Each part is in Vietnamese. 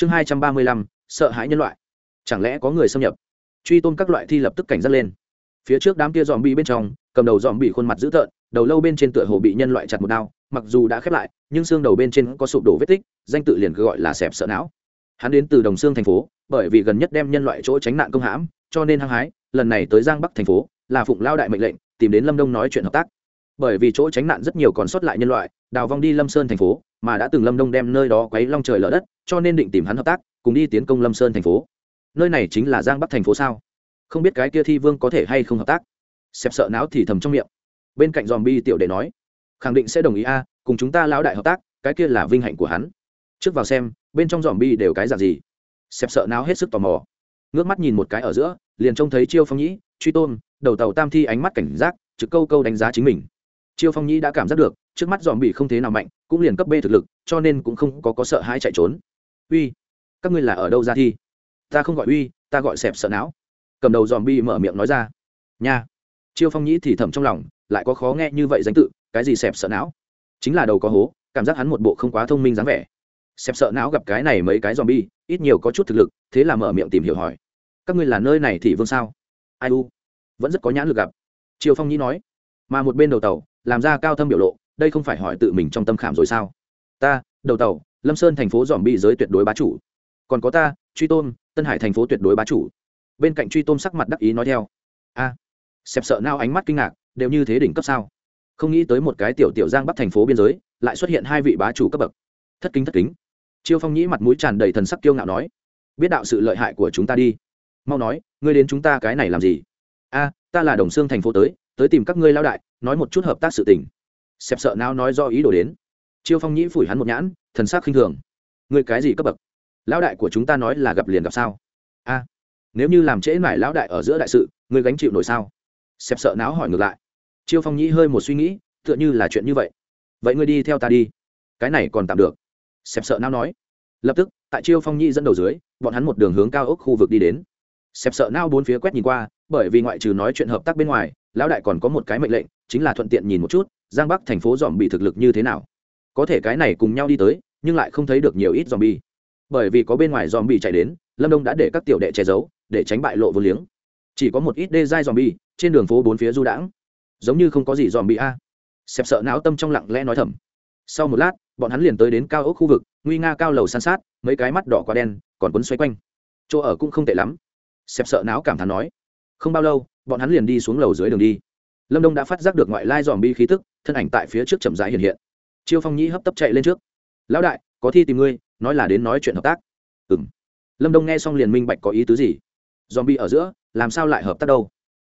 chương hai trăm ba mươi lăm, sợ hãi nhân loại. Chẳng lẽ có người xâm nhập? Truy tôn các loại thi lập tức cảnh giác lên. Phía trước đám kia dòm bị bên trong, cầm đầu dòm bị khuôn mặt dữ tợn, đầu lâu bên trên tựa hồ bị nhân loại chặt một đao, mặc dù đã khép lại, nhưng xương đầu bên trên có sụp đổ vết tích, danh tự liền cứ gọi là xẹp sợ não. Hắn đến từ đồng xương thành phố, bởi vì gần nhất đem nhân loại chỗ tránh nạn công hãm, cho nên hăng hái, lần này tới giang bắc thành phố, là phụng lao đại mệnh lệnh, tìm đến lâm đông nói chuyện hợp tác bởi vì chỗ tránh nạn rất nhiều còn sót lại nhân loại, đào vong đi lâm sơn thành phố, mà đã từng lâm đông đem nơi đó quấy long trời lở đất, cho nên định tìm hắn hợp tác, cùng đi tiến công lâm sơn thành phố. Nơi này chính là giang bắc thành phố sao? Không biết cái kia thi vương có thể hay không hợp tác? Xẹp sợ não thì thầm trong miệng. Bên cạnh dòm bi tiểu đệ nói, khẳng định sẽ đồng ý a, cùng chúng ta lão đại hợp tác, cái kia là vinh hạnh của hắn. Trước vào xem, bên trong dòm bi đều cái dạng gì? Xẹp sợ não hết sức tò mò. Ngước mắt nhìn một cái ở giữa, liền trông thấy chiêu phong nhĩ, truy tôn, đầu tàu tam thi ánh mắt cảnh giác, trực câu câu đánh giá chính mình chiêu phong nhĩ đã cảm giác được trước mắt dòm bị không thế nào mạnh cũng liền cấp b thực lực cho nên cũng không có, có sợ hãi chạy trốn. Uy các ngươi là ở đâu ra thi? Ta không gọi uy ta gọi xẹp sợ não. Cầm đầu dòm bi mở miệng nói ra. Nha. Chiêu phong nhĩ thì thầm trong lòng lại có khó nghe như vậy danh tự cái gì xẹp sợ não? Chính là đầu có hố cảm giác hắn một bộ không quá thông minh dáng vẻ. Xẹp sợ não gặp cái này mấy cái dòm bi ít nhiều có chút thực lực thế là mở miệng tìm hiểu hỏi. Các ngươi là nơi này thì vương sao? Ai u vẫn rất có nhãn lực gặp. Triều phong nhĩ nói. Mà một bên đầu tàu làm ra cao thâm biểu lộ, đây không phải hỏi tự mình trong tâm khảm rồi sao? Ta, đầu tàu, lâm sơn thành phố dòm bi giới tuyệt đối bá chủ. Còn có ta, truy tôn tân hải thành phố tuyệt đối bá chủ. Bên cạnh truy tôn sắc mặt đắc ý nói theo. A xẹp sợ nao ánh mắt kinh ngạc, đều như thế đỉnh cấp sao? Không nghĩ tới một cái tiểu tiểu giang bắc thành phố biên giới, lại xuất hiện hai vị bá chủ cấp bậc. Thất kính thất kính. Chiêu phong nhĩ mặt mũi tràn đầy thần sắc kiêu ngạo nói. Biết đạo sự lợi hại của chúng ta đi. Mau nói, ngươi đến chúng ta cái này làm gì? A, ta là đồng xương thành phố tới tới tìm các ngươi lao đại, nói một chút hợp tác sự tình. Xẹp sợ nào nói do ý đồ đến. Chiêu phong nhĩ phủi hắn một nhãn, thần sắc khinh thường. Ngươi cái gì cấp bậc? Lão đại của chúng ta nói là gặp liền gặp sao? A, nếu như làm trễ mải lão đại ở giữa đại sự, ngươi gánh chịu nổi sao? Xẹp sợ não hỏi ngược lại. Chiêu phong nhĩ hơi một suy nghĩ, tựa như là chuyện như vậy. Vậy ngươi đi theo ta đi. Cái này còn tạm được. Xẹp sợ não nói. Lập tức, tại chiêu phong nhĩ dẫn đầu dưới, bọn hắn một đường hướng cao ốc khu vực đi đến. Xẹp sợ não bốn phía quét nhìn qua, bởi vì ngoại trừ nói chuyện hợp tác bên ngoài lão đại còn có một cái mệnh lệnh, chính là thuận tiện nhìn một chút, giang bắc thành phố dòm bị thực lực như thế nào. Có thể cái này cùng nhau đi tới, nhưng lại không thấy được nhiều ít dòm bi bởi vì có bên ngoài dòm bị chạy đến, lâm đông đã để các tiểu đệ che giấu, để tránh bại lộ vô liếng. Chỉ có một ít đê dai dòm bi trên đường phố bốn phía du đãng. Giống như không có gì dòm bị a. Xẹp sợ não tâm trong lặng lẽ nói thầm. Sau một lát, bọn hắn liền tới đến cao ốc khu vực, nguy nga cao lầu san sát, mấy cái mắt đỏ quá đen, còn quấn xoay quanh. Chỗ ở cũng không tệ lắm. Xẹp sợ não cảm thán nói không bao lâu, bọn hắn liền đi xuống lầu dưới đường đi. Lâm đông đã phát giác được ngoại lai dòm bi khí tức, thân ảnh tại phía trước chậm rãi hiện hiện. Chiêu phong nhĩ hấp tấp chạy lên trước. Lão đại, có thi tìm ngươi, nói là đến nói chuyện hợp tác. Ừ m lâm đông nghe xong liền minh bạch có ý tứ gì. Dòm bi ở giữa, làm sao lại hợp tác đâu?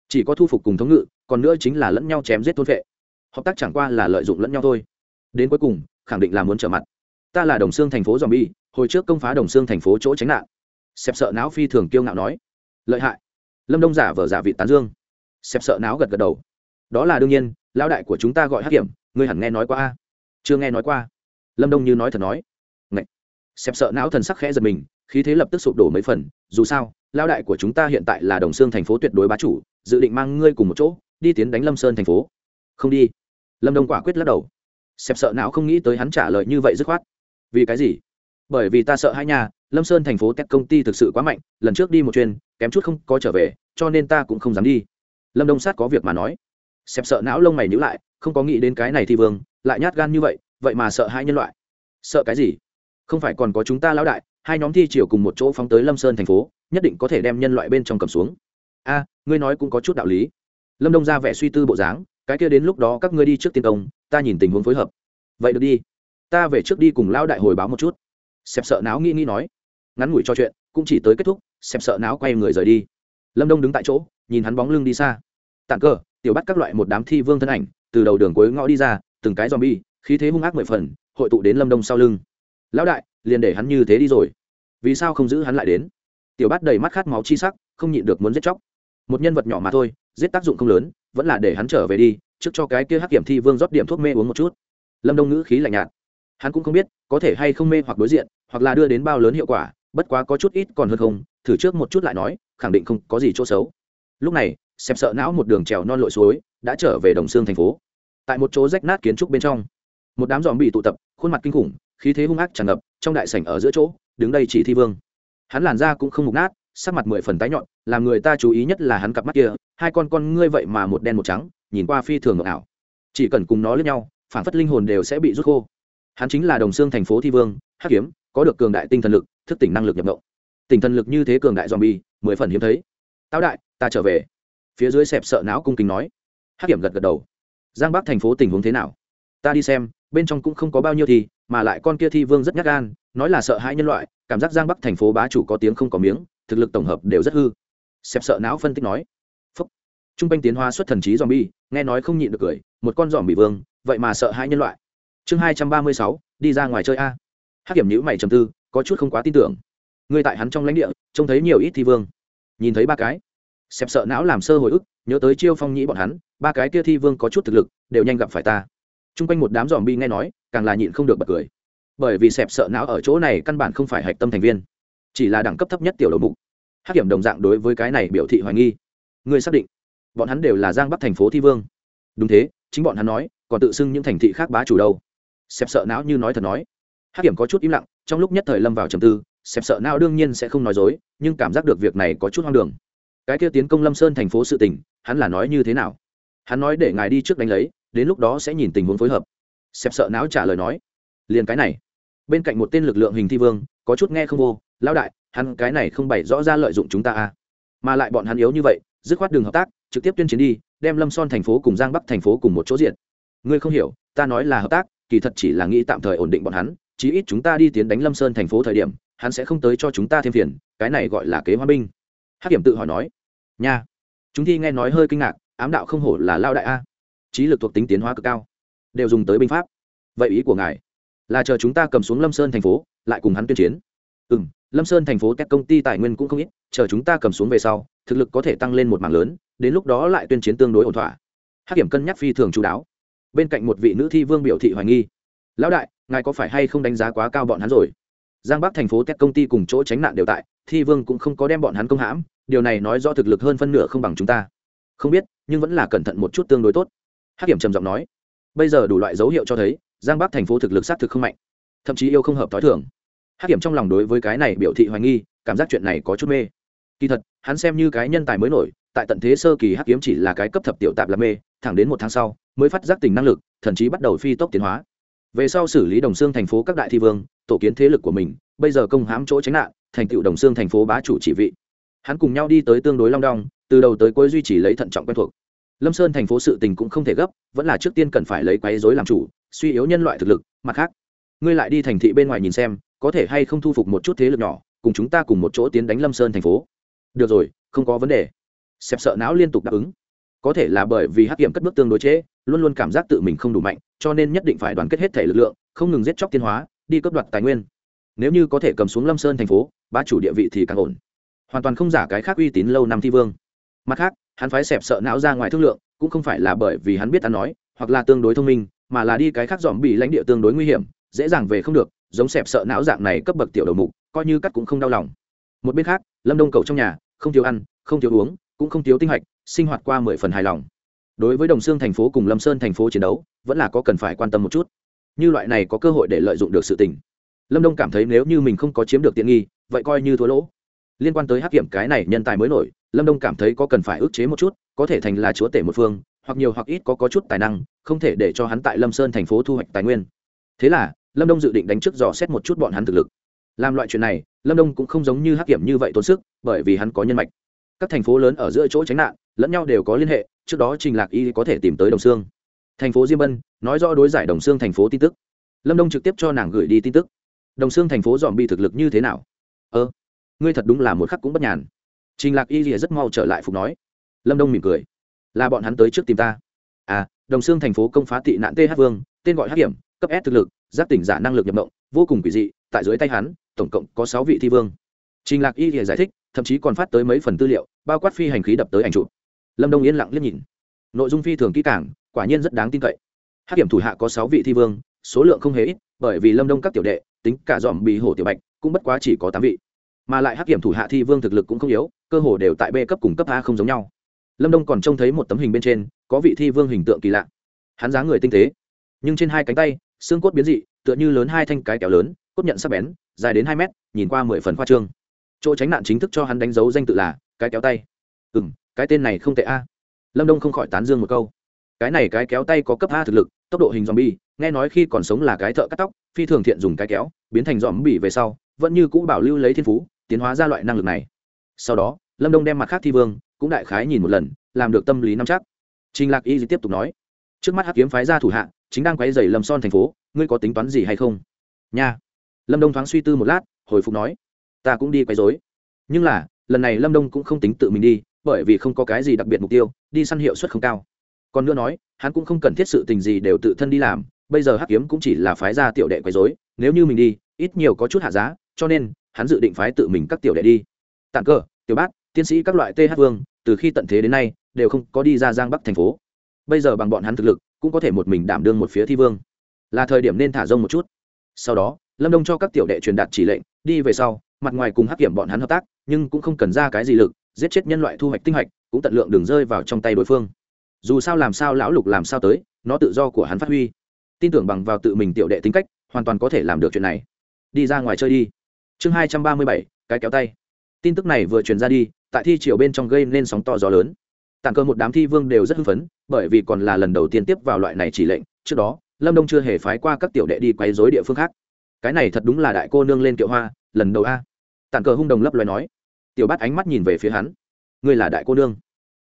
Chỉ có thu phục cùng thống ngự, còn nữa chính là lẫn nhau chém giết thôn vệ. Hợp tác chẳng qua là lợi dụng lẫn nhau thôi. Đến cuối cùng, khẳng định là muốn trở mặt. Ta là đồng xương thành phố dòm bi hồi trước công phá đồng xương thành phố chỗ tránh nạn. Xẹp sợ não phi thường kiêu ngạo nói. Lợi hại lâm đông giả vờ giả vị tán dương. Xẹp sợ não gật gật đầu. Đó là đương nhiên, lão đại của chúng ta gọi hắc hiểm ngươi hẳn nghe nói qua a? Chưa nghe nói qua. Lâm đông như nói thật nói. Ngậy. xẹp sợ não thần sắc khẽ giật mình, khí thế lập tức sụp đổ mấy phần, dù sao, lão đại của chúng ta hiện tại là đồng xương thành phố tuyệt đối bá chủ, dự định mang ngươi cùng một chỗ, đi tiến đánh lâm sơn thành phố. Không đi. Lâm đông quả quyết lắc đầu. Xẹp sợ não không nghĩ tới hắn trả lời như vậy dứt khoát. Vì cái gì? Bởi vì ta sợ hai nhà lâm sơn thành phố tech công ty thực sự quá mạnh, lần trước đi một chuyên kém chút không có trở về, cho nên ta cũng không dám đi. Lâm đông sát có việc mà nói. Xẹp sợ não lông mày nhữ lại, không có nghĩ đến cái này thì vương, lại nhát gan như vậy vậy mà sợ hai nhân loại. Sợ cái gì? Không phải còn có chúng ta lão đại, hai nhóm thi chiều cùng một chỗ phóng tới lâm sơn thành phố, nhất định có thể đem nhân loại bên trong cầm xuống. A, ngươi nói cũng có chút đạo lý. Lâm đông ra vẻ suy tư bộ dáng, cái kia đến lúc đó các ngươi đi trước tiên công, ta nhìn tình huống phối hợp. Vậy được đi. Ta về trước đi cùng lão đại hồi báo một chút. Xẹp sợ não nghĩ nghĩ nói. Ngắn ngủi cho chuyện, cũng chỉ tới kết thúc xem sợ não quay người rời đi. Lâm đông đứng tại chỗ, nhìn hắn bóng lưng đi xa. Tạng cơ, tiểu bắt các loại một đám thi vương thân ảnh, từ đầu đường cuối ngõ đi ra, từng cái dòm bi khí thế hung ác mười phần, hội tụ đến lâm đông sau lưng. Lão đại, liền để hắn như thế đi rồi. Vì sao không giữ hắn lại đến? Tiểu bắt đầy mắt khát máu chi sắc, không nhịn được muốn giết chóc. Một nhân vật nhỏ mà thôi, giết tác dụng không lớn, vẫn là để hắn trở về đi, trước cho cái kia hắc kiểm thi vương rót điểm thuốc mê uống một chút. Lâm đông ngữ khí lạnh nhạt. Hắn cũng không biết, có thể hay không mê hoặc đối diện, hoặc là đưa đến bao lớn hiệu quả, bất quá có chút ít còn hơn không thử trước một chút lại nói, khẳng định không có gì chỗ xấu. Lúc này, xem sợ não một đường trèo non lội suối, đã trở về đồng xương thành phố. Tại một chỗ rách nát kiến trúc bên trong, một đám dòm bị tụ tập, khuôn mặt kinh khủng, khí thế hung ác tràn ngập, trong đại sảnh ở giữa chỗ, đứng đây chỉ thi vương. Hắn làn da cũng không mục nát, sắc mặt mười phần tái nhọn làm người ta chú ý nhất là hắn cặp mắt kia, hai con con ngươi vậy mà một đen một trắng, nhìn qua phi thường ảo chỉ cần cùng nó lẫn nhau phản phất linh hồn đều sẽ bị rút khô. Hắn chính là đồng xương thành phố thi vương, hắc kiếm, có được cường đại tinh thần lực, thức tỉnh năng lực nhập động Tình thần lực như thế cường đại dòm mười phần hiếm thấy. Táo đại, ta trở về. Phía dưới sẹp sợ não cung kính nói. Hắc kiểm gật gật đầu. Giang bắc thành phố tình huống thế nào? Ta đi xem, bên trong cũng không có bao nhiêu thì mà lại con kia thi vương rất nhát gan, nói là sợ hãi nhân loại, cảm giác giang bắc thành phố bá chủ có tiếng không có miếng, thực lực tổng hợp đều rất hư. Sẹp sợ não phân tích nói. Phúc. Trung Binh quanh tiến hóa xuất thần trí dòm nghe nói không nhịn được cười, một con dòm vương, vậy mà sợ hãi nhân loại. Chương hai trăm ba mươi sáu, đi ra ngoài chơi a. Hắc kiểm nhíu mày trầm tư, có chút không quá tin tưởng người tại hắn trong lãnh địa, trông thấy nhiều ít thi vương. Nhìn thấy ba cái. Xẹp sợ não làm sơ hồi ức, nhớ tới chiêu phong nhĩ bọn hắn, ba cái kia thi vương có chút thực lực, đều nhanh gặp phải ta. T r u n g quanh một đám dòm bi nghe nói, càng là nhịn không được bật cười. Bởi vì xẹp sợ não ở chỗ này căn bản không phải hạch tâm thành viên, chỉ là đẳng cấp thấp nhất tiểu đầu mục. Hát kiểm đồng dạng đối với cái này biểu thị hoài nghi. Ngươi xác định, bọn hắn đều là giang bắc thành phố thi vương. Đúng thế, chính bọn hắn nói, còn tự xưng những thành thị khác bá chủ đâu. Xẹp sợ não như nói thật nói. Hát kiểm có chút im lặng, trong lúc nhất thời lâm vào trầm tư xẹp sợ nào đương nhiên sẽ không nói dối, nhưng cảm giác được việc này có chút hoang đường. Cái kia tiến công lâm sơn thành phố sự tình, hắn là nói như thế nào? Hắn nói để ngài đi trước đánh lấy, đến lúc đó sẽ nhìn tình huống phối hợp. Xẹp sợ não trả lời nói, liền cái này. Bên cạnh một tên lực lượng hình thi vương, có chút nghe không vô lao đại, hắn cái này không bày rõ ra lợi dụng chúng ta à? Mà lại bọn hắn yếu như vậy, dứt khoát đường hợp tác, trực tiếp tuyên chiến đi, đem lâm son thành phố cùng giang bắc thành phố cùng một chỗ diện ngươi không hiểu, ta nói là hợp tác, kỳ thật chỉ là nghĩ tạm thời ổn định bọn hắn, chí ít chúng ta đi tiến đánh lâm sơn thành phố thời điểm hắn sẽ không tới cho chúng ta thêm phiền, cái này gọi là kế hoa binh. Hắc hiểm tự hỏi nói. Nha. Chúng thi nghe nói hơi kinh ngạc, ám đạo không hổ là lao đại a. Trí lực thuộc tính tiến hóa cực cao. Đều dùng tới binh pháp. Vậy ý của ngài là chờ chúng ta cầm xuống lâm sơn thành phố, lại cùng hắn tuyên chiến. Ừ m lâm sơn thành phố các công ty tài nguyên cũng không ít, chờ chúng ta cầm xuống về sau, thực lực có thể tăng lên một mảng lớn, đến lúc đó lại tuyên chiến tương đối ổn thỏa. Hát kiểm cân nhắc phi thường chú đáo. Bên cạnh một vị nữ thi vương biểu thị hoài nghi. Lão đại, ngài có phải hay không đánh giá quá cao bọn hắn rồi? Giang bắc thành phố tech công ty cùng chỗ tránh nạn đều tại, thi vương cũng không có đem bọn hắn công hãm, điều này nói do thực lực hơn phân nửa không bằng chúng ta. Không biết, nhưng vẫn là cẩn thận một chút tương đối tốt. Hát kiểm trầm giọng nói, bây giờ đủ loại dấu hiệu cho thấy, giang bắc thành phố thực lực xác thực không mạnh, thậm chí yêu không hợp t h ó i thường. Hát kiểm trong lòng đối với cái này biểu thị hoài nghi, cảm giác chuyện này có chút mê. Kỳ thật, hắn xem như cái nhân tài mới nổi, tại tận thế sơ kỳ hắc kiếm chỉ là cái cấp thập tiểu tạp làm mê, thẳng đến một tháng sau, mới phát giác tình năng lực, thậm chí bắt đầu phi tốc tiến hóa. Về sau xử lý đồng xương thành phố các đại thi vương tổ kiến thế lực của mình bây giờ công hãm chỗ tránh nạn thành tựu đồng xương thành phố bá chủ chỉ vị. Hắn cùng nhau đi tới tương đối long đong từ đầu tới cuối duy trì lấy thận trọng quen thuộc. Lâm sơn thành phố sự tình cũng không thể gấp vẫn là trước tiên cần phải lấy quấy dối làm chủ suy yếu nhân loại thực lực mặt khác ngươi lại đi thành thị bên ngoài nhìn xem có thể hay không thu phục một chút thế lực nhỏ cùng chúng ta cùng một chỗ tiến đánh lâm sơn thành phố. Được rồi không có vấn đề. Xẹp sợ não liên tục đáp ứng. Có thể là bởi vì hắc kiểm cất bước tương đối chế, luôn luôn cảm giác tự mình không đủ mạnh cho nên nhất định phải đoàn kết hết thể lực lượng không ngừng giết chóc tiến hóa đi cấp đoạt tài nguyên. Nếu như có thể cầm xuống lâm sơn thành phố ba chủ địa vị thì càng ổn. Hoàn toàn không giả cái khác uy tín lâu năm thi vương. Mặt khác, hắn phái xẹp sợ não ra ngoài thương lượng, cũng không phải là bởi vì hắn biết hắn nói, hoặc là tương đối thông minh, mà là đi cái khác dòm bị lãnh địa tương đối nguy hiểm, dễ dàng về không được, giống xẹp sợ não dạng này cấp bậc tiểu đầu mục, coi như cắt cũng không đau lòng. Một bên khác, lâm đông cầu trong nhà, không thiếu ăn, không thiếu uống, cũng không thiếu tinh hạch, sinh hoạt qua mười phần hài lòng. Đối với đồng xương thành phố cùng lâm sơn thành phố chiến đấu, vẫn là có cần phải quan tâm một chút như loại này có cơ hội để lợi dụng được sự tình. Lâm đông cảm thấy nếu như mình không có chiếm được tiện nghi vậy coi như thua lỗ. Liên quan tới hắc kiểm cái này nhân tài mới nổi lâm đông cảm thấy có cần phải ức chế một chút có thể thành là chúa tể một phương hoặc nhiều hoặc ít có, có chút tài năng không thể để cho hắn tại lâm sơn thành phố thu hoạch tài nguyên. Thế là lâm đông dự định đánh trước dò xét một chút bọn hắn thực lực. Làm loại chuyện này lâm đông cũng không giống như hắc kiểm như vậy tốn sức bởi vì hắn có nhân mạch. Các thành phố lớn ở giữa chỗ tránh nạn lẫn nhau đều có liên hệ trước đó trình lạc y có thể tìm tới đồng xương thành phố diêm bân nói rõ đối giải đồng xương thành phố tin tức. Lâm đông trực tiếp cho nàng gửi đi tin tức. Đồng xương thành phố dòm bị thực lực như thế nào? Ơ, ngươi thật đúng là một khắc cũng bất nhàn. Trình lạc y rìa rất mau trở lại phục nói. Lâm đông mỉm cười. Là bọn hắn tới trước tìm ta. À đồng xương thành phố công phá tị nạn th vương, tên gọi hắc hiểm, cấp s thực lực giáp tỉnh giả năng lực nhập động, vô cùng quỷ dị, tại dưới tay hắn, tổng cộng có sáu vị thi vương. Trình lạc y rìa giải thích, thậm chí còn phát tới mấy phần tư liệu, bao quát phi hành khí đập tới ảnh chụp. Lâm đông yên lặng liếc nhìn. Nội dung phi thường kỹ càng quả nhiên rất đáng tin cậy. Hắc Kiểm thủ hạ có sáu vị thi vương, số lượng không hề ít, bởi vì lâm đông các tiểu đệ, tính cả dòm bị hổ tiểu bạch, cũng bất quá chỉ có tám vị. Mà lại hắc Kiểm thủ hạ thi vương thực lực cũng không yếu, cơ hồ đều tại b cấp cùng cấp a không giống nhau. Lâm đông còn trông thấy một tấm hình bên trên, có vị thi vương hình tượng kỳ lạ. Hắn dáng người tinh tế, nhưng trên hai cánh tay, xương cốt biến dị, tựa như lớn hai thanh cái kéo lớn, cốt nhận sắc bén, dài đến hai mét, nhìn qua mười phần khoa trương. Chỗ tránh nạn chính thức cho hắn đánh dấu danh tự là cái kéo tay. Ừ m cái tên này không tệ a. Lâm đông không khỏi tán dương một câu cái này cái kéo tay có cấp a thực lực, tốc độ hình dòm bi nghe nói khi còn sống là cái thợ cắt tóc, phi thường thiện dùng cái kéo, biến thành dòm bỉ về sau, vẫn như cũ bảo lưu lấy thiên phú, tiến hóa ra loại năng lực này. Sau đó, lâm đông đem mặt khác thi vương, cũng đại khái nhìn một lần, làm được tâm lý nắm chắc. Trình lạc y tiếp tục nói, trước mắt hắc kiếm phái ra thủ hạ, chính đang quấy dày lâm son thành phố, ngươi có tính toán gì hay không? Nha. Lâm đông thoáng suy tư một lát, hồi phục nói, ta cũng đi quấy dối nhưng là, lần này lâm đông cũng không tính tự mình đi, bởi vì không có cái gì đặc biệt mục tiêu, đi săn hiệu suất không cao còn nữa nói, hắn cũng không cần thiết sự tình gì đều tự thân đi làm, bây giờ hắc kiếm cũng chỉ là phái ra tiểu đệ quấy dối nếu như mình đi, ít nhiều có chút hạ giá, cho nên, hắn dự định phái tự mình các tiểu đệ đi. Tạng cơ, tiểu bát tiến sĩ các loại th vương, từ khi tận thế đến nay, đều không có đi ra giang bắc thành phố. Bây giờ bằng bọn hắn thực lực, cũng có thể một mình đảm đương một phía thi vương. Là thời điểm nên thả rông một chút. Sau đó, lâm đông cho các tiểu đệ truyền đạt chỉ lệnh, đi về sau, mặt ngoài cùng hắc kiểm bọn hắn hợp tác, nhưng cũng không cần ra cái gì lực, giết chết nhân loại thu hoạch tinh hoạch, cũng tận lượng đường rơi vào trong tay đối phương dù sao làm sao lão lục làm sao tới, nó tự do của hắn phát huy. Tin tưởng bằng vào tự mình tiểu đệ tính cách, hoàn toàn có thể làm được chuyện này. Đi ra ngoài chơi đi. Chương hai trăm ba mươi bảy, cái kéo tay. Tin tức này vừa truyền ra đi, tại thi triều bên trong gây nên sóng to gió lớn. Tặng cơ một đám thi vương đều rất hưng phấn, bởi vì còn là lần đầu tiên tiếp vào loại này chỉ lệnh, trước đó, lâm đông chưa hề phái qua các tiểu đệ đi quấy dối địa phương khác. Cái này thật đúng là đại cô nương lên kiệu hoa, lần đầu a. Tặng cờ hung đồng lấp loài nói. Tiểu bắt ánh mắt nhìn về phía hắn. Ngươi là đại cô nương.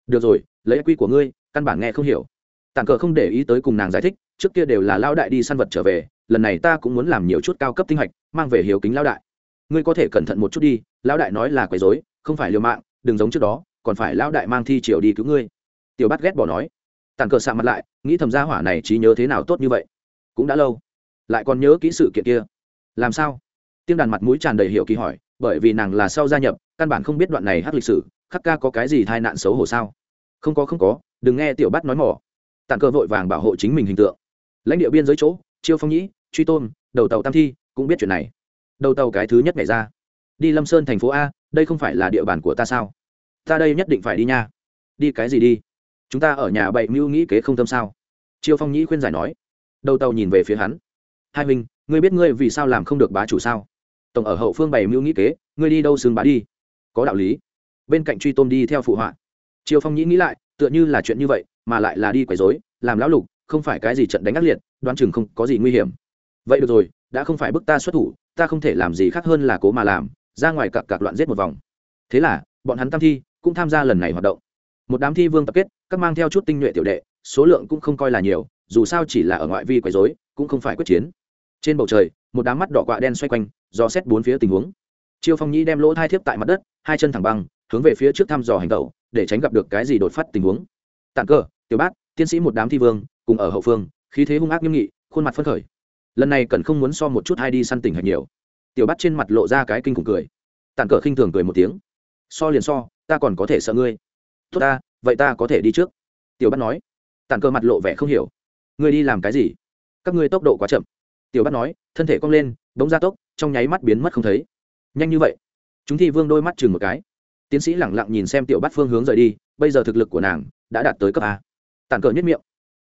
Được rồi, lấy quy của ngươi căn bản nghe không hiểu. Tàn cờ không để ý tới cùng nàng giải thích, trước kia đều là lao đại đi săn vật trở về, lần này ta cũng muốn làm nhiều chút cao cấp tinh hạch, mang về hiếu kính lao đại. Ngươi có thể cẩn thận một chút đi lao đại nói là quấy dối không phải liều mạng, đừng giống trước đó, còn phải lao đại mang thi triều đi cứu ngươi. Tiểu bắt ghét bỏ nói. Tàn cờ sạ mặt lại, nghĩ thầm gia hỏa này trí nhớ thế nào tốt như vậy. Cũng đã lâu, lại còn nhớ kỹ sự kiện kia. Làm sao? Tiêm đàn mặt mũi tràn đầy hiểu kỳ hỏi, bởi vì nàng là sau gia nhập, căn bản không biết đoạn này hát lịch sử, khắc ca có cái gì tai nạn xấu hổ sao? Không có không có đừng nghe tiểu bắt nói mỏ. Tàn cơ vội vàng bảo hộ chính mình hình tượng. Lãnh địa biên giới chỗ, chiêu phong nhĩ, truy tôn, đầu tàu tam thi cũng biết chuyện này. Đầu tàu cái thứ nhất nhảy ra. Đi lâm sơn thành phố a, đây không phải là địa bàn của ta sao? Ta đây nhất định phải đi nha. Đi cái gì đi? Chúng ta ở nhà bậy mưu nghĩ kế không tâm sao? Chiêu phong nhĩ khuyên giải nói. Đầu tàu nhìn về phía hắn. Hai minh ngươi biết ngươi vì sao làm không được bá chủ sao? Tổng ở hậu phương bày mưu nghĩ kế, ngươi đi đâu xương bá đi? Có đạo lý. Bên cạnh truy tôn đi theo phụ họa. Chiêu phong nhĩ nghĩ lại tựa như là chuyện như vậy, mà lại là đi quấy dối làm lão lục, không phải cái gì trận đánh ác liệt, đoán chừng không có gì nguy hiểm. Vậy được rồi, đã không phải bức ta xuất thủ, ta không thể làm gì khác hơn là cố mà làm, ra ngoài cặp cặp loạn giết một vòng. Thế là, bọn hắn tam thi cũng tham gia lần này hoạt động. Một đám thi vương tập kết, các mang theo chút tinh nhuệ tiểu đệ, số lượng cũng không coi là nhiều, dù sao chỉ là ở ngoại vi quấy dối cũng không phải quyết chiến. Trên bầu trời, một đám mắt đỏ quạ đen xoay quanh do xét bốn phía tình huống. Chiêu phong nhĩ đem lỗ thai thiếp tại mặt đất, hai chân thẳng băng hướng về phía trước thăm dò hành tẩu, để tránh gặp được cái gì đột phát tình huống. Tạng cơ, tiểu bát tiến sĩ một đám thi vương, cùng ở hậu phương, khí thế hung ác nghiêm nghị, khuôn mặt phấn khởi. Lần này cần không muốn so một chút hai đi săn tỉnh hạch nhiều. Tiểu bát trên mặt lộ ra cái kinh khủng cười. Tản cờ khinh thường cười một tiếng. So liền so, ta còn có thể sợ ngươi. Tốt ta, vậy ta có thể đi trước. Tiểu bát nói. Tản cờ mặt lộ vẻ không hiểu. Ngươi đi làm cái gì? Các ngươi tốc độ quá chậm. Tiểu bát nói, thân thể cong lên, bỗng ra tốc, trong nháy mắt biến mất không thấy. Nhanh như vậy. Chúng thi vương đôi mắt chừng một cái tiến sĩ lẳng lặng nhìn xem tiểu bắt phương hướng rời đi, bây giờ thực lực của nàng đã đạt tới cấp a. Tàn cờ nhất miệng.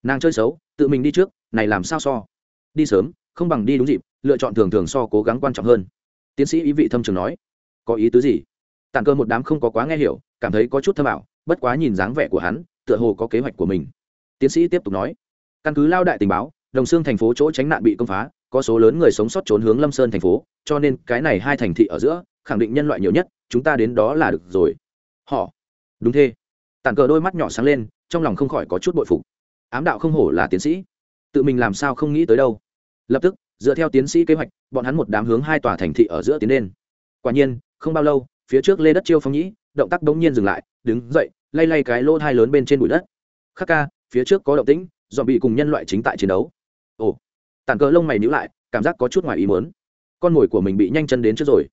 Nàng chơi xấu, tự mình đi trước, này làm sao so? Đi sớm, không bằng đi đúng dịp, lựa chọn thường thường so cố gắng quan trọng hơn. Tiến sĩ ý vị thâm trường nói. Có ý tứ gì? Tàn cơ một đám không có quá nghe hiểu, cảm thấy có chút thâm ảo, bất quá nhìn dáng vẻ của hắn, tựa hồ có kế hoạch của mình. Tiến sĩ tiếp tục nói. Căn cứ lao đại tình báo, đồng xương thành phố chỗ tránh nạn bị công phá, có số lớn người sống sót trốn hướng lâm sơn thành phố, cho nên cái này hai thành thị ở giữa khẳng định nhân loại nhiều nhất, chúng ta đến đó là được rồi. Họ. Đúng thế. Tàn cờ đôi mắt nhỏ sáng lên, trong lòng không khỏi có chút bội phục. Ám đạo không hổ là tiến sĩ. Tự mình làm sao không nghĩ tới đâu. Lập tức, dựa theo tiến sĩ kế hoạch, bọn hắn một đám hướng hai tòa thành thị ở giữa tiến lên. Quả nhiên, không bao lâu, phía trước lê đất chiêu phong nhĩ, động tác bỗng nhiên dừng lại, đứng dậy, lay lay cái lỗ thai lớn bên trên bụi đất. Khắc ca, phía trước có động tĩnh dọn bị cùng nhân loại chính tại chiến đấu. Ồ. Tàn cờ lông mày nhữ lại, cảm giác có chút ngoài ý muốn. Con mồi của mình bị nhanh chân đến trước rồi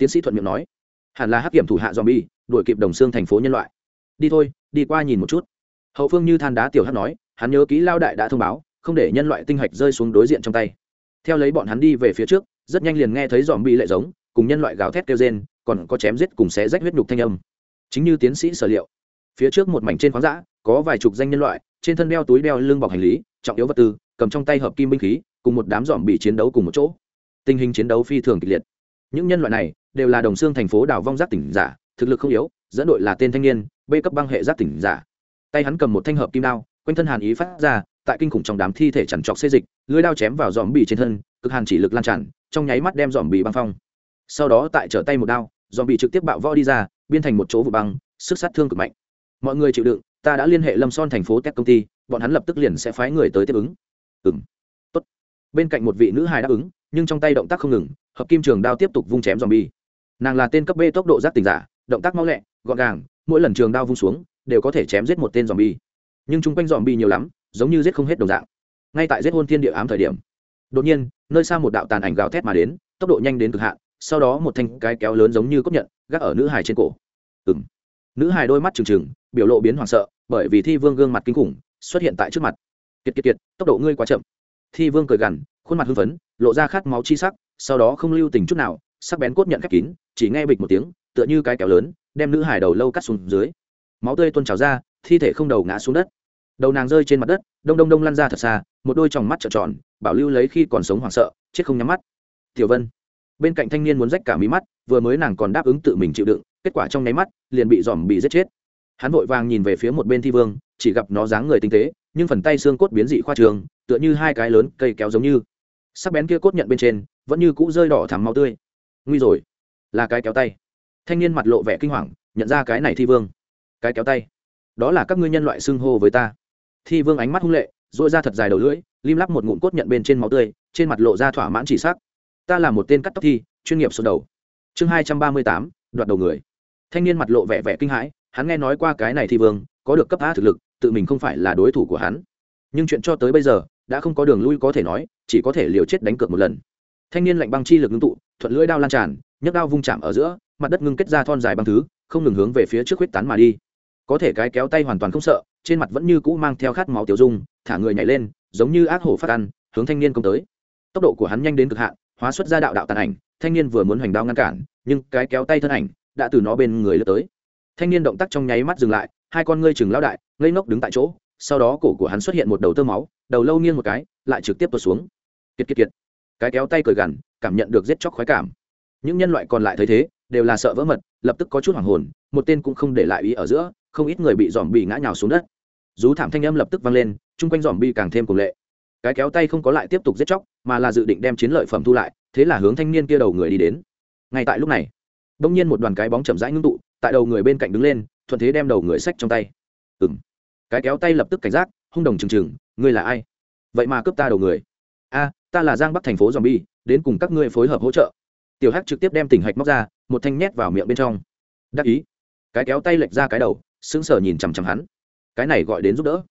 tiến sĩ thuận miệng nói, hẳn là hắc kiểm thủ hạ dòm bi đuổi kịp đồng xương thành phố nhân loại. Đi thôi, đi qua nhìn một chút. Hậu phương như than đá tiểu hắc nói, hắn nhớ kỹ lao đại đã thông báo, không để nhân loại tinh hạch rơi xuống đối diện trong tay. Theo lấy bọn hắn đi về phía trước, rất nhanh liền nghe thấy dòm bi lệ giống, cùng nhân loại gào thét kêu rên, còn có chém giết cùng xé rách huyết nhục thanh âm. Chính như tiến sĩ sở liệu, phía trước một mảnh trên khoáng dã, có vài chục danh nhân loại, trên thân đeo túi đeo lưng bọc hành lý, trọng yếu vật tư, cầm trong tay hợp kim binh khí, cùng một đám dòm bị chiến đấu cùng một chỗ. Tình hình chiến đấu phi thường kịch liệt. Những nhân loại này đều là đồng xương thành phố đảo vong giác tỉnh giả, thực lực không yếu, dẫn đội là tên thanh niên, b cấp băng hệ giác tỉnh giả. Tay hắn cầm một thanh hợp kim đao, quanh thân hàn ý phát ra, tại kinh khủng trong đám thi thể chằn trọc xê dịch, lưới đao chém vào dòm bì trên thân, cực hàn chỉ lực lan tràn, trong nháy mắt đem dòm bì băng phong. Sau đó tại trở tay một đao dòm bì trực tiếp bạo vo đi ra, biên thành một chỗ vụ băng, sức sát thương cực mạnh. Mọi người chịu đựng, ta đã liên hệ lâm son thành phố tech công ty, bọn hắn lập tức liền sẽ phái người tới tiếp ứng. Ừ tốt. Bên cạnh một vị nữ hài đáp ứng, nhưng trong tay động tác không ngừng, hợp kim trường đao tiếp tục vung chém dòm bì nàng là tên cấp b tốc độ giác tình giả, động tác mau lẹ, gọn gàng, mỗi lần trường đao vung xuống, đều có thể chém giết một tên dòm bi nhưng chung quanh dòm bi nhiều lắm, giống như giết không hết đồng dạng. Ngay tại giết hôn thiên địa ám thời điểm, đột nhiên, nơi xa một đạo tàn ảnh gào thét mà đến, tốc độ nhanh đến cực hạn, sau đó một thanh cái kéo lớn giống như cốc nhận gác ở nữ hài trên cổ. Ừ m nữ hài đôi mắt trừng trừng, biểu lộ biến hoảng sợ, bởi vì thi vương gương mặt kinh khủng xuất hiện tại trước mặt. Kiệt kiệt kiệt, tốc độ ngươi quá chậm. Thi vương cười gằn, khuôn mặt hưng phấn, lộ ra khát máu chi sắc, sau đó không lưu tình chút nào, sắc bén cốt nhận khép kín chỉ nghe bịch một tiếng, tựa như cái kéo lớn, đem nữ hải đầu lâu cắt xuống dưới. Máu tươi tuôn trào ra, thi thể không đầu ngã xuống đất. Đầu nàng rơi trên mặt đất, đông đông đông lăn ra thật xa, một đôi tròng mắt trợn tròn, bảo lưu lấy khi còn sống hoảng sợ, chết không nhắm mắt. Tiểu vân, bên cạnh thanh niên muốn rách cả mí mắt, vừa mới nàng còn đáp ứng tự mình chịu đựng, kết quả trong nháy mắt, liền bị dòm bị giết chết. Hắn vội vàng nhìn về phía một bên thi vương, chỉ gặp nó dáng người tinh tế, nhưng phần tay xương cốt biến dị khoa trường, tựa như hai cái lớn cây kéo giống như. Sắc bén kia cốt nhận bên trên, vẫn như cũ rơi đỏ thắm máu tươi. Nguy rồi là cái kéo tay. Thanh niên mặt lộ vẻ kinh hoàng, nhận ra cái này thi vương. Cái kéo tay. Đó là các ngươi nhân loại xưng hô với ta. Thi vương ánh mắt hung lệ dội ra thật dài đầu lưỡi, lim lắp một ngụm cốt nhận bên trên máu tươi, trên mặt lộ ra thỏa mãn chỉ sắc. Ta là một tên cắt tóc thi, chuyên nghiệp số đầu. Chương hai trăm ba mươi tám, đoạt đầu người. Thanh niên mặt lộ vẻ vẻ kinh hãi, hắn nghe nói qua cái này thi vương, có được cấp a thực lực, tự mình không phải là đối thủ của hắn. Nhưng chuyện cho tới bây giờ, đã không có đường lui có thể nói, chỉ có thể liều chết đánh cược một lần. Thanh niên lạnh băng chi lực ngưng tụ, thuận lưỡi đao lan tràn nhấc đao vung chạm ở giữa, mặt đất ngưng kết ra thon dài băng thứ, không ngừng hướng về phía trước huyết tán mà đi. Có thể cái kéo tay hoàn toàn không sợ, trên mặt vẫn như cũ mang theo khát máu tiểu dung, thả người nhảy lên, giống như ác hổ phát ăn, hướng thanh niên công tới. Tốc độ của hắn nhanh đến cực hạn, hóa xuất ra đạo đạo tàn ảnh, thanh niên vừa muốn hoành đao ngăn cản, nhưng cái kéo tay thân ảnh đã từ nó bên người lướt tới. Thanh niên động tác trong nháy mắt dừng lại, hai con ngươi chừng lao đại, ngây ngốc đứng tại chỗ, sau đó cổ của hắn xuất hiện một đầu tơ máu, đầu lâu nghiêng một cái, lại trực tiếp tuột xuống. Kiệt kiệt kiệt. Cái kéo tay cởi gằn, cảm nhận được giết chóc khoái cảm những nhân loại còn lại thấy thế, đều là sợ vỡ mật, lập tức có chút hoảng hồn, một tên cũng không để lại ý ở giữa, không ít người bị dòm bị ngã nhào xuống đất. Rú thảm thanh âm lập tức vang lên, chung quanh dòm bi càng thêm cùng lệ. Cái kéo tay không có lại tiếp tục giết chóc, mà là dự định đem chiến lợi phẩm thu lại, thế là hướng thanh niên kia đầu người đi đến. Ngay tại lúc này đông nhiên một đoàn cái bóng chậm rãi ngưng tụ, tại đầu người bên cạnh đứng lên, thuận thế đem đầu người sách trong tay. Ừng cái kéo tay lập tức cảnh giác, hung đồng trừng trừng, ngươi là ai? Vậy mà cướp ta đầu người. A, ta là giang bắc thành phố dòm bi đến cùng các ngươi phối hợp hỗ trợ tiểu hắc trực tiếp đem tỉnh hạch móc ra, một thanh nhét vào miệng bên trong. Đắc ý. Cái kéo tay lệch ra cái đầu, sững sờ nhìn chằm chằm hắn. Cái này gọi đến giúp đỡ.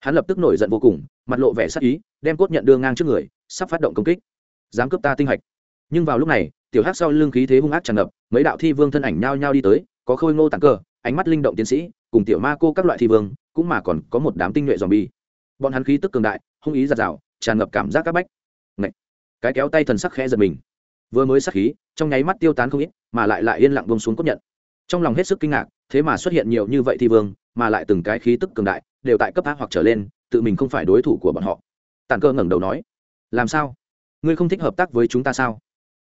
Hắn lập tức nổi giận vô cùng, mặt lộ vẻ sắc ý, đem cốt nhận đưa ngang trước người, sắp phát động công kích. Dám cướp ta tinh hạch. Nhưng vào lúc này, tiểu hắc sau lưng khí thế hung ác tràn ngập, mấy đạo thi vương thân ảnh nhao nhao đi tới, có khôi ngô tặng cơ, ánh mắt linh động tiến sĩ, cùng tiểu ma cô các loại thi vương, cũng mà còn có một đám tinh nhuệ dòm bi bọn hắn khí tức cường đại, hung ý giặt rào, tràn ngập cảm giác các bách. Ngậy! cái kéo tay thần sắc khẽ giật mình vừa mới sát khí, trong nháy mắt tiêu tán không ít, mà lại lại yên lặng bông xuống cốt nhận. Trong lòng hết sức kinh ngạc, thế mà xuất hiện nhiều như vậy thi vương, mà lại từng cái khí tức cường đại, đều tại cấp a hoặc trở lên, tự mình không phải đối thủ của bọn họ. Tàn cơ ngẩng đầu nói, làm sao? Ngươi không thích hợp tác với chúng ta sao?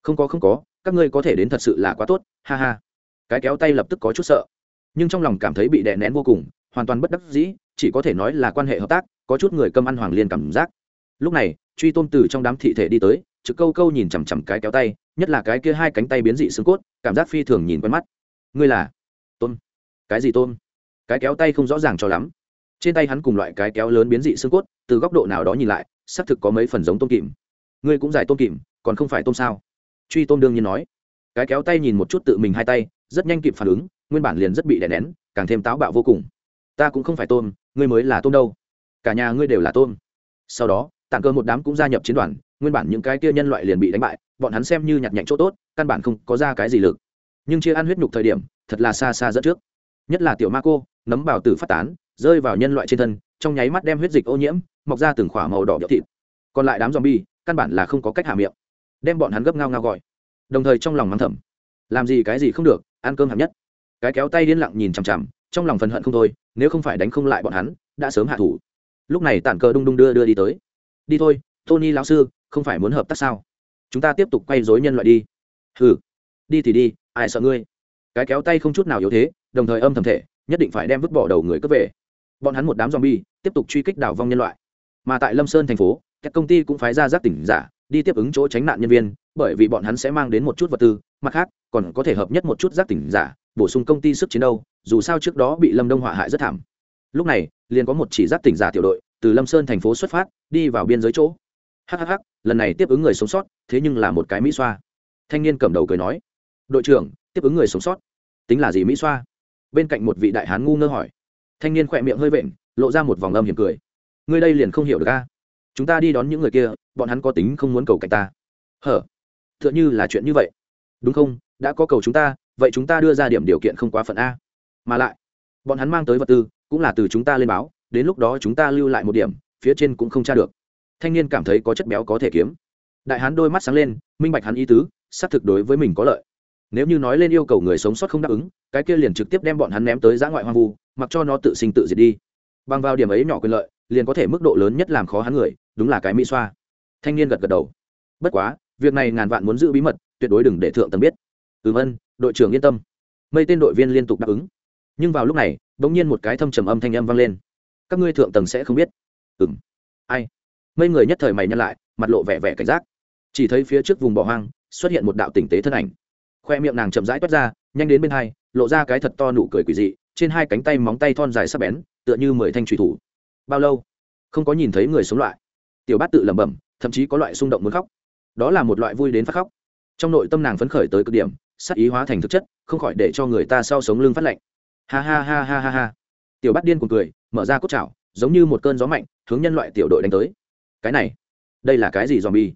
Không có không có, các ngươi có thể đến thật sự là quá tốt, ha ha. Cái kéo tay lập tức có chút sợ, nhưng trong lòng cảm thấy bị đè nén vô cùng, hoàn toàn bất đắc dĩ, chỉ có thể nói là quan hệ hợp tác, có chút người cơm ăn hoàng liên cảm giác. Lúc này, truy tôn từ trong đám thị thể đi tới trực câu câu nhìn chằm chằm cái kéo tay, nhất là cái kia hai cánh tay biến dị xương cốt, cảm giác phi thường nhìn quen mắt. Ngươi là? Tôn. Cái gì tôn? Cái kéo tay không rõ ràng cho lắm. Trên tay hắn cùng loại cái kéo lớn biến dị xương cốt, từ góc độ nào đó nhìn lại, xác thực có mấy phần giống tôm kìm. Ngươi cũng giải tôm kìm, còn không phải tôm sao? Truy tôm đương nhiên nói. Cái kéo tay nhìn một chút tự mình hai tay, rất nhanh kịp phản ứng, nguyên bản liền rất bị đè nén, càng thêm táo bạo vô cùng. Ta cũng không phải tôm ngươi mới là tôm đâu. Cả nhà ngươi đều là tôm sau đó tản cơ một đám cũng gia nhập chiến đoàn, nguyên bản những cái kia nhân loại liền bị đánh bại, bọn hắn xem như nhặt nhạnh chỗ tốt, căn bản không có ra cái gì lực. Nhưng chia ăn huyết nhục thời điểm, thật là xa xa dẫn trước. Nhất là tiểu ma cô, nấm bào tử phát tán, rơi vào nhân loại trên thân, trong nháy mắt đem huyết dịch ô nhiễm, mọc ra từng khỏa màu đỏ nhỡ thịt. Còn lại đám zombie, căn bản là không có cách hạ miệng. Đem bọn hắn gấp ngao ngao gọi. Đồng thời trong lòng mắng thầm, làm gì cái gì không được, ăn cơm hạng nhất. Cái kéo tay điên lặng nhìn chằm chằm, trong lòng phần hận không thôi, nếu không phải đánh không lại bọn hắn, đã sớm hạ thủ. Lúc này tản cờ đung đung đưa đưa đi tới đi thôi, tony lão sư, không phải muốn hợp tác sao? Chúng ta tiếp tục quay dối nhân loại đi. Ừ đi thì đi, ai sợ ngươi? Cái kéo tay không chút nào yếu thế, đồng thời âm thầm thể nhất định phải đem vứt bỏ đầu người cướp về. Bọn hắn một đám zombie, tiếp tục truy kích đảo vong nhân loại. Mà tại lâm sơn thành phố, các công ty cũng phái ra giác tỉnh giả, đi tiếp ứng chỗ tránh nạn nhân viên, bởi vì bọn hắn sẽ mang đến một chút vật tư, mặt khác, còn có thể hợp nhất một chút giác tỉnh giả, bổ sung công ty sức chiến đấu, dù sao trước đó bị lâm đông họa hại rất thảm. Lúc này, liền có một chỉ giác tỉnh giả tiểu đội từ lâm sơn thành phố xuất phát, đi vào biên giới chỗ. Hhh lần này tiếp ứng người sống sót, thế nhưng là một cái mỹ xoa. Thanh niên cầm đầu cười nói, đội trưởng, tiếp ứng người sống sót. Tính là gì mỹ xoa? Bên cạnh một vị đại hán ngu ngơ hỏi. Thanh niên khỏe miệng hơi vện, lộ ra một vòng âm hiểm cười. Ngươi đây liền không hiểu được a. Chúng ta đi đón những người kia, bọn hắn có tính không muốn cầu cạnh ta. Hở? T h ư ợ n h ư là chuyện như vậy. Đúng không? Đã có cầu chúng ta, vậy chúng ta đưa ra điểm điều kiện không quá phận a. Mà lại, bọn hắn mang tới vật tư, cũng là từ chúng ta lên báo đến lúc đó chúng ta lưu lại một điểm, phía trên cũng không tra được. Thanh niên cảm thấy có chất béo có thể kiếm. Đại hán đôi mắt sáng lên, minh bạch hắn ý tứ, xác thực đối với mình có lợi. Nếu như nói lên yêu cầu người sống sót không đáp ứng, cái kia liền trực tiếp đem bọn hắn ném tới giã ngoại hoang vu, mặc cho nó tự sinh tự diệt đi. Bằng vào điểm ấy nhỏ quyền lợi, liền có thể mức độ lớn nhất làm khó hắn người, đúng là cái mỹ xoa. Thanh niên gật gật đầu. Bất quá, việc này ngàn vạn muốn giữ bí mật, tuyệt đối đừng để thượng tầng biết. Ừm ân, đội trưởng yên tâm. Mây tên đội viên liên tục đáp ứng. Nhưng vào lúc này, bỗng nhiên một cái thâm trầm âm thanh âm vang lên các ngươi thượng tầng sẽ không biết. Ừng ai? Mấy người nhất thời mày nhăn lại, mặt lộ vẻ vẻ cảnh giác. Chỉ thấy phía trước vùng bỏ hoang, xuất hiện một đạo tình tế thân ảnh. Khoe miệng nàng chậm rãi toát ra, nhanh đến bên hai, lộ ra cái thật to nụ cười quỷ dị, trên hai cánh tay móng tay thon dài sắc bén, tựa như mười thanh trùy thủ. Bao lâu? Không có nhìn thấy người sống loại tiểu bát tự lẩm bẩm, thậm chí có loại xung động muốn khóc. Đó là một loại vui đến phát khóc. Trong nội tâm nàng phấn khởi tới cực điểm, sắc ý hóa thành thực chất, không khỏi để cho người ta sau sống lưng phát lạnh. Ha ha ha ha ha ha. Tiểu bát điên cuồng cười mở ra cốt chảo, giống như một cơn gió mạnh, hướng nhân loại tiểu đội đánh tới. Cái này, đây là cái gì dòm bi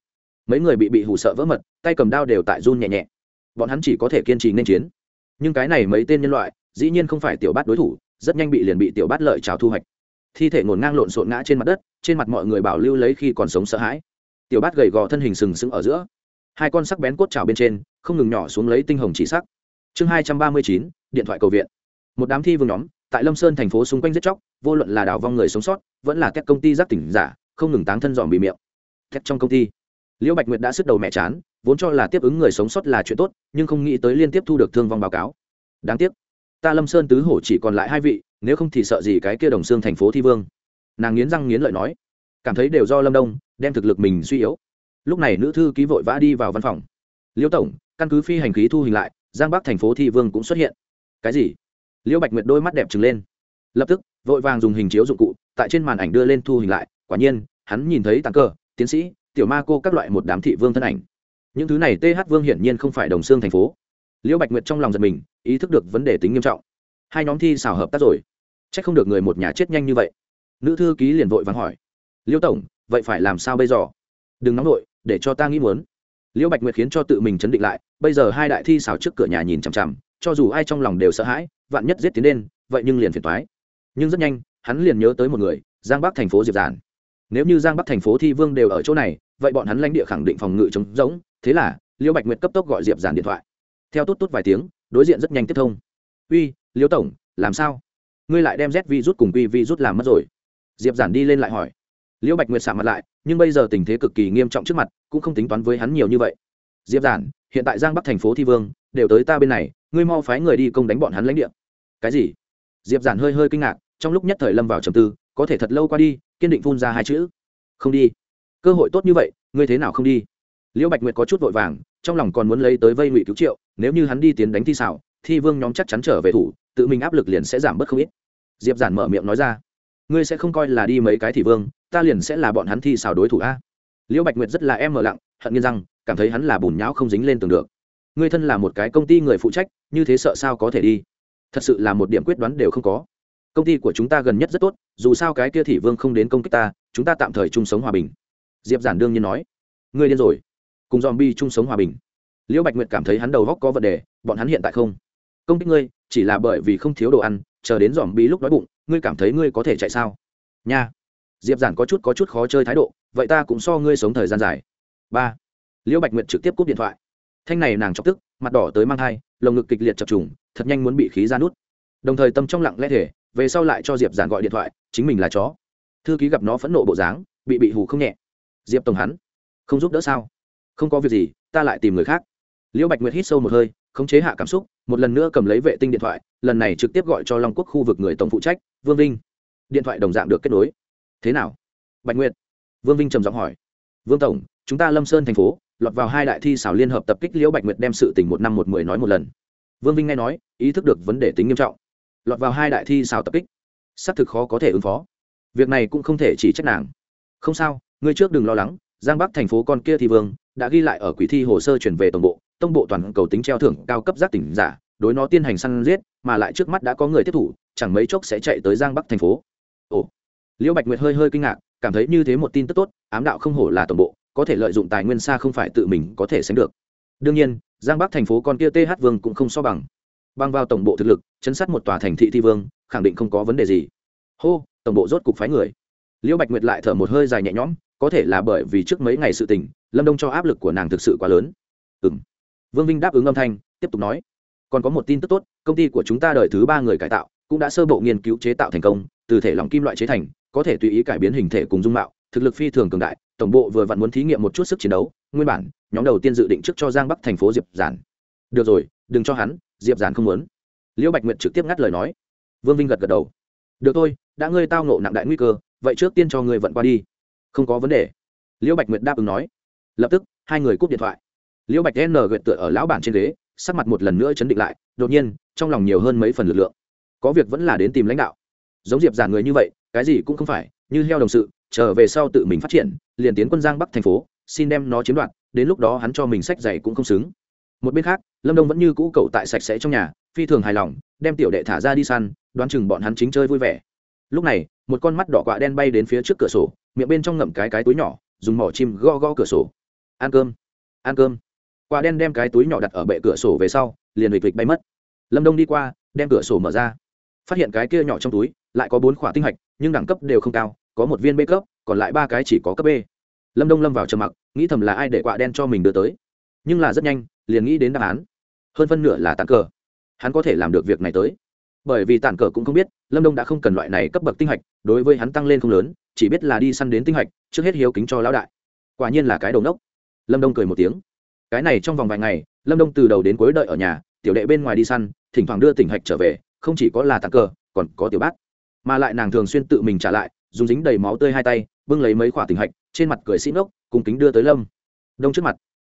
mấy người bị bị hù sợ vỡ mật, tay cầm đao đều tại run nhẹ nhẹ. Bọn hắn chỉ có thể kiên trì nên chiến. Nhưng cái này mấy tên nhân loại, dĩ nhiên không phải tiểu bát đối thủ, rất nhanh bị liền bị tiểu bát lợi trào thu hoạch. Thi thể ngổn ngang lộn xộn ngã trên mặt đất, trên mặt mọi người bảo lưu lấy khi còn sống sợ hãi. Tiểu bát gầy gò thân hình sừng sững ở giữa. Hai con sắc bén cốt trào bên trên, không ngừng nhỏ xuống lấy tinh hồng chỉ sắc. Chương hai trăm ba mươi chín, điện thoại cầu viện. Một đám thi vương nhóm tại lâm sơn thành phố xung quanh giết chóc, vô luận là đào vong người sống sót, vẫn là các công ty giác tỉnh giả, không ngừng táng thân dòm bị miệng. Thét trong công ty. Liễu bạch nguyệt đã sức đầu mẹ chán, vốn cho là tiếp ứng người sống sót là chuyện tốt, nhưng không nghĩ tới liên tiếp thu được thương vong báo cáo. Đáng tiếc, ta lâm sơn tứ hổ chỉ còn lại hai vị, nếu không thì sợ gì cái kia đồng xương thành phố thi vương? Nàng nghiến răng nghiến lợi nói. Cảm thấy đều do lâm đông, đem thực lực mình suy yếu. Lúc này nữ thư ký vội vã đi vào văn phòng. Liễu tổng, căn cứ phi hành khí thu hình lại, giang bắc thành phố thi vương cũng xuất hiện. Cái gì? Liễu bạch nguyệt đôi mắt đẹp trừng lên. Lập tức, vội vàng dùng hình chiếu dụng cụ, tại trên màn ảnh đưa lên thu hình lại, quả nhiên, hắn nhìn thấy tàng cơ, tiến sĩ, tiểu ma cô các loại một đám thị vương thân ảnh. Những thứ này th vương hiển nhiên không phải đồng xương thành phố. Liễu bạch nguyệt trong lòng giật mình, ý thức được vấn đề tính nghiêm trọng. Hai nhóm thi xào hợp tác rồi. C h ắ c không được người một nhà chết nhanh như vậy. Nữ thư ký liền vội vàng hỏi. Liễu tổng, vậy phải làm sao bây giờ? Đừng nóng vội, để cho ta nghĩ muốn. Liễu bạch nguyệt khiến cho tự mình chấn định lại, bây giờ hai đại thi xào trước cửa nhà nhìn chằm chằm cho dù ai trong lòng đều sợ hãi, vạn nhất giết tiến lên, vậy nhưng liền phiền toái. nhưng rất nhanh, hắn liền nhớ tới một người, giang bắc thành phố diệp giản. Nếu như giang bắc thành phố thi vương đều ở chỗ này, vậy bọn hắn lãnh địa khẳng định phòng ngự chống rỗng, thế là liễu bạch nguyệt cấp tốc gọi diệp giản điện thoại. Theo tốt tốt vài tiếng, đối diện rất nhanh tiếp thông. Uy liễu tổng, làm sao? Ngươi lại đem z vi rút cùng quy vi rút làm mất rồi. Diệp giản đi lên lại hỏi. Liễu bạch nguyệt xả mặt lại, nhưng bây giờ tình thế cực kỳ nghiêm trọng trước mặt, cũng không tính toán với hắn nhiều như vậy diệp giản, hiện tại giang bắc thành phố thi vương, đều tới ta bên này, ngươi mau phái người đi công đánh bọn hắn lãnh địa. Cái gì? Diệp giản hơi hơi kinh ngạc, trong lúc nhất thời lâm vào trầm tư, có thể thật lâu qua đi, kiên định phun ra hai chữ. Không đi. Cơ hội tốt như vậy, ngươi thế nào không đi? Liễu bạch nguyệt có chút vội vàng, trong lòng còn muốn lấy tới vây ngụy cứu triệu, nếu như hắn đi tiến đánh thi xảo, thi vương nhóm chắc chắn trở về thủ, tự mình áp lực liền sẽ giảm bớt không ít. Diệp giản mở miệng nói ra, ngươi sẽ không coi là đi mấy cái thị vương, ta liền sẽ là bọn hắn thi xảo đối thủ a. Liễu bạch nguyệt rất là em mở lặng, hận nghiên rằng cảm thấy hắn là bùn nhão không dính lên tường được. Ngươi thân là một cái công ty người phụ trách, như thế sợ sao có thể đi? Thật sự là một điểm quyết đoán đều không có. Công ty của chúng ta gần nhất rất tốt, dù sao cái kia thị vương không đến công kích ta, chúng ta tạm thời chung sống hòa bình. Diệp giản đương nhiên nói. Ngươi điên rồi. Cùng dòm bi chung sống hòa bình. Liễu bạch nguyệt cảm thấy hắn đầu góc có vấn đề, bọn hắn hiện tại không. Công kích ngươi, chỉ là bởi vì không thiếu đồ ăn, chờ đến dòm bi lúc đói bụng, ngươi cảm thấy ngươi có thể chạy sao? Nha. Diệp giản có chút có chút khó chơi thái độ, vậy ta cũng so ngươi sống thời gian dài. Ba liễu bạch nguyệt trực tiếp cúp điện thoại. Thanh này nàng chọc tức, mặt đỏ tới mang thai, lồng ngực kịch liệt chập trùng, thật nhanh muốn bị khí ra nút. Đồng thời tâm trong lặng lẽ thể về sau lại cho diệp giản gọi điện thoại, chính mình là chó. Thư ký gặp nó phẫn nộ bộ dáng, bị bị hù không nhẹ. Diệp tổng hắn, không giúp đỡ sao? Không có việc gì, ta lại tìm người khác. Liễu bạch nguyệt hít sâu một hơi, khống chế hạ cảm xúc, một lần nữa cầm lấy vệ tinh điện thoại, lần này trực tiếp gọi cho long quốc khu vực người tổng phụ trách, vương vinh. Điện thoại đồng dạng được kết nối. Thế nào? Bạch nguyệt. Vương vinh trầm giọng hỏi. Vương tổng, chúng ta lâm sơn thành phố lọt vào hai đại thi xảo liên hợp tập kích liễu bạch nguyệt đem sự tình một năm một mười nói một lần. Vương vinh nghe nói, ý thức được vấn đề tính nghiêm trọng. Lọt vào hai đại thi xảo tập kích, xác thực khó có thể ứng phó. Việc này cũng không thể chỉ trách nàng. Không sao, ngươi trước đừng lo lắng, giang bắc thành phố con kia thi vương, đã ghi lại ở quỷ thi hồ sơ chuyển về tổng bộ, tông bộ toàn cầu tính treo thưởng cao cấp giác tỉnh giả, đối nó tiến hành săn giết, mà lại trước mắt đã có người tiếp thủ, chẳng mấy chốc sẽ chạy tới giang bắc thành phố. Ồ. Liễu bạch nguyệt hơi hơi kinh ngạc, cảm thấy như thế một tin tức tốt, ám đạo không hổ là tổng bộ có thể lợi dụng tài nguyên xa không phải tự mình có thể sánh được. Đương nhiên, giang bắc thành phố con kia th vương cũng không so bằng. Băng vào tổng bộ thực lực, chấn sát một tòa thành thị thi vương, khẳng định không có vấn đề gì. Hô, tổng bộ rốt cục phái người. Liễu bạch nguyệt lại thở một hơi dài nhẹ nhõm, có thể là bởi vì trước mấy ngày sự tình, lâm đông cho áp lực của nàng thực sự quá lớn. Ừ m vương vinh đáp ứng âm thanh, tiếp tục nói. Còn có một tin tức tốt, công ty của chúng ta đợi thứ ba người cải tạo, cũng đã sơ bộ nghiên cứu chế tạo thành công, từ thể lỏng kim loại chế thành, có thể tùy ý cải biến hình thể cùng dung mạo thực lực phi thường cường đại, tổng bộ vừa vặn muốn thí nghiệm một chút sức chiến đấu, nguyên bản, nhóm đầu tiên dự định trước cho giang bắc thành phố diệp giản. Được rồi, đừng cho hắn, diệp giản không muốn. Liễu bạch nguyệt trực tiếp ngắt lời nói. Vương vinh gật gật đầu. Được thôi, đã ngươi tao nộ nặng đại nguy cơ, vậy trước tiên cho ngươi vận qua đi. Không có vấn đề. Liễu bạch nguyệt đáp ứng nói. Lập tức, hai người cúp điện thoại. Liễu bạch n gợt tựa ở lão bản trên ghế, sắc mặt một lần nữa chấn định lại, đột nhiên, trong lòng nhiều hơn mấy phần lực lượng. Có việc vẫn là đến tìm lãnh đạo. Giống diệp giản người như vậy, cái gì cũng không phải, như heo đồng sự trở về sau tự mình phát triển, liền tiến quân giang bắc thành phố, xin đem nó chiếm đoạt, đến lúc đó hắn cho mình sách giày cũng không xứng. Một bên khác, lâm đông vẫn như cũ cậu tại sạch sẽ trong nhà, phi thường hài lòng, đem tiểu đệ thả ra đi săn, đoán chừng bọn hắn chính chơi vui vẻ. Lúc này, một con mắt đỏ quạ đen bay đến phía trước cửa sổ, miệng bên trong ngậm cái cái túi nhỏ, dùng mỏ chim go go cửa sổ. Ăn cơm ăn cơm. Quạ đen đem cái túi nhỏ đặt ở bệ cửa sổ về sau, liền lịch lịch bay mất. Lâm đông đi qua, đem cửa sổ mở ra. Phát hiện cái kia nhỏ trong túi, lại có bốn khỏa tinh hạch, nhưng đẳng cấp đều không cao có một viên b cấp, còn lại ba cái chỉ có cấp b. Lâm đông lâm vào trầm mặc, nghĩ thầm là ai để quạ đen cho mình đưa tới. Nhưng là rất nhanh, liền nghĩ đến đáp án. Hơn phân nửa là tàn cờ. Hắn có thể làm được việc này tới. Bởi vì tàn cờ cũng không biết, lâm đông đã không cần loại này cấp bậc tinh hạch, đối với hắn tăng lên không lớn, chỉ biết là đi săn đến tinh hạch, trước hết hiếu kính cho lão đại. Quả nhiên là cái đầu nốc. Lâm đông cười một tiếng. Cái này trong vòng vài ngày, lâm đông từ đầu đến cuối đợi ở nhà, tiểu đệ bên ngoài đi săn, thỉnh thoảng đưa tinh hạch trở về, không chỉ có là tàn cờ, còn có tiểu bát. Mà lại nàng thường xuyên tự mình trả lại dùng dính đầy máu tươi hai tay, bưng lấy mấy khoả tình hạch, trên mặt cười sĩ ngốc, cùng kính đưa tới lâm. Đông trước mặt.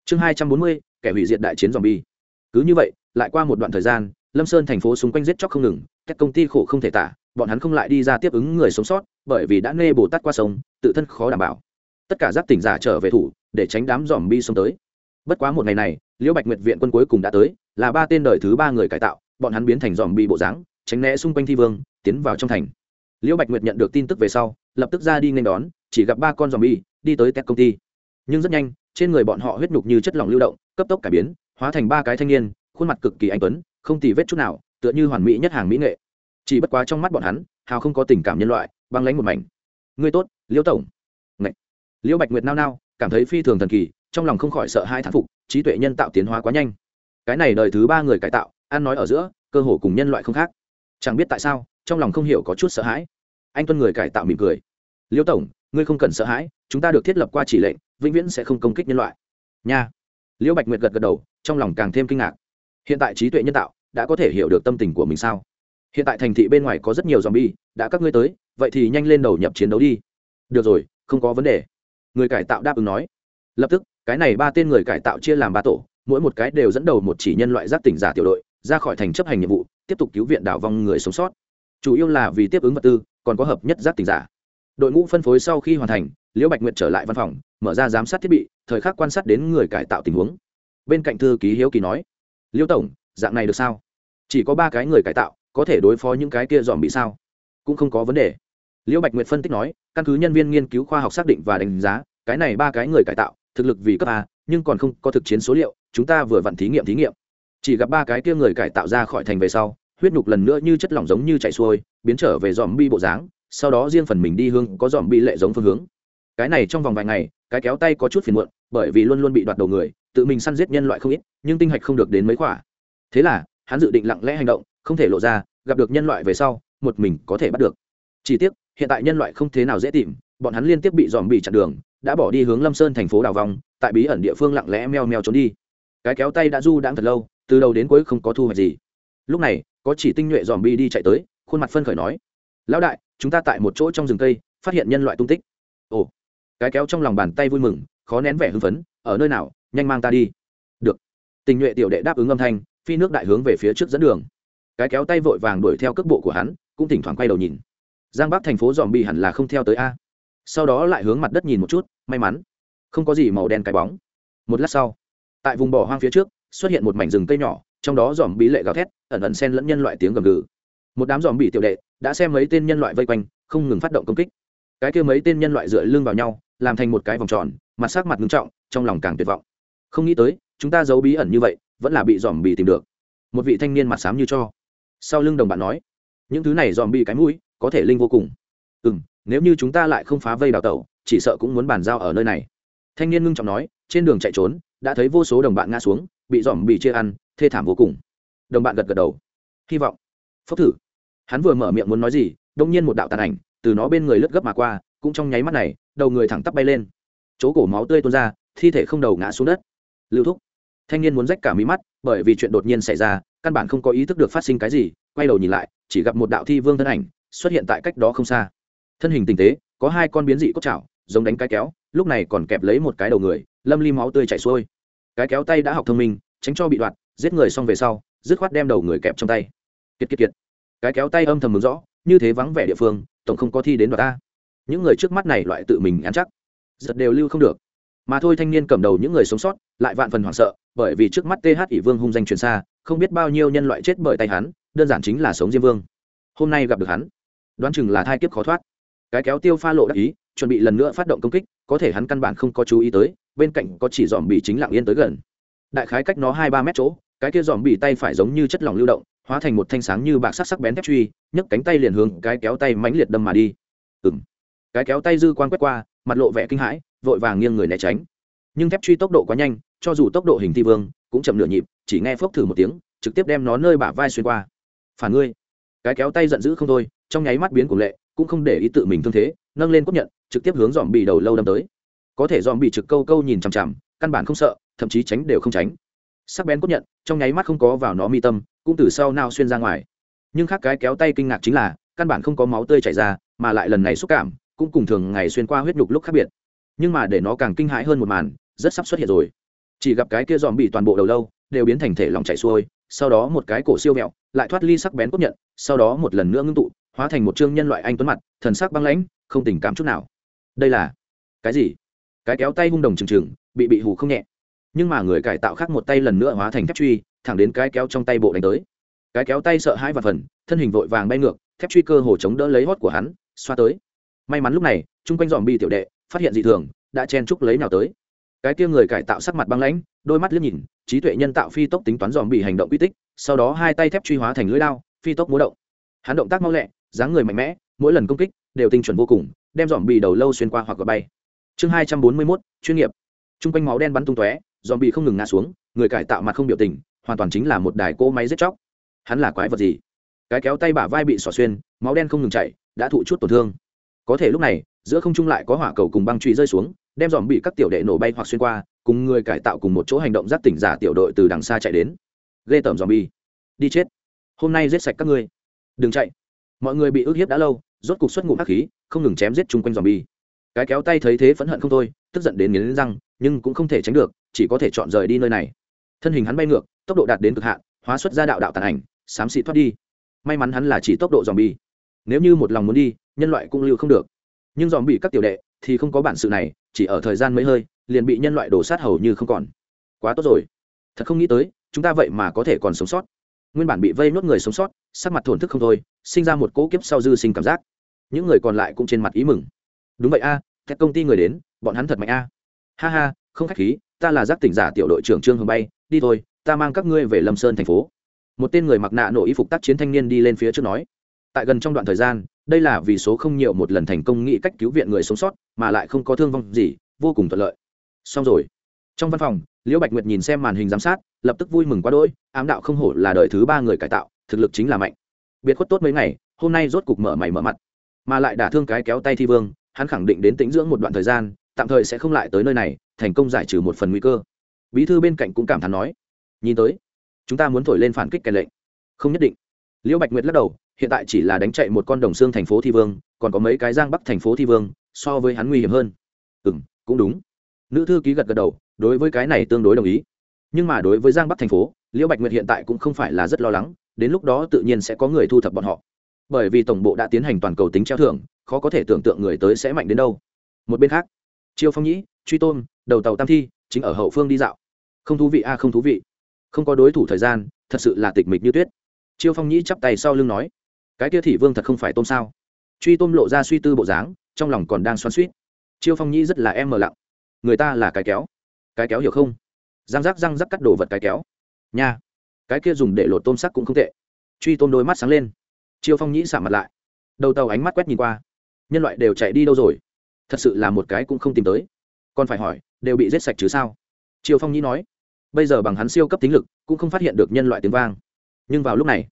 Chương hai trăm bốn mươi, kẻ hủy diệt đại chiến dòm bi cứ như vậy, lại qua một đoạn thời gian, lâm sơn thành phố xung quanh giết chóc không ngừng, các công ty khổ không thể tả, bọn hắn không lại đi ra tiếp ứng người sống sót, bởi vì đã nê bồ tát qua sông, tự thân khó đảm bảo. Tất cả giáp tỉnh giả trở về thủ, để tránh đám dòm bi xông tới. Bất quá một ngày này, liễu bạch nguyệt viện quân cuối cùng đã tới, là ba tên đời thứ ba người cải tạo, bọn hắn biến thành dòm bi bộ dáng, tránh né xung quanh thi vương, tiến vào trong thành liễu bạch nguyệt nhận được tin tức về sau, lập tức ra đi nên đón, chỉ gặp ba con dòm bi đi tới tech công ty. Nhưng rất nhanh, trên người bọn họ huyết nhục như chất lỏng lưu động, cấp tốc cải biến, hóa thành ba cái thanh niên, khuôn mặt cực kỳ anh tuấn, không tì vết chút nào, tựa như hoàn mỹ nhất hàng mỹ nghệ. Chỉ bất quá trong mắt bọn hắn, hào không có tình cảm nhân loại, băng lánh một mảnh. Ngươi tốt, liễu tổng. Ngậy. liễu bạch nguyệt nao nao, cảm thấy phi thường thần kỳ, trong lòng không khỏi sợ hai thán phục, trí tuệ nhân tạo tiến hóa quá nhanh. Cái này đời thứ ba người cải tạo, ăn nói ở giữa, cơ hồ cùng nhân loại không khác. Chẳng biết tại sao trong lòng không hiểu có chút sợ hãi. Anh tuân người cải tạo mỉm cười. Liêu tổng, ngươi không cần sợ hãi, chúng ta được thiết lập qua chỉ lệnh, vĩnh viễn sẽ không công kích nhân loại. Nha. Liễu bạch nguyệt gật gật đầu, trong lòng càng thêm kinh ngạc. Hiện tại trí tuệ nhân tạo đã có thể hiểu được tâm tình của mình sao? Hiện tại thành thị bên ngoài có rất nhiều z o m bi e đã các ngươi tới, vậy thì nhanh lên đầu nhập chiến đấu đi. Được rồi, không có vấn đề. Người cải tạo đáp ứng nói. Lập tức, cái này ba tên người cải tạo chia làm ba tổ, mỗi một cái đều dẫn đầu một chỉ nhân loại giác tỉnh giả tiểu đội, ra khỏi thành chấp hành nhiệm vụ, tiếp tục cứu viện đảo vong người sống sót chủ yếu là vì tiếp ứng vật tư, còn có hợp nhất giác tỉnh giả. Đội ngũ phân phối sau khi hoàn thành, liễu bạch nguyện trở lại văn phòng, mở ra giám sát thiết bị, thời khắc quan sát đến người cải tạo tình huống. Bên cạnh thư ký hiếu kỳ nói, liễu tổng, dạng này được sao? Chỉ có ba cái người cải tạo, có thể đối phó những cái kia dòm bị sao? Cũng không có vấn đề. Liễu bạch nguyệt phân tích nói, căn cứ nhân viên nghiên cứu khoa học xác định và đánh giá, cái này ba cái người cải tạo, thực lực vì cấp a, nhưng còn không có thực chiến số liệu, chúng ta vừa vặn thí nghiệm thí nghiệm. Chỉ gặp ba cái kia người cải tạo ra khỏi thành về sau huyết nhục lần nữa như chất lỏng giống như chảy xuôi, biến trở về dòm bi bộ dáng, sau đó riêng phần mình đi hương có dòm bi lệ giống phương hướng. Cái này trong vòng vài ngày, cái kéo tay có chút phiền muộn, bởi vì luôn luôn bị đoạt đầu người, tự mình săn giết nhân loại không ít, nhưng tinh hạch không được đến mấy quả. Thế là, hắn dự định lặng lẽ hành động, không thể lộ ra, gặp được nhân loại về sau, một mình có thể bắt được. Chỉ tiếc, hiện tại nhân loại không thế nào dễ tìm, bọn hắn liên tiếp bị dòm bị chặn đường, đã bỏ đi hướng lâm sơn thành phố đào vòng, tại bí ẩn địa phương lặng lẽ meo meo trốn đi. Cái kéo tay đã du đãng thật lâu, từ đầu đến cuối không có thu hoạch gì. Lúc này có chỉ tinh nhuệ dòm bi đi chạy tới, khuôn mặt phân khởi nói, lão đại, chúng ta tại một chỗ trong rừng cây, phát hiện nhân loại tung tích. Ồ, cái kéo trong lòng bàn tay vui mừng, khó nén vẻ hưng phấn, ở nơi nào, nhanh mang ta đi. Được. Tình nhuệ tiểu đệ đáp ứng âm thanh, phi nước đại hướng về phía trước dẫn đường. Cái kéo tay vội vàng đuổi theo cước bộ của hắn, cũng thỉnh thoảng quay đầu nhìn. Giang bắc thành phố dòm bi hẳn là không theo tới a. Sau đó lại hướng mặt đất nhìn một chút, may mắn, không có gì màu đen cái bóng. Một lát sau, tại vùng bỏ hoang phía trước, xuất hiện một mảnh rừng cây nhỏ trong đó dòm bí lệ gào thét, ẩn ẩn xen lẫn nhân loại tiếng gầm gừ. Một đám dòm bị tiểu đệ đã xem mấy tên nhân loại vây quanh, không ngừng phát động công kích. Cái kia mấy tên nhân loại dựa lưng vào nhau, làm thành một cái vòng tròn, mặt sắc mặt ngưng trọng, trong lòng càng tuyệt vọng. Không nghĩ tới, chúng ta giấu bí ẩn như vậy, vẫn là bị dòm bị tìm được. Một vị thanh niên mặt xám như cho. Sau lưng đồng bạn nói, những thứ này dòm bị cái mũi, có thể linh vô cùng. Ừ m nếu như chúng ta lại không phá vây đào tẩu, chỉ sợ cũng muốn bàn giao ở nơi này. Thanh niên ngưng trọng nói, trên đường chạy trốn, đã thấy vô số đồng bạn ngã xuống, bị dòm bị chia ăn thê thảm vô cùng. Đồng bạn gật gật đầu. Hy vọng. Phốc thử. Hắn vừa mở miệng muốn nói gì, đông nhiên một đạo tàn ảnh từ nó bên người lướt gấp mà qua, cũng trong nháy mắt này, đầu người thẳng tắp bay lên. Chỗ cổ máu tươi tuôn ra, thi thể không đầu ngã xuống đất. Lưu thúc. Thanh niên muốn rách cả mí mắt, bởi vì chuyện đột nhiên xảy ra, căn bản không có ý thức được phát sinh cái gì, quay đầu nhìn lại, chỉ gặp một đạo thi vương thân ảnh xuất hiện tại cách đó không xa. Thân hình tinh tế, có hai con biến dị cốt chảo giống đánh cái kéo, lúc này còn kẹp lấy một cái đầu người, lâm ly máu tươi chảy xuôi. Cái kéo tay đã học thông minh, tránh cho bị đoạt giết người xong về sau, dứt khoát đem đầu người kẹp trong tay. Kiệt kiệt kiệt. Cái kéo tay âm thầm mừng rõ, như thế vắng vẻ địa phương, tổng không có thi đến đoạt ta. Những người trước mắt này loại tự mình ăn chắc, giật đều lưu không được. Mà thôi thanh niên cầm đầu những người sống sót, lại vạn phần hoảng sợ, bởi vì trước mắt th ỷ vương hung danh truyền xa, không biết bao nhiêu nhân loại chết bởi tay hắn, đơn giản chính là sống diêm vương. Hôm nay gặp được hắn, đoán chừng là thai kiếp khó thoát. Cái kéo tiêu pha lộ đắc ý, chuẩn bị lần nữa phát động công kích, có thể hắn căn bản không có chú ý tới, bên cạnh có chỉ dòm bị chính lặng yên tới gần. Đại khái cách nó hai ba mét chỗ cái kia dòm bị tay phải giống như chất lỏng lưu động, hóa thành một thanh sáng như bạc sắc sắc bén thép truy, nhấc cánh tay liền hướng cái kéo tay mãnh liệt đâm mà đi. Ừng cái kéo tay dư quan quét qua, mặt lộ vẻ kinh hãi, vội vàng nghiêng người né tránh. Nhưng thép truy tốc độ quá nhanh, cho dù tốc độ hình thi vương, cũng chậm nửa nhịp, chỉ nghe phốc thử một tiếng, trực tiếp đem nó nơi bả vai xuyên qua. Phản ngươi. Cái kéo tay giận dữ không thôi, trong nháy mắt biến của lệ, cũng không để ý tự mình thương thế, nâng lên cốt nhận, trực tiếp hướng dòm bị đầu lâu đâm tới. Có thể dòm bị trực câu câu nhìn chằm chằm, căn bản không sợ, thậm chí tránh đều không tránh sắc bén cốt nhận, trong nháy mắt không có vào nó mi tâm, cũng từ sau nao xuyên ra ngoài. Nhưng khác cái kéo tay kinh ngạc chính là, căn bản không có máu tươi chảy ra, mà lại lần này xúc cảm, cũng cùng thường ngày xuyên qua huyết nhục lúc khác biệt. Nhưng mà để nó càng kinh hãi hơn một màn, rất sắp xuất hiện rồi. Chỉ gặp cái kia dòm bị toàn bộ đầu lâu, đều biến thành thể lòng chảy xuôi, sau đó một cái cổ siêu mẹo lại thoát ly sắc bén cốt nhận, sau đó một lần nữa ngưng tụ, hóa thành một chương nhân loại anh tuấn mặt, thần sắc băng lãnh, không tình cảm chút nào. Đây là cái gì? Cái kéo tay hung đồng trừng trừng, bị bị hù không nhẹ nhưng mà người cải tạo khác một tay lần nữa hóa thành thép truy, thẳng đến cái kéo trong tay bộ đánh tới. Cái kéo tay sợ hãi và phần, thân hình vội vàng bay ngược, thép truy cơ hồ chống đỡ lấy hót của hắn, xoa tới. May mắn lúc này, chung quanh dòm bi tiểu đệ, phát hiện dị thường, đã chen chúc lấy nào tới. Cái kia người cải tạo sắc mặt băng lãnh, đôi mắt liếc nhìn, trí tuệ nhân tạo phi tốc tính toán dòm bị hành động quy tích, sau đó hai tay thép truy hóa thành lưỡi lao phi tốc múa động. Hắn động tác mau lẹ, dáng người mạnh mẽ, mỗi lần công kích, đều tinh chuẩn vô cùng, đem dòm bị đầu lâu xuyên qua hoặc gọt bay. Chương hai trăm bốn mươi mốt, chuyên nghiệp. T r u n g quanh máu đen bắn tung tóe dòm bị không ngừng ngã xuống, người cải tạo mặt không biểu tình, hoàn toàn chính là một đài cỗ máy giết chóc. Hắn là quái vật gì? Cái kéo tay bả vai bị xỏ xuyên, máu đen không ngừng chảy, đã thụ chút tổn thương. Có thể lúc này, giữa không trung lại có hỏa cầu cùng băng truy rơi xuống, đem dòm bị các tiểu đệ nổ bay hoặc xuyên qua, cùng người cải tạo cùng một chỗ hành động giáp tỉnh giả tiểu đội từ đằng xa chạy đến. Ghê tởm dòm bi đi chết. Hôm nay giết sạch các ngươi. Đừng chạy. Mọi người bị ức hiếp đã lâu, rốt cục xuất ngụm hắc khí, không ngừng chém giết chung quanh dòm bi cái kéo tay thấy thế phẫn hận không thôi, tức giận đến nghiến răng, nhưng cũng không thể tránh được chỉ có thể chọn rời đi nơi này. Thân hình hắn bay ngược tốc độ đạt đến cực hạn hóa xuất ra đạo đạo tàn ảnh xám xị thoát đi. May mắn hắn là chỉ tốc độ dòm bi nếu như một lòng muốn đi nhân loại cũng lưu không được. Nhưng dòm bị các tiểu đệ thì không có bản sự này chỉ ở thời gian mấy hơi liền bị nhân loại đổ sát hầu như không còn. Quá tốt rồi. Thật không nghĩ tới chúng ta vậy mà có thể còn sống sót. Nguyên bản bị vây nuốt người sống sót sắc mặt thổn thức không thôi sinh ra một cỗ kiếp sau dư sinh cảm giác. Những người còn lại cũng trên mặt ý mừng. Đúng vậy a à, các công ty người đến bọn hắn thật mạnh a. Ha ha không khách khí ta là giác tỉnh giả tiểu đội trưởng trương hồng bay, đi thôi, ta mang các ngươi về lâm sơn thành phố. Một tên người mặc nạ nổ y phục tác chiến thanh niên đi lên phía trước nói. Tại gần trong đoạn thời gian, đây là vì số không nhiều một lần thành công nghĩ cách cứu viện người sống sót, mà lại không có thương vong gì, vô cùng thuận lợi. Xong rồi. Trong văn phòng, liễu bạch nguyệt nhìn xem màn hình giám sát, lập tức vui mừng quá đỗi, ám đạo không hổ là đời thứ ba người cải tạo, thực lực chính là mạnh. Biệt khuất tốt mấy ngày, hôm nay rốt cục mở mày mở mặt. Mà lại đả thương cái kéo tay thi vương, hắn khẳng định đến tĩnh dưỡng một đoạn thời gian tạm thời sẽ không lại tới nơi này, thành công giải trừ một phần nguy cơ. Bí thư bên cạnh cũng cảm thán nói. Nhìn tới, chúng ta muốn thổi lên phản kích kèn lệnh. Không nhất định. Liễu bạch nguyệt lắc đầu, hiện tại chỉ là đánh chạy một con đồng xương thành phố thi vương, còn có mấy cái giang bắc thành phố thi vương, so với hắn nguy hiểm hơn. Ừ m cũng đúng. Nữ thư ký gật gật đầu, đối với cái này tương đối đồng ý. Nhưng mà đối với giang bắc thành phố, liễu bạch nguyệt hiện tại cũng không phải là rất lo lắng, đến lúc đó tự nhiên sẽ có người thu thập bọn họ. Bởi vì tổng bộ đã tiến hành toàn cầu tính treo thưởng, khó có thể tưởng tượng người tới sẽ mạnh đến đâu. Một bên khác chiêu phong nhĩ, truy tôn, đầu tàu tam thi, chính ở hậu phương đi dạo. Không thú vị a, không thú vị. Không có đối thủ thời gian, thật sự là tịch mịch như tuyết. Chiêu phong nhĩ chắp tay sau lưng nói, cái kia thị vương thật không phải tôm sao? Truy tôm lộ ra suy tư bộ dáng, trong lòng còn đang xoắn suýt chiêu phong nhĩ rất là em mờ lặng. Người ta là cái kéo. Cái kéo hiểu không? Răng rắc răng rắc cắt đồ vật cái kéo. Nha, cái kia dùng để lột tôm sắc cũng không tệ. Truy tôm đôi mắt sáng lên. Chiêu phong nhĩ xả mặt lại. Đầu tàu ánh mắt quét nhìn qua. Nhân loại đều chạy đi đâu rồi? Thật sự là một cái cũng không tìm tới. Còn phải hỏi đều bị giết sạch chứ sao? Triều phong nhĩ nói bây giờ bằng hắn siêu cấp tính lực cũng không phát hiện được nhân loại tiếng vang. Nhưng vào lúc này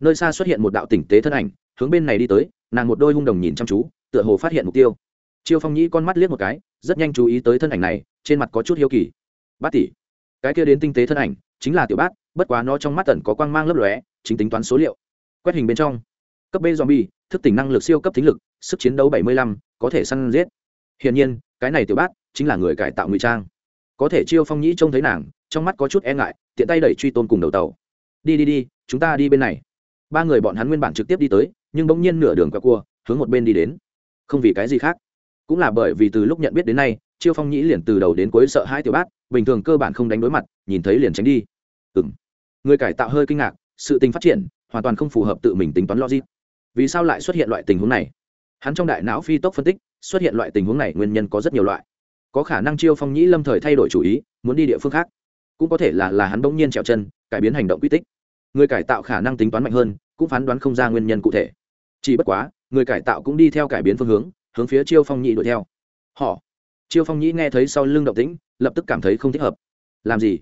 nơi xa xuất hiện một đạo tỉnh tế thân ảnh hướng bên này đi tới nàng một đôi hung đồng nhìn chăm chú tựa hồ phát hiện mục tiêu. Triều phong nhĩ con mắt liếc một cái rất nhanh chú ý tới thân ảnh này trên mặt có chút hiếu kỳ. Bát tỷ cái kia đến tinh tế thân ảnh chính là tiểu bát bất quá nó trong mắt tần có quang mang lấp lóe chính tính toán số liệu. Quét hình bên trong cấp b zombie thức tỉnh năng lực siêu cấp tính lực sức chiến đấu 75, có thể săn giết hiển nhiên, cái này tiểu bát chính là người cải tạo ngụy trang. Có thể chiêu phong nhĩ trông thấy nàng, trong mắt có chút e ngại, tiện tay đẩy truy tôn cùng đầu tàu. Đi đi đi, chúng ta đi bên này. Ba người bọn hắn nguyên bản trực tiếp đi tới, nhưng bỗng nhiên nửa đường qua cua, hướng một bên đi đến. Không vì cái gì khác, cũng là bởi vì từ lúc nhận biết đến nay, chiêu phong nhĩ liền từ đầu đến cuối sợ hai tiểu bát, bình thường cơ bản không đánh đối mặt, nhìn thấy liền tránh đi. Ừ m người cải tạo hơi kinh ngạc, sự tình phát triển, hoàn toàn không phù hợp tự mình tính toán logic. Vì sao lại xuất hiện loại tình huống này? Hắn trong đại não phi tốc phân tích, xuất hiện loại tình huống này nguyên nhân có rất nhiều loại. Có khả năng chiêu phong nhĩ lâm thời thay đổi chủ ý, muốn đi địa phương khác. Cũng có thể là là hắn bỗng nhiên trèo chân, cải biến hành động quy tích. Người cải tạo khả năng tính toán mạnh hơn, cũng phán đoán không ra nguyên nhân cụ thể. Chỉ bất quá, người cải tạo cũng đi theo cải biến phương hướng hướng phía chiêu phong nhĩ đuổi theo. Họ. Chiêu phong nhĩ nghe thấy sau lưng động tĩnh, lập tức cảm thấy không thích hợp. Làm gì?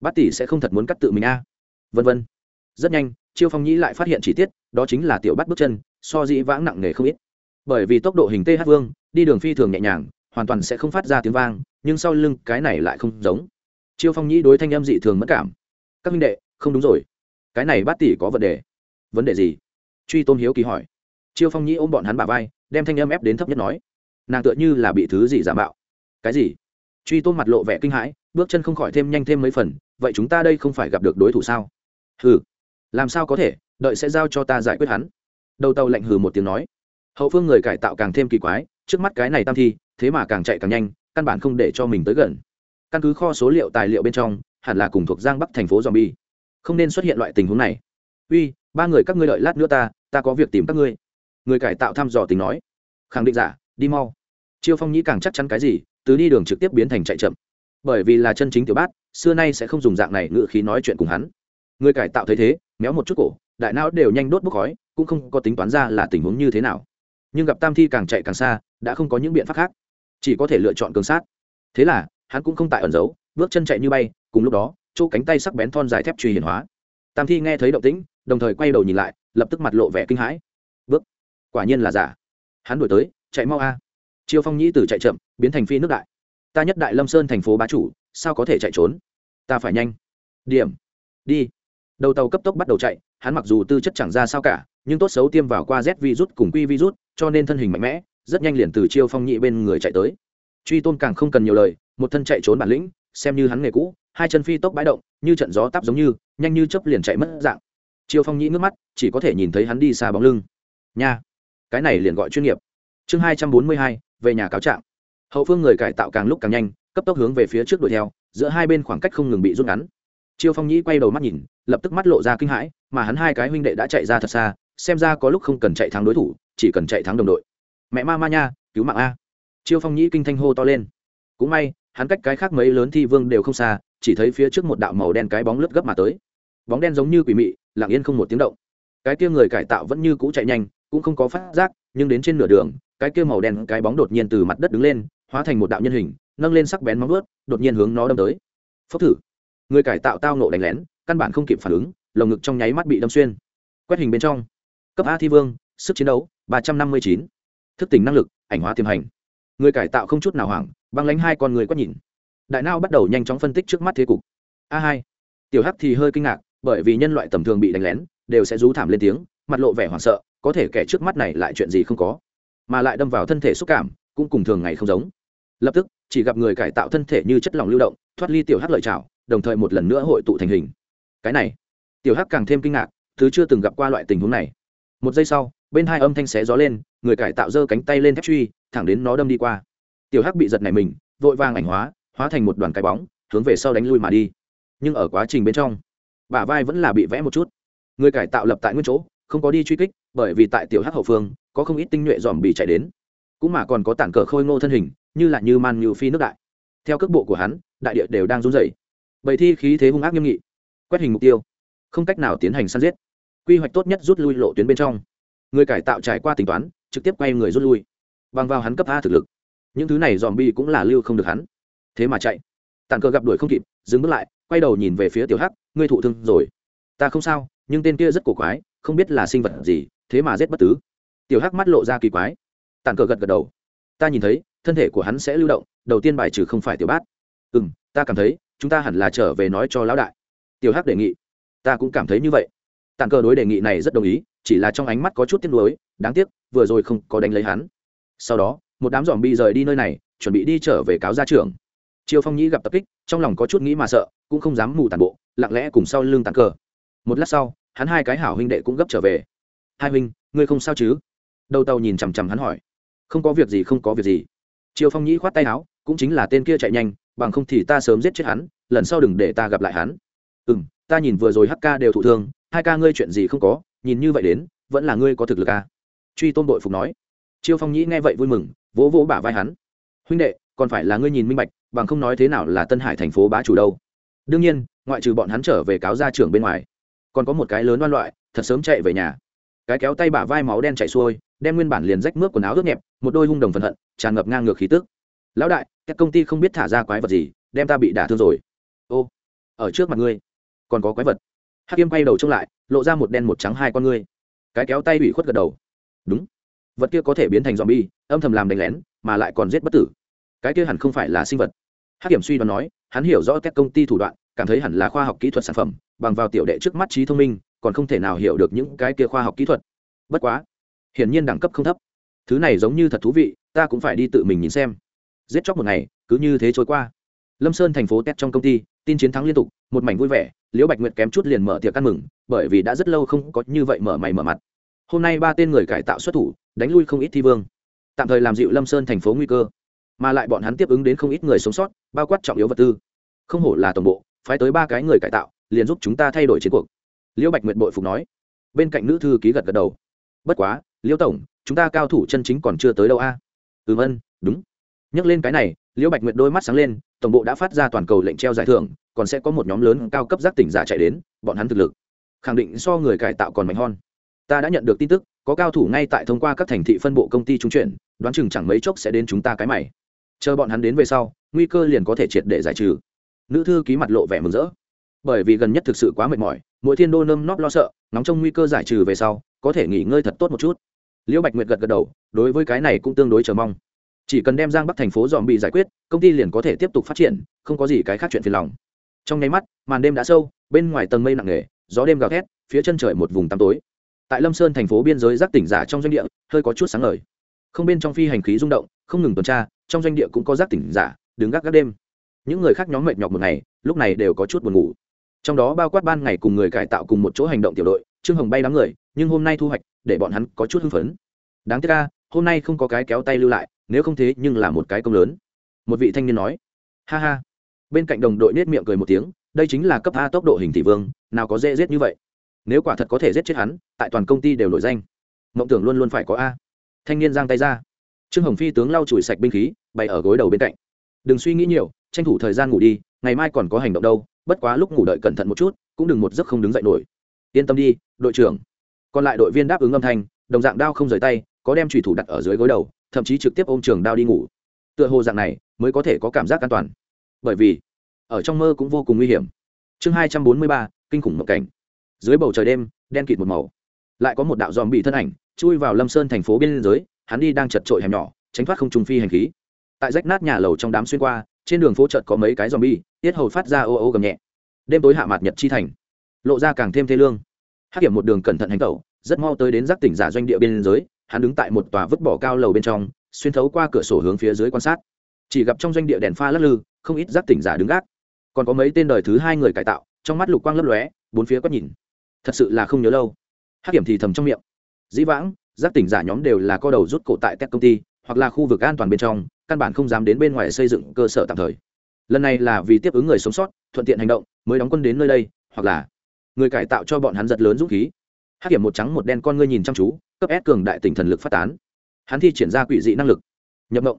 Bát tỷ sẽ không thật muốn cắt tự mình a? À? vân vân. Rất nhanh, chiêu phong nhĩ lại phát hiện chi tiết, đó chính là tiểu bắt bước chân, so dĩ vãng nặng nề không ít bởi vì tốc độ hình th vương, đi đường phi thường nhẹ nhàng, hoàn toàn sẽ không phát ra tiếng vang, nhưng sau lưng cái này lại không giống. Chiêu phong nhĩ đối thanh âm dị thường mất cảm. Các minh đệ, không đúng rồi. Cái này bát tỷ có vấn đề. Vấn đề gì? Truy tôn hiếu kỳ hỏi. Chiêu phong nhĩ ôm bọn hắn bà vai, đem thanh âm ép đến thấp nhất nói. Nàng tựa như là bị thứ gì giả mạo. Cái gì? Truy tôn mặt lộ vẻ kinh hãi, bước chân không khỏi thêm nhanh thêm mấy phần, vậy chúng ta đây không phải gặp được đối thủ sao? Hừ. Làm sao có thể? Đợi sẽ giao cho ta giải quyết hắn. Đầu tàu lạnh hừ một tiếng nói hậu phương người cải tạo càng thêm kỳ quái, trước mắt cái này tam thi, thế mà càng chạy càng nhanh, căn bản không để cho mình tới gần. Căn cứ kho số liệu tài liệu bên trong, hẳn là cùng thuộc giang bắc thành phố zombie. Không nên xuất hiện loại tình huống này. Uy, ba người các ngươi đợi lát nữa ta ta có việc tìm các ngươi. Người cải tạo thăm dò tình nói. Khẳng định giả, đi mau. Chiêu phong nhĩ càng chắc chắn cái gì, từ đi đường trực tiếp biến thành chạy chậm. Bởi vì là chân chính tiểu bát, xưa nay sẽ không dùng dạng này ngự khí nói chuyện cùng hắn. Người cải tạo thấy thế, méo một chút cổ, đại não đều nhanh đốt bốc khói, cũng không có tính toán ra là tình huống như thế nào nhưng gặp tam thi càng chạy càng xa, đã không có những biện pháp khác. Chỉ có thể lựa chọn cường sát. Thế là, hắn cũng không tại ẩn giấu, bước chân chạy như bay, cùng lúc đó, chỗ cánh tay sắc bén thon dài thép truy hiển hóa. Tam thi nghe thấy động tĩnh, đồng thời quay đầu nhìn lại, lập tức mặt lộ vẻ kinh hãi. Bước. Quả nhiên là giả. Hắn đuổi tới, chạy mau a. Chiêu phong nhĩ từ chạy chậm, biến thành phi nước đại. Ta nhất đại lâm sơn thành phố bá chủ, sao có thể chạy trốn? Ta phải nhanh. Điểm. Đi. Đầu tàu cấp tốc bắt đầu chạy, hắn mặc dù tư chất chẳng ra sao cả nhưng tốt xấu tiêm vào qua z virus cùng quy virus, cho nên thân hình mạnh mẽ, rất nhanh liền từ chiêu phong nhị bên người chạy tới. Truy tôn càng không cần nhiều lời, một thân chạy trốn bản lĩnh, xem như hắn nghề cũ, hai chân phi tốc bãi động, như trận gió tắp giống như, nhanh như chấp liền chạy mất dạng. Chiêu phong nhị ngước mắt, chỉ có thể nhìn thấy hắn đi xa bóng lưng. Nha, cái này liền gọi chuyên nghiệp. Chương hai trăm bốn mươi hai, về nhà cáo trạng. Hậu phương người cải tạo càng lúc càng nhanh, cấp tốc hướng về phía trước đuổi theo, giữa hai bên khoảng cách không ngừng bị rút ngắn. Chiêu phong nhĩ quay đầu mắt nhìn, lập tức mắt lộ ra kinh hãi, mà hắn hai cái huynh đệ đã chạy ra thật xa xem ra có lúc không cần chạy thắng đối thủ, chỉ cần chạy thắng đồng đội. Mẹ ma ma nha, cứu mạng a. Chiêu phong nhĩ kinh thanh hô to lên. Cũng may, hắn cách cái khác mấy lớn thi vương đều không xa, chỉ thấy phía trước một đạo màu đen cái bóng lướt gấp mà tới. Bóng đen giống như quỷ mị, lặng yên không một tiếng động. Cái kia người cải tạo vẫn như cũ chạy nhanh, cũng không có phát giác, nhưng đến trên nửa đường, cái kia màu đen cái bóng đột nhiên từ mặt đất đứng lên, hóa thành một đạo nhân hình, nâng lên sắc bén móng ướt đột nhiên hướng nó đâm tới. Phốc thử. Người cải tạo tao nộ đánh lén, căn bản không kịp phản ứng, lồng ngực trong nháy mắt bị đâm xuyên. Quét hình bên trong cấp a thi vương, sức chiến đấu, ba trăm năm mươi chín. Thức tỉnh năng lực, ảnh hóa tiềm hành. Người cải tạo không chút nào hoảng, băng lánh hai con người quét nhìn. Đại nao bắt đầu nhanh chóng phân tích trước mắt thế cục. A hai. Tiểu hắc thì hơi kinh ngạc, bởi vì nhân loại tầm thường bị đánh lén, đều sẽ rú thảm lên tiếng, mặt lộ vẻ hoảng sợ, có thể kẻ trước mắt này lại chuyện gì không có. Mà lại đâm vào thân thể xúc cảm, cũng cùng thường ngày không giống. Lập tức, chỉ gặp người cải tạo thân thể như chất lỏng lưu động, thoát ly tiểu hắc lợi trào đồng thời một lần nữa hội tụ thành hình. Cái này, tiểu hắc càng thêm kinh ngạc, thứ chưa từng gặp qua loại tình huống này một giây sau, bên hai âm thanh xé gió lên, người cải tạo giơ cánh tay lên thép truy, thẳng đến nó đâm đi qua. Tiểu hắc bị giật này mình, vội vàng ảnh hóa hóa thành một đoàn cái bóng, hướng về sau đánh lui mà đi. Nhưng ở quá trình bên trong, bả vai vẫn là bị vẽ một chút. Người cải tạo lập tại nguyên chỗ, không có đi truy kích, bởi vì tại tiểu hắc hậu phương, có không ít tinh nhuệ dòm bị chạy đến. Cũng mà còn có tảng cờ khôi ngô thân hình, như là như man như phi nước đại. Theo cước bộ của hắn, đại địa đều đang run rẩy. Bầy thi khí thế hung ác nghiêm nghị, quét hình mục tiêu, không cách nào tiến hành săn giết quy hoạch tốt nhất rút lui lộ tuyến bên trong. Người cải tạo trải qua tính toán, trực tiếp quay người rút lui. Bằng vào hắn cấp a thực lực, những thứ này dòm bi cũng là lưu không được hắn. Thế mà chạy. Tàn cờ gặp đuổi không kịp, dừng bước lại, quay đầu nhìn về phía tiểu hắc, ngươi thụ thương rồi. Ta không sao, nhưng tên kia rất cổ quái, không biết là sinh vật gì, thế mà giết bất tứ. Tiểu hắc mắt lộ ra kỳ quái. Tàn cờ gật gật đầu. Ta nhìn thấy, thân thể của hắn sẽ lưu động, đầu tiên bài trừ không phải tiểu bát. Ừ m ta cảm thấy, chúng ta hẳn là trở về nói cho lão đại. Tiểu hắc đề nghị. Ta cũng cảm thấy như vậy tàn cờ đối đề nghị này rất đồng ý, chỉ là trong ánh mắt có chút tiếc nuối, đáng tiếc, vừa rồi không có đánh lấy hắn. Sau đó, một đám dòm bi rời đi nơi này, chuẩn bị đi trở về cáo gia trưởng. Triều phong nhĩ gặp tập kích, trong lòng có chút nghĩ mà sợ, cũng không dám mù tàn bộ, lặng lẽ cùng sau lưng tàn cờ một lát sau, hắn hai cái hảo huynh đệ cũng gấp trở về. Hai huynh, ngươi không sao chứ? Đầu tàu nhìn chằm chằm hắn hỏi. Không có việc gì, không có việc gì. Triều phong nhĩ khoát tay áo, cũng chính là tên kia chạy nhanh, bằng không thì ta sớm giết chết hắn, lần sau đừng để ta gặp lại hắn. Ừ m ta nhìn vừa rồi hk đều thụ thương hai ca ngươi chuyện gì không có, nhìn như vậy đến, vẫn là ngươi có thực lực à? truy tôn đội phục nói. Chiêu phong nhĩ nghe vậy vui mừng, vỗ vỗ bả vai hắn. Huynh đệ, còn phải là ngươi nhìn minh bạch, bằng không nói thế nào là tân hải thành phố bá chủ đâu. Đương nhiên, ngoại trừ bọn hắn trở về cáo ra trưởng bên ngoài, còn có một cái lớn đoan loại, thật sớm chạy về nhà. Cái kéo tay bả vai máu đen chạy xuôi, đem nguyên bản liền rách mướp quần áo ướt nhẹp, một đôi hung đồng phần hận, tràn ngập ngang ngược khí tức. Lão đại, các công ty không biết thả ra quái vật gì, đem ta bị đả thương rồi. Ô, ở trước mặt ngươi, còn có quái vật hắc kiêm quay đầu trông lại, lộ ra một đen một trắng hai con ngươi. Cái kéo tay bị khuất gật đầu. Đúng. Vật kia có thể biến thành z o m bi e âm thầm làm đánh lén, mà lại còn giết bất tử. Cái kia hẳn không phải là sinh vật. Hắc kiểm suy đoán nói, hắn hiểu rõ các công ty thủ đoạn, cảm thấy hẳn là khoa học kỹ thuật sản phẩm, bằng vào tiểu đệ trước mắt trí thông minh, còn không thể nào hiểu được những cái kia khoa học kỹ thuật. Bất quá, hiển nhiên đẳng cấp không thấp. Thứ này giống như thật thú vị, ta cũng phải đi tự mình nhìn xem. Giết chóc một ngày, cứ như thế trôi qua. Lâm sơn thành phố tét trong công ty, tin chiến thắng liên tục, một mảnh vui vẻ liễu bạch nguyệt kém chút liền mở tiệc ăn mừng, bởi vì đã rất lâu không có như vậy mở mày mở mặt. Hôm nay ba tên người cải tạo xuất thủ, đánh lui không ít thi vương. Tạm thời làm dịu lâm sơn thành phố nguy cơ, mà lại bọn hắn tiếp ứng đến không ít người sống sót, bao quát trọng yếu vật tư. Không hổ là tổng bộ, phái tới ba cái người cải tạo, liền giúp chúng ta thay đổi chiến cuộc. Liễu bạch nguyệt bội phục nói. Bên cạnh nữ thư ký gật gật đầu. Bất quá, liễu tổng, chúng ta cao thủ chân chính còn chưa tới đâu a? À? ừ vân đúng nhắc lên cái này, liễu bạch nguyệt đôi mắt sáng lên, tổng bộ đã phát ra toàn cầu lệnh treo giải thưởng, còn sẽ có một nhóm lớn cao cấp giác tỉnh giả chạy đến, bọn hắn thực lực, khẳng định so người cải tạo còn mạnh hơn. Ta đã nhận được tin tức, có cao thủ ngay tại thông qua các thành thị phân bộ công ty trung chuyển, đoán chừng chẳng mấy chốc sẽ đến chúng ta cái mày. Chờ bọn hắn đến về sau, nguy cơ liền có thể triệt để giải trừ. Nữ thư ký mặt lộ vẻ mừng rỡ. Bởi vì gần nhất thực sự quá mệt mỏi, mỗi thiên đô nơm nóp lo sợ, nóng trong nguy cơ giải trừ về sau, có thể nghỉ ngơi thật tốt một chút. Liễu bạch nguyệt gật gật đầu, đối với cái này cũng tương đối chờ mong chỉ cần đem giang bắc thành phố dòm bị giải quyết, công ty liền có thể tiếp tục phát triển, không có gì cái khác chuyện phiền lòng. Trong nháy mắt, màn đêm đã sâu, bên ngoài tầng mây nặng nề, gió đêm gào thét, phía chân trời một vùng tăm tối. Tại lâm sơn thành phố biên giới giác tỉnh giả trong doanh địa, hơi có chút sáng lời không bên trong phi hành khí rung động, không ngừng tuần tra, trong doanh địa cũng có giác tỉnh giả, đứng gác các đêm. Những người khác nhóm mệt nhọc một ngày, lúc này đều có chút buồn ngủ. Trong đó bao quát ban ngày cùng người cải tạo cùng một chỗ hành động tiểu đội, trương hồng bay đám người, nhưng hôm nay thu hoạch, để bọn hắn có chút hưng phấn. Đáng tiếc ca hôm nay không có cái kéo tay lưu lại nếu không thế nhưng là một cái công lớn. Một vị thanh niên nói. Ha ha. Bên cạnh đồng đội nết miệng cười một tiếng, đây chính là cấp a tốc độ hình thị vương, nào có dễ giết như vậy. Nếu quả thật có thể giết chết hắn, tại toàn công ty đều nổi danh. Mộng tưởng luôn luôn phải có a. Thanh niên giang tay ra. Trương hồng phi tướng lau chùi sạch binh khí, bày ở gối đầu bên cạnh. Đừng suy nghĩ nhiều, tranh thủ thời gian ngủ đi, ngày mai còn có hành động đâu, bất quá lúc ngủ đợi cẩn thận một chút, cũng đừng một giấc không đứng dậy nổi. Yên tâm đi, đội trưởng. Còn lại đội viên đáp ứng âm thanh, đồng dạng đao không rời tay, có đem thủy thủ đặt ở dưới gối đầu thậm chí trực tiếp ôm trường đao đi ngủ. Tựa hồ dạng này mới có thể có cảm giác an toàn. Bởi vì, ở trong mơ cũng vô cùng nguy hiểm. Chương hai trăm bốn mươi ba, kinh khủng mộng cảnh. Dưới bầu trời đêm, đen kịt một màu. Lại có một đạo dòm bị thân ảnh chui vào lâm sơn thành phố biên giới, hắn đi đang chật trội hẻm nhỏ, tránh thoát không trùng phi hành khí. Tại rách nát nhà lầu trong đám xuyên qua, trên đường phố chợt có mấy cái zombie, tiết hầu phát ra ô ô gầm nhẹ. Đêm tối hạ mạt nhật chi thành, lộ ra càng thêm thê lương. Hắc kiểm một đường cẩn thận hành tẩu, rất mau tới đến giác tỉnh giả doanh địa biên giới hắn đứng tại một tòa vứt bỏ cao lầu bên trong, xuyên thấu qua cửa sổ hướng phía dưới quan sát. Chỉ gặp trong doanh địa đèn pha lắc lư, không ít giác tỉnh giả đứng gác. Còn có mấy tên đời thứ hai người cải tạo, trong mắt lục quang lấp lóe, bốn phía quét nhìn. Thật sự là không nhớ lâu. Hắc kiểm thì thầm trong miệng. Dĩ vãng, giác tỉnh giả nhóm đều là co đầu rút cổ tại các công ty, hoặc là khu vực an toàn bên trong, căn bản không dám đến bên ngoài xây dựng cơ sở tạm thời. Lần này là vì tiếp ứng người sống sót, thuận tiện hành động, mới đóng quân đến nơi đây, hoặc là người cải tạo cho bọn hắn giật lớn dũng khí hát kiểm một trắng, một đen con ngươi nhìn chăm chú, cấp ép cường đại tỉnh thần lực phát tán. Hắn thi triển ra quỷ dị năng lực. Nhập mộng.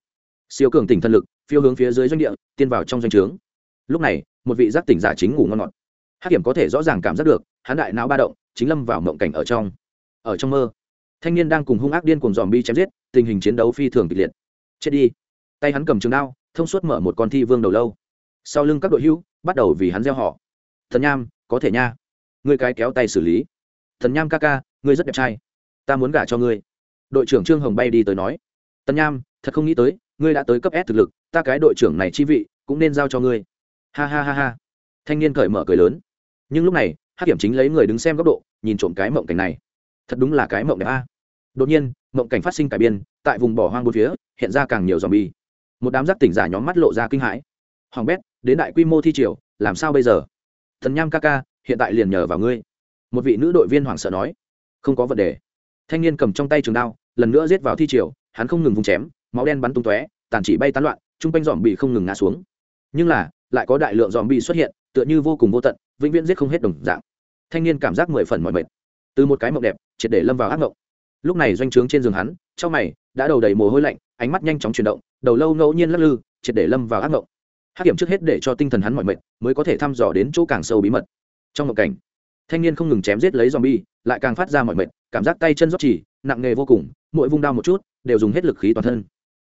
Siêu cường tỉnh thần lực, phiêu hướng phía dưới doanh địa, tiên vào trong doanh trướng. Lúc này, một vị giác tỉnh giả chính ngủ ngon ngọt. Hát kiểm có thể rõ ràng cảm giác được, hắn đại não ba động, chính lâm vào mộng cảnh ở trong. Ở trong mơ, thanh niên đang cùng hung ác điên cùng dòm bi chém giết, tình hình chiến đấu phi thường kịch liệt. Chết đi. Tay hắn cầm trường đao, thông suốt mở một con thi vương đầu lâu. Sau lưng các đội hữu, bắt đầu vì hắn gieo họ. Thần nham, có thể nha. Ngươi cái kéo tay xử lý thần nham ca ca, ngươi rất đẹp trai. Ta muốn gả cho ngươi. Đội trưởng trương hồng bay đi tới nói. Tần nham, thật không nghĩ tới, ngươi đã tới cấp s thực lực, ta cái đội trưởng này chi vị, cũng nên giao cho ngươi. Ha ha ha ha. Thanh niên cởi mở cười lớn. Nhưng lúc này hát kiểm chính lấy người đứng xem góc độ, nhìn trộm cái mộng cảnh này. Thật đúng là cái mộng đẹp a. Đột nhiên, mộng cảnh phát sinh cải biên, tại vùng bỏ hoang bốn phía, hiện ra càng nhiều dòm bi một đám giác tỉnh giả nhóm mắt lộ ra kinh hãi. Hoàng bét, đến đại quy mô thi triều, làm sao bây giờ? Thần nham ca ca, hiện tại liền nhờ vào ngươi một vị nữ đội viên hoảng sợ nói, không có vấn đề. Thanh niên cầm trong tay trường đao, lần nữa giết vào thi triều, hắn không ngừng vùng chém, máu đen bắn tung tóe, tàn chỉ bay tán loạn chung quanh dòm bị không ngừng ngã xuống. Nhưng là, lại có đại lượng dòm bị xuất hiện, tựa như vô cùng vô tận, vĩnh viễn giết không hết đồng dạng. Thanh niên cảm giác mười phần mọi mệt. Từ một cái mộng đẹp, triệt để lâm vào ác mộng. Lúc này doanh trướng trên giường hắn, trong mày, đã đầu đầy mồ hôi lạnh, ánh mắt nhanh chóng chuyển động, đầu lâu ngẫu nhiên lắc lư, triệt để lâm vào ác mộng. Hát kiểm trước hết để cho tinh thần hắn mọi mệt, mới có thể thăm dò đến chỗ càng sâu bí mật. Trong mộng cảnh thanh niên không ngừng chém giết lấy z o m bi e lại càng phát ra mọi mệt cảm giác tay chân rót chỉ nặng nghề vô cùng mỗi vung đau một chút đều dùng hết lực khí toàn thân.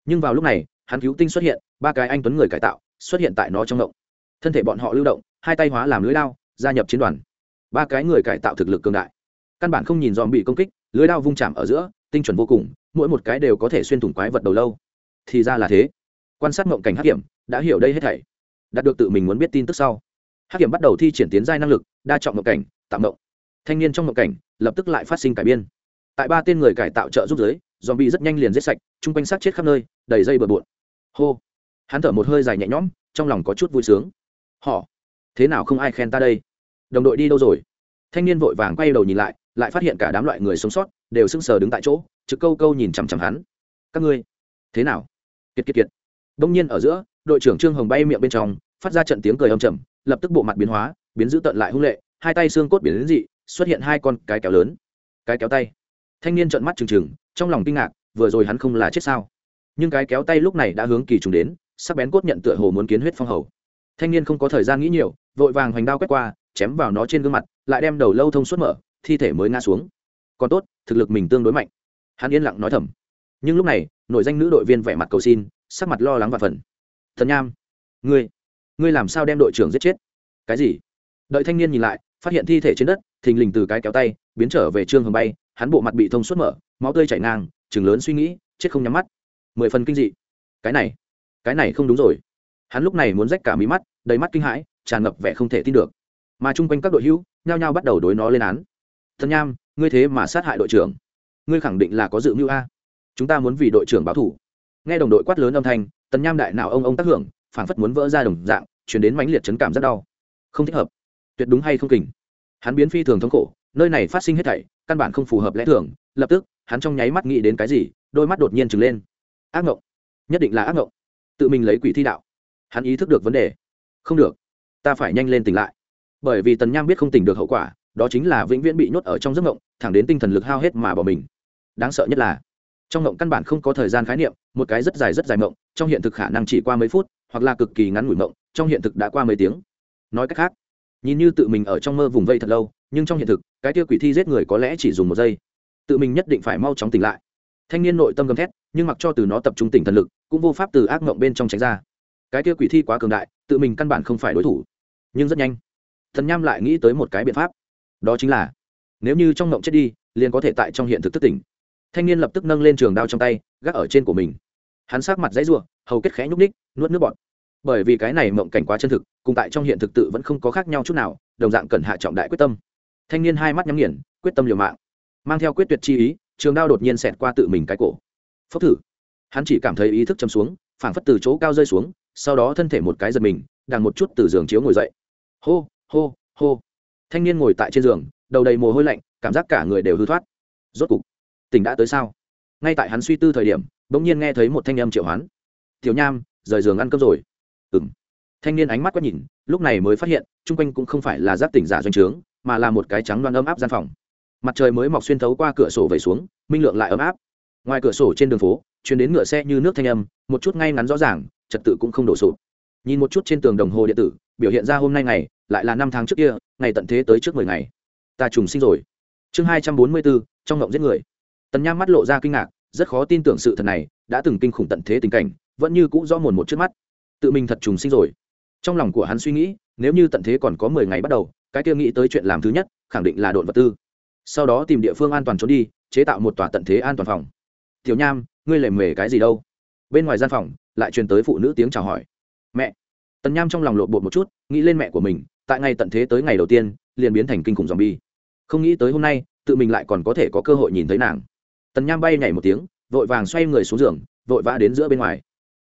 Nhưng vào lúc này hắn cứu tinh xuất hiện ba cái anh tuấn người cải tạo xuất hiện tại nó trong động, thân thể bọn họ lưu động hai tay hóa làm lưới lao gia nhập chiến đoàn. Ba cái người cải tạo thực lực cường đại. Căn bản không nhìn dòm bị công kích lưới đao vung chạm ở giữa tinh chuẩn vô cùng mỗi một cái đều có thể xuyên thủng quái vật đầu lâu. Thì ra là thế. Quan sát mộng cảnh hắc hiểm đã hiểu đây hết thảy. Đạt được tự mình muốn biết tin tức sau. Hắc hiểm bắt đầu thi triển tiến giai năng lực đa trọng mộng cảnh tạm mộng. Thanh niên trong mộng cảnh lập tức lại phát sinh cải biên. Tại ba tên người cải tạo trợ giúp giới dòm bị rất nhanh liền giết sạch, chung quanh sát chết khắp nơi, đầy dây bừa bộn. Hô. Hắn thở một hơi dài nhẹ nhõm, trong lòng có chút vui sướng. Họ. Thế nào không ai khen ta đây? Đồng đội đi đâu rồi? Thanh niên vội vàng quay đầu nhìn lại lại phát hiện cả đám loại người sống sót đều sững sờ đứng tại chỗ, trực câu câu nhìn chằm chằm hắn. Các ngươi, thế nào? Kiệt kiệt kiệt. Đông nhiên ở giữa, đội trưởng trương hồng bay miệng bên trong, phát ra trận tiếng cười âm trầm, lập tức bộ mặt biến hóa biến dữ tận lại hung lệ, hai tay xương cốt biến lớn dị, xuất hiện hai con cái kéo lớn. Cái kéo tay. Thanh niên trợn mắt trừng trừng, trong lòng kinh ngạc, vừa rồi hắn không là chết sao? Nhưng cái kéo tay lúc này đã hướng kỳ trùng đến, sắc bén cốt nhận tựa hồ muốn kiến huyết phong hầu. Thanh niên không có thời gian nghĩ nhiều, vội vàng hoành đao quét qua, chém vào nó trên gương mặt, lại đem đầu lâu thông suốt mở, thi thể mới ngã xuống. Còn tốt, thực lực mình tương đối mạnh. Hắn yên lặng nói thầm. Nhưng lúc này nội danh nữ đội viên vẻ mặt cầu xin, sắc mặt lo lắng và phần thần nham, ngươi ngươi làm sao đem đội trưởng giết chết? Cái gì? Đợi thanh niên nhìn lại, phát hiện thi thể trên đất, thình lình từ cái kéo tay, biến trở về trương hồng bay, hắn bộ mặt bị thông suốt mở, máu tươi chảy ngang, chừng lớn suy nghĩ, chết không nhắm mắt. Mười phần kinh dị. Cái này cái này không đúng rồi. Hắn lúc này muốn rách cả mí mắt, đầy mắt kinh hãi, tràn ngập vẻ không thể tin được. Mà chung quanh các đội hữu, nhao nhao bắt đầu đối nó lên án. Thân nham, ngươi thế mà sát hại đội trưởng. Ngươi khẳng định là có dự mưu a. Chúng ta muốn vì đội trưởng báo thủ nghe đồng đội quát lớn âm thanh, tần nham đại nào ông ông tác hưởng, phảng phất muốn vỡ ra đồng dạng, chuyển đến mãnh liệt chấn cảm rất đau. Không thích hợp tuyệt đúng hay không kình? Hắn biến phi thường thống khổ, nơi này phát sinh hết thảy, căn bản không phù hợp lẽ thường, lập tức, hắn trong nháy mắt nghĩ đến cái gì, đôi mắt đột nhiên trừng lên. Ác ngộng. Nhất định là ác ngộng. Tự mình lấy quỷ thi đạo. Hắn ý thức được vấn đề. Không được. Ta phải nhanh lên tỉnh lại. Bởi vì tần nham biết không tỉnh được hậu quả, đó chính là vĩnh viễn bị nhốt ở trong giấc ngộng, thẳng đến tinh thần lực hao hết mà bỏ mình. Đáng sợ nhất là, trong ngộng căn bản không có thời gian khái niệm, một cái rất dài rất dài mộng, trong hiện thực khả năng chỉ qua mấy phút, hoặc là cực kỳ ngắn ngủi mộng, trong hiện thực đã qua mấy tiếng. Nói cách khác nhìn như tự mình ở trong mơ vùng vây thật lâu, nhưng trong hiện thực, cái tia quỷ thi giết người có lẽ chỉ dùng một giây. Tự mình nhất định phải mau chóng tỉnh lại. Thanh niên nội tâm gầm thét, nhưng mặc cho từ nó tập trung tỉnh thần lực, cũng vô pháp từ ác mộng bên trong tránh ra. Cái tia quỷ thi quá cường đại, tự mình căn bản không phải đối thủ. Nhưng rất nhanh, thần nham lại nghĩ tới một cái biện pháp. Đó chính là, nếu như trong mộng chết đi, liền có thể tại trong hiện thực thức tỉnh. Thanh niên lập tức nâng lên trường đao trong tay, gác ở trên của mình. Hắn sát mặt dãy r u ộ hầu kết khẽ nhúc ních nuốt nước bọt bởi vì cái này mộng cảnh quá chân thực, cùng tại trong hiện thực tự vẫn không có khác nhau chút nào, đồng dạng cần hạ trọng đại quyết tâm. Thanh niên hai mắt nhắm nghiền, quyết tâm liều mạng. Mang theo quyết tuyệt chi ý, trường đao đột nhiên xẹt qua tự mình cái cổ. Phốc thử. Hắn chỉ cảm thấy ý thức châm xuống, phảng phất từ chỗ cao rơi xuống, sau đó thân thể một cái giật mình đằng một chút từ giường chiếu ngồi dậy. Hô hô hô. Thanh niên ngồi tại trên giường, đầu đầy mồ hôi lạnh, cảm giác cả người đều hư thoát. Rốt cục, tỉnh đã tới sao? Ngay tại hắn suy tư thời điểm, bỗng nhiên nghe thấy một thanh âm triệu hoán. Tiểu nham, rời giường ăn cơm rồi ừ m thanh niên ánh mắt quét nhìn, lúc này mới phát hiện, chung quanh cũng không phải là giáp tỉnh giả doanh trướng, mà là một cái trắng đoan ấm áp gian phòng. Mặt trời mới mọc xuyên thấu qua cửa sổ về xuống, minh lượng lại ấm áp. Ngoài cửa sổ trên đường phố chuyển đến ngựa xe như nước thanh âm, một chút ngay ngắn rõ ràng, trật tự cũng không đổ sụp. Nhìn một chút trên tường đồng hồ điện tử, biểu hiện ra hôm nay ngày, lại là năm tháng trước kia, ngày tận thế tới trước mười ngày. Ta trùng sinh rồi. Chương hai trăm bốn mươi bốn, trong ngộng giết người. Tần nham mắt lộ ra kinh ngạc, rất khó tin tưởng sự thật này, đã từng kinh khủng tận thế tình cảnh, vẫn như cũ rõ mồn một trước mắt tự mình thật trùng sinh rồi. Trong lòng của hắn suy nghĩ, nếu như tận thế còn có mười ngày bắt đầu, cái kia nghĩ tới chuyện làm thứ nhất, khẳng định là đồn vật tư. Sau đó tìm địa phương an toàn trốn đi, chế tạo một tòa tận thế an toàn phòng. Tiểu nham, ngươi lề mề cái gì đâu? Bên ngoài gian phòng, lại truyền tới phụ nữ tiếng chào hỏi. Mẹ. Tần nham trong lòng lộn bột một chút, nghĩ lên mẹ của mình, tại ngày tận thế tới ngày đầu tiên, liền biến thành kinh khủng dòm bi không nghĩ tới hôm nay, tự mình lại còn có thể có cơ hội nhìn thấy nàng. Tần nham bay nhảy một tiếng, vội vàng xoay người xuống giường, vội vã đến giữa bên ngoài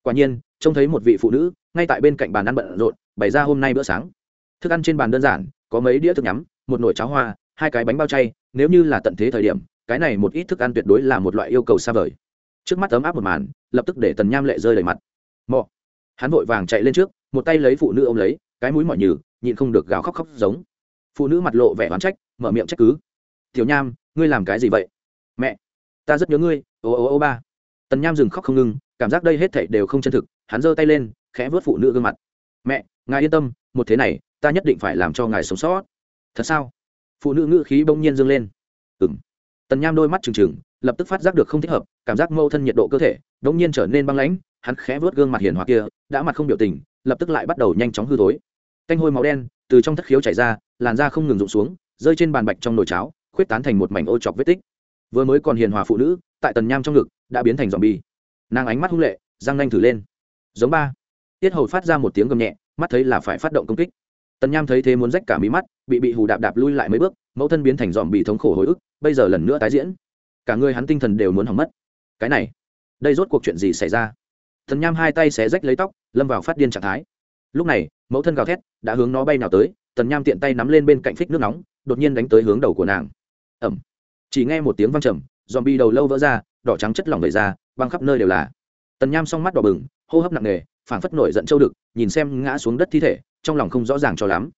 quả nhiên, trông thấy một vị phụ nữ, ngay tại bên cạnh bàn ăn bận rộn, bày ra hôm nay bữa sáng. Thức ăn trên bàn đơn giản, có mấy đĩa thức nhắm, một nồi cháo hoa, hai cái bánh bao chay, nếu như là tận thế thời điểm, cái này một ít thức ăn tuyệt đối là một loại yêu cầu xa vời. Trước mắt ấm áp một màn, lập tức để tần nham lệ rơi đầy mặt. Mọ. Hắn vội vàng chạy lên trước, một tay lấy phụ nữ ôm lấy, cái mũi mỏi nhừ, nhịn không được gào khóc khóc giống. Phụ nữ mặt lộ vẻ oán trách, mở miệng trách cứ. Tiểu nham, ngươi làm cái gì vậy? Mẹ, ta rất nhớ ngươi. Ô ô ô ba. Tần nham dừng khóc không ngưng cảm giác đây hết thảy đều không chân thực, hắn giơ tay lên, khẽ vớt phụ nữ gương mặt. Mẹ, ngài yên tâm, một thế này, ta nhất định phải làm cho ngài sống sót. Thật sao? Phụ nữ ngữ khí bỗng nhiên dâng lên. Ừng tần nham đôi mắt trừng trừng, lập tức phát giác được không thích hợp, cảm giác mâu thân nhiệt độ cơ thể bỗng nhiên trở nên băng lãnh, hắn khẽ vớt gương mặt hiền hòa kia, đã mặt không biểu tình, lập tức lại bắt đầu nhanh chóng hư thối. Canh hôi máu đen từ trong thất khiếu chảy ra, làn da không ngừng rụng xuống, rơi trên bàn bạch trong nồi cháo, khuyết tán thành một mảnh ô chọc vết tích. Vừa mới còn hiền hòa phụ nữ, tại tần nham trong ngực, đã biến thành dòm bi nàng ánh mắt hung lệ, răng nanh thử lên. Giống ba. Tiết hầu phát ra một tiếng gầm nhẹ, mắt thấy là phải phát động công kích. Tần nham thấy thế muốn rách cả mí mắt, bị bị hù đạp đạp lui lại mấy bước, mẫu thân biến thành dòm bị thống khổ hồi ức, bây giờ lần nữa tái diễn. Cả người hắn tinh thần đều muốn hỏng mất. Cái này, đây rốt cuộc chuyện gì xảy ra? Thần nham hai tay xé rách lấy tóc, lâm vào phát điên trạng thái. Lúc này, mẫu thân gào thét, đã hướng nó bay nào tới, tần nham tiện tay nắm lên bên cạnh phích nước nóng, đột nhiên đánh tới hướng đầu của nàng. Ẩm. Chỉ nghe một tiếng văng trầm, dòm bi đầu lâu vỡ ra đỏ trắng chất lỏng người ra băng khắp nơi đều là. Tần nham s mắt đỏ bừng, hô hấp nặng nề, phảng phất nổi giận châu đực, nhìn xem ngã xuống đất thi thể, trong lòng không rõ ràng cho lắm.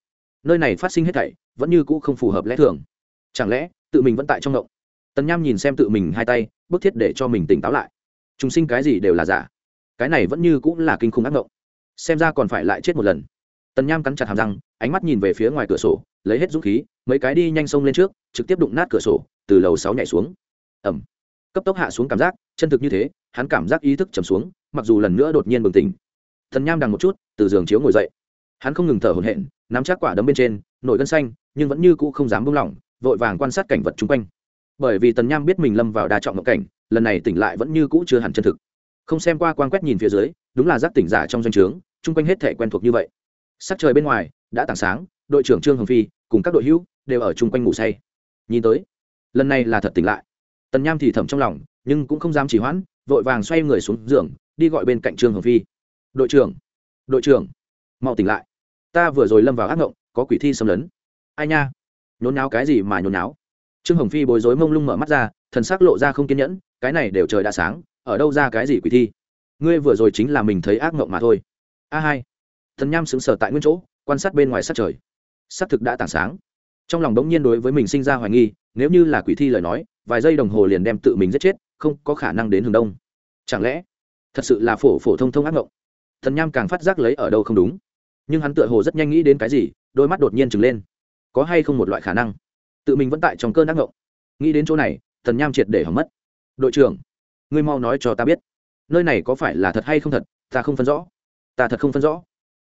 Nơi này phát sinh hết thảy, vẫn như cũ không phù hợp lẽ thường. Chẳng lẽ, tự mình vẫn tại trong ngộng tần nham nhìn xem tự mình hai tay, bức thiết để cho mình tỉnh táo lại. Chúng sinh cái gì đều là giả. Cái này vẫn như cũng là kinh khủng ác ngộng. Xem ra còn phải lại chết một lần. Tần nham cắn chặt hàm răng, ánh mắt nhìn về phía ngoài cửa sổ, lấy hết dũng khí, mấy cái đi nhanh sông lên trước, trực tiếp đụng nát cửa sổ, từ lầu sáu nhảy xuống. Ẩm cấp tốc hạ xuống cảm giác, chân thực như thế, hắn cảm giác ý thức chầm xuống, mặc dù lần nữa đột nhiên bừng tỉnh. Thần nham đằng một chút, từ giường chiếu ngồi dậy. Hắn không ngừng thở hổn hển, nắm chắc quả đấm bên trên, nổi gân xanh, nhưng vẫn như cũ không dám buông lỏng, vội vàng quan sát cảnh vật chung quanh. Bởi vì tần nham biết mình lâm vào đa trọng ngộ cảnh, lần này tỉnh lại vẫn như cũ chưa hẳn chân thực. Không xem qua quan quét nhìn phía dưới, đúng là giác tỉnh giả trong doanh trướng, chung quanh hết thể quen thuộc như vậy. Sắc trời bên ngoài, đã tảng sáng, đội trưởng trương hồng phi cùng các đội hữu đều ở chung quanh ngủ say. Nhìn tới, lần này là thật tỉnh lại tần nham thì thầm trong lòng, nhưng cũng không dám chỉ hoãn, vội vàng xoay người xuống giường, đi gọi bên cạnh trương hồng phi. Đội trưởng đội trưởng, mau tỉnh lại. Ta vừa rồi lâm vào ác ngộng, có quỷ thi xâm lấn. Ai nha? Nhốn náo cái gì mà nhốn náo trương hồng phi bối rối mông lung mở mắt ra, thần sắc lộ ra không kiên nhẫn, cái này đều trời đã sáng, ở đâu ra cái gì quỷ thi? Ngươi vừa rồi chính là mình thấy ác ngộng mà thôi. A hai. Thần nham sững sờ tại nguyên chỗ, quan sát bên ngoài sát trời. Sát thực đã tảng sáng. Trong lòng đống nhiên đối với mình sinh ra hoài nghi, nếu như là quỷ thi lời nói vài giây đồng hồ liền đem tự mình giết chết, không có khả năng đến hướng đông. Chẳng lẽ, thật sự là phổ phổ thông thông ác mộng? Thần nham càng phát giác lấy ở đâu không đúng. Nhưng hắn tựa hồ rất nhanh nghĩ đến cái gì, đôi mắt đột nhiên trừng lên. Có hay không một loại khả năng? Tự mình vẫn tại trong cơn ác mộng. Nghĩ đến chỗ này, thần nham triệt để hỏng mất. Đội trưởng, ngươi mau nói cho ta biết, nơi này có phải là thật hay không thật, ta không phân rõ. Ta thật không phân rõ.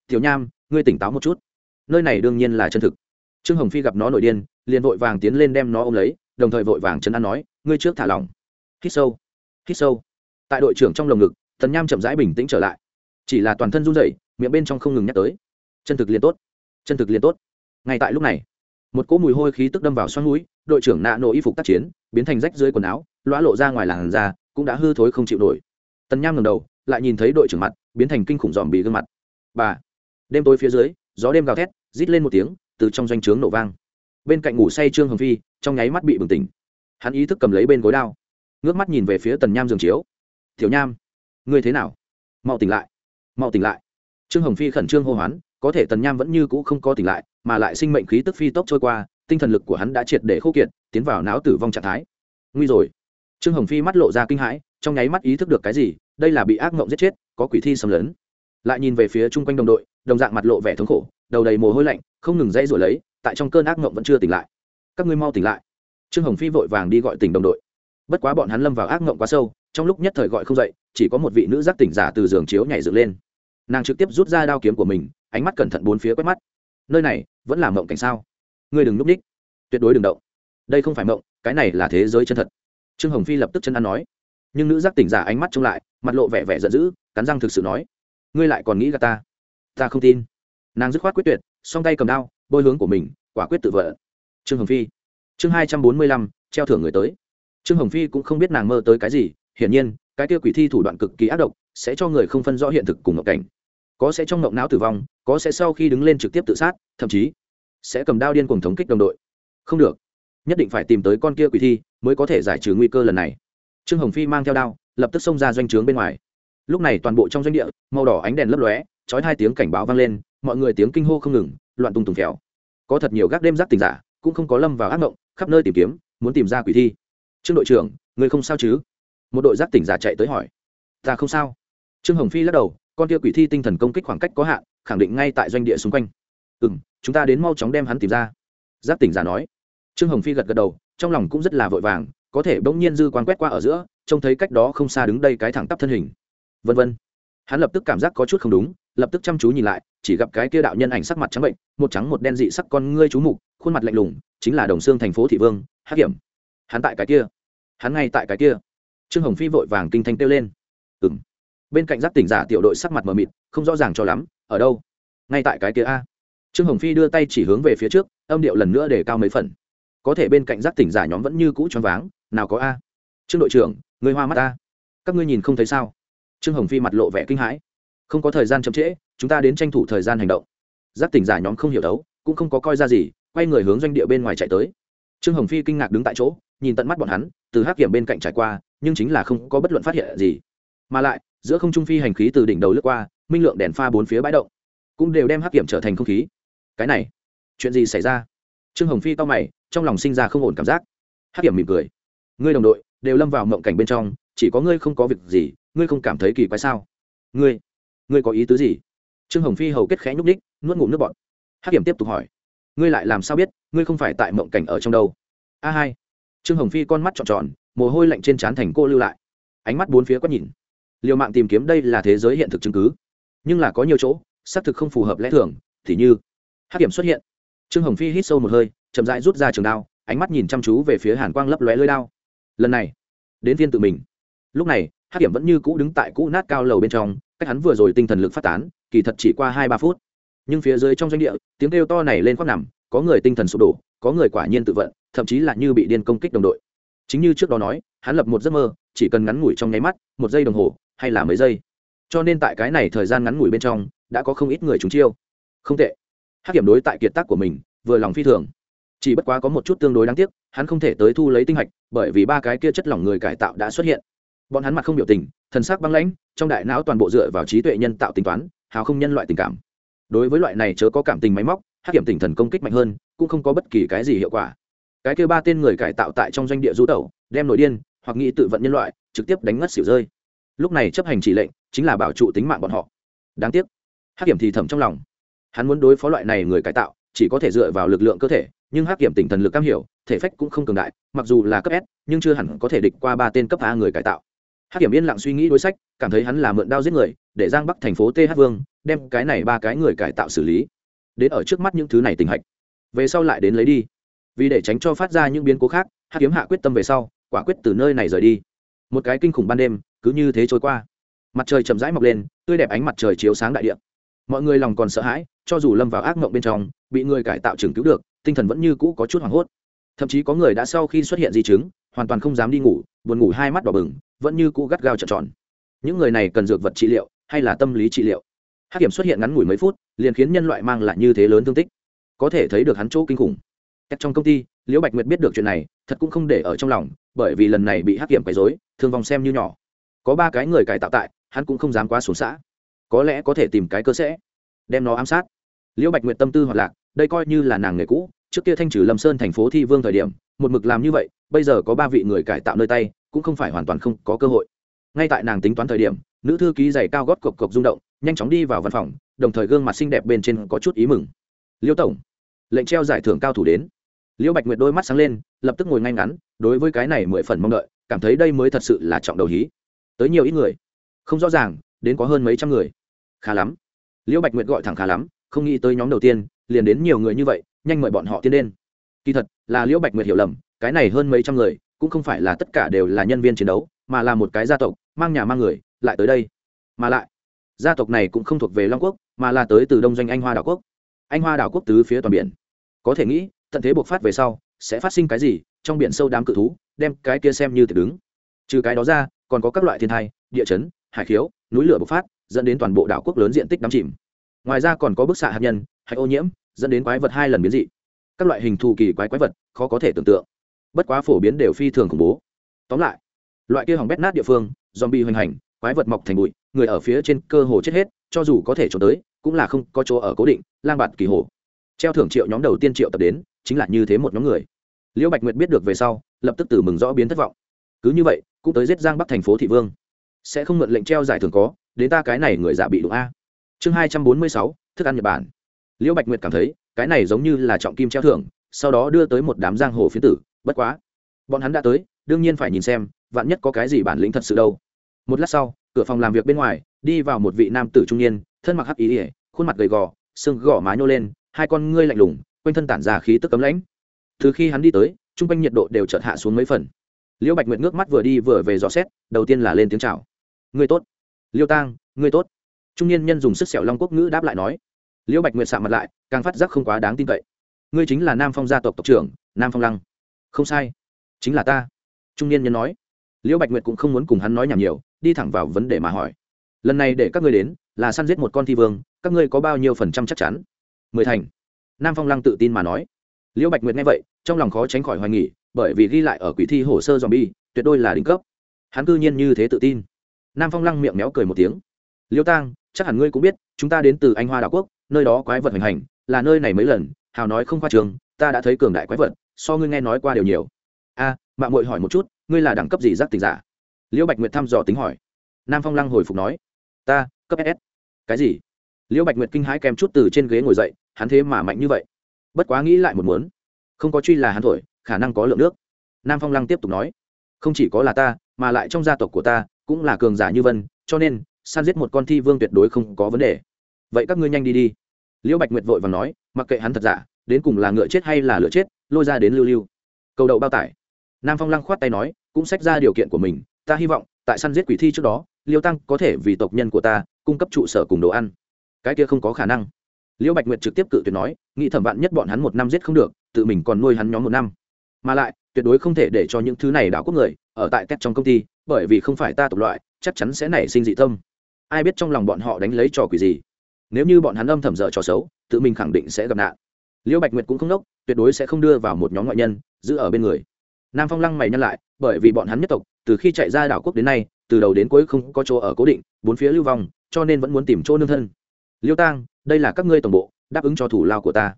Tiểu nham, ngươi tỉnh táo một chút. Nơi này đương nhiên là chân thực. Trương hồng phi gặp nó nổi điên, liền vội vàng tiến lên đem nó ôm lấy đồng thời vội vàng chấn an nói, ngươi trước thả lỏng. Hít sâu hít sâu. Tại đội trưởng trong lồng ngực, tần nham chậm rãi bình tĩnh trở lại. Chỉ là toàn thân run rẩy, miệng bên trong không ngừng nhắc tới. Chân thực liền tốt, chân thực liền tốt. Ngay tại lúc này, một cỗ mùi hôi khí tức đâm vào xoắn núi đội trưởng nạ nổ y phục tác chiến, biến thành rách dưới quần áo, lõa lộ ra ngoài làn da, cũng đã hư thối không chịu nổi. Tần nham ngầm đầu, lại nhìn thấy đội trưởng mặt, biến thành kinh khủng dòm bị gương mặt. Bà. Đêm tối phía dưới, gió đêm gào thét, rít lên một tiếng, từ trong doanh trướng nổ vang bên cạnh ngủ say trương hồng phi trong nháy mắt bị bừng tỉnh hắn ý thức cầm lấy bên gối đao ngước mắt nhìn về phía tần nham giường chiếu tiểu nham ngươi thế nào mau tỉnh lại mau tỉnh lại trương hồng phi khẩn trương hô hoán có thể tần nham vẫn như cũ không có tỉnh lại mà lại sinh mệnh khí tức phi tốc trôi qua tinh thần lực của hắn đã triệt để khô kiệt tiến vào não tử vong trạng thái nguy rồi trương hồng phi mắt lộ ra kinh hãi trong nháy mắt ý thức được cái gì đây là bị ác mộng giết chết có quỷ thi xâm lấn lại nhìn về phía chung quanh đồng đội đồng dạng mặt lộ vẻ thống khổ đầu đầy mồ hôi lạnh không ngừng dây rồi lấy tại trong cơn ác mộng vẫn chưa tỉnh lại. Các ngươi mau tỉnh lại. Trương hồng phi vội vàng đi gọi tỉnh đồng đội. Bất quá bọn hắn lâm vào ác mộng quá sâu, trong lúc nhất thời gọi không dậy, chỉ có một vị nữ giác tỉnh giả từ giường chiếu nhảy dựng lên. Nàng trực tiếp rút ra đao kiếm của mình, ánh mắt cẩn thận bốn phía quét mắt. Nơi này vẫn là mộng cảnh sao? Ngươi đừng núp ních tuyệt đối đừng động. Đây không phải mộng, cái này là thế giới chân thật. Trương hồng phi lập tức chân ăn nói. Nhưng nữ giác tỉnh giả ánh mắt trông lại, mặt lộ vẻ vẻ giận dữ, cắn răng thực sự nói. Ngươi lại còn nghĩ gà ta? Ta không tin. Nàng dứt khoát quyết tuyệt, song tay cầm đao bôi hướng của mình, quả quyết tự vợ. Trương hồng phi. Chương hai trăm bốn mươi lăm, treo thưởng người tới. Trương hồng phi cũng không biết nàng mơ tới cái gì, hiển nhiên, cái kia quỷ thi thủ đoạn cực kỳ ác độc, sẽ cho người không phân rõ hiện thực cùng ngộng cảnh. Có sẽ trong ngộng não tử vong, có sẽ sau khi đứng lên trực tiếp tự sát, thậm chí sẽ cầm đao điên cùng thống kích đồng đội. Không được. Nhất định phải tìm tới con kia quỷ thi mới có thể giải trừ nguy cơ lần này. Trương hồng phi mang theo đao, lập tức xông ra doanh trướng bên ngoài. Lúc này toàn bộ trong doanh địa, màu đỏ ánh đèn lấp lóe trói hai tiếng cảnh báo vang lên, mọi người tiếng kinh hô không ngừng loạn tung tùng phèo. Có thật nhiều gác đêm giác tình giả, cũng không có lâm vào ác mộng, khắp nơi tìm kiếm, muốn tìm ra quỷ thi. Trương đội trưởng, người không sao chứ? Một đội giác tỉnh giả chạy tới hỏi. Ta không sao. Trương hồng phi lắc đầu, con kia quỷ thi tinh thần công kích khoảng cách có hạn, khẳng định ngay tại doanh địa xung quanh. Ừ m chúng ta đến mau chóng đem hắn tìm ra. Giác tỉnh giả nói. Trương hồng phi gật gật đầu, trong lòng cũng rất là vội vàng, có thể bỗng nhiên dư quan quét qua ở giữa, trông thấy cách đó không xa đứng đây cái thẳng tắp thân hình. Vân vân hắn lập tức cảm giác có chút không đúng, lập tức chăm chú nhìn lại, chỉ gặp cái kia đạo nhân ảnh sắc mặt trắng bệnh, một trắng một đen dị sắc con ngươi chú mục, khuôn mặt lạnh lùng, chính là đồng xương thành phố thị vương, hắc hiểm. Hắn tại cái kia. Hắn ngay tại cái kia. Trương hồng phi vội vàng kinh thanh kêu lên. Ừng bên cạnh giác tỉnh giả tiểu đội sắc mặt mờ mịt, không rõ ràng cho lắm, ở đâu? Ngay tại cái kia a. Trương hồng phi đưa tay chỉ hướng về phía trước, âm điệu lần nữa để cao mấy phần. Có thể bên cạnh giác tỉnh giả nhóm vẫn như cũ choáng váng, nào có a. Trương đội trưởng, người hoa mắt a các ngươi nhìn không thấy sao? Trương hồng phi mặt lộ vẻ kinh hãi. Không có thời gian chậm trễ, chúng ta đến tranh thủ thời gian hành động. Giác tỉnh giả nhóm không hiểu đấu, cũng không có coi ra gì, quay người hướng doanh địa bên ngoài chạy tới. Trương hồng phi kinh ngạc đứng tại chỗ, nhìn tận mắt bọn hắn, từ hắc kiểm bên cạnh trải qua, nhưng chính là không có bất luận phát hiện gì. Mà lại, giữa không trung phi hành khí từ đỉnh đầu lướt qua, minh lượng đèn pha bốn phía bãi động, cũng đều đem hắc kiểm trở thành không khí. Cái này, chuyện gì xảy ra? Trương hồng phi to mày, trong lòng sinh ra không ổn cảm giác. Hắc kiểm mỉm cười. Ngươi đồng đội, đều lâm vào mộng cảnh bên trong, chỉ có ngươi không có việc gì ngươi không cảm thấy kỳ quái sao? Ngươi ngươi có ý tứ gì? Trương hồng phi hầu kết khẽ nhúc ních nuốt ngụm nước bọt. Hát kiểm tiếp tục hỏi, ngươi lại làm sao biết, ngươi không phải tại mộng cảnh ở trong đâu? A hai. Trương hồng phi con mắt trọn tròn, mồ hôi lạnh trên trán thành cô lưu lại. Ánh mắt bốn phía quét nhìn. Liều mạng tìm kiếm đây là thế giới hiện thực chứng cứ. Nhưng là có nhiều chỗ, xác thực không phù hợp lẽ thường, thì như hát kiểm xuất hiện. Trương hồng phi hít sâu một hơi, chậm rãi rút ra trường đao, ánh mắt nhìn chăm chú về phía hàn quang lấp lóe lơi đao. Lần này, đến viên tự mình. Lúc này hắc điểm vẫn như cũ đứng tại cũ nát cao lầu bên trong, cách hắn vừa rồi tinh thần lực phát tán, kỳ thật chỉ qua hai ba phút. Nhưng phía dưới trong doanh địa, tiếng kêu to này lên khoác nằm, có người tinh thần sụp đổ, có người quả nhiên tự vận, thậm chí là như bị điên công kích đồng đội. Chính như trước đó nói, hắn lập một giấc mơ, chỉ cần ngắn ngủi trong nháy mắt, một giây đồng hồ, hay là mấy giây. Cho nên tại cái này thời gian ngắn ngủi bên trong, đã có không ít người trúng chiêu. Không tệ. Hắc kiểm đối tại kiệt tác của mình, vừa lòng phi thường. Chỉ bất quá có một chút tương đối đáng tiếc, hắn không thể tới thu lấy tinh hạch, bởi vì ba cái kia chất lỏng người cải tạo đã xuất hiện bọn hắn mặt không biểu tình, thần sắc băng lãnh, trong đại não toàn bộ dựa vào trí tuệ nhân tạo tính toán, hào không nhân loại tình cảm. Đối với loại này chớ có cảm tình máy móc, hắc kiểm tinh thần công kích mạnh hơn, cũng không có bất kỳ cái gì hiệu quả. Cái kêu ba tên người cải tạo tại trong doanh địa du tẩu, đem nổi điên, hoặc nghĩ tự vận nhân loại, trực tiếp đánh ngất xỉu rơi. Lúc này chấp hành chỉ lệnh, chính là bảo trụ tính mạng bọn họ. Đáng tiếc, hắc kiểm thì thầm trong lòng. Hắn muốn đối phó loại này người cải tạo, chỉ có thể dựa vào lực lượng cơ thể, nhưng hắc kiểm tinh thần lực cam hiểu, thể phách cũng không cường đại, mặc dù là cấp s, nhưng chưa hẳn có thể địch qua ba tên cấp a người cải tạo hắc kiểm yên lặng suy nghĩ đối sách, cảm thấy hắn là mượn đao giết người, để giang bắc thành phố th vương, đem cái này ba cái người cải tạo xử lý. Đến ở trước mắt những thứ này tình hạch. Về sau lại đến lấy đi. Vì để tránh cho phát ra những biến cố khác, hắc kiếm hạ quyết tâm về sau, quả quyết từ nơi này rời đi. Một cái kinh khủng ban đêm, cứ như thế trôi qua. Mặt trời chậm rãi mọc lên, tươi đẹp ánh mặt trời chiếu sáng đại địa. Mọi người lòng còn sợ hãi, cho dù lâm vào ác mộng bên trong, bị người cải tạo trường cứu được, tinh thần vẫn như cũ có chút hoảng hốt. Thậm chí có người đã sau khi xuất hiện di chứng, hoàn toàn không dám đi ngủ, buồn ngủ hai mắt đỏ bừng vẫn như cũ gắt gao trợn tròn. Những người này cần dược vật trị liệu hay là tâm lý trị liệu? Hát kiểm xuất hiện ngắn ngủi mấy phút, liền khiến nhân loại mang lại như thế lớn thương tích. Có thể thấy được hắn chỗ kinh khủng. Cách trong công ty, liễu bạch nguyệt biết được chuyện này, thật cũng không để ở trong lòng, bởi vì lần này bị hắc kiểm quấy dối thương vong xem như nhỏ. Có ba cái người cải tạo tại, hắn cũng không dám quá xuống xã. Có lẽ có thể tìm cái cơ sẽ, đem nó ám sát. Liễu bạch nguyệt tâm tư hoạt lạc, đây coi như là nàng nghề cũ, trước kia thanh trừ lâm sơn thành phố thi vương thời điểm, một mực làm như vậy, bây giờ có ba vị người cải tạo nơi tay cũng không phải hoàn toàn không có cơ hội. Ngay tại nàng tính toán thời điểm, nữ thư ký giày cao gót cộc cộc rung động, nhanh chóng đi vào văn phòng, đồng thời gương mặt xinh đẹp bên trên có chút ý mừng. Liêu tổng, lệnh treo giải thưởng cao thủ đến. Liêu bạch nguyệt đôi mắt sáng lên, lập tức ngồi ngay ngắn, đối với cái này mười phần mong đợi, cảm thấy đây mới thật sự là trọng đầu hí. Tới nhiều ít người. Không rõ ràng, đến có hơn mấy trăm người. Khá lắm. Liêu bạch nguyệt gọi thẳng khá lắm, không nghĩ tới nhóm đầu tiên, liền đến nhiều người như vậy, nhanh mời bọn họ tiến lên. Kỳ thật, là liễu bạch nguyệt hiểu lầm, cái này hơn mấy trăm người cũng không phải là tất cả đều là nhân viên chiến đấu, mà là một cái gia tộc, mang nhà mang người, lại tới đây. Mà lại, gia tộc này cũng không thuộc về long quốc, mà là tới từ đông doanh anh hoa đảo quốc. Anh hoa đảo quốc tứ phía toàn biển. Có thể nghĩ, tận thế buộc phát về sau, sẽ phát sinh cái gì, trong biển sâu đám cự thú, đem cái kia xem như thực đứng. Trừ cái đó ra, còn có các loại thiên thai, địa chấn, hải khiếu, núi lửa bộc phát, dẫn đến toàn bộ đảo quốc lớn diện tích đắm chìm. Ngoài ra còn có bức xạ hạt nhân hay ô nhiễm, dẫn đến quái vật hai lần biến dị. Các loại hình thù kỳ quái quái vật, khó có thể tưởng tượng bất quá phổ biến đều phi thường khủng bố. Tóm lại, loại kia hỏng bét nát địa phương dòm bị hoành hành, quái vật mọc thành bụi, người ở phía trên cơ hồ chết hết, cho dù có thể trốn tới, cũng là không có chỗ ở cố định, lang bạt kỳ hồ. Treo thưởng triệu nhóm đầu tiên triệu tập đến, chính là như thế một nhóm người. Liễu bạch nguyệt biết được về sau, lập tức từ mừng rõ biến thất vọng. Cứ như vậy, cũng tới giết giang bắc thành phố thị vương. Sẽ không mượn lệnh treo giải thưởng có, đến ta cái này người giả bị đụng a. Chương hai trăm bốn mươi sáu, thức ăn nhật bản. Liễu bạch nguyệt cảm thấy, cái này giống như là trọng kim treo thưởng, sau đó đưa tới một đám giang hồ phiến tử bất quá, bọn hắn đã tới, đương nhiên phải nhìn xem, vạn nhất có cái gì bản lĩnh thật sự đâu. Một lát sau, cửa phòng làm việc bên ngoài, đi vào một vị nam tử trung niên, thân mặc hắc ý ỉa khuôn mặt gầy gò, xương gò má nhô lên, hai con ngươi lạnh lùng, quanh thân tản ra khí tức cấm lãnh. Từ khi hắn đi tới chung quanh nhiệt độ đều chợt hạ xuống mấy phần. Liễu bạch nguyệt ngước mắt vừa đi vừa về dò xét, đầu tiên là lên tiếng chào. Ngươi tốt. Liêu tang, ngươi tốt. Trung niên nhân dùng sức sẹo long quốc ngữ đáp lại nói. Liễu bạch nguyệt sạm mặt lại, càng phát giác không quá đáng tin cậy. Ngươi chính là nam phong gia tộc tộc trưởng, nam phong lăng không sai, chính là ta. Trung niên nhân nói. Liễu bạch nguyệt cũng không muốn cùng hắn nói nhảm nhiều, đi thẳng vào vấn đề mà hỏi. Lần này để các ngươi đến, là săn giết một con thi vương, các ngươi có bao nhiêu phần trăm chắc chắn? Mười thành. Nam phong lăng tự tin mà nói. Liễu bạch nguyệt nghe vậy, trong lòng khó tránh khỏi hoài nghỉ bởi vì ghi lại ở quỷ thi hồ sơ dòm bi tuyệt đôi là đỉnh cấp. Hắn cư nhiên như thế tự tin. Nam phong lăng miệng méo cười một tiếng. Liễu tang, chắc hẳn ngươi cũng biết, chúng ta đến từ anh hoa đảo quốc, nơi đó quái vật hoành hành, là nơi này mấy lần, hào nói không khoa trường, ta đã thấy cường đại quái vật so ngươi nghe nói qua đều nhiều. A mạng muội hỏi một chút, ngươi là đẳng cấp gì giác tình giả? Liễu bạch nguyệt thăm dò tính hỏi. Nam phong lăng hồi phục nói. Ta, cấp ss cái gì? Liễu bạch nguyệt kinh hãi kèm chút từ trên ghế ngồi dậy, hắn thế mà mạnh như vậy. Bất quá nghĩ lại một muốn. Không có truy là hắn thổi, khả năng có lượng nước. Nam phong lăng tiếp tục nói. Không chỉ có là ta, mà lại trong gia tộc của ta, cũng là cường giả như vân, cho nên, săn giết một con thi vương tuyệt đối không có vấn đề. Vậy các ngươi nhanh đi đi. Liễu bạch nguyệt vội và nói, mặc kệ hắn thật giả, đến cùng là ngựa chết hay là lựa chết lôi ra đến lưu lưu. Cầu đậu bao tải. Nam phong lăng khoát tay nói, cũng sách ra điều kiện của mình, ta hy vọng, tại săn giết quỷ thi trước đó, liêu tăng có thể vì tộc nhân của ta, cung cấp trụ sở cùng đồ ăn. Cái kia không có khả năng. Liễu bạch nguyệt trực tiếp cự tuyệt nói, nghĩ thẩm vạn nhất bọn hắn một năm giết không được, tự mình còn nuôi hắn nhóm một năm. Mà lại, tuyệt đối không thể để cho những thứ này đảo quốc người, ở tại tết trong công ty, bởi vì không phải ta tộc loại, chắc chắn sẽ nảy sinh dị tâm. Ai biết trong lòng bọn họ đánh lấy trò quỷ gì. Nếu như bọn hắn âm thầm dở trò xấu, tự mình khẳng định sẽ gặp nạn liễu bạch nguyệt cũng không đốc tuyệt đối sẽ không đưa vào một nhóm ngoại nhân, giữ ở bên người. Nam phong lăng mày nhăn lại, bởi vì bọn hắn nhất tộc, từ khi chạy ra đảo quốc đến nay, từ đầu đến cuối không có chỗ ở cố định, bốn phía lưu vong, cho nên vẫn muốn tìm chỗ nương thân. Liêu tang, đây là các ngươi tổng bộ, đáp ứng cho thủ lao của ta.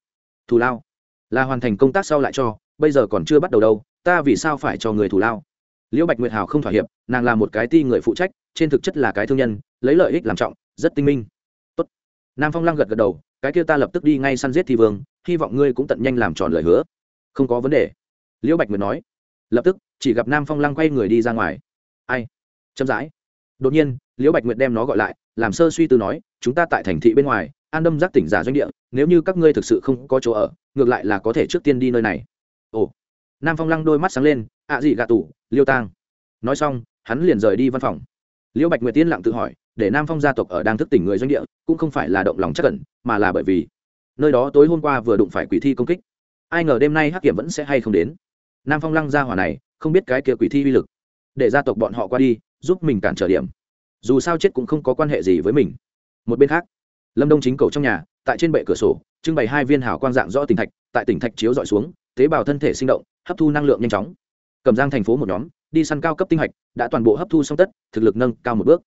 Thủ lao? Là hoàn thành công tác sau lại cho, bây giờ còn chưa bắt đầu đâu, ta vì sao phải cho người thủ lao? Liễu bạch nguyệt hào không thỏa hiệp, nàng là một cái ti người phụ trách, trên thực chất là cái thương nhân, lấy lợi ích làm trọng, rất tinh minh. Tốt. nam phong lăng gật gật đầu, cái kia ta lập tức đi ngay săn giết thi vương hy vọng ngươi cũng tận nhanh làm tròn lời hứa. Không có vấn đề. Liễu bạch nguyệt nói. Lập tức, chỉ gặp nam phong lăng quay người đi ra ngoài. Ai? Chậm rãi. Đột nhiên, liễu bạch nguyệt đem nó gọi lại, làm sơ suy tư nói, chúng ta tại thành thị bên ngoài, an đâm giác tỉnh giả doanh địa, nếu như các ngươi thực sự không có chỗ ở, ngược lại là có thể trước tiên đi nơi này. Ồ. Nam phong lăng đôi mắt sáng lên ạ à gì gà tủ, liêu tang. Nói xong, hắn liền rời đi văn phòng. Liễu bạch nguyệt tiên lặng tự hỏi, để nam phong gia tộc ở đang thức tỉnh người doanh địa, cũng không phải là động lòng chắc cẩn mà là bởi vì nơi đó tối hôm qua vừa đụng phải quỷ thi công kích. Ai ngờ đêm nay hắc kiểm vẫn sẽ hay không đến. Nam phong lăng gia hỏa này, không biết cái kia quỷ thi uy lực. Để gia tộc bọn họ qua đi, giúp mình cản trở điểm. Dù sao chết cũng không có quan hệ gì với mình. Một bên khác, lâm đông chính cầu trong nhà, tại trên bệ cửa sổ, trưng bày hai viên hào quang dạng rõ tỉnh thạch, tại tỉnh thạch chiếu dọi xuống, tế bào thân thể sinh động, hấp thu năng lượng nhanh chóng. Cầm giang thành phố một nhóm, đi săn cao cấp tinh hạch, đã toàn bộ hấp thu xong tất, thực lực nâng cao một bước.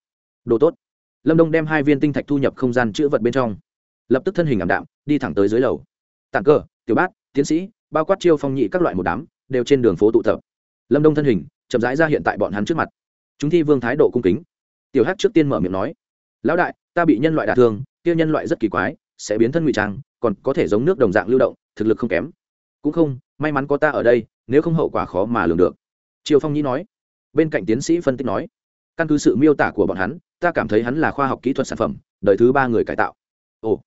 Đồ tốt. Lâm đông đem hai viên tinh thạch thu nhập không gian chữ vật bên trong lập tức thân hình ảm đạm, đi thẳng tới dưới lầu. Tạng cơ, tiểu bát, tiến sĩ, bao quát chiêu phong nhị các loại một đám, đều trên đường phố tụ tập. Lâm đông thân hình, chậm rãi ra hiện tại bọn hắn trước mặt. Chúng thi vương thái độ cung kính. Tiểu hát trước tiên mở miệng nói, lão đại, ta bị nhân loại đả thương, kia nhân loại rất kỳ quái, sẽ biến thân ngụy trang, còn có thể giống nước đồng dạng lưu động, thực lực không kém. Cũng không, may mắn có ta ở đây, nếu không hậu quả khó mà lường được. Triều phong nhĩ nói. Bên cạnh tiến sĩ phân tích nói, căn cứ sự miêu tả của bọn hắn, ta cảm thấy hắn là khoa học kỹ thuật sản phẩm, đời thứ ba người cải tạo. Ồ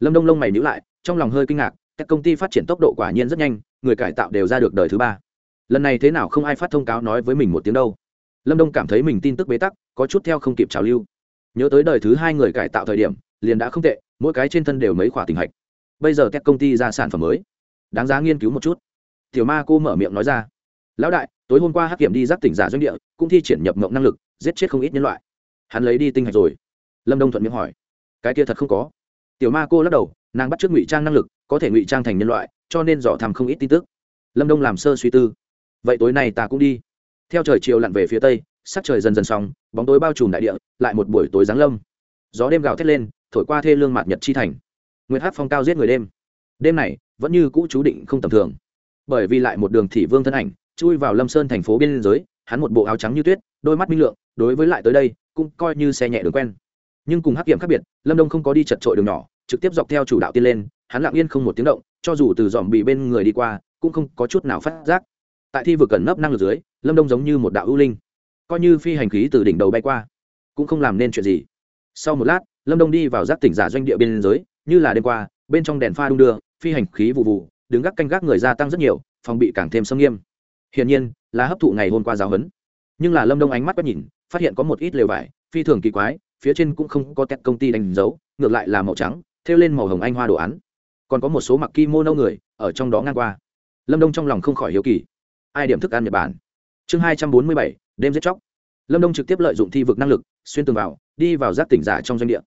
lâm đông lông mày nhữ lại, trong lòng hơi kinh ngạc, các công ty phát triển tốc độ quả nhiên rất nhanh, người cải tạo đều ra được đời thứ ba. Lần này thế nào không ai phát thông cáo nói với mình một tiếng đâu. Lâm đông cảm thấy mình tin tức bế tắc, có chút theo không kịp trào lưu. Nhớ tới đời thứ hai người cải tạo thời điểm, liền đã không tệ, mỗi cái trên thân đều mấy khỏa tình hạch. Bây giờ các công ty ra sản phẩm mới. Đáng giá nghiên cứu một chút. Tiểu ma cô mở miệng nói ra. Lão đại, tối hôm qua hắc kiểm đi giáp tỉnh giả doanh địa, cũng thi triển nhập mộng năng lực, giết chết không ít nhân loại. Hắn lấy đi tinh hạch rồi. Lâm đông thuận miệng hỏi. Cái kia thật không có tiểu ma cô lắc đầu, nàng bắt t r ư ớ c ngụy trang năng lực, có thể ngụy trang thành nhân loại, cho nên dò thăm không ít tin tức. Lâm đông làm sơ suy tư. Vậy tối nay ta cũng đi. Theo trời chiều lặn về phía tây, sắc trời dần dần xong, bóng tối bao trùm đại địa, lại một buổi tối giáng lâm. Gió đêm gào thét lên, thổi qua thê lương mạt nhật chi thành. Nguyệt hát phong cao giết người đêm. Đêm này, vẫn như cũ chú định không tầm thường. Bởi vì lại một đường thị vương thân ảnh, chui vào lâm sơn thành phố biên giới, hắn một bộ áo trắng như tuyết, đôi mắt minh lượng, đối với lại tới đây, cũng coi như xe nhẹ đường quen nhưng cùng hắc kiểm khác biệt, lâm đông không có đi chật trội đường nhỏ, trực tiếp dọc theo chủ đạo tiên lên, hắn lặng yên không một tiếng động, cho dù từ dòm bị bên người đi qua, cũng không có chút nào phát giác. Tại thi vực cẩn nấp năng lực dưới, lâm đông giống như một đạo ưu linh, coi như phi hành khí từ đỉnh đầu bay qua, cũng không làm nên chuyện gì. Sau một lát, lâm đông đi vào giác tỉnh giả doanh địa biên giới, như là đêm qua, bên trong đèn pha đung đưa, phi hành khí vụ vụ, đứng gác canh gác người gia tăng rất nhiều, phòng bị càng thêm sâm nghiêm. Hiển nhiên, là hấp thụ ngày hôm qua giáo huấn. Nhưng là lâm đông ánh mắt quét nhìn, phát hiện có một ít lều vải, phi thường kỳ quái phía trên cũng không có tét công ty đánh dấu, ngược lại là màu trắng, thêu lên màu hồng anh hoa đồ án. Còn có một số mặc kimono người, ở trong đó ngang qua. Lâm đông trong lòng không khỏi hiếu kỳ. Ai điểm thức ăn nhật bản? Chương hai trăm bốn mươi bảy, đêm giết chóc. Lâm đông trực tiếp lợi dụng thi vực năng lực, xuyên tường vào, đi vào giáp tỉnh giả trong doanh địa.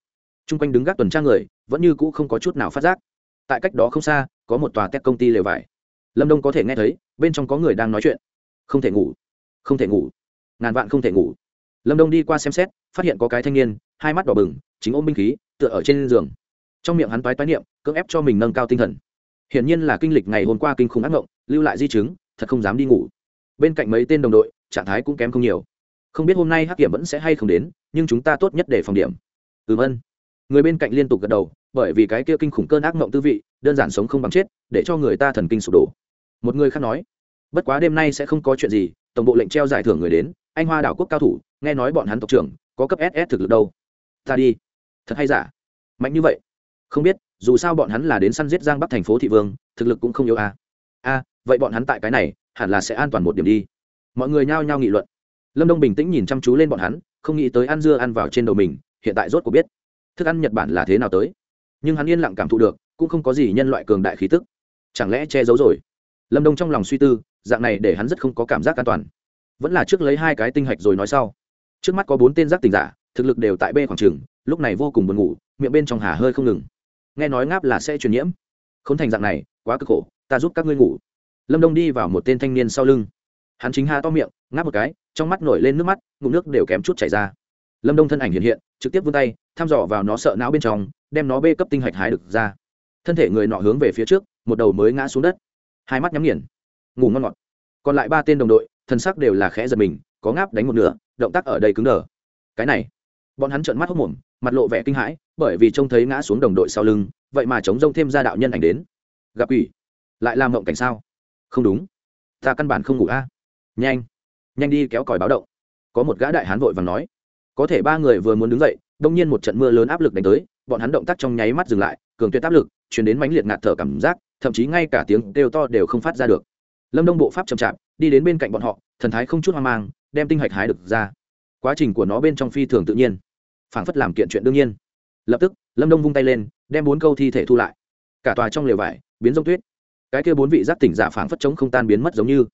T r u n g quanh đứng gác tuần tra người, vẫn như cũ không có chút nào phát giác. Tại cách đó không xa, có một tòa tét công ty lều vải. Lâm đông có thể nghe thấy, bên trong có người đang nói chuyện. Không thể ngủ. Không thể ngủ. Ngàn vạn không thể ngủ lâm đông đi qua xem xét phát hiện có cái thanh niên hai mắt đỏ bừng chính ôm binh khí tựa ở trên giường trong miệng hắn toái toái niệm cưỡng ép cho mình nâng cao tinh thần hiển nhiên là kinh lịch ngày hôm qua kinh khủng ác mộng lưu lại di chứng thật không dám đi ngủ bên cạnh mấy tên đồng đội trạng thái cũng kém không nhiều không biết hôm nay hắc kiểm vẫn sẽ hay không đến nhưng chúng ta tốt nhất để phòng điểm ừm ân người bên cạnh liên tục gật đầu bởi vì cái kia kinh khủng cơn ác mộng tư vị đơn giản sống không bằng chết để cho người ta thần kinh sụp đổ một người khác nói bất quá đêm nay sẽ không có chuyện gì tổng bộ lệnh treo giải thưởng người đến anh hoa đảo quốc cao thủ nghe nói bọn hắn tộc trưởng có cấp ss thực lực đâu. Ta đi. Thật hay giả? Mạnh như vậy? Không biết, dù sao bọn hắn là đến săn giết giang bắc thành phố thị vương, thực lực cũng không yếu a à. a vậy bọn hắn tại cái này, hẳn là sẽ an toàn một điểm đi. Mọi người nhao nhao nghị luận. Lâm đông bình tĩnh nhìn chăm chú lên bọn hắn, không nghĩ tới ăn dưa ăn vào trên đầu mình, hiện tại rốt cuộc biết thức ăn nhật bản là thế nào tới. Nhưng hắn yên lặng cảm thụ được, cũng không có gì nhân loại cường đại khí tức. Chẳng lẽ che giấu rồi? Lâm đông trong lòng suy tư, dạng này để hắn rất không có cảm giác an toàn. Vẫn là trước lấy hai cái tinh hạch rồi nói sau trước mắt có bốn tên giác tình giả, thực lực đều tại b khoảng trường, lúc này vô cùng buồn ngủ, miệng bên trong hà hơi không ngừng. Nghe nói ngáp là sẽ truyền nhiễm. K h ố n thành dạng này, quá cực khổ, ta giúp các ngươi ngủ. Lâm đông đi vào một tên thanh niên sau lưng. Hắn chính hà to miệng, ngáp một cái, trong mắt nổi lên nước mắt, ngụm nước đều kém chút chảy ra. Lâm đông thân ảnh hiện hiện, trực tiếp vươn tay, thăm dò vào nó sợ não bên trong, đem nó bê cấp tinh hạch hái được ra. Thân thể người nọ hướng về phía trước, một đầu mới ngã xuống đất. Hai mắt nhắm nghiền. Ngủ ngon ngọt. Còn lại ba tên đồng đội thân sắc đều là khẽ giật mình có ngáp đánh một nửa, động tác ở đây cứng đờ. Cái này, bọn hắn trợn mắt hốc mồm, mặt lộ vẻ kinh hãi, bởi vì trông thấy ngã xuống đồng đội sau lưng, vậy mà chống rông thêm ra đạo nhân ảnh đến. Gặp ủy lại làm mộng cảnh sao? Không đúng. Ta căn bản không ngủ a. Nhanh nhanh đi kéo còi báo động. Có một gã đại hán vội vàng nói. Có thể ba người vừa muốn đứng dậy, đông nhiên một trận mưa lớn áp lực đánh tới, bọn hắn động tác trong nháy mắt dừng lại, cường tuyệt áp lực chuyển đến mãnh liệt ngạt thở cảm giác, thậm chí ngay cả tiếng kêu to đều không phát ra được. Lâm đông bộ pháp chậm chạp, đi đến bên cạnh bọn họ, thần thái không chút hoang mang đem tinh hạch hái được ra. Quá trình của nó bên trong phi thường tự nhiên. Phảng phất làm kiện chuyện đương nhiên. Lập tức, lâm đông vung tay lên, đem bốn câu thi thể thu lại. Cả tòa trong lều vải, biến giống tuyết. Cái kia bốn vị giác tỉnh giả phảng phất chống không tan biến mất giống như.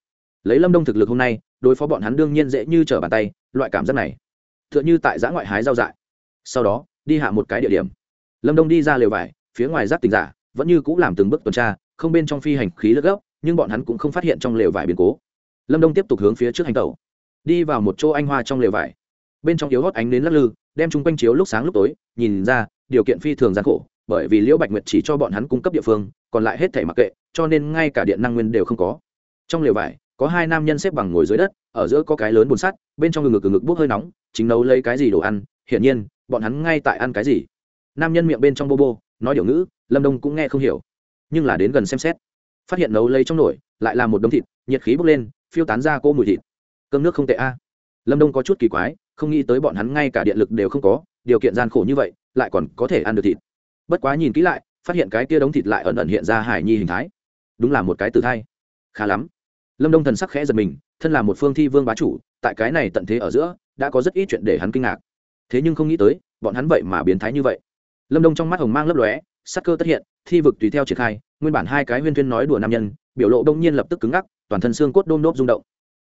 Lấy lâm đông thực lực hôm nay, đối phó bọn hắn đương nhiên dễ như trở bàn tay, loại cảm giác này t h ư ợ n h ư tại giã ngoại hái rau dại. Sau đó, đi hạ một cái địa điểm. Lâm đông đi ra lều vải, phía ngoài giác tỉnh giả vẫn như cũng làm từng bước tuần tra, không bên trong phi hành khí lất gốc nhưng bọn hắn cũng không phát hiện trong lều vải biến cố. Lâm đông tiếp tục hướng phía trước hành tàu đi vào một chỗ anh hoa trong lều vải. Bên trong yếu hót ánh đến lắc lư, đem chung quanh chiếu lúc sáng lúc tối, nhìn ra, điều kiện phi thường gian khổ, bởi vì liễu bạch nguyệt chỉ cho bọn hắn cung cấp địa phương, còn lại hết thể mặc kệ, cho nên ngay cả điện năng nguyên đều không có. Trong lều vải, có hai nam nhân xếp bằng ngồi dưới đất, ở giữa có cái lớn bùn sắt, bên trong ngực ngực ngực bốc hơi nóng, chính nấu lấy cái gì đồ ăn, hiển nhiên, bọn hắn ngay tại ăn cái gì. Nam nhân miệng bên trong bô bô, nói điều ngữ, lâm đông cũng nghe không hiểu, nhưng là đến gần xem xét. Phát hiện nấu lấy trong nồi, lại là một đống thịt, nhiệt khí bốc lên, phiêu tán ra cỗ mùi thịt cơm nước không tệ a. Lâm đông có chút kỳ quái, không nghĩ tới bọn hắn ngay cả điện lực đều không có, điều kiện gian khổ như vậy, lại còn có thể ăn được thịt. Bất quá nhìn kỹ lại, phát hiện cái kia đống thịt lại ẩn ẩn hiện ra hải nhi hình thái. Đúng là một cái tử thai. Khá lắm. Lâm đông thần sắc khẽ giật mình, thân là một phương thi vương bá chủ, tại cái này tận thế ở giữa, đã có rất ít chuyện để hắn kinh ngạc. Thế nhưng không nghĩ tới, bọn hắn vậy mà biến thái như vậy. Lâm đông trong mắt hồng mang lấp lóe, sắc cơ tất hiện, thi vực tùy theo triển khai, nguyên bản hai cái huyên thuyên nói đùa nam nhân, biểu lộ đông nhiên lập tức cứng ngắc, toàn thân xương cốt đôm đốp rung động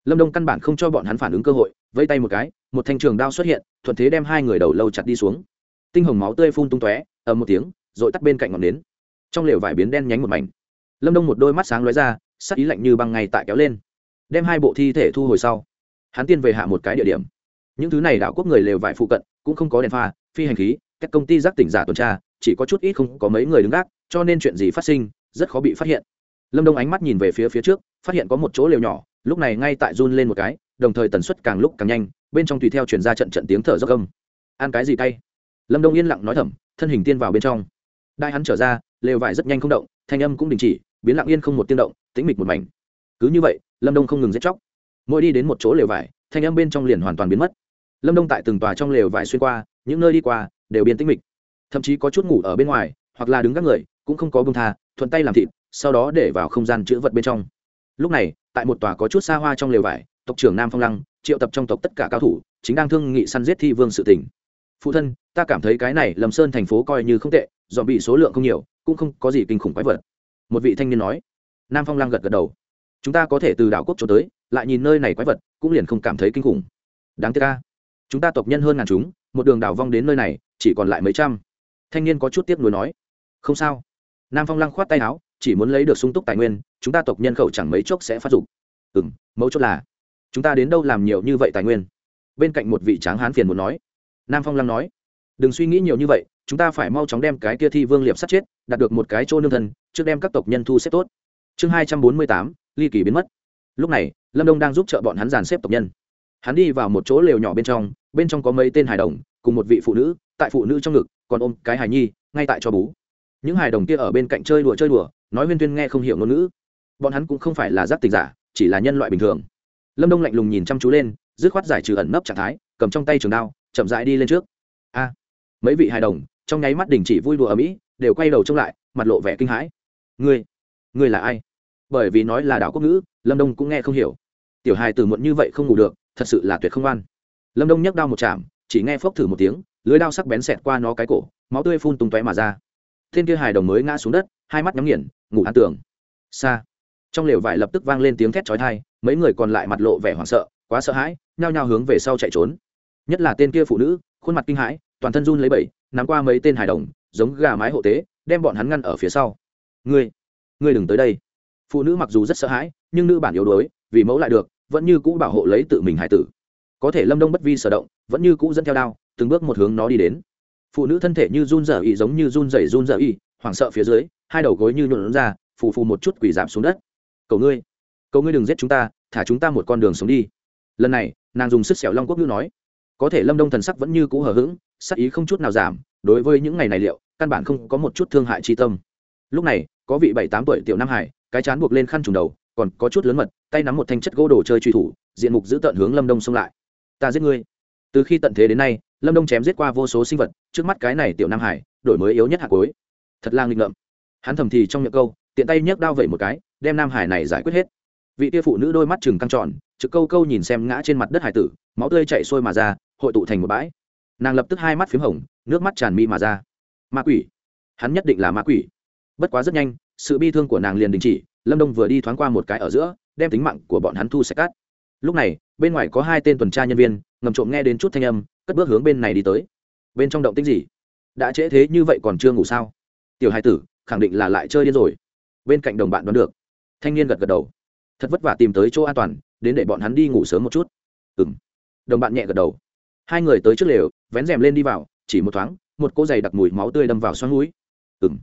lâm đông căn bản không cho bọn hắn phản ứng cơ hội vây tay một cái, một thanh trường đao xuất hiện, thuận thế đem hai người đầu lâu chặt đi xuống. Tinh hồng máu tươi phun tung tóe, ầm một tiếng, rồi tắt bên cạnh ngọn nến. Trong lều vải biến đen nhánh một mảnh. Lâm đông một đôi mắt sáng lóe ra, sắc ý lạnh như băng ngày tại kéo lên. Đem hai bộ thi thể thu hồi sau, hắn tiên về hạ một cái địa điểm. Những thứ này đảo quốc người lều vải phụ cận, cũng không có đèn pha, phi hành khí, các công ty giác tỉnh giả tuần tra, chỉ có chút ít không có mấy người đứng gác, cho nên chuyện gì phát sinh, rất khó bị phát hiện. Lâm đông ánh mắt nhìn về phía phía trước, phát hiện có một chỗ lều nhỏ lúc này ngay tại run lên một cái, đồng thời tần suất càng lúc càng nhanh, bên trong tùy theo chuyển ra trận trận tiếng thở dốc âm. Ăn cái gì tay lâm đông yên lặng nói thầm, thân hình tiên vào bên trong. Đai hắn trở ra, lều vải rất nhanh không động, thanh âm cũng đình chỉ, biến lặng yên không một tiên động, tĩnh mịch một mảnh. Cứ như vậy, lâm đông không ngừng giết chóc. Mỗi đi đến một chỗ lều vải, thanh âm bên trong liền hoàn toàn biến mất. Lâm đông tại từng tòa trong lều vải xuyên qua, những nơi đi qua, đều biến tĩnh mịch. Thậm chí có chút ngủ ở bên ngoài, hoặc là đứng các người, cũng không có bông tha, thuận tay làm thịt, sau đó để vào không gian chữ vật bên trong lúc này, tại một tòa có chút xa hoa trong lều vải, tộc trưởng nam phong lăng, triệu tập trong tộc tất cả cao thủ, chính đang thương nghị săn giết thi vương sự tỉnh phụ thân, ta cảm thấy cái này lầm sơn thành phố coi như không tệ dọn bị số lượng không nhiều, cũng không có gì kinh khủng quái vật. Một vị thanh niên nói. Nam phong lăng gật gật đầu. Chúng ta có thể từ đảo quốc cho tới, lại nhìn nơi này quái vật, cũng liền không cảm thấy kinh khủng. Đáng tiếc ca chúng ta tộc nhân hơn ngàn chúng, một đường đảo vong đến nơi này, chỉ còn lại mấy trăm. Thanh niên có chút tiếc nuối nói. Không sao. Nam phong lăng khoát tay áo chỉ muốn lấy được sung túc tài nguyên, chúng ta tộc nhân khẩu chẳng mấy chốc sẽ phát dụng ừ m mấu chốt là, chúng ta đến đâu làm nhiều như vậy tài nguyên? Bên cạnh một vị tráng hán phiền muốn nói. Nam phong lăng nói, đừng suy nghĩ nhiều như vậy, chúng ta phải mau chóng đem cái kia thi vương liệp sát chết, đạt được một cái chỗ nương thân, trước đem các tộc nhân thu xếp tốt. Chương hai trăm bốn mươi tám, ly kỳ biến mất. Lúc này, lâm đông đang giúp t r ợ bọn hắn dàn xếp tộc nhân. Hắn đi vào một chỗ lều nhỏ bên trong bên trong có mấy tên hài đồng, cùng một vị phụ nữ, tại phụ nữ trong ngực, còn ôm cái hài nhi, ngay tại cho bú những hài đồng kia ở bên cạnh chơi đùa chơi đùa, nói huyên tuyên nghe không hiểu ngôn ngữ. Bọn hắn cũng không phải là giác tình giả, chỉ là nhân loại bình thường. Lâm đông lạnh lùng nhìn chăm chú lên, dứt khoát giải trừ ẩn nấp trạng thái, cầm trong tay trường đao, chậm rãi đi lên trước. A, mấy vị hài đồng, trong nháy mắt đình chỉ vui đùa ở mỹ, đều quay đầu trông lại, mặt lộ vẻ kinh hãi. Ngươi ngươi là ai? Bởi vì nói là đảo quốc ngữ, lâm đông cũng nghe không hiểu. Tiểu hài từ muộn như vậy không ngủ được, thật sự là tuyệt không ăn lâm đông nhấc đao một chạm, chỉ nghe phốc thử một tiếng, lưới đao sắc bén xẹt qua nó cái cổ, máu tươi phun tung tóe mà ra thiên kia hài đồng mới ngã xuống đất, hai mắt nhắm nghiền, ngủ an tường. Xa trong lều vải lập tức vang lên tiếng thét chói tai, mấy người còn lại mặt lộ vẻ hoảng sợ, quá sợ hãi, nhao nhao hướng về sau chạy trốn. Nhất là tên kia phụ nữ, khuôn mặt kinh hãi, toàn thân run lấy bẩy, nắm qua mấy tên hài đồng, giống gà mái hộ tế, đem bọn hắn ngăn ở phía sau. Ngươi ngươi đừng tới đây. Phụ nữ mặc dù rất sợ hãi, nhưng nữ bản yếu đuối, vì mẫu lại được, vẫn như cũ bảo hộ lấy tự mình hải tử. Có thể lâm đông bất vi sở động, vẫn như cũ dẫn theo đao, từng bước một hướng nó đi đến phụ nữ thân thể như run rẩy, y giống như run rẩy run rẩy, hoảng sợ phía dưới hai đầu gối như nhuộn ra phù phù một chút quỳ giảm xuống đất. Cầu ngươi cầu ngươi đừng giết chúng ta thả chúng ta một con đường sống đi. Lần này nàng dùng sức xẻo long quốc ngữ nói. Có thể lâm đông thần sắc vẫn như cũ hờ hững sắc ý không chút nào giảm đối với những ngày này liệu căn bản không có một chút thương hại chi tâm. Lúc này có vị bảy tám tuổi tiểu nam hải cái chán buộc lên khăn trùng đầu còn có chút lớn mật tay nắm một thanh chất gỗ đồ chơi truy thủ diện mục giữ tận hướng lâm đông xông lại. Ta giết ngươi. Từ khi tận thế đến nay lâm đông chém giết qua vô số sinh vật, trước mắt cái này tiểu nam hải, đổi mới yếu nhất hạt cối thật lang nghịch ngợm. Hắn thầm thì trong miệng câu, tiện tay nhấc đao vẩy một cái, đem nam hải này giải quyết hết. Vị tia phụ nữ đôi mắt chừng căng tròn, trực câu câu nhìn xem ngã trên mặt đất hải tử, máu tươi chạy sôi mà ra, hội tụ thành một bãi. Nàng lập tức hai mắt p h í m hồng, nước mắt tràn mi mà ra. Ma quỷ. Hắn nhất định là ma quỷ. Bất quá rất nhanh, sự bi thương của nàng liền đình chỉ, lâm đông vừa đi thoáng qua một cái ở giữa, đem tính mạng của bọn hắn thu sạch cát lúc này, bên ngoài có hai tên tuần tra nhân viên, ngầm trộm nghe đến chút thanh âm, cất bước hướng bên này đi tới. Bên trong động tích gì? Đã trễ thế như vậy còn chưa ngủ sao? Tiểu hai tử, khẳng định là lại chơi điên rồi. Bên cạnh đồng bạn đoán được. Thanh niên gật gật đầu. Thật vất vả tìm tới chỗ an toàn, đến để bọn hắn đi ngủ sớm một chút. Ừ m đồng bạn nhẹ gật đầu. Hai người tới trước lều, vén rèm lên đi vào, chỉ một thoáng, một cô giày đặc mùi máu tươi đâm vào xoắn núi ừ m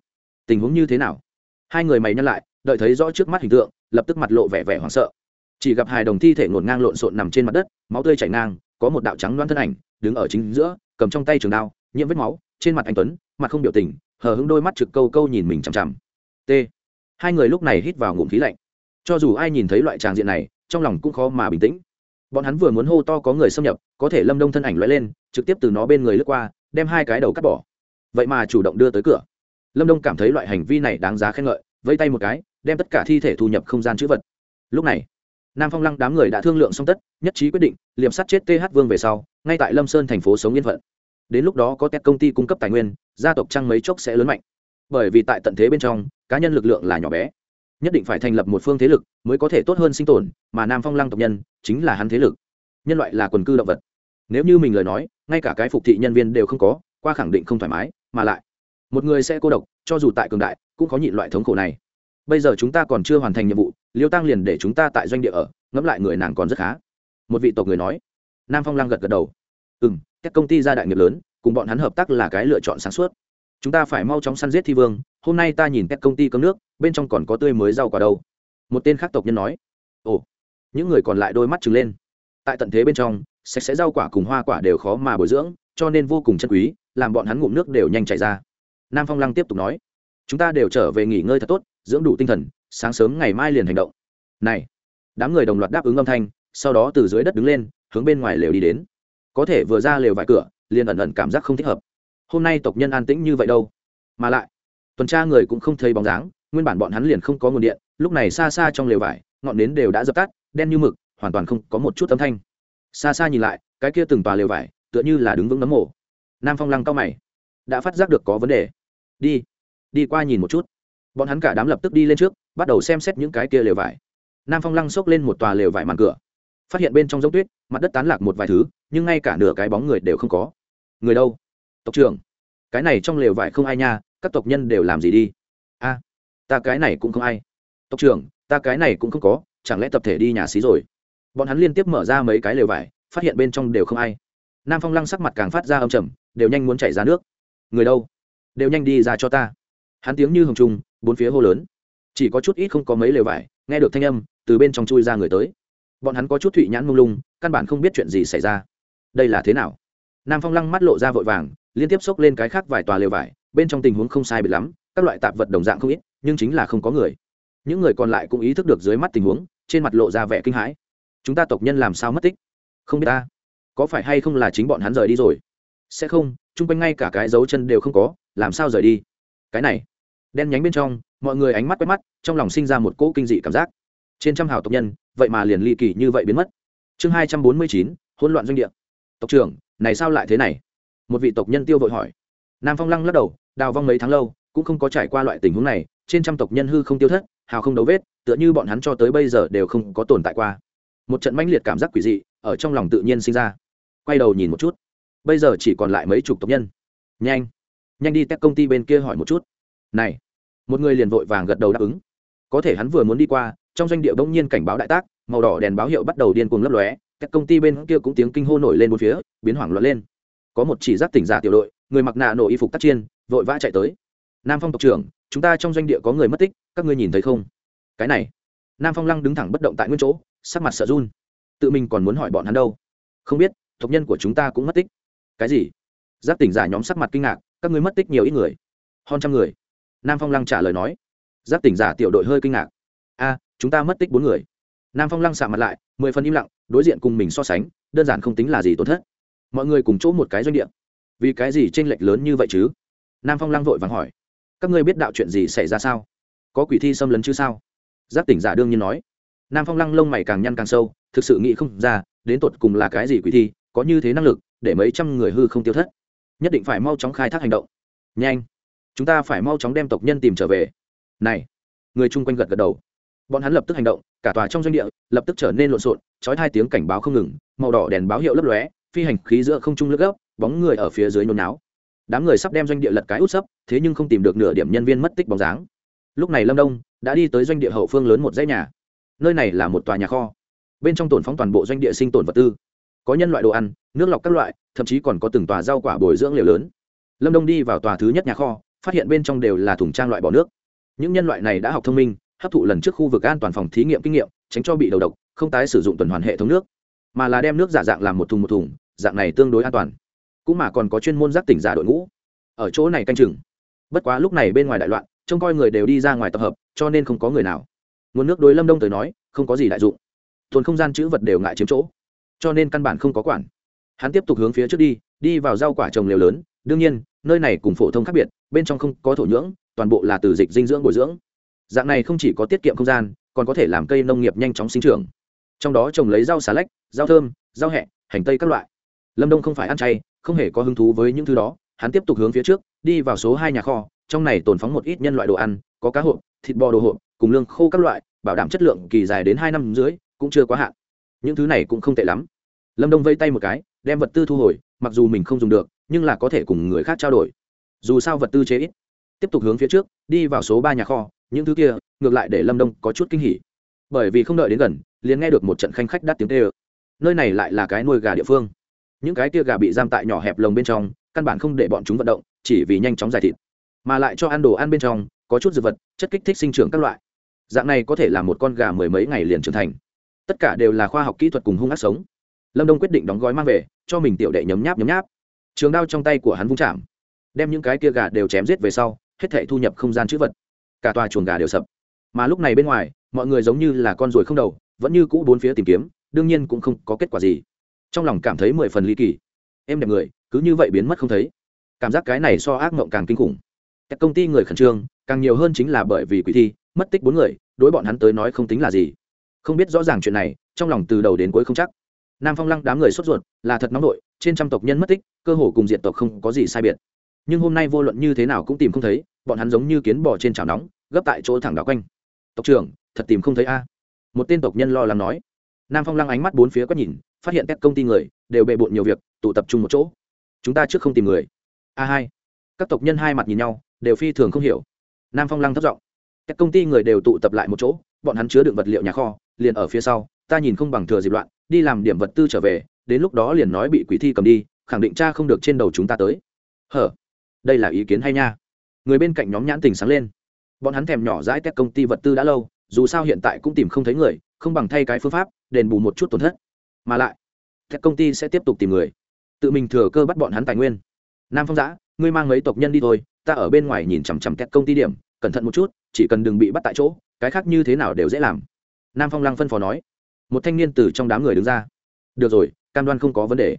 tình huống như thế nào? Hai người mày nhăn lại, đợi thấy rõ trước mắt hình tượng, lập tức mặt lộ vẻ vẻ hoảng sợ chỉ gặp hai đồng thi thể ngổn ngang lộn xộn nằm trên mặt đất, máu tươi chảy ngang, có một đạo trắng loan thân ảnh đứng ở chính giữa, cầm trong tay trường đao, nhiễm vết máu, trên mặt anh tuấn, mặt không biểu tình, hờ hững đôi mắt trực câu câu nhìn mình chằm chằm. T. Hai người lúc này hít vào ngụm khí lạnh. Cho dù ai nhìn thấy loại tràng diện này, trong lòng cũng khó mà bình tĩnh. Bọn hắn vừa muốn hô to có người xâm nhập, có thể lâm đông thân ảnh l lên, trực tiếp từ nó bên người lướt qua, đem hai cái đầu cắt bỏ. Vậy mà chủ động đưa tới cửa. Lâm đông cảm thấy loại hành vi này đáng giá khen ngợi, vẫy tay một cái, đem tất cả thi thể thu nhập không gian chữ vật. Lúc này nam phong lăng đám người đã thương lượng xong tất, nhất trí quyết định liệm sát chết th vương về sau, ngay tại lâm sơn thành phố sống yên phận. Đến lúc đó có các công ty cung cấp tài nguyên, gia tộc trăng mấy chốc sẽ lớn mạnh. Bởi vì tại tận thế bên trong, cá nhân lực lượng là nhỏ bé. Nhất định phải thành lập một phương thế lực mới có thể tốt hơn sinh tồn, mà nam phong lăng tộc nhân chính là hắn thế lực. Nhân loại là quần cư động vật. Nếu như mình lời nói, ngay cả cái phục thị nhân viên đều không có, qua khẳng định không thoải mái, mà lại, một người sẽ cô độc, cho dù tại cường đại, cũng có nhịn loại thống khổ này. Bây giờ chúng ta còn chưa hoàn thành nhiệm vụ liêu tăng liền để chúng ta tại doanh địa ở, ngẫm lại người nàng còn rất khá. Một vị tộc người nói. Nam phong lăng gật gật đầu. Ừ m các công ty gia đại nghiệp lớn, cùng bọn hắn hợp tác là cái lựa chọn sáng suốt. Chúng ta phải mau chóng săn giết thi vương, hôm nay ta nhìn các công ty cơm nước, bên trong còn có tươi mới rau quả đâu. Một tên khác tộc nhân nói. Ồ, những người còn lại đôi mắt trừng lên. Tại tận thế bên trong, sạch sẽ rau quả cùng hoa quả đều khó mà bồi dưỡng, cho nên vô cùng chân quý, làm bọn hắn ngụm nước đều nhanh chảy ra. Nam phong lăng tiếp tục nói. Chúng ta đều trở về nghỉ ngơi thật tốt, dưỡng đủ tinh thần sáng sớm ngày mai liền hành động. Này, đám người đồng loạt đáp ứng âm thanh, sau đó từ dưới đất đứng lên, hướng bên ngoài lều đi đến. Có thể vừa ra lều vải cửa, liền ẩn ẩn cảm giác không thích hợp. Hôm nay tộc nhân an tĩnh như vậy đâu. Mà lại, tuần tra người cũng không thấy bóng dáng, nguyên bản bọn hắn liền không có nguồn điện, lúc này xa xa trong lều vải, ngọn nến đều đã dập tắt, đen như mực, hoàn toàn không có một chút âm thanh. Xa xa nhìn lại, cái kia từng tòa lều vải, tựa như là đứng vững nấm mổ nam phong lăng cao mày. Đã phát giác được có vấn đề. Đi đi qua nhìn một chút. Bọn hắn cả đám lập tức đi lên trước bắt đầu xem xét những cái kia lều vải. Nam phong lăng xốc lên một tòa lều vải màn cửa. Phát hiện bên trong giống tuyết, mặt đất tán lạc một vài thứ, nhưng ngay cả nửa cái bóng người đều không có. Người đâu? Tộc trưởng. Cái này trong lều vải không ai nha, các tộc nhân đều làm gì đi? A, ta cái này cũng không ai. Tộc trưởng, ta cái này cũng không có, chẳng lẽ tập thể đi nhà xí rồi? Bọn hắn liên tiếp mở ra mấy cái lều vải, phát hiện bên trong đều không ai. Nam phong lăng sắc mặt càng phát ra âm trầm, đều nhanh muốn chảy ra nước. Người đâu? Đều nhanh đi ra cho ta. Hắn tiếng như hồng trung bốn phía hô lớn chỉ có chút ít không có mấy lều vải, nghe được thanh âm, từ bên trong chui ra người tới. Bọn hắn có chút thụy nhãn mông lung, căn bản không biết chuyện gì xảy ra. Đây là thế nào? Nam phong lăng mắt lộ ra vội vàng, liên tiếp xốc lên cái khác vài tòa lều vải, bên trong tình huống không sai bị lắm, các loại tạp vật đồng dạng không ít, nhưng chính là không có người. Những người còn lại cũng ý thức được dưới mắt tình huống, trên mặt lộ ra vẻ kinh hãi. Chúng ta tộc nhân làm sao mất tích? Không biết ta. Có phải hay không là chính bọn hắn rời đi rồi? Sẽ không, chung quanh ngay cả cái dấu chân đều không có, làm sao rời đi? Cái này, đen nhánh bên trong mọi người ánh mắt quét mắt, trong lòng sinh ra một cỗ kinh dị cảm giác. Trên trăm hào tộc nhân, vậy mà liền ly kỳ như vậy biến mất. Chương hai trăm bốn mươi chín, hỗn loạn doanh địa. Tộc trưởng, này sao lại thế này? Một vị tộc nhân tiêu vội hỏi. Nam phong lăng lắc đầu, đào vong mấy tháng lâu, cũng không có trải qua loại tình huống này, trên trăm tộc nhân hư không tiêu thất, hào không đấu vết, tựa như bọn hắn cho tới bây giờ đều không có tồn tại qua. Một trận mãnh liệt cảm giác quỷ dị, ở trong lòng tự nhiên sinh ra. Quay đầu nhìn một chút. Bây giờ chỉ còn lại mấy chục tộc nhân. Nhanh. Nhanh đi tech công ty bên kia hỏi một chút. Này một người liền vội vàng gật đầu đáp ứng. Có thể hắn vừa muốn đi qua, trong doanh địa bỗng nhiên cảnh báo đại tác, màu đỏ đèn báo hiệu bắt đầu điên cuồng lấp lóe, các công ty bên kia cũng tiếng kinh hô nổi lên một phía, biến hoảng loạn lên. Có một chỉ giác tỉnh giả tiểu đội, người mặc nạ nổ y phục tác chiên vội vã chạy tới. Nam phong tộc trưởng, chúng ta trong doanh địa có người mất tích, các ngươi nhìn thấy không? Cái này. Nam phong lăng đứng thẳng bất động tại nguyên chỗ, sắc mặt sợ run. Tự mình còn muốn hỏi bọn hắn đâu? Không biết, tộc nhân của chúng ta cũng mất tích. Cái gì? Giác tỉnh giả nhóm sắc mặt kinh ngạc, các ngươi mất tích nhiều ít người? Hơn trăm người nam phong lăng trả lời nói. Giác tỉnh giả tiểu đội hơi kinh ngạc. A, chúng ta mất tích bốn người. Nam phong lăng xạ mặt lại, mười phần im lặng, đối diện cùng mình so sánh, đơn giản không tính là gì tổn thất. Mọi người cùng chỗ một cái doanh địa. Vì cái gì tranh lệch lớn như vậy chứ? Nam phong lăng vội vàng hỏi. Các ngươi biết đạo chuyện gì xảy ra sao? Có quỷ thi xâm lấn chứ sao? Giác tỉnh giả đương nhiên nói. Nam phong lăng lông mày càng nhăn càng sâu, thực sự nghĩ không ra, đến tột cùng là cái gì quỷ thi, có như thế năng lực, để mấy trăm người hư không tiêu thất. Nhất định phải mau chóng khai thác hành động. Nhanh chúng ta phải mau chóng đem tộc nhân tìm trở về. Này, người chung quanh gật gật đầu. Bọn hắn lập tức hành động, cả tòa trong doanh địa lập tức trở nên lộn xộn, trói hai tiếng cảnh báo không ngừng, màu đỏ đèn báo hiệu lấp lóe, phi hành khí giữa không trung lướt gấp, bóng người ở phía dưới nôn náo đám người sắp đem doanh địa lật cái út sấp, thế nhưng không tìm được nửa điểm nhân viên mất tích bóng dáng. Lúc này lâm đông đã đi tới doanh địa hậu phương lớn một dãy nhà. Nơi này là một tòa nhà kho. Bên trong tổn phóng toàn bộ doanh địa sinh tồn vật tư. Có nhân loại đồ ăn, nước lọc các loại, thậm chí còn có từng tòa rau quả bồi dưỡng liều lớn. Lâm đông đi vào tòa thứ nhất nhà kho phát hiện bên trong đều là thùng trang loại bỏ nước. Những nhân loại này đã học thông minh, hấp thụ lần trước khu vực an toàn phòng thí nghiệm kinh nghiệm, tránh cho bị đầu độc, không tái sử dụng tuần hoàn hệ thống nước. Mà là đem nước giả dạng làm một thùng một thùng, dạng này tương đối an toàn. Cũng mà còn có chuyên môn giác tỉnh giả đội ngũ. Ở chỗ này canh chừng. Bất quá lúc này bên ngoài đại loạn, trông coi người đều đi ra ngoài tập hợp, cho nên không có người nào. Nguồn nước đối lâm đông tới nói, không có gì đại dụng. Tồn không gian chữ vật đều ngại chiếm chỗ. Cho nên căn bản không có quản. Hắn tiếp tục hướng phía trước đi đi vào rau quả trồng liều lớn đương nhiên, nơi này cùng phổ thông khác biệt, bên trong không có thổ nhưỡng, toàn bộ là từ dịch dinh dưỡng bồi dưỡng. Dạng này không chỉ có tiết kiệm không gian, còn có thể làm cây nông nghiệp nhanh chóng sinh trưởng. Trong đó trồng lấy rau xà lách, rau thơm, rau hẹ, hành tây các loại. Lâm đông không phải ăn chay, không hề có hứng thú với những thứ đó, hắn tiếp tục hướng phía trước, đi vào số hai nhà kho, trong này tồn phóng một ít nhân loại đồ ăn, có cá hộp, thịt bò đồ hộp, cùng lương khô các loại, bảo đảm chất lượng kỳ dài đến hai năm dưới, cũng chưa quá hạn. Những thứ này cũng không tệ lắm. Lâm đông vây tay một cái, đem vật tư thu hồi, mặc dù mình không dùng được nhưng là có thể cùng người khác trao đổi. Dù sao vật tư chế ít. Tiếp tục hướng phía trước, đi vào số ba nhà kho, những thứ kia, ngược lại để lâm đông có chút kinh hỉ. Bởi vì không đợi đến gần, liền nghe được một trận khanh khách đắt tiếng tê ơ nơi này lại là cái nuôi gà địa phương. Những cái tia gà bị giam tại nhỏ hẹp lồng bên trong, căn bản không để bọn chúng vận động, chỉ vì nhanh chóng giải thịt. Mà lại cho ăn đồ ăn bên trong, có chút dược vật, chất kích thích sinh trưởng các loại. Dạng này có thể là một con gà mười mấy ngày liền trưởng thành. Tất cả đều là khoa học kỹ thuật cùng hung ác sống. Lâm đông quyết định đóng gói mang về, cho mình tiểu đệ nhấm nháp nhấm nháp trường đao trong tay của hắn vung chạm, đem những cái kia gà đều chém giết về sau, hết thể thu nhập không gian chữ vật. Cả tòa chuồng gà đều sập. Mà lúc này bên ngoài, mọi người giống như là con ruồi không đầu, vẫn như cũ bốn phía tìm kiếm, đương nhiên cũng không có kết quả gì. Trong lòng cảm thấy mười phần ly kỳ. Em đẹp người, cứ như vậy biến mất không thấy. Cảm giác cái này so ác mộng càng kinh khủng. Các công ty người khẩn trương, càng nhiều hơn chính là bởi vì quỷ thi, mất tích bốn người, đối bọn hắn tới nói không tính là gì. Không biết rõ ràng chuyện này, trong lòng từ đầu đến cuối không chắc. Nam phong lăng đám người sốt ruột, là thật nóng nổi trên trăm tộc nhân mất tích, cơ hồ cùng diện tộc không có gì sai biệt. Nhưng hôm nay vô luận như thế nào cũng tìm không thấy, bọn hắn giống như kiến bò trên chảo nóng, gấp tại chỗ thẳng đảo quanh. Tộc trưởng, thật tìm không thấy a. Một tên tộc nhân lo lắng nói. Nam phong lăng ánh mắt bốn phía quét nhìn, phát hiện các công ty người đều bề bộn nhiều việc, tụ tập trung một chỗ. Chúng ta trước không tìm người. A hai. Các tộc nhân hai mặt nhìn nhau, đều phi thường không hiểu. Nam phong lăng thất giọng. Các công ty người đều tụ tập lại một chỗ, bọn hắn chứa đựng vật liệu nhà kho, liền ở phía sau, ta nhìn không bằng thừa dịp loạn, đi làm điểm vật tư trở về đến lúc đó liền nói bị quỷ thi cầm đi, khẳng định cha không được trên đầu chúng ta tới. Hở, đây là ý kiến hay nha. Người bên cạnh nhóm nhãn tình sáng lên. Bọn hắn thèm nhỏ dãi các công ty vật tư đã lâu, dù sao hiện tại cũng tìm không thấy người, không bằng thay cái phương pháp, đền bù một chút tổn thất. Mà lại các công ty sẽ tiếp tục tìm người. Tự mình thừa cơ bắt bọn hắn tài nguyên. Nam phong giã, ngươi mang mấy tộc nhân đi thôi, ta ở bên ngoài nhìn chằm chằm các công ty điểm, cẩn thận một chút, chỉ cần đừng bị bắt tại chỗ, cái khác như thế nào đều dễ làm. Nam phong lăng phân phó nói. Một thanh niên từ trong đám người đứng ra. Được rồi cam đoan không có vấn đề.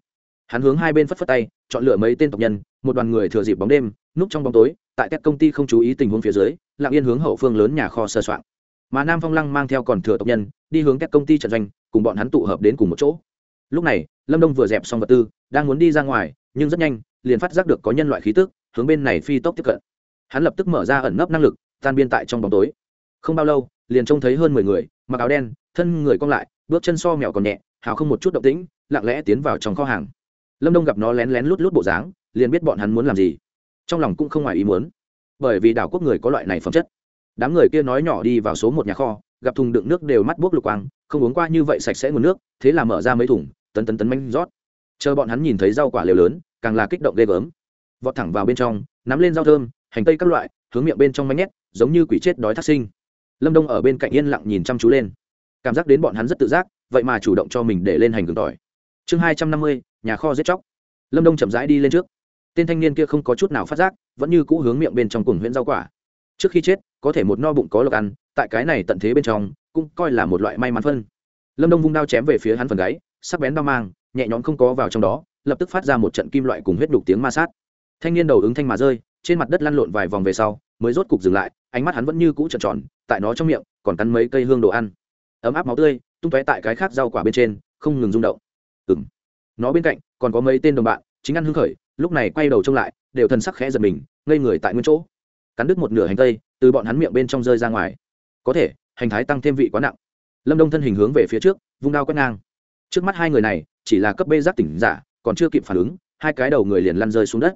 Hắn hướng hai bên phất phất tay, chọn lựa mấy tên tộc nhân, một đoàn người thừa dịp bóng đêm, núp trong bóng tối, tại các công ty không chú ý tình huống phía dưới, lặng yên hướng hậu phương lớn nhà kho sơ soạn. Mà nam phong lăng mang theo còn thừa tộc nhân, đi hướng các công ty trận doanh, cùng bọn hắn tụ hợp đến cùng một chỗ. Lúc này, lâm đông vừa dẹp xong vật tư, đang muốn đi ra ngoài, nhưng rất nhanh, liền phát giác được có nhân loại khí tức, hướng bên này phi tốc tiếp cận. Hắn lập tức mở ra ẩn nấp năng lực, tan biên tại trong bóng tối. Không bao lâu, liền trông thấy hơn mười người, mặc áo đen, thân người cong lại, bước chân so mèo còn nhẹ, hào không một chút động tĩnh lặng lẽ tiến vào trong kho hàng. Lâm đông gặp nó lén lén lút lút bộ dáng, liền biết bọn hắn muốn làm gì. Trong lòng cũng không ngoài ý muốn. Bởi vì đảo quốc người có loại này phẩm chất. Đám người kia nói nhỏ đi vào số một nhà kho, gặp thùng đựng nước đều mắt buốc lục quang, không uống qua như vậy sạch sẽ nguồn nước, thế là mở ra mấy thùng, tấn tấn tấn manh rót. Chờ bọn hắn nhìn thấy rau quả lều lớn, càng là kích động ghê gớm. Vọt thẳng vào bên trong, nắm lên rau thơm, hành tây các loại, hướng miệng bên trong manh nhét, giống như quỷ chết đói thác sinh. Lâm đông ở bên cạnh yên lặng nhìn chăm chú lên. Cảm giác đến bọn hắn rất tự giác, vậy mà chủ động cho mình để lên hành gừng tỏi chương hai trăm năm mươi, nhà kho giết chóc. Lâm đông chậm rãi đi lên trước. Tên thanh niên kia không có chút nào phát giác, vẫn như cũ hướng miệng bên trong cùng huyện rau quả. Trước khi chết, có thể một no bụng có lộc ăn, tại cái này tận thế bên trong, cũng coi là một loại may mắn phân. Lâm đông vung đao chém về phía hắn phần gáy, sắc bén đao mang, nhẹ nhõm không có vào trong đó, lập tức phát ra một trận kim loại cùng huyết đục tiếng ma sát. Thanh niên đầu ứng thanh mà rơi, trên mặt đất lăn lộn vài vòng về sau, mới rốt cục dừng lại, ánh mắt hắn vẫn như cũ trợn tròn, tại nó trong miệng, còn cắn mấy cây hương đồ ăn. Ấm áp máu tươi, tung tóe tại cái khác rau quả bên trên, không ngừng rung động ừng nó bên cạnh, còn có mấy tên đồng bạn, chính ăn hưng khởi, lúc này quay đầu trông lại, đều thần sắc khẽ giật mình, ngây người tại nguyên chỗ. Cắn đứt một nửa hành tây, từ bọn hắn miệng bên trong rơi ra ngoài. Có thể, hành thái tăng thêm vị quá nặng. Lâm đông thân hình hướng về phía trước, vung đao quét ngang. Trước mắt hai người này, chỉ là cấp bê giác tỉnh giả, còn chưa kịp phản ứng, hai cái đầu người liền lăn rơi xuống đất.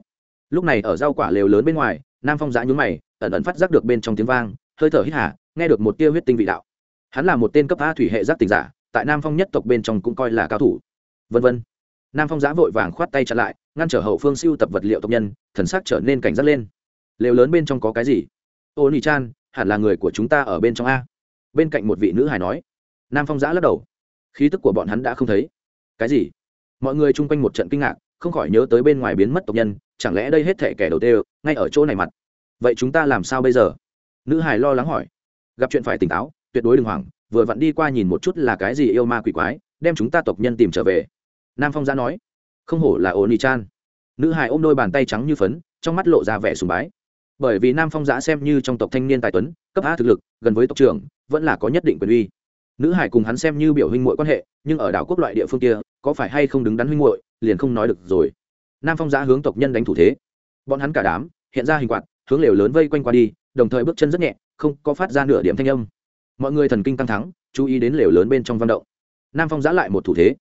Lúc này ở rau quả lều lớn bên ngoài, nam phong giã nhún mày, ẩn ẩn phát giác được bên trong tiếng vang, hơi thở hít hà, nghe được một tia huyết tinh vị đạo. Hắn là một tên cấp a thủy hệ giác tỉnh giả, tại nam phong nhất tộc bên trong cũng coi là cao thủ vân vân. Nam phong giã vội vàng khoát tay chặn lại, ngăn trở hậu phương siêu tập vật liệu tộc nhân, thần sắc trở nên cảnh giác lên. Lều lớn bên trong có cái gì? Ô nỉ chan, hẳn là người của chúng ta ở bên trong a. Bên cạnh một vị nữ hài nói. Nam phong giã lắc đầu. Khí tức của bọn hắn đã không thấy. Cái gì? Mọi người chung quanh một trận kinh ngạc, không khỏi nhớ tới bên ngoài biến mất tộc nhân, chẳng lẽ đây hết thể kẻ đầu tiên ngay ở chỗ này mặt? Vậy chúng ta làm sao bây giờ? Nữ hài lo lắng hỏi. Gặp chuyện phải tỉnh táo, tuyệt đối đừng hoảng, vừa vặn đi qua nhìn một chút là cái gì yêu ma quỷ quái, đem chúng ta tộc nhân tìm trở về nam phong giã nói, không hổ là ô ni chan nữ Hải ôm đôi bàn tay trắng như phấn, trong mắt lộ ra vẻ sùng bái. Bởi vì nam phong giã xem như trong tộc thanh niên tài tuấn, cấp a thực lực, gần với tộc trưởng, vẫn là có nhất định quyền uy. Nữ hải cùng hắn xem như biểu huynh muội quan hệ, nhưng ở đảo quốc loại địa phương kia, có phải hay không đứng đắn huynh muội, liền không nói được rồi. Nam phong giã hướng tộc nhân đánh thủ thế. Bọn hắn cả đám, hiện ra hình quạt, hướng lều lớn vây quanh qua đi, đồng thời bước chân rất nhẹ, không có phát ra nửa điểm thanh âm. Mọi người thần kinh căng thắng chú ý đến lều lớn bên trong văn động. Nam phong giã lại một thủ thế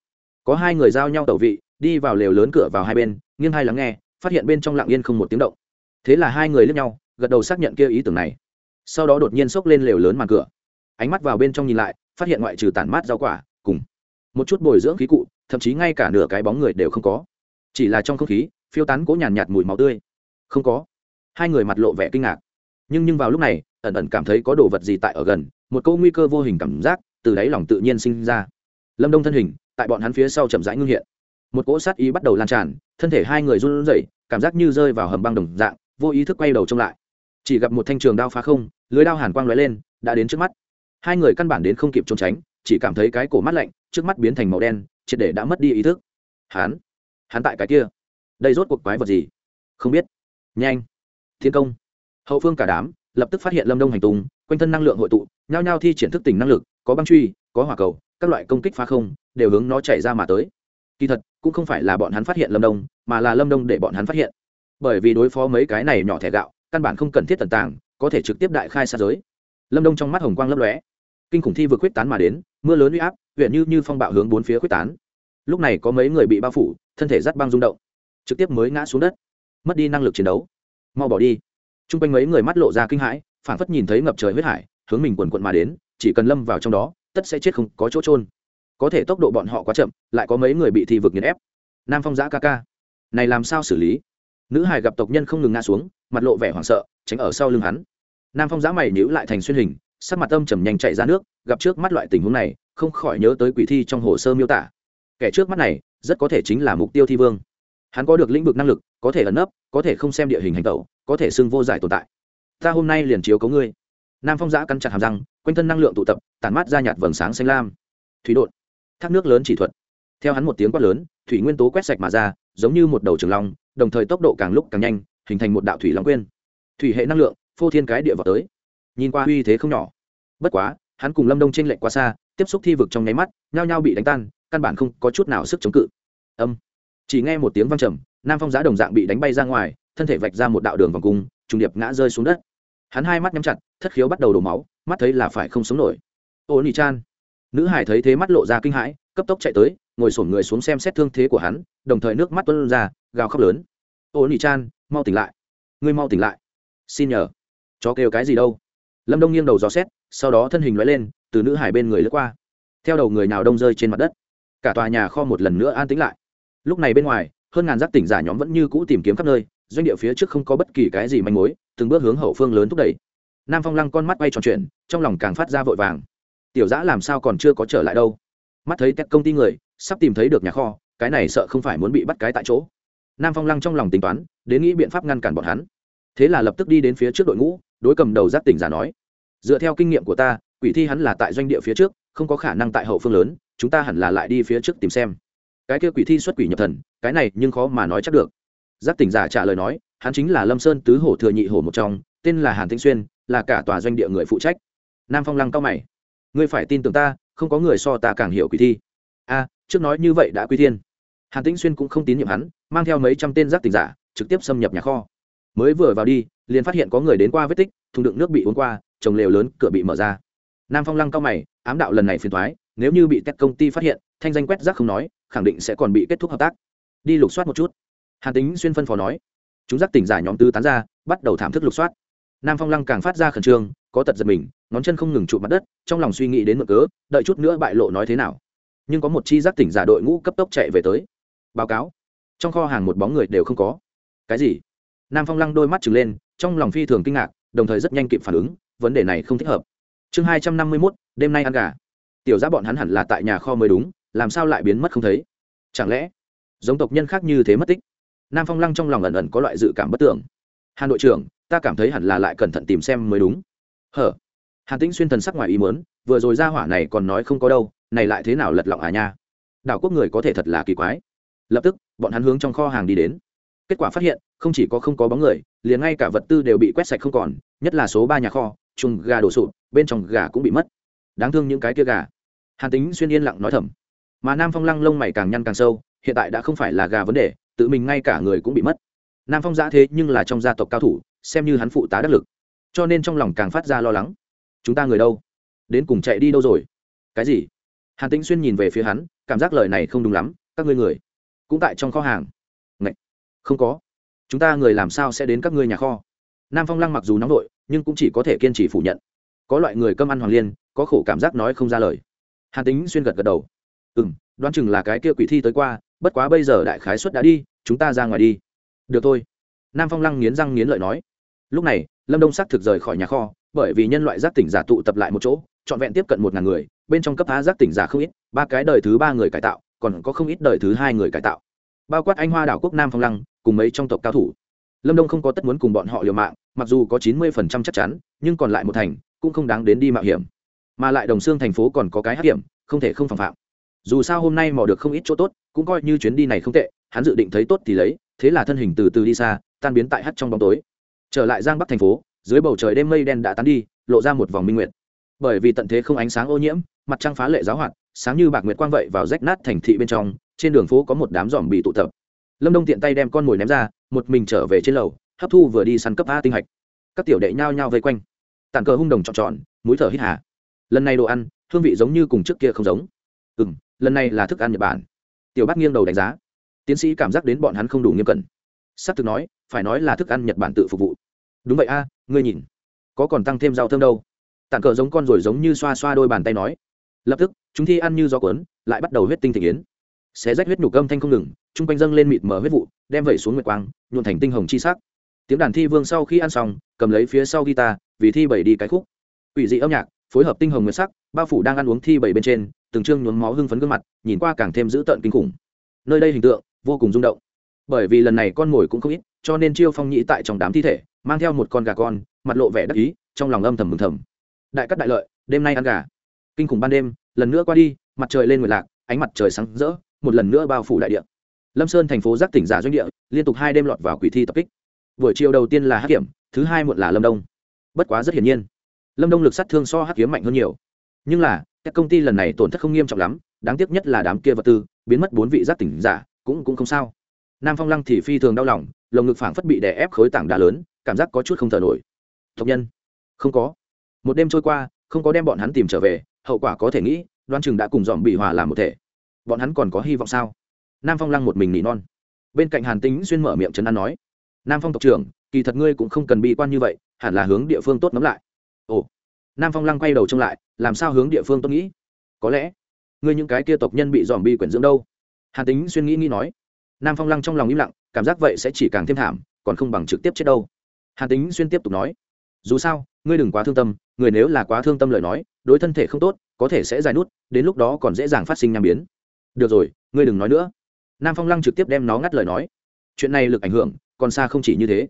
có hai người giao nhau tẩu vị, đi vào lều lớn cửa vào hai bên, nghiêng hai lắng nghe, phát hiện bên trong lặng yên không một tiếng động. Thế là hai người lướt nhau, gật đầu xác nhận kia ý tưởng này. Sau đó đột nhiên xốc lên lều lớn màn cửa. Ánh mắt vào bên trong nhìn lại, phát hiện ngoại trừ tản mát rau quả, cùng một chút bồi dưỡng khí cụ, thậm chí ngay cả nửa cái bóng người đều không có. Chỉ là trong không khí, phiêu tán cố nhàn nhạt mùi máu tươi. Không có. Hai người mặt lộ vẻ kinh ngạc. Nhưng nhưng vào lúc này, ẩn ẩn cảm thấy có đồ vật gì tại ở gần, một câu nguy cơ vô hình cảm giác từ đáy lòng tự nhiên sinh ra. Lâm đông thân hình tại bọn hắn phía sau chậm rãi ngưng hiện. Một cỗ sát ý bắt đầu lan tràn, thân thể hai người run rẩy, cảm giác như rơi vào hầm băng đồng dạng, vô ý thức quay đầu trông lại. Chỉ gặp một thanh trường đao phá không, lưới đao hàn quang lóe lên, đã đến trước mắt. Hai người căn bản đến không kịp trốn tránh, chỉ cảm thấy cái cổ mắt lạnh, trước mắt biến thành màu đen, triệt để đã mất đi ý thức. Hắn hắn tại cái kia. Đây rốt cuộc quái vật gì? Không biết. Nhanh. Thiên công. Hậu phương cả đám, lập tức phát hiện lâm đông hành tung, quanh thân năng lượng hội tụ, nhao nhao thi triển thức tỉnh năng lực, có băng truy, có hỏa cầu các loại công kích phá không, đều hướng nó chạy ra mà tới. Kỳ thật, cũng không phải là bọn hắn phát hiện lâm đông, mà là lâm đông để bọn hắn phát hiện. Bởi vì đối phó mấy cái này nhỏ thẻ gạo, căn bản không cần thiết tần tàng, có thể trực tiếp đại khai xa giới. Lâm đông trong mắt hồng quang lấp lóe. Kinh khủng thi vừa quyết tán mà đến, mưa lớn uy áp, huyện như như phong bạo hướng bốn phía quyết tán. Lúc này có mấy người bị bao phủ, thân thể rắt băng rung động. Trực tiếp mới ngã xuống đất. Mất đi năng lực chiến đấu. Mau bỏ đi. T r u n g quanh mấy người mắt lộ ra kinh hãi phản phất nhìn thấy ngập trời huyết hải, hướng mình quần quận mà đến, chỉ cần lâm vào trong đó tất sẽ chết không có chỗ trôn có thể tốc độ bọn họ quá chậm, lại có mấy người bị thi vực nghiền ép. Nam phong giã ca ca. Này làm sao xử lý? Nữ hải gặp tộc nhân không ngừng ngã xuống, mặt lộ vẻ hoảng sợ, tránh ở sau lưng hắn. Nam phong giã mày nhữ lại thành xuyên hình, sắc mặt âm trầm nhanh chạy ra nước, gặp trước mắt loại tình huống này, không khỏi nhớ tới quỷ thi trong hồ sơ miêu tả. Kẻ trước mắt này, rất có thể chính là mục tiêu thi vương. Hắn có được lĩnh vực năng lực, có thể ẩn nấp, có thể không xem địa hình hành tẩu, có thể xưng vô giải tồn tại. Ta hôm nay liền chiếu cấu ngươi nam phong giã cắn chặt hàm răng, quanh thân năng lượng tụ tập, tản mát ra nhạt vầng sáng xanh lam. Thủy đột thác nước lớn chỉ thuật. Theo hắn một tiếng quát lớn, thủy nguyên tố quét sạch mà ra, giống như một đầu trường long, đồng thời tốc độ càng lúc càng nhanh, hình thành một đạo thủy long quyên. Thủy hệ năng lượng, phô thiên cái địa vào tới. Nhìn qua uy thế không nhỏ. Bất quá, hắn cùng lâm đông tranh lệch quá xa, tiếp xúc thi vực trong nháy mắt, nhao nhao bị đánh tan, căn bản không có chút nào sức chống cự. Âm. Chỉ nghe một tiếng văng trầm, nam phong giá đồng dạng bị đánh bay ra ngoài, thân thể vạch ra một đạo đường vòng cung, trùng điệp ngã rơi xuống đất hắn hai mắt nhắm chặt, thất khiếu bắt đầu đổ máu, mắt thấy là phải không sống nổi. Ô nị chan. Nữ hải thấy thế mắt lộ ra kinh hãi, cấp tốc chạy tới, ngồi sổn người xuống xem xét thương thế của hắn, đồng thời nước mắt tuân ra, gào khóc lớn. Ô nị chan, mau tỉnh lại. Ngươi mau tỉnh lại. Xin nhờ. Chó kêu cái gì đâu. Lâm đông nghiêng đầu gió xét, sau đó thân hình loại lên, từ nữ hải bên người lướt qua. Theo đầu người nào đông rơi trên mặt đất. Cả tòa nhà kho một lần nữa an tĩnh lại. Lúc này bên ngoài, hơn ngàn giác tỉnh giả nhóm vẫn như cũ tìm kiếm khắp nơi, doanh địa phía trước không có bất kỳ cái gì manh mối từng bước hướng hậu phương lớn thúc đẩy. Nam phong lăng con mắt bay tròn chuyện trong lòng càng phát ra vội vàng. Tiểu giã làm sao còn chưa có trở lại đâu? Mắt thấy tech công ty người, sắp tìm thấy được nhà kho, cái này sợ không phải muốn bị bắt cái tại chỗ. Nam phong lăng trong lòng tính toán, đến nghĩ biện pháp ngăn cản bọn hắn. Thế là lập tức đi đến phía trước đội ngũ, đối cầm đầu giác tỉnh giả nói, dựa theo kinh nghiệm của ta, quỷ thi hắn là tại doanh địa phía trước, không có khả năng tại hậu phương lớn, chúng ta hẳn là lại đi phía trước tìm xem. Cái kia quỷ thi xuất quỷ nhập thần, cái này nhưng khó mà nói chắc được. Giác tỉnh giả trả lời nói hắn chính là lâm sơn tứ hổ thừa nhị hổ một trong, tên là hàn tĩnh xuyên, là cả tòa doanh địa người phụ trách. Nam phong lăng cao mày. Ngươi phải tin tưởng ta, không có người so ta càng hiểu quỷ thi. A, trước nói như vậy đã quy thiên. Hàn tĩnh xuyên cũng không tín nhiệm hắn, mang theo mấy trăm tên giác tỉnh giả, trực tiếp xâm nhập nhà kho. Mới vừa vào đi, liền phát hiện có người đến qua vết tích, thùng đựng nước bị uống qua, trồng lều lớn, cửa bị mở ra. Nam phong lăng cao mày, ám đạo lần này phiền thoái nếu như bị tét công ty phát hiện, thanh danh quét rác không nói, khẳng định sẽ còn bị kết thúc hợp tác. Đi lục soát một chút. Hàn tính xuyên phân phó nói chúng giác tỉnh giả nhóm tư tán ra, bắt đầu thảm thức lục soát. Nam phong lăng càng phát ra khẩn trương, có tật giật mình, ngón chân không ngừng trụ mặt đất, trong lòng suy nghĩ đến mực cớ, đợi chút nữa bại lộ nói thế nào. Nhưng có một chi giác tỉnh giả đội ngũ cấp tốc chạy về tới. Báo cáo. Trong kho hàng một bóng người đều không có. Cái gì? Nam phong lăng đôi mắt trừng lên, trong lòng phi thường kinh ngạc, đồng thời rất nhanh kịp phản ứng, vấn đề này không thích hợp. Chương hai trăm năm mươi mốt, đêm nay ăn gà. Tiểu giá bọn hắn hẳn là tại nhà kho mới đúng, làm sao lại biến mất không thấy? Chẳng lẽ giống tộc nhân khác như thế mất tích? Nam phong lăng trong lòng ẩn ẩn có loại dự cảm bất tưởng hàn đội trưởng, ta cảm thấy hẳn là lại cẩn thận tìm xem mới đúng. Hở? Hàn tĩnh xuyên thần sắc ngoài ý mớn vừa rồi ra hỏa này còn nói không có đâu, này lại thế nào lật lọng à nha? Đảo quốc người có thể thật là kỳ quái. Lập tức, bọn hắn hướng trong kho hàng đi đến. Kết quả phát hiện, không chỉ có không có bóng người, liền ngay cả vật tư đều bị quét sạch không còn, nhất là số ba nhà kho, chung gà đổ sụp, bên trong gà cũng bị mất. Đáng thương những cái kia gà. Hàn tính xuyên yên lặng nói thầm. Mà nam phong lăng lông mày càng nhăn càng sâu, hiện tại đã không phải là gà vấn đề tự mình ngay cả người cũng bị mất. Nam phong giã thế nhưng là trong gia tộc cao thủ, xem như hắn phụ tá đắc lực. Cho nên trong lòng càng phát ra lo lắng. Chúng ta người đâu? Đến cùng chạy đi đâu rồi? Cái gì? Hàn tĩnh xuyên nhìn về phía hắn, cảm giác lời này không đúng lắm, các ngươi người cũng tại trong kho hàng. Ngậy! không có. Chúng ta người làm sao sẽ đến các ngươi nhà kho? Nam phong lăng mặc dù nóng vội nhưng cũng chỉ có thể kiên trì phủ nhận. Có loại người cơm ăn hoàng liên, có khổ cảm giác nói không ra lời. Hàn tính xuyên gật gật đầu. Ừ m đoán chừng là cái kia quỷ thi tới qua bất quá bây giờ đại khái xuất đã đi, chúng ta ra ngoài đi. Được thôi. Nam phong lăng nghiến răng nghiến lợi nói. Lúc này, lâm đông sắc thực rời khỏi nhà kho, bởi vì nhân loại giác tỉnh giả tụ tập lại một chỗ, trọn vẹn tiếp cận một ngàn người, bên trong cấp phá giác tỉnh giả không ít, ba cái đời thứ ba người cải tạo, còn có không ít đời thứ hai người cải tạo. Bao quát anh hoa đảo quốc nam phong lăng, cùng mấy trong tộc cao thủ. Lâm đông không có tất muốn cùng bọn họ liều mạng, mặc dù có chín mươi phần trăm chắc chắn, nhưng còn lại một thành, cũng không đáng đến đi mạo hiểm. Mà lại đồng xương thành phố còn có cái hắc hiểm, không thể không phòng phạm. Dù sao hôm nay mò được không ít chỗ tốt cũng coi như chuyến đi này không tệ hắn dự định thấy tốt thì lấy thế là thân hình từ từ đi xa tan biến tại hắt trong bóng tối. Trở lại giang bắc thành phố dưới bầu trời đêm mây đen đã tán đi lộ ra một vòng minh nguyệt. Bởi vì tận thế không ánh sáng ô nhiễm mặt trăng phá lệ giáo hoạt sáng như bạc nguyệt quang vậy vào rách nát thành thị bên trong trên đường phố có một đám dòm bị tụ tập. Lâm đông tiện tay đem con mồi ném ra một mình trở về trên lầu hấp thu vừa đi săn cấp a tinh hạch. Các tiểu đệ nhao nhao vây quanh. Tàn cờ hung đồng trọn trọn, mũi thở hít hà. Lần này đồ ăn hương vị giống như cùng trước kia không giống. Ừ m lần này là thức ăn nhật bản tiểu bác nghiêng đầu đánh giá. Tiến sĩ cảm giác đến bọn hắn không đủ nghiêm cẩn. S ắ c thực nói, phải nói là thức ăn nhật bản tự phục vụ. Đúng vậy a, ngươi nhìn. Có còn tăng thêm rau thơm đâu? Tàn cờ giống con rồi giống như xoa xoa đôi bàn tay nói. Lập tức, chúng thi ăn như gió cuốn, lại bắt đầu huyết tinh thị yến. Xé rách huyết nhục âm thanh không ngừng, chung quanh dâng lên mịt mờ huyết vụ, đem vẩy xuống nguyệt quang, nhuộn thành tinh hồng chi sắc. Tiếng đàn thi vương sau khi ăn xong, cầm lấy phía sau guitar, vì thi bảy đi cái khúc. Ủy dị âm nhạc phối hợp tinh hồng nguyệt sắc, bao phủ đang ăn uống thi bảy bên trên, từng trương nhuốm máu hưng phấn gương mặt, nhìn qua càng thêm dữ tợn kinh khủng. Nơi đây hình tượng, vô cùng rung động. Bởi vì lần này con mồi cũng không ít, cho nên chiêu phong nhĩ tại trong đám thi thể, mang theo một con gà con, mặt lộ vẻ đắc ý, trong lòng âm thầm mừng thầm. Đại cắt đại lợi, đêm nay ăn gà. Kinh khủng ban đêm, lần nữa qua đi, mặt trời lên nguyệt lạc, ánh mặt trời sáng rỡ, một lần nữa bao phủ đại địa. Lâm sơn thành phố giác tỉnh giả doanh địa, liên tục hai đêm lọt vào quỷ thi tập kích. Buổi chiều đầu tiên là hắc kiểm, thứ hai muộn là lâm đông. Bất quá rất hiển nhiên lâm đông lực sát thương so hắc kiếm mạnh hơn nhiều. Nhưng là, các công ty lần này tổn thất không nghiêm trọng lắm, đáng tiếc nhất là đám kia vật tư, biến mất bốn vị giác tỉnh giả, cũng cũng không sao. Nam phong lăng thì phi thường đau lòng, lồng ngực phảng phất bị đè ép khối tảng đá lớn, cảm giác có chút không thở nổi. Tộc nhân? Không có. Một đêm trôi qua, không có đem bọn hắn tìm trở về, hậu quả có thể nghĩ đoan chừng đã cùng dòm bị hòa làm một thể. Bọn hắn còn có hy vọng sao? Nam phong lăng một mình nỉ non. Bên cạnh hàn tính xuyên mở miệng trấn an nói, nam phong tộc trưởng, kỳ thật ngươi cũng không cần bi quan như vậy, hẳn là hướng địa phương tốt nắm lại ồ, nam phong lăng quay đầu trông lại, làm sao hướng địa phương tôi nghĩ? Có lẽ, ngươi những cái kia tộc nhân bị dòm bi quyển dưỡng đâu? Hàn tính xuyên nghĩ nghĩ nói. Nam phong lăng trong lòng im lặng, cảm giác vậy sẽ chỉ càng thêm thảm, còn không bằng trực tiếp chết đâu. Hàn tính xuyên tiếp tục nói. Dù sao, ngươi đừng quá thương tâm, người nếu là quá thương tâm lời nói, đối thân thể không tốt, có thể sẽ dài nút, đến lúc đó còn dễ dàng phát sinh nham biến. Được rồi, ngươi đừng nói nữa. Nam phong lăng trực tiếp đem nó ngắt lời nói. Chuyện này lực ảnh hưởng, còn xa không chỉ như thế.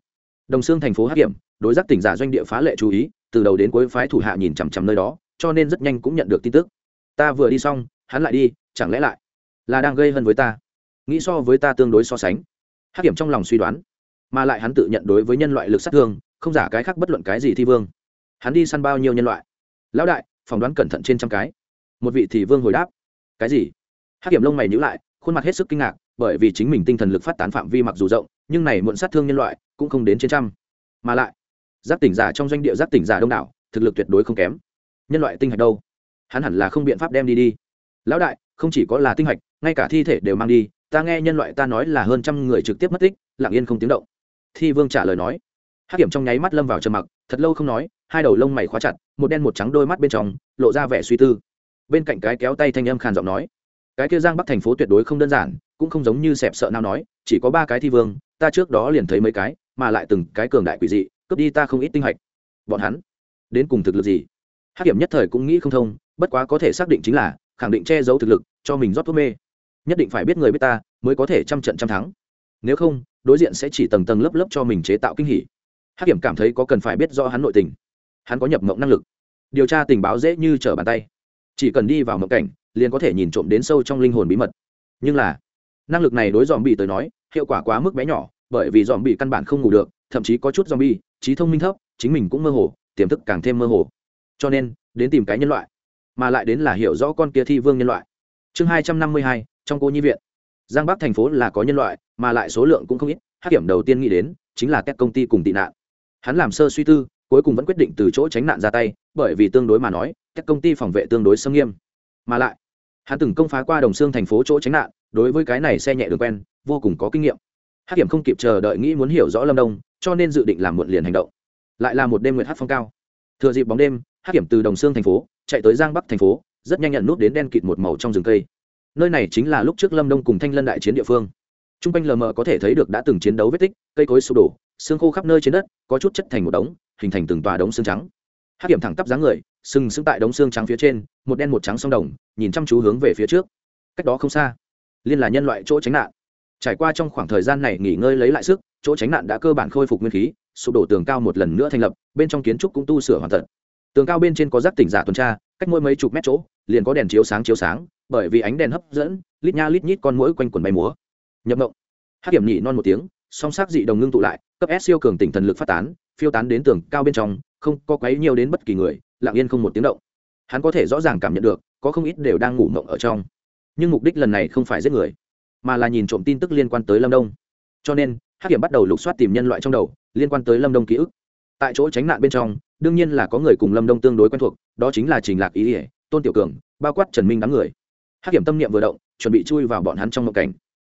Đồng xương thành phố hát kiểm, đối giác tỉnh giả doanh địa phá lệ chú ý từ đầu đến cuối phái thủ hạ nhìn chằm chằm nơi đó, cho nên rất nhanh cũng nhận được tin tức. Ta vừa đi xong, hắn lại đi, chẳng lẽ lại là đang gây hân với ta? Nghĩ so với ta tương đối so sánh. Hát hiểm trong lòng suy đoán, mà lại hắn tự nhận đối với nhân loại lực sát thương, không giả cái khác bất luận cái gì thi vương. Hắn đi săn bao nhiêu nhân loại? Lão đại, phỏng đoán cẩn thận trên trăm cái. Một vị thì vương hồi đáp. Cái gì? Hát hiểm lông mày nhữ lại, khuôn mặt hết sức kinh ngạc, bởi vì chính mình tinh thần lực phát tán phạm vi mặc dù rộng, nhưng này muộn sát thương nhân loại cũng không đến trên trăm. Mà lại giác tỉnh giả trong doanh địa giác tỉnh giả đông đảo, thực lực tuyệt đối không kém. Nhân loại tinh hạch đâu? Hắn hẳn là không biện pháp đem đi đi. Lão đại, không chỉ có là tinh hạch, ngay cả thi thể đều mang đi, ta nghe nhân loại ta nói là hơn trăm người trực tiếp mất tích, lặng yên không tiếng động. Thi vương trả lời nói. Hát kiểm trong nháy mắt lâm vào trầm mặc, thật lâu không nói, hai đầu lông mày khóa chặt, một đen một trắng đôi mắt bên trong, lộ ra vẻ suy tư. Bên cạnh cái kéo tay thanh âm khàn giọng nói. Cái kia giang bắc thành phố tuyệt đối không đơn giản, cũng không giống như xẹp sợ nào nói, chỉ có ba cái thi vương, ta trước đó liền thấy mấy cái, mà lại từng cái cường đại quỷ dị cướp đi ta không ít tinh hạch. Bọn hắn đến cùng thực lực gì? Hát hiểm nhất thời cũng nghĩ không thông, bất quá có thể xác định chính là, khẳng định che giấu thực lực, cho mình rót thuốc mê. Nhất định phải biết người biết ta, mới có thể trăm trận trăm thắng. Nếu không, đối diện sẽ chỉ tầng tầng lớp lớp cho mình chế tạo kinh hỉ. Hắc hiểm cảm thấy có cần phải biết rõ hắn nội tình. Hắn có nhập mộng năng lực. Điều tra tình báo dễ như trở bàn tay. Chỉ cần đi vào mộng cảnh, liền có thể nhìn trộm đến sâu trong linh hồn bí mật. Nhưng là, năng lực này đối dòm bị tới nói, hiệu quả quá mức bé nhỏ, bởi vì dòm bị căn bản không ngủ được, thậm chí có chút dòm bi trí thông minh thấp, chính mình cũng mơ hồ, tiềm thức càng thêm mơ hồ. Cho nên, đến tìm cái nhân loại, mà lại đến là hiểu rõ con kia thi vương nhân loại. Chương hai trăm năm mươi hai, trong cô nhi viện. Giang bắc thành phố là có nhân loại, mà lại số lượng cũng không ít hát kiểm đầu tiên nghĩ đến, chính là các công ty cùng tị nạn. Hắn làm sơ suy tư, cuối cùng vẫn quyết định từ chỗ tránh nạn ra tay, bởi vì tương đối mà nói, các công ty phòng vệ tương đối xâm nghiêm. Mà lại, hắn từng công phá qua đồng xương thành phố chỗ tránh nạn, đối với cái này xe nhẹ đường quen, vô cùng có kinh nghiệm. Hát kiểm không kịp chờ đợi nghĩ muốn hiểu rõ lâm đông cho nên dự định làm muộn liền hành động. Lại là một đêm nguyệt hát phong cao. Thừa dịp bóng đêm, hát kiểm từ đồng xương thành phố, chạy tới giang bắc thành phố, rất nhanh nhận nút đến đen kịt một màu trong rừng cây. Nơi này chính là lúc trước lâm đông cùng thanh lân đại chiến địa phương. T r u n g quanh lờ mờ có thể thấy được đã từng chiến đấu vết tích, cây cối sụp đổ, xương khô khắp nơi trên đất, có chút chất thành một đống, hình thành từng tòa đống xương trắng. Hát Kiểm thẳng tắp dáng người, sừng sững tại đống xương trắng phía trên, một đen một trắng sông đồng, nhìn chăm chú hướng về phía trước. Cách đó không xa, liên là nhân loại chỗ tránh nạn trải qua trong khoảng thời gian này nghỉ ngơi lấy lại sức, chỗ tránh nạn đã cơ bản khôi phục nguyên khí, sụp đổ tường cao một lần nữa thành lập, bên trong kiến trúc cũng tu sửa hoàn tận tường cao bên trên có rác tỉnh giả tuần tra, cách mỗi mấy chục mét chỗ, liền có đèn chiếu sáng chiếu sáng, bởi vì ánh đèn hấp dẫn, lít nha lít nhít con mũi quanh quần bay múa. Nhập động hát điểm nhị non một tiếng, song sắc dị đồng ngưng tụ lại, cấp s siêu cường tỉnh thần lực phát tán, phiêu tán đến tường cao bên trong, không có quấy nhiều đến bất kỳ người, lặng yên không một tiếng động. Hắn có thể rõ ràng cảm nhận được, có không ít đều đang ngủ mộng ở trong. Nhưng mục đích lần này không phải giết người mà là nhìn trộm tin tức liên quan tới lâm đông. Cho nên hát Kiểm bắt đầu lục soát tìm nhân loại trong đầu, liên quan tới lâm đông ký ức. Tại chỗ tránh nạn bên trong, đương nhiên là có người cùng lâm đông tương đối quen thuộc, đó chính là trình lạc ý ỉa tôn tiểu cường, bao quát trần minh đám người. Hát kiểm tâm niệm vừa động, chuẩn bị chui vào bọn hắn trong mộng cảnh.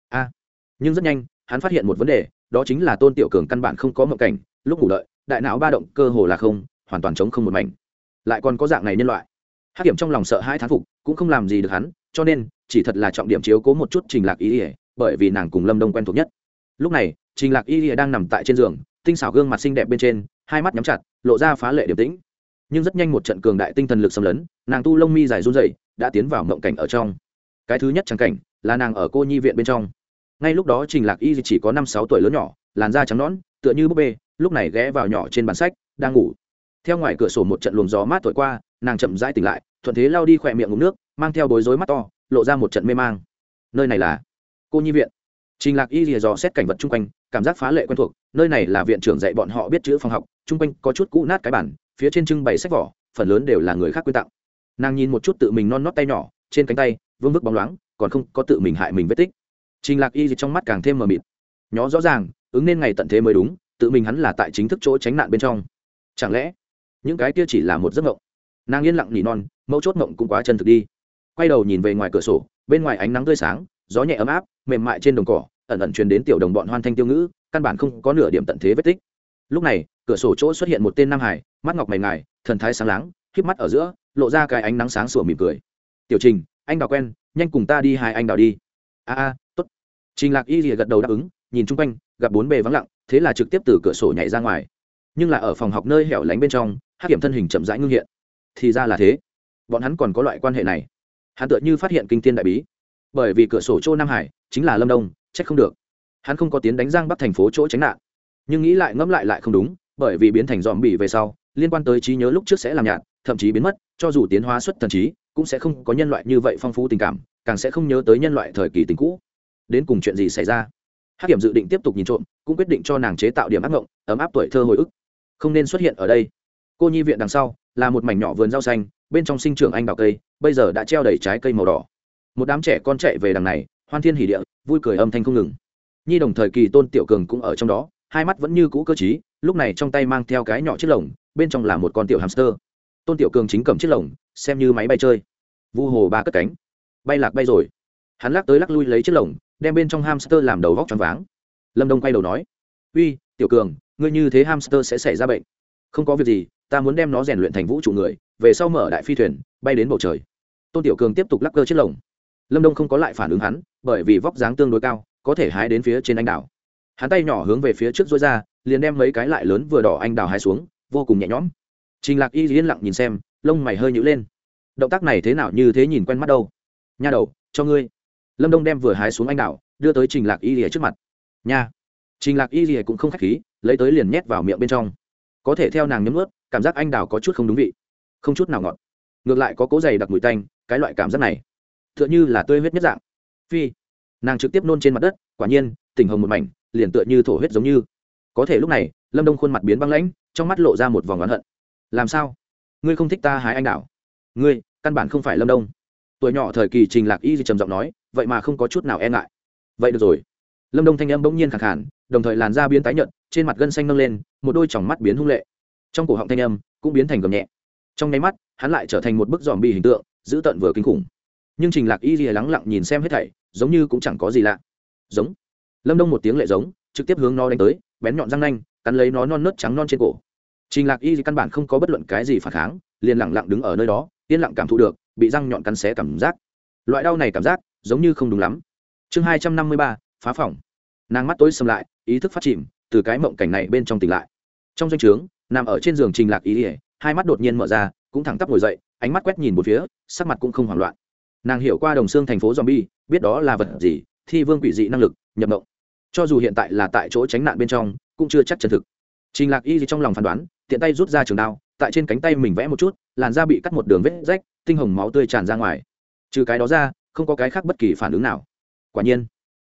A! Nhưng rất nhanh, hắn phát hiện một vấn đề, đó chính là tôn tiểu cường căn bản không có mộng cảnh, lúc ngủ đợi, đại não ba động cơ hồ là không, hoàn toàn chống không một mảnh. Lại còn có dạng này nhân loại. Hát kiểm trong lòng sợ hai thán phục, cũng không làm gì được hắn cho nên, chỉ thật là trọng điểm chiếu cố một chút trình lạc Y ỉa bởi vì nàng cùng lâm đông quen thuộc nhất. Lúc này, trình lạc y đang nằm tại trên giường, tinh xảo gương mặt xinh đẹp bên trên, hai mắt nhắm chặt, lộ ra phá lệ điềm tĩnh. Nhưng rất nhanh một trận cường đại tinh thần lực xâm lấn, nàng tu lông mi dài run dậy đã tiến vào mộng cảnh ở trong. Cái thứ nhất trắng cảnh, là nàng ở cô nhi viện bên trong. Ngay lúc đó trình lạc y chỉ có năm sáu tuổi lớn nhỏ, làn da trắng nõn, tựa như búp bê, lúc này ghé vào nhỏ trên bàn sách, đang ngủ. Theo ngoài cửa sổ một trận luồng gió mát thổi qua, nàng chậm rãi tỉnh lại, thuận thế lao đi khỏe miệng ngụm nước mang theo bối rối mắt to, lộ ra một trận mê mang. Nơi này là cô nhi viện. Trình lạc y lìa dò xét cảnh vật chung quanh, cảm giác phá lệ quen thuộc, nơi này là viện trưởng dạy bọn họ biết chữ phòng học, chung quanh có chút cũ nát cái bản, phía trên trưng bày sách vỏ phần lớn đều là người khác quy tặng. Nàng nhìn một chút tự mình non nót tay nhỏ, trên cánh tay, vương vức bóng loáng, còn không có tự mình hại mình vết tích. Trình lạc y trong mắt càng thêm mờ mịt. Nhó rõ ràng, ứng nên ngày tận thế mới đúng, tự mình hắn là tại chính thức chỗ tránh nạn bên trong. Chẳng lẽ, những cái kia chỉ là một giấc mộng? Nàng yên lặng nỉ non mẫu chốt mộng cũng quá chân thực đi quay đầu nhìn về ngoài cửa sổ, bên ngoài ánh nắng tươi sáng, gió nhẹ ấm áp, mềm mại trên đồng cỏ, ẩn ẩn truyền đến tiểu đồng bọn hoan thanh tiêu ngữ, căn bản không có nửa điểm tận thế vết tích. Lúc này, cửa sổ chỗ xuất hiện một tên nam hải, mắt ngọc mày ngài, thần thái sáng láng, híp mắt ở giữa, lộ ra cái ánh nắng sáng sủa mỉm cười. Tiểu trình, anh đào quen, nhanh cùng ta đi hai anh đào đi. A a, tốt. Trình lạc y rìa gật đầu đáp ứng, nhìn chung quanh, gặp bốn bề vắng lặng, thế là trực tiếp từ cửa sổ nhảy ra ngoài. Nhưng là ở phòng học nơi hẻo lánh bên trong hát kiểm thân hình chậm rãi ngưng hiện. Thì ra là thế. Bọn hắn còn có loại quan hệ này hắn tựa như phát hiện kinh tiên đại bí. Bởi vì cửa sổ chỗ nam hải chính là lâm đông trách không được. Hắn không có tiến đánh giang bắc thành phố chỗ tránh nạn. Nhưng nghĩ lại ngẫm lại lại không đúng, bởi vì biến thành dòm bỉ về sau, liên quan tới trí nhớ lúc trước sẽ làm nhạt, thậm chí biến mất, cho dù tiến hóa xuất thần trí, cũng sẽ không có nhân loại như vậy phong phú tình cảm, càng sẽ không nhớ tới nhân loại thời kỳ tình cũ. Đến cùng chuyện gì xảy ra? Hát Kiểm dự định tiếp tục nhìn trộm, cũng quyết định cho nàng chế tạo điểm ác ngộng, ấm áp tuổi thơ hồi ức. Không nên xuất hiện ở đây. Cô nhi viện đằng sau là một mảnh nhỏ vườn rau xanh, bên trong sinh trưởng anh đào cây bây giờ đã treo đầy trái cây màu đỏ. Một đám trẻ con chạy về đằng này, hoan thiên hỉ địa, vui cười âm thanh không ngừng. Nhi đồng thời kỳ tôn tiểu cường cũng ở trong đó, hai mắt vẫn như cũ cơ t lúc này trong tay mang theo cái nhỏ chiếc lồng, bên trong là một con tiểu hamster. Tôn tiểu cường chính cầm chiếc lồng, xem như máy bay chơi. Vu hồ ba cất cánh. Bay lạc bay rồi. Hắn lắc tới lắc lui lấy chiếc lồng, đem bên trong hamster làm đầu vóc t r váng. Lâm đông quay đầu nói, uy, tiểu cường, ngươi như thế hamster sẽ xảy ra bệnh. Không có việc gì, ta muốn đem nó rèn luyện thành vũ trụ người, về sau mở đại phi thuyền bay đến bầu trời. Tôn tiểu cường tiếp tục lắc cơ chiếc lồng. Lâm đông không có lại phản ứng hắn, bởi vì vóc dáng tương đối cao, có thể hái đến phía trên anh đảo. hắn tay nhỏ hướng về phía trước dối ra, liền đem mấy cái lại lớn vừa đỏ anh đào hái xuống, vô cùng nhẹ nhõm. Trình lạc y yên lặng nhìn xem, lông mày hơi nhữ lên. Động tác này thế nào như thế nhìn quen mắt đâu? Nha đầu, cho ngươi. Lâm đông đem vừa hái xuống anh đào đưa tới trình lạc y lìa trước mặt. Nha. Trình lạc y lìa cũng không k h á c h khí, lấy tới liền nhét vào miệng bên trong. Có thể theo nàng nhấm ướt cảm giác anh đào có chút không đúng vị. Không chút nào ngọt ngược lại có cố dày đặc mùi tanh, cái loại cảm giác này t h ư ợ n h ư là tươi huyết nhất dạng. Phi, nàng trực tiếp nôn trên mặt đất, quả nhiên tỉnh hồng một mảnh, liền tựa như thổ huyết giống như. Có thể lúc này, lâm đông khuôn mặt biến băng lãnh, trong mắt lộ ra một vòng oán hận. Làm sao? Ngươi không thích ta hái anh đảo? ngươi, căn bản không phải lâm đông. Tuổi nhỏ thời kỳ trình lạc y trầm giọng nói, vậy mà không có chút nào e ngại. Vậy được rồi. Lâm đông thanh âm bỗng nhiên khẳng khản đồng thời làn da biến tái nhợt, trên mặt gân xanh nâng lên, một đôi tròng mắt biến hung lệ. Trong cổ họng thanh âm cũng biến thành gầm nhẹ trong nháy mắt, hắn lại trở thành một bức dòm bi hình tượng, dữ tợn vừa kinh khủng. Nhưng trình lạc y lìa lắng lặng nhìn xem hết thảy, giống như cũng chẳng có gì lạ. Giống. Lâm đông một tiếng lệ giống, trực tiếp hướng nó đánh tới, bén nhọn răng nanh, cắn lấy nó non nớt trắng non trên cổ. Trình lạc y căn bản không có bất luận cái gì phản kháng, liền lặng lặng đứng ở nơi đó, yên lặng cảm thụ được, bị răng nhọn cắn xé cảm giác. Loại đau này cảm giác, giống như không đúng lắm. Chương hai trăm năm mươi ba, phá phòng. Nàng mắt tối xâm lại, ý thức phát chìm, từ cái mộng cảnh này bên trong tỉnh lại. Trong danh o trướng, nằm ở trên giường trình lạc ý ỉa hai mắt đột nhiên mở ra, cũng thẳng tắp ngồi dậy, ánh mắt quét nhìn một phía, sắc mặt cũng không hoảng loạn. Nàng hiểu qua đồng xương thành phố zombie, biết đó là vật gì, thi vương quỷ dị năng lực, nhập động cho dù hiện tại là tại chỗ tránh nạn bên trong, cũng chưa chắc chân thực. Trình lạc y trong lòng phán đoán, tiện tay rút ra trường đao, tại trên cánh tay mình vẽ một chút, làn da bị cắt một đường vết rách, tinh hồng máu tươi tràn ra ngoài. Trừ cái đó ra, không có cái khác bất kỳ phản ứng nào. Quả nhiên,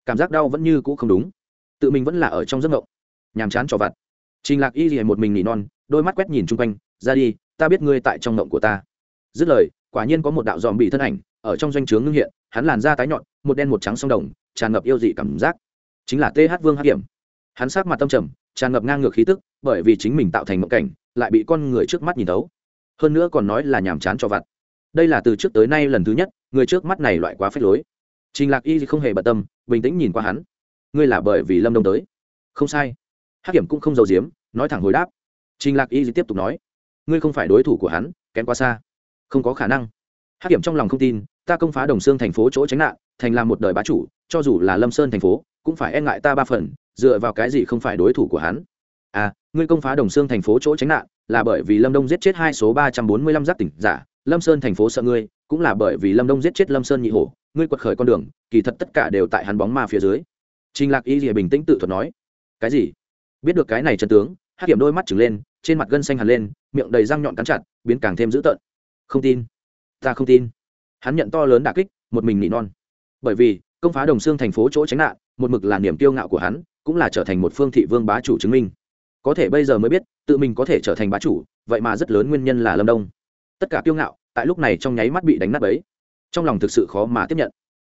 cảm giác đau vẫn như cũ không đúng. Tự mình vẫn là ở trong giấc mộng. Nhàm chán cho vặt. Trình lạc y gì một mình nỉ non, đôi mắt quét nhìn chung quanh ra đi, ta biết ngươi tại trong mộng của ta. Dứt lời, quả nhiên có một đạo dòm bị thân ảnh ở trong doanh trướng ngưng hiện, hắn làn da tái nhọn, một đen một trắng song đồng, tràn ngập yêu dị cảm giác. Chính là th vương hắc điểm. hắn sát mặt tâm trầm, tràn ngập ngang ngược khí tức, bởi vì chính mình tạo thành mộng cảnh, lại bị con người trước mắt nhìn thấu. Hơn nữa còn nói là nhàm chán cho vặt. Đây là từ trước tới nay lần thứ nhất, người trước mắt này loại quá phết lối. Trình lạc y không hề bận tâm, bình tĩnh nhìn qua hắn. Ngươi là bởi vì lâm đông tới? Không sai. Hắc kiểm cũng không giàu diếm nói thẳng hồi đáp. Trình lạc y tiếp tục nói ngươi không phải đối thủ của hắn, kém quá xa. Không có khả năng. Hắc kiểm trong lòng không tin, ta công phá đồng xương thành phố chỗ tránh nạn, thành làm một đời bá chủ, cho dù là lâm sơn thành phố, cũng phải e ngại ta ba phần, dựa vào cái gì không phải đối thủ của hắn? À ngươi công phá đồng xương thành phố chỗ tránh nạn, là bởi vì lâm đông giết chết hai số ba trăm bốn mươi lăm giáp tỉnh giả, lâm sơn thành phố sợ ngươi, cũng là bởi vì lâm đông giết chết lâm sơn nhị hổ, ngươi quật khởi con đường, kỳ thật tất cả đều tại hắn bóng ma phía dưới. Trình lạc y rìa bình tĩnh tự thuật nói. Cái gì? Biết được cái này chân tướng hát kiểm đôi mắt trừng lên, trên mặt gân xanh hẳn lên miệng đầy răng nhọn cắn chặt, biến càng thêm dữ tợn. Không tin. Ta không tin. Hắn nhận to lớn đà kích, một mình nỉ non. Bởi vì, công phá đồng xương thành phố chỗ tránh nạn, một mực là niềm kiêu ngạo của hắn, cũng là trở thành một phương thị vương bá chủ chứng minh. Có thể bây giờ mới biết, tự mình có thể trở thành bá chủ, vậy mà rất lớn nguyên nhân là lâm đông. Tất cả kiêu ngạo, tại lúc này trong nháy mắt bị đánh nát ấy trong lòng thực sự khó mà tiếp nhận.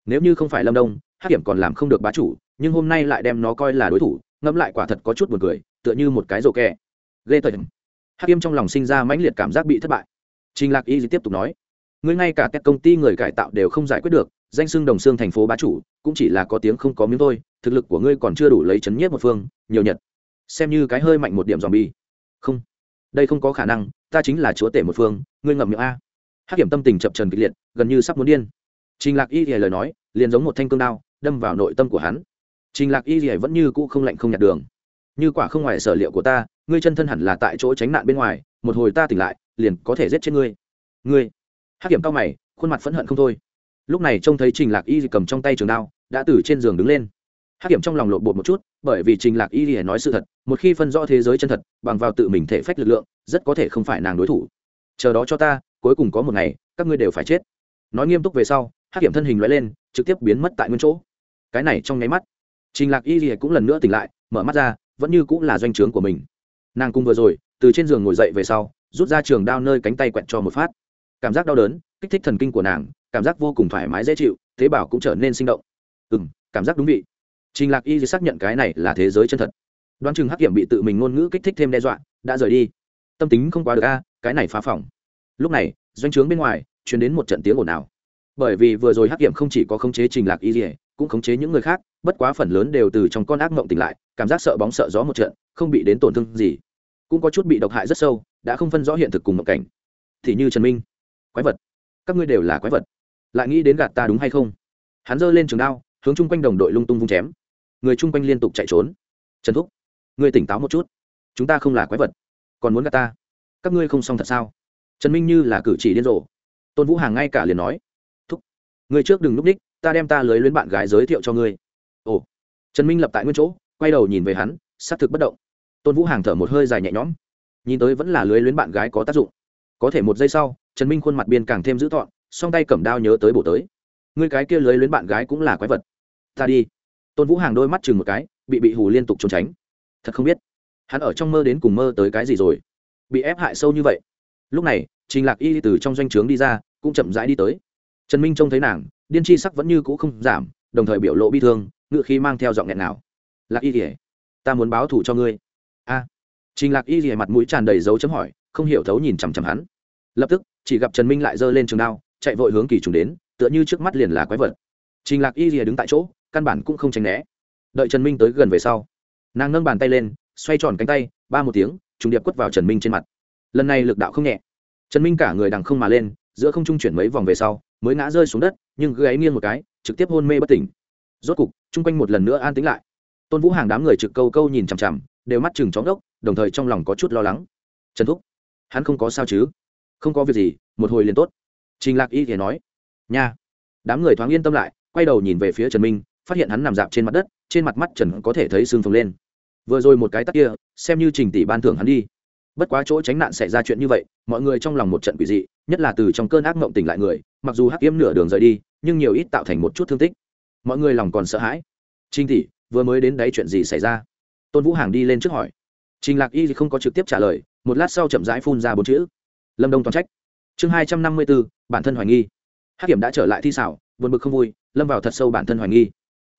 Nếu như không phải lâm đông hát hiểm còn làm không được bá chủ, nhưng hôm nay lại đem nó coi là đối thủ, ngẫm lại quả thật có chút buồn cười, tựa như một cái rổ kẹ. Ghê tởm hắc kim trong lòng sinh ra mãnh liệt cảm giác bị thất bại. Trình lạc y tiếp tục nói, ngươi ngay cả các công ty người cải tạo đều không giải quyết được, danh xưng đồng xương thành phố bá chủ, cũng chỉ là có tiếng không có miếng thôi, thực lực của ngươi còn chưa đủ lấy chấn nhiếp một phương, nhiều nhật. Xem như cái hơi mạnh một điểm dòm bi không, đây không có khả năng, ta chính là chúa tể một phương, ngươi ngậm miệng a. Hắc kiểm tâm tình chập trần kịch liệt, gần như sắp muốn điên. Trình lạc y thì lời nói, liền giống một thanh cương đao, đâm vào nội tâm của hắn. Trình lạc y thì vẫn như cũ không lạnh không nhạt đường. Như quả không ngoài sở liệu của ta ngươi chân thân hẳn là tại chỗ tránh nạn bên ngoài, một hồi ta tỉnh lại, liền có thể giết chết ngươi. Ngươi? Hát kiểm cao mày, khuôn mặt phẫn hận không thôi. Lúc này trông thấy trình lạc y cầm trong tay trường đao, đã từ trên giường đứng lên. Hát kiểm trong lòng lộn bột một chút, bởi vì trình lạc y thì nói sự thật, một khi phân rõ thế giới chân thật, bằng vào tự mình thể phách lực lượng, rất có thể không phải nàng đối thủ. Chờ đó cho ta, cuối cùng có một ngày, các ngươi đều phải chết. Nói nghiêm túc về sau hát kiểm thân hình loại lên, trực tiếp biến mất tại nguyên chỗ. Cái này trong nháy mắt, trình lạc y thì cũng lần nữa tỉnh lại, mở mắt ra, vẫn như cũng là doanh trướng của mình nàng cùng vừa rồi, từ trên giường ngồi dậy về sau, rút ra trường đao nơi cánh tay quẹt cho một phát. Cảm giác đau đớn, kích thích thần kinh của nàng, cảm giác vô cùng thoải mái, dễ chịu, tế bào cũng trở nên sinh động. Ừ m cảm giác đúng vị. Trình lạc y xác nhận cái này là thế giới chân thật. Đoán chừng hắc kiểm bị tự mình ngôn ngữ kích thích thêm đe dọa, đã rời đi. Tâm tính không quá được a, cái này phá phòng. Lúc này, doanh trướng bên ngoài chuyển đến một trận tiếng ồn ào. Bởi vì vừa rồi hắc kiểm không chỉ có khống chế trình lạc y cũng khống chế những người khác, bất quá phần lớn đều từ trong con ác mộng tỉnh lại, cảm giác sợ bóng sợ gió một trận không bị đến tổn thương gì, cũng có chút bị độc hại rất sâu, đã không phân rõ hiện thực cùng mộng cảnh. Thì như trần minh, quái vật. Các ngươi đều là quái vật. Lại nghĩ đến gạt ta đúng hay không? Hắn giơ lên trường đao, hướng chung quanh đồng đội lung tung vung chém. Người chung quanh liên tục chạy trốn. Trần thúc, ngươi tỉnh táo một chút. Chúng ta không là quái vật, còn muốn gạt ta. Các ngươi không xong thật sao? Trần minh như là cử chỉ điên rồ. Tôn vũ hàng ngay cả liền nói, thúc người trước đừng núp ních ta đem ta lưới luyến bạn gái giới thiệu cho ngươi. Ồ. Trần minh lập tại nguyên chỗ, quay đầu nhìn về hắn xác thực bất động. Tôn vũ hàng thở một hơi dài nhẹ nhõm. Nhìn tới vẫn là lưới luyến bạn gái có tác dụng. Có thể một giây sau trần minh khuôn mặt biên càng thêm dữ tợn, song tay cầm đao nhớ tới bổ tới. Người cái kia lưới luyến bạn gái cũng là quái vật. Ta đi. Tôn vũ hàng đôi mắt chừng một cái bị bị hù liên tục trốn tránh. Thật không biết hắn ở trong mơ đến cùng mơ tới cái gì rồi. Bị ép hại sâu như vậy. Lúc này trình lạc y từ trong doanh trướng đi ra cũng chậm rãi đi tới. Trần minh trông thấy nàng điên chi sắc vẫn như cũ không giảm đồng thời biểu lộ bi thương ngự khi mang theo giọng nghẹn nào lạc y kể ta muốn báo thù cho ngươi. A. Trình lạc y rìa mặt mũi tràn đầy dấu chấm hỏi, không hiểu thấu nhìn chằm chằm hắn. Lập tức, chỉ gặp trần minh lại giơ lên trường đao, chạy vội hướng kỳ trùng đến, tựa như trước mắt liền là quái vật. Trình lạc y rìa đứng tại chỗ, căn bản cũng không tránh né. Đợi trần minh tới gần về sau, nàng nâng bàn tay lên, xoay tròn cánh tay, ba một tiếng, trùng điệp quất vào trần minh trên mặt. Lần này lực đạo không nhẹ. Trần minh cả người đằng không mà lên, giữa không trung chuyển mấy vòng về sau, mới ngã rơi xuống đất, nhưng gáy nghiêng một cái, trực tiếp hôn mê bất tỉnh. Rốt cục, chung quanh một lần nữa an tĩnh lại tôn vũ hàng đám người trực câu câu nhìn chằm chằm, đều mắt chừng chóng đốc, đồng thời trong lòng có chút lo lắng. Trần thúc, hắn không có sao chứ? Không có việc gì, một hồi liền tốt. Trình lạc y thì nói, nha. Đám người thoáng yên tâm lại, quay đầu nhìn về phía trần minh, phát hiện hắn nằm dạp trên mặt đất, trên mặt mắt trần có thể thấy xương phồng lên. Vừa rồi một cái tắt kia, xem như trình tỷ ban thưởng hắn đi. Bất quá chỗ tránh nạn xảy ra chuyện như vậy, mọi người trong lòng một trận quỷ dị, nhất là từ trong cơn ác mộng tỉnh lại người, mặc dù hắc yếm nửa đường rời đi, nhưng nhiều ít tạo thành một chút thương tích. Mọi người lòng còn sợ hãi. Trinh tỷ vừa mới đến đấy chuyện gì xảy ra? Tôn vũ hàng đi lên trước hỏi. Trình lạc y không có trực tiếp trả lời, một lát sau chậm rãi phun ra bốn chữ. Lâm đông toàn trách. Chương hai trăm năm mươi b ố bản thân hoài nghi. Hát kiểm đã trở lại thi xảo, buồn bực không vui, lâm vào thật sâu bản thân hoài nghi.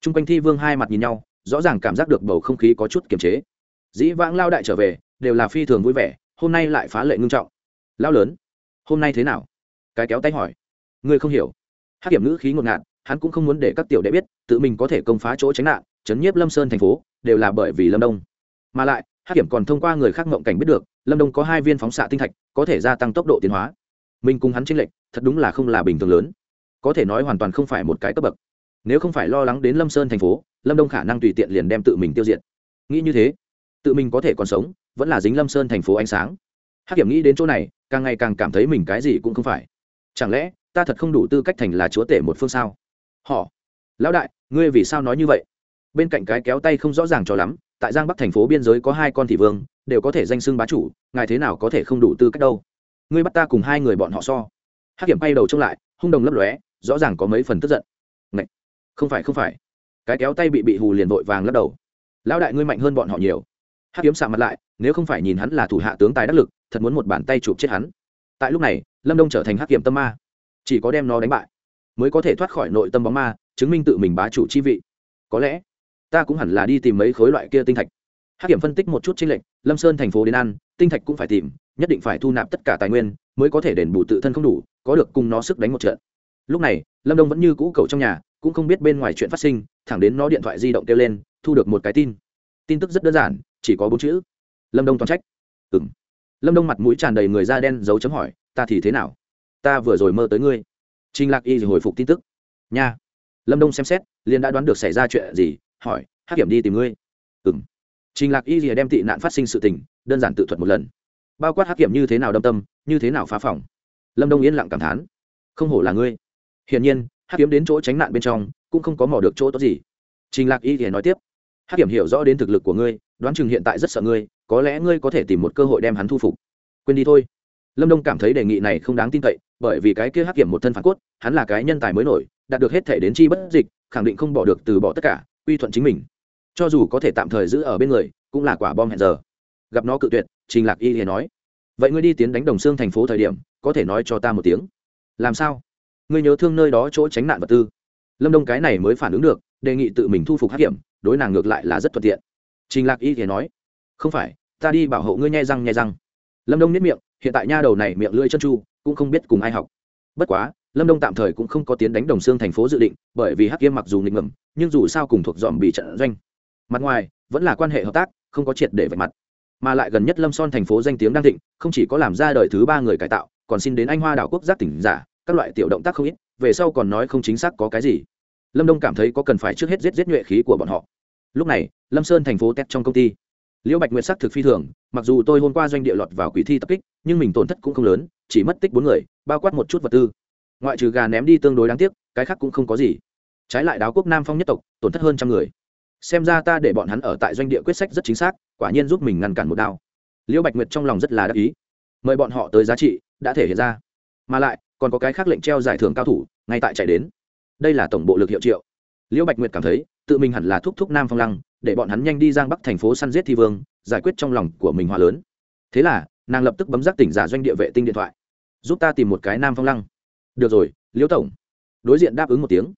T r u n g quanh thi vương hai mặt nhìn nhau, rõ ràng cảm giác được bầu không khí có chút kiềm chế. Dĩ vãng lao đại trở về, đều là phi thường vui vẻ, hôm nay lại phá lệ ngưng trọng. Lao lớn, hôm nay thế nào? Cái kéo tay hỏi. Ngươi không hiểu. Hát kiểm ngữ khí ngột ngạt, hắn cũng không muốn để các tiểu đệ biết, tự mình có thể công phá chỗ tránh nạn chấn nhiếp lâm sơn thành phố, đều là bởi vì lâm đông. Mà lại, hắc kiểm còn thông qua người khác mộng cảnh biết được, lâm đông có hai viên phóng xạ tinh thạch, có thể gia tăng tốc độ tiến hóa. Mình cùng hắn chênh lệch, thật đúng là không là bình thường lớn. Có thể nói hoàn toàn không phải một cái cấp bậc. Nếu không phải lo lắng đến lâm sơn thành phố, lâm đông khả năng tùy tiện liền đem tự mình tiêu diệt. Nghĩ như thế, tự mình có thể còn sống, vẫn là dính lâm sơn thành phố ánh sáng. Hắc kiểm nghĩ đến chỗ này, càng ngày càng cảm thấy mình cái gì cũng không phải. Chẳng lẽ, ta thật không đủ tư cách thành là chúa tể một phương sao? Họ, lão đại, ngươi vì sao nói như vậy? Bên cạnh cái kéo tay không rõ ràng cho lắm, tại giang bắc thành phố biên giới có hai con thị vương, đều có thể danh xưng bá chủ, ngài thế nào có thể không đủ tư cách đâu. Ngươi bắt ta cùng hai người bọn họ so. Hắc kiểm bay đầu trông lại, hung đồng lấp lóe, rõ ràng có mấy phần tức giận. Ngậy! không phải không phải. Cái kéo tay bị bị hù liền vội vàng lắc đầu. Lão đại ngươi mạnh hơn bọn họ nhiều. Hắc kiếm sạ mặt lại, nếu không phải nhìn hắn là thủ hạ tướng tài đắc lực, thật muốn một bàn tay chụp chết hắn. Tại lúc này, lâm đông trở thành hắc kiểm tâm ma. Chỉ có đem nó đánh bại, mới có thể thoát khỏi nội tâm bóng ma, chứng minh tự mình bá chủ chi vị. Có lẽ ta cũng hẳn là đi tìm mấy khối loại kia tinh thạch. Hắc kiểm phân tích một chút chênh lệch, lâm sơn thành phố đến ăn, tinh thạch cũng phải tìm, nhất định phải thu nạp tất cả tài nguyên mới có thể đền bù tự thân không đủ, có được cùng nó sức đánh một trận. Lúc này, lâm đông vẫn như cũ cầu trong nhà, cũng không biết bên ngoài chuyện phát sinh, thẳng đến nó điện thoại di động kêu lên, thu được một cái tin. Tin tức rất đơn giản, chỉ có bốn chữ. Lâm đông toàn trách. Ừm. lâm đông mặt mũi tràn đầy người da đen dấu chấm hỏi, ta thì thế nào? Ta vừa rồi mơ tới ngươi. Trình lạc y hồi phục tin tức. Nha. Lâm đông xem xét, liền đã đoán được xảy ra chuyện gì hỏi, hắc kiểm đi tìm ngươi. Ừng trình lạc y rìa đem tị nạn phát sinh sự tình, đơn giản tự thuật một lần. Bao quát hắc kiểm như thế nào đâm tâm, như thế nào phá phòng. Lâm đông yên lặng cảm thán. Không hổ là ngươi. Hiển nhiên, hắc kiếm đến chỗ tránh nạn bên trong, cũng không có mò được chỗ tốt gì. Trình lạc y rìa nói tiếp, hắc kiểm hiểu rõ đến thực lực của ngươi, đoán chừng hiện tại rất sợ ngươi, có lẽ ngươi có thể tìm một cơ hội đem hắn thu phục. Quên đi thôi. Lâm đông cảm thấy đề nghị này không đáng tin cậy, bởi vì cái kia hắc kiểm một thân phản cốt, hắn là cái nhân tài mới nổi, đạt được hết thể đến chi bất dịch, khẳng định không bỏ được từ bỏ tất cả uy thuận chính mình. Cho dù có thể tạm thời giữ ở bên người, cũng là quả bom hẹn giờ. Gặp nó cự tuyệt, trình lạc y liền nói, vậy ngươi đi tiến đánh đồng xương thành phố thời điểm, có thể nói cho ta một tiếng. Làm sao? Ngươi nhớ thương nơi đó chỗ tránh nạn vật tư? Lâm đông cái này mới phản ứng được, đề nghị tự mình thu phục hắc kiểm, đối nàng ngược lại là rất thuận tiện. Trình lạc y thì nói, không phải, ta đi bảo hộ ngươi nhai răng nhai răng. Lâm đông nhất miệng, hiện tại nha đầu này miệng lưỡi chân chu, cũng không biết cùng ai học. Bất quá lâm đông tạm thời cũng không có tiến đánh đồng xương thành phố dự định, bởi vì hắc kiếm mặc dù nghịch ngầm, nhưng dù sao cùng thuộc dòm bị trận doanh. Mặt ngoài, vẫn là quan hệ hợp tác, không có triệt để vạch mặt. Mà lại gần nhất lâm son thành phố danh tiếng đang thịnh, không chỉ có làm ra đời thứ ba người cải tạo, còn xin đến anh hoa đảo quốc giác tỉnh giả, các loại tiểu động tác không ít, về sau còn nói không chính xác có cái gì. Lâm đông cảm thấy có cần phải trước hết giết giết nhuệ khí của bọn họ. Lúc này, lâm sơn thành phố tét trong công ty. Liễu bạch nguyệt sắc thực phi thường, mặc dù tôi hôm qua doanh địa lọt vào quỷ thi tập kích, nhưng mình tổn thất cũng không lớn, chỉ mất tích bốn người, bao quát một chút vật tư ngoại trừ gà ném đi tương đối đáng tiếc, cái khác cũng không có gì. Trái lại đáo quốc nam phong nhất tộc, tổn thất hơn trăm người. Xem ra ta để bọn hắn ở tại doanh địa quyết sách rất chính xác, quả nhiên giúp mình ngăn cản một đao. Liễu bạch nguyệt trong lòng rất là đắc ý. Mời bọn họ tới giá trị đã thể hiện ra. Mà lại, còn có cái khác lệnh treo giải thưởng cao thủ, ngay tại chạy đến. Đây là tổng bộ lực hiệu triệu. Liễu bạch nguyệt cảm thấy, tự mình hẳn là thúc thúc nam phong lăng, để bọn hắn nhanh đi giang bắc thành phố săn giết thi vương, giải quyết trong lòng của mình hòa lớn. Thế là, nàng lập tức bấm giác tỉnh giả doanh địa vệ tinh điện thoại. Giúp ta tìm một cái nam phong lăng được rồi, liễu tổng. Đối diện đáp ứng một tiếng.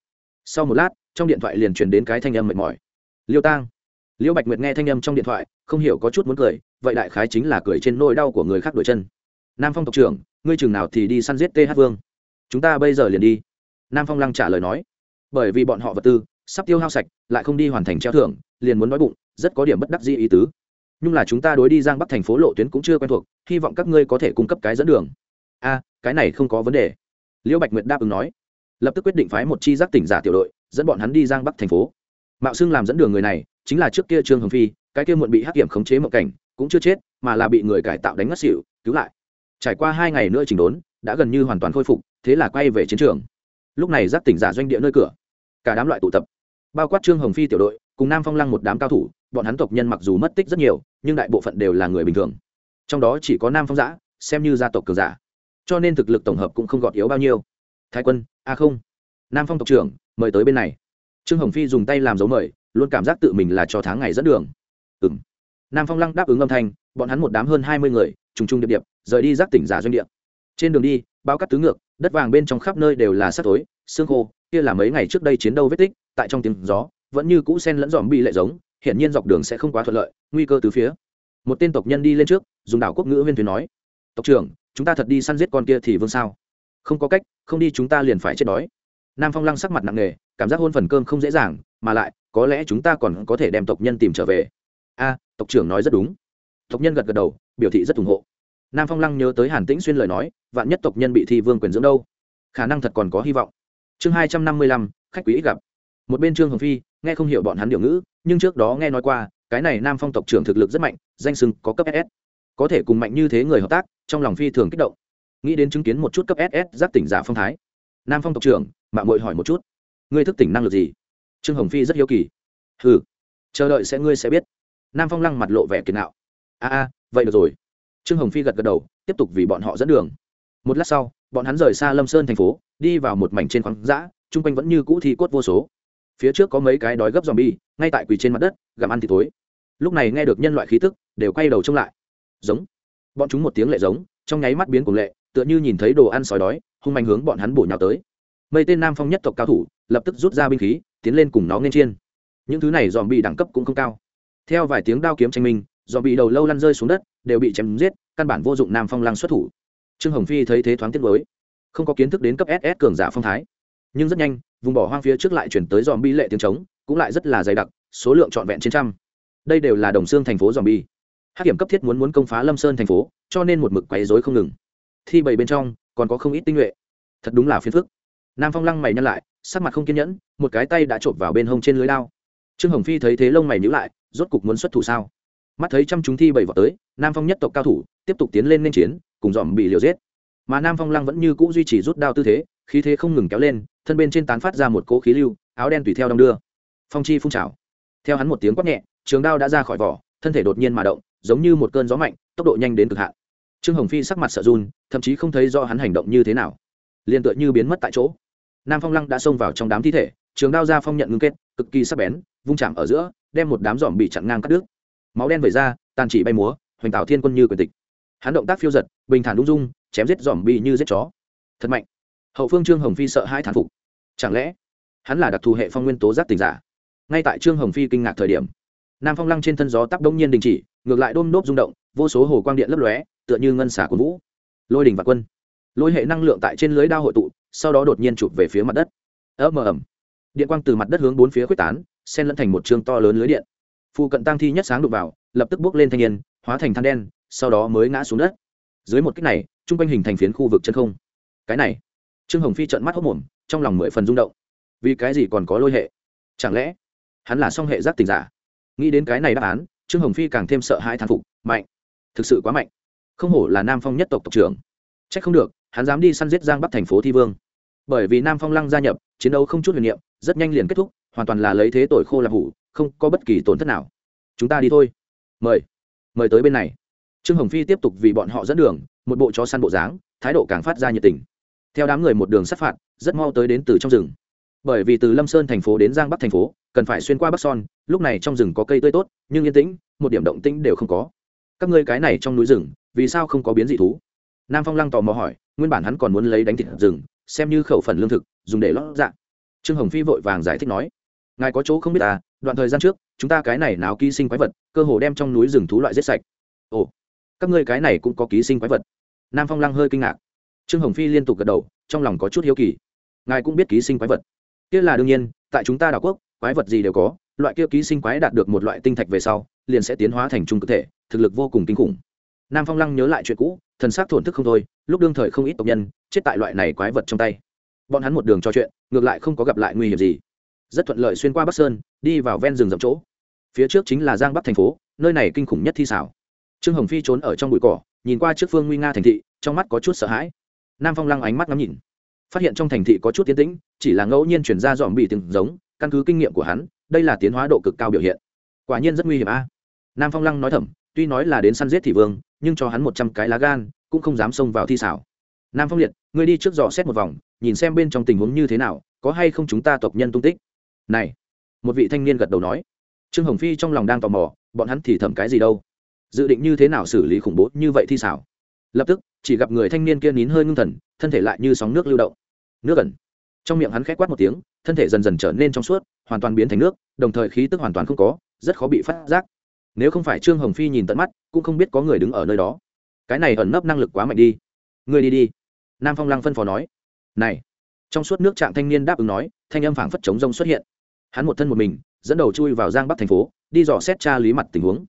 Sau một lát, trong điện thoại liền truyền đến cái thanh âm mệt mỏi. Liêu tang. Liễu bạch nguyệt nghe thanh âm trong điện thoại, không hiểu có chút muốn cười, vậy đại khái chính là cười trên nỗi đau của người khác đổi chân. Nam phong tộc trưởng, ngươi chừng nào thì đi săn giết th vương? Chúng ta bây giờ liền đi. Nam phong lăng trả lời nói. Bởi vì bọn họ vật tư, sắp tiêu hao sạch, lại không đi hoàn thành treo thưởng, liền muốn nói bụng, rất có điểm bất đắc dĩ ý tứ. Nhưng là chúng ta đối đi giang bắc thành phố lộ tuyến cũng chưa quen thuộc, hy vọng các ngươi có thể cung cấp cái dẫn đường. A, cái này không có vấn đề liễu bạch nguyệt đáp ứng nói. Lập tức quyết định phái một chi giác tỉnh giả tiểu đội, dẫn bọn hắn đi giang bắc thành phố. Mạo xưng làm dẫn đường người này, chính là trước kia trương hồng phi, cái kia muộn bị hắc kiểm khống chế mộng cảnh, cũng chưa chết, mà là bị người cải tạo đánh ngất xỉu, cứu lại. Trải qua hai ngày nữa chỉnh đốn, đã gần như hoàn toàn khôi phục, thế là quay về chiến trường. Lúc này giác tỉnh giả doanh địa nơi cửa. Cả đám loại tụ tập. Bao quát trương hồng phi tiểu đội, cùng nam phong lăng một đám cao thủ, bọn hắn tộc nhân mặc dù mất tích rất nhiều, nhưng đại bộ phận đều là người bình thường. Trong đó chỉ có nam phong giã, xem như gia tộc cường giả cho nên thực lực tổng hợp cũng không gọt yếu bao nhiêu. Thái quân, a không. Nam phong tộc trưởng, mời tới bên này. Trương hồng phi dùng tay làm dấu mời, luôn cảm giác tự mình là cho tháng ngày dẫn đường. Ừ m nam phong lăng đáp ứng âm thanh, bọn hắn một đám hơn hai mươi người, trùng trùng điệp điệp, rời đi giác tỉnh giả doanh địa. Trên đường đi bao cắt tứ ngược, đất vàng bên trong khắp nơi đều là sắc tối xương khô, kia là mấy ngày trước đây chiến đấu vết tích, tại trong tiếng gió, vẫn như cũ sen lẫn dòm bị lệ giống, hiển nhiên dọc đường sẽ không quá thuận lợi, nguy cơ từ phía. Một tên tộc nhân đi lên trước, dùng đảo quốc ngữ viên thuyền nói. Tộc trưởng chúng ta thật đi săn giết con kia thì vương sao? Không có cách, không đi chúng ta liền phải chết đói. Nam phong lăng sắc mặt nặng nề, cảm giác hôn phần cơm không dễ dàng, mà lại, có lẽ chúng ta còn có thể đem tộc nhân tìm trở về. A, tộc trưởng nói rất đúng. Tộc nhân gật gật đầu, biểu thị rất ủng hộ. Nam phong lăng nhớ tới hàn tĩnh xuyên lời nói, vạn nhất tộc nhân bị thi vương quyền dưỡng đâu? Khả năng thật còn có hy vọng. Chương hai trăm năm mươi lăm, khách quý ít gặp. Một bên trương hồng phi, nghe không hiểu bọn hắn điều ngữ, nhưng trước đó nghe nói qua, cái này nam phong tộc trưởng thực lực rất mạnh, danh sưng có cấp ss có thể cùng mạnh như thế người hợp tác, trong lòng phi thường kích động. Nghĩ đến chứng kiến một chút cấp ss giáp tỉnh giả phong thái. Nam phong tộc trưởng, mạng mội hỏi một chút. Ngươi thức tỉnh năng lực gì? Trương hồng phi rất hiếu kỳ. Ừ chờ đợi sẽ ngươi sẽ biết. Nam phong lăng mặt lộ vẻ kiệt nạo a a, vậy được rồi. Trương hồng phi gật gật đầu, tiếp tục vì bọn họ dẫn đường. Một lát sau, bọn hắn rời xa lâm sơn thành phố, đi vào một mảnh trên khoáng dã, chung quanh vẫn như cũ thi cốt vô số. Phía trước có mấy cái đói gấp dòm bi ngay tại quỳ trên mặt đất, gặm ăn thì tối lúc này nghe được nhân loại khí tức, đều quay đầu trông lại giống. Bọn chúng một tiếng lệ giống, trong nháy mắt biến cùng lệ, tựa như nhìn thấy đồ ăn sói đói, hung mạnh hướng bọn hắn bổ nhào tới. Mây tên nam phong nhất tộc cao thủ, lập tức rút ra binh khí, tiến lên cùng nó nên chiên những thứ này dòm bị đẳng cấp cũng không cao. Theo vài tiếng đao kiếm tranh minh dòm bị đầu lâu lăn rơi xuống đất, đều bị chém giết, căn bản vô dụng nam phong lăng xuất thủ. Trương hồng phi thấy thế thoáng tiết mới không có kiến thức đến cấp ss cường giả phong thái. Nhưng rất nhanh, vùng bỏ hoang phía trước lại chuyển tới dòm bi lệ tiếng trống, cũng lại rất là dày đặc, số lượng trọn vẹn trên trăm. Đây đều là đồng xương thành phố dòm bi hắc kiểm cấp thiết muốn muốn công phá lâm sơn thành phố, cho nên một mực quấy dối không ngừng. Thi bảy bên trong, còn có không ít tinh nhuệ. Thật đúng là phiền phức. Nam phong lăng mày nhăn lại, sắc mặt không kiên nhẫn, một cái tay đã trộm vào bên hông trên lưới lao trương hồng phi thấy thế lông mày nhữ lại, rốt cục muốn xuất thủ sao? Mắt thấy chăm chúng thi bảy vào tới, nam phong nhất tộc cao thủ, tiếp tục tiến lên nên chiến, cùng dòm bị liều giết. Mà nam phong lăng vẫn như cũ duy trì rút đao tư thế, khí thế không ngừng kéo lên, thân bên trên tán phát ra một cỗ khí lưu, áo đen tùy theo đong đưa. Phong chi phun trào. Theo hắn một tiếng quát nhẹ, trường đao đã ra khỏi vỏ, thân thể đột nhiên mà động giống như một cơn gió mạnh, tốc độ nhanh đến cực hạn. Trương hồng phi sắc mặt sợ run, thậm chí không thấy do hắn hành động như thế nào. Liền tựa như biến mất tại chỗ. Nam phong lăng đã xông vào trong đám thi thể, trường đao ra phong nhận ngưng kết, cực kỳ sắc bén, vung chạm ở giữa, đem một đám giỏm bị chặn ngang cắt đứt. Máu đen vẩy ra, tàn chỉ bay múa, hoành tạo thiên quân như quyền tịch. Hắn động tác phiêu giật, bình thản đung dung, chém giết giỏm bị như giết chó. Thật mạnh. Hậu phương trương hồng phi sợ hai thán phục. Chẳng lẽ, hắn là đặc thù hệ phong nguyên tố giác tình giả? Ngay tại trương hồng phi kinh ngạc thời điểm nam phong lăng trên thân gió tắc đông nhiên đình chỉ, ngược lại đôm đốp rung động, vô số hồ quang điện lấp lóe, tựa như ngân xả của vũ. Lôi đình và quân. Lôi hệ năng lượng tại trên lưới đao hội tụ, sau đó đột nhiên chụp về phía mặt đất. Ấm mờ ẩm. Điện quang từ mặt đất hướng bốn phía quyết tán, xen lẫn thành một chương to lớn lưới điện. Phụ cận tăng thi nhất sáng đục vào, lập tức bước lên thanh niên, hóa thành than đen, sau đó mới ngã xuống đất. Dưới một cách này chung quanh hình thành phiến khu vực chân không. Cái này, trương hồng phi trợn mắt hốc mồm, trong lòng mười phần rung động. Vì cái gì còn có lôi hệ? Chẳng lẽ, hắn là song hệ giác tình giả? Nghĩ đến cái này đáp án, trương hồng phi càng thêm sợ hãi thán phục, mạnh, thực sự quá mạnh. Không hổ là nam phong nhất tộc tộc trưởng. C h ắ c không được, hắn dám đi săn giết giang bắc thành phố thi vương. Bởi vì nam phong lăng gia nhập, chiến đấu không chút huyền niệm, rất nhanh liền kết thúc, hoàn toàn là lấy thế tội khô làm hủ, không có bất kỳ tổn thất nào. Chúng ta đi thôi. Mời mời tới bên này. Trương hồng phi tiếp tục vì bọn họ dẫn đường, một bộ chó săn bộ dáng, thái độ càng phát ra nhiệt tình. Theo đám người một đường sát phạt, rất mau tới đến từ trong rừng bởi vì từ lâm sơn thành phố đến giang bắc thành phố, cần phải xuyên qua bắc son, lúc này trong rừng có cây tươi tốt, nhưng yên tĩnh, một điểm động tĩnh đều không có. Các ngươi cái này trong núi rừng, vì sao không có biến dị thú? Nam phong lăng tò mò hỏi, nguyên bản hắn còn muốn lấy đánh thịt rừng, xem như khẩu phần lương thực, dùng để lót dạ. Trương hồng phi vội vàng giải thích nói, ngài có chỗ không biết à đoạn thời gian trước, chúng ta cái này náo ký sinh quái vật, cơ hồ đem trong núi rừng thú loại giết sạch. Ồ, các ngươi cái này cũng có ký sinh quái vật? Nam phong lăng hơi kinh ngạc. Trương hồng phi liên tục gật đầu, trong lòng có chút hiếu kỳ. Ngài cũng biết ký sinh quái vật? Kia là đương nhiên, tại chúng ta đảo quốc, quái vật gì đều có, loại kia ký sinh quái đạt được một loại tinh thạch về sau, liền sẽ tiến hóa thành trung cơ thể, thực lực vô cùng kinh khủng. Nam phong lăng nhớ lại chuyện cũ, thần s á c thổn thức không thôi, lúc đương thời không ít tộc nhân, chết tại loại này quái vật trong tay. Bọn hắn một đường trò chuyện, ngược lại không có gặp lại nguy hiểm gì. Rất thuận lợi xuyên qua bắc sơn, đi vào ven rừng rậm chỗ. Phía trước chính là giang bắc thành phố, nơi này kinh khủng nhất thi xảo. Trương hồng phi trốn ở trong bụi cỏ, nhìn qua trước phương nguy nga thành thị, trong mắt có chút sợ hãi. Nam phong lăng ánh mắt ngắm nhìn phát hiện trong thành thị có chút tiến tĩnh, chỉ là ngẫu nhiên chuyển ra dòm bị từng giống, căn cứ kinh nghiệm của hắn, đây là tiến hóa độ cực cao biểu hiện. Quả nhiên rất nguy hiểm a. Nam phong lăng nói thầm, tuy nói là đến săn giết thị vương, nhưng cho hắn một trăm cái lá gan, cũng không dám xông vào thi xảo. Nam phong liệt, ngươi đi trước dò xét một vòng, nhìn xem bên trong tình huống như thế nào, có hay không chúng ta tộc nhân tung tích. Này, một vị thanh niên gật đầu nói. Trương hồng phi trong lòng đang tò mò, bọn hắn thì thầm cái gì đâu? Dự định như thế nào xử lý khủng bố như vậy thi xảo? Lập tức, chỉ gặp người thanh niên kia nín hơi ngưng thần, thân thể lại như sóng nước lưu động nước ẩn. Trong miệng hắn k h é quát một tiếng, thân thể dần dần trở nên trong suốt, hoàn toàn biến thành nước, đồng thời khí tức hoàn toàn không có, rất khó bị phát giác. Nếu không phải trương hồng phi nhìn tận mắt, cũng không biết có người đứng ở nơi đó. Cái này ẩn nấp năng lực quá mạnh đi. Người đi đi. Nam phong lăng phân phó nói. Này. Trong suốt nước trạng thanh niên đáp ứng nói, thanh âm phảng phất chống rông xuất hiện. Hắn một thân một mình, dẫn đầu chui vào giang bắc thành phố, đi dò xét tra lý mặt tình huống.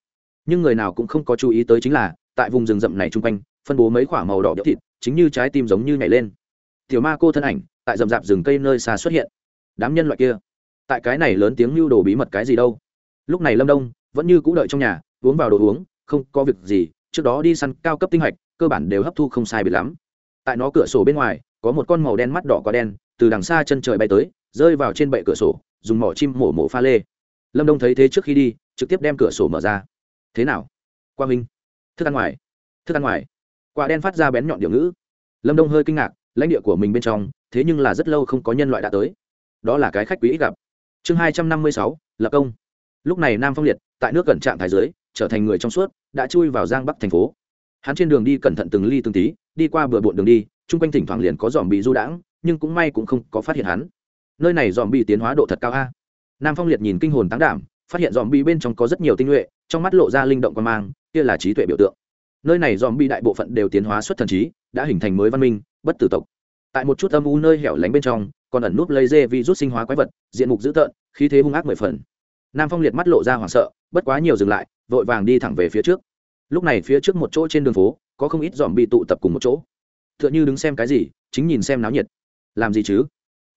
Nhưng người nào cũng không có chú ý tới chính là, tại vùng rừng rậm này chung quanh, phân bố mấy k h màu đỏ đĩa thịt, chính như trái tim giống như nhảy lên tiểu ma cô thân ảnh tại rậm rạp rừng cây nơi xa xuất hiện. Đám nhân loại kia, tại cái này lớn tiếng lưu đồ bí mật cái gì đâu? Lúc này lâm đông vẫn như cũ đợi trong nhà, uống vào đồ uống, không có việc gì, trước đó đi săn cao cấp tinh hạch, cơ bản đều hấp thu không sai bị lắm. Tại nó cửa sổ bên ngoài, có một con màu đen mắt đỏ có đen, từ đằng xa chân trời bay tới, rơi vào trên bệ cửa sổ, dùng mỏ chim mổ mổ pha lê. Lâm đông thấy thế trước khi đi, trực tiếp đem cửa sổ mở ra. Thế nào? Quang minh, thức ăn ngoài, thức ăn ngoài. Quả đen phát ra bén nhọn điệu ngữ. Lâm đông hơi kinh ngạc lãnh địa của mình bên trong, thế nhưng là rất lâu không có nhân loại đã tới. Đó là cái khách quý ít gặp. Chương hai trăm năm mươi sáu lập công. Lúc này nam phong liệt, tại nước gần trạng thái giới trở thành người trong suốt, đã chui vào giang bắc thành phố. Hắn trên đường đi cẩn thận từng ly từng tí, đi qua bừa bộn đường đi, chung quanh thỉnh thoảng liền có dòm bị du đãng, nhưng cũng may cũng không có phát hiện hắn. Nơi này dòm bị tiến hóa độ thật cao a. Nam phong liệt nhìn kinh hồn tán đảm, phát hiện dòm bị bên trong có rất nhiều tinh nhuệ, trong mắt lộ ra linh động quan mang, kia là trí tuệ biểu tượng. Nơi này dòm bị đại bộ phận đều tiến hóa xuất thần trí, đã hình thành mới văn minh bất tử tộc. Tại một chút âm u nơi hẻo lánh bên trong, còn ẩn núp lây dê vi rút sinh hóa quái vật, diện mục dữ tợn, khí thế hung ác mười phần. Nam phong liệt mắt lộ ra hoảng sợ, bất quá nhiều dừng lại, vội vàng đi thẳng về phía trước. Lúc này phía trước một chỗ trên đường phố, có không ít dòm bị tụ tập cùng một chỗ. T h ư ợ n h ư đứng xem cái gì, chính nhìn xem náo nhiệt. Làm gì chứ?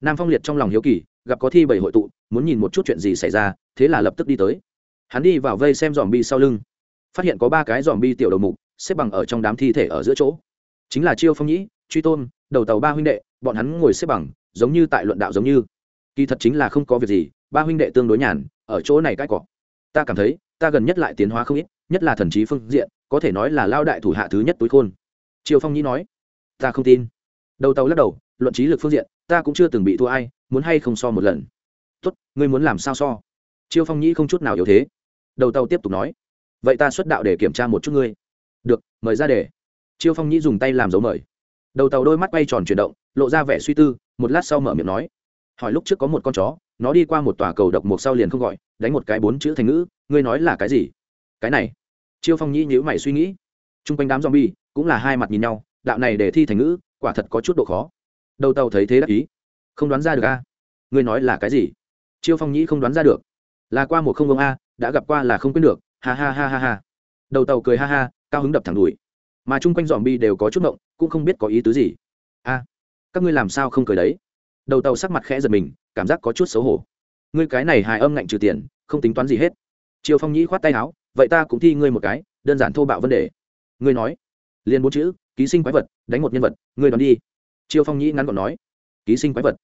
Nam phong liệt trong lòng hiếu kỳ, gặp có thi bảy hội tụ, muốn nhìn một chút chuyện gì xảy ra, thế là lập tức đi tới. Hắn đi vào vây xem dòm bi sau lưng. Phát hiện có ba cái dòm bi tiểu đầu mục, xếp bằng ở trong đám thi thể ở giữa chỗ. Chính là chiêu phong nhĩ truy tôn đầu tàu ba huynh đệ, bọn hắn ngồi xếp bằng, giống như tại luận đạo giống như. Kỳ thật chính là không có việc gì, ba huynh đệ tương đối nhàn, ở chỗ này cãi cọ. Ta cảm thấy, ta gần nhất lại tiến hóa không ít, nhất là thần trí phương diện, có thể nói là lao đại thủ hạ thứ nhất túi khôn. Triều phong nhĩ nói, ta không tin. Đầu tàu lắc đầu, luận trí lực phương diện, ta cũng chưa từng bị thua ai, muốn hay không so một lần? Tốt, ngươi muốn làm sao so? Triều phong nhĩ không chút nào yếu thế. Đầu tàu tiếp tục nói, vậy ta xuất đạo để kiểm tra một chút ngươi. Được, mời ra để. Triều phong nhĩ dùng tay làm dấu mời đầu tàu đôi mắt quay tròn chuyển động, lộ ra vẻ suy tư, một lát sau mở miệng nói, hỏi lúc trước có một con chó, nó đi qua một tòa cầu độc một sau liền không gọi, đánh một cái bốn chữ thành ngữ, ngươi nói là cái gì? Cái này. Chiêu phong nhĩ nhữ mày suy nghĩ. T r u n g quanh đám z o m bi e cũng là hai mặt nhìn nhau, đạo này để thi thành ngữ, quả thật có chút độ khó. Đầu tàu thấy thế đắc ý. Không đoán ra được a. Ngươi nói là cái gì? Chiêu phong nhĩ không đoán ra được. Là qua một không ông a, đã gặp qua là không quên được. Ha ha ha ha ha. Đầu tàu cười ha ha, cao hứng đập thẳng đùi mà chung quanh dòm bi đều có chút động cũng không biết có ý tứ gì. A, các ngươi làm sao không cười đấy? Đầu tàu sắc mặt khẽ giật mình, cảm giác có chút xấu hổ. Ngươi cái này hài âm ngạnh trừ tiền, không tính toán gì hết. Triều phong nhĩ khoát tay áo, vậy ta cũng thi ngươi một cái, đơn giản thô bạo vấn đề. Ngươi nói, liền bốn chữ, ký sinh quái vật, đánh một nhân vật, ngươi đoán đi. Triều phong nhĩ ngắn gọn nói, ký sinh quái vật.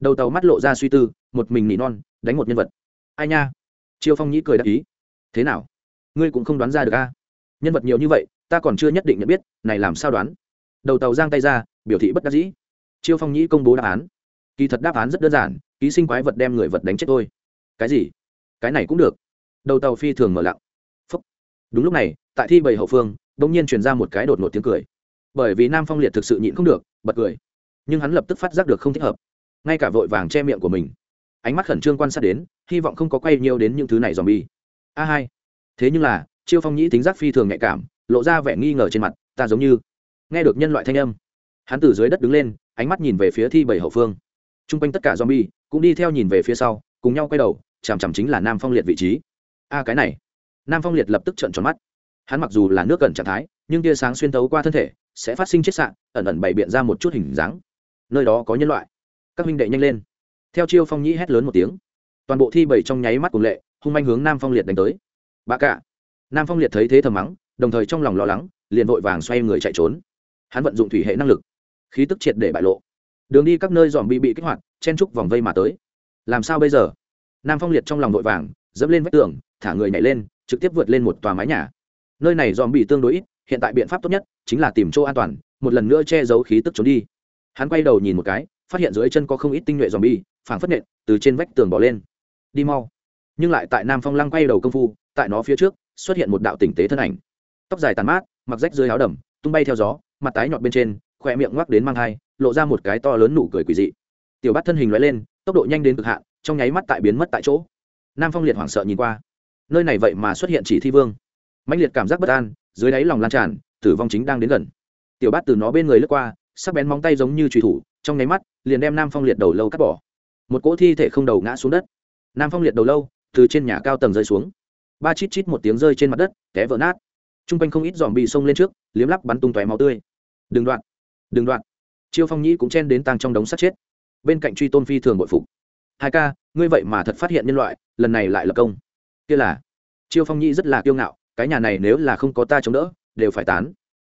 Đầu tàu mắt lộ ra suy tư, một mình nỉ non, đánh một nhân vật. Ai nha? Triều phong nhĩ cười đáp ý, thế nào? Ngươi cũng không đoán ra được a. Nhân vật nhiều như vậy ta còn chưa nhất định nhận biết, này làm sao đoán? Đầu tàu giang tay ra, biểu thị bất đắc dĩ. Chiêu phong nhĩ công bố đáp án. Kỳ thật đáp án rất đơn giản, ký sinh quái vật đem người vật đánh chết thôi. Cái gì? Cái này cũng được. Đầu tàu phi thường mở lặng. Phúc. đúng lúc này, tại thi bầy hậu phương đ ỗ n g nhiên truyền ra một cái đột ngột tiếng cười. Bởi vì nam phong liệt thực sự nhịn không được, bật cười. Nhưng hắn lập tức phát giác được không thích hợp. Ngay cả vội vàng che miệng của mình. Ánh mắt khẩn trương quan sát đến, hy vọng không có quay nhiều đến những thứ này dòm bi a hai. Thế nhưng là, chiêu phong nhĩ tính giác phi thường nhạy cảm lộ ra vẻ nghi ngờ trên mặt, ta giống như nghe được nhân loại thanh âm, hắn từ dưới đất đứng lên, ánh mắt nhìn về phía thi bảy hậu phương. T r u n g quanh tất cả zombie cũng đi theo nhìn về phía sau, cùng nhau quay đầu, chằm chằm chính là nam phong liệt vị trí. A, cái này. Nam phong liệt lập tức trợn tròn mắt. Hắn mặc dù là nước gần trạng thái, nhưng tia sáng xuyên tấu qua thân thể, sẽ phát sinh chết sạn ẩn ẩn bày biện ra một chút hình dáng. Nơi đó có nhân loại. Các huynh đệ nhanh lên. Theo chiêu phong nhĩ hét lớn một tiếng. Toàn bộ thi bảy trong nháy mắt cùng lệ, hung manh hướng nam phong liệt đánh tới. Bà cả. Nam phong liệt thấy thế thầm mắng đồng thời trong lòng lo lắng, liền vội vàng xoay người chạy trốn. Hắn vận dụng thủy hệ năng lực, khí tức triệt để bại lộ. Đường đi các nơi dòm bị bị kích hoạt, chen trúc vòng vây mà tới. Làm sao bây giờ? Nam phong liệt trong lòng vội vàng, dẫm lên vách tường, thả người nhảy lên, trực tiếp vượt lên một tòa mái nhà. Nơi này dòm bị tương đối ít, hiện tại biện pháp tốt nhất chính là tìm chỗ an toàn, một lần nữa che giấu khí tức trốn đi. Hắn quay đầu nhìn một cái, phát hiện dưới chân có không ít tinh nhuệ dòm bi phảng phất nện, từ trên vách tường bỏ lên. Đi mau. Nhưng lại tại nam phong lăng quay đầu công phu, tại nó phía trước, xuất hiện một đạo tỉnh tế thân ảnh tóc dài tàn mát, mặc rách dưới áo đầm, tung bay theo gió, mặt tái nhọn bên trên, khỏe miệng ngoắc đến mang hai lộ ra một cái to lớn nụ cười quỳ dị. Tiểu bắt thân hình loại lên, tốc độ nhanh đến cực hạn, trong nháy mắt tại biến mất tại chỗ. Nam phong liệt hoảng sợ nhìn qua. Nơi này vậy mà xuất hiện chỉ thi vương. Mạnh liệt cảm giác bất an, dưới đáy lòng lan tràn, tử vong chính đang đến gần. Tiểu bát từ nó bên người lướt qua, sắc bén móng tay giống như trùy thủ, trong nháy mắt, liền đem nam phong liệt đầu lâu cắt bỏ. Một cỗ thi thể không đầu ngã xuống đất. Nam phong liệt đầu lâu, từ trên nhà cao tầng rơi xuống. Ba chít chít một tiếng rơi trên mặt đất, té vỡ nát t r u n g quanh không ít dòm bị xông lên trước, liếm lắp bắn tung tóe máu tươi. Đừng đoạn đừng đoạn. Chiêu phong nhĩ cũng chen đến tăng trong đống sắt chết. Bên cạnh truy tôn phi thường bội phục. Hai ca, ngươi vậy mà thật phát hiện nhân loại, lần này lại lập công. Kia là, chiêu phong nhĩ rất là kiêu ngạo, cái nhà này nếu là không có ta chống đỡ, đều phải tán.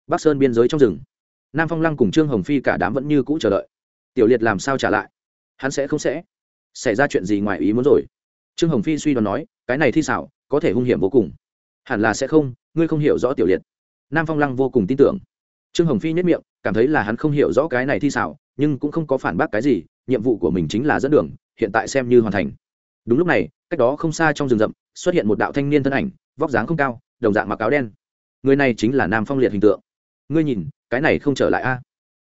Bắc sơn biên giới trong rừng. Nam phong lăng cùng trương hồng phi cả đám vẫn như cũ chờ đợi. Tiểu liệt làm sao trả lại? Hắn sẽ không sẽ xảy ra chuyện gì ngoài ý muốn rồi. Trương hồng phi suy đoán nói, cái này thi xảo, có thể hung hiểm vô cùng hẳn là sẽ không, ngươi không hiểu rõ tiểu liệt. Nam phong lăng vô cùng tin tưởng. Trương hồng phi nhất miệng, cảm thấy là hắn không hiểu rõ cái này thi xảo, nhưng cũng không có phản bác cái gì, nhiệm vụ của mình chính là dẫn đường, hiện tại xem như hoàn thành. Đúng lúc này, cách đó không xa trong rừng rậm, xuất hiện một đạo thanh niên thân ảnh, vóc dáng không cao, đồng dạng mặc áo đen. Người này chính là nam phong liệt hình tượng. Ngươi nhìn, cái này không trở lại a?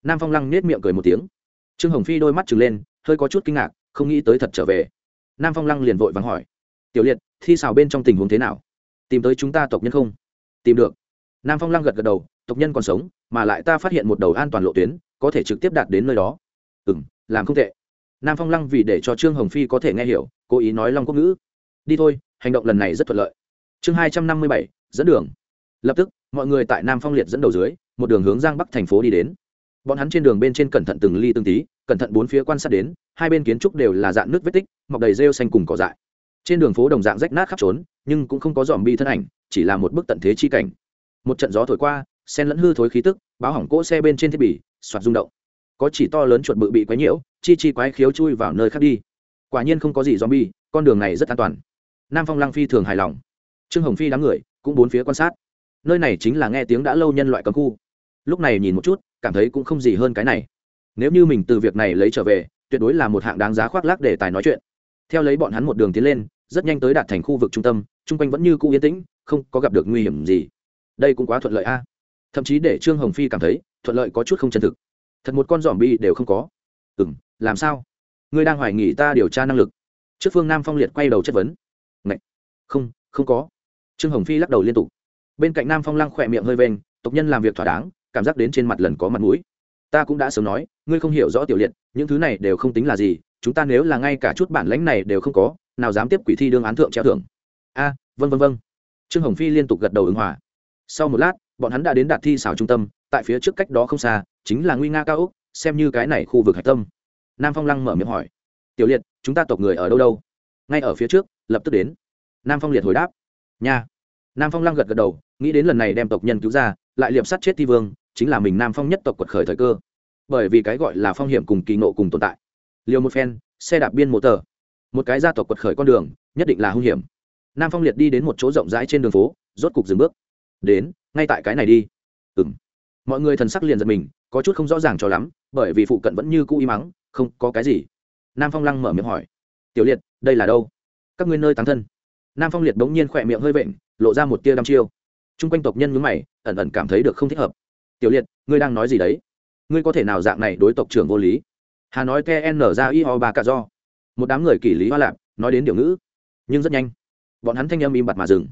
Nam phong lăng nết miệng cười một tiếng. Trương hồng phi đôi mắt trừng lên, hơi có chút kinh ngạc, không nghĩ tới thật trở về. Nam phong lăng liền vội vắng hỏi. Tiểu liệt, thi xào bên trong tình huống thế nào? Tìm tới chúng ta tộc nhân không? Tìm được. Nam phong lăng gật gật đầu, tộc nhân còn sống, mà lại ta phát hiện một đầu an toàn lộ tuyến, có thể trực tiếp đạt đến nơi đó. Ừ m làm không tệ. Nam phong lăng vì để cho trương hồng phi có thể nghe hiểu, cố ý nói long quốc ngữ. Đi thôi, hành động lần này rất thuận lợi. Chương hai trăm năm mươi bảy, dẫn đường. Lập tức, mọi người tại nam phong liệt dẫn đầu dưới, một đường hướng giang bắc thành phố đi đến. Bọn hắn trên đường bên trên cẩn thận từng ly từng tí, cẩn thận bốn phía quan sát đến, hai bên kiến trúc đều là dạng nước vết tích, mọc đầy rêu xanh cùng cỏ dại. Trên đường phố đồng dạng rách nát khắp trốn nhưng cũng không có dòm bi thân ảnh, chỉ là một bức tận thế chi cảnh. Một trận gió thổi qua, sen lẫn hư thối khí tức, báo hỏng cỗ xe bên trên thiết bị, soạt rung động. Có chỉ to lớn chuột bự bị quấy nhiễu, chi chi quái khiếu chui vào nơi khác đi. Quả nhiên không có gì zombie con đường này rất an toàn. Nam phong lăng phi thường hài lòng. Trương hồng phi đám người, cũng bốn phía quan sát. Nơi này chính là nghe tiếng đã lâu nhân loại cấm khu. Lúc này nhìn một chút, cảm thấy cũng không gì hơn cái này. Nếu như mình từ việc này lấy trở về, tuyệt đối là một hạng đáng giá khoác lác để tài nói chuyện. Theo lấy bọn hắn một đường tiến lên rất nhanh tới đạt thành khu vực trung tâm, chung quanh vẫn như cũ yên tĩnh, không có gặp được nguy hiểm gì. Đây cũng quá thuận lợi a. Thậm chí để trương hồng phi cảm thấy thuận lợi có chút không chân thực. Thật một con giỏm bi đều không có. Ừ m làm sao? Ngươi đang hoài nghi ta điều tra năng lực. Trước phương nam phong liệt quay đầu chất vấn. Ngậy! không không có. Trương hồng phi lắc đầu liên tục. Bên cạnh nam phong lăng khỏe miệng hơi vênh, tộc nhân làm việc thỏa đáng, cảm giác đến trên mặt lần có mặt mũi. Ta cũng đã sớm nói, ngươi không hiểu rõ tiểu liệt, những thứ này đều không tính là gì, chúng ta nếu là ngay cả chút bản lãnh này đều không có nào dám tiếp quỷ thi đương án thượng treo thưởng. A vân vân vân trương hồng phi liên tục gật đầu ứng hòa. Sau một lát, bọn hắn đã đến đạt thi xảo trung tâm, tại phía trước cách đó không xa, chính là nguy nga cao úc xem như cái này khu vực hạch tâm. Nam phong lăng mở miệng hỏi. Tiểu liệt, chúng ta tộc người ở đâu đâu? Ngay ở phía trước, lập tức đến. Nam phong liệt hồi đáp. Nha. Nam phong lăng gật gật đầu, nghĩ đến lần này đem tộc nhân cứu ra, lại liệp sát chết thi vương, chính là mình nam phong nhất tộc quật khởi thời cơ. Bởi vì cái gọi là phong hiểm cùng kỳ nộ cùng tồn tại. Liều một phen, xe đạp biên một tờ một cái gia tộc quật khởi con đường, nhất định là hung hiểm. Nam phong liệt đi đến một chỗ rộng rãi trên đường phố, rốt cục dừng bước. Đến, ngay tại cái này đi. Ừ m mọi người thần sắc liền giật mình, có chút không rõ ràng cho lắm, bởi vì phụ cận vẫn như cũ y mắng, không có cái gì. Nam phong lăng mở miệng hỏi. Tiểu liệt, đây là đâu? Các ngươi nơi tán thân. Nam phong liệt đ ố n g nhiên khỏe miệng hơi vện, lộ ra một tia đăm chiêu. T r u n g quanh tộc nhân mướn mày, ẩn ẩn cảm thấy được không thích hợp. Tiểu liệt, ngươi đang nói gì đấy? Ngươi có thể nào dạng này đối tộc trưởng vô lý? Hà nói ke n ra y ho ba cả do một đám người kỷ lý hoa lạp, nói đến điều ngữ, nhưng rất nhanh. Bọn hắn thanh âm im bặt mà dừng.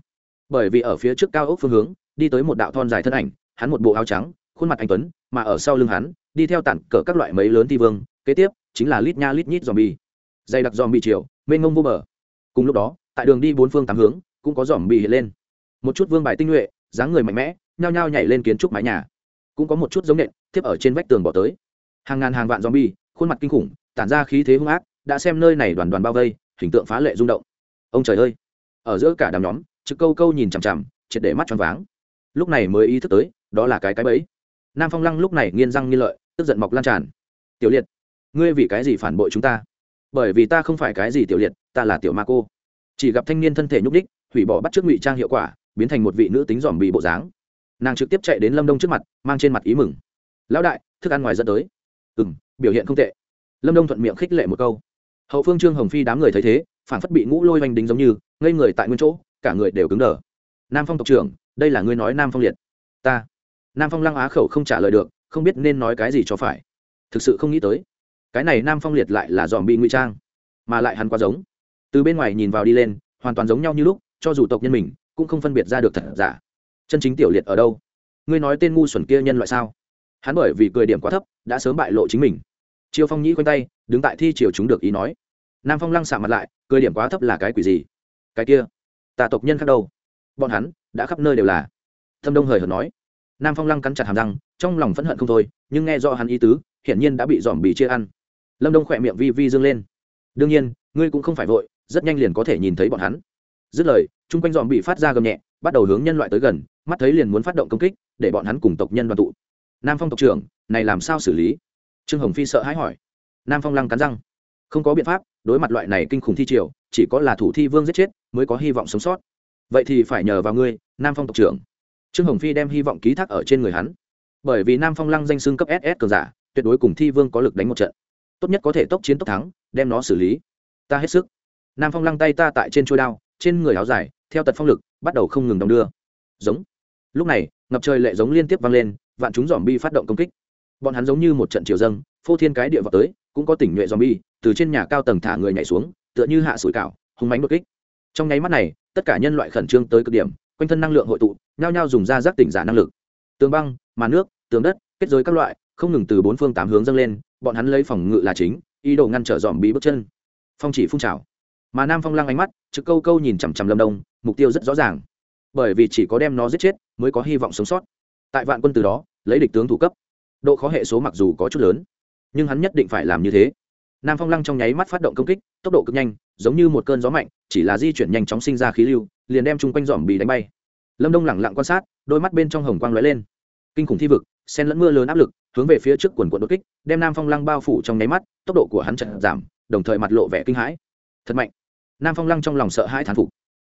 Bởi vì ở phía trước cao ốc phương hướng, đi tới một đạo thon dài thân ảnh, hắn một bộ áo trắng, khuôn mặt anh tuấn, mà ở sau lưng hắn, đi theo tản cỡ các loại mấy lớn thi vương, kế tiếp chính là lít nha lít nhít zombie. Dày đặc zombie chiều mênh ngông vô bờ. Cùng lúc đó, tại đường đi bốn phương tám hướng, cũng có zombie hiện lên. Một chút vương bài tinh nhuệ, dáng người mạnh mẽ, nhao nhao nhảy lên kiến trúc mái nhà. Cũng có một chút giống nện tiếp ở trên vách tường bỏ tới. Hàng ngàn hàng vạn zombie, khuôn mặt kinh khủng, tản ra khí thế hung ác đã xem nơi này đoàn đoàn bao vây, hình tượng phá lệ rung động. Ông trời ơi! Ở giữa cả đám nhóm, trực câu câu nhìn chằm chằm, triệt để mắt choáng váng. Lúc này mới ý thức tới, đó là cái cái bẫy. Nam phong lăng lúc này nghiên răng nghiên lợi, tức giận mọc lan tràn. Tiểu liệt, ngươi vì cái gì phản bội chúng ta? Bởi vì ta không phải cái gì tiểu liệt, ta là tiểu ma cô. Chỉ gặp thanh niên thân thể nhúc đích hủy bỏ bắt trước ngụy trang hiệu quả, biến thành một vị nữ tính dòm bị bộ dáng. Nàng trực tiếp chạy đến lâm đông trước mặt, mang trên mặt ý mừng. Lão đại, thức ăn ngoài dẫn tới. Ừ m biểu hiện không tệ. Lâm đông thuận miệng khích lệ một câu hậu phương trương hồng phi đám người thấy thế phản phất bị ngũ lôi oanh đính giống như, ngây người tại nguyên chỗ, cả người đều cứng đờ. Nam phong tộc trưởng, đây là ngươi nói nam phong liệt. Ta. Nam phong lăng á khẩu không trả lời được, không biết nên nói cái gì cho phải. Thực sự không nghĩ tới. Cái này nam phong liệt lại là dòm bị ngụy trang, mà lại hắn quá giống. Từ bên ngoài nhìn vào đi lên, hoàn toàn giống nhau như lúc, cho dù tộc nhân mình, cũng không phân biệt ra được thật giả. Chân chính tiểu liệt ở đâu? Ngươi nói tên ngu xuẩn kia nhân loại sao? Hắn bởi vì cười điểm quá thấp, đã sớm bại lộ chính mình chiêu phong nhĩ quanh tay, đứng tại thi triều chúng được ý nói. Nam phong lăng xạ mặt lại, cười điểm quá thấp là cái quỷ gì? Cái kia, tà tộc nhân khác đâu? Bọn hắn, đã khắp nơi đều là. Thâm đông hời hợt nói. Nam phong lăng cắn chặt hàm răng, trong lòng phẫn hận không thôi, nhưng nghe do hắn ý tứ, hiển nhiên đã bị dòm bì chia ăn. Lâm đông khỏe miệng vi vi dương lên. Đương nhiên, ngươi cũng không phải vội, rất nhanh liền có thể nhìn thấy bọn hắn. Dứt lời, chung quanh dòm bị phát ra gầm nhẹ, bắt đầu hướng nhân loại tới gần, mắt thấy liền muốn phát động công kích, để bọn hắn cùng tộc nhân đoàn tụ. Nam phong tộc trưởng, này làm sao xử lý? Trương hồng phi sợ hãi hỏi. Nam phong lăng cắn răng. Không có biện pháp, đối mặt loại này kinh khủng thi triều, chỉ có là thủ thi vương giết chết mới có hy vọng sống sót. Vậy thì phải nhờ vào ngươi, nam phong tộc trưởng. Trương hồng phi đem hy vọng ký thác ở trên người hắn. Bởi vì nam phong lăng danh xưng cấp ss cường giả, tuyệt đối cùng thi vương có lực đánh một trận. Tốt nhất có thể tốc chiến tốc thắng, đem nó xử lý. Ta hết sức. Nam phong lăng tay ta tại trên trôi đao, trên người áo dài, theo tật phong lực, bắt đầu không ngừng đong đưa. Giống. Lúc này, ngập trời lệ giống liên tiếp vang lên, vạn chúng dòm bi phát động công kích bọn hắn giống như một trận chiều dâng, phô thiên cái địa vào tới, cũng có tỉnh nhuệ dòm bi từ trên nhà cao tầng thả người nhảy xuống, tựa như hạ sủi cảo hùng mánh đột kích. Trong nháy mắt này, tất cả nhân loại khẩn trương tới cực điểm, quanh thân năng lượng hội tụ, nhao nhao dùng ra giác tỉnh giả năng lực. Tường băng màn nước, tường đất, kết giới các loại, không ngừng từ bốn phương tám hướng dâng lên, bọn hắn lấy phòng ngự là chính, ý đồ ngăn trở dòm bi bước chân. Phong chỉ phun trào. Mà nam phong lăng ánh mắt, trực câu câu nhìn chằm chằm lâm đông, mục tiêu rất rõ ràng. Bởi vì chỉ có đem nó giết chết, mới có hy vọng sống sót. Tại vạn quân từ đó, lấy địch tướng thủ cấp độ khó hệ số mặc dù có chút lớn, nhưng hắn nhất định phải làm như thế. Nam phong lăng trong nháy mắt phát động công kích, tốc độ cực nhanh, giống như một cơn gió mạnh, chỉ là di chuyển nhanh chóng sinh ra khí lưu, liền đem chung quanh dòm bị đánh bay. Lâm đông lẳng lặng quan sát, đôi mắt bên trong hồng quang lóe lên. Kinh khủng thi vực sen lẫn mưa lớn áp lực, hướng về phía trước quần quận đột kích, đem nam phong lăng bao phủ trong nháy mắt, tốc độ của hắn chậm giảm, đồng thời mặt lộ vẻ kinh hãi. Thật mạnh. Nam phong lăng trong lòng sợ hãi thán phục.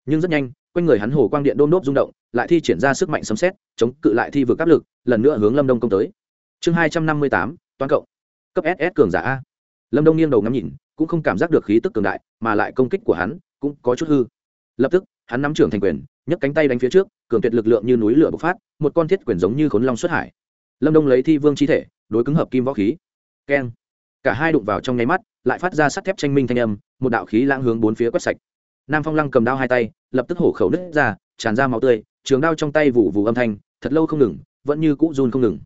Nhưng rất nhanh, quanh người hắn hồ quang điện đôn đốp rung động, lại thi triển ra sức mạnh sấm xét chống cự lại thi vực áp lực, lần nữa hướng lâm đông công tới chương hai trăm năm mươi tám, toán cộng. Cấp ss cường giả a. Lâm đông nghiêng đầu ngắm nhìn, cũng không cảm giác được khí tức cường đại, mà lại công kích của hắn cũng có chút hư. Lập tức, hắn nắm trưởng thành quyền, nhấc cánh tay đánh phía trước, cường tuyệt lực lượng như núi lửa bộc phát, một con thiết quyền giống như khốn long xuất hải. Lâm đông lấy thi vương chi thể, đối cứng hợp kim võ khí. Keng. Cả hai đụng vào trong nháy mắt, lại phát ra sắt thép tranh minh thanh âm, một đạo khí lãng hướng bốn phía quét sạch. Nam phong lăng cầm đao hai tay, lập tức hổ khẩu nứt ra, tràn ra máu tươi, trường đao trong tay vụ vụ âm thanh, thật lâu không ngừng, vẫn như cũ run không ngừng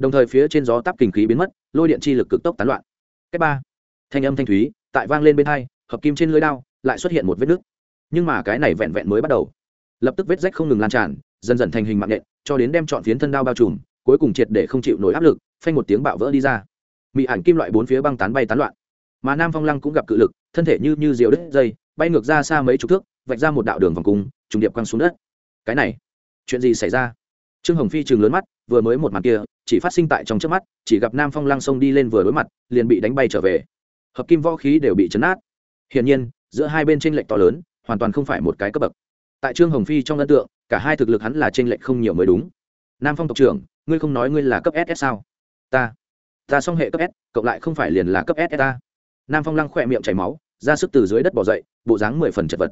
đồng thời phía trên gió táp kinh khí biến mất, lôi điện chi lực cực tốc tán loạn. Cách ba, thanh âm thanh thúy, tại vang lên bên hai, hợp kim trên lưới đao, lại xuất hiện một vết nứt. Nhưng mà cái này vẹn vẹn mới bắt đầu. Lập tức vết rách không ngừng lan tràn, dần dần thành hình mạng nện cho đến đem chọn phiến thân đao bao trùm, cuối cùng triệt để không chịu nổi áp lực, phanh một tiếng bạo vỡ đi ra. Mị ảnh kim loại bốn phía băng tán bay tán loạn. Mà nam phong lăng cũng gặp cự lực, thân thể như như diều đứt dây, bay ngược ra xa mấy chục thước, vạch ra một đạo đường vòng cung, trùng điệp quăng xuống đất. Cái này, chuyện gì xảy ra? Trương hồng phi chừng lớn mắt, vừa mới một mặt kia, chỉ phát sinh tại trong trước mắt, chỉ gặp nam phong lăng sông đi lên vừa đối mặt, liền bị đánh bay trở về. Hợp kim võ khí đều bị chấn át hiển nhiên, giữa hai bên tranh lệch to lớn, hoàn toàn không phải một cái cấp bậc. Tại trương hồng phi trong ấn tượng, cả hai thực lực hắn là tranh lệch không nhiều mới đúng. Nam phong tộc trưởng, ngươi không nói ngươi là cấp ss sao? Ta. Ta song hệ cấp s, cộng lại không phải liền là cấp ss ta. Nam phong lăng khỏe miệng chảy máu, ra sức từ dưới đất bỏ dậy, bộ dáng mười phần chật vật.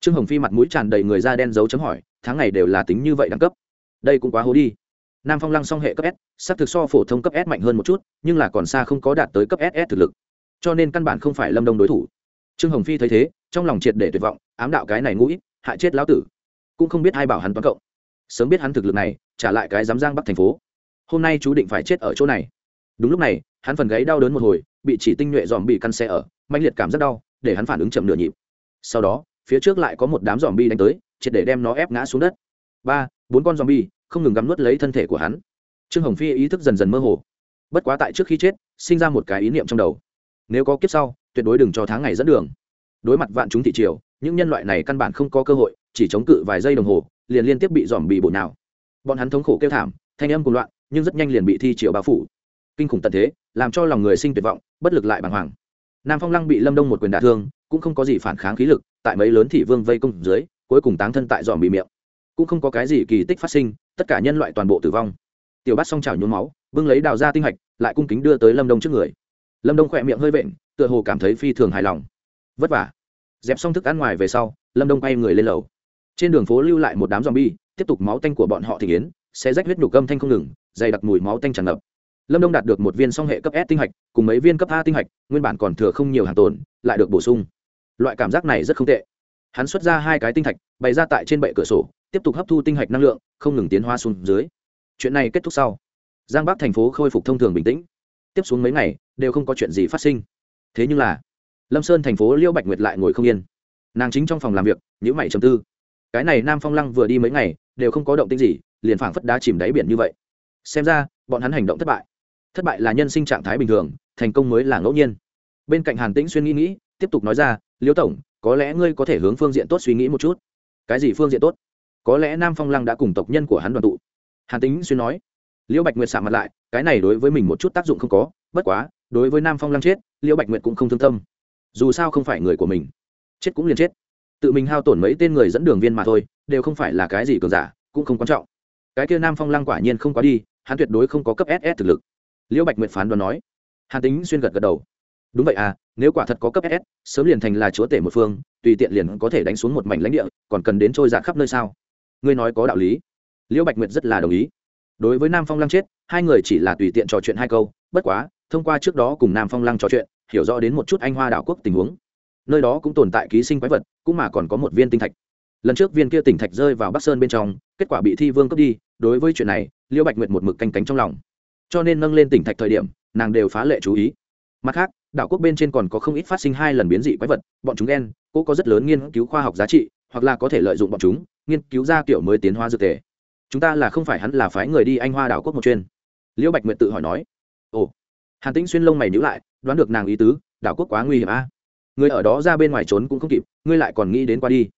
Trương hồng phi mặt mũi tràn đầy người da đen dấu chấm hỏi, tháng ngày đều là tính như vậy đẳng cấp đây cũng quá hố đi. Nam phong lăng song hệ cấp s sắc thực so phổ thông cấp s mạnh hơn một chút, nhưng là còn xa không có đạt tới cấp ss thực lực. Cho nên căn bản không phải lâm đông đối thủ. Trương hồng phi thấy thế, trong lòng triệt để tuyệt vọng, ám đạo cái này ngũi hại chết lão tử. Cũng không biết ai bảo hắn toán cộng sớm biết hắn thực lực này, trả lại cái dám giang bắc thành phố. Hôm nay chú định phải chết ở chỗ này. Đúng lúc này, hắn phần gáy đau đớn một hồi, bị chỉ tinh nhuệ dòm bị căn xe ở mạnh liệt cảm rất đau, để hắn phản ứng chậm nửa nhịp. Sau đó, phía trước lại có một đám dòm bi đánh tới, triệt để đem nó ép ngã xuống đất. Ba bốn con zombie, không ngừng gắm nuốt lấy thân thể của hắn. Trương hồng phi ý thức dần dần mơ hồ. Bất quá tại trước khi chết, sinh ra một cái ý niệm trong đầu. Nếu có kiếp sau, tuyệt đối đừng cho tháng ngày dẫn đường. Đối mặt vạn chúng thị triều, những nhân loại này căn bản không có cơ hội, chỉ chống cự vài giây đồng hồ, liền liên tiếp bị zombie bị bổ nào bọn hắn thống khổ kêu thảm, thanh âm cuồng loạn, nhưng rất nhanh liền bị thi triều bao phủ. Kinh khủng tận thế, làm cho lòng người sinh tuyệt vọng, bất lực lại bàng hoàng. Nam phong lăng bị lâm đông một quyền đả thương, cũng không có gì phản kháng khí lực, tại mấy lớn thị vương vây công dưới, cuối cùng táng thân tại zombie bị miệng cũng không có cái gì kỳ tích phát sinh, tất cả nhân loại toàn bộ tử vong. Tiểu bát xong trào nhuốm máu, bưng lấy đào ra tinh hạch, lại cung kính đưa tới lâm đông trước người. Lâm đông khỏe miệng hơi vện, tựa hồ cảm thấy phi thường hài lòng. Vất vả. Dẹp xong thức ăn ngoài về sau, lâm đông quay người lên lầu. Trên đường phố lưu lại một đám z o m bi e tiếp tục máu tanh của bọn họ thị kiến sẽ rách huyết nhục âm thanh không ngừng, dày đặc mùi máu tanh tràn ngập. Lâm đông đạt được một viên song hệ cấp s tinh hạch, cùng mấy viên cấp a tinh hạch, nguyên bản còn thừa không nhiều hàng tồn, lại được bổ sung. Loại cảm giác này rất không tệ. Hắn xuất ra hai cái tinh thạch, bày ra tại trên bệ cửa sổ tiếp tục hấp thu tinh hạch năng lượng, không ngừng tiến hóa xuống dưới. Chuyện này kết thúc sau. Giang bắc thành phố khôi phục thông thường bình tĩnh. Tiếp xuống mấy ngày, đều không có chuyện gì phát sinh. Thế nhưng là, lâm sơn thành phố liêu bạch nguyệt lại ngồi không yên. Nàng chính trong phòng làm việc nhữ mày chầm tư. Cái này nam phong lăng vừa đi mấy ngày, đều không có động tĩnh gì, liền phảng phất đá chìm đáy biển như vậy. Xem ra, bọn hắn hành động thất bại. Thất bại là nhân sinh trạng thái bình thường, thành công mới là ngẫu nhiên. Bên cạnh hàn tĩnh xuyên nghĩ nghĩ, tiếp tục nói ra liêu tổng, có lẽ ngươi có thể hướng phương diện tốt suy nghĩ một chút. Cái gì phương diện tốt? Có lẽ nam phong lăng đã cùng tộc nhân của hắn đoàn tụ. Hàn tĩnh xuyên nói, liễu bạch nguyệt sạ mặt lại, cái này đối với mình một chút tác dụng không có, bất quá, đối với nam phong lăng chết, liễu bạch nguyệt cũng không thương tâm. Dù sao không phải người của mình, chết cũng liền chết. Tự mình hao tổn mấy tên người dẫn đường viên mà thôi, đều không phải là cái gì cường giả, cũng không quan trọng. Cái kia nam phong lăng quả nhiên không quá đi, hắn tuyệt đối không có cấp ss thực lực. Liễu bạch nguyệt phán đoán nói, hàn tính xuyên gật gật đầu. Đúng vậy à nếu quả thật có cấp ss sớm liền thành là chúa tể một phương, tùy tiện liền có thể đánh xuống một mảnh lãnh địa, còn cần đến trôi dạt khắp nơi sao? Ngươi nói có đạo lý. Liễu bạch nguyệt rất là đồng ý. Đối với nam phong lăng chết, hai người chỉ là tùy tiện trò chuyện hai câu, bất quá, thông qua trước đó cùng nam phong lăng trò chuyện, hiểu rõ đến một chút anh hoa đảo quốc tình huống. Nơi đó cũng tồn tại ký sinh quái vật, cũng mà còn có một viên tinh thạch. Lần trước viên kia tỉnh thạch rơi vào bắc sơn bên trong, kết quả bị thi vương cướp đi, đối với chuyện này, liễu bạch nguyệt một mực canh cánh trong lòng. Cho nên nâng lên tỉnh thạch thời điểm, nàng đều phá lệ chú ý. Mặt khác đảo quốc bên trên còn có không ít phát sinh hai lần biến dị quái vật, bọn chúng đen, cũng có rất lớn nghiên cứu khoa học giá trị, hoặc là có thể lợi dụng bọn chúng nghiên cứu ra kiểu mới tiến hóa dược thể chúng ta là không phải hắn là phái người đi anh hoa đảo quốc một chuyên liễu bạch nguyệt tự hỏi nói. Ồ. Hàn tĩnh xuyên lông mày nhữ lại, đoán được nàng ý tứ, đảo quốc quá nguy hiểm a. Người ở đó ra bên ngoài trốn cũng không kịp, ngươi lại còn nghĩ đến qua đi.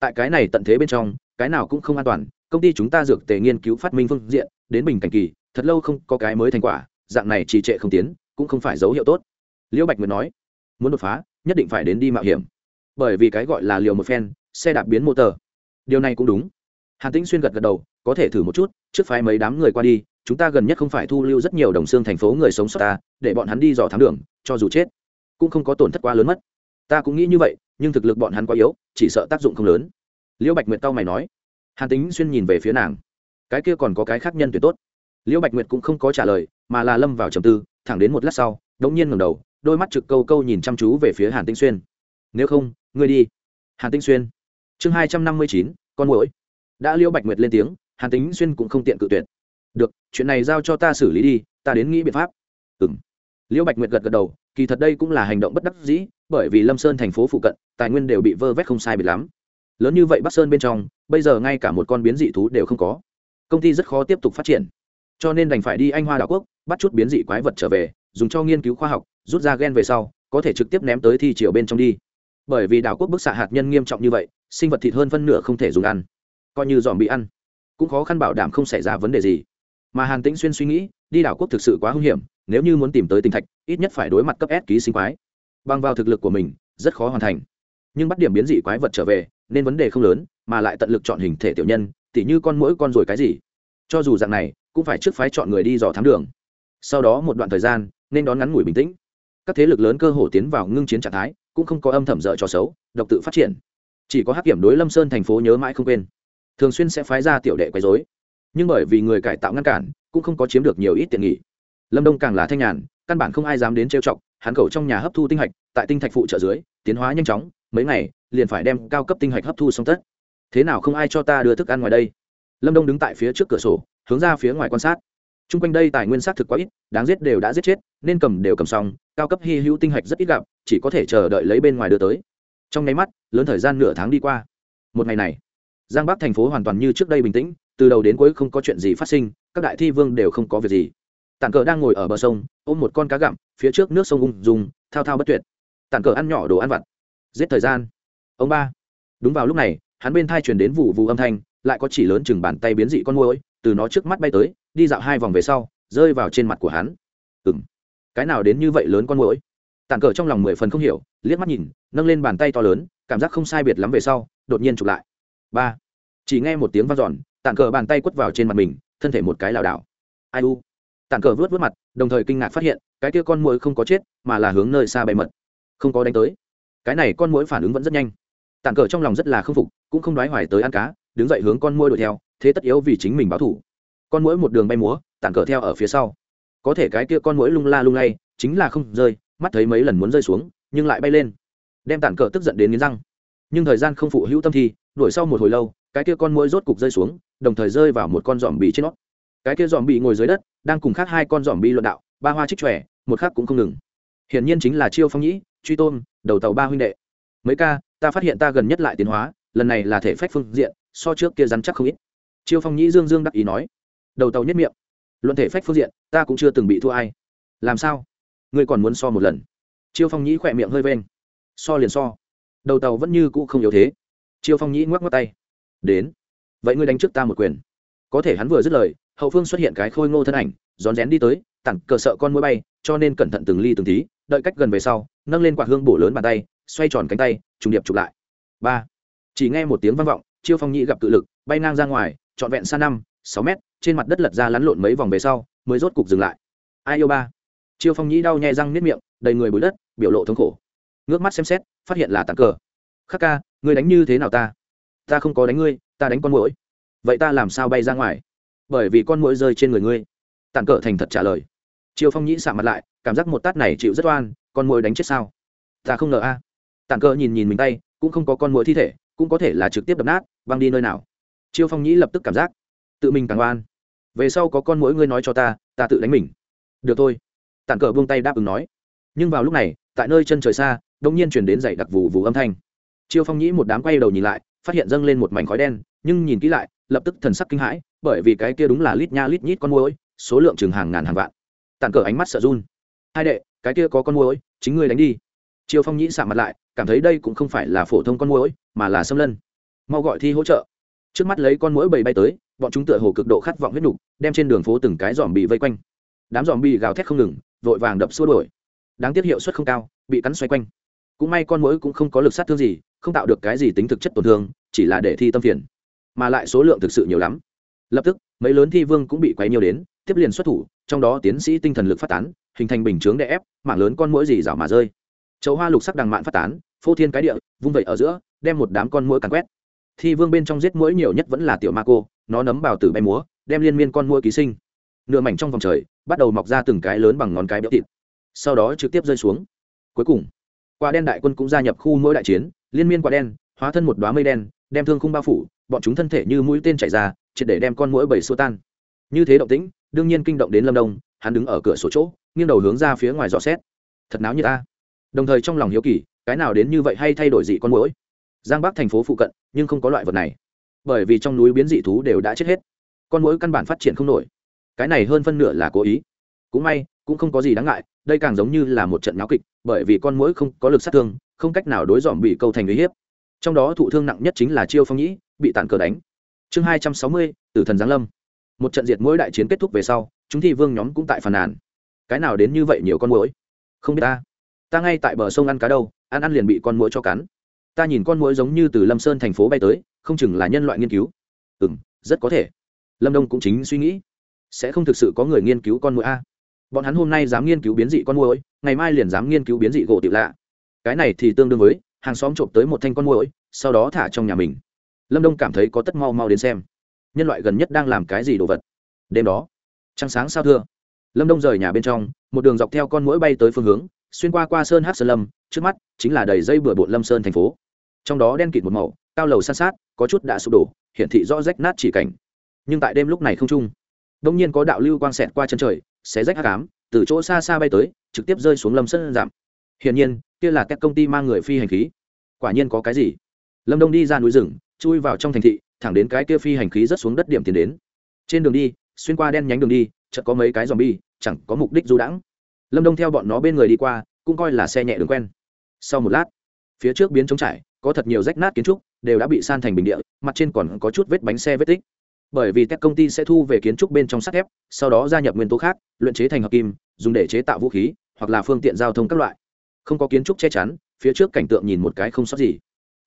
Tại cái này tận thế bên trong, cái nào cũng không an toàn, công ty chúng ta dược tề nghiên cứu phát minh phương diện, đến bình cảnh kỳ, thật lâu không có cái mới thành quả, dạng này trì trệ không tiến, cũng không phải dấu hiệu tốt. Liễu bạch nguyệt nói. Muốn đột phá, nhất định phải đến đi mạo hiểm. Bởi vì cái gọi là liều một phen, xe đạp biến motor điều này cũng đúng. Hàn tĩnh xuyên gật gật đầu, có thể thử một chút, trước phái mấy đám người qua đi, chúng ta gần nhất không phải thu lưu rất nhiều đồng xương thành phố người sống sót ta, để bọn hắn đi dò thám đường, cho dù chết, cũng không có tổn thất quá lớn mất. Ta cũng nghĩ như vậy, nhưng thực lực bọn hắn quá yếu, chỉ sợ tác dụng không lớn. Liễu bạch nguyệt tao mày nói. Hàn tính xuyên nhìn về phía nàng. Cái kia còn có cái khác nhân tuyệt tốt. Liễu bạch nguyệt cũng không có trả lời, mà là lâm vào trầm tư, thẳng đến một lát sau, đống nhiên ngầm đầu, đôi mắt trực câu câu nhìn chăm chú về phía hàn tinh xuyên. Nếu không, ngươi đi. Hàn tinh xuyên chương hai trăm năm mươi chín, con mũi đã liễu bạch nguyệt lên tiếng, hàn tính xuyên cũng không tiện cự tuyệt. Được, chuyện này giao cho ta xử lý đi, ta đến nghĩ biện pháp. Ừ m liễu bạch nguyệt gật gật đầu, kỳ thật đây cũng là hành động bất đắc dĩ, bởi vì lâm sơn thành phố phụ cận, tài nguyên đều bị vơ vét không sai biệt lắm. Lớn như vậy bắc sơn bên trong, bây giờ ngay cả một con biến dị thú đều không có. Công ty rất khó tiếp tục phát triển. Cho nên đành phải đi anh hoa đảo quốc, bắt chút biến dị quái vật trở về, dùng cho nghiên cứu khoa học, rút ra gen về sau, có thể trực tiếp ném tới thi triều bên trong đi bởi vì đảo quốc bức xạ hạt nhân nghiêm trọng như vậy, sinh vật thịt hơn phân nửa không thể dùng ăn. Coi như dòm bị ăn, cũng khó khăn bảo đảm không xảy ra vấn đề gì. Mà hàn tĩnh xuyên suy nghĩ, đi đảo quốc thực sự quá hung hiểm, nếu như muốn tìm tới tinh thạch, ít nhất phải đối mặt cấp s ký sinh quái. Bằng vào thực lực của mình, rất khó hoàn thành. Nhưng bắt điểm biến dị quái vật trở về, nên vấn đề không lớn, mà lại tận lực chọn hình thể tiểu nhân, tỉ như con mỗi con rồi cái gì. Cho dù dạng này, cũng phải trước phái chọn người đi dò thám đường. Sau đó một đoạn thời gian, nên đón ngắn ngủi bình tĩnh. Các thế lực lớn cơ hồ tiến vào ngưng chiến trạng thái cũng không có âm thầm dở trò xấu, độc tự phát triển. Chỉ có hắc kiểm đối lâm sơn thành phố nhớ mãi không quên. Thường xuyên sẽ phái ra tiểu đệ quấy dối nhưng bởi vì người cải tạo ngăn cản, cũng không có chiếm được nhiều ít tiện nghỉ lâm đông càng là thanh nhàn, căn bản không ai dám đến trêu chọc, hắn cầu trong nhà hấp thu tinh hạch, tại tinh thạch phụ trợ dưới, tiến hóa nhanh chóng, mấy ngày, liền phải đem cao cấp tinh hạch hấp thu xong tất. Thế nào không ai cho ta đưa thức ăn ngoài đây? Lâm đông đứng tại phía trước cửa sổ, hướng ra phía ngoài quan sát t r u n g quanh đây tài nguyên s á thực quá ít, đáng giết đều đã giết chết, nên cầm đều cầm xong, cao cấp hy hữu tinh hạch rất ít gặp, chỉ có thể chờ đợi lấy bên ngoài đưa tới. Trong nháy mắt, lớn thời gian nửa tháng đi qua. Một ngày này, giang bắc thành phố hoàn toàn như trước đây bình tĩnh, từ đầu đến cuối không có chuyện gì phát sinh, các đại thi vương đều không có việc gì. Tản cờ đang ngồi ở bờ sông, ôm một con cá gặm, phía trước nước sông ung dùng thao thao bất tuyệt. Tản cờ ăn nhỏ đồ ăn vặt. Giết thời gian. Ông ba. Đúng vào lúc này, hắn bên thai truyền đến vụ vụ âm thanh, lại có chỉ lớn chừng bàn tay biến dị con môi từ nó trước mắt bay tới đi dạo hai vòng về sau rơi vào trên mặt của hắn. Ừng cái nào đến như vậy lớn con mũi tản cờ trong lòng mười phần không hiểu liếc mắt nhìn nâng lên bàn tay to lớn cảm giác không sai biệt lắm về sau đột nhiên chụp lại. Ba chỉ nghe một tiếng vang giòn, tản cờ bàn tay quất vào trên mặt mình thân thể một cái lảo đảo. Ai u? Tản cờ vớt vớt mặt đồng thời kinh ngạc phát hiện cái kia con mũi không có chết mà là hướng nơi xa bay mật. Không có đánh tới. Cái này con mũi phản ứng vẫn rất nhanh. Tản cờ trong lòng rất là k phục cũng không đoái hoài tới ăn cá đứng dậy hướng con mũi đuổi theo thế tất yếu vì chính mình báo thủ. Con mũi một đường bay múa, tản cờ theo ở phía sau. Có thể cái kia con mũi lung la lung lay, chính là không rơi, mắt thấy mấy lần muốn rơi xuống, nhưng lại bay lên. Đem tản cờ tức giận đến nghiến răng. Nhưng thời gian không phụ hữu tâm thi, đuổi sau một hồi lâu, cái kia con mũi rốt cục rơi xuống, đồng thời rơi vào một con giòm bị trên nó. Cái kia giòm bị ngồi dưới đất, đang cùng khác hai con giòm bị luận đạo, ba hoa trích trẻ một khác cũng không ngừng. Hiển nhiên chính là chiêu phong nhĩ, truy tôn, đầu tàu ba huynh đệ. Mấy ca, ta phát hiện ta gần nhất lại tiến hóa, lần này là thể phách phương diện, so trước kia rắn chắc không ít chiêu phong nhĩ dương dương đắc ý nói đầu tàu nhất miệng luận thể phách phương diện ta cũng chưa từng bị thua ai. Làm sao? Ngươi còn muốn so một lần? Chiêu phong nhĩ khỏe miệng hơi ven, so liền so đầu tàu vẫn như cũ không yếu thế. Chiêu phong nhĩ ngoắc ngoắc tay. Đến vậy ngươi đánh trước ta một quyền. Có thể hắn vừa dứt lời hậu phương xuất hiện cái khôi ngô thân ảnh rón rén đi tới tặng cờ sợ con mũi bay cho nên cẩn thận từng ly từng tí đợi cách gần về sau nâng lên quạt hương bổ lớn bàn tay xoay tròn cánh tay trùng điệp chụp lại. Ba. Chỉ nghe một tiếng vang vọng chiêu phong nhĩ gặp cự lực bay ngang ra ngoài trọn vẹn xa năm, sáu mét, trên mặt đất lật ra lăn lộn mấy vòng về sau, mới rốt cục dừng lại. Ai yêu ba? Chiêu phong nhĩ đau nhai răng nếp miệng, đầy người bụi đất, biểu lộ thống khổ. Ngước mắt xem xét, phát hiện là tặng cờ. Khắc ca, ngươi đánh như thế nào ta? Ta không có đánh ngươi, ta đánh con mũi vậy ta làm sao bay ra ngoài? Bởi vì con mũi rơi trên người ngươi. Tặng cờ thành thật trả lời. Chiêu phong nhĩ sạ mặt lại, cảm giác một tát này chịu rất oan, con mũi đánh chết sao? Ta không ngờ a. À. tặng cờ nhìn nhìn mình tay, cũng không có con mũi thi thể, cũng có thể là trực tiếp đập nát, băng đi nơi nào chiêu phong nhĩ lập tức cảm giác tự mình càng oan. Về sau có con mỗi ngươi nói cho ta ta tự đánh mình. Được thôi. Tản cờ buông tay đáp ứng nói. Nhưng vào lúc này, tại nơi chân trời xa đông nhiên chuyển đến dậy đặc vù vù âm thanh. Chiêu phong nhĩ một đám quay đầu nhìn lại, phát hiện dâng lên một mảnh khói đen, nhưng nhìn kỹ lại, lập tức thần sắc kinh hãi, bởi vì cái kia đúng là lít nha lít nhít con môi số lượng chừng hàng ngàn hàng vạn. Tản cờ ánh mắt sợ run. Hai đệ, cái kia có con môi chính ngươi đánh đi. Chiêu phong nhĩ sạm mặt lại, cảm thấy đây cũng không phải là phổ thông con môi mà là xâm lân. Mau gọi thi hỗ trợ trước mắt lấy con mũi bầy bay tới, bọn chúng tựa hồ cực độ khát vọng huyết nục, đem trên đường phố từng cái dòm bị vây quanh. Đám dòm bị gào thét không ngừng, vội vàng đập xua đuổi. Đáng tiếc hiệu suất không cao, bị cắn xoay quanh. Cũng may con mũi cũng không có lực sát thương gì, không tạo được cái gì tính thực chất tổn thương, chỉ là để thi tâm phiền. Mà lại số lượng thực sự nhiều lắm. Lập tức, mấy lớn thi vương cũng bị quấy nhiều đến, tiếp liền xuất thủ, trong đó tiến sĩ tinh thần lực phát tán, hình thành bình chướng đè ép mảng lớn con mũi gì rào mà rơi. Chậu hoa lục sắc đằng mạn phát tán, phô thiên cái địa, vung vẩy ở giữa, đem một đám con mũi càn quét thi vương bên trong giết mũi nhiều nhất vẫn là tiểu ma cô, nó nấm bào tử bay múa, đem liên miên con mũi ký sinh. Nửa mảnh trong vòng trời, bắt đầu mọc ra từng cái lớn bằng ngón cái béo thịt. Sau đó trực tiếp rơi xuống. Cuối cùng, quả đen đại quân cũng gia nhập khu mỗi đại chiến, liên miên quả đen, hóa thân một đoá mây đen, đem thương khung bao phủ, bọn chúng thân thể như mũi tên chạy ra, triệt để đem con mũi bầy xua tan. Như thế động tĩnh, đương nhiên kinh động đến lâm đông, hắn đứng ở cửa sổ chỗ, nghiêng đầu hướng ra phía ngoài dò xét. Thật náo như ta. Đồng thời trong lòng hiếu kỳ, cái nào đến như vậy hay thay đổi dị con mũi giang bắc thành phố phụ cận, nhưng không có loại vật này. Bởi vì trong núi biến dị thú đều đã chết hết, con mũi căn bản phát triển không nổi. Cái này hơn phân nửa là cố ý. Cũng may, cũng không có gì đáng ngại, đây càng giống như là một trận náo kịch, bởi vì con mũi không có lực sát thương, không cách nào đối dòm bị câu thành uy hiếp. Trong đó thụ thương nặng nhất chính là chiêu phong nhĩ, bị tàn cờ đánh. Chương hai trăm sáu mươi, tử thần giáng lâm. Một trận diệt mỗi đại chiến kết thúc về sau, chúng thi vương nhóm cũng tại phàn nàn. Cái nào đến như vậy nhiều con mũi? Không biết ta. Ta ngay tại bờ sông ăn cá đâu, ăn ăn liền bị con mũi cho cắn ta nhìn con mũi giống như từ lâm sơn thành phố bay tới, không chừng là nhân loại nghiên cứu. Ừ m rất có thể. Lâm đông cũng chính suy nghĩ, sẽ không thực sự có người nghiên cứu con mũi a? Bọn hắn hôm nay dám nghiên cứu biến dị con mũi ngày mai liền dám nghiên cứu biến dị gỗ tiểu lạ. Cái này thì tương đương với, hàng xóm trộm tới một thanh con mũi sau đó thả trong nhà mình. Lâm đông cảm thấy có tất mau mau đến xem. Nhân loại gần nhất đang làm cái gì đồ vật? Đêm đó, trăng sáng sao thưa? Lâm đông rời nhà bên trong, một đường dọc theo con mũi bay tới phương hướng, xuyên qua qua sơn hát sơn lâm, trước mắt chính là đầy dây bừa bộn lâm sơn thành phố trong đó đen kịt một màu, cao lầu san sát, có chút đã sụp đổ, hiển thị rõ rách nát chỉ cảnh. Nhưng tại đêm lúc này không trung đông nhiên có đạo lưu quang xẹt qua chân trời, xé rách hắc ám, từ chỗ xa xa bay tới, trực tiếp rơi xuống lâm sơn giảm. Hiển nhiên, kia là các công ty mang người phi hành khí. Quả nhiên có cái gì? Lâm đông đi ra núi rừng, chui vào trong thành thị, thẳng đến cái kia phi hành khí rất xuống đất điểm tiến đến. Trên đường đi, xuyên qua đen nhánh đường đi, chợt có mấy cái dòm bi chẳng có mục đích du đãng. Lâm đông theo bọn nó bên người đi qua, cũng coi là xe nhẹ đường quen. Sau một lát, phía trước biến trống trải có thật nhiều rách nát kiến trúc, đều đã bị san thành bình địa, mặt trên còn có chút vết bánh xe vết tích. Bởi vì các công ty sẽ thu về kiến trúc bên trong sắt thép, sau đó gia nhập nguyên tố khác, luyện chế thành hợp kim, dùng để chế tạo vũ khí, hoặc là phương tiện giao thông các loại. Không có kiến trúc che chắn, phía trước cảnh tượng nhìn một cái không sót gì.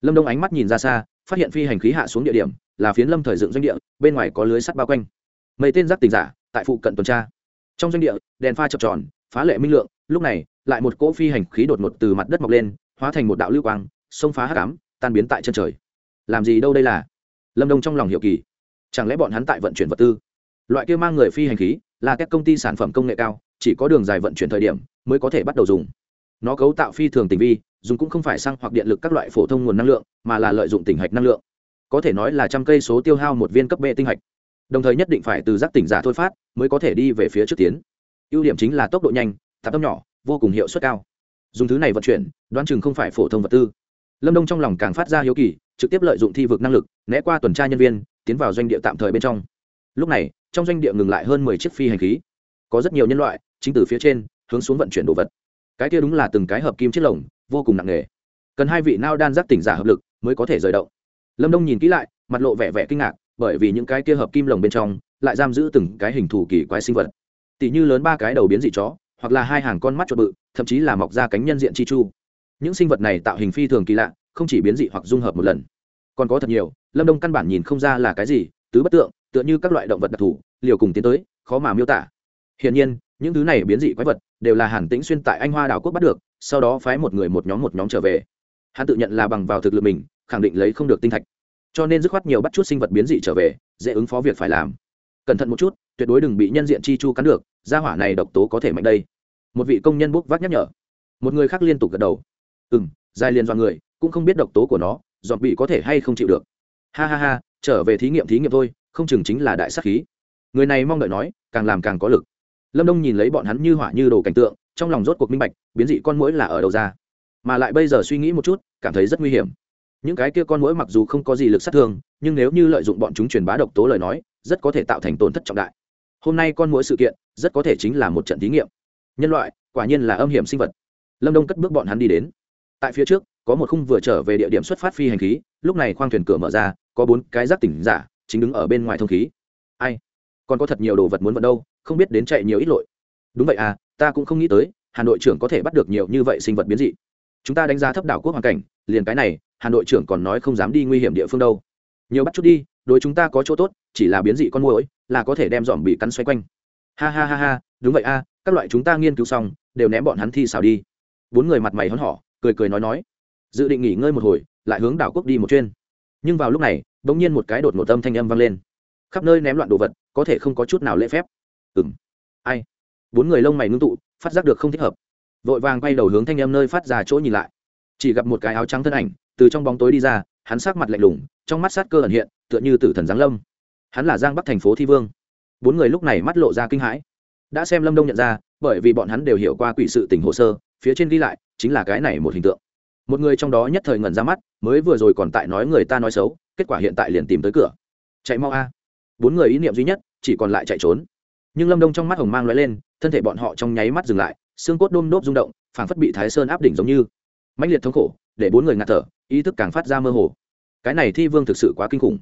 Lâm đông ánh mắt nhìn ra xa, phát hiện phi hành khí hạ xuống địa điểm là phiến lâm thời dựng doanh địa, bên ngoài có lưới sắt bao quanh. Mấy tên giác tình giả, tại phụ cận tuần tra. Trong doanh địa, đèn pha chập tròn, phá lệ minh lượng, lúc này, lại một cỗ phi hành khí đột ngột từ mặt đất mọc lên, hóa thành một đạo lưu quang xông phá hắc ám, tan biến tại chân trời. Làm gì đâu đây là? Lâm đông trong lòng hiệu kỳ. Chẳng lẽ bọn hắn tại vận chuyển vật tư? Loại kia mang người phi hành khí, là các công ty sản phẩm công nghệ cao, chỉ có đường dài vận chuyển thời điểm mới có thể bắt đầu dùng. Nó cấu tạo phi thường tình vi, dùng cũng không phải xăng hoặc điện lực các loại phổ thông nguồn năng lượng, mà là lợi dụng tỉnh hạch năng lượng. Có thể nói là trăm cây số tiêu hao một viên cấp bệ tinh hạch. Đồng thời nhất định phải từ giác tỉnh giả thôi phát, mới có thể đi về phía trước tiến. Ưu điểm chính là tốc độ nhanh, tạp tâm nhỏ, vô cùng hiệu suất cao. Dùng thứ này vận chuyển, đoán chừng không phải phổ thông vật tư lâm đông trong lòng càng phát ra hiếu kỳ, trực tiếp lợi dụng thi vực năng lực, né qua tuần tra nhân viên, tiến vào doanh địa tạm thời bên trong. Lúc này, trong doanh địa ngừng lại hơn mười chiếc phi hành khí. Có rất nhiều nhân loại, chính từ phía trên, hướng xuống vận chuyển đồ vật. Cái kia đúng là từng cái hợp kim chiếc lồng, vô cùng nặng nề. Cần hai vị nao đan giác tỉnh giả hợp lực, mới có thể rời động. Lâm đông nhìn kỹ lại, mặt lộ vẻ vẻ kinh ngạc, bởi vì những cái kia hợp kim lồng bên trong, lại giam giữ từng cái hình thù kỳ quái sinh vật. Tỷ như lớn ba cái đầu biến dị chó, hoặc là hai hàng con mắt chuột bự, thậm chí là mọc ra cánh nhân diện chi chu những sinh vật này tạo hình phi thường kỳ lạ, không chỉ biến dị hoặc dung hợp một lần. Còn có thật nhiều, lâm đông căn bản nhìn không ra là cái gì, tứ bất tượng, tựa như các loại động vật đặc thù, liều cùng tiến tới, khó mà miêu tả. Hiển nhiên, những thứ này biến dị quái vật đều là hàn tĩnh xuyên tại anh hoa đảo quốc bắt được, sau đó phái một người một nhóm một nhóm trở về. Hắn tự nhận là bằng vào thực lực mình, khẳng định lấy không được tinh thạch. Cho nên dứt khoát nhiều bắt chút sinh vật biến dị trở về, dễ ứng phó việc phải làm. Cẩn thận một chút, tuyệt đối đừng bị nhân diện chi chu cắn được, gia hỏa này độc tố có thể mạnh đây. Một vị công nhân bốc vác nhắc nhở. Một người khác liên tục gật đầu ừ m dài liền do người, cũng không biết độc tố của nó dọn bị có thể hay không chịu được. Ha ha ha, trở về thí nghiệm thí nghiệm thôi, không chừng chính là đại sắc khí. Người này mong đợi nói, càng làm càng có lực. Lâm đông nhìn lấy bọn hắn như hỏa như đồ cảnh tượng, trong lòng rốt cuộc minh bạch, biến dị con mũi là ở đầu ra. Mà lại bây giờ suy nghĩ một chút, cảm thấy rất nguy hiểm. Những cái kia con mũi mặc dù không có gì lực sát thương, nhưng nếu như lợi dụng bọn chúng truyền bá độc tố lời nói, rất có thể tạo thành tổn thất trọng đại. Hôm nay con mũi sự kiện, rất có thể chính là một trận thí nghiệm. Nhân loại, quả nhiên là âm hiểm sinh vật. Lâm đông cất bước bọn hắn đi đến tại phía trước có một khung vừa trở về địa điểm xuất phát phi hành khí lúc này khoang thuyền cửa mở ra có bốn cái giác tỉnh giả chính đứng ở bên ngoài thông khí. Ai? Còn có thật nhiều đồ vật muốn vận đâu không biết đến chạy nhiều ít lội. Đúng vậy à ta cũng không nghĩ tới hà nội trưởng có thể bắt được nhiều như vậy sinh vật biến dị. Chúng ta đánh giá thấp đảo quốc hoàn cảnh liền cái này hà nội trưởng còn nói không dám đi nguy hiểm địa phương đâu. Nhiều bắt chút đi đối chúng ta có chỗ tốt chỉ là biến dị con mồi là có thể đem dòm bị cắn xoay quanh. Ha ha ha ha đúng vậy a à, các loại chúng ta nghiên cứu xong đều ném bọn hắn thi xào đi. Bốn người mặt mày hớn hỏ cười cười nói nói. Dự định nghỉ ngơi một hồi, lại hướng đảo quốc đi một chuyên nhưng vào lúc này đ ỗ n g nhiên một cái đột một âm thanh âm vang lên. Khắp nơi ném loạn đồ vật, có thể không có chút nào lễ phép. Ừng ai? Bốn người lông mày ngưng tụ, phát giác được không thích hợp. Vội vàng quay đầu hướng thanh âm nơi phát ra chỗ nhìn lại. Chỉ gặp một cái áo trắng thân ảnh, từ trong bóng tối đi ra, hắn sắc mặt lạnh lùng, trong mắt sát cơ ẩn hiện, tựa như tử thần giáng lâm. Hắn là giang bắc thành phố thi vương. Bốn người lúc này mắt lộ ra kinh hãi. Đã xem lâm đông nhận ra bởi vì bọn hắn đều hiểu qua quỷ sự tình hồ sơ, phía trên ghi lại chính là cái này một hình tượng. Một người trong đó nhất thời ngẩn ra mắt, mới vừa rồi còn tại nói người ta nói xấu, kết quả hiện tại liền tìm tới cửa. Chạy mau a. Bốn người ý niệm duy nhất, chỉ còn lại chạy trốn. Nhưng lâm đông trong mắt hồng mang loại lên, thân thể bọn họ trong nháy mắt dừng lại, xương cốt đôm đốp rung động, phảng phất bị thái sơn áp đỉnh giống như. Mãnh liệt thống khổ, để bốn người ngạt thở, ý thức càng phát ra mơ hồ. Cái này thi vương thực sự quá kinh khủng.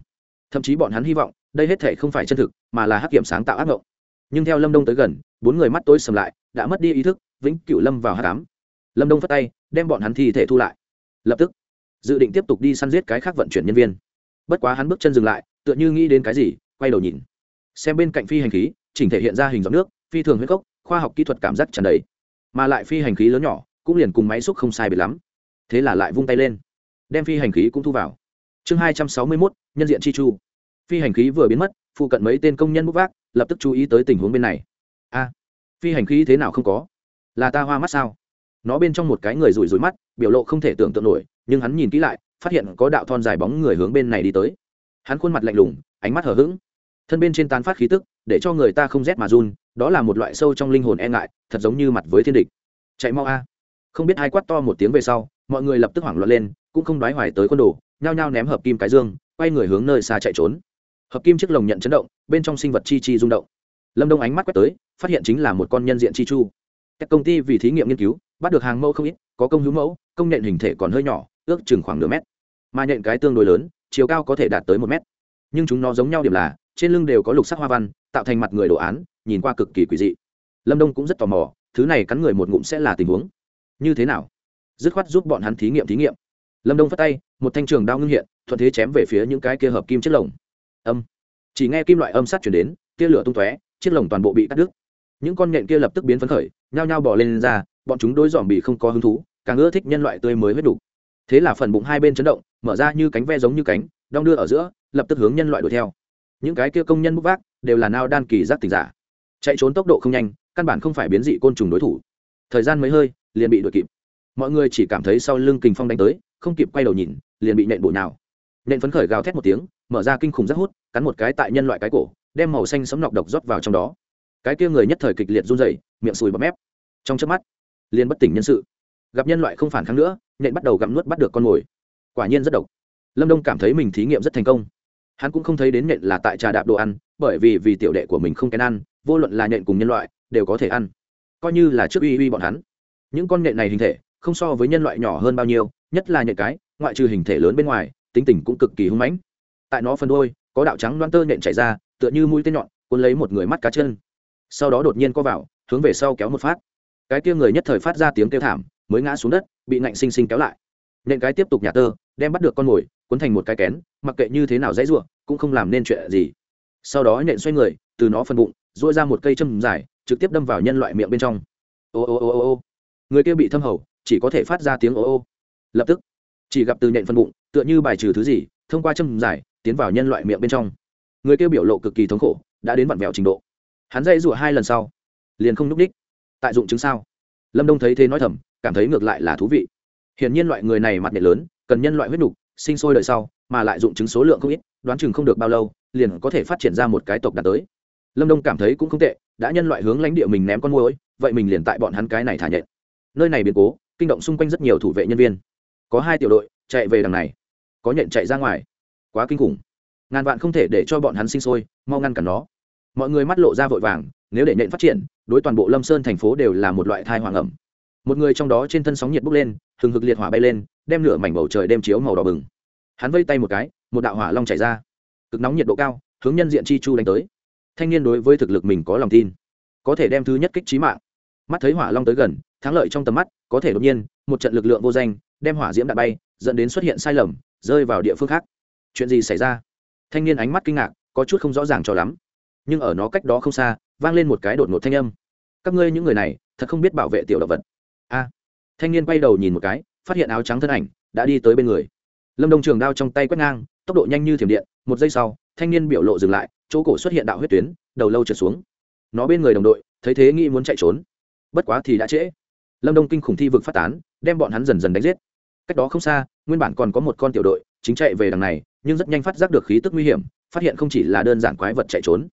Thậm chí bọn hắn hy vọng, đây hết thể không phải chân thực, mà là hắc kiểm sáng tạo ác mộng nhưng theo lâm đông tới gần, bốn người mắt tối sầm lại, đã mất đi ý thức, vĩnh cửu lâm vào hát cám lâm đông phát tay, đem bọn hắn thi thể thu lại. Lập tức, dự định tiếp tục đi săn giết cái khác vận chuyển nhân viên. Bất quá hắn bước chân dừng lại, tựa như nghĩ đến cái gì, quay đầu nhìn. Xem bên cạnh phi hành khí, chỉnh thể hiện ra hình dòng nước, phi thường huyết cốc khoa học kỹ thuật cảm giác tràn đầy. Mà lại phi hành khí lớn nhỏ, cũng liền cùng máy xúc không sai biệt lắm. Thế là lại vung tay lên, đem phi hành khí cũng thu vào. Chương hai trăm sáu mươi mốt, nhân diện chi chu. Phi hành khí vừa biến mất phụ cận mấy tên công nhân bút vác, lập tức chú ý tới tình huống bên này. A, phi hành khí thế nào không có? Là ta hoa mắt sao? Nó bên trong một cái người rủi rủi mắt, biểu lộ không thể tưởng tượng nổi, nhưng hắn nhìn kỹ lại, phát hiện có đạo thon dài bóng người hướng bên này đi tới. Hắn khuôn mặt lạnh lùng, ánh mắt hở h ữ g thân bên trên tán phát khí tức, để cho người ta không rét mà run, đó là một loại sâu trong linh hồn e ngại, thật giống như mặt với thiên địch. Chạy mau a. Không biết hai quát to một tiếng về sau, mọi người lập tức hoảng loạn lên, cũng không đoái hoài tới quân đồ, nhao nhao ném hợp kim cái dương, quay người hướng nơi xa chạy trốn hợp kim chiếc lồng nhận chấn động, bên trong sinh vật chi chi rung động. Lâm đông ánh mắt quét tới, phát hiện chính là một con nhân diện chi chu. Các công ty vì thí nghiệm nghiên cứu, bắt được hàng mẫu không ít, có công hữu mẫu, công nhện hình thể còn hơi nhỏ, ước chừng khoảng nửa mét. Mà nhện cái tương đối lớn, chiều cao có thể đạt tới một mét. Nhưng chúng nó giống nhau điểm là, trên lưng đều có lục sắc hoa văn, tạo thành mặt người đồ án, nhìn qua cực kỳ quỷ dị. Lâm đông cũng rất tò mò, thứ này cắn người một ngụm sẽ là tình huống. Như thế nào? Dứt khoát giúp bọn hắn thí nghiệm thí nghiệm. Lâm đông phát tay, một thanh trường đao ngưng hiện, thuận thế chém về phía những cái kia hợp kim chất lồng âm. Chỉ nghe kim loại âm sát chuyển đến tia lửa tung tóe chiếc lồng toàn bộ bị cắt đứt. Những con nhện kia lập tức biến phấn khởi nhao nhao bỏ lên, lên ra bọn chúng đối dòm bị không có hứng thú càng ưa thích nhân loại tươi mới huyết đủ. thế là phần bụng hai bên chấn động mở ra như cánh ve giống như cánh đong đưa ở giữa lập tức hướng nhân loại đuổi theo. Những cái kia công nhân bút vác đều là nao đan kỳ giác tình giả. Chạy trốn tốc độ không nhanh căn bản không phải biến dị côn trùng đối thủ. Thời gian mấy hơi liền bị đuổi kịp. Mọi người chỉ cảm thấy sau lưng kình phong đánh tới không kịp quay đầu nhìn liền bị nện bụi nào nện phấn khởi gào thét một tiếng mở ra kinh khủng rất hút cắn một cái tại nhân loại cái cổ đem màu xanh sấm nọc độc rót vào trong đó. Cái kia người nhất thời kịch liệt run rẩy, miệng sùi bọt mép. Trong chớp mắt liền bất tỉnh nhân sự. Gặp nhân loại không phản kháng nữa nện bắt đầu gặm nuốt bắt được con mồi. Quả nhiên rất độc. Lâm đông cảm thấy mình thí nghiệm rất thành công. Hắn cũng không thấy đến nện là tại trà đạp đồ ăn bởi vì vì tiểu đệ của mình không kén ăn vô luận là nện cùng nhân loại đều có thể ăn. Coi như là trước uy uy bọn hắn. Những con nện này hình thể không so với nhân loại nhỏ hơn bao nhiêu nhất là nhện cái ngoại trừ hình thể lớn bên ngoài tính tình cũng cực kỳ hung mãnh tại nó phần đôi có đạo trắng loan tơ nện chảy ra, tựa như mũi tên nhọn, cuốn lấy một người mắt cá chân. Sau đó đột nhiên co vào, hướng về sau kéo một phát. Cái kia người nhất thời phát ra tiếng kêu thảm, mới ngã xuống đất, bị nạnh sinh sinh kéo lại. Nện cái tiếp tục nhà tơ, đem bắt được con mồi, cuốn thành một cái kén, mặc kệ như thế nào dãy ruộng cũng không làm nên chuyện gì. Sau đó nện xoay người, từ nó phần bụng dỗi ra một cây châm dài, trực tiếp đâm vào nhân loại miệng bên trong. Ô ô ô ô ô. Người kia bị thâm hầu, chỉ có thể phát ra tiếng ô ô. Lập tức, chỉ gặp từ nện phần bụng, tựa như bài trừ thứ gì, thông qua châm dài tiến vào nhân loại miệng bên trong. Người kia biểu lộ cực kỳ thống khổ, đã đến vặn vẹo trình độ. Hắn dây rụa hai lần sau, liền không n ú c đích. Tại dụng chứng sao? Lâm đông thấy thế nói thầm, cảm thấy ngược lại là thú vị. Hiển nhiên loại người này mặt nhện lớn, cần nhân loại huyết đục sinh sôi đời sau, mà lại dụng chứng số lượng không ít, đoán chừng không được bao lâu, liền có thể phát triển ra một cái tộc đạt tới. Lâm đông cảm thấy cũng không tệ, đã nhân loại hướng lãnh địa mình ném con môi vậy mình liền tại bọn hắn cái này thả nhện. Nơi này biến cố, kinh động xung quanh rất nhiều thủ vệ nhân viên. Có hai tiểu đội chạy về đằng này, có nhện chạy ra ngoài quá kinh khủng. Ngàn vạn không thể để cho bọn hắn sinh sôi, mau ngăn cản nó. Mọi người mắt lộ ra vội vàng, nếu để nện phát triển, đối toàn bộ lâm sơn thành phố đều là một loại thai hoàng ẩm. Một người trong đó trên thân sóng nhiệt bốc lên, hừng hực liệt hỏa bay lên, đem lửa mảnh bầu trời đem chiếu màu đỏ bừng. Hắn vây tay một cái, một đạo hỏa long chảy ra. Cực nóng nhiệt độ cao, hướng nhân diện chi chu đánh tới. Thanh niên đối với thực lực mình có lòng tin, có thể đem thứ nhất kích trí mạng. Mắt thấy hỏa long tới gần, thắng lợi trong tầm mắt, có thể đột nhiên, một trận lực lượng vô danh, đem hỏa diễm đạn bay, dẫn đến xuất hiện sai lầm, rơi vào địa phương khác chuyện gì xảy ra? Thanh niên ánh mắt kinh ngạc, có chút không rõ ràng cho lắm. Nhưng ở nó cách đó không xa, vang lên một cái đột ngột thanh âm. Các ngươi những người này, thật không biết bảo vệ tiểu động vật. A. Thanh niên quay đầu nhìn một cái, phát hiện áo trắng thân ảnh, đã đi tới bên người. Lâm đông trường đao trong tay quét ngang, tốc độ nhanh như thiểm điện, một giây sau, thanh niên biểu lộ dừng lại, chỗ cổ xuất hiện đạo huyết tuyến, đầu lâu trượt xuống. Nó bên người đồng đội, thấy thế nghĩ muốn chạy trốn. Bất quá thì đã trễ. Lâm đông kinh khủng thi vực phát tán, đem bọn hắn dần dần đánh giết. Cách đó không xa, nguyên bản còn có một con tiểu đội, chính chạy về đằng này nhưng rất nhanh phát giác được khí tức nguy hiểm, phát hiện không chỉ là đơn giản quái vật chạy trốn,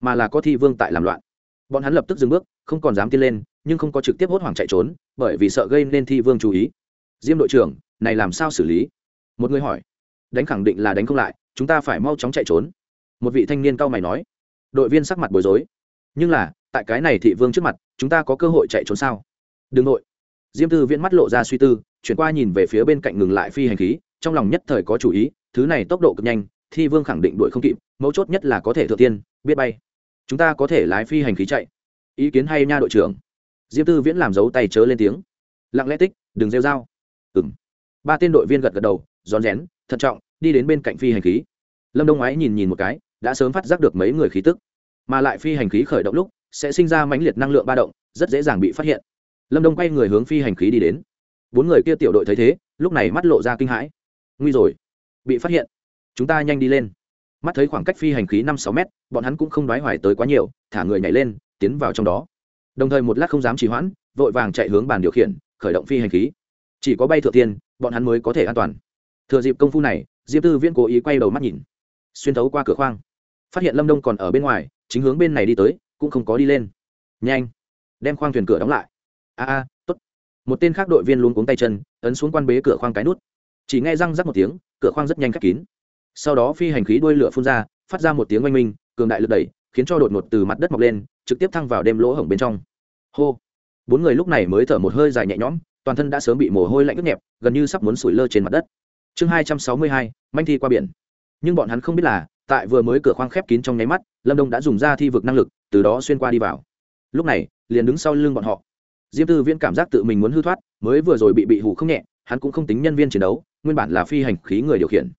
mà là có thi vương tại làm loạn. Bọn hắn lập tức dừng bước, không còn dám tiến lên, nhưng không có trực tiếp hốt hoảng chạy trốn, bởi vì sợ gây nên thi vương chú ý. Diêm đội trưởng, này làm sao xử lý? Một người hỏi. Đánh khẳng định là đánh không lại, chúng ta phải mau chóng chạy trốn. Một vị thanh niên cao mày nói. Đội viên sắc mặt bối rối. Nhưng là, tại cái này thị vương trước mặt, chúng ta có cơ hội chạy trốn sao? Đừng nội. Diêm tư viễn mắt lộ ra suy tư, chuyển qua nhìn về phía bên cạnh ngừng lại phi hành khí, trong lòng nhất thời có chủ ý thứ này tốc độ cực nhanh, thi vương khẳng định đuổi không kịp, mấu chốt nhất là có thể thượng tiên, biết bay. Chúng ta có thể lái phi hành khí chạy. Ý kiến hay nha đội trưởng. Diêm tư viễn làm dấu tay chớ lên tiếng. Lặng lẽ tích, đừng rêu dao ừng ba tên đội viên gật gật đầu, rón rén, thận trọng, đi đến bên cạnh phi hành khí. Lâm đông ái nhìn nhìn một cái, đã sớm phát giác được mấy người khí tức. Mà lại phi hành khí khởi động lúc, sẽ sinh ra mãnh liệt năng lượng ba động, rất dễ dàng bị phát hiện. Lâm đông quay người hướng phi hành khí đi đến. Bốn người kia tiểu đội thấy thế, lúc này mắt lộ ra kinh hãi. Nguy rồi bị phát hiện. Chúng ta nhanh đi lên. Mắt thấy khoảng cách phi hành khí năm sáu mét, bọn hắn cũng không đoái hoài tới quá nhiều, thả người nhảy lên, tiến vào trong đó. Đồng thời một lát không dám trì hoãn, vội vàng chạy hướng bàn điều khiển, khởi động phi hành khí. Chỉ có bay thừa tiên, bọn hắn mới có thể an toàn. Thừa dịp công phu này, diệp tư viễn cố ý quay đầu mắt nhìn. Xuyên thấu qua cửa khoang. Phát hiện lâm đông còn ở bên ngoài, chính hướng bên này đi tới, cũng không có đi lên. Nhanh. Đem khoang thuyền cửa đóng lại. A a t ố t một tên khác đội viên luôn cuống tay chân, ấn xuống quan bế cửa khoang cái nút chỉ nghe răng rắc một tiếng, cửa khoang rất nhanh khép kín. Sau đó phi hành khí đuôi lửa phun ra, phát ra một tiếng oanh minh, cường đại lực đẩy, khiến cho đột ngột từ mặt đất mọc lên, trực tiếp thăng vào đêm lỗ hổng bên trong. Hô! Bốn người lúc này mới thở một hơi dài nhẹ nhõm, toàn thân đã sớm bị mồ hôi lạnh ướt nhẹp, gần như sắp muốn sủi lơ trên mặt đất. Chương hai trăm sáu mươi hai, manh thi qua biển. Nhưng bọn hắn không biết là, tại vừa mới cửa khoang khép kín trong nháy mắt, lâm đông đã dùng ra thi vực năng lực, từ đó xuyên qua đi vào. Lúc này, liền đứng sau lưng bọn họ. Diêm tư viễn cảm giác tự mình muốn hư thoát, mới vừa rồi bị bị hủ không nhẹ, hắn cũng không tính nhân viên chiến đấu nguyên bản là phi hành khí người điều khiển.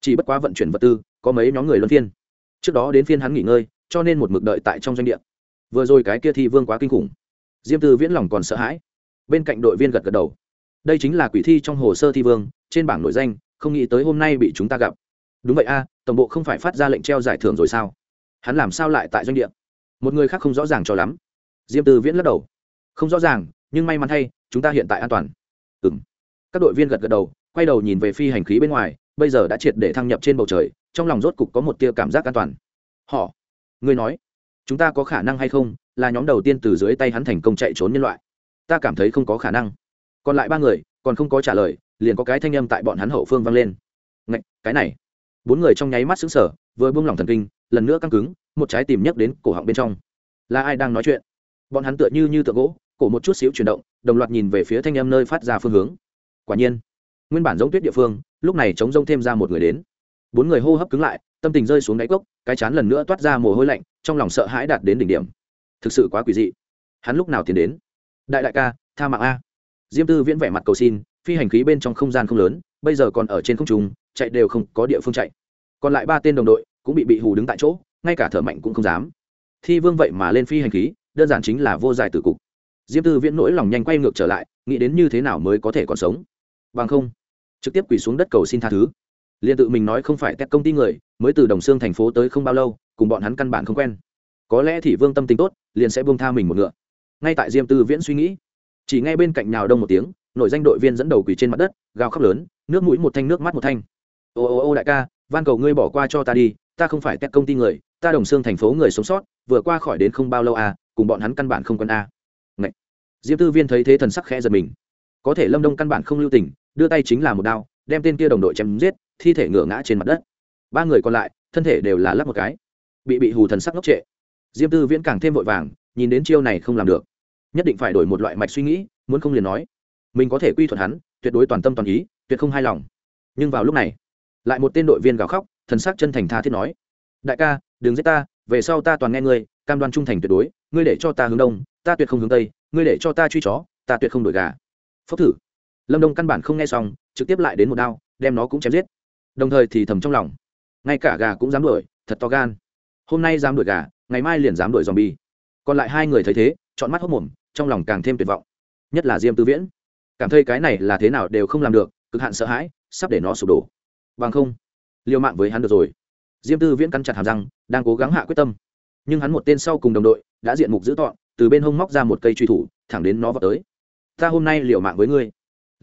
Chỉ bất quá vận chuyển vật tư, có mấy nhóm người luân phiên. Trước đó đến phiên hắn nghỉ ngơi, cho nên một mực đợi tại trong doanh địa. Vừa rồi cái kia thi vương quá kinh khủng. Diêm tư viễn lòng còn sợ hãi. Bên cạnh đội viên gật gật đầu. Đây chính là quỷ thi trong hồ sơ thi vương, trên bảng nội danh, không nghĩ tới hôm nay bị chúng ta gặp. Đúng vậy a, tổng bộ không phải phát ra lệnh treo giải thưởng rồi sao? Hắn làm sao lại tại doanh địa? Một người khác không rõ ràng cho lắm. Diêm tư viễn lắc đầu. Không rõ ràng, nhưng may mắn thay, chúng ta hiện tại an toàn. Ừ m các đội viên gật gật đầu quay đầu nhìn về phi hành khí bên ngoài bây giờ đã triệt để thăng nhập trên bầu trời trong lòng rốt cục có một tia cảm giác an toàn. Họ ngươi nói chúng ta có khả năng hay không là nhóm đầu tiên từ dưới tay hắn thành công chạy trốn nhân loại. Ta cảm thấy không có khả năng. Còn lại ba người còn không có trả lời liền có cái thanh âm tại bọn hắn hậu phương vang lên. Ngạch, cái này. Bốn người trong nháy mắt xứng sở vừa buông lỏng thần kinh lần nữa căng cứng một trái tìm nhấc đến cổ họng bên trong. Là ai đang nói chuyện? Bọn hắn tựa như như tượng gỗ cổ một chút xíu chuyển động đồng loạt nhìn về phía thanh âm nơi phát ra phương hướng. Quả nhiên nguyên bản giống tuyết địa phương, lúc này chống rông thêm ra một người đến. Bốn người hô hấp cứng lại, tâm tình rơi xuống đáy cốc, cái chán lần nữa toát ra mồ hôi lạnh, trong lòng sợ hãi đạt đến đỉnh điểm. Thực sự quá quỷ dị. Hắn lúc nào tiến đến? Đại đại ca, tha mạng a. Diêm tư viễn vẻ mặt cầu xin, phi hành khí bên trong không gian không lớn, bây giờ còn ở trên không trung, chạy đều không có địa phương chạy. Còn lại ba tên đồng đội cũng bị bị hù đứng tại chỗ, ngay cả thở mạnh cũng không dám. Thi vương vậy mà lên phi hành khí, đơn giản chính là vô giải tử cục. Diêm tư viễn nỗi lòng nhanh quay ngược trở lại, nghĩ đến như thế nào mới có thể còn sống. Bằng không trực tiếp quỳ xuống đất cầu xin tha thứ. Liền tự mình nói không phải tét công ty người, mới từ đồng xương thành phố tới không bao lâu, cùng bọn hắn căn bản không quen. Có lẽ thì vương tâm tính tốt, liền sẽ buông tha mình một ngựa. Ngay tại diêm tư viễn suy nghĩ, chỉ ngay bên cạnh nào đông một tiếng nội danh đội viên dẫn đầu quỳ trên mặt đất, gào khóc lớn, nước mũi một thanh, nước mắt một thanh. Ô ô ô đại ca, van cầu ngươi bỏ qua cho ta đi, ta không phải tét công ty người, ta đồng xương thành phố người sống sót, vừa qua khỏi đến không bao lâu à cùng bọn hắn căn bản không quân a à. diêm tư viên thấy thế thần sắc khẽ giật mình. Có thể lâm đông căn bản không lưu tình đưa tay chính là một đao, đem tên kia đồng đội chém giết, thi thể ngửa ngã trên mặt đất. Ba người còn lại, thân thể đều là lắp một cái. Bị bị hù thần sắc ngốc trệ. Diêm tư viễn càng thêm vội vàng, nhìn đến chiêu này không làm được. Nhất định phải đổi một loại mạch suy nghĩ, muốn không liền nói. Mình có thể quy thuận hắn, tuyệt đối toàn tâm toàn ý, tuyệt không hài lòng. Nhưng vào lúc này, lại một tên đội viên gào khóc, thần sắc chân thành tha thiết nói. Đại ca, đừng giết ta, về sau ta toàn nghe ngươi, cam đoan trung thành tuyệt đối, ngươi để cho ta hướng đông, ta tuyệt không hướng tây, ngươi để cho ta truy chó, ta tuyệt không đổi gà. Phốc thử lâm đông căn bản không nghe xong trực tiếp lại đến một đao đem nó cũng chém giết đồng thời thì thầm trong lòng ngay cả gà cũng dám đuổi, thật to gan. Hôm nay dám đuổi gà, ngày mai liền dám đuổi dòm bi còn lại hai người thấy thế chọn mắt hốc mồm, trong lòng càng thêm tuyệt vọng. Nhất là diêm tư viễn. Cảm thấy cái này là thế nào đều không làm được, cực hạn sợ hãi, sắp để nó sụp đổ. Bằng không, liều mạng với hắn được rồi. Diêm tư viễn cắn chặt hàm răng, đang cố gắng hạ quyết tâm. Nhưng hắn một tên sau cùng đồng đội, đã diện mục giữ tọn từ bên hông móc ra một cây truy thủ, thẳng đến nó vào tới. Ta hôm nay liều mạng với ngươi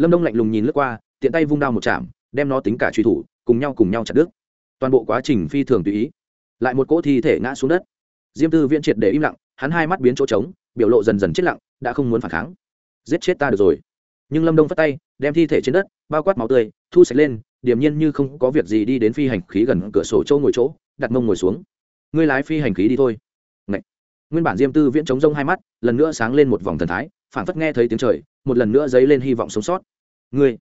lâm đông lạnh lùng nhìn lướt qua, tiện tay vung đao một chạm, đem nó tính cả truy thủ, cùng nhau cùng nhau chặt đứt. Toàn bộ quá trình phi thường tùy ý. Lại một cỗ thi thể ngã xuống đất. Diêm tư viễn triệt để im lặng, hắn hai mắt biến chỗ trống, biểu lộ dần dần chết lặng, đã không muốn phản kháng. Giết chết ta được rồi. Nhưng lâm đông phát tay, đem thi thể trên đất, bao quát máu tươi, thu sạch lên, điềm nhiên như không có việc gì đi đến phi hành khí gần cửa sổ châu ngồi chỗ, đặt mông ngồi xuống. Ngươi lái phi hành khí đi thôi. Ngậy. nguyên bản diêm tư viễn chống rông hai mắt, lần nữa sáng lên một vòng thần thái, phảng phất nghe thấy tiếng trời, một lần nữa dấy lên hy vọng sống sót ngươi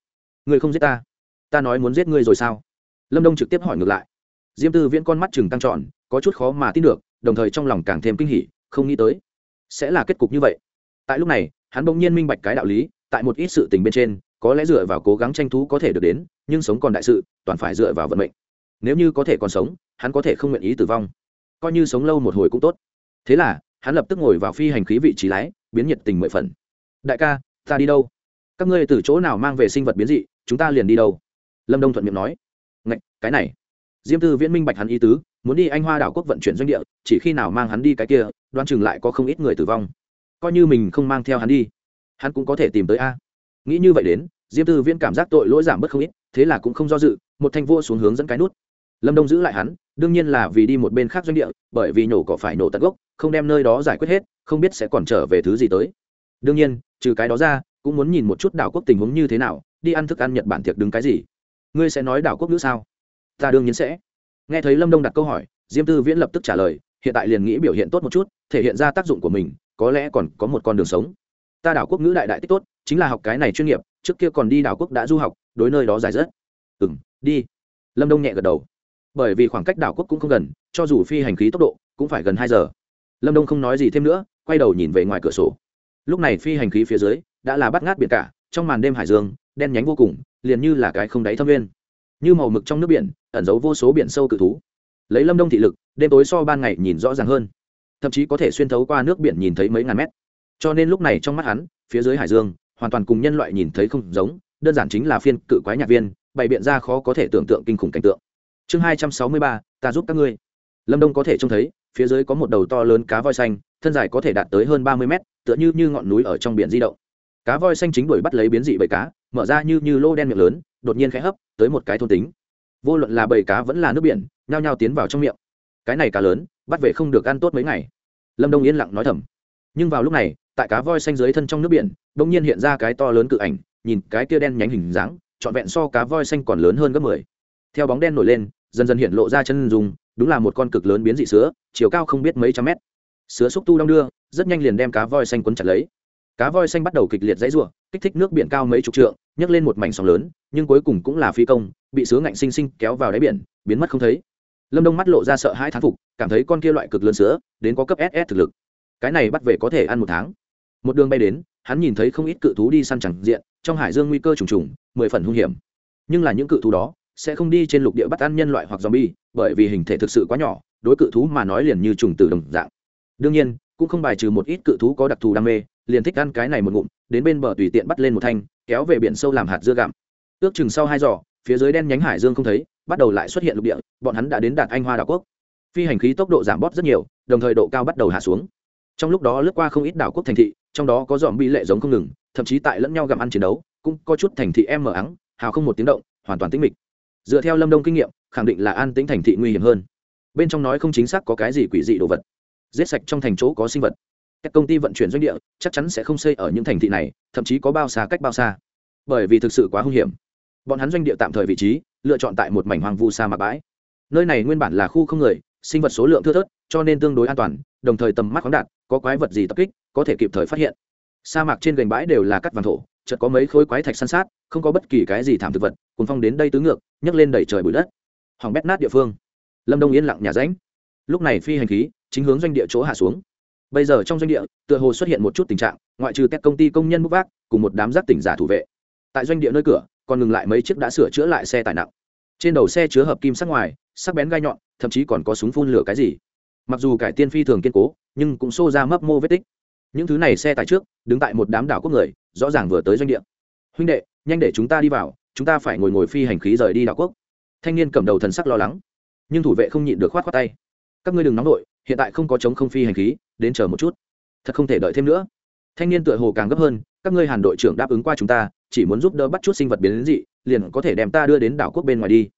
ngươi không giết ta? Ta nói muốn giết ngươi rồi sao? Lâm đông trực tiếp hỏi ngược lại. Diêm tư viễn con mắt chừng tăng trọn có chút khó mà tin được, đồng thời trong lòng càng thêm kinh hỉ, không nghĩ tới, sẽ là kết cục như vậy. Tại lúc này, hắn bỗng nhiên minh bạch cái đạo lý, tại một ít sự tình bên trên, có lẽ dựa vào cố gắng tranh thú có thể được đến, nhưng sống còn đại sự, toàn phải dựa vào vận mệnh. Nếu như có thể còn sống, hắn có thể không nguyện ý tử vong. Coi như sống lâu một hồi cũng tốt. Thế là, hắn lập tức ngồi vào phi hành khí vị trí lái, biến nhiệt tình mười phần. Đại ca, ta đi đâu? Các ngươi từ chỗ nào mang về sinh vật biến dị, chúng ta liền đi đâu? Lâm đông thuận miệng nói. Ngạch, cái này. Diêm tư viễn minh bạch hắn ý tứ, muốn đi anh hoa đảo quốc vận chuyển doanh địa, chỉ khi nào mang hắn đi cái kia đoan chừng lại có không ít người tử vong. Coi như mình không mang theo hắn đi, hắn cũng có thể tìm tới a. Nghĩ như vậy đến, diêm tư viễn cảm giác tội lỗi giảm bớt không ít, thế là cũng không do dự, một thanh vua xuống hướng dẫn cái nút. Lâm đông giữ lại hắn, đương nhiên là vì đi một bên khác doanh địa, bởi vì nổ cỏ phải nổ tận gốc, không đem nơi đó giải quyết hết, không biết sẽ còn trở về thứ gì tới. Đương nhiên, trừ cái đó ra cũng muốn nhìn một chút đảo quốc tình huống như thế nào, đi ăn thức ăn nhật bản tiệc đứng cái gì. Ngươi sẽ nói đảo quốc nữ sao? Ta đương nhiên sẽ. Nghe thấy lâm đông đặt câu hỏi, diêm tư viễn lập tức trả lời, hiện tại liền nghĩ biểu hiện tốt một chút, thể hiện ra tác dụng của mình, có lẽ còn có một con đường sống. Ta đảo quốc ngữ đại đại tích tốt, chính là học cái này chuyên nghiệp, trước kia còn đi đảo quốc đã du học, đối nơi đó dài dứt. ừ m đi. Lâm đông nhẹ gật đầu. Bởi vì khoảng cách đảo quốc cũng không gần, cho dù phi hành khí tốc độ cũng phải gần hai giờ. Lâm đông không nói gì thêm nữa, quay đầu nhìn về ngoài cửa sổ. Lúc này phi hành khí phía dưới đã là bắt ngát biển cả, trong màn đêm hải dương, đen nhánh vô cùng, liền như là cái không đáy thâm viên như màu mực trong nước biển, ẩn giấu vô số biển sâu cự thú. Lấy lâm đông thị lực, đêm tối so ban ngày nhìn rõ ràng hơn. Thậm chí có thể xuyên thấu qua nước biển nhìn thấy mấy ngàn mét. Cho nên lúc này trong mắt hắn, phía dưới hải dương, hoàn toàn cùng nhân loại nhìn thấy không giống, đơn giản chính là phiên cự quái nhạc viên, bày biện ra khó có thể tưởng tượng kinh khủng cảnh tượng. Chương hai trăm sáu mươi ba, ta giúp các ngươi. Lâm đông có thể trông thấy, phía dưới có một đầu to lớn cá voi xanh, thân dài có thể đạt tới hơn ba mươi mét, tựa như như ngọn núi ở trong biển di động cá voi xanh chính đuổi bắt lấy biến dị bầy cá, mở ra như như lô đen miệng lớn, đột nhiên khẽ hấp, tới một cái thôn tính. Vô luận là bầy cá vẫn là nước biển, nhao nhao tiến vào trong miệng. Cái này cá lớn, bắt về không được ăn tốt mấy ngày. Lâm đông yên lặng nói thầm. Nhưng vào lúc này, tại cá voi xanh dưới thân trong nước biển đ ỗ n g nhiên hiện ra cái to lớn cự ảnh, nhìn cái kia đen nhánh hình dáng, trọn vẹn so cá voi xanh còn lớn hơn gấp mười. Theo bóng đen nổi lên, dần dần hiện lộ ra chân dùng đúng là một con cực lớn biến dị sứa, chiều cao không biết mấy trăm mét. Sứa xúc tu đong đưa, rất nhanh liền đem cá voi xanh quấn chặt lấy cá voi xanh bắt đầu kịch liệt dãy rủa, kích thích nước biển cao mấy chục trượng, nhấc lên một mảnh sóng lớn, nhưng cuối cùng cũng là phi công, bị sứa ngạnh sinh sinh kéo vào đáy biển, biến mất không thấy. Lâm đông mắt lộ ra sợ hãi thán phục, cảm thấy con kia loại cực lớn sữa đến có cấp ss thực lực. Cái này bắt về có thể ăn một tháng. Một đường bay đến, hắn nhìn thấy không ít cự thú đi săn chẳng diện, trong hải dương nguy cơ trùng trùng, mười phần hung hiểm. Nhưng là những cự thú đó sẽ không đi trên lục địa bắt ăn nhân loại hoặc zombie, bởi vì hình thể thực sự quá nhỏ, đối cự thú mà nói liền như trùng từ đồng dạng. Đương nhiên, cũng không bài trừ một ít cự thú có đặc thù đam mê liền thích ăn cái này một ngụm, đến bên bờ tùy tiện bắt lên một thanh, kéo về biển sâu làm hạt dưa gặm. Ước chừng sau hai giỏ phía dưới đen nhánh hải dương không thấy, bắt đầu lại xuất hiện lục địa, bọn hắn đã đến đạt anh hoa đảo quốc. Phi hành khí tốc độ giảm bóp rất nhiều, đồng thời độ cao bắt đầu hạ xuống. Trong lúc đó lướt qua không ít đảo quốc thành thị, trong đó có dòm bi lệ giống không ngừng, thậm chí tại lẫn nhau gặm ăn chiến đấu, cũng có chút thành thị em mở ắng, hào không một tiếng động, hoàn toàn tĩnh mịch. Dựa theo lâm đông kinh nghiệm, khẳng định là an tĩnh thành thị nguy hiểm hơn. Bên trong nói không chính xác có cái gì quỷ dị đồ vật. Giết sạch trong thành chỗ có sinh vật các công ty vận chuyển doanh địa chắc chắn sẽ không xây ở những thành thị này, thậm chí có bao xa cách bao xa. Bởi vì thực sự quá hung hiểm. Bọn hắn doanh địa tạm thời vị trí, lựa chọn tại một mảnh hoang vu sa mạc bãi. Nơi này nguyên bản là khu không người, sinh vật số lượng thưa thớt, cho nên tương đối an toàn, đồng thời tầm mắt khoáng đạt, có quái vật gì tập kích, có thể kịp thời phát hiện. Sa mạc trên gành bãi đều là cắt vàng thổ, chợt có mấy khối quái thạch săn sát, không có bất kỳ cái gì thảm thực vật cùng phong đến đây tứ ngược, nhấc lên đẩy trời bụi đất. Hoàng bét nát địa phương. Lâm đông yên lặng nhà ránh lúc này phi hành khí chính hướng doanh địa chỗ hạ xuống bây giờ trong doanh địa, tựa hồ xuất hiện một chút tình trạng, ngoại trừ các công ty công nhân bốc vác, cùng một đám giác tỉnh giả thủ vệ. Tại doanh địa nơi cửa, còn ngừng lại mấy chiếc đã sửa chữa lại xe tải nặng. Trên đầu xe chứa hợp kim sắc ngoài, sắc bén gai nhọn, thậm chí còn có súng phun lửa cái gì. Mặc dù cải tiên phi thường kiên cố, nhưng cũng xô ra mấp mô vết tích. Những thứ này xe tải trước, đứng tại một đám đảo quốc người, rõ ràng vừa tới doanh địa. Huynh đệ, nhanh để chúng ta đi vào, chúng ta phải ngồi ngồi phi hành khí rời đi đảo quốc. Thanh niên cầm đầu thần sắc lo lắng, nhưng thủ vệ không nhịn được khoát khoát tay. Các ngươi đừng nóng đội hiện tại không có chống không phi hành khí đến chờ một chút. Thật không thể đợi thêm nữa. Thanh niên tựa hồ càng gấp hơn, các ngươi hàn đội trưởng đáp ứng qua chúng ta, chỉ muốn giúp đỡ bắt chút sinh vật biến dị, liền có thể đem ta đưa đến đảo quốc bên ngoài đi.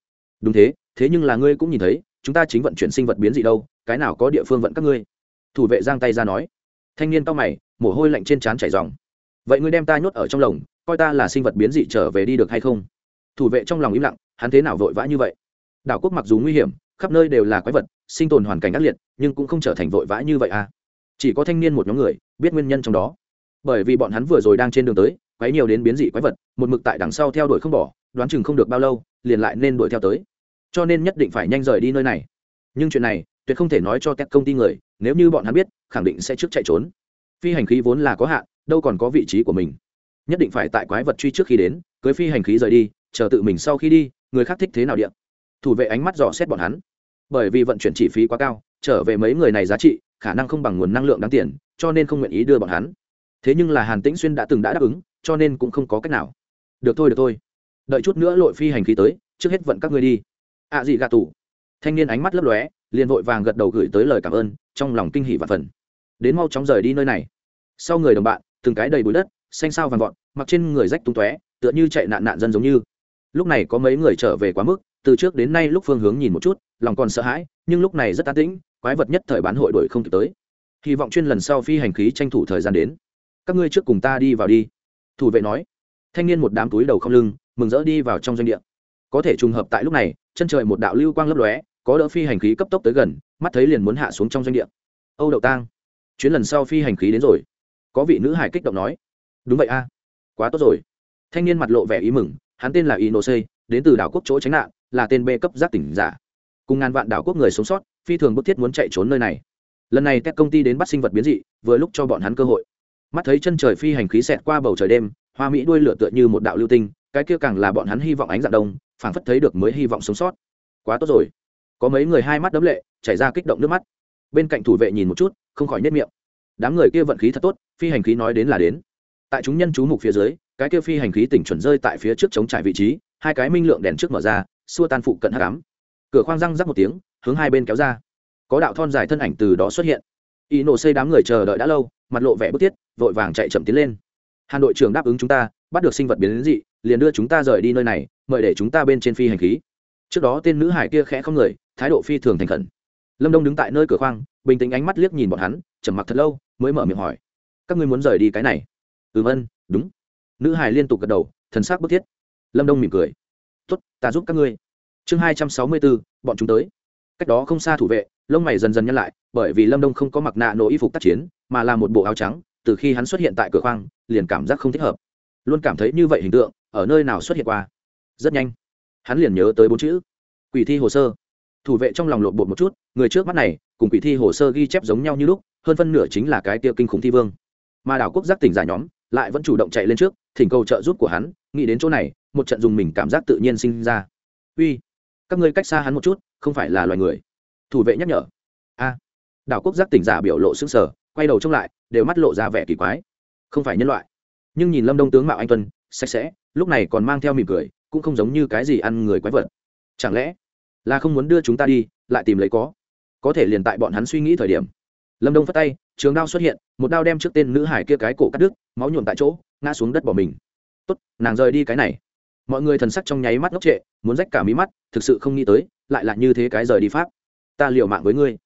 Đúng thế thế nhưng là ngươi cũng nhìn thấy, chúng ta chính vận chuyển sinh vật biến dị đâu, cái nào có địa phương vận các ngươi? Thủ vệ giang tay ra nói. Thanh niên tao mày, mồ hôi lạnh trên trán chảy dòng vậy ngươi đem ta nhốt ở trong lồng, coi ta là sinh vật biến dị trở về đi được hay không? Thủ vệ trong lòng im lặng, hắn thế nào vội vã như vậy? Đảo quốc mặc dù nguy hiểm, khắp nơi đều là quái vật, sinh tồn hoàn cảnh ác liệt, nhưng cũng không trở thành vội vã như vậy à? Chỉ có thanh niên một nhóm người biết nguyên nhân trong đó. Bởi vì bọn hắn vừa rồi đang trên đường tới, quấy nhiều đến biến dị quái vật, một mực tại đằng sau theo đuổi không bỏ, đoán chừng không được bao lâu, liền lại nên đuổi theo tới. Cho nên nhất định phải nhanh rời đi nơi này. Nhưng chuyện này, tuyệt không thể nói cho các công ty người, nếu như bọn hắn biết, khẳng định sẽ trước chạy trốn. Phi hành khí vốn là có hạn, đâu còn có vị trí của mình. Nhất định phải tại quái vật truy trước khi đến, cưới phi hành khí rời đi, chờ tự mình sau khi đi, người khác thích thế nào điện thủ vệ ánh mắt dò xét bọn hắn. Bởi vì vận chuyển chi phí quá cao, trở về mấy người này giá trị khả năng không bằng nguồn năng lượng đáng tiền, cho nên không nguyện ý đưa bọn hắn. Thế nhưng là hàn tĩnh xuyên đã từng đã đáp ứng, cho nên cũng không có cách nào. Được thôi được thôi. Đợi chút nữa lội phi hành khí tới, trước hết vận các ngươi đi. Ạ à gì gà tủ thanh niên ánh mắt lấp lóe, liền vội vàng gật đầu gửi tới lời cảm ơn, trong lòng kinh hỉ và phần. Đến mau chóng rời đi nơi này. Sau người đồng bạn, từng cái đầy bụi đất, xanh sao vàng vọt, mặc trên người rách tung tóe, tựa như chạy nạn nạn dân giống như. Lúc này có mấy người trở về quá mức từ trước đến nay lúc phương hướng nhìn một chút, lòng còn sợ hãi, nhưng lúc này rất an tĩnh, quái vật nhất thời bán hội đổi không kịp tới. Hy vọng chuyên lần sau phi hành khí tranh thủ thời gian đến. Các ngươi trước cùng ta đi vào đi. Thủ vệ nói. Thanh niên một đám túi đầu không lưng, mừng rỡ đi vào trong doanh địa. Có thể trùng hợp tại lúc này, chân trời một đạo lưu quang lấp lóe, có đỡ phi hành khí cấp tốc tới gần, mắt thấy liền muốn hạ xuống trong doanh địa. Âu đậu tang, chuyến lần sau phi hành khí đến rồi. Có vị nữ hải kích động nói. Đúng vậy a, quá tốt rồi. Thanh niên mặt lộ vẻ ý mừng, hắn tên là inose đến từ đảo quốc chỗ tránh nạn, là tên b cấp giác tỉnh giả. Cùng ngàn vạn đảo quốc người sống sót, phi thường bức thiết muốn chạy trốn nơi này. Lần này các công ty đến bắt sinh vật biến dị, vừa lúc cho bọn hắn cơ hội. Mắt thấy chân trời phi hành khí xẹt qua bầu trời đêm, hoa mỹ đuôi lửa tựa như một đạo lưu tinh, cái kia càng là bọn hắn hy vọng ánh dạng đông, phảng phất thấy được mới hy vọng sống sót. Quá tốt rồi. Có mấy người hai mắt đấm lệ, chảy ra kích động nước mắt. Bên cạnh thủ vệ nhìn một chút, không khỏi nhất miệng. Đám người kia vận khí thật tốt, phi hành khí nói đến là đến. Tại chúng nhân chú mục phía dưới, cái kia phi hành khí tỉnh chuẩn rơi tại phía trước chống trải vị trí hai cái minh lượng đèn trước mở ra, xua tan phụ cận hát cám cửa khoang răng rắc một tiếng, hướng hai bên kéo ra. Có đạo thon dài thân ảnh từ đó xuất hiện. Y nổ xây đám người chờ đợi đã lâu, mặt lộ vẻ bức thiết, vội vàng chạy chậm tiến lên. Hà nội trưởng đáp ứng chúng ta, bắt được sinh vật biến đến dị, liền đưa chúng ta rời đi nơi này, mời để chúng ta bên trên phi hành khí. Trước đó tên nữ hải kia khẽ không người, thái độ phi thường thành khẩn. Lâm đông đứng tại nơi cửa khoang, bình tĩnh ánh mắt liếc nhìn bọn hắn, trầm mặc thật lâu, mới mở miệng hỏi. Các ngươi muốn rời đi cái này? Ừm ân đúng. Nữ hải liên tục gật đầu, thần sắc bức thiết lâm đông mỉm cười. Tốt, ta giúp các ngươi. Chương hai trăm sáu mươi bốn, bọn chúng tới. Cách đó không xa thủ vệ, lông mày dần dần nhăn lại, bởi vì lâm đông không có mặc nạ nổ y phục tác chiến, mà là một bộ áo trắng, từ khi hắn xuất hiện tại cửa khoang, liền cảm giác không thích hợp. Luôn cảm thấy như vậy hình tượng, ở nơi nào xuất hiện qua? Rất nhanh, hắn liền nhớ tới bốn chữ, quỷ thi hồ sơ. Thủ vệ trong lòng lộn bột một chút, người trước mắt này, cùng quỷ thi hồ sơ ghi chép giống nhau như lúc, hơn phân nửa chính là cái tiêu kinh khủng thi vương. Mà đảo quốc giác tỉnh giả nhóm lại vẫn chủ động chạy lên trước, thỉnh cầu trợ giúp của hắn, nghĩ đến chỗ này, một trận dùng mình cảm giác tự nhiên sinh ra. Uy, các ngươi cách xa hắn một chút, không phải là loài người. Thủ vệ nhắc nhở. A. Đảo quốc giác tỉnh giả biểu lộ xứng sở quay đầu trông lại, đều mắt lộ ra vẻ kỳ quái. Không phải nhân loại. Nhưng nhìn lâm đông tướng mạo anh tuân, sạch sẽ, lúc này còn mang theo mỉm cười, cũng không giống như cái gì ăn người quái vật. Chẳng lẽ là không muốn đưa chúng ta đi, lại tìm lấy có? Có thể liền tại bọn hắn suy nghĩ thời điểm. Lâm đông phát tay trường đao xuất hiện, một đao đem trước tên nữ hải kia cái cổ cắt đứt, máu nhuộm tại chỗ, ngã xuống đất bỏ mình. Tốt, nàng rời đi cái này. Mọi người thần sắc trong nháy mắt ngốc trệ, muốn rách cả mí mắt, thực sự không nghĩ tới, lại là như thế cái rời đi pháp. Ta liều mạng với ngươi.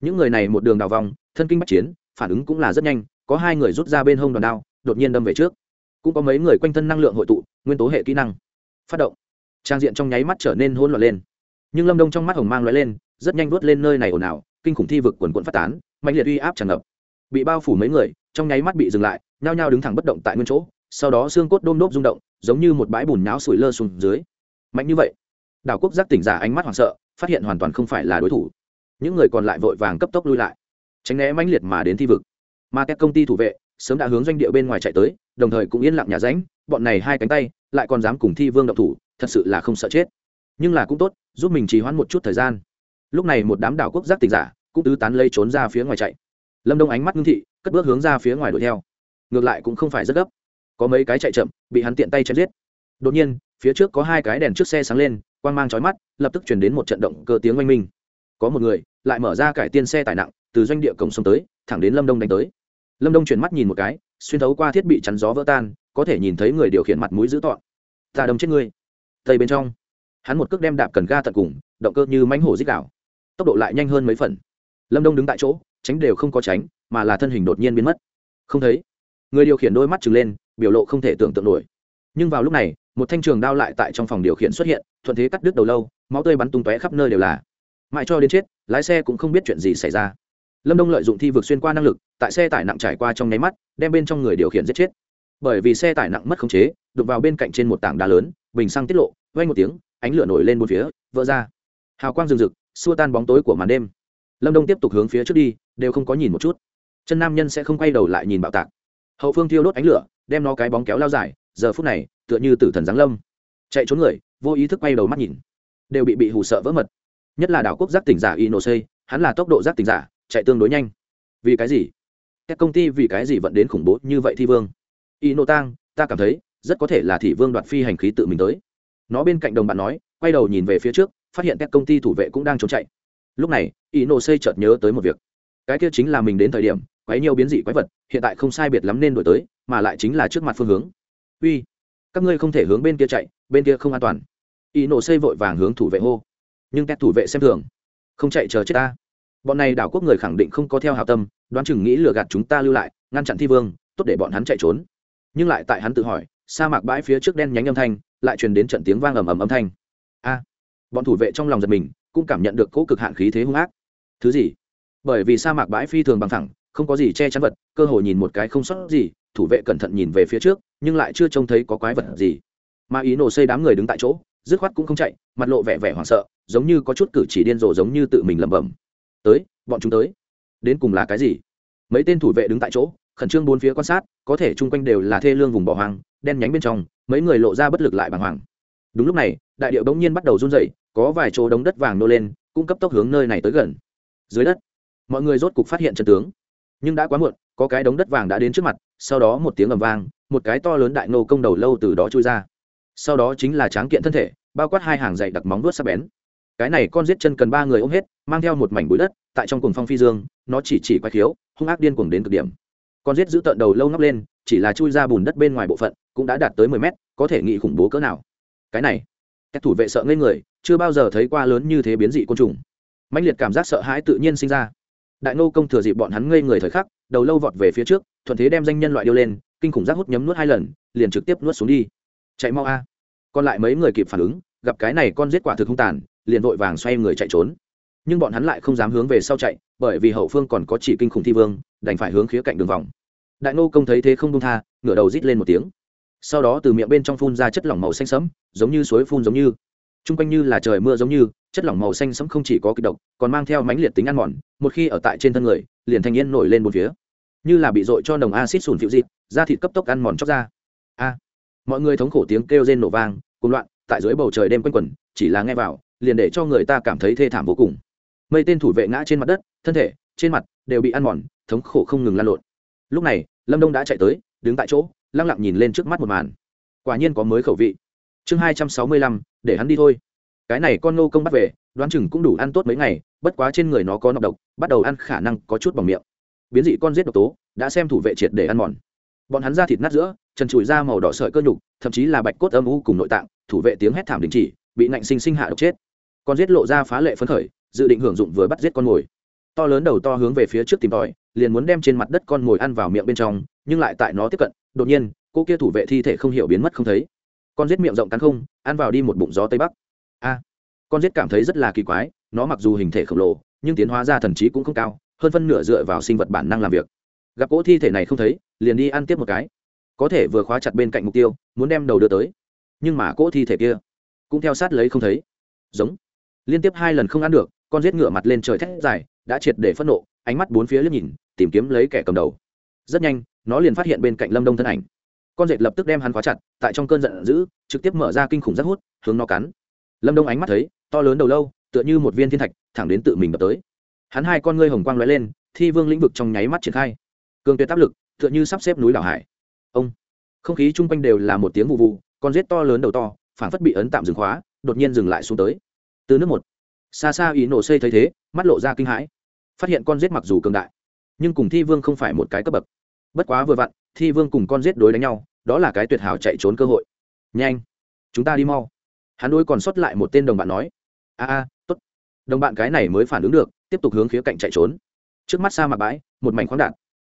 Những người này một đường đào vòng, thân kinh bắt chiến, phản ứng cũng là rất nhanh, có hai người rút ra bên hông đòn đao, đột nhiên đâm về trước. Cũng có mấy người quanh thân năng lượng hội tụ, nguyên tố hệ kỹ năng. Phát động. Trang diện trong nháy mắt trở nên hỗn loạn lên. Nhưng lâm đông trong mắt hồng mang l lên, rất nhanh vút lên nơi này ồn ào, kinh khủng thi vực quần quận phát tán mạnh liệt uy áp tràn ngập bị bao phủ mấy người, trong nháy mắt bị dừng lại, nhao nhao đứng thẳng bất động tại nguyên chỗ, sau đó xương cốt đôm nốt rung động, giống như một bãi bùn nháo sủi lơ xuống dưới. Mạnh như vậy, đảo quốc giác tỉnh giả ánh mắt hoảng sợ, phát hiện hoàn toàn không phải là đối thủ. Những người còn lại vội vàng cấp tốc lui lại, tránh né mãnh liệt mà đến thi vực. Mà các công ty thủ vệ, sớm đã hướng doanh địa bên ngoài chạy tới, đồng thời cũng yên lặng nhà ránh, bọn này hai cánh tay, lại còn dám cùng thi vương động thủ, thật sự là không sợ chết. Nhưng là cũng tốt, giúp mình trì hoãn một chút thời gian. Lúc này một đám đảo quốc giác tỉnh giả, cũng tứ tán lây trốn ra phía ngoài chạy lâm đông ánh mắt ngưng thị, cất bước hướng ra phía ngoài đuổi theo. Ngược lại cũng không phải rất gấp. Có mấy cái chạy chậm, bị hắn tiện tay chém giết. Đột nhiên, phía trước có hai cái đèn trước xe sáng lên, quang mang chói mắt, lập tức chuyển đến một trận động cơ tiếng oanh minh. Có một người lại mở ra cải tiên xe tải nặng, từ doanh địa cổng sông tới, thẳng đến lâm đông đánh tới. Lâm đông chuyển mắt nhìn một cái, xuyên thấu qua thiết bị chắn gió vỡ tan, có thể nhìn thấy người điều khiển mặt mũi dữ tọn ta đâm chết ngươi. Tây bên trong, hắn một cước đem đạp cần ga tận cùng, động cơ như mánh hổ dích đảo. Tốc độ lại nhanh hơn mấy phần. Lâm đông đứng tại chỗ tránh đều không có tránh, mà là thân hình đột nhiên biến mất. Không thấy. Người điều khiển đôi mắt trừng lên, biểu lộ không thể tưởng tượng nổi. Nhưng vào lúc này, một thanh trường đao lại tại trong phòng điều khiển xuất hiện, thuận thế cắt đứt đầu lâu, máu tươi bắn tung tóe khắp nơi đều là. Mãi cho đến chết, lái xe cũng không biết chuyện gì xảy ra. Lâm đông lợi dụng thi vực xuyên qua năng lực, tại xe tải nặng trải qua trong nháy mắt, đem bên trong người điều khiển giết chết. Bởi vì xe tải nặng mất khống chế đục vào bên cạnh trên một tảng đá lớn, bình xăng tiết lộ vay một tiếng, ánh lửa nổi lên một phía, vỡ ra. Hào quang rừng rực, xua tan bóng tối của màn đêm lâm đông tiếp tục hướng phía trước đi đều không có nhìn một chút chân nam nhân sẽ không quay đầu lại nhìn bạo tạc hậu phương thiêu đốt ánh lửa đem nó cái bóng kéo lao dài giờ phút này tựa như tử thần giáng lâm chạy trốn người vô ý thức quay đầu mắt nhìn đều bị bị hù sợ vỡ mật nhất là đảo quốc giác tỉnh giả inoc hắn là tốc độ giác tỉnh giả chạy tương đối nhanh vì cái gì các công ty vì cái gì vẫn đến khủng bố như vậy thi vương ino tang ta cảm thấy rất có thể là thị vương đoạt phi hành khí tự mình tới nó bên cạnh đồng bạn nói quay đầu nhìn về phía trước phát hiện các công ty thủ vệ cũng đang trốn chạy lúc này ino xây chợt nhớ tới một việc. Cái kia chính là mình đến thời điểm, quấy nhiều biến dị quái vật, hiện tại không sai biệt lắm nên đổi tới, mà lại chính là trước mặt phương hướng. Uy, các ngươi không thể hướng bên kia chạy, bên kia không an toàn. Y nổ xây vội vàng hướng thủ vệ hô. Nhưng các thủ vệ xem thường. Không chạy chờ chết ta. Bọn này đảo quốc người khẳng định không có theo hào tâm, đoán chừng nghĩ lừa gạt chúng ta lưu lại, ngăn chặn thi vương, tốt để bọn hắn chạy trốn. Nhưng lại tại hắn tự hỏi, sa mạc bãi phía trước đen nhánh âm thanh, lại truyền đến trận tiếng vang ầm ầm âm thanh. A, bọn thủ vệ trong lòng giật mình cũng cảm nhận được cỗ cực hạn khí thế hung ác. Thứ gì? Bởi vì sa mạc bãi phi thường bằng thẳng không có gì che chắn vật, cơ hội nhìn một cái không sót gì, thủ vệ cẩn thận nhìn về phía trước, nhưng lại chưa trông thấy có quái vật gì. Mà ý nổ xây đám người đứng tại chỗ, dứt khoát cũng không chạy, mặt lộ vẻ vẻ hoảng sợ, giống như có chút cử chỉ điên rồ giống như tự mình lẩm bẩm. Tới, bọn chúng tới. Đến cùng là cái gì? Mấy tên thủ vệ đứng tại chỗ, khẩn trương bốn phía quan sát, có thể chung quanh đều là thê lương vùng bỏ hoang, đen nhánh bên trong, mấy người lộ ra bất lực lại bàng hoàng. Đúng lúc này, đại điệu bỗng nhiên bắt đầu run rẩy có vài chỗ đống đất vàng nô lên cũng cấp tốc hướng nơi này tới gần. Dưới đất, mọi người rốt cục phát hiện chân tướng. Nhưng đã quá muộn, có cái đống đất vàng đã đến trước mặt, sau đó một tiếng ầm vang, một cái to lớn đại nô công đầu lâu từ đó trôi ra. Sau đó chính là tráng kiện thân thể, bao quát hai hàng dày đặc móng vuốt sắc bén. Cái này con giết chân cần ba người ôm hết, mang theo một mảnh bụi đất, tại trong cuồng phong phi dương, nó chỉ chỉ quay khiếu, hung ác điên cuồng đến cực điểm. Con giết giữ tợn đầu lâu ngóc lên, chỉ là chui ra bùn đất bên ngoài bộ phận, cũng đã đạt tới mười mét, có thể nghĩ khủng bố cỡ nào. Cái này, các thủ vệ sợ ngây người chưa bao giờ thấy qua lớn như thế biến dị côn trùng. Mạnh liệt cảm giác sợ hãi tự nhiên sinh ra. Đại nô công thừa dịp bọn hắn ngây người thời khắc, đầu lâu vọt về phía trước, thuận thế đem danh nhân loại điêu lên, kinh khủng giác hút nhấm nuốt hai lần, liền trực tiếp nuốt xuống đi. Chạy mau a. Còn lại mấy người kịp phản ứng, gặp cái này con giết quả thực không tàn, liền vội vàng xoay người chạy trốn. Nhưng bọn hắn lại không dám hướng về sau chạy, bởi vì hậu phương còn có chỉ kinh khủng thi vương, đành phải hướng khía cạnh đường vòng. Đại nô công thấy thế không đông tha, ngửa đầu rít lên một tiếng. Sau đó từ miệng bên trong phun ra chất lỏng màu xanh sẫm, giống như suối phun giống như chung quanh như là trời mưa giống như, chất lỏng màu xanh sẫm không chỉ có kịch độc, còn mang theo mãnh liệt tính ăn mòn, một khi ở tại trên thân người, liền thanh yên nổi lên một phía. Như là bị dội cho nồng acid sùn phịu dịp, da thịt cấp tốc ăn mòn chóc ra. A! Mọi người thống khổ tiếng kêu rên nổ vang, cuồng loạn, tại dưới bầu trời đêm quanh quẩn, chỉ là nghe vào, liền để cho người ta cảm thấy thê thảm vô cùng. Mây tên thủ vệ ngã trên mặt đất, thân thể, trên mặt đều bị ăn mòn, thống khổ không ngừng lan lộn. Lúc này, lâm đông đã chạy tới, đứng tại chỗ, lăng lặng nhìn lên trước mắt một màn. Quả nhiên có mới khẩu vị chương hai trăm sáu mươi lăm, để hắn đi thôi. Cái này con nô công bắt về, đoán chừng cũng đủ ăn tốt mấy ngày, bất quá trên người nó có nọc độc, bắt đầu ăn khả năng có chút bằng miệng. Biến dị con giết độc tố, đã xem thủ vệ triệt để ăn mòn. Bọn hắn ra thịt nát giữa, trần trụi da màu đỏ sợi cơ nhục, thậm chí là bạch cốt âm u cùng nội tạng, thủ vệ tiếng hét thảm đình chỉ, bị nạnh sinh sinh hạ độc chết. Con giết lộ ra phá lệ phấn khởi, dự định hưởng dụng vừa bắt giết con mồi. To lớn đầu to hướng về phía trước tìm tòi, liền muốn đem trên mặt đất con mồi ăn vào miệng bên trong, nhưng lại tại nó tiếp cận, đột nhiên, cô kia thủ vệ thi thể không hiểu biến mất không thấy con giết miệng rộng cắn không, ăn vào đi một bụng gió tây bắc. A, con giết cảm thấy rất là kỳ quái, nó mặc dù hình thể khổng lồ, nhưng tiến hóa ra thần trí cũng không cao, hơn phân nửa dựa vào sinh vật bản năng làm việc. Gặp cỗ thi thể này không thấy, liền đi ăn tiếp một cái. Có thể vừa khóa chặt bên cạnh mục tiêu, muốn đem đầu đưa tới. Nhưng mà cỗ thi thể kia cũng theo sát lấy không thấy. Giống. Liên tiếp hai lần không ăn được, con giết ngửa mặt lên trời thét dài, đã triệt để phẫn nộ, ánh mắt bốn phía liếc nhìn, tìm kiếm lấy kẻ cầm đầu. Rất nhanh, nó liền phát hiện bên cạnh lâm đông thân ảnh con dệt lập tức đem hắn khóa chặt, tại trong cơn giận dữ, trực tiếp mở ra kinh khủng rác hút, hướng nó cắn. Lâm đông ánh mắt thấy, to lớn đầu lâu, tựa như một viên thiên thạch, thẳng đến tự mình đập tới. Hắn hai con ngươi hồng quang lóe lên, thi vương lĩnh vực trong nháy mắt triển khai. Cường tuyệt áp lực, tựa như sắp xếp núi đảo hải. Ông! Không khí chung quanh đều là một tiếng vụ vụ, con rết to lớn đầu to phản phất bị ấn tạm dừng khóa, đột nhiên dừng lại xuống tới. Từ nước một, xa xa ý nổ xây thấy thế, mắt lộ ra kinh hãi. Phát hiện con rết mặc dù cường đại, nhưng cùng thi vương không phải một cái cấp bậc bất quá vừa vặn, thi vương cùng con giết đối đánh nhau, đó là cái tuyệt hảo chạy trốn cơ hội. Nhanh, chúng ta đi mau. Hắn đôi còn sót lại một tên đồng bạn nói. A a t ố t đồng bạn cái này mới phản ứng được, tiếp tục hướng khía cạnh chạy trốn. Trước mắt xa mặt bãi, một mảnh khoáng đạn.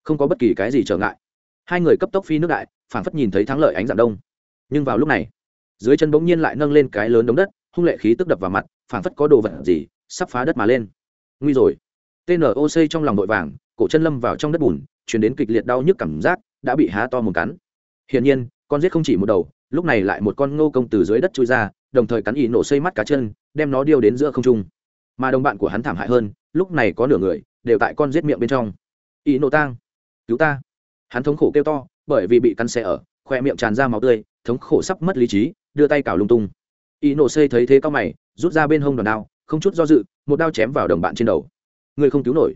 Không có bất kỳ cái gì trở ngại. Hai người cấp tốc phi nước đại phản phất nhìn thấy thắng lợi ánh dạng đông. Nhưng vào lúc này, dưới chân bỗng nhiên lại nâng lên cái lớn đống đất, hung lệ khí tức đập vào mặt phản phất có đồ vật gì, sắp phá đất mà lên. Nguy rồi. Tnoc trong lòng vội vàng, cổ chân lâm vào trong đất bùn chuyển đến kịch liệt đau nhức cảm giác, đã bị há to một cắn. Hiển nhiên, con giết không chỉ một đầu, lúc này lại một con ngô công từ dưới đất chui ra, đồng thời cắn ý nổ xây mắt cá chân, đem nó điêu đến giữa không trung. Mà đồng bạn của hắn thảm hại hơn, lúc này có nửa người, đều tại con giết miệng bên trong. Ý nổ tang, cứu ta. Hắn thống khổ kêu to, bởi vì bị cắn xe ở, khoe miệng tràn ra máu tươi, thống khổ sắp mất lý trí, đưa tay cào lung tung. Ý nổ xây thấy thế cao mày, rút ra bên hông đòn đao, không chút do dự, một đao chém vào đồng bạn trên đầu. Người không cứu nổi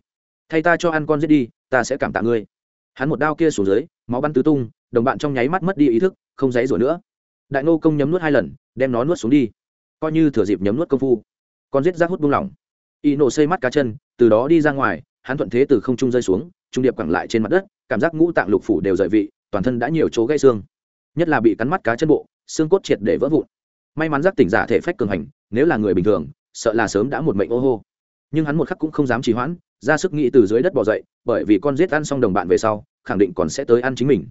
thay ta cho ăn con giết đi, ta sẽ cảm tạ ngươi. Hắn một đao kia xuống dưới, máu bắn tứ tung, đồng bạn trong nháy mắt mất đi ý thức, không dãy rủa nữa. Đại nô công nhấm nuốt hai lần, đem nó nuốt xuống đi. Coi như thừa dịp nhấm nuốt công phu, con giết rác hút buông lỏng. Y nổ xây mắt cá chân, từ đó đi ra ngoài, hắn thuận thế từ không trung rơi xuống, trung điệp quẳng lại trên mặt đất, cảm giác ngũ tạng lục phủ đều dậy vị, toàn thân đã nhiều chỗ gãy xương. Nhất là bị cắn mắt cá chân bộ, xương cốt triệt để vỡ vụn. May mắn giác tỉnh giả thể phách cường hành, nếu là người bình thường, sợ là sớm đã một mệnh ô hô nhưng hắn một khắc cũng không dám trì hoãn, ra sức nghĩ từ dưới đất bỏ dậy, bởi vì con giết ăn xong đồng bạn về sau, khẳng định còn sẽ tới ăn chính mình.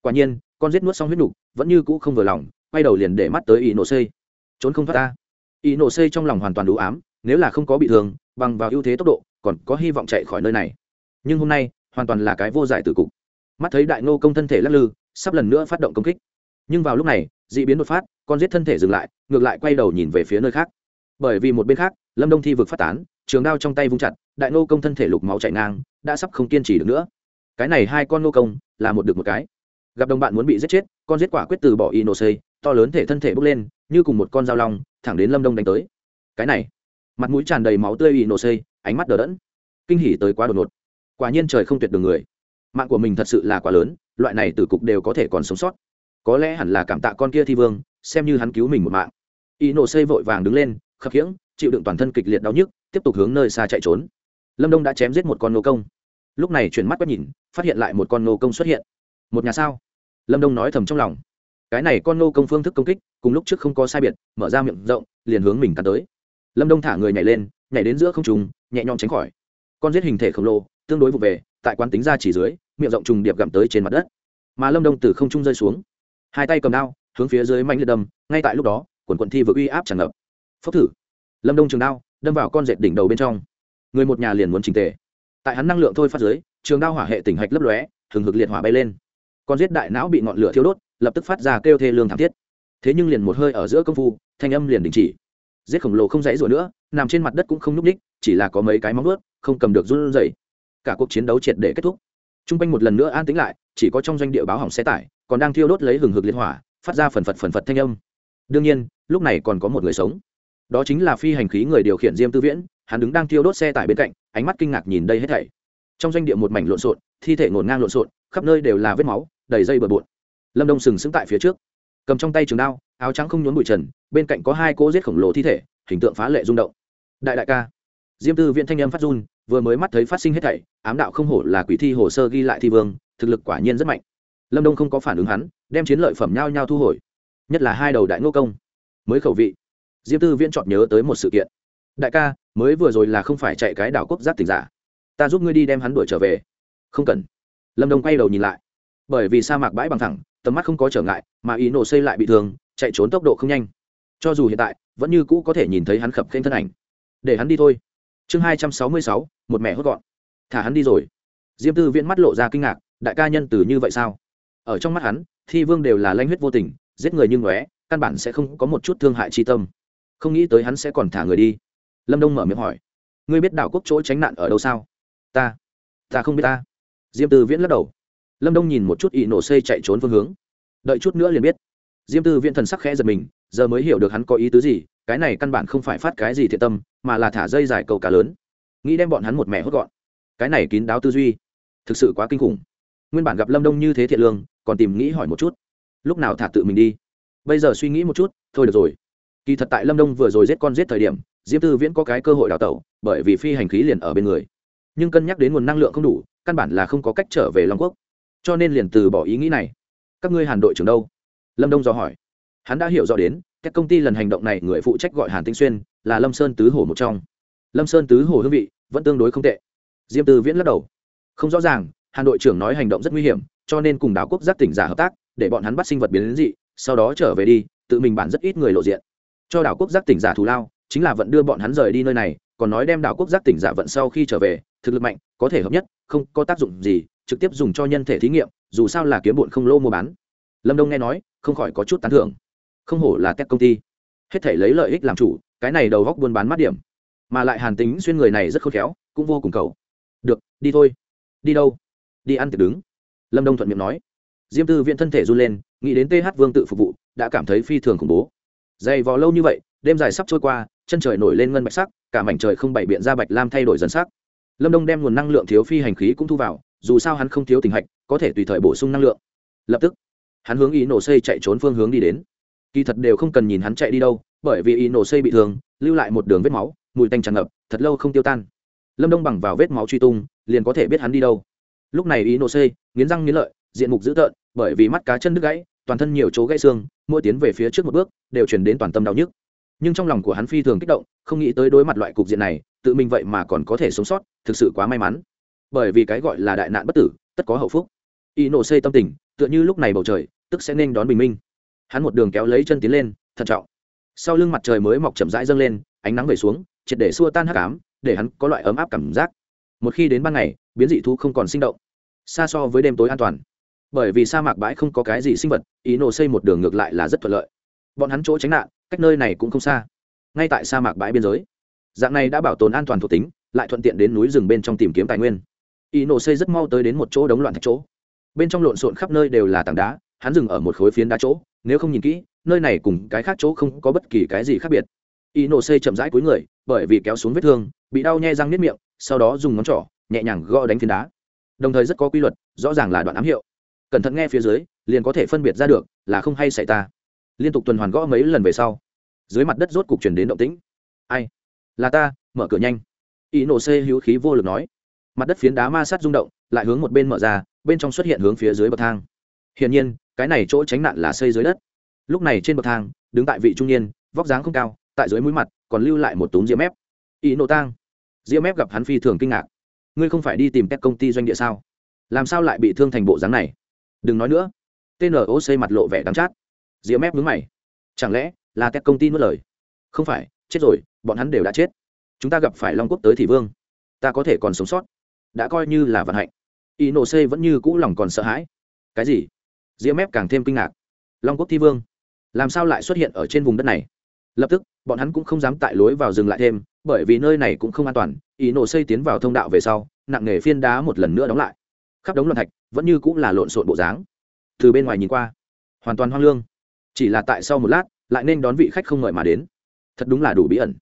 Quả nhiên, con giết nuốt xong huyết nục, vẫn như cũ không vừa lòng, quay đầu liền để mắt tới ý nổ xây trốn không thoát ta. Ý nổ xây trong lòng hoàn toàn đủ ám, nếu là không có bị thương, bằng vào ưu thế tốc độ, còn có hy vọng chạy khỏi nơi này. Nhưng hôm nay, hoàn toàn là cái vô giải từ cục. Mắt thấy đại ngô công thân thể lắc lư, sắp lần nữa phát động công kích. Nhưng vào lúc này d ị biến đột phát, con giết thân thể dừng lại, ngược lại quay đầu nhìn về phía nơi khác. Bởi vì một bên khác, lâm đông thi vực phát tán trường đao trong tay vung chặt, đại ngô công thân thể lục máu chạy ngang, đã sắp không kiên trì được nữa. Cái này hai con ngô công, là một được một cái. Gặp đồng bạn muốn bị giết chết, con giết quả quyết từ bỏ inose to lớn thể thân thể bốc lên, như cùng một con dao long, thẳng đến lâm đông đánh tới. Cái này, mặt mũi tràn đầy máu tươi inose ánh mắt đờ đẫn. Kinh hỉ tới quá đột ngột. Quả nhiên trời không tuyệt đường người. Mạng của mình thật sự là quá lớn, loại này từ cục đều có thể còn sống sót. Có lẽ hẳn là cảm tạ con kia thi vương, xem như hắn cứu mình một mạng. Y nổ xây vội vàng đứng lên, khập khiễng, chịu đựng toàn thân kịch liệt đau nhức tiếp tục hướng nơi xa chạy trốn. Lâm đông đã chém giết một con nô công. Lúc này chuyển mắt quét nhìn, phát hiện lại một con nô công xuất hiện. Một nhà sao? Lâm đông nói thầm trong lòng. Cái này con nô công phương thức công kích, cùng lúc trước không có sai biệt, mở ra miệng rộng, liền hướng mình cắn tới. Lâm đông thả người nhảy lên, nhảy đến giữa không trùng nhẹ nhõm tránh khỏi. Con giết hình thể khổng lồ, tương đối vụ về, tại quán tính ra chỉ dưới, miệng rộng trùng điệp gặm tới trên mặt đất. Mà lâm đông từ không trung rơi xuống. Hai tay cầm đao, hướng phía dưới mạnh liệt đâm, ngay tại lúc đó, quần quận thi vừa uy áp tràn ngập. Phốc thử. Lâm đông trường đao đâm vào con dệt đỉnh đầu bên trong. Người một nhà liền muốn trình tề. Tại hắn năng lượng thôi phát dưới, trường đao hỏa hệ tỉnh hạch lấp lóe, hừng hực liệt hỏa bay lên. Con giết đại não bị ngọn lửa thiêu đốt, lập tức phát ra kêu thê lương thảm thiết. Thế nhưng liền một hơi ở giữa công phu, thanh âm liền đình chỉ. Giết khổng lồ không dãy rủa nữa, nằm trên mặt đất cũng không nhúc ních chỉ là có mấy cái móng ướt không cầm được run rẩy. Cả cuộc chiến đấu triệt để kết thúc. T r u n g quanh một lần nữa an tính lại, chỉ có trong doanh địa báo hỏng xe tải, còn đang thiêu đốt lấy hừng hực liên hỏa, phát ra phần phật phần phật thanh âm. Đương nhiên, lúc này còn có một người sống đó chính là phi hành khí người điều khiển diêm tư viễn, hắn đứng đang thiêu đốt xe tải bên cạnh, ánh mắt kinh ngạc nhìn đây hết thảy. Trong doanh địa một mảnh lộn xộn, thi thể ngổn ngang lộn xộn, khắp nơi đều là vết máu, đầy dây bờ bộn. Lâm đông sừng sững tại phía trước, cầm trong tay trường đao, áo trắng không nhốn bụi trần, bên cạnh có hai cỗ giết khổng lồ thi thể, hình tượng phá lệ rung động. Đại đại ca. Diêm tư viện thanh âm phát run, vừa mới mắt thấy phát sinh hết thảy, ám đạo không hổ là quỷ thi hồ sơ ghi lại thi vương, thực lực quả nhiên rất mạnh. Lâm đông không có phản ứng hắn, đem chiến lợi phẩm nhau nhau thu hồi. Nhất là hai đầu đại ngô công, mới khẩu vị diêm tư viễn chọn nhớ tới một sự kiện. Đại ca, mới vừa rồi là không phải chạy cái đảo quốc giáp tỉnh giả. Ta giúp ngươi đi đem hắn đuổi trở về. Không cần. Lâm đông quay đầu nhìn lại. Bởi vì sa mạc bãi bằng thẳng, tầm mắt không có trở ngại, mà ý nổ xây lại bị thương, chạy trốn tốc độ không nhanh. Cho dù hiện tại, vẫn như cũ có thể nhìn thấy hắn khập khênh thân ảnh. Để hắn đi thôi. Chương hai trăm sáu mươi sáu, một mẹ hốt gọn. Thả hắn đi rồi. Diêm tư viễn mắt lộ ra kinh ngạc, đại ca nhân từ như vậy sao? Ở trong mắt hắn, thi vương đều là lanh huyết vô tình, giết người như ngóe, căn bản sẽ không có một chút thương hại chi tâm không nghĩ tới hắn sẽ còn thả người đi. Lâm đông mở miệng hỏi, ngươi biết đảo quốc chỗ tránh nạn ở đâu sao? Ta ta không biết ta. Diêm tư viễn lắc đầu. Lâm đông nhìn một chút ỵ nổ xây chạy trốn phương hướng. Đợi chút nữa liền biết. Diêm tư viễn thần sắc khẽ giật mình, giờ mới hiểu được hắn có ý tứ gì, cái này căn bản không phải phát cái gì thiện tâm, mà là thả dây dài cầu cá lớn. Nghĩ đem bọn hắn một mẹ hốt gọn. Cái này kín đáo tư duy, thực sự quá kinh khủng. Nguyên bản gặp lâm đông như thế thiện lương, còn tìm nghĩ hỏi một chút. Lúc nào thả tự mình đi? Bây giờ suy nghĩ một chút, thôi được rồi kỳ thật tại lâm đông vừa rồi giết con giết thời điểm, diêm tư viễn có cái cơ hội đào tẩu, bởi vì phi hành khí liền ở bên người. Nhưng cân nhắc đến nguồn năng lượng không đủ, căn bản là không có cách trở về long quốc. Cho nên liền từ bỏ ý nghĩ này. Các ngươi hàn đội trưởng đâu? Lâm đông dò hỏi. Hắn đã hiểu rõ đến, các công ty lần hành động này người phụ trách gọi hàn tinh xuyên, là lâm sơn tứ hổ một trong. Lâm sơn tứ hổ hương vị, vẫn tương đối không tệ. Diêm Tư viễn lắc đầu. Không rõ ràng, hàn đội trưởng nói hành động rất nguy hiểm, cho nên cùng đảo quốc giác tỉnh giả hợp tác, để bọn hắn bắt sinh vật biến đến dị, sau đó trở về đi, tự mình bản rất ít người lộ diện cho đảo quốc giác tỉnh giả thù lao, chính là vận đưa bọn hắn rời đi nơi này, còn nói đem đảo quốc giác tỉnh giả vận sau khi trở về, thực lực mạnh, có thể hợp nhất, không có tác dụng gì, trực tiếp dùng cho nhân thể thí nghiệm, dù sao là kiếm bụn không lô mua bán. Lâm đông nghe nói, không khỏi có chút tán thưởng. Không hổ là các công ty. Hết thể lấy lợi ích làm chủ, cái này đầu góc buôn bán mắt điểm. Mà lại hàn tính xuyên người này rất khôn khéo, cũng vô cùng cầu. Được, đi thôi. Đi đâu? Đi ăn tiệc đứng. Lâm đông thuận miệng nói. Diêm tư viện thân thể run lên, nghĩ đến th vương tự phục vụ, đã cảm thấy phi thường khủng bố dày vò lâu như vậy, đêm dài sắp trôi qua, chân trời nổi lên ngân bạch sắc, cả mảnh trời không bày biện ra bạch lam thay đổi dần sắc. Lâm đông đem nguồn năng lượng thiếu phi hành khí cũng thu vào, dù sao hắn không thiếu tình hạch, có thể tùy thời bổ sung năng lượng. Lập tức, hắn hướng ý nổ xây chạy trốn phương hướng đi đến. Kỳ thật đều không cần nhìn hắn chạy đi đâu, bởi vì ý nổ xây bị thương, lưu lại một đường vết máu, mùi tanh tràn ngập, thật lâu không tiêu tan. Lâm đông bằng vào vết máu truy tung, liền có thể biết hắn đi đâu. Lúc này ý nổ xây, nghiến răng nghiến lợi, diện mục dữ tợn, bởi vì mắt cá chân đứt gãy toàn thân nhiều chỗ gãy xương, mỗi tiến về phía trước một bước, đều chuyển đến toàn tâm đau nhức. Nhưng trong lòng của hắn phi thường kích động, không nghĩ tới đối mặt loại cục diện này, tự mình vậy mà còn có thể sống sót, thực sự quá may mắn. Bởi vì cái gọi là đại nạn bất tử, tất có hậu phúc. Y nổ xây tâm tình, tựa như lúc này bầu trời, tức sẽ nên đón bình minh. Hắn một đường kéo lấy chân tiến lên, thận trọng. Sau lưng mặt trời mới mọc chậm rãi dâng lên, ánh nắng về xuống, triệt để xua tan hắc ám, để hắn có loại ấm áp cảm giác. Một khi đến ban ngày, biến dị thú không còn sinh động. Xa so với đêm tối an toàn bởi vì sa mạc bãi không có cái gì sinh vật, ý nổ xây một đường ngược lại là rất thuận lợi. Bọn hắn chỗ tránh nạn, cách nơi này cũng không xa. Ngay tại sa mạc bãi biên giới, dạng này đã bảo tồn an toàn thuộc tính, lại thuận tiện đến núi rừng bên trong tìm kiếm tài nguyên. Ý nổ xây rất mau tới đến một chỗ đống loạn thạch chỗ. Bên trong lộn xộn khắp nơi đều là tảng đá, hắn dừng ở một khối phiến đá chỗ, nếu không nhìn kỹ, nơi này cùng cái khác chỗ không có bất kỳ cái gì khác biệt. Ý nổ xây chậm rãi cuối người, bởi vì kéo xuống vết thương, bị đau nhe răng nếp miệng, sau đó dùng ngón trỏ, nhẹ nhàng gõ đánh phiến đá. Đồng thời rất có quy luật, rõ ràng là đoạn ám hiệu cẩn thận nghe phía dưới, liền có thể phân biệt ra được là không hay xảy ta. Liên tục tuần hoàn gõ mấy lần về sau, dưới mặt đất rốt cục chuyển đến động tĩnh. Ai? Là ta, mở cửa nhanh. Ý nổ xê hữu khí vô lực nói. Mặt đất phiến đá ma sát rung động, lại hướng một bên mở ra, bên trong xuất hiện hướng phía dưới bậc thang. Hiển nhiên, cái này chỗ tránh nạn là xây dưới đất. Lúc này trên bậc thang, đứng tại vị trung niên, vóc dáng không cao, tại dưới mũi mặt, còn lưu lại một túm diễm ép. Ý nổ tang. Diễm ép gặp hắn phi thường kinh ngạc. Ngươi không phải đi tìm các công ty doanh địa sao? Làm sao lại bị thương thành bộ dáng này? Đừng nói nữa. Tnoc mặt lộ vẻ đắng chát. Rìa mép mướn mày. Chẳng lẽ là các công ty nuốt lời? Không phải, chết rồi, bọn hắn đều đã chết. Chúng ta gặp phải long quốc tới thị vương. Ta có thể còn sống sót. Đã coi như là vận hạnh. Y nổ c vẫn như cũ lòng còn sợ hãi. Cái gì? Diễm mép càng thêm kinh ngạc. Long quốc thi vương. Làm sao lại xuất hiện ở trên vùng đất này? Lập tức, bọn hắn cũng không dám tại lối vào dừng lại thêm, bởi vì nơi này cũng không an toàn. Y nổ xây tiến vào thông đạo về sau, nặng nề phiên đá một lần nữa đóng lại khắp đống loạn thạch, vẫn như cũng là lộn xộn bộ dáng. Từ bên ngoài nhìn qua, hoàn toàn hoang lương. Chỉ là tại sau một lát, lại nên đón vị khách không ngợi mà đến. Thật đúng là đủ bí ẩn.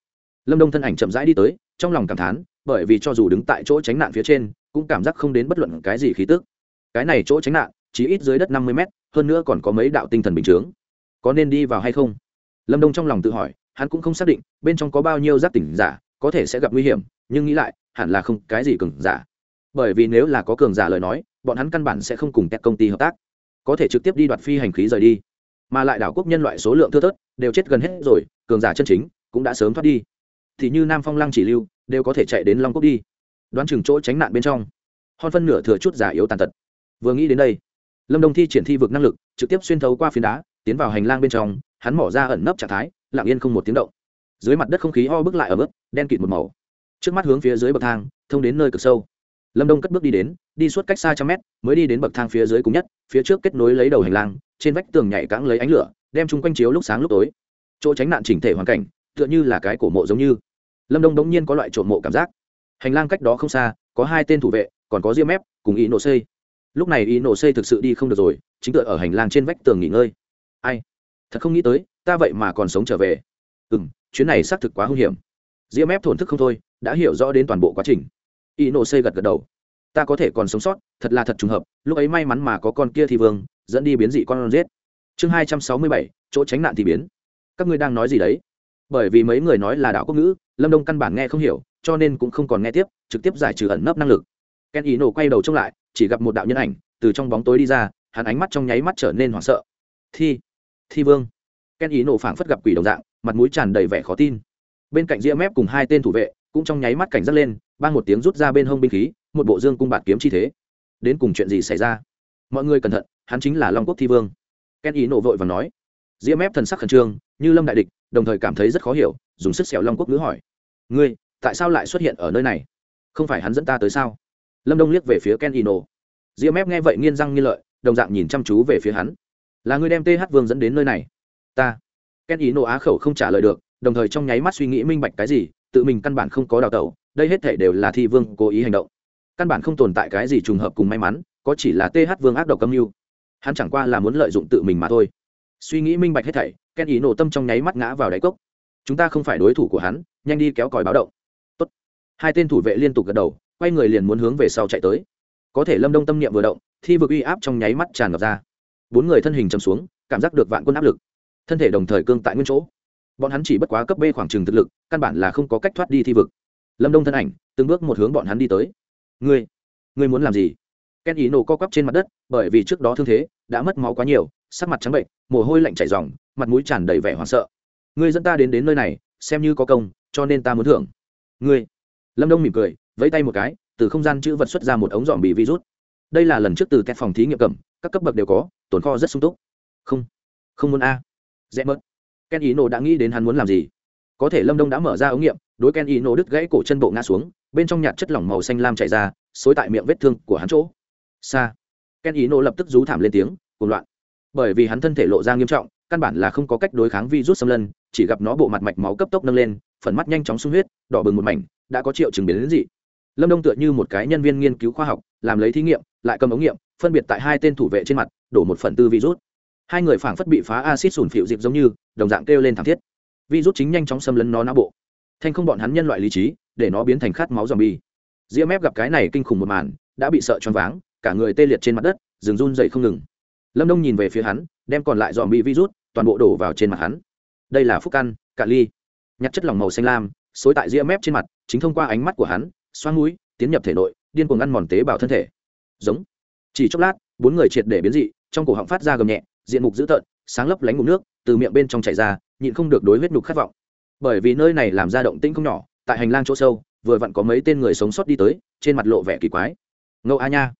Lâm đông thân ảnh chậm rãi đi tới, trong lòng cảm thán, bởi vì cho dù đứng tại chỗ tránh nạn phía trên, cũng cảm giác không đến bất luận cái gì khí tức. Cái này chỗ tránh nạn, chỉ ít dưới đất năm mươi mét, hơn nữa còn có mấy đạo tinh thần bình chướng. Có nên đi vào hay không? Lâm đông trong lòng tự hỏi, hắn cũng không xác định, bên trong có bao nhiêu giác tỉnh giả, có thể sẽ gặp nguy hiểm, nhưng nghĩ lại, hẳn là không cái gì cừng giả bởi vì nếu là có cường giả lời nói, bọn hắn căn bản sẽ không cùng các công ty hợp tác. Có thể trực tiếp đi đoạt phi hành khí rời đi. Mà lại đảo quốc nhân loại số lượng thưa thớt, đều chết gần hết rồi, cường giả chân chính cũng đã sớm thoát đi. Thì như nam phong lăng chỉ lưu, đều có thể chạy đến long quốc đi. Đoán chừng chỗ tránh nạn bên trong. Hòn phân nửa thừa chút giả yếu tàn tật. Vừa nghĩ đến đây, lâm đông thi triển thi vực năng lực, trực tiếp xuyên thấu qua phiến đá, tiến vào hành lang bên trong, hắn mỏ ra ẩn nấp trạng thái, lặng yên không một tiếng động. Dưới mặt đất không khí ho bước lại ở mức đen kịt một màu. Trước mắt hướng phía dưới bậc thang, thông đến nơi cực sâu lâm đông cất bước đi đến, đi suốt cách xa trăm mét, mới đi đến bậc thang phía dưới cùng nhất, phía trước kết nối lấy đầu hành lang, trên vách tường nhảy cãng lấy ánh lửa, đem chung quanh chiếu lúc sáng lúc tối. Chỗ tránh nạn chỉnh thể hoàn cảnh, tựa như là cái cổ mộ giống như. Lâm đông đống nhiên có loại trộm mộ cảm giác. Hành lang cách đó không xa, có hai tên thủ vệ, còn có diêm mép, cùng ý nổ xây lúc này ý nổ xây thực sự đi không được rồi, chính tựa ở hành lang trên vách tường nghỉ ngơi. Ai? Thật không nghĩ tới, ta vậy mà còn sống trở về. Ừ m chuyến này xác thực quá hung hiểm. Diêm mép thổn thức không thôi, đã hiểu rõ đến toàn bộ quá trình y nô xê gật gật đầu. Ta có thể còn sống sót, thật là thật trùng hợp, lúc ấy may mắn mà có con kia thì vương, dẫn đi biến dị con giết. Chương hai trăm sáu mươi bảy, chỗ tránh nạn thì biến. Các ngươi đang nói gì đấy? Bởi vì mấy người nói là đạo quốc ngữ, lâm đông căn bản nghe không hiểu, cho nên cũng không còn nghe tiếp, trực tiếp giải trừ ẩn nấp năng lực. Ken ý nổ quay đầu trông lại, chỉ gặp một đạo nhân ảnh, từ trong bóng tối đi ra, hắn ánh mắt trong nháy mắt trở nên hoảng sợ. Thi thi vương. Ken ý nổ phảng phất gặp quỷ đồng dạng, mặt mũi tràn đầy vẻ khó tin. Bên cạnh ria mép cùng hai tên thủ vệ cũng trong nháy mắt cảnh giác lên ban một tiếng rút ra bên hông binh khí, một bộ dương cung bạt kiếm chi thế. Đến cùng chuyện gì xảy ra? Mọi người cẩn thận, hắn chính là long quốc thi vương. Ken ý nổ vội và nói, Diễm mép thần sắc khẩn trương, như lâm đại địch, đồng thời cảm thấy rất khó hiểu, dùng sức xẻo long quốc ngữ hỏi, ngươi, tại sao lại xuất hiện ở nơi này? Không phải hắn dẫn ta tới sao? Lâm đông liếc về phía ken ino Diễm mép nghe vậy nghiên răng nghiên lợi, đồng dạng nhìn chăm chú về phía hắn. Là ngươi đem th vương dẫn đến nơi này? Ta. Ken ino á khẩu không trả lời được, đồng thời trong nháy mắt suy nghĩ minh bạch cái gì tự mình căn bản không có đào tẩu, đây hết thể đều là thi vương cố ý hành động. Căn bản không tồn tại cái gì trùng hợp cùng may mắn, có chỉ là th vương ác độc âm mưu. Hắn chẳng qua là muốn lợi dụng tự mình mà thôi. Suy nghĩ minh bạch hết thảy, ken ý nổ tâm trong nháy mắt ngã vào đáy cốc. Chúng ta không phải đối thủ của hắn, nhanh đi kéo còi báo động. Tốt. hai tên thủ vệ liên tục gật đầu, quay người liền muốn hướng về sau chạy tới. Có thể lâm đông tâm niệm vừa động, thi vực uy áp trong nháy mắt tràn ngập ra. Bốn người thân hình chầm xuống, cảm giác được vạn quân áp lực. Thân thể đồng thời cương tại nguyên chỗ bọn hắn chỉ bất quá cấp b khoảng trừng thực lực, căn bản là không có cách thoát đi thi vực. Lâm đông thân ảnh, từng bước một hướng bọn hắn đi tới. Ngươi ngươi muốn làm gì? Ken ý nổ co quắp trên mặt đất, bởi vì trước đó thương thế, đã mất máu quá nhiều, sắc mặt trắng bệnh, mồ hôi lạnh chảy ròng, mặt mũi tràn đầy vẻ hoảng sợ. Ngươi dẫn ta đến đến nơi này, xem như có công, cho nên ta muốn thưởng. Ngươi? Lâm đông mỉm cười, vẫy tay một cái, từ không gian chữ vật xuất ra một ống dọn bị virus. Đây là lần trước từ các phòng thí nghiệm cầm, các cấp bậc đều có, tồn kho rất sung túc. Không không muốn a. Dễ mất ken ý nổ đã nghĩ đến hắn muốn làm gì. Có thể lâm đông đã mở ra ống nghiệm, đối ken ý nổ đứt gãy cổ chân bộ ngã xuống, bên trong nhạt chất lỏng màu xanh lam chảy ra, xối tại miệng vết thương của hắn chỗ. Xa ken ý nổ lập tức rú thảm lên tiếng, cuồng loạn. Bởi vì hắn thân thể lộ ra nghiêm trọng, căn bản là không có cách đối kháng virus xâm lân chỉ gặp nó bộ mặt mạch máu cấp tốc nâng lên, phần mắt nhanh chóng sung huyết, đỏ bừng một mảnh, đã có triệu chứng biến đến dị. Lâm đông tựa như một cái nhân viên nghiên cứu khoa học, làm lấy thí nghiệm, lại cầm ống nghiệm, phân biệt tại hai tên thủ vệ trên mặt, đổ một phần tư virus hai người phảng phất bị phá acid sùn phịu dịp giống như, đồng dạng kêu lên thảm thiết. Virus chính nhanh chóng xâm lấn nó não bộ. Thanh không bọn hắn nhân loại lý trí, để nó biến thành khát máu dòm bi ria mép gặp cái này kinh khủng một màn, đã bị sợ choáng váng, cả người tê liệt trên mặt đất, rừng run dậy không ngừng. Lâm đông nhìn về phía hắn, đem còn lại dòm bị virus, toàn bộ đổ vào trên mặt hắn. Đây là phúc ăn, cạn ly. Nhặt chất lỏng màu xanh lam, xối tại ria mép trên mặt, chính thông qua ánh mắt của hắn xoan mũi, tiến nhập thể nội, điên cuồng ăn mòn tế bào thân thể. Giống. Chỉ chốc lát, bốn người triệt để biến dị, trong cổ họng phát ra gầm nhẹ diện mục dữ tợn, sáng lấp lánh ngụm nước, từ miệng bên trong chảy ra, nhịn không được đối huyết nhục khát vọng. Bởi vì nơi này làm ra động tĩnh không nhỏ, tại hành lang chỗ sâu, vừa vặn có mấy tên người sống sót đi tới, trên mặt lộ vẻ kỳ quái. Ngâu a nha.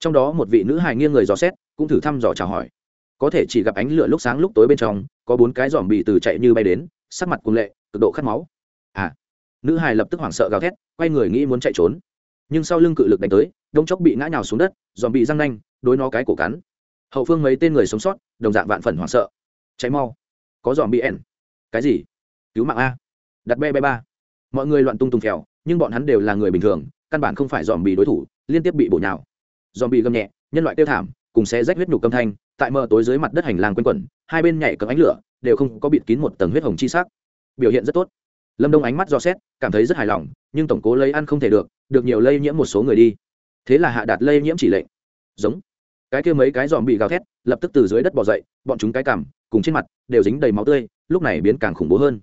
Trong đó một vị nữ hài nghiêng người dò xét, cũng thử thăm dò chào hỏi. Có thể chỉ gặp ánh lửa lúc sáng lúc tối bên trong, có bốn cái giòm bị từ chạy như bay đến, sắc mặt cùng lệ, cực độ khát máu. À. Nữ hài lập tức hoảng sợ gào thét, quay người nghĩ muốn chạy trốn. Nhưng sau lưng cự lực đánh tới, đông chốc bị ngã nhào xuống đất, giòm bị răng nanh, đối nó cái cổ cắn hậu phương mấy tên người sống sót, đồng dạng vạn phần hoảng sợ. Cháy mau. Có dòm bị ẻn. Cái gì? Cứu mạng a. Đặt be be ba. Mọi người loạn tung tung phèo, nhưng bọn hắn đều là người bình thường, căn bản không phải dòm bị đối thủ, liên tiếp bị bổ nhào. Dòm bị gầm nhẹ, nhân loại tiêu thảm, cùng sẽ rách huyết nhục âm thanh, tại mờ tối dưới mặt đất hành lang quanh quẩn, hai bên nhảy cấm ánh lửa, đều không có bịt kín một tầng huyết hồng chi sắc. Biểu hiện rất tốt. Lâm đông ánh mắt do xét, cảm thấy rất hài lòng, nhưng tổng cố lấy ăn không thể được được nhiều lây nhiễm một số người đi. Thế là hạ đạt lây nhiễm chỉ lệnh. Giống cái kia mấy cái dòm bị gào thét, lập tức từ dưới đất bỏ dậy, bọn chúng cái cằm cùng trên mặt, đều dính đầy máu tươi, lúc này biến càng khủng bố hơn.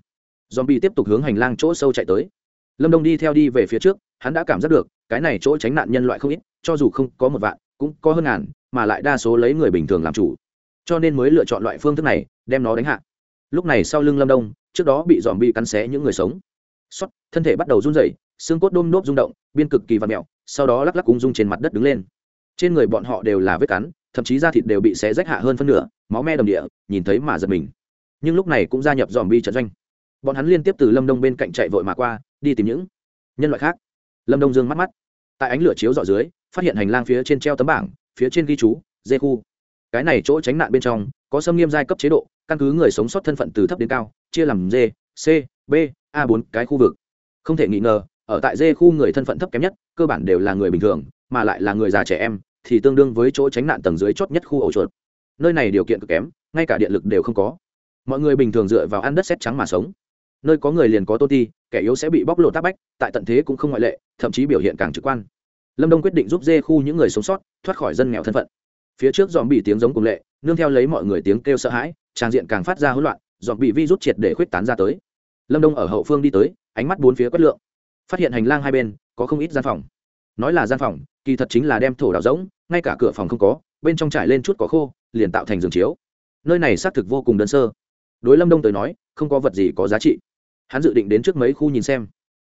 Dòm bị tiếp tục hướng hành lang chỗ sâu chạy tới. Lâm đông đi theo đi về phía trước, hắn đã cảm giác được, cái này chỗ tránh nạn nhân loại không ít, cho dù không có một vạn, cũng có hơn ngàn, mà lại đa số lấy người bình thường làm chủ. Cho nên mới lựa chọn loại phương thức này, đem nó đánh hạ. Lúc này sau lưng lâm đông, trước đó bị dòm bị cắn xé những người sống. Xuất thân thể bắt đầu run rẩy, xương cốt đôm nốt rung động, biên cực kỳ và mẹo, sau đó lắc lắc ung dung trên mặt đất đứng lên trên người bọn họ đều là vết cắn, thậm chí da thịt đều bị xé rách hạ hơn phân nửa, máu me đầm địa, nhìn thấy mà giật mình. Nhưng lúc này cũng gia nhập dòm bi trận doanh. Bọn hắn liên tiếp từ lâm đông bên cạnh chạy vội mà qua, đi tìm những nhân loại khác. Lâm đông dương mắt mắt. Tại ánh lửa chiếu dọ dưới, phát hiện hành lang phía trên treo tấm bảng, phía trên ghi chú dê khu cái này chỗ tránh nạn bên trong, có xâm nghiêm giai cấp chế độ, căn cứ người sống sót thân phận từ thấp đến cao, chia làm d c, b, a bốn, cái khu vực. Không thể nghi ngờ, ở tại d khu người thân phận thấp kém nhất, cơ bản đều là người bình thường, mà lại là người già trẻ em thì tương đương với chỗ tránh nạn tầng dưới chót nhất khu ổ chuột. Nơi này điều kiện cực kém, ngay cả điện lực đều không có. Mọi người bình thường dựa vào ăn đất xét trắng mà sống. Nơi có người liền có tôn ti, kẻ yếu sẽ bị bóc lột tác bách, tại tận thế cũng không ngoại lệ, thậm chí biểu hiện càng trực quan. Lâm đông quyết định giúp dê khu những người sống sót, thoát khỏi dân nghèo thân phận. Phía trước dòm bị tiếng giống cùng lệ, nương theo lấy mọi người tiếng kêu sợ hãi, trang diện càng phát ra hỗn loạn dòm bị vi rút triệt để khuyết tán ra tới. Lâm đông ở hậu phương đi tới, ánh mắt bốn phía quét lượng. Phát hiện hành lang hai bên, có không ít gian phòng. Nói là gian phòng, kỳ thật chính là đem thổ đào rỗng ngay cả cửa phòng không có, bên trong trải lên chút cỏ khô, liền tạo thành giường chiếu. Nơi này xác thực vô cùng đơn sơ. Đối lâm đông tới nói, không có vật gì có giá trị. Hắn dự định đến trước mấy khu nhìn xem.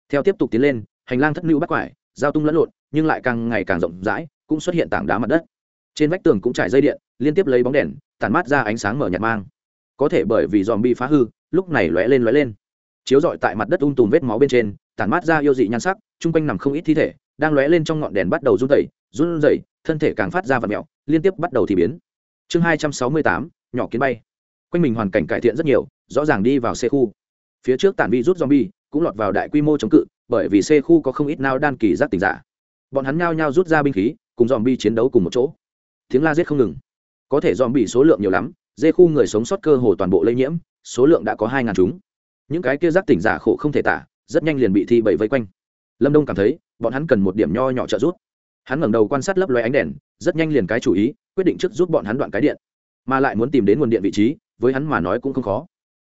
Theo tiếp tục tiến lên, hành lang thất lưu bắt quải, giao tung lẫn lộn, nhưng lại càng ngày càng rộng rãi, cũng xuất hiện tảng đá mặt đất. Trên vách tường cũng trải dây điện, liên tiếp lấy bóng đèn, tản mát ra ánh sáng mở nhạt mang. Có thể bởi vì dòm bi phá hư, lúc này lóe lên lóe lên. Chiếu rọi tại mặt đất ung tùm vết máu bên trên, tản mát ra yêu dị nhan sắc, chung quanh nằm không ít thi thể, đang lóe lên trong ngọn đèn bắt đầu run rẩy run rẩy thân thể càng phát ra vật mẹo, liên tiếp bắt đầu thì biến. Chương hai trăm sáu mươi tám, nhỏ kiến bay. Quanh mình hoàn cảnh cải thiện rất nhiều, rõ ràng đi vào xe khu. Phía trước tản vi rút zombie, cũng lọt vào đại quy mô chống cự, bởi vì xe khu có không ít nao đan kỳ giác tình giả. Bọn hắn nhao nhao rút ra binh khí, cùng zombie chiến đấu cùng một chỗ. Tiếng la giết không ngừng. Có thể zombie số lượng nhiều lắm dê khu người sống sót cơ hồ toàn bộ lây nhiễm, số lượng đã có hai ngàn chúng. Những cái kia giác tỉnh giả khổ không thể tả, rất nhanh liền bị thi bậy vây quanh. Lâm đông cảm thấy, bọn hắn cần một điểm nho nhỏ trợ giúp hắn ngẩng đầu quan sát lấp loe ánh đèn, rất nhanh liền cái chủ ý, quyết định trước giúp bọn hắn đoạn cái điện, mà lại muốn tìm đến nguồn điện vị trí, với hắn mà nói cũng không khó.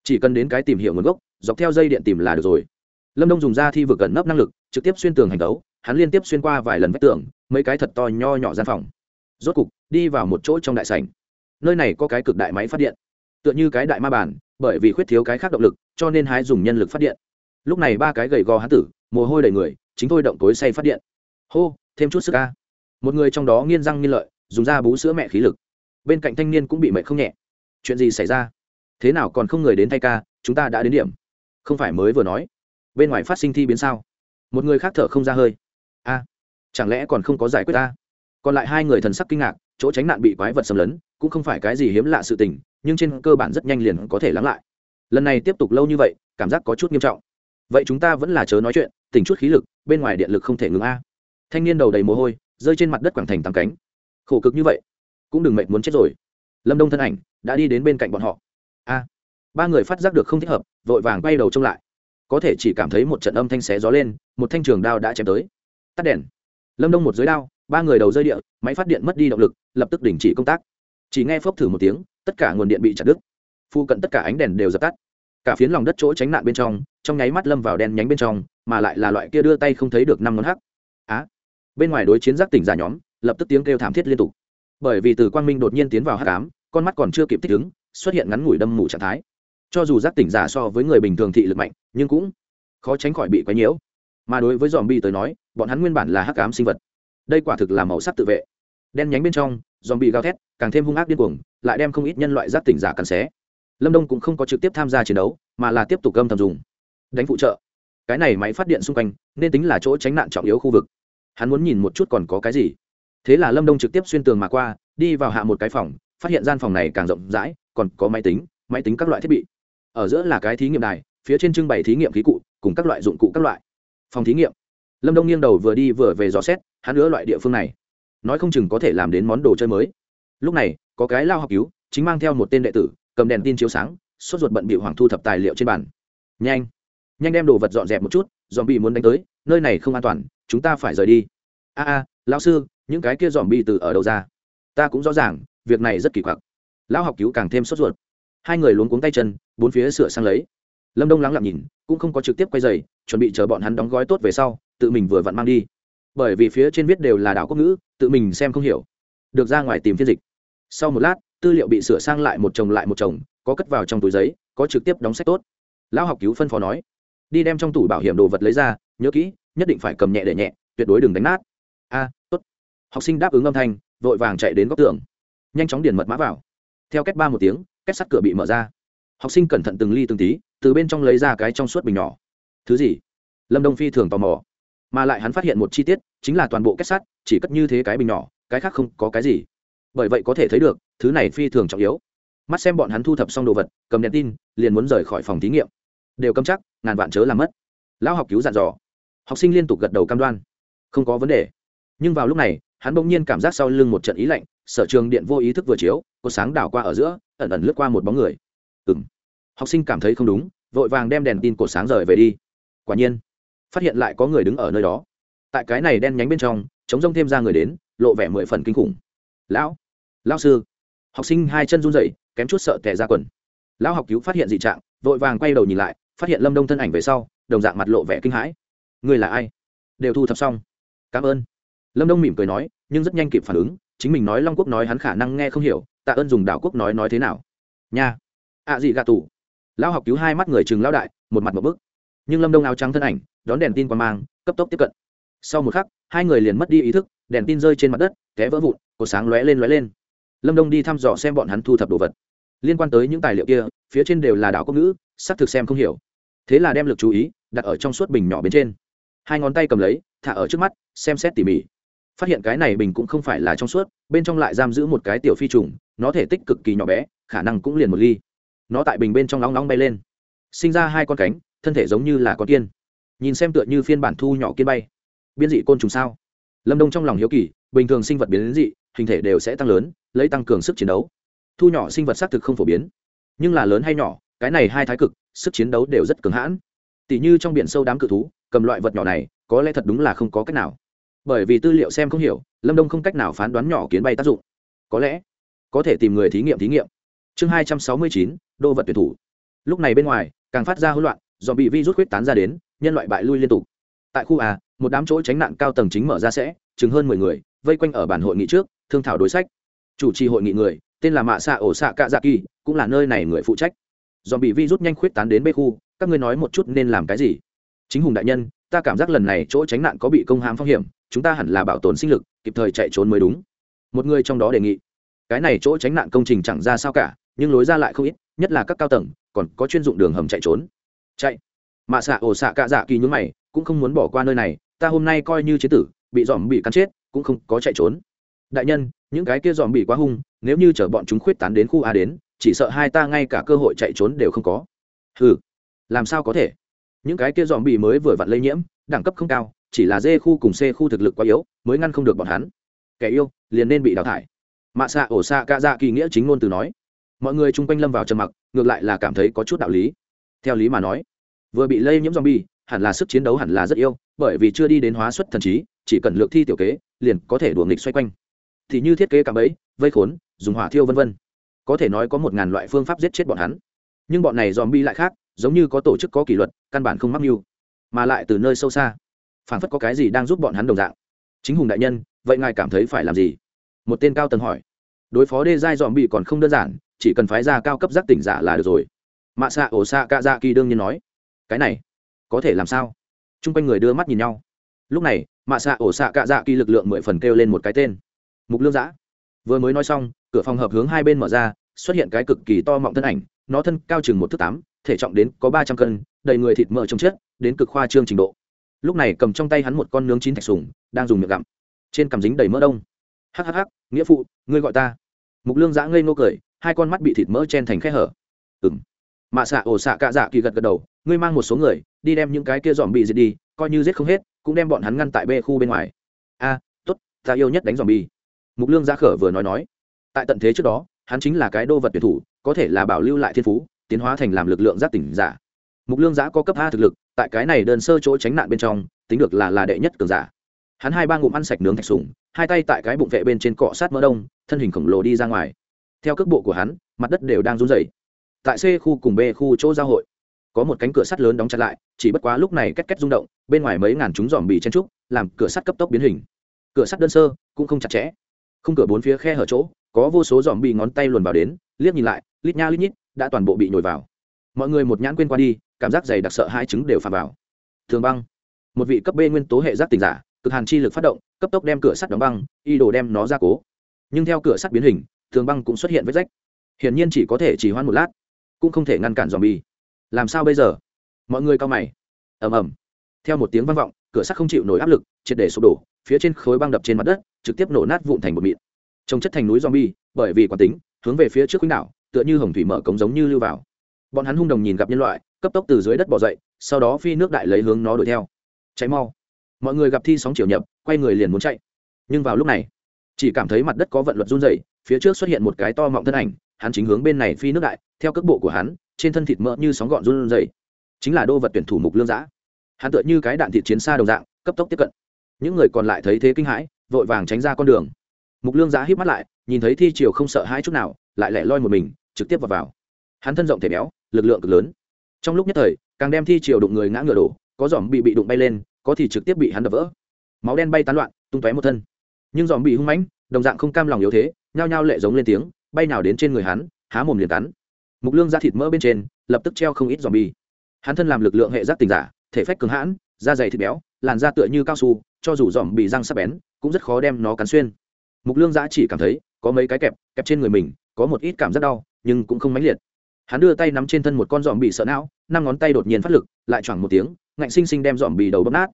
Chỉ cần đến cái tìm hiểu nguồn gốc, dọc theo dây điện tìm là được rồi. Lâm đông dùng ra thi vực gần nấp năng lực, trực tiếp xuyên tường hành tấu, hắn liên tiếp xuyên qua vài lần vách tường, mấy cái thật to nho nhỏ gian phòng. Rốt cục, đi vào một chỗ trong đại sảnh. Nơi này có cái cực đại máy phát điện. Tựa như cái đại ma bản bởi vì khuyết thiếu cái khác động lực, cho nên hái dùng nhân lực phát điện. Lúc này ba cái gầy gò hán tử, mồ hôi đầy người, chính thôi động tối say phát điện. Hô thêm chút sức ca. Một người trong đó nghiên răng nghiên lợi, dùng da bú sữa mẹ khí lực. Bên cạnh thanh niên cũng bị mệt không nhẹ. Chuyện gì xảy ra? Thế nào còn không người đến thay ca, chúng ta đã đến điểm. Không phải mới vừa nói. Bên ngoài phát sinh thi biến sao? Một người khác thở không ra hơi. A, chẳng lẽ còn không có giải quyết ta? Còn lại hai người thần sắc kinh ngạc, chỗ tránh nạn bị quái vật xâm lấn, cũng không phải cái gì hiếm lạ sự tình, nhưng trên cơ bản rất nhanh liền có thể lắng lại. Lần này tiếp tục lâu như vậy, cảm giác có chút nghiêm trọng. Vậy chúng ta vẫn là chớ nói chuyện, tỉnh chút khí lực, bên ngoài điện lực không thể ngừng a thanh niên đầu đầy mồ hôi, rơi trên mặt đất quảng thành tắm cánh. Khổ cực như vậy, cũng đừng mệt muốn chết rồi. Lâm đông thân ảnh đã đi đến bên cạnh bọn họ. A, ba người phát giác được không thích hợp, vội vàng quay đầu trông lại. Có thể chỉ cảm thấy một trận âm thanh xé gió lên, một thanh trường đao đã chém tới. Tắt đèn. Lâm đông một giới đao, ba người đầu rơi địa, máy phát điện mất đi động lực, lập tức đình chỉ công tác. Chỉ nghe phốc thử một tiếng, tất cả nguồn điện bị chặt đứt. Phụ cận tất cả ánh đèn đều dập tắt. Cả phiến lòng đất chỗ tránh nạn bên trong trong nháy mắt lâm vào đen nhánh bên trong, mà lại là loại kia đưa tay không thấy được năm ngón hắc bên ngoài đối chiến giác tỉnh giả nhóm, lập tức tiếng kêu thảm thiết liên tục. Bởi vì từ quang minh đột nhiên tiến vào hắc ám, con mắt còn chưa kịp thích ứng, xuất hiện ngắn ngủi đâm mù trạng thái. Cho dù giác tỉnh giả so với người bình thường thị lực mạnh, nhưng cũng khó tránh khỏi bị quấy nhiễu. Mà đối với dòm bi tới nói, bọn hắn nguyên bản là hắc ám sinh vật. Đây quả thực là màu sắc tự vệ. Đen nhánh bên trong dòm bị gào thét, càng thêm hung ác điên cuồng, lại đem không ít nhân loại giác tỉnh giả cắn xé. Lâm đông cũng không có trực tiếp tham gia chiến đấu, mà là tiếp tục gâm thầm dùng. Đánh phụ trợ. Cái này máy phát điện xung quanh, nên tính là chỗ tránh nạn trọng yếu khu vực hắn muốn nhìn một chút còn có cái gì. Thế là lâm đông trực tiếp xuyên tường mà qua, đi vào hạ một cái phòng, phát hiện gian phòng này càng rộng rãi, còn có máy tính máy tính các loại thiết bị. Ở giữa là cái thí nghiệm đài, phía trên trưng bày thí nghiệm khí cụ, cùng các loại dụng cụ các loại. Phòng thí nghiệm. Lâm đông nghiêng đầu vừa đi vừa về dò xét, hắn nữa loại địa phương này. Nói không chừng có thể làm đến món đồ chơi mới. Lúc này, có cái lao học cứu, chính mang theo một tên đệ tử, cầm đèn tin chiếu sáng, sốt ruột bận bị hoàng thu thập tài liệu trên bàn. Nhanh. Nhanh đem đồ vật dọn dẹp một chút dòm bị muốn đánh tới nơi này không an toàn, chúng ta phải rời đi. A a, lão sư, những cái kia dòm bi từ ở đâu ra? Ta cũng rõ ràng, việc này rất kỳ quặc. Lão học cứu càng thêm sốt ruột. Hai người luống cuống tay chân, bốn phía sửa sang lấy. Lâm đông lắng lặng nhìn, cũng không có trực tiếp quay dày chuẩn bị chờ bọn hắn đóng gói tốt về sau, tự mình vừa vặn mang đi. Bởi vì phía trên viết đều là đảo quốc ngữ, tự mình xem không hiểu. Được ra ngoài tìm phiên dịch. Sau một lát, tư liệu bị sửa sang lại một chồng lại một chồng, có cất vào trong túi giấy, có trực tiếp đóng sách tốt. Lão học cứu phân phó nói, đi đem trong tủ bảo hiểm đồ vật lấy ra nhớ kỹ, nhất định phải cầm nhẹ để nhẹ, tuyệt đối đừng đánh nát. A, tốt. Học sinh đáp ứng âm thanh, vội vàng chạy đến góc tường. Nhanh chóng điền mật mã vào. Theo cách ba một tiếng cách sắt cửa bị mở ra. Học sinh cẩn thận từng ly từng tí, từ bên trong lấy ra cái trong suốt bình nhỏ. Thứ gì? Lâm đông phi thường tò mò. Mà lại hắn phát hiện một chi tiết, chính là toàn bộ kết sắt, chỉ cất như thế cái bình nhỏ, cái khác không có cái gì. Bởi vậy có thể thấy được, thứ này phi thường trọng yếu. Mắt xem bọn hắn thu thập xong đồ vật, cầm đèn tin, liền muốn rời khỏi phòng thí nghiệm. Đều câm chắc, ngàn vạn chớ làm mất. Lão học cứu dặn dò học sinh liên tục gật đầu cam đoan. Không có vấn đề. Nhưng vào lúc này, hắn bỗng nhiên cảm giác sau lưng một trận ý lạnh, sở trường điện vô ý thức vừa chiếu, có sáng đảo qua ở giữa, ẩn ẩn lướt qua một bóng người. Ừ m học sinh cảm thấy không đúng, vội vàng đem đèn tin cột sáng rời về đi. Quả nhiên, phát hiện lại có người đứng ở nơi đó. Tại cái này đen nhánh bên trong, chống rông thêm ra người đến, lộ vẻ mười phần kinh khủng. Lão lão sư. Học sinh hai chân run rẩy, kém chút sợ tè ra quần. Lão học cứu phát hiện dị trạng, vội vàng quay đầu nhìn lại, phát hiện lâm đông thân ảnh về sau, đồng dạng mặt lộ vẻ kinh hãi người là ai? Đều thu thập xong. Cảm ơn. Lâm đông mỉm cười nói, nhưng rất nhanh kịp phản ứng, chính mình nói long quốc nói hắn khả năng nghe không hiểu, tạ ơn dùng đảo quốc nói nói thế nào? Nha. Ạ gì gà tủ lão học cứu hai mắt người chừng lão đại, một mặt một bức. Nhưng lâm đông áo trắng thân ảnh, đón đèn tin qua mang, cấp tốc tiếp cận. Sau một khắc, hai người liền mất đi ý thức, đèn tin rơi trên mặt đất, té vỡ vụn cột sáng lóe lên lóe lên. Lâm đông đi thăm dò xem bọn hắn thu thập đồ vật. Liên quan tới những tài liệu kia, phía trên đều là đảo quốc ngữ, xác thực xem không hiểu. Thế là đem lực chú ý đặt ở trong suốt bình nhỏ bên trên hai ngón tay cầm lấy, thả ở trước mắt, xem xét tỉ mỉ. Phát hiện cái này bình cũng không phải là trong suốt, bên trong lại giam giữ một cái tiểu phi trùng, nó thể tích cực kỳ nhỏ bé, khả năng cũng liền một ly. Nó tại bình bên trong nóng nóng bay lên. Sinh ra hai con cánh, thân thể giống như là con kiên. Nhìn xem tựa như phiên bản thu nhỏ kiên bay. Biên dị côn trùng sao? Lâm đông trong lòng hiếu kỳ, bình thường sinh vật biến dị, hình thể đều sẽ tăng lớn, lấy tăng cường sức chiến đấu. Thu nhỏ sinh vật xác thực không phổ biến, nhưng là lớn hay nhỏ, cái này hai thái cực, sức chiến đấu đều rất cường hãn. Tỷ như trong biển sâu đám cự thú cầm loại vật nhỏ này, có lẽ thật đúng là không có cách nào. Bởi vì tư liệu xem không hiểu, lâm đông không cách nào phán đoán nhỏ kiến bay tác dụng. Có lẽ, có thể tìm người thí nghiệm thí nghiệm. Chương hai trăm sáu mươi chín, đô vật tuyển thủ. Lúc này bên ngoài, càng phát ra hỗn loạn do bị vi rút huyết tán ra đến, nhân loại bại lui liên tục. Tại khu a, một đám chỗ tránh nạn cao tầng chính mở ra sẽ, chừng hơn mười người, vây quanh ở bản hội nghị trước, thương thảo đối sách. Chủ trì hội nghị người, tên là mạ xạ ổ xạ cạ dạ kỳ, cũng là nơi này người phụ trách. Do bị vi rút nhanh khuyết tán đến bê khu, các ngươi nói một chút nên làm cái gì? Chính hùng đại nhân, ta cảm giác lần này chỗ tránh nạn có bị công hãm phong hiểm, chúng ta hẳn là bảo tồn sinh lực, kịp thời chạy trốn mới đúng. Một người trong đó đề nghị, cái này chỗ tránh nạn công trình chẳng ra sao cả, nhưng lối ra lại không ít, nhất là các cao tầng, còn có chuyên dụng đường hầm chạy trốn. Chạy. Mạ xạ ổ xạ cạ dạ kỳ nhún mày, cũng không muốn bỏ qua nơi này, ta hôm nay coi như chế tử, bị dòm bị cắn chết, cũng không có chạy trốn. Đại nhân, những cái kia dòm bị quá hung, nếu như chở bọn chúng khuyết tán đến khu a đến, chỉ sợ hai ta ngay cả cơ hội chạy trốn đều không có. Ừ làm sao có thể? Những cái kia dòm bị mới vừa vặn lây nhiễm, đẳng cấp không cao, chỉ là d khu cùng c khu thực lực quá yếu, mới ngăn không được bọn hắn. Kẻ yêu, liền nên bị đào thải. Mạ xạ ổ xạ ca dạ kỳ nghĩa chính ngôn từ nói. Mọi người chung quanh lâm vào trầm mặc, ngược lại là cảm thấy có chút đạo lý. Theo lý mà nói, vừa bị lây nhiễm zombie, hẳn là sức chiến đấu hẳn là rất yêu, bởi vì chưa đi đến hóa xuất thần trí, chỉ cần lược thi tiểu kế, liền có thể đùa nghịch xoay quanh. Thì như thiết kế cả bẫy, vây khốn, dùng hỏa thiêu vân vân. Có thể nói có một ngàn loại phương pháp giết chết bọn hắn. Nhưng bọn này dòm bi lại khác giống như có tổ chức có kỷ luật, căn bản không mắc mưu, mà lại từ nơi sâu xa. Phản phất có cái gì đang giúp bọn hắn đồng dạng. Chính hùng đại nhân, vậy ngài cảm thấy phải làm gì? Một tên cao tầng hỏi. Đối phó đê giai dòm bị còn không đơn giản, chỉ cần phái ra cao cấp giác tỉnh giả là được rồi. Mạ xạ ổ xạ cạ dạ kỳ đương nhiên nói. Cái này, có thể làm sao? T r u n g quanh người đưa mắt nhìn nhau. Lúc này, mạ xạ ổ xạ cạ dạ kỳ lực lượng mười phần kêu lên một cái tên. Mục lương giã. Vừa mới nói xong, cửa phòng hợp hướng hai bên mở ra, xuất hiện cái cực kỳ to mọng thân ảnh, nó thân cao chừng một thước tám thể trọng đến có ba trăm cân đầy người thịt mỡ trông chết đến cực khoa trương trình độ. Lúc này cầm trong tay hắn một con nướng chín thạch sùng đang dùng miệng gặm. Trên cằm dính đầy mỡ đông. Hhh nghĩa phụ ngươi gọi ta. Mục lương giã ngây nô cười hai con mắt bị thịt mỡ chen thành khe hở. Ừ m mạ xạ ổ xạ cạ dạ kỳ gật gật đầu ngươi mang một số người đi đem những cái kia dòm bị giết đi coi như giết không hết cũng đem bọn hắn ngăn tại bê khu bên ngoài. A à, t ố t ta yêu nhất đánh dòm bi. Mục lương Giã khở vừa nói nói. Tại tận thế trước đó hắn chính là cái đô vật tuyển thủ có thể là bảo lưu lại thiên phú tiến hóa thành làm lực lượng giác tỉnh giả. Mục lương giã có cấp a thực lực, tại cái này đơn sơ chỗ tránh nạn bên trong, tính được là là đệ nhất cường giả. Hắn hai ba ngụm ăn sạch nướng thạch sùng, hai tay tại cái bụng vệ bên trên cọ sát mỡ đông, thân hình khổng lồ đi ra ngoài. Theo cước bộ của hắn, mặt đất đều đang run rẩy. Tại c khu cùng b khu chỗ giao hội, có một cánh cửa sắt lớn đóng chặt lại, chỉ bất quá lúc này két két rung động, bên ngoài mấy ngàn chúng dòm bị chen trúc, làm cửa sắt cấp tốc biến hình. Cửa sắt đơn sơ, cũng không chặt chẽ. Không cửa bốn phía khe hở chỗ, có vô số dòm bị ngón tay luồn vào đến, liếc nhìn lại, lít nha lít nhít đã toàn bộ bị nhồi vào. Mọi người một nhãn quên qua đi, cảm giác dày đặc sợ hai trứng đều phà vào. Thường băng. Một vị cấp b nguyên tố hệ giác tình giả, cực hàn chi lực phát động, cấp tốc đem cửa sắt đóng băng, y đồ đem nó ra cố. Nhưng theo cửa sắt biến hình, thường băng cũng xuất hiện vết rách. Hiển nhiên chỉ có thể chỉ hoãn một lát, cũng không thể ngăn cản dòm bi làm sao bây giờ? Mọi người cao mày. Ầm ầm. Theo một tiếng vang vọng, cửa sắt không chịu nổi áp lực, triệt để sụp đổ, phía trên khối băng đập trên mặt đất, trực tiếp nổ nát vụn thành một mịn. Trông chất thành núi zombie, bởi vì quán tính, hướng về phía trước khuynh đảo tựa như hồng thủy mở cống giống như lưu vào. Bọn hắn hung đồng nhìn gặp nhân loại, cấp tốc từ dưới đất bỏ dậy, sau đó phi nước đại lấy hướng nó đuổi theo. Cháy mau. Mọi người gặp thi sóng chiều nhập, quay người liền muốn chạy. Nhưng vào lúc này, chỉ cảm thấy mặt đất có vận luật run dày phía trước xuất hiện một cái to mọng thân ảnh, hắn chính hướng bên này phi nước đại, theo cước bộ của hắn, trên thân thịt mỡ như sóng gọn run dày chính là đô vật tuyển thủ mục lương giã. Hắn tựa như cái đạn thịt chiến xa đồng dạng, cấp tốc tiếp cận. Những người còn lại thấy thế kinh hãi, vội vàng tránh ra con đường. Mục lương giã hít mắt lại, nhìn thấy thi triều không sợ hai chút nào, lại lẻ loi một mình trực tiếp vào vào. Hắn thân rộng thể béo, lực lượng cực lớn. Trong lúc nhất thời, càng đem thi chiều đụng người ngã ngựa đổ, có giỏm bị bị đụng bay lên, có thì trực tiếp bị hắn đập vỡ. Máu đen bay tán loạn, tung tóe một thân. Nhưng dòm bị hung mãnh, đồng dạng không cam lòng yếu thế, nhao nhao lệ giống lên tiếng, bay nào đến trên người hắn, há mồm liền cắn. Mục lương ra thịt mỡ bên trên, lập tức treo không ít dòm bi hắn thân làm lực lượng hệ giác tình giả, thể phách cường hãn, da dày thịt béo, làn da tựa như cao su, cho dù dòm bị răng sắc bén, cũng rất khó đem nó cắn xuyên. Mục lương giã chỉ cảm thấy có mấy cái kẹp kẹp trên người mình, có một ít cảm giác đau nhưng cũng không mãnh liệt. Hắn đưa tay nắm trên thân một con dòm bị sợ não, năm ngón tay đột nhiên phát lực, lại choảng một tiếng, ngạnh xinh xinh đem dòm bị đầu bóp nát.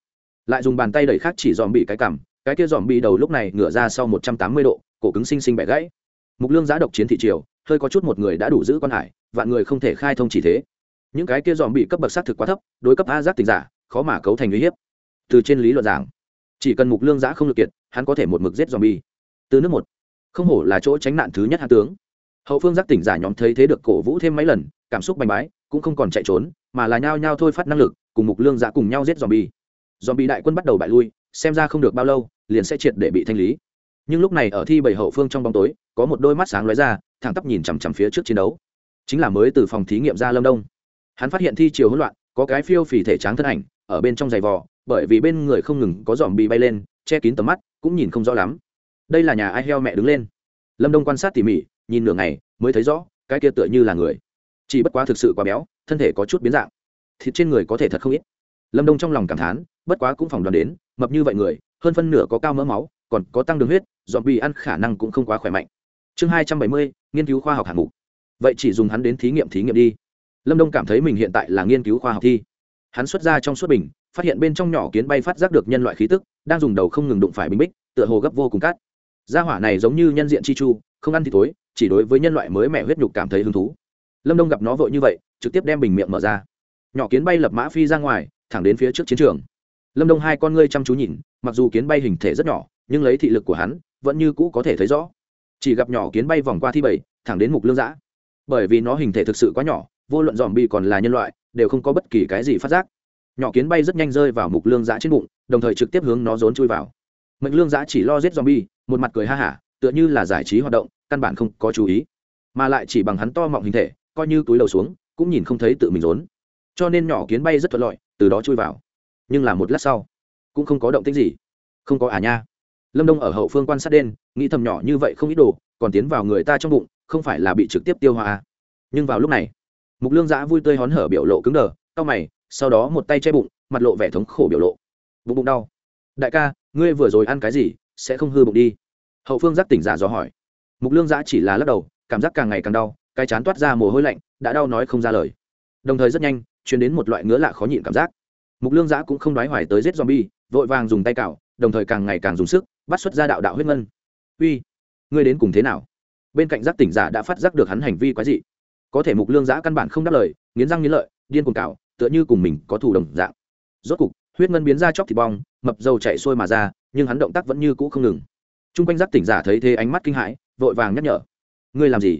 Lại dùng bàn tay đẩy khác chỉ dòm bị cái cằm, cái kia dòm bị đầu lúc này ngửa ra sau một trăm tám mươi độ, cổ cứng xinh xinh bẻ gãy. Mục lương giá độc chiến thị triều, hơi có chút một người đã đủ giữ quan hải, vạn người không thể khai thông chỉ thế. Những cái kia dòm bị cấp bậc xác thực quá thấp, đối cấp a giác tình giả, khó mà cấu thành uy hiếp. Từ trên lý luận giảng, chỉ cần mục lương giã không lực kiệt, hắn có thể một mực giết dòm bi từ nước một, không hổ là chỗ tránh nạn thứ nhất hạ tướng hậu phương giác tỉnh giả nhóm thấy thế được cổ vũ thêm mấy lần, cảm xúc bành bái, cũng không còn chạy trốn, mà là nhao nhao thôi phát năng lực, cùng mục lương giã cùng nhau giết dòm bi dòm bi đại quân bắt đầu bại lui, xem ra không được bao lâu, liền sẽ triệt để bị thanh lý. Nhưng lúc này ở thi bảy hậu phương trong bóng tối, có một đôi mắt sáng lóe ra, thẳng tắp nhìn chằm chằm phía trước chiến đấu. Chính là mới từ phòng thí nghiệm ra lâm đông. Hắn phát hiện thi chiều hỗn loạn, có cái phiêu phì thể tráng thân ảnh, ở bên trong giày vò, bởi vì bên người không ngừng có dòm bị bay lên, che kín tầm mắt, cũng nhìn không rõ lắm. Đây là nhà ai heo mẹ đứng lên? Lâm đông quan sát tỉ mỉ nhìn nửa ngày, mới thấy rõ, cái kia tựa như là người. Chỉ bất quá thực sự quá béo, thân thể có chút biến dạng. Thịt trên người có thể thật không ít. Lâm đông trong lòng cảm thán, bất quá cũng phỏng đoán đến, mập như vậy người, hơn phân nửa có cao mỡ máu, còn có tăng đường huyết dọn bị ăn khả năng cũng không quá khỏe mạnh. Chương hai trăm bảy mươi, nghiên cứu khoa học hạng mục. Vậy chỉ dùng hắn đến thí nghiệm thí nghiệm đi. Lâm đông cảm thấy mình hiện tại là nghiên cứu khoa học thi. Hắn xuất ra trong suốt bình, phát hiện bên trong nhỏ kiến bay phát giác được nhân loại khí tức, đang dùng đầu không ngừng đụng phải bình bích, tựa hồ gấp vô cùng cát. Gia hỏa này giống như nhân diện chi chu không ăn thì tối chỉ đối với nhân loại mới mẹ huyết nhục cảm thấy hứng thú. Lâm đông gặp nó vội như vậy, trực tiếp đem bình miệng mở ra. Nhỏ kiến bay lập mã phi ra ngoài, thẳng đến phía trước chiến trường. Lâm đông hai con ngươi chăm chú nhìn, mặc dù kiến bay hình thể rất nhỏ, nhưng lấy thị lực của hắn, vẫn như cũ có thể thấy rõ. Chỉ gặp nhỏ kiến bay vòng qua thi bảy, thẳng đến mục lương giã. Bởi vì nó hình thể thực sự quá nhỏ, vô luận dòm bị còn là nhân loại, đều không có bất kỳ cái gì phát giác. Nhỏ kiến bay rất nhanh rơi vào mục lương giã trên bụng, đồng thời trực tiếp hướng nó rốn chui vào. Mệnh lương giã chỉ lo giết dòm bi một mặt cười ha hả tựa như là giải trí hoạt động, căn bản không có chú ý. Mà lại chỉ bằng hắn to mọng hình thể, coi như túi đầu xuống, cũng nhìn không thấy tự mình rốn. Cho nên nhỏ kiến bay rất thuận lợi, từ đó chui vào. Nhưng là một lát sau, cũng không có động tích gì. Không có à nha. Lâm đông ở hậu phương quan sát đen, nghĩ thầm nhỏ như vậy không ít đồ, còn tiến vào người ta trong bụng, không phải là bị trực tiếp tiêu hóa à. nhưng vào lúc này, mục lương giã vui tươi hón hở biểu lộ cứng đờ, cau mày, sau đó một tay che bụng, mặt lộ vẻ thống khổ biểu lộ. Bụng bụng đau. Đại ca, ngươi vừa rồi ăn cái gì, sẽ không hư bụng đi hậu phương giác tỉnh giả dò hỏi. Mục lương giã chỉ là lắc đầu, cảm giác càng ngày càng đau, cái chán toát ra mồ hôi lạnh, đã đau nói không ra lời. Đồng thời rất nhanh chuyển đến một loại ngứa lạ khó nhịn cảm giác. Mục lương giã cũng không đoái hoài tới giết zombie, vội vàng dùng tay cào, đồng thời càng ngày càng dùng sức, bắt xuất ra đạo đạo huyết ngân. Uy, ngươi đến cùng thế nào? Bên cạnh giác tỉnh giả đã phát giác được hắn hành vi quái dị. Có thể mục lương giã căn bản không đáp lời, nghiến răng nghiến lợi, điên cuồng cào, tựa như cùng mình có thủ đồng dạng. Rốt cục, huyết ngân biến ra chóc thịt bong, mập dầu chạy sôi mà ra, nhưng hắn động tác vẫn như cũ không ngừng t r u n g quanh giác tỉnh giả thấy thế ánh mắt kinh hãi, vội vàng nhắc nhở. Ngươi làm gì?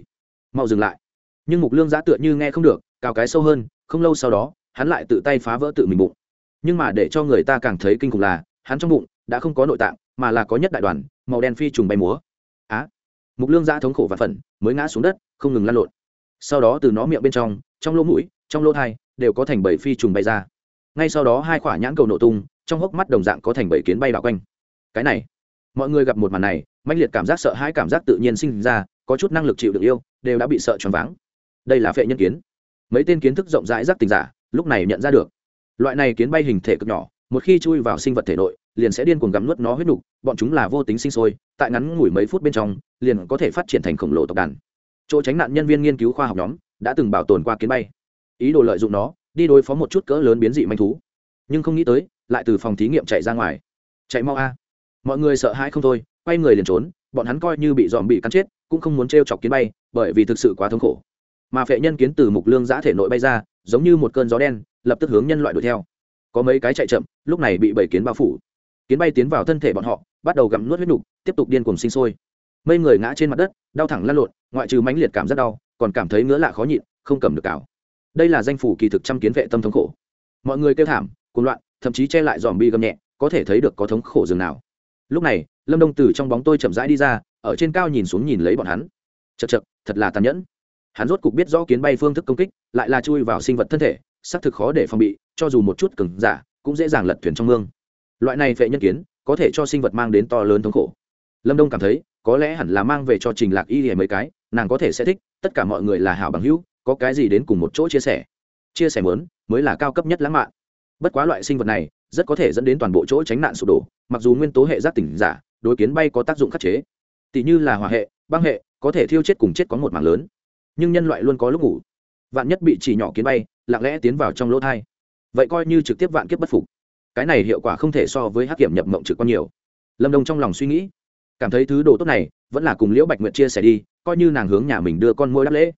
Mau dừng lại. Nhưng mục lương giã tựa như nghe không được, cào cái sâu hơn, không lâu sau đó, hắn lại tự tay phá vỡ tự mình bụng. Nhưng mà để cho người ta càng thấy kinh khủng là, hắn trong bụng đã không có nội tạng, mà là có nhất đại đoàn, màu đen phi trùng bay múa. Á! Mục lương giã thống khổ và phần mới ngã xuống đất, không ngừng lăn lộn. Sau đó từ nó miệng bên trong trong lỗ mũi, trong lỗ thai, đều có thành bảy phi trùng bay ra. Ngay sau đó hai quả nhãn cầu nổ tung, trong hốc mắt đồng dạng có thành bảy kiến bay đảo quanh. Cái này mọi người gặp một màn này mạnh liệt cảm giác sợ hãi cảm giác tự nhiên sinh ra, có chút năng lực chịu được yêu, đều đã bị sợ choáng váng. Đây là phệ nhân kiến. Mấy tên kiến thức rộng rãi giác tình giả, lúc này nhận ra được. Loại này kiến bay hình thể cực nhỏ, một khi chui vào sinh vật thể nội, liền sẽ điên cuồng gắm nuốt nó huyết nục, bọn chúng là vô tính sinh sôi, tại ngắn ngủi mấy phút bên trong, liền có thể phát triển thành khổng lồ tộc đàn. Chỗ tránh nạn nhân viên nghiên cứu khoa học nhóm, đã từng bảo tồn qua kiến bay. Ý đồ lợi dụng nó, đi đối phó một chút cỡ lớn biến dị manh thú. Nhưng không nghĩ tới, lại từ phòng thí nghiệm chạy ra ngoài. Chạy mau a mọi người sợ hãi không thôi, quay người liền trốn, bọn hắn coi như bị dòm bị cắn chết, cũng không muốn t r e o chọc kiến bay, bởi vì thực sự quá thống khổ. Mà phệ nhân kiến từ mục lương giã thể nội bay ra, giống như một cơn gió đen, lập tức hướng nhân loại đuổi theo. Có mấy cái chạy chậm, lúc này bị bảy kiến bao phủ. Kiến bay tiến vào thân thể bọn họ, bắt đầu gặm nuốt huyết nục, tiếp tục điên cùng sinh sôi. Mây người ngã trên mặt đất, đau thẳng lăn lộn, ngoại trừ mãnh liệt cảm rất đau, còn cảm thấy ngứa lạ khó nhịn, không cầm được cào. Đây là danh phủ kỳ thực trăm kiến vệ tâm thống khổ. Mọi người kêu thảm, cuồng loạn, thậm chí che lại dòm bi gầm nhẹ, có thể thấy được có thống khổ dường nào lúc này, lâm đông từ trong bóng tôi chậm rãi đi ra, ở trên cao nhìn xuống nhìn lấy bọn hắn. Chật chật thật là tàn nhẫn. Hắn rốt cục biết rõ kiến bay phương thức công kích, lại là chui vào sinh vật thân thể, xác thực khó để phòng bị, cho dù một chút cứng giả, cũng dễ dàng lật thuyền trong mương. Loại này vệ nhân kiến, có thể cho sinh vật mang đến to lớn thống khổ. Lâm đông cảm thấy, có lẽ hẳn là mang về cho trình lạc y hề mấy cái, nàng có thể sẽ thích, tất cả mọi người là hảo bằng hữu, có cái gì đến cùng một chỗ chia sẻ? Chia sẻ mớn mới là cao cấp nhất lãng mạn. Bất quá loại sinh vật này rất có thể dẫn đến toàn bộ chỗ tránh nạn sụp đổ, mặc dù nguyên tố hệ giác tỉnh giả, đối kiến bay có tác dụng khắc chế. Tỷ như là hỏa hệ, băng hệ, có thể thiêu chết cùng chết có một mảng lớn. Nhưng nhân loại luôn có lúc ngủ. Vạn nhất bị chỉ nhỏ kiến bay, lặng lẽ tiến vào trong lỗ thai. Vậy coi như trực tiếp vạn kiếp bất phục. Cái này hiệu quả không thể so với hắc kiểm nhập mộng trực quan nhiều. Lâm đông trong lòng suy nghĩ, cảm thấy thứ đồ tốt này vẫn là cùng liễu bạch nguyệt chia sẻ đi, coi như nàng hướng nhà mình đưa con môi đáp lễ.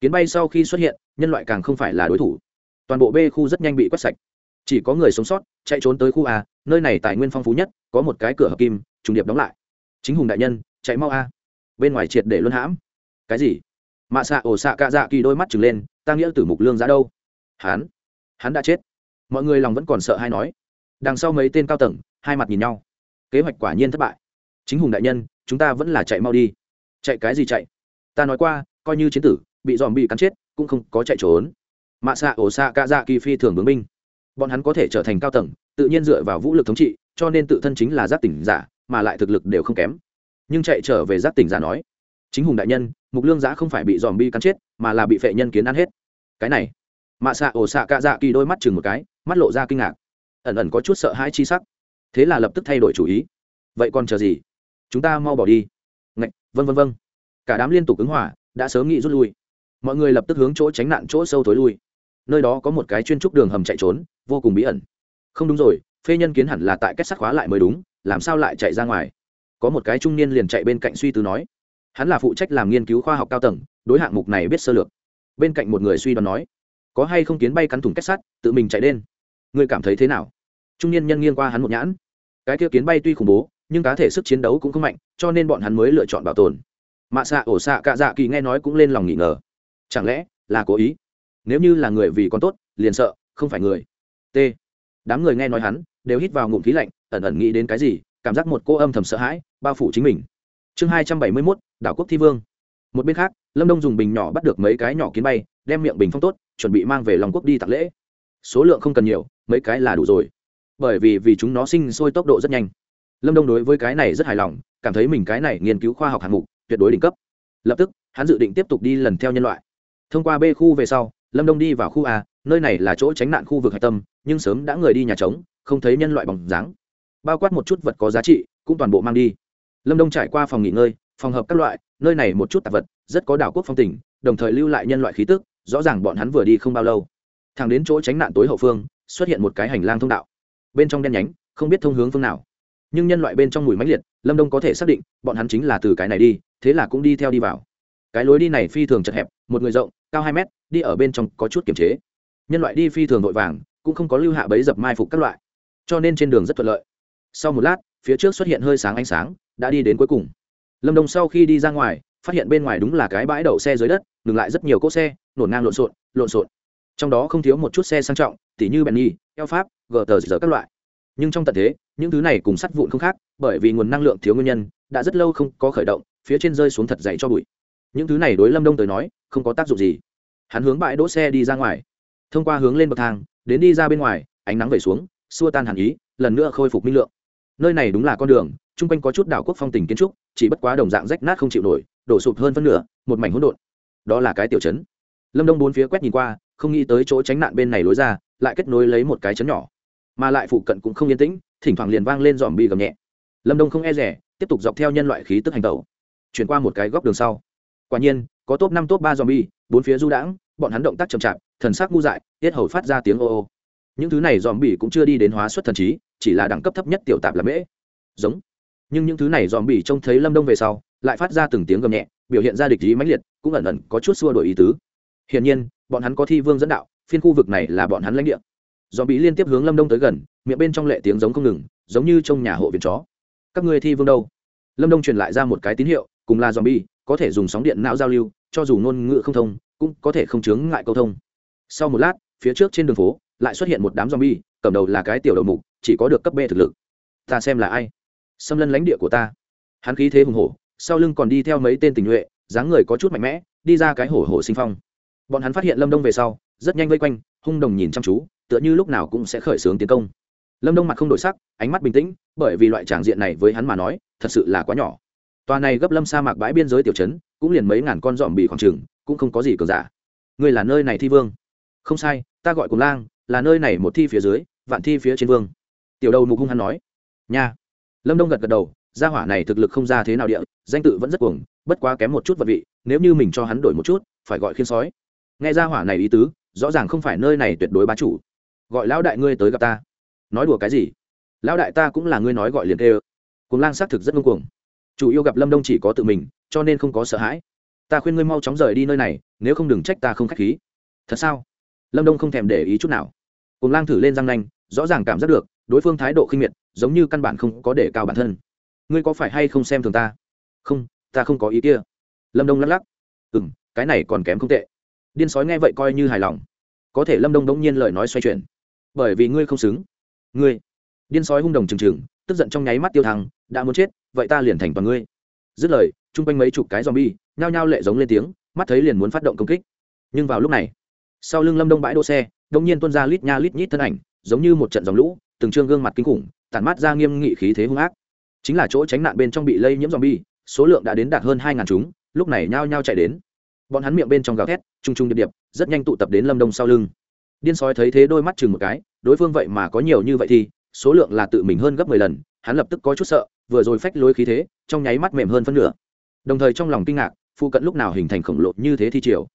Kiến bay sau khi xuất hiện, nhân loại càng không phải là đối thủ. Toàn bộ b khu rất nhanh bị quét sạch chỉ có người sống sót, chạy trốn tới khu a, nơi này tài nguyên phong phú nhất, có một cái cửa hợp kim, trùng điệp đóng lại. Chính hùng đại nhân, chạy mau a. Bên ngoài triệt để luân hãm. Cái gì? Mạ xạ ổ xạ cạ dạ kỳ đôi mắt trừng lên, ta nghĩa tử mục lương ra đâu? Hắn? Hắn đã chết. Mọi người lòng vẫn còn sợ hay nói. Đằng sau mấy tên cao tầng, hai mặt nhìn nhau. Kế hoạch quả nhiên thất bại. Chính hùng đại nhân, chúng ta vẫn là chạy mau đi. Chạy cái gì chạy? Ta nói qua, coi như chiến tử, bị dòm bị cắn chết, cũng không có chạy trốn. Mạ xạ ổ xạ cạ dạ kỳ phi thường bướng binh bọn hắn có thể trở thành cao tầng, tự nhiên dựa vào vũ lực thống trị, cho nên tự thân chính là giác tỉnh giả, mà lại thực lực đều không kém. Nhưng chạy trở về giác tỉnh giả nói, chính hùng đại nhân, mục lương giã không phải bị dòm bi cắn chết, mà là bị phệ nhân kiến ăn hết. Cái này, mạ xạ ổ xạ cạ dạ kỳ đôi mắt chừng một cái, mắt lộ ra kinh ngạc. Ẩn ẩn có chút sợ hãi chi sắc. Thế là lập tức thay đổi chủ ý. Vậy còn chờ gì? Chúng ta mau bỏ đi. Ngạch vân vân vân cả đám liên tục ứng hỏa đã sớm nghĩ rút lui. Mọi người lập tức hướng chỗ tránh nạn chỗ sâu tối lui nơi đó có một cái chuyên trúc đường hầm chạy trốn, vô cùng bí ẩn. Không đúng rồi, phê nhân kiến hẳn là tại kết sắt khóa lại mới đúng, làm sao lại chạy ra ngoài? Có một cái trung niên liền chạy bên cạnh suy tư nói. Hắn là phụ trách làm nghiên cứu khoa học cao tầng, đối hạng mục này biết sơ lược. Bên cạnh một người suy đoán nói, có hay không kiến bay cắn thủng kết sắt, tự mình chạy lên. Ngươi cảm thấy thế nào? Trung niên nhân nghiêng qua hắn một nhãn. Cái kia kiến bay tuy khủng bố, nhưng cá thể sức chiến đấu cũng không mạnh, cho nên bọn hắn mới lựa chọn bảo tồn. Mạ xạ ổ xạ cạ dạ kỳ nghe nói cũng lên lòng nghỉ ngờ. Chẳng lẽ là cố ý? Nếu như là người vì con tốt, liền sợ, không phải người. T. Đám người nghe nói hắn, đều hít vào ngụm khí lạnh, ẩn ẩn nghĩ đến cái gì, cảm giác một cô âm thầm sợ hãi, bao phủ chính mình. Chương hai trăm bảy mươi mốt, đảo quốc thi vương. Một bên khác, lâm đông dùng bình nhỏ bắt được mấy cái nhỏ kiến bay, đem miệng bình phong tốt, chuẩn bị mang về lòng quốc đi tạc lễ. Số lượng không cần nhiều, mấy cái là đủ rồi. Bởi vì vì chúng nó sinh sôi tốc độ rất nhanh. Lâm đông đối với cái này rất hài lòng, cảm thấy mình cái này nghiên cứu khoa học hạng mục, tuyệt đối đỉnh cấp. Lập tức, hắn dự định tiếp tục đi lần theo nhân loại. Thông qua b khu về sau lâm đông đi vào khu a, nơi này là chỗ tránh nạn khu vực hạch tâm, nhưng sớm đã người đi nhà trống, không thấy nhân loại bằng dáng. Bao quát một chút vật có giá trị, cũng toàn bộ mang đi. Lâm đông trải qua phòng nghỉ ngơi, phòng hợp các loại, nơi này một chút tạp vật, rất có đảo quốc phong tình, đồng thời lưu lại nhân loại khí tức, rõ ràng bọn hắn vừa đi không bao lâu. Thẳng đến chỗ tránh nạn tối hậu phương, xuất hiện một cái hành lang thông đạo. Bên trong đen nhánh, không biết thông hướng phương nào. Nhưng nhân loại bên trong mùi máy liệt, lâm đông có thể xác định, bọn hắn chính là từ cái này đi, thế là cũng đi theo đi vào. Cái lối đi này phi thường chật hẹp, một người rộng, cao hai mét đi ở bên trong có chút kiềm chế. Nhân loại đi phi thường vội vàng, cũng không có lưu hạ bấy dập mai phục các loại. Cho nên trên đường rất thuận lợi. Sau một lát, phía trước xuất hiện hơi sáng ánh sáng, đã đi đến cuối cùng. Lâm đồng sau khi đi ra ngoài, phát hiện bên ngoài đúng là cái bãi đậu xe dưới đất, ngừng lại rất nhiều cỗ xe, nổn ngang lộn xộn lộn xộn. Trong đó không thiếu một chút xe sang trọng, tỉ như bèn nhi eo pháp gờ tờ giờ các loại. Nhưng trong tận thế, những thứ này cùng sắt vụn không khác, bởi vì nguồn năng lượng thiếu nguyên nhân, đã rất lâu không có khởi động, phía trên rơi xuống thật dày cho bụi. Những thứ này đối lâm đông tới nói, không có tác dụng gì hắn hướng bãi đỗ xe đi ra ngoài. Thông qua hướng lên bậc thang, đến đi ra bên ngoài, ánh nắng về xuống, xua tan hẳn ý, lần nữa khôi phục minh lượng. Nơi này đúng là con đường, chung quanh có chút đảo quốc phong tình kiến trúc, chỉ bất quá đồng dạng rách nát không chịu nổi, đổ sụp hơn phân nửa, một mảnh hỗn độn. Đó là cái tiểu trấn. Lâm đông bốn phía quét nhìn qua, không nghĩ tới chỗ tránh nạn bên này lối ra, lại kết nối lấy một cái trấn nhỏ. Mà lại phụ cận cũng không yên tĩnh, thỉnh thoảng liền vang lên dòm bi gầm nhẹ. Lâm đông không e rẻ tiếp tục dọc theo nhân loại khí tức hành tẩu. Chuyển qua một cái góc đường sau quả nhiên, có top năm, top ba dòm bi bốn phía du đãng, bọn hắn động tác chậm chạp, thần sắc ngu dại, tiết hầu phát ra tiếng ô ô. Những thứ này dòm bỉ cũng chưa đi đến hóa xuất thần trí, chỉ là đẳng cấp thấp nhất tiểu tạp là mễ. Giống. Nhưng những thứ này dòm bỉ trông thấy lâm đông về sau, lại phát ra từng tiếng gầm nhẹ, biểu hiện ra địch ý mãnh liệt, cũng ẩn ẩn có chút xua đổi ý tứ. Hiển nhiên, bọn hắn có thi vương dẫn đạo, phiên khu vực này là bọn hắn lãnh địa. Dòm bỉ liên tiếp hướng lâm đông tới gần, miệng bên trong lệ tiếng giống không ngừng, giống như trong nhà hộ viện chó. Các ngươi thi vương đâu? Lâm đông truyền lại ra một cái tín hiệu, cùng là dòm bi có thể dùng sóng điện não giao lưu, cho dù ngôn ngữ không thông, cũng có thể không chướng ngại câu thông. Sau một lát, phía trước trên đường phố, lại xuất hiện một đám zombie, cầm đầu là cái tiểu đầu mục, chỉ có được cấp b thực lực. Ta xem là ai? Xâm lân lãnh địa của ta. Hắn khí thế hùng hổ, sau lưng còn đi theo mấy tên tình nhuệ, dáng người có chút mạnh mẽ, đi ra cái hổ hổ sinh phong. Bọn hắn phát hiện lâm đông về sau, rất nhanh vây quanh, hung đồng nhìn chăm chú, tựa như lúc nào cũng sẽ khởi xướng tiến công. Lâm đông mặt không đổi sắc, ánh mắt bình tĩnh, bởi vì loại tràng diện này với hắn mà nói, thật sự là quá nhỏ tòa này gấp lâm sa mạc bãi biên giới tiểu trấn, cũng liền mấy ngàn con dòm bị khoảng trừng, cũng không có gì cờ giả. Ngươi là nơi này thi vương? Không sai, ta gọi cùng lang, là nơi này một thi phía dưới, vạn thi phía trên vương. Tiểu đầu mục hung hắn nói. Nha. Lâm đông gật gật đầu, gia hỏa này thực lực không ra thế nào địa, danh tự vẫn rất cuồng, bất quá kém một chút vật vị, nếu như mình cho hắn đổi một chút, phải gọi khiên sói. Nghe gia hỏa này ý tứ, rõ ràng không phải nơi này tuyệt đối bá chủ. Gọi lão đại ngươi tới gặp ta. Nói đùa cái gì? Lão đại ta cũng là ngươi nói gọi liền tê ơ cùng lang xác thực rất ngông cuồng chủ yêu gặp lâm đông chỉ có tự mình, cho nên không có sợ hãi. Ta khuyên ngươi mau chóng rời đi nơi này, nếu không đừng trách ta không k h á c h khí. Thật sao? Lâm đông không thèm để ý chút nào. Cùng lang thử lên răng nanh, rõ ràng cảm giác được, đối phương thái độ khinh miệt, giống như căn bản không có để cao bản thân. Ngươi có phải hay không xem thường ta? Không ta không có ý kia. Lâm đông lắc lắc. Ừ m cái này còn kém không tệ. Điên sói nghe vậy coi như hài lòng. Có thể lâm đông đống nhiên lời nói xoay chuyển. Bởi vì ngươi không xứng. Ngươi. Điên sói hung đồng trừng trừng, tức giận trong nháy mắt tiêu thăng, đã muốn chết vậy ta liền thành toàn ngươi. Dứt lời, chung quanh mấy chục cái dòm bi nhao nhao lệ giống lên tiếng, mắt thấy liền muốn phát động công kích. Nhưng vào lúc này, sau lưng lâm đông bãi đỗ xe đông nhiên tuân ra lít nha lít nhít thân ảnh, giống như một trận dòng lũ, từng trương gương mặt kinh khủng, tản mát ra nghiêm nghị khí thế hung ác. Chính là chỗ tránh nạn bên trong bị lây nhiễm dòm bi số lượng đã đến đạt hơn hai ngàn chúng, lúc này nhao nhao chạy đến. Bọn hắn miệng bên trong gào thét chung chung điệp điệp, rất nhanh tụ tập đến lâm đông sau lưng. Điên sói thấy thế đôi mắt chừng một cái, đối phương vậy mà có nhiều như vậy thì, số lượng là tự mình hơn gấp mười lần, hắn lập tức có chút sợ vừa rồi phách lối khí thế, trong nháy mắt mềm hơn phân nửa. Đồng thời trong lòng kinh ngạc phụ cận lúc nào hình thành khổng lồ như thế thi triều?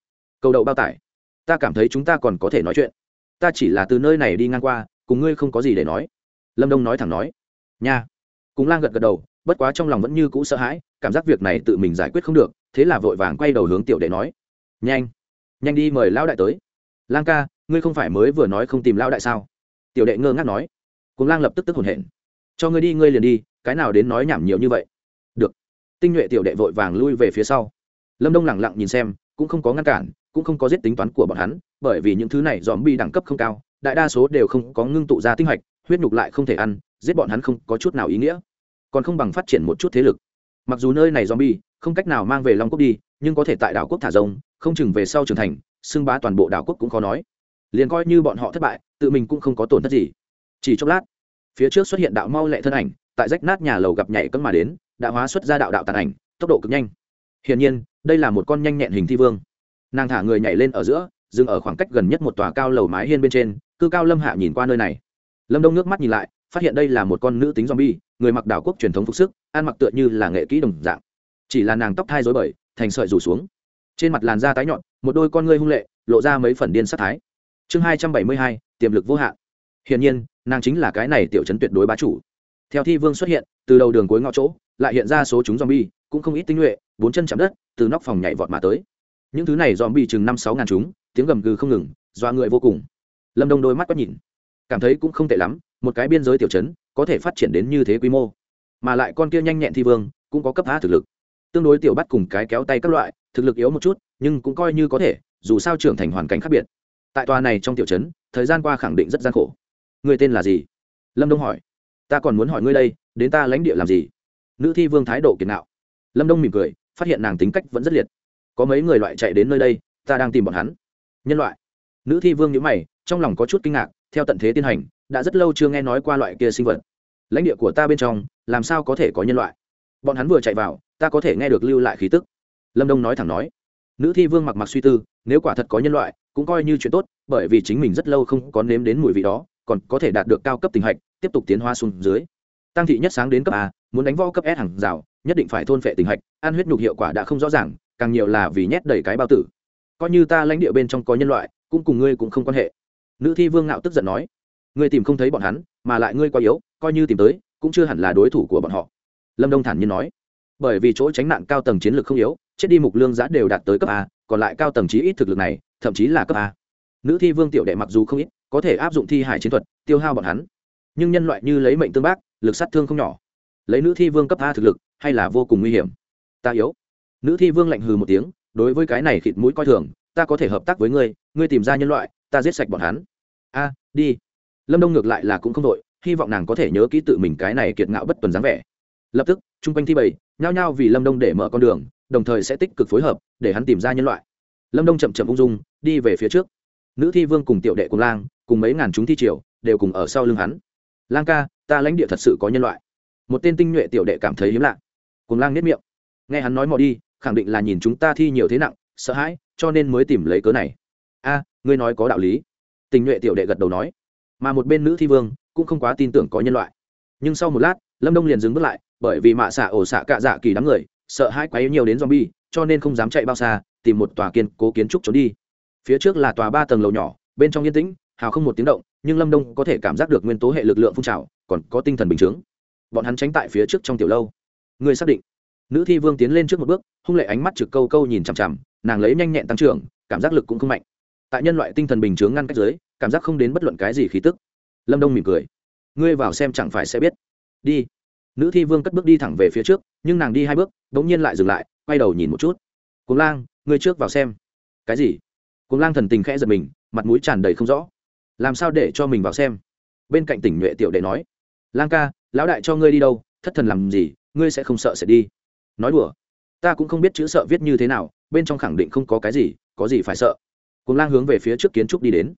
Cầu đậu bao tải. Ta cảm thấy chúng ta còn có thể nói chuyện. Ta chỉ là từ nơi này đi ngang qua, cùng ngươi không có gì để nói. Lâm đông nói thẳng nói. Nha. Cùng lang gật gật đầu, bất quá trong lòng vẫn như cũ sợ hãi, cảm giác việc này tự mình giải quyết không được, thế là vội vàng quay đầu hướng tiểu đệ nói. Nhanh. Nhanh đi mời lão đại tới. Lang ca, ngươi không phải mới vừa nói không tìm lão đại sao? Tiểu đệ ngơ ngác nói. Cùng lang lập tức tức hồn hển. Cho ngươi đi, ngươi liền đi cái nào đến nói nhảm nhiều như vậy? Được. Tinh nhuệ tiểu đệ vội vàng lui về phía sau. Lâm đông lẳng lặng nhìn xem, cũng không có ngăn cản, cũng không có giết tính toán của bọn hắn, bởi vì những thứ này dòm bi đẳng cấp không cao, đại đa số đều không có ngưng tụ ra tinh hạch, huyết nhục lại không thể ăn, giết bọn hắn không có chút nào ý nghĩa. Còn không bằng phát triển một chút thế lực. Mặc dù nơi này zombie, không cách nào mang về long quốc đi, nhưng có thể tại đảo quốc thả rông, không chừng về sau trưởng thành, xưng bá toàn bộ đảo quốc cũng khó nói. Liền coi như bọn họ thất bại, tự mình cũng không có tổn thất gì. Chỉ chốc lát, phía trước xuất hiện đạo mau lẹ thân ảnh tại rách nát nhà lầu gặp nhảy cấm mà đến, đã hóa xuất ra đạo đạo tàn ảnh, tốc độ cực nhanh. Hiển nhiên, đây là một con nhanh nhẹn hình thi vương. Nàng thả người nhảy lên ở giữa, dừng ở khoảng cách gần nhất một tòa cao lầu mái hiên bên trên, cư cao lâm hạ nhìn qua nơi này. Lâm đông nước mắt nhìn lại, phát hiện đây là một con nữ tính zombie, người mặc đảo quốc truyền thống phục sức, ăn mặc tựa như là nghệ kỹ đồng dạng. Chỉ là nàng tóc thai rối bời, thành sợi rủ xuống. Trên mặt làn da tái nhọn, một đôi con ngươi hung lệ, lộ ra mấy phần điên sát thái. Chương hai trăm bảy mươi hai, tiềm lực vô hạn. Hiển nhiên, nàng chính là cái này tiểu chấn tuyệt đối bá chủ theo thi vương xuất hiện, từ đầu đường cuối ngõ chỗ, lại hiện ra số chúng zombie, cũng không ít tinh nhuệ, bốn chân chạm đất, từ nóc phòng nhảy vọt mà tới. Những thứ này zombie chừng năm sáu ngàn chúng, tiếng gầm gừ không ngừng doa người vô cùng. Lâm đông đôi mắt quét nhìn, cảm thấy cũng không tệ lắm, một cái biên giới tiểu chấn có thể phát triển đến như thế quy mô. Mà lại con kia nhanh nhẹn thi vương, cũng có cấp a thực lực. Tương đối tiểu bắt cùng cái kéo tay các loại, thực lực yếu một chút, nhưng cũng coi như có thể, dù sao trưởng thành hoàn cảnh khác biệt. Tại tòa này trong tiểu chấn thời gian qua khẳng định rất gian khổ. Người tên là gì? Lâm đông hỏi ta còn muốn hỏi ngươi đây, đến ta lãnh địa làm gì? Nữ thi vương thái độ kiệt nạo lâm đông mỉm cười, phát hiện nàng tính cách vẫn rất liệt. Có mấy người loại chạy đến nơi đây, ta đang tìm bọn hắn. Nhân loại. Nữ thi vương nhữ mày, trong lòng có chút kinh ngạc, theo tận thế tiến hành, đã rất lâu chưa nghe nói qua loại kia sinh vật. Lãnh địa của ta bên trong, làm sao có thể có nhân loại? Bọn hắn vừa chạy vào, ta có thể nghe được lưu lại khí tức. Lâm đông nói thẳng nói. Nữ thi vương mặc mặc suy tư, nếu quả thật có nhân loại, cũng coi như chuyện tốt, bởi vì chính mình rất lâu không có nếm đến mùi vị đó, còn có thể đạt được cao cấp tình hạch tiếp tục tiến hoa xuống dưới. Tăng thị nhất sáng đến cấp a, muốn đánh võ cấp s hàng rào, nhất định phải thôn phệ tình hạch, ăn huyết nhục hiệu quả đã không rõ ràng, càng nhiều là vì nhét đầy cái bao tử. Coi như ta lãnh địa bên trong có nhân loại, cũng cùng ngươi cũng không quan hệ. Nữ thi vương ngạo tức giận nói, ngươi tìm không thấy bọn hắn, mà lại ngươi quá yếu, coi như tìm tới, cũng chưa hẳn là đối thủ của bọn họ. Lâm đông thản nhiên nói, bởi vì chỗ tránh nạn cao tầng chiến lược không yếu, chết đi mục lương giá đều đạt tới cấp a, còn lại cao tầng chí ít thực lực này, thậm chí là cấp a. Nữ thi vương tiểu đệ mặc dù không ít, có thể áp dụng thi hải chiến thuật, tiêu hao bọn hắn nhưng nhân loại như lấy mệnh tương bác, lực sát thương không nhỏ. Lấy nữ thi vương cấp a thực lực, hay là vô cùng nguy hiểm? Ta yếu. Nữ thi vương lạnh hừ một tiếng, đối với cái này khịt mũi coi thường, ta có thể hợp tác với ngươi ngươi tìm ra nhân loại, ta giết sạch bọn hắn. A, đi. Lâm đông ngược lại là cũng không đội hy vọng nàng có thể nhớ kỹ tự mình cái này kiệt ngạo bất tuần dáng vẻ. Lập tức, chung quanh thi bầy, nhao nhao vì lâm đông để mở con đường, đồng thời sẽ tích cực phối hợp, để hắn tìm ra nhân loại. Lâm đông chậm chậm ung dung, đi về phía trước. Nữ thi vương cùng tiểu đệ cùng lang, cùng mấy ngàn chúng thi triều, đều cùng ở sau lưng hắn lang ca, ta lãnh địa thật sự có nhân loại. Một tên tinh nhuệ tiểu đệ cảm thấy hiếm lạ. Cùng lang nếp miệng. Nghe hắn nói mò đi, khẳng định là nhìn chúng ta thi nhiều thế nặng, sợ hãi, cho nên mới tìm lấy cớ này. A, ngươi nói có đạo lý. Tình nhuệ tiểu đệ gật đầu nói. Mà một bên nữ thi vương cũng không quá tin tưởng có nhân loại. Nhưng sau một lát, lâm đông liền dừng bước lại, bởi vì mạ xạ ổ xạ cạ dạ kỳ đám người, sợ hãi quá yếu nhiều đến zombie, cho nên không dám chạy bao xa, tìm một tòa kiên cố kiến trúc trốn đi. Phía trước là tòa ba tầng lầu nhỏ, bên trong yên tĩnh hào không một tiếng động, nhưng lâm đông có thể cảm giác được nguyên tố hệ lực lượng phun trào, còn có tinh thần bình chướng. Bọn hắn tránh tại phía trước trong tiểu lâu. Người xác định. Nữ thi vương tiến lên trước một bước, hung lệ ánh mắt trực câu câu nhìn chằm chằm, nàng lấy nhanh nhẹn tăng trưởng, cảm giác lực cũng không mạnh. Tại nhân loại tinh thần bình chướng ngăn cách giới cảm giác không đến bất luận cái gì khí tức. Lâm đông mỉm cười. Ngươi vào xem chẳng phải sẽ biết. Đi. Nữ thi vương cất bước đi thẳng về phía trước, nhưng nàng đi hai bước đ ỗ n g nhiên lại dừng lại, quay đầu nhìn một chút. Cuồng lang, ngươi trước vào xem. Cái gì? Cuồng lang thần tình khẽ giật mình, mặt mũi tràn đầy không rõ làm sao để cho mình vào xem? Bên cạnh tỉnh nhuệ tiểu đệ nói, lang ca, lão đại cho ngươi đi đâu, thất thần làm gì, ngươi sẽ không sợ sẽ đi. Nói đùa, ta cũng không biết chữ sợ viết như thế nào, bên trong khẳng định không có cái gì, có gì phải sợ. Cùng lang hướng về phía trước kiến trúc đi đến.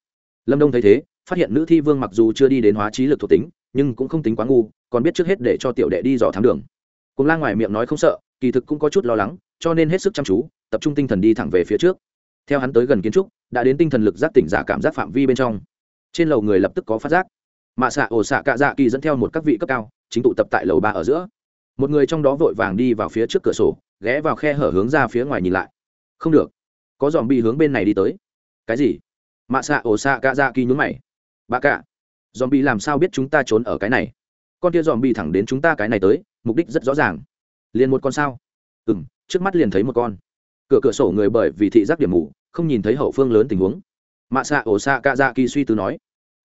Lâm đông thấy thế, phát hiện nữ thi vương mặc dù chưa đi đến hóa trí lực thuộc tính, nhưng cũng không tính quá ngu, còn biết trước hết để cho tiểu đệ đi dò thám đường. Cùng lang ngoài miệng nói không sợ, kỳ thực cũng có chút lo lắng, cho nên hết sức chăm chú, tập trung tinh thần đi thẳng về phía trước. Theo hắn tới gần kiến trúc, đã đến tinh thần lực giác tỉnh giả cảm giác phạm vi bên trong trên lầu người lập tức có phát giác. Mạ xạ ổ xạ cạ dạ kỳ dẫn theo một các vị cấp cao, chính tụ tập tại lầu ba ở giữa. Một người trong đó vội vàng đi vào phía trước cửa sổ, ghé vào khe hở hướng ra phía ngoài nhìn lại. Không được, có dòm bị hướng bên này đi tới. Cái gì? Mạ xạ ổ xạ cạ dạ kỳ nhún mày. Bà cả, dòm bị làm sao biết chúng ta trốn ở cái này? Con kia dòm bị thẳng đến chúng ta cái này tới, mục đích rất rõ ràng. Liền một con sao? Ừ m trước mắt liền thấy một con. Cửa cửa sổ người bởi vì thị giác điểm mù, không nhìn thấy hậu phương lớn tình huống mạ xạ ổ xạ cạ dạ kỳ suy tư nói,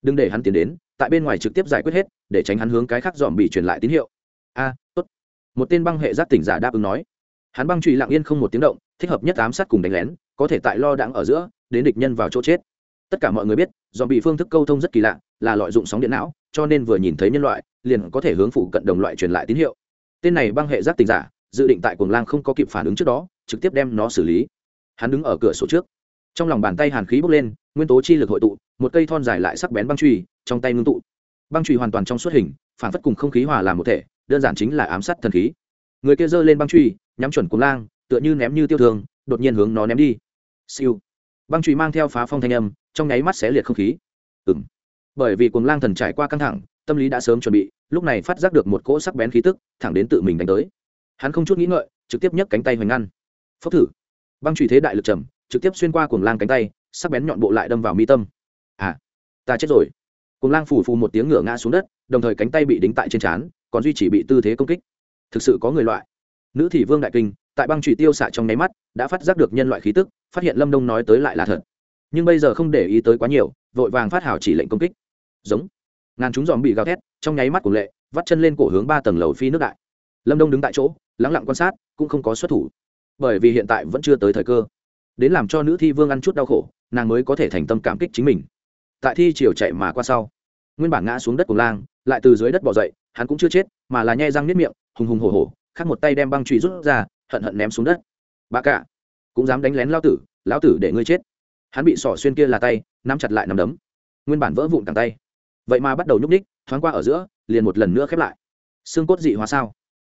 đừng để hắn tiến đến, tại bên ngoài trực tiếp giải quyết hết, để tránh hắn hướng cái khác dòm bị truyền lại tín hiệu. A, tốt. Một tên băng hệ giác tỉnh giả đáp ứng nói. Hắn băng trụy lặng yên không một tiếng động, thích hợp nhất ám sát cùng đánh lén, có thể tại lo đãng ở giữa, đến địch nhân vào chỗ chết. Tất cả mọi người biết, dòm bị phương thức câu thông rất kỳ lạ, là loại dụng sóng điện não, cho nên vừa nhìn thấy nhân loại, liền có thể hướng phụ cận đồng loại truyền lại tín hiệu. Tên này băng hệ giác tình giả, dự định tại cuồng lang không có kịp phản ứng trước đó, trực tiếp đem nó xử lý. Hắn đứng ở cửa sổ trước. Trong lòng bàn tay hàn khí bốc lên nguyên tố chi lực hội tụ, một cây thon dài lại sắc bén băng truy trong tay ngưng tụ. Băng truy hoàn toàn trong suốt hình, phản phất cùng không khí hòa làm một thể, đơn giản chính là ám sát thần khí. Người kia giơ lên băng truy nhắm chuẩn cuồng lang, tựa như ném như tiêu thương, đột nhiên hướng nó ném đi. Siêu. Băng truy mang theo phá phong thanh âm, trong nháy mắt xé liệt không khí. Ừ m bởi vì cuồng lang thần trải qua căng thẳng, tâm lý đã sớm chuẩn bị, lúc này phát giác được một cỗ sắc bén khí tức, thẳng đến tự mình đánh tới. Hắn không chút nghĩ ngợi, trực tiếp nhấc cánh tay hoành ngăn. Phốc thử. Băng truy thế đại lực trầm, trực tiếp xuyên qua cuồng lang cánh tay sắc bén nhọn bộ lại đâm vào mi tâm. À ta chết rồi. Cùng lang phủ phù một tiếng ngửa ngã xuống đất, đồng thời cánh tay bị đính tại trên trán, còn duy chỉ bị tư thế công kích. Thực sự có người loại. Nữ thị vương đại kinh, tại băng trụy tiêu xạ trong nháy mắt, đã phát giác được nhân loại khí tức, phát hiện lâm đông nói tới lại là thật. Nhưng bây giờ không để ý tới quá nhiều, vội vàng phát hảo chỉ lệnh công kích. Giống. Ngàn chúng dòm bị gào thét, trong nháy mắt của lệ, vắt chân lên cổ hướng ba tầng lầu phi nước đại. Lâm đông đứng tại chỗ lắng lặng quan sát, cũng không có xuất thủ. Bởi vì hiện tại vẫn chưa tới thời cơ. Đến làm cho nữ thi vương ăn chút đau khổ nàng mới có thể thành tâm cảm kích chính mình. Tại thi chiều chạy mà qua sau, nguyên bản ngã xuống đất của lang, lại từ dưới đất bỏ dậy, hắn cũng chưa chết, mà là nhai răng nếp miệng, hùng hùng hổ hổ, khác một tay đem băng trụy rút ra, hận hận ném xuống đất. Bà cả, cũng dám đánh lén lao tử, lão tử để ngươi chết. Hắn bị sỏ xuyên kia là tay, nắm chặt lại nắm đấm. Nguyên bản vỡ vụn càng tay. Vậy mà bắt đầu nhúc ních thoáng qua ở giữa, liền một lần nữa khép lại. Xương cốt dị hóa sao?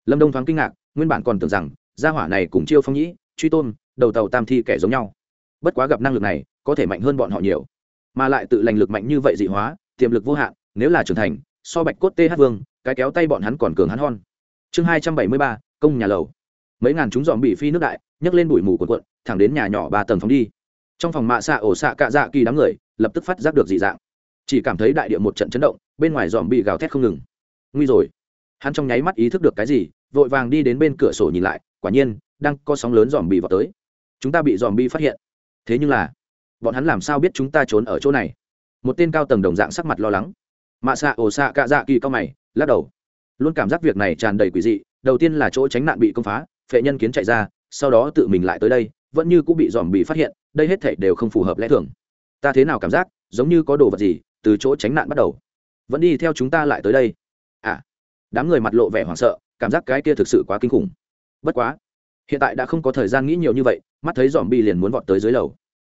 Lâm đông thoáng kinh ngạc, nguyên bản còn tưởng rằng, gia hỏa này cùng chiêu phong nhĩ, truy tôn, đầu tàu tam thi kẻ giống nhau. Bất quá gặp năng lực này có thể mạnh hơn bọn họ nhiều. Mà lại tự lành lực mạnh như vậy dị hóa, tiềm lực vô hạn, nếu là trưởng thành, so bạch cốt th vương, cái kéo tay bọn hắn còn cường hắn hon. Chương hai trăm bảy mươi ba, công nhà lầu. Mấy ngàn chúng dòm bị phi nước đại, nhấc lên bụi mù cuộn cuộn, thẳng đến nhà nhỏ ba tầng phóng đi. Trong phòng mạ xạ ổ xạ cạ dạ kỳ đám người, lập tức phát giác được dị dạng. Chỉ cảm thấy đại địa một trận chấn động, bên ngoài dòm bị gào thét không ngừng. Nguy rồi. Hắn trong nháy mắt ý thức được cái gì, vội vàng đi đến bên cửa sổ nhìn lại, quả nhiên, đang có sóng lớn dòm bị vào tới. Chúng ta bị dòm bị phát hiện. Thế nhưng là bọn hắn làm sao biết chúng ta trốn ở chỗ này? Một tên cao tầng đồng dạng sắc mặt lo lắng. Mạ xạ ổ xạ cạ dạ kỳ cao mày, lắc đầu. Luôn cảm giác việc này tràn đầy quỷ dị, đầu tiên là chỗ tránh nạn bị công phá, phệ nhân kiến chạy ra, sau đó tự mình lại tới đây, vẫn như cũng bị dòm bị phát hiện, đây hết thể đều không phù hợp lẽ thường. Ta thế nào cảm giác, giống như có đồ vật gì từ chỗ tránh nạn bắt đầu? Vẫn đi theo chúng ta lại tới đây. À đám người mặt lộ vẻ hoảng sợ, cảm giác cái kia thực sự quá kinh khủng. Bất quá, hiện tại đã không có thời gian nghĩ nhiều như vậy, mắt thấy dòm bị liền muốn vọt tới dưới lầu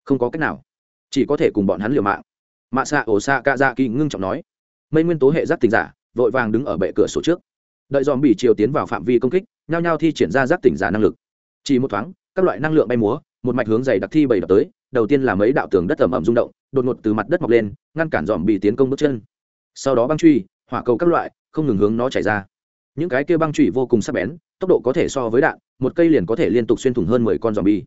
không có cách nào. Chỉ có thể cùng bọn hắn liều mạng. Mạ xạ ổ xạ ca dạ kỳ ngưng trọng nói. Mây nguyên tố hệ giác tình giả, vội vàng đứng ở bệ cửa sổ trước. Đợi dòm bị chiều tiến vào phạm vi công kích, nhao nhao thi triển ra giác tỉnh giả năng lực. Chỉ một thoáng, các loại năng lượng bay múa, một mạch hướng dày đặc thi bày đập tới, đầu tiên là mấy đạo tường đất ẩm ẩm rung động, đột ngột từ mặt đất mọc lên, ngăn cản dòm bị tiến công bước chân. Sau đó băng truy, hỏa cầu các loại, không ngừng hướng nó chảy ra. Những cái kia băng truy vô cùng sắc bén, tốc độ có thể so với đạn, một cây liền có thể liên tục xuyên thủng hơn mười con dòm bi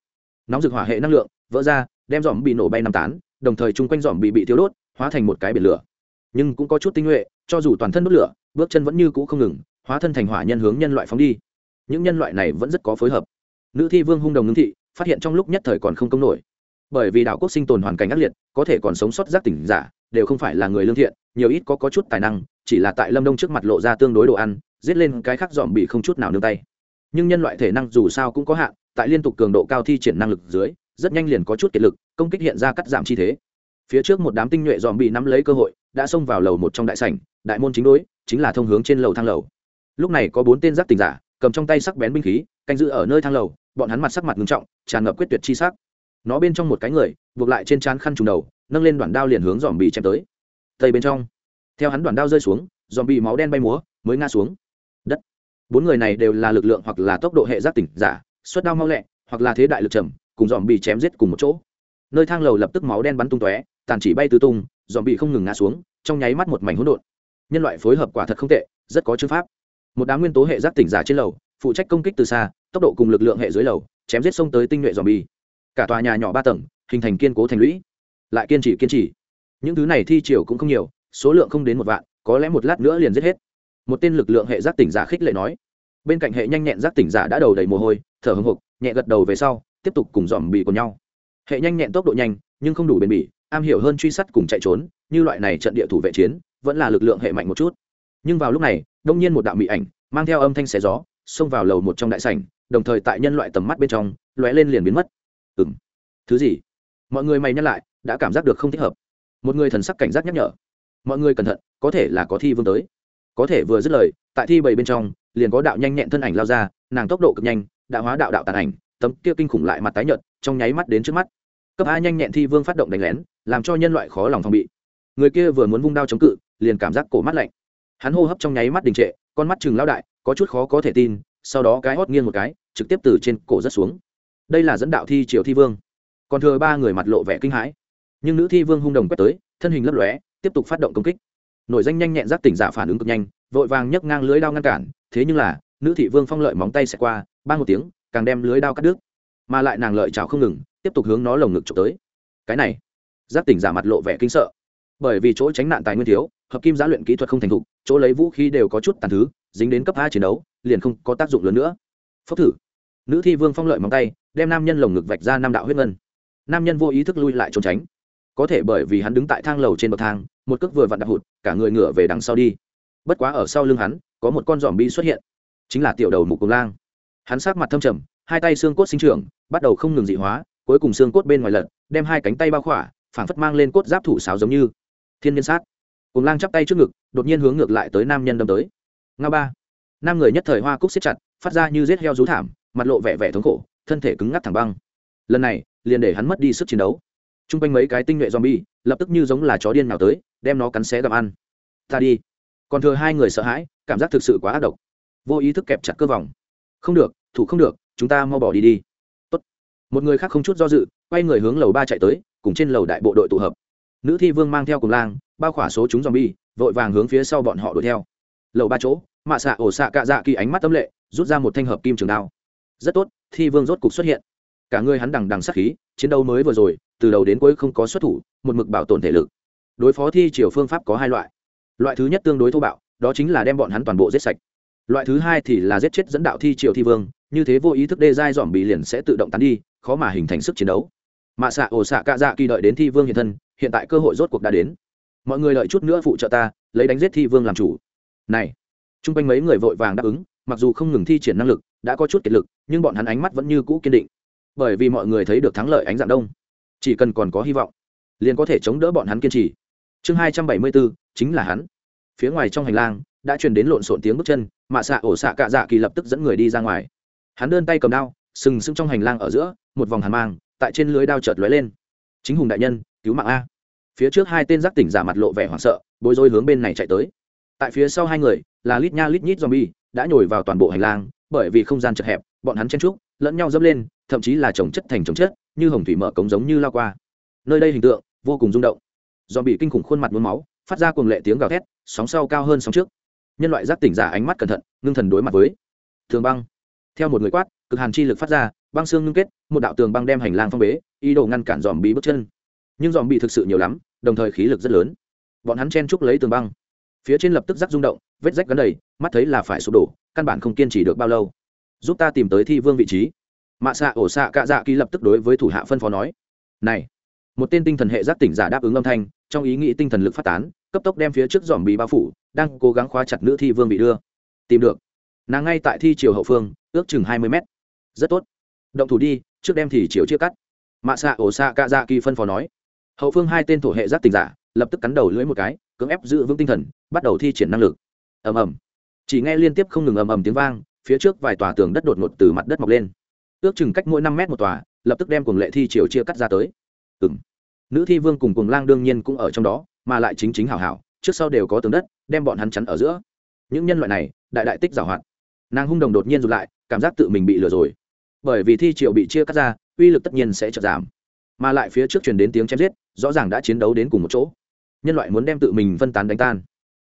nóng rực hỏa hệ năng lượng, vỡ ra đem dòm bị nổ bay năm tán đồng thời chung quanh dòm bị bị thiếu đốt hóa thành một cái biển lửa. Nhưng cũng có chút tinh nhuệ cho dù toàn thân đốt lửa bước chân vẫn như cũ không ngừng hóa thân thành hỏa nhân hướng nhân loại phóng đi. Những nhân loại này vẫn rất có phối hợp. Nữ thi vương hung đồng ngưng thị phát hiện trong lúc nhất thời còn không công nổi. Bởi vì đảo quốc sinh tồn hoàn cảnh ác liệt có thể còn sống sót giác tỉnh giả đều không phải là người lương thiện nhiều ít có, có chút tài năng chỉ là tại lâm đông trước mặt lộ ra tương đối đồ ăn giết lên cái khác dòm bị không chút nào nương tay. Nhưng nhân loại thể năng dù sao cũng có hạn tại liên tục cường độ cao thi triển năng lực dưới rất nhanh liền có chút kiệt lực, công kích hiện ra cắt giảm chi thế. Phía trước một đám tinh nhuệ dòm bị nắm lấy cơ hội, đã xông vào lầu một trong đại sảnh, đại môn chính đối, chính là thông hướng trên lầu thang lầu. Lúc này có bốn tên giác tỉnh giả, cầm trong tay sắc bén binh khí, canh giữ ở nơi thang lầu, bọn hắn mặt sắc mặt ngưng trọng, tràn ngập quyết tuyệt chi sắc. Nó bên trong một cái người, buộc lại trên trán khăn trùng đầu, nâng lên đoạn đao liền hướng dòm bị chém tới. Tây bên trong, theo hắn đoạn đao rơi xuống, dòm bị máu đen bay múa, mới ngã xuống. Đất. Bốn người này đều là lực lượng hoặc là tốc độ hệ giác tỉnh giả, xuất đao mau lẹ, hoặc là thế đại lực trầm cùng dòm bị chém giết cùng một chỗ. Nơi thang lầu lập tức máu đen bắn tung tóe, tàn chỉ bay tứ tung, dòm bị không ngừng ngã xuống, trong nháy mắt một mảnh hỗn độn. Nhân loại phối hợp quả thật không tệ, rất có chữ pháp. Một đám nguyên tố hệ giác tỉnh giả trên lầu, phụ trách công kích từ xa, tốc độ cùng lực lượng hệ dưới lầu, chém giết xông tới tinh nhuệ dòm bi cả tòa nhà nhỏ ba tầng, hình thành kiên cố thành lũy. Lại kiên trì kiên trì. Những thứ này thi chiều cũng không nhiều, số lượng không đến một vạn, có lẽ một lát nữa liền giết hết. Một tên lực lượng hệ giác tỉnh giả khích lệ nói. Bên cạnh hệ nhanh nhẹn giác tỉnh giả đã đầu đầy mồ hôi, thở hồng hộc, nhẹ gật đầu về sau tiếp tục cùng dòm bị cùng nhau. Hệ nhanh nhẹn tốc độ nhanh, nhưng không đủ bền bỉ, am hiểu hơn truy sát cùng chạy trốn, như loại này trận địa thủ vệ chiến, vẫn là lực lượng hệ mạnh một chút. Nhưng vào lúc này, đông nhiên một đạo mỹ ảnh, mang theo âm thanh xé gió, xông vào lầu một trong đại sảnh, đồng thời tại nhân loại tầm mắt bên trong, lóe lên liền biến mất. Ừ m thứ gì? Mọi người mày nhắc lại, đã cảm giác được không thích hợp. Một người thần sắc cảnh giác nhắc nhở. Mọi người cẩn thận, có thể là có thi vương tới. Có thể vừa dứt lời, tại thi bảy bên trong, liền có đạo nhanh nhẹn thân ảnh lao ra, nàng tốc độ cực nhanh, đã hóa đạo đạo tàn ảnh tấm kia kinh khủng lại mặt tái nhợt, trong nháy mắt đến trước mắt. Cấp a nhanh nhẹn thi vương phát động đánh lén, làm cho nhân loại khó lòng phòng bị. Người kia vừa muốn vung đao chống cự, liền cảm giác cổ mắt lạnh. Hắn hô hấp trong nháy mắt đình trệ, con mắt chừng lao đại, có chút khó có thể tin, sau đó cái hót nghiêng một cái, trực tiếp từ trên cổ rất xuống. Đây là dẫn đạo thi triều thi vương. Còn thừa ba người mặt lộ vẻ kinh hãi. Nhưng nữ thi vương hung đồng quét tới, thân hình lấp lóe, tiếp tục phát động công kích. Nổi danh nhanh nhẹn giác tỉnh giả phản ứng cực nhanh, vội vàng nhấc ngang lưới đao ngăn cản, thế nhưng là, nữ thị vương phong lợi móng tay xẹt qua ba một tiếng càng đem lưới đao cắt đứt. Mà lại nàng lợi chảo không ngừng, tiếp tục hướng nó lồng ngực trộm tới. Cái này giáp tỉnh giả mặt lộ vẻ kinh sợ. Bởi vì chỗ tránh nạn tài nguyên thiếu, hợp kim giá luyện kỹ thuật không thành thục, chỗ lấy vũ khí đều có chút tàn thứ, dính đến cấp a chiến đấu, liền không có tác dụng lớn nữa. Phốc thử. Nữ thi vương phong lợi móng tay, đem nam nhân lồng ngực vạch ra năm đạo huyết ngân. Nam nhân vô ý thức lui lại trốn tránh. Có thể bởi vì hắn đứng tại thang lầu trên bậc thang, một cước vừa vặn đạp hụt, cả người ngửa về đằng sau đi. Bất quá ở sau lưng hắn, có một con giòm bi xuất hiện. Chính là tiểu đầu mục cùng lang hắn sát mặt thâm trầm, hai tay xương cốt sinh trưởng, bắt đầu không ngừng dị hóa, cuối cùng xương cốt bên ngoài lật, đem hai cánh tay bao khỏa, phảng phất mang lên cốt giáp thủ sáo giống như. Thiên nhân sát. Cùng lang chắp tay trước ngực, đột nhiên hướng ngược lại tới nam nhân đâm tới. Nga ba. Nam người nhất thời hoa cúc siết chặt, phát ra như rết heo rú thảm, mặt lộ vẻ vẻ thống khổ, thân thể cứng ngắc thẳng băng. Lần này, liền để hắn mất đi sức chiến đấu. T r u n g quanh mấy cái tinh nhuệ zombie, lập tức như giống là chó điên nào tới, đem nó cắn xé gặm ăn. Ta đi. Còn thừa hai người sợ hãi, cảm giác thực sự quá ác độc. Vô ý thức kẹp chặt cơ vòng. Không được thủ không được, chúng ta mau bỏ đi đi. Tốt. một người khác không chút do dự, quay người hướng lầu ba chạy tới, cùng trên lầu đại bộ đội tụ hợp. Nữ thi vương mang theo cùng lang, bao khỏa số chúng zombie, vội vàng hướng phía sau bọn họ đuổi theo. Lầu ba chỗ, mạ xạ ổ xạ cạ dạ kỳ ánh mắt tâm lệ, rút ra một thanh hợp kim trường đao. Rất tốt, thi vương rốt cục xuất hiện. Cả người hắn đằng đằng sắc khí, chiến đấu mới vừa rồi, từ đầu đến cuối không có xuất thủ, một mực bảo tồn thể lực. Đối phó thi triều phương pháp có hai loại. Loại thứ nhất tương đối thô bạo, đó chính là đem bọn hắn toàn bộ giết sạch loại thứ hai thì là giết chết dẫn đạo thi triều thi vương, như thế vô ý thức đê dai dòm bị liền sẽ tự động tán đi, khó mà hình thành sức chiến đấu. Mạ xạ ổ xạ cạ dạ kỳ đợi đến thi vương hiện thân, hiện tại cơ hội rốt cuộc đã đến. Mọi người đợi chút nữa phụ trợ ta, lấy đánh giết thi vương làm chủ. Này t r u n g quanh mấy người vội vàng đáp ứng, mặc dù không ngừng thi triển năng lực, đã có chút kiệt lực, nhưng bọn hắn ánh mắt vẫn như cũ kiên định. Bởi vì mọi người thấy được thắng lợi ánh dạng đông. Chỉ cần còn có hy vọng, liền có thể chống đỡ bọn hắn kiên trì. Chương hai trăm bảy mươi bốn, chính là hắn. Phía ngoài trong hành lang, đã truyền đến lộn xộn tiếng bước chân mạ xạ ổ xạ cạ dạ kỳ lập tức dẫn người đi ra ngoài. Hắn đơn tay cầm đao, sừng sững trong hành lang ở giữa, một vòng hàn mang, tại trên lưới đao chợt lóe lên. Chính hùng đại nhân, cứu mạng a. Phía trước hai tên giác tỉnh giả mặt lộ vẻ hoảng sợ, bối rối hướng bên này chạy tới. Tại phía sau hai người, là lít nha lít nhít zombie, đã nhồi vào toàn bộ hành lang, bởi vì không gian chật hẹp, bọn hắn chen trúc, lẫn nhau dẫm lên, thậm chí là trồng chất thành trồng chất, như hồng thủy mở cống giống như lao qua. Nơi đây hình tượng, vô cùng rung động. Do bị kinh khủng khuôn mặt mướm máu, phát ra cuồng lệ tiếng gào thét, sóng sau cao hơn sóng trước nhân loại giác tỉnh giả ánh mắt cẩn thận, ngưng thần đối mặt với tường băng. Theo một người quát, cực hàn chi lực phát ra, băng xương ngưng kết, một đạo tường băng đem hành lang phong bế, ý đồ ngăn cản dòm bị bước chân. Nhưng dòm bị thực sự nhiều lắm, đồng thời khí lực rất lớn. Bọn hắn chen trúc lấy tường băng. Phía trên lập tức rắc rung động, vết rách gần đầy, mắt thấy là phải sụp đổ, căn bản không kiên trì được bao lâu. Giúp ta tìm tới thi vương vị trí. Mạ xạ ổ xạ cạ dạ kỳ lập tức đối với thủ hạ phân phó nói, này. Một tên tinh thần hệ giác tỉnh giả đáp ứng âm thanh, trong ý nghĩ tinh thần lực phát tán cấp tốc đem phía trước dòm bị bao phủ, đang cố gắng khóa chặt nữ thi vương bị đưa. Tìm được. Nàng ngay tại thi chiều hậu phương, ước chừng hai mươi mét. Rất tốt. Động thủ đi, trước đem thì chiều chia cắt. Mạ xạ ổ xạ cạ dạ kỳ phân phó nói. Hậu phương hai tên thổ hệ giác tình giả, lập tức cắn đầu lưỡi một cái, cưỡng ép giữ vững tinh thần, bắt đầu thi triển năng lực. Ầm ầm. Chỉ nghe liên tiếp không ngừng ầm ầm tiếng vang, phía trước vài tòa tường đất đột ngột từ mặt đất mọc lên. Ước chừng cách mỗi năm mét một tòa, lập tức đem cùng lệ thi chiều chia cắt ra tới. Ừng nữ thi vương cùng cùng lang đương nhiên cũng ở trong đó mà lại chính chính hảo hảo, trước sau đều có tường đất, đem bọn hắn chắn ở giữa. Những nhân loại này, đại đại tích giảo hoạt. Nàng hung đồng đột nhiên rụt lại, cảm giác tự mình bị lừa rồi. Bởi vì thi triệu bị chia cắt ra, uy lực tất nhiên sẽ chợt giảm. Mà lại phía trước truyền đến tiếng chém giết, rõ ràng đã chiến đấu đến cùng một chỗ. Nhân loại muốn đem tự mình phân tán đánh tan.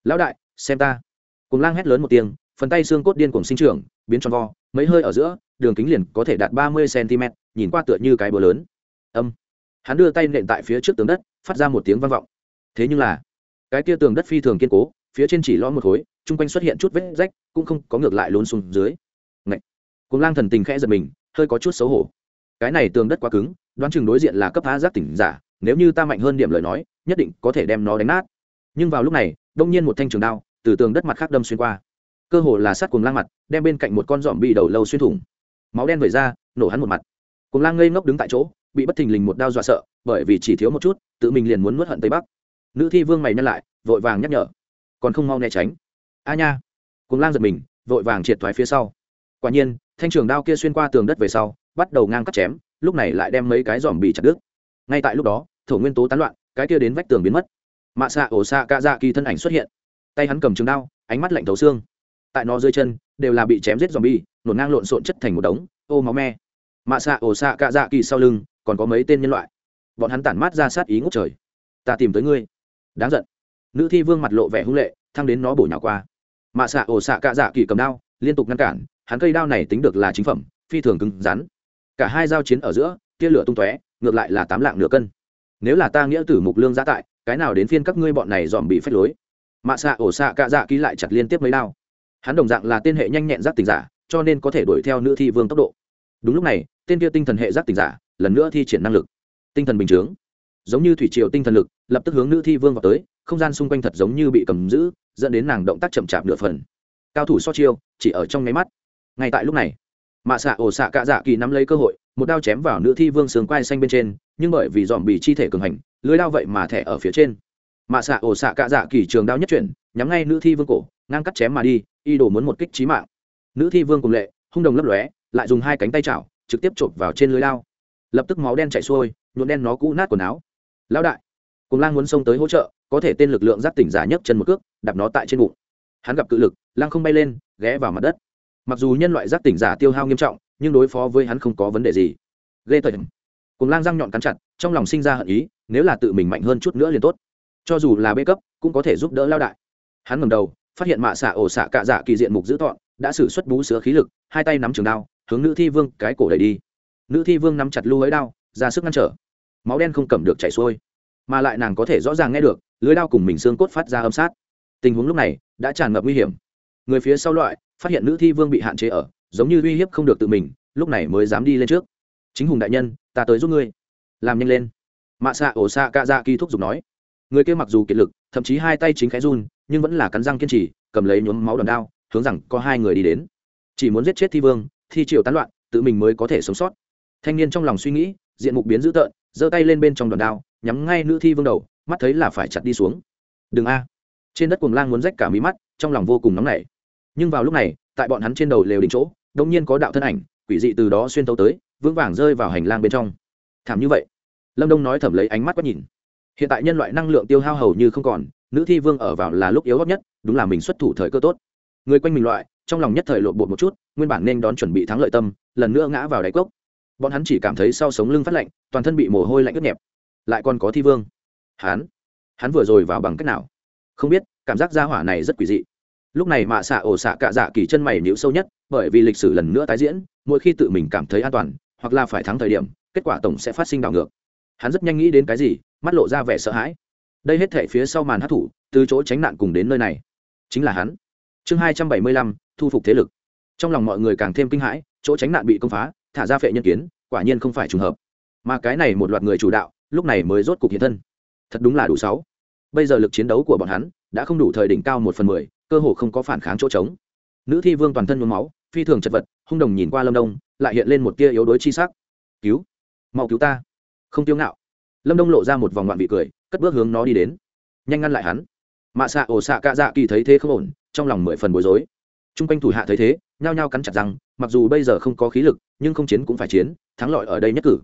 Lão đại, xem ta. Cùng lang hét lớn một tiếng, phần tay xương cốt điên cùng sinh trưởng, biến tròn vo, mấy hơi ở giữa, đường kính liền có thể đạt ba mươi cm nhìn qua tựa như cái bờ lớn. Âm. Hắn đưa tay nện tại phía trước tường đất, phát ra một tiếng vang vọng thế nhưng là, cái kia tường đất phi thường kiên cố, phía trên chỉ lõm một khối, chung quanh xuất hiện chút vết rách, cũng không có ngược lại lún xuống dưới. Ngậy! cùng lang thần tình khẽ giật mình, hơi có chút xấu hổ. Cái này tường đất quá cứng, đoán chừng đối diện là cấp phá giác tỉnh giả, nếu như ta mạnh hơn điểm lời nói, nhất định có thể đem nó đánh nát. Nhưng vào lúc này, đông nhiên một thanh trường đao từ tường đất mặt khác đâm xuyên qua. Cơ hồ là sát cuồng lang mặt, đem bên cạnh một con giỏm bị đầu lâu xuyên thủng. Máu đen vẩy ra, nổ hắn một mặt. Cuồng lang ngây ngốc đứng tại chỗ, bị bất thình lình một đao dọa sợ, bởi vì chỉ thiếu một chút, tự mình liền muốn nuốt hận tây bắc nữ thi vương mày nhăn lại, vội vàng nhắc nhở. Còn không mau né tránh. A nha. Cuồng lang giật mình, vội vàng triệt thoái phía sau. Quả nhiên, thanh trường đao kia xuyên qua tường đất về sau, bắt đầu ngang cắt chém, lúc này lại đem mấy cái giòm bị chặt đứt. Ngay tại lúc đó, thổ nguyên tố tán loạn, cái kia đến vách tường biến mất. Mạ xạ ổ xạ cạ dạ kỳ thân ảnh xuất hiện. Tay hắn cầm trường đao, ánh mắt lạnh thấu xương. Tại nó dưới chân, đều là bị chém giết giòm bi nổ ngang lộn xộn chất thành một đống, ô máu me. Mạ xạ ổ xạ cạ dạ kỳ sau lưng, còn có mấy tên nhân loại. Bọn hắn tản mát ra sát ý ngốc trời. Ta tìm tới ngươi đáng giận. Nữ thi vương mặt lộ vẻ hung lệ, thăng đến nó bổ nhào qua. Mạ xạ ổ xạ cạ dạ kỳ cầm đao, liên tục ngăn cản, hắn cây đao này tính được là chính phẩm, phi thường cứng rắn. Cả hai giao chiến ở giữa, tia lửa tung tóe, ngược lại là tám lạng nửa cân. Nếu là ta nghĩa tử mục lương giá tại, cái nào đến phiên các ngươi bọn này dòm bị phách lối? Mạ xạ ổ xạ cạ dạ ký lại chặt liên tiếp mấy đao. Hắn đồng dạng là tên hệ nhanh nhẹn giác tình giả, cho nên có thể đuổi theo nữ thi vương tốc độ. Đúng lúc này, tên kia tinh thần hệ giác tình giả, lần nữa thi triển năng lực. Tinh thần bình chướng giống như thủy triều tinh thần lực, lập tức hướng nữ thi vương vào tới, không gian xung quanh thật giống như bị cầm giữ, dẫn đến nàng động tác chậm chạp nửa phần. Cao thủ so chiêu, chỉ ở trong nháy mắt. Ngay tại lúc này, mạ xạ ổ xạ cạ dạ kỳ nắm lấy cơ hội, một đao chém vào nữ thi vương sườn quai xanh bên trên, nhưng bởi vì dòm bị chi thể cường hành, lưới đao vậy mà thẻ ở phía trên. Mạ xạ ổ xạ cạ dạ kỳ trường đao nhất chuyển, nhắm ngay nữ thi vương cổ, ngang cắt chém mà đi, y đồ muốn một kích trí mạng. Nữ thi vương cùng lệ, hung đồng lấp lóe, lại dùng hai cánh tay chảo, trực tiếp chộp vào trên lưới lao lập tức máu đen chảy xuôi, nhuộm đen nó cũ nát quần áo lão đại cùng lang muốn xông tới hỗ trợ, có thể tên lực lượng giác tỉnh giả nhấc chân một cước, đạp nó tại trên bụng. Hắn gặp cự lực, lang không bay lên, ghé vào mặt đất. Mặc dù nhân loại giác tỉnh giả tiêu hao nghiêm trọng, nhưng đối phó với hắn không có vấn đề gì. Ghê tởm. Cùng lang răng nhọn cắn chặt, trong lòng sinh ra hận ý, nếu là tự mình mạnh hơn chút nữa liền tốt. Cho dù là bê cấp, cũng có thể giúp đỡ lao đại. Hắn ngầm đầu, phát hiện mạ xạ ổ xạ cạ dạ kỳ diện mục dữ tọn, đã xử xuất bú sữa khí lực, hai tay nắm trường đao, hướng nữ thi vương cái cổ đẩy đi. Nữ thi vương nắm chặt lưu ấy đao, ra sức ngăn trở máu đen không cầm được chảy xuôi. Mà lại nàng có thể rõ ràng nghe được, lưới đao cùng mình xương cốt phát ra âm sát. Tình huống lúc này đã tràn ngập nguy hiểm. Người phía sau loại, phát hiện nữ thi vương bị hạn chế ở, giống như uy hiếp không được tự mình, lúc này mới dám đi lên trước. Chính hùng đại nhân, ta tới giúp ngươi. Làm nhanh lên. Mạ xạ ổ xạ cạ dạ kỳ thúc giục nói. Người kia mặc dù kiệt lực, thậm chí hai tay chính khẽ run, nhưng vẫn là cắn răng kiên trì, cầm lấy nhuốm máu đòn đao, hướng rằng có hai người đi đến. Chỉ muốn giết chết thi vương, thi triều tán loạn, tự mình mới có thể sống sót. Thanh niên trong lòng suy nghĩ, diện mục biến dữ tợn giơ tay lên bên trong đòn đao, nhắm ngay nữ thi vương đầu, mắt thấy là phải chặt đi xuống. Đừng a. Trên đất cuồng lang muốn rách cả mí mắt, trong lòng vô cùng nóng nảy. Nhưng vào lúc này, tại bọn hắn trên đầu lều đỉnh chỗ đông nhiên có đạo thân ảnh, quỷ dị từ đó xuyên tấu tới, vững vàng rơi vào hành lang bên trong. Thảm như vậy. Lâm đông nói thẩm lấy ánh mắt quét nhìn. Hiện tại nhân loại năng lượng tiêu hao hầu như không còn, nữ thi vương ở vào là lúc yếu góp nhất, đúng là mình xuất thủ thời cơ tốt. Người quanh mình loại, trong lòng nhất thời lộn bột một chút, nguyên bản nên đón chuẩn bị thắng lợi tâm, lần nữa ngã vào đáy cốc bọn hắn chỉ cảm thấy sau sống lưng phát lạnh, toàn thân bị mồ hôi lạnh ướt nhẹp. Lại còn có thi vương. Hắn? Hắn vừa rồi vào bằng cách nào? Không biết, cảm giác gia hỏa này rất quỷ dị. Lúc này mạ xạ ổ xạ cạ dạ kỳ chân mày nhịu sâu nhất, bởi vì lịch sử lần nữa tái diễn, mỗi khi tự mình cảm thấy an toàn, hoặc là phải thắng thời điểm, kết quả tổng sẽ phát sinh đảo ngược. Hắn rất nhanh nghĩ đến cái gì, mắt lộ ra vẻ sợ hãi. Đây hết thể phía sau màn hát thủ từ chỗ tránh nạn cùng đến nơi này. Chính là hắn. Chương hai trăm bảy mươi lăm, thu phục thế lực. Trong lòng mọi người càng thêm kinh hãi, chỗ tránh nạn bị công phá thả ra phệ nhân kiến, quả nhiên không phải trùng hợp. Mà cái này một loạt người chủ đạo, lúc này mới rốt cục hiện thân. Thật đúng là đủ sáu. Bây giờ lực chiến đấu của bọn hắn đã không đủ thời đỉnh cao một phần mười, cơ hồ không có phản kháng chỗ trống. Nữ thi vương toàn thân nhuốm máu, phi thường chật vật, hung đồng nhìn qua lâm đông, lại hiện lên một tia yếu đuối chi sắc. Cứu, mau cứu ta. Không tiêu ngạo. Lâm đông lộ ra một vòng ngoạn vị cười, cất bước hướng nó đi đến. Nhanh ngăn lại hắn. Mạ xạ ổ xạ cạ dạ kỳ thấy thế không ổn, trong lòng mười phần bối rối. T r u n g quanh thủ hạ thấy thế nhao nhao cắn chặt rằng mặc dù bây giờ không có khí lực, nhưng không chiến cũng phải chiến, thắng lợi ở đây nhất cử.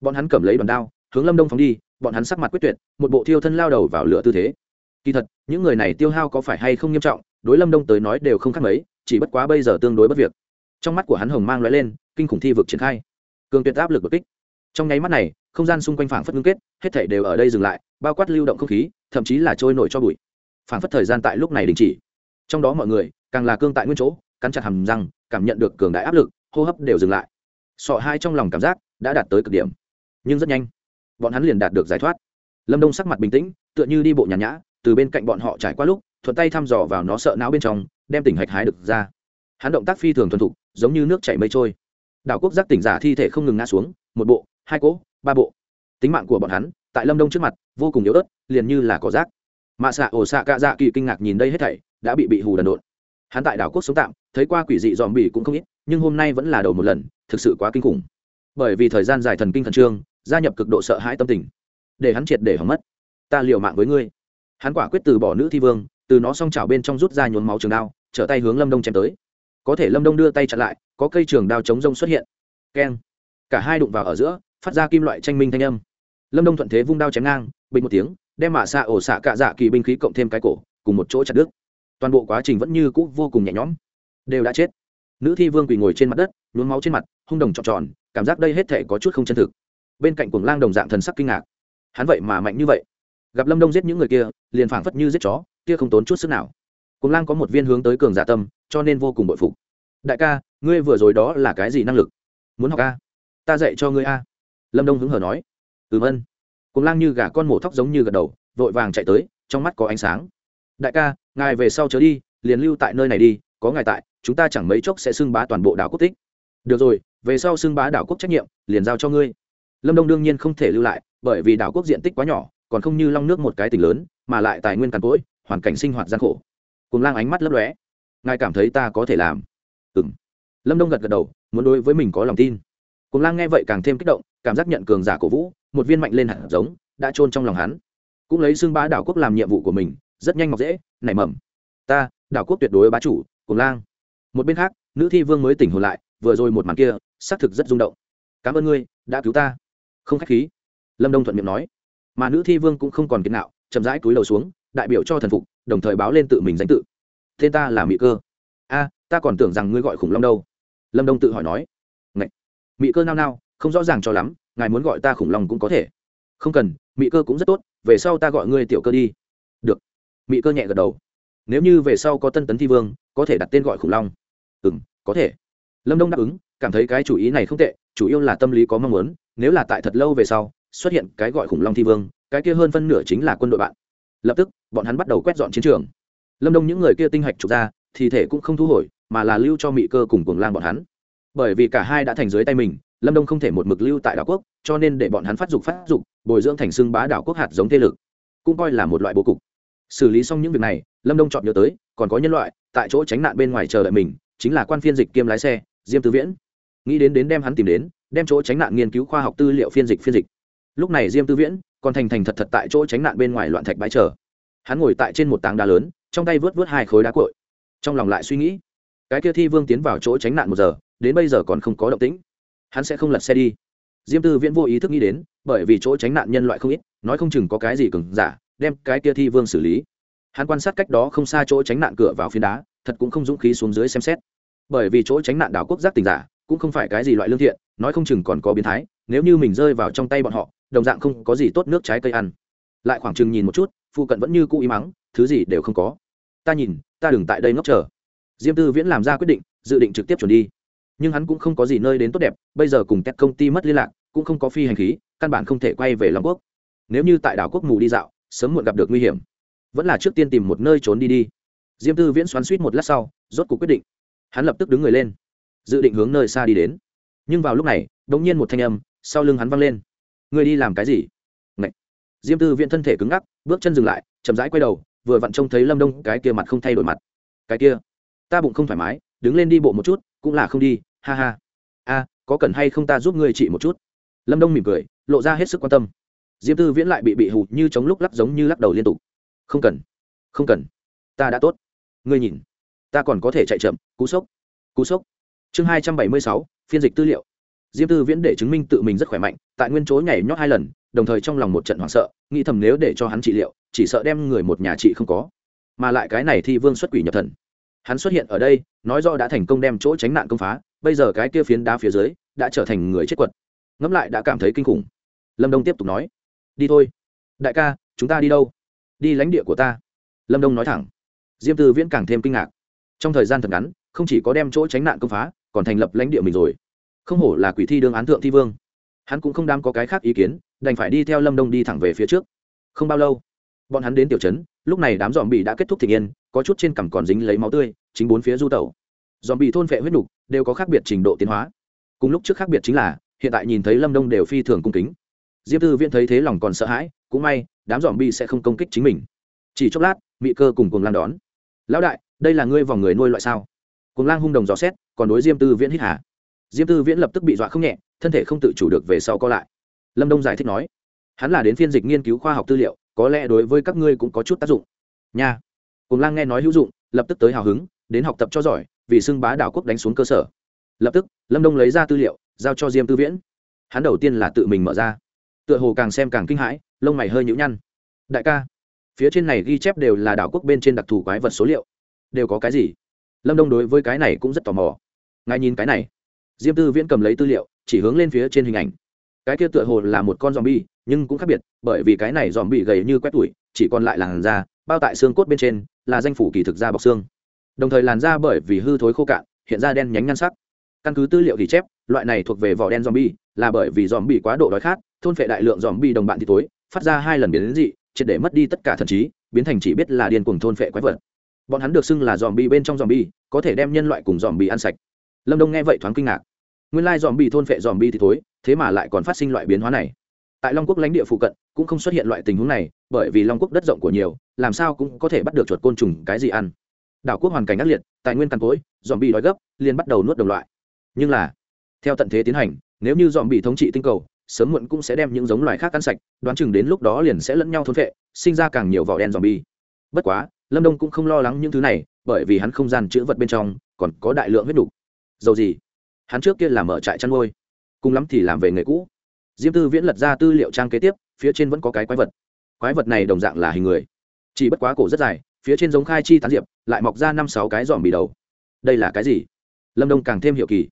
Bọn hắn cầm lấy đòn đao, hướng lâm đông phóng đi, bọn hắn sắc mặt quyết tuyệt, một bộ thiêu thân lao đầu vào lửa tư thế. Kỳ thật, những người này tiêu hao có phải hay không nghiêm trọng, đối lâm đông tới nói đều không khác mấy, chỉ bất quá bây giờ tương đối bất việc. Trong mắt của hắn hồng mang l lên, kinh khủng thi vực triển khai. Cường tuyệt áp lực bất kích. Trong nháy mắt này, không gian xung quanh phảng phất ngưng kết, hết thảy đều ở đây dừng lại, bao quát lưu động không khí, thậm chí là trôi nổi cho bụi. Phảng phất thời gian tại lúc này đình chỉ. Trong đó mọi người, càng là cương tại nguyên chỗ cắn chặt hầm răng, cảm nhận được cường đại áp lực, hô hấp đều dừng lại. Sọ hai trong lòng cảm giác đã đạt tới cực điểm, nhưng rất nhanh, bọn hắn liền đạt được giải thoát. Lâm đông sắc mặt bình tĩnh, tựa như đi bộ nhàn nhã, từ bên cạnh bọn họ trải qua lúc, thuận tay thăm dò vào nó sợ não bên trong, đem tỉnh hạch hái được ra. Hắn động tác phi thường thuần thục, giống như nước chảy mây trôi. Đảo quốc giác tỉnh giả thi thể không ngừng ngã xuống, một bộ, hai cỗ, ba bộ. Tính mạng của bọn hắn, tại lâm đông trước mặt, vô cùng yếu ớt, liền như là cỏ rác. Mạ xạ ổ xạ cạ dạ kỳ kinh ngạc nhìn đây hết thảy, đã bị bị hù đần độn hắn tại đảo quốc sống tạm, thấy qua quỷ dị dòm bỉ cũng không ít, nhưng hôm nay vẫn là đầu một lần, thực sự quá kinh khủng. Bởi vì thời gian dài thần kinh thần trương, gia nhập cực độ sợ hãi tâm tình, để hắn triệt để hỏng mất. Ta liều mạng với ngươi. Hắn quả quyết từ bỏ nữ thi vương, từ nó xong chảo bên trong rút ra nhốn máu trường đao, trở tay hướng lâm đông chém tới. Có thể lâm đông đưa tay chặn lại, có cây trường đao chống rông xuất hiện. Keng. Cả hai đụng vào ở giữa, phát ra kim loại tranh minh thanh âm. Lâm đông thuận thế vung đao chém ngang, bình một tiếng, đem mạ xạ ổ xạ cạ dạ kỳ binh khí cộng thêm cái cổ, cùng một chỗ chặt đứt toàn bộ quá trình vẫn như cũ vô cùng nhẹ nhõm. Đều đã chết. Nữ thi vương quỳ ngồi trên mặt đất, nhuốm máu trên mặt, hung đồng trọn tròn, cảm giác đây hết thể có chút không chân thực. Bên cạnh cuồng lang đồng dạng thần sắc kinh ngạc. Hắn vậy mà mạnh như vậy. Gặp lâm đông giết những người kia, liền phảng phất như giết chó, kia không tốn chút sức nào. Cuồng lang có một viên hướng tới cường giả tâm, cho nên vô cùng bội phục. Đại ca, ngươi vừa rồi đó là cái gì năng lực? Muốn học a? Ta dạy cho ngươi a. Lâm đông hứng hở nói. Ừm ân. Cuồng lang như gà con mổ thóc giống như gật đầu, vội vàng chạy tới, trong mắt có ánh sáng đại ca, ngài về sau chớ đi, liền lưu tại nơi này đi, có ngài tại, chúng ta chẳng mấy chốc sẽ xưng bá toàn bộ đảo quốc tích. Được rồi, về sau xưng bá đảo quốc trách nhiệm, liền giao cho ngươi. Lâm đông đương nhiên không thể lưu lại, bởi vì đảo quốc diện tích quá nhỏ, còn không như long nước một cái tỉnh lớn, mà lại tài nguyên càn cỗi, hoàn cảnh sinh hoạt gian khổ. Cùng lang ánh mắt lấp lóe. Ngài cảm thấy ta có thể làm? Ừ m lâm đông gật gật đầu, muốn đối với mình có lòng tin. Cùng lang nghe vậy càng thêm kích động, cảm giác nhận cường giả cổ vũ, một viên mạnh lên hạt giống, đã trôn trong lòng hắn. Cũng lấy xưng bá đảo quốc làm nhiệm vụ của mình rất nhanh mọc dễ, nảy mầm. Ta, đảo quốc tuyệt đối bá chủ, cùng lang. Một bên khác, nữ thi vương mới tỉnh hồn lại, vừa rồi một màn kia, xác thực rất rung động. Cảm ơn ngươi, đã cứu ta. Không khách khí. Lâm đông thuận miệng nói. Mà nữ thi vương cũng không còn kiên nạo, chậm rãi cúi đầu xuống, đại biểu cho thần phục, đồng thời báo lên tự mình danh tự. Tên ta là mỹ cơ. A, ta còn tưởng rằng ngươi gọi khủng long đâu. Lâm đông tự hỏi nói. Ngậy! mỹ cơ nao nao, không rõ ràng cho lắm, ngài muốn gọi ta khủng long cũng có thể. Không cần mỹ cơ cũng rất tốt, về sau ta gọi ngươi tiểu cơ đi. Được. Mị cơ nhẹ gật đầu. Nếu như về sau có tân tấn thi vương, có thể đặt tên gọi khủng long. Ừ m có thể. Lâm đông đáp ứng, cảm thấy cái chủ ý này không tệ, chủ yếu là tâm lý có mong muốn, nếu là tại thật lâu về sau, xuất hiện cái gọi khủng long thi vương, cái kia hơn phân nửa chính là quân đội bạn. Lập tức, bọn hắn bắt đầu quét dọn chiến trường. Lâm đông những người kia tinh hạch trục ra thì thể cũng không thu hồi, mà là lưu cho Mị cơ cùng cuồng lang bọn hắn. Bởi vì cả hai đã thành dưới tay mình, lâm đông không thể một mực lưu tại đảo quốc, cho nên để bọn hắn phát dục phát dục, bồi dưỡng thành xưng bá đảo quốc hạt giống thế lực. Cũng coi là một loại bố cục xử lý xong những việc này, lâm đông chọn nhớ tới, còn có nhân loại, tại chỗ tránh nạn bên ngoài chờ đợi mình, chính là quan phiên dịch kiêm lái xe, diêm tư viễn. Nghĩ đến đến đem hắn tìm đến, đem chỗ tránh nạn nghiên cứu khoa học tư liệu phiên dịch phiên dịch. Lúc này diêm tư viễn còn thành thành thật thật tại chỗ tránh nạn bên ngoài loạn thạch bãi chờ. Hắn ngồi tại trên một tảng đá lớn, trong tay vớt vớt hai khối đá cội trong lòng lại suy nghĩ, cái kia thi vương tiến vào chỗ tránh nạn một giờ, đến bây giờ còn không có động tĩnh. Hắn sẽ không lật xe đi. Diêm tư viễn vô ý thức nghĩ đến, bởi vì chỗ tránh nạn nhân loại không ít, nói không chừng có cái gì cứng giả đem cái kia thi vương xử lý. Hắn quan sát cách đó không xa chỗ tránh nạn cửa vào phiến đá, thật cũng không dũng khí xuống dưới xem xét. Bởi vì chỗ tránh nạn đảo quốc giác tình giả, cũng không phải cái gì loại lương thiện, nói không chừng còn có biến thái, nếu như mình rơi vào trong tay bọn họ, đồng dạng không có gì tốt nước trái cây ăn. Lại khoảng chừng nhìn một chút phụ cận vẫn như cũ ý mắng thứ gì đều không có. Ta nhìn, ta đừng tại đây ngốc chờ. Diêm tư viễn làm ra quyết định, dự định trực tiếp chuẩn đi. Nhưng hắn cũng không có gì nơi đến tốt đẹp, bây giờ cùng tét công ty mất liên lạc, cũng không có phi hành khí, căn bản không thể quay về long quốc. Nếu như tại đảo quốc mù đi dạo sớm muộn gặp được nguy hiểm. Vẫn là trước tiên tìm một nơi trốn đi đi. Diêm tư viễn xoắn suýt một lát sau, rốt cuộc quyết định. Hắn lập tức đứng người lên, dự định hướng nơi xa đi đến. Nhưng vào lúc này đ ỗ n g nhiên một thanh âm sau lưng hắn văng lên. Người đi làm cái gì? Ngậy. diêm tư viễn thân thể cứng ngắc, bước chân dừng lại, chậm rãi quay đầu, vừa vặn trông thấy lâm đông, cái kia mặt không thay đổi mặt. Cái kia, ta bụng không thoải mái, đứng lên đi bộ một chút, cũng là không đi, ha ha. A, có cần hay không ta giúp ngươi trị một chút? Lâm đông mỉm cười, lộ ra hết sức quan tâm diêm tư viễn lại bị bị hụt như chống lúc lắc giống như lắc đầu liên tục. Không cần không cần, ta đã tốt. Ngươi nhìn, ta còn có thể chạy chậm, cú sốc cú sốc. Chương hai trăm bảy mươi sáu, phiên dịch tư liệu. Diêm tư viễn để chứng minh tự mình rất khỏe mạnh, tại nguyên chỗ nhảy nhót hai lần, đồng thời trong lòng một trận hoảng sợ, nghĩ thầm nếu để cho hắn trị liệu, chỉ sợ đem người một nhà trị không có. Mà lại cái này thì vương xuất quỷ nhập thần. Hắn xuất hiện ở đây, nói rõ đã thành công đem chỗ tránh nạn công phá, bây giờ cái kia phiến đá phía dưới, đã trở thành người chết quật. Ngẫm lại đã cảm thấy kinh khủng. Lâm đông tiếp tục nói đi thôi. Đại ca chúng ta đi đâu? Đi lãnh địa của ta. Lâm đông nói thẳng. Diêm tư viễn càng thêm kinh ngạc. Trong thời gian thật ngắn không chỉ có đem chỗ tránh nạn công phá còn thành lập lãnh địa mình rồi. Không hổ là quỷ thi đương án thượng thi vương. Hắn cũng không đam có cái khác ý kiến đành phải đi theo lâm đông đi thẳng về phía trước. Không bao lâu bọn hắn đến tiểu trấn lúc này đám dòm bị đã kết thúc thị nghiên, có chút trên cằm còn dính lấy máu tươi chính bốn phía du tẩu. Dòm bị thôn vệ huyết nục đều có khác biệt trình độ tiến hóa. Cùng lúc trước khác biệt chính là hiện tại nhìn thấy lâm đông đều phi thường cung kính diêm tư viễn thấy thế lòng còn sợ hãi, cũng may, đám dòm bi sẽ không công kích chính mình. Chỉ chốc lát, mị cơ cùng cùng lang đón. Lão đại, đây là ngươi vòng người nuôi loại sao? Cùng lang hung đồng dò xét, còn đối diêm tư viễn hít hà? Diêm tư viễn lập tức bị dọa không nhẹ, thân thể không tự chủ được về sau co lại. Lâm đông giải thích nói, hắn là đến phiên dịch nghiên cứu khoa học tư liệu, có lẽ đối với các ngươi cũng có chút tác dụng. Nha. Cùng lang nghe nói hữu dụng, lập tức tới hào hứng, đến học tập cho giỏi, vì xưng bá đảo quốc đánh xuống cơ sở. Lập tức, lâm đông lấy ra tư liệu, giao cho diêm tư viễn. Hắn đầu tiên là tự mình mở ra tựa hồ càng xem càng kinh hãi, lông mày hơi nhũ nhăn. Đại ca, phía trên này ghi chép đều là đảo quốc bên trên đặc thù quái vật số liệu. Đều có cái gì? Lâm đông đối với cái này cũng rất tò mò. Ngài nhìn cái này. Diêm tư viễn cầm lấy tư liệu, chỉ hướng lên phía trên hình ảnh. Cái kia tựa hồ là một con dòm bi nhưng cũng khác biệt, bởi vì cái này dòm bị gầy như quét tủi, chỉ còn lại làn da, bao tại xương cốt bên trên, là danh phủ kỳ thực da bọc xương. Đồng thời làn da bởi vì hư thối khô cạn, hiện ra đen nhánh ngăn sắc căn cứ tư liệu ghi chép, loại này thuộc về vỏ đen dòm bi là bởi vì dòm quá độ đói khát, thôn phệ đại lượng dòm bi đồng bạn thì tối, phát ra hai lần biến đến dị, triệt để mất đi tất cả thần trí, biến thành chỉ biết là điên cuồng thôn phệ quái vật. Bọn hắn được xưng là dòm bi bên trong dòm bi có thể đem nhân loại cùng dòm bi ăn sạch. Lâm đông nghe vậy thoáng kinh ngạc. Nguyên lai dòm bi thôn phệ dòm bi thì tối, thế mà lại còn phát sinh loại biến hóa này. Tại long quốc lãnh địa phụ cận, cũng không xuất hiện loại tình huống này, bởi vì long quốc đất rộng của nhiều, làm sao cũng có thể bắt được chuột côn trùng cái gì ăn. Đảo quốc hoàn cảnh ác liệt, tài nguyên cằn cỗi dòm bi đói gấp, liền bắt đầu nuốt đồng loại nhưng là, theo tận thế tiến hành, nếu như dòm bị thống trị tinh cầu, sớm muộn cũng sẽ đem những giống loài khác ăn sạch, đoán chừng đến lúc đó liền sẽ lẫn nhau thôn vệ sinh ra càng nhiều vỏ đen dòm bi. Bất quá, lâm đông cũng không lo lắng những thứ này, bởi vì hắn không gian chữ vật bên trong còn có đại lượng huyết đủ. dầu gì, hắn trước kia làm mở trại chăn nuôi, cùng lắm thì làm về nghề cũ. Diêm tư viễn lật ra tư liệu trang kế tiếp, phía trên vẫn có cái quái vật. Quái vật này đồng dạng là hình người. Chỉ bất quá cổ rất dài, phía trên giống khai chi tán diệp, lại mọc ra năm sáu cái dòm bì đầu. Đây là cái gì? Lâm đông càng thêm hiệu kỳ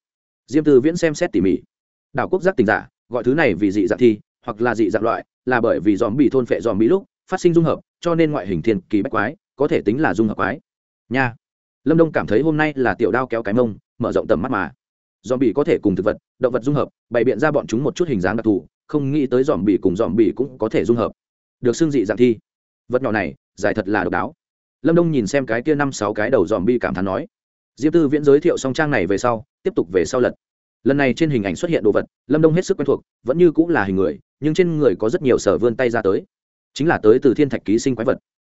diêm tư viễn xem xét tỉ mỉ. Đảo quốc giác tình giả, gọi thứ này vì dị dạng thi, hoặc là dị dạng loại, là bởi vì dòm bị thôn phệ dòm bị lúc phát sinh dung hợp, cho nên ngoại hình thiên kỳ bách quái, có thể tính là dung hợp quái. Nha. Lâm đông cảm thấy hôm nay là tiểu đao kéo cái mông, mở rộng tầm mắt mà. Dòm bị có thể cùng thực vật, động vật dung hợp, bày biện ra bọn chúng một chút hình dáng đặc thù, không nghĩ tới dòm bị cùng dòm bị cũng có thể dung hợp. Được xưng dị dạng thi. Vật nhỏ này, giải thật là độc đáo. Lâm đông nhìn xem cái kia năm sáu cái đầu dòm bi cảm thán nói diệp tư viễn giới thiệu song trang này về sau, tiếp tục về sau lật. Lần này trên hình ảnh xuất hiện đồ vật, lâm đông hết sức quen thuộc, vẫn như cũng là hình người, nhưng trên người có rất nhiều sở vươn tay ra tới. Chính là tới từ thiên thạch ký sinh quái vật.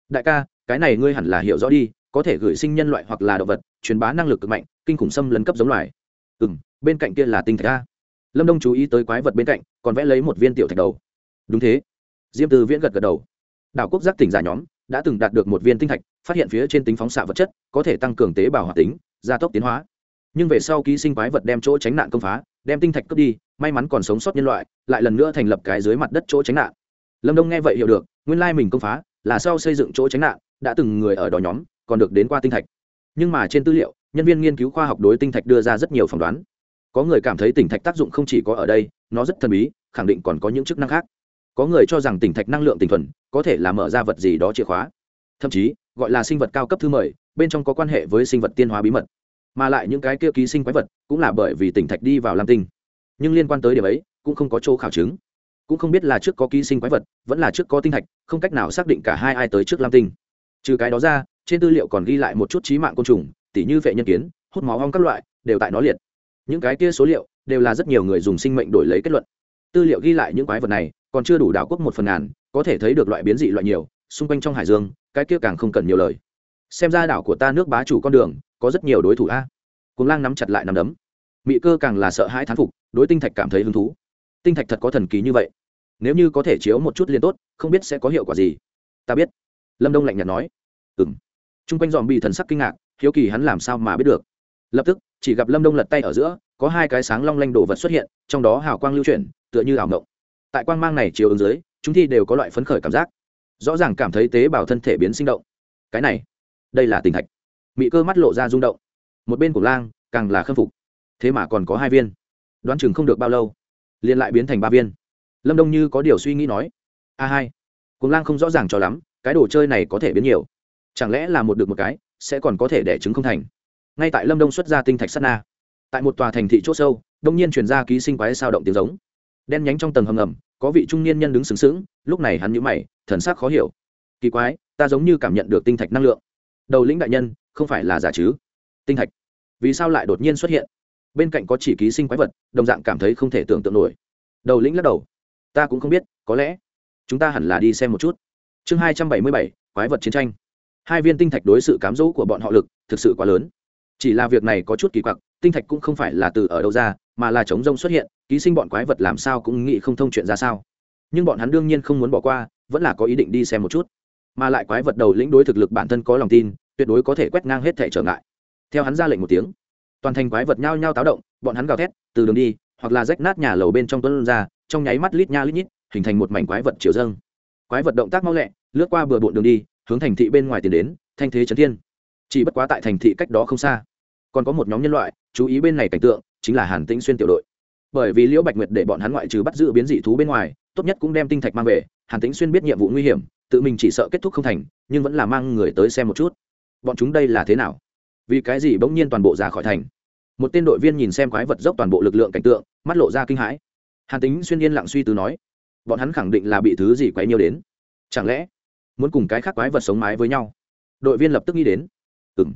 Đại ca, cái này ngươi hẳn là hiểu rõ đi, có thể gửi sinh nhân loại hoặc là động vật, truyền bá năng lực cực mạnh, kinh khủng xâm lấn cấp giống loài. Ừ m bên cạnh kia là tinh thạch a. Lâm đông chú ý tới quái vật bên cạnh, còn vẽ lấy một viên tiểu thạch đầu. Đúng thế. Diêm Tư viễn gật gật đầu. Đảo quốc giác tỉnh giả nhóm đã từng đạt được một viên tinh thạch, phát hiện phía trên tính phóng xạ vật chất, có thể tăng cường tế bào hoạt tính gia tốc tiến hóa. Nhưng về sau ký sinh quái vật đem chỗ tránh nạn công phá, đem tinh thạch cướp đi, may mắn còn sống sót nhân loại, lại lần nữa thành lập cái dưới mặt đất chỗ tránh nạn. Lâm đông nghe vậy hiểu được, nguyên lai mình công phá là sau xây dựng chỗ tránh nạn, đã từng người ở đó nhóm, còn được đến qua tinh thạch. Nhưng mà trên tư liệu, nhân viên nghiên cứu khoa học đối tinh thạch đưa ra rất nhiều phỏng đoán. Có người cảm thấy tỉnh thạch tác dụng không chỉ có ở đây, nó rất thần bí, khẳng định còn có những chức năng khác. Có người cho rằng tỉnh thạch năng lượng tinh thuần có thể là mở ra vật gì đó chìa khóa. Thậm chí, gọi là sinh vật cao cấp thứ mời bên trong có quan hệ với sinh vật tiên hóa bí mật, mà lại những cái kia ký sinh quái vật cũng là bởi vì tỉnh thạch đi vào lam tinh. Nhưng liên quan tới điểm ấy, cũng không có chỗ khảo chứng. Cũng không biết là trước có ký sinh quái vật, vẫn là trước có tinh thạch, không cách nào xác định cả hai ai tới trước lam tinh. Trừ cái đó ra, trên tư liệu còn ghi lại một chút trí mạng côn trùng, tỉ như vệ nhân kiến, hút máu hong các loại, đều tại nó liệt. Những cái kia số liệu đều là rất nhiều người dùng sinh mệnh đổi lấy kết luận. Tư liệu ghi lại những quái vật này, còn chưa đủ đảo quốc một phần ngàn, có thể thấy được loại biến dị loại nhiều, xung quanh trong hải dương, cái kia càng không cần nhiều lời xem ra đảo của ta nước bá chủ con đường, có rất nhiều đối thủ a. Cuồng lang nắm chặt lại nắm đấm. Mị cơ càng là sợ hãi thán phục, đối tinh thạch cảm thấy hứng thú. Tinh thạch thật có thần kỳ như vậy. Nếu như có thể chiếu một chút liền tốt, không biết sẽ có hiệu quả gì. Ta biết. Lâm đông lạnh nhạt nói. Ừ m t r u n g quanh dòm bị thần sắc kinh ngạc, hiếu kỳ hắn làm sao mà biết được. Lập tức, chỉ gặp lâm đông lật tay ở giữa, có hai cái sáng long lanh đồ vật xuất hiện, trong đó hào quang lưu chuyển, tựa như ảo mộng. Tại quang mang này chiều ứng dưới, chúng thi đều có loại phấn khởi cảm giác. Rõ ràng cảm thấy tế bào thân thể biến sinh động. Cái này đây là tình thạch. Mị cơ mắt lộ ra rung động. Một bên của lang, càng là khâm phục. Thế mà còn có hai viên. Đoán chừng không được bao lâu, liền lại biến thành ba viên. Lâm đông như có điều suy nghĩ nói, a hai, cùng lang không rõ ràng cho lắm, cái đồ chơi này có thể biến nhiều. Chẳng lẽ là một được một cái, sẽ còn có thể đẻ trứng không thành? Ngay tại lâm đông xuất ra tinh thạch sắt na, tại một tòa thành thị c h ỗ sâu, đông nhiên chuyển ra ký sinh quái sao động tiếng giống. Đen nhánh trong tầng hầm ngầm, có vị trung niên nhân đứng sừng sững, lúc này hắn nhũ mày, thần sắc khó hiểu. Kỳ quái, ta giống như cảm nhận được tinh thạch năng lượng đầu lĩnh đại nhân, không phải là giả chứ? Tinh thạch, vì sao lại đột nhiên xuất hiện? Bên cạnh có chỉ ký sinh quái vật, đồng dạng cảm thấy không thể tưởng tượng nổi. Đầu lĩnh lắc đầu. Ta cũng không biết, có lẽ chúng ta hẳn là đi xem một chút. Chương hai trăm bảy mươi bảy, quái vật chiến tranh. Hai viên tinh thạch đối sự cám dỗ của bọn họ lực, thực sự quá lớn. Chỉ là việc này có chút kỳ quặc, tinh thạch cũng không phải là từ ở đâu ra, mà là chống rông xuất hiện, ký sinh bọn quái vật làm sao cũng nghĩ không thông chuyện ra sao. Nhưng bọn hắn đương nhiên không muốn bỏ qua, vẫn là có ý định đi xem một chút mà lại quái vật đầu lĩnh đối thực lực bản thân có lòng tin, tuyệt đối có thể quét ngang hết thể trở ngại. Theo hắn ra lệnh một tiếng, toàn thành quái vật nhao nhao táo động, bọn hắn gào thét, từ đường đi, hoặc là rách nát nhà lầu bên trong tuấn ra, trong nháy mắt lít nha lít nhít, hình thành một mảnh quái vật chiều dâng. Quái vật động tác mau lẹ, lướt qua bừa bộn đường đi, hướng thành thị bên ngoài tiến đến, thanh thế trấn thiên. Chỉ bất quá tại thành thị cách đó không xa, còn có một nhóm nhân loại, chú ý bên này cảnh tượng, chính là hàn tĩnh xuyên tiểu đội. Bởi vì liễu bạch nguyệt để bọn hắn ngoại trừ bắt giữ biến dị thú bên ngoài, tốt nhất cũng đem tinh thạch mang về, hàn tĩnh xuyên biết nhiệm vụ nguy hiểm tự mình chỉ sợ kết thúc không thành, nhưng vẫn là mang người tới xem một chút. Bọn chúng đây là thế nào? Vì cái gì bỗng nhiên toàn bộ ra khỏi thành? Một tên đội viên nhìn xem quái vật dốc toàn bộ lực lượng cảnh tượng, mắt lộ ra kinh hãi. Hàn tính xuyên yên lặng suy tư nói, bọn hắn khẳng định là bị thứ gì quấy nhiều đến. Chẳng lẽ muốn cùng cái khác quái vật sống mái với nhau? Đội viên lập tức nghĩ đến. Ừ m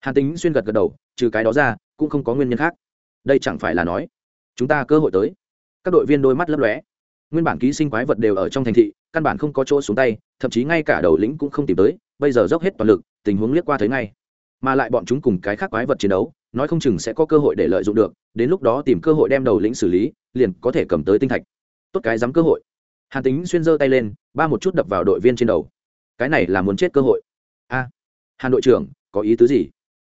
hàn tính xuyên gật gật đầu, trừ cái đó ra, cũng không có nguyên nhân khác. Đây chẳng phải là nói, chúng ta cơ hội tới. Các đội viên đôi mắt lấp lóe. Nguyên bản ký sinh quái vật đều ở trong thành thị căn bản không có chỗ xuống tay, thậm chí ngay cả đầu lĩnh cũng không tìm tới, bây giờ dốc hết toàn lực, tình huống liếc qua thấy ngay. Mà lại bọn chúng cùng cái khác quái vật chiến đấu, nói không chừng sẽ có cơ hội để lợi dụng được, đến lúc đó tìm cơ hội đem đầu lĩnh xử lý, liền có thể cầm tới tinh thạch. Tốt cái dám cơ hội. Hàn tính xuyên giơ tay lên, ba một chút đập vào đội viên trên đầu. Cái này là muốn chết cơ hội. A, hàn đội trưởng, có ý tứ gì?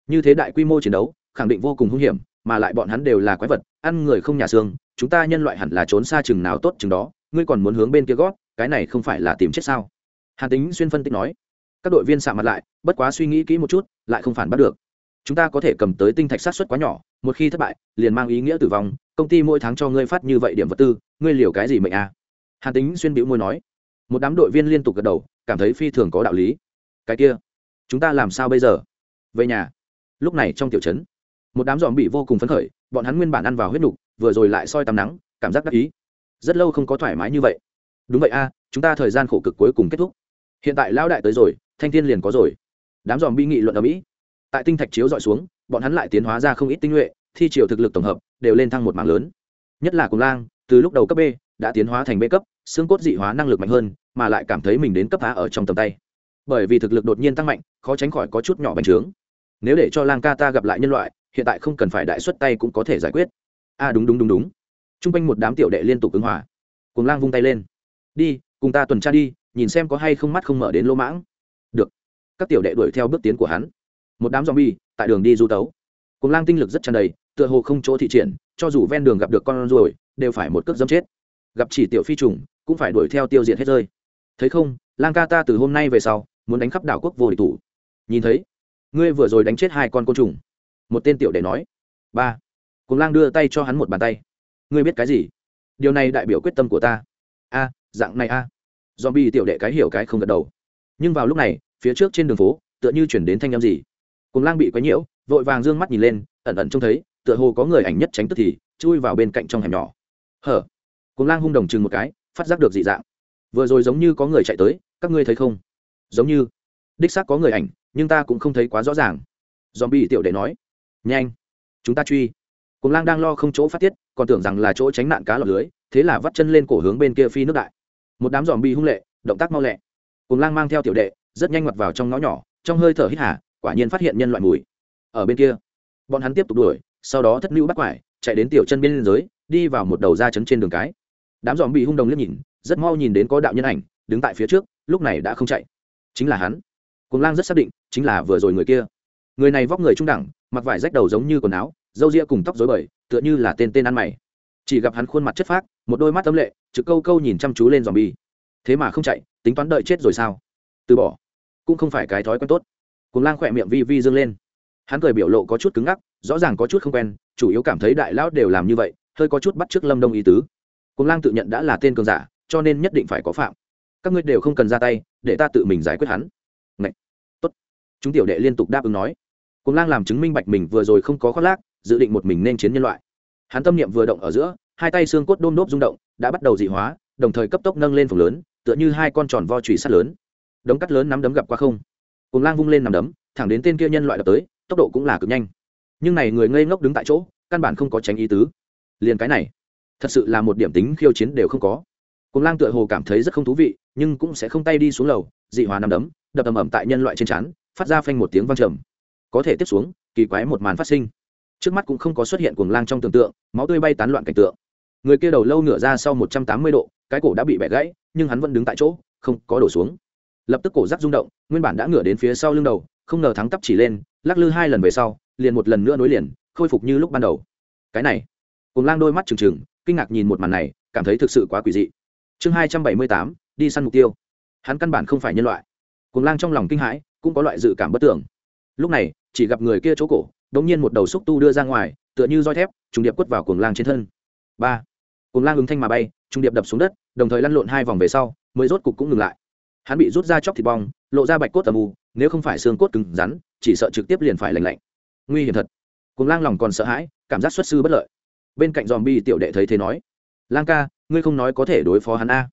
Như thế đại quy mô chiến đấu, khẳng định vô cùng hung hiểm, mà lại bọn hắn đều là quái vật, ăn người không nhà xương, chúng ta nhân loại hẳn là trốn xa chừng nào tốt chừng đó, ngươi còn muốn hướng bên kia gót cái này không phải là tìm chết sao? Hàn tính xuyên phân tích nói. Các đội viên sạ mặt lại, bất quá suy nghĩ kỹ một chút, lại không phản bắt được. Chúng ta có thể cầm tới tinh thạch sát xuất quá nhỏ, một khi thất bại, liền mang ý nghĩa tử vong, công ty mỗi tháng cho ngươi phát như vậy điểm vật tư, ngươi liều cái gì mệnh à? hàn tính xuyên bĩu môi nói. Một đám đội viên liên tục gật đầu, cảm thấy phi thường có đạo lý. Cái kia, chúng ta làm sao bây giờ? Về nhà. Lúc này trong tiểu trấn, một đám dòm bị vô cùng phấn khởi, bọn hắn nguyên bản ăn vào huyết nục, vừa rồi lại soi tắm nắng, cảm giác đắc ý. Rất lâu không có thoải mái như vậy đúng vậy a chúng ta thời gian khổ cực cuối cùng kết thúc. Hiện tại lão đại tới rồi thanh thiên liền có rồi. Đám dòm bi nghị luận ở mỹ. Tại tinh thạch chiếu dọi xuống bọn hắn lại tiến hóa ra không ít tinh nhuệ thi triều thực lực tổng hợp đều lên thăng một mảng lớn. Nhất là cùng lang từ lúc đầu cấp b đã tiến hóa thành b cấp xương cốt dị hóa năng lực mạnh hơn mà lại cảm thấy mình đến cấp a ở trong tầm tay. Bởi vì thực lực đột nhiên tăng mạnh khó tránh khỏi có chút nhỏ bành trướng. Nếu để cho lang ca ta gặp lại nhân loại hiện tại không cần phải đại xuất tay cũng có thể giải quyết. A à, đúng đúng đúng đúng. T r u n g quanh một đám tiểu đệ liên tục ứng hòa. Cùng lang vung tay lên đi, cùng ta tuần tra đi, nhìn xem có hay không mắt không mở đến lỗ mãng. Được. Các tiểu đệ đuổi theo bước tiến của hắn. Một đám zombie tại đường đi du tấu. Cùng lang tinh lực rất tràn đầy, tựa hồ không chỗ thị triển, cho dù ven đường gặp được con ruồi, đều phải một cước dâm chết. Gặp chỉ tiểu phi trùng, cũng phải đuổi theo tiêu diệt hết rơi. Thấy không, lang ca ta từ hôm nay về sau, muốn đánh khắp đảo quốc vô địch thủ. Nhìn thấy. Ngươi vừa rồi đánh chết hai con côn trùng. Một tên tiểu đệ nói. Ba. Cùng lang đưa tay cho hắn một bàn tay. Ngươi biết cái gì? Điều này đại biểu quyết tâm của ta. A dạng này a. Do bi tiểu đệ cái hiểu cái không gật đầu. Nhưng vào lúc này, phía trước trên đường phố, tựa như chuyển đến thanh â m gì. Cùng lang bị quấy nhiễu, vội vàng d ư ơ n g mắt nhìn lên, ẩn ẩn trông thấy, tựa hồ có người ảnh nhất tránh tức thì, chui vào bên cạnh trong hẻm nhỏ. Hở? Cùng lang hung đồng chừng một cái, phát giác được dị dạng. Vừa rồi giống như có người chạy tới, các ngươi thấy không? Giống như. Đích xác có người ảnh, nhưng ta cũng không thấy quá rõ ràng. Dòm bị tiểu đệ nói. Nhanh. Chúng ta truy. Cùng lang đang lo không chỗ phát tiết, còn tưởng rằng là chỗ tránh nạn cá lọc lưới, thế là vắt chân lên cổ hướng bên kia phi nước đại một đám dòm bị hung lệ, động tác mau lẹ. Cùng lang mang theo tiểu đệ, rất nhanh ngoặt vào trong ngõ nhỏ, trong hơi thở hít hà, quả nhiên phát hiện nhân loại mùi. Ở bên kia, bọn hắn tiếp tục đuổi, sau đó thất lưu bắt quải, chạy đến tiểu chân biên giới, đi vào một đầu ra chấn trên đường cái. Đám dòm bị hung đồng liếc nhìn, rất mau nhìn đến có đạo nhân ảnh, đứng tại phía trước, lúc này đã không chạy. Chính là hắn. Cùng lang rất xác định, chính là vừa rồi người kia. Người này vóc người trung đẳng, mặc vải rách đầu giống như quần áo, râu ria cùng tóc dối bời, tựa như là tên tên ăn mày. Chỉ gặp hắn khuôn mặt chất phác, một đôi mắt tấm lệ trực câu câu nhìn chăm chú lên dòm bi. Thế mà không chạy, tính toán đợi chết rồi sao? Từ bỏ. Cũng không phải cái thói quen tốt. Cùng lang khỏe miệng vi vi dâng lên. Hắn cười biểu lộ có chút cứng ngắc, rõ ràng có chút không quen, chủ yếu cảm thấy đại lão đều làm như vậy, hơi có chút bắt t r ư ớ c lâm đông ý tứ. Cùng lang tự nhận đã là tên cường giả, cho nên nhất định phải có phạm. Các ngươi đều không cần ra tay, để ta tự mình giải quyết hắn. Ngậy! tốt. Chúng tiểu đệ liên tục đáp ứng nói. Cùng lang làm chứng minh bạch mình vừa rồi không có khoác lác, dự định một mình nên chiến nhân loại. Hắn tâm niệm vừa động ở giữa hai tay xương cốt đôm đốp rung động, đã bắt đầu dị hóa, đồng thời cấp tốc nâng lên phồng lớn, tựa như hai con tròn vo trùy sắt lớn. Đống cắt lớn nắm đấm gặp qua không? Cùng lang vung lên nằm đấm, thẳng đến tên kia nhân loại đập tới, tốc độ cũng là cực nhanh. Nhưng này người ngây ngốc đứng tại chỗ, căn bản không có tránh ý tứ. Liền cái này, thật sự là một điểm tính khiêu chiến đều không có. Cùng lang tựa hồ cảm thấy rất không thú vị, nhưng cũng sẽ không tay đi xuống lầu, dị hóa nằm đấm, đập ầm ầm tại nhân loại trên trán, phát ra phanh một tiếng vang trầm. Có thể tiếp xuống, kỳ quái một màn phát sinh. Trước mắt cũng không có xuất hiện cuồng lang trong tưởng tượng, máu tươi bay tán loạn cảnh tượng người kia đầu lâu ngửa ra sau một trăm tám mươi độ, cái cổ đã bị bẻ gãy, nhưng hắn vẫn đứng tại chỗ, không có đổ xuống. Lập tức cổ rắc rung động, nguyên bản đã ngửa đến phía sau lưng đầu, không ngờ thắng tắp chỉ lên, lắc lư hai lần về sau, liền một lần nữa nối liền, khôi phục như lúc ban đầu. Cái này, cùng lang đôi mắt trừng trừng, kinh ngạc nhìn một màn này, cảm thấy thực sự quá quỷ dị. Chương hai trăm bảy mươi tám, đi săn mục tiêu. Hắn căn bản không phải nhân loại. Cùng lang trong lòng kinh hãi, cũng có loại dự cảm bất tưởng. Lúc này, chỉ gặp người kia chỗ cổ đống nhiên một đầu xúc tu đưa ra ngoài, tựa như roi thép, trùng điệp quất vào cuồng lang trên thân. Ba cuồng lang ứng thanh mà bay, trung điệp đập xuống đất, đồng thời lăn lộn hai vòng về sau, mới rốt cục cũng ngừng lại. Hắn bị rút ra chóc thịt bong, lộ ra bạch cốt tầm u, nếu không phải xương cốt cứng rắn, chỉ sợ trực tiếp liền phải lành lạnh. Nguy hiểm thật. Cùng lang lòng còn sợ hãi, cảm giác xuất sư bất lợi. Bên cạnh dòm bi tiểu đệ thấy thế nói, lang ca, ngươi không nói có thể đối phó hắn a.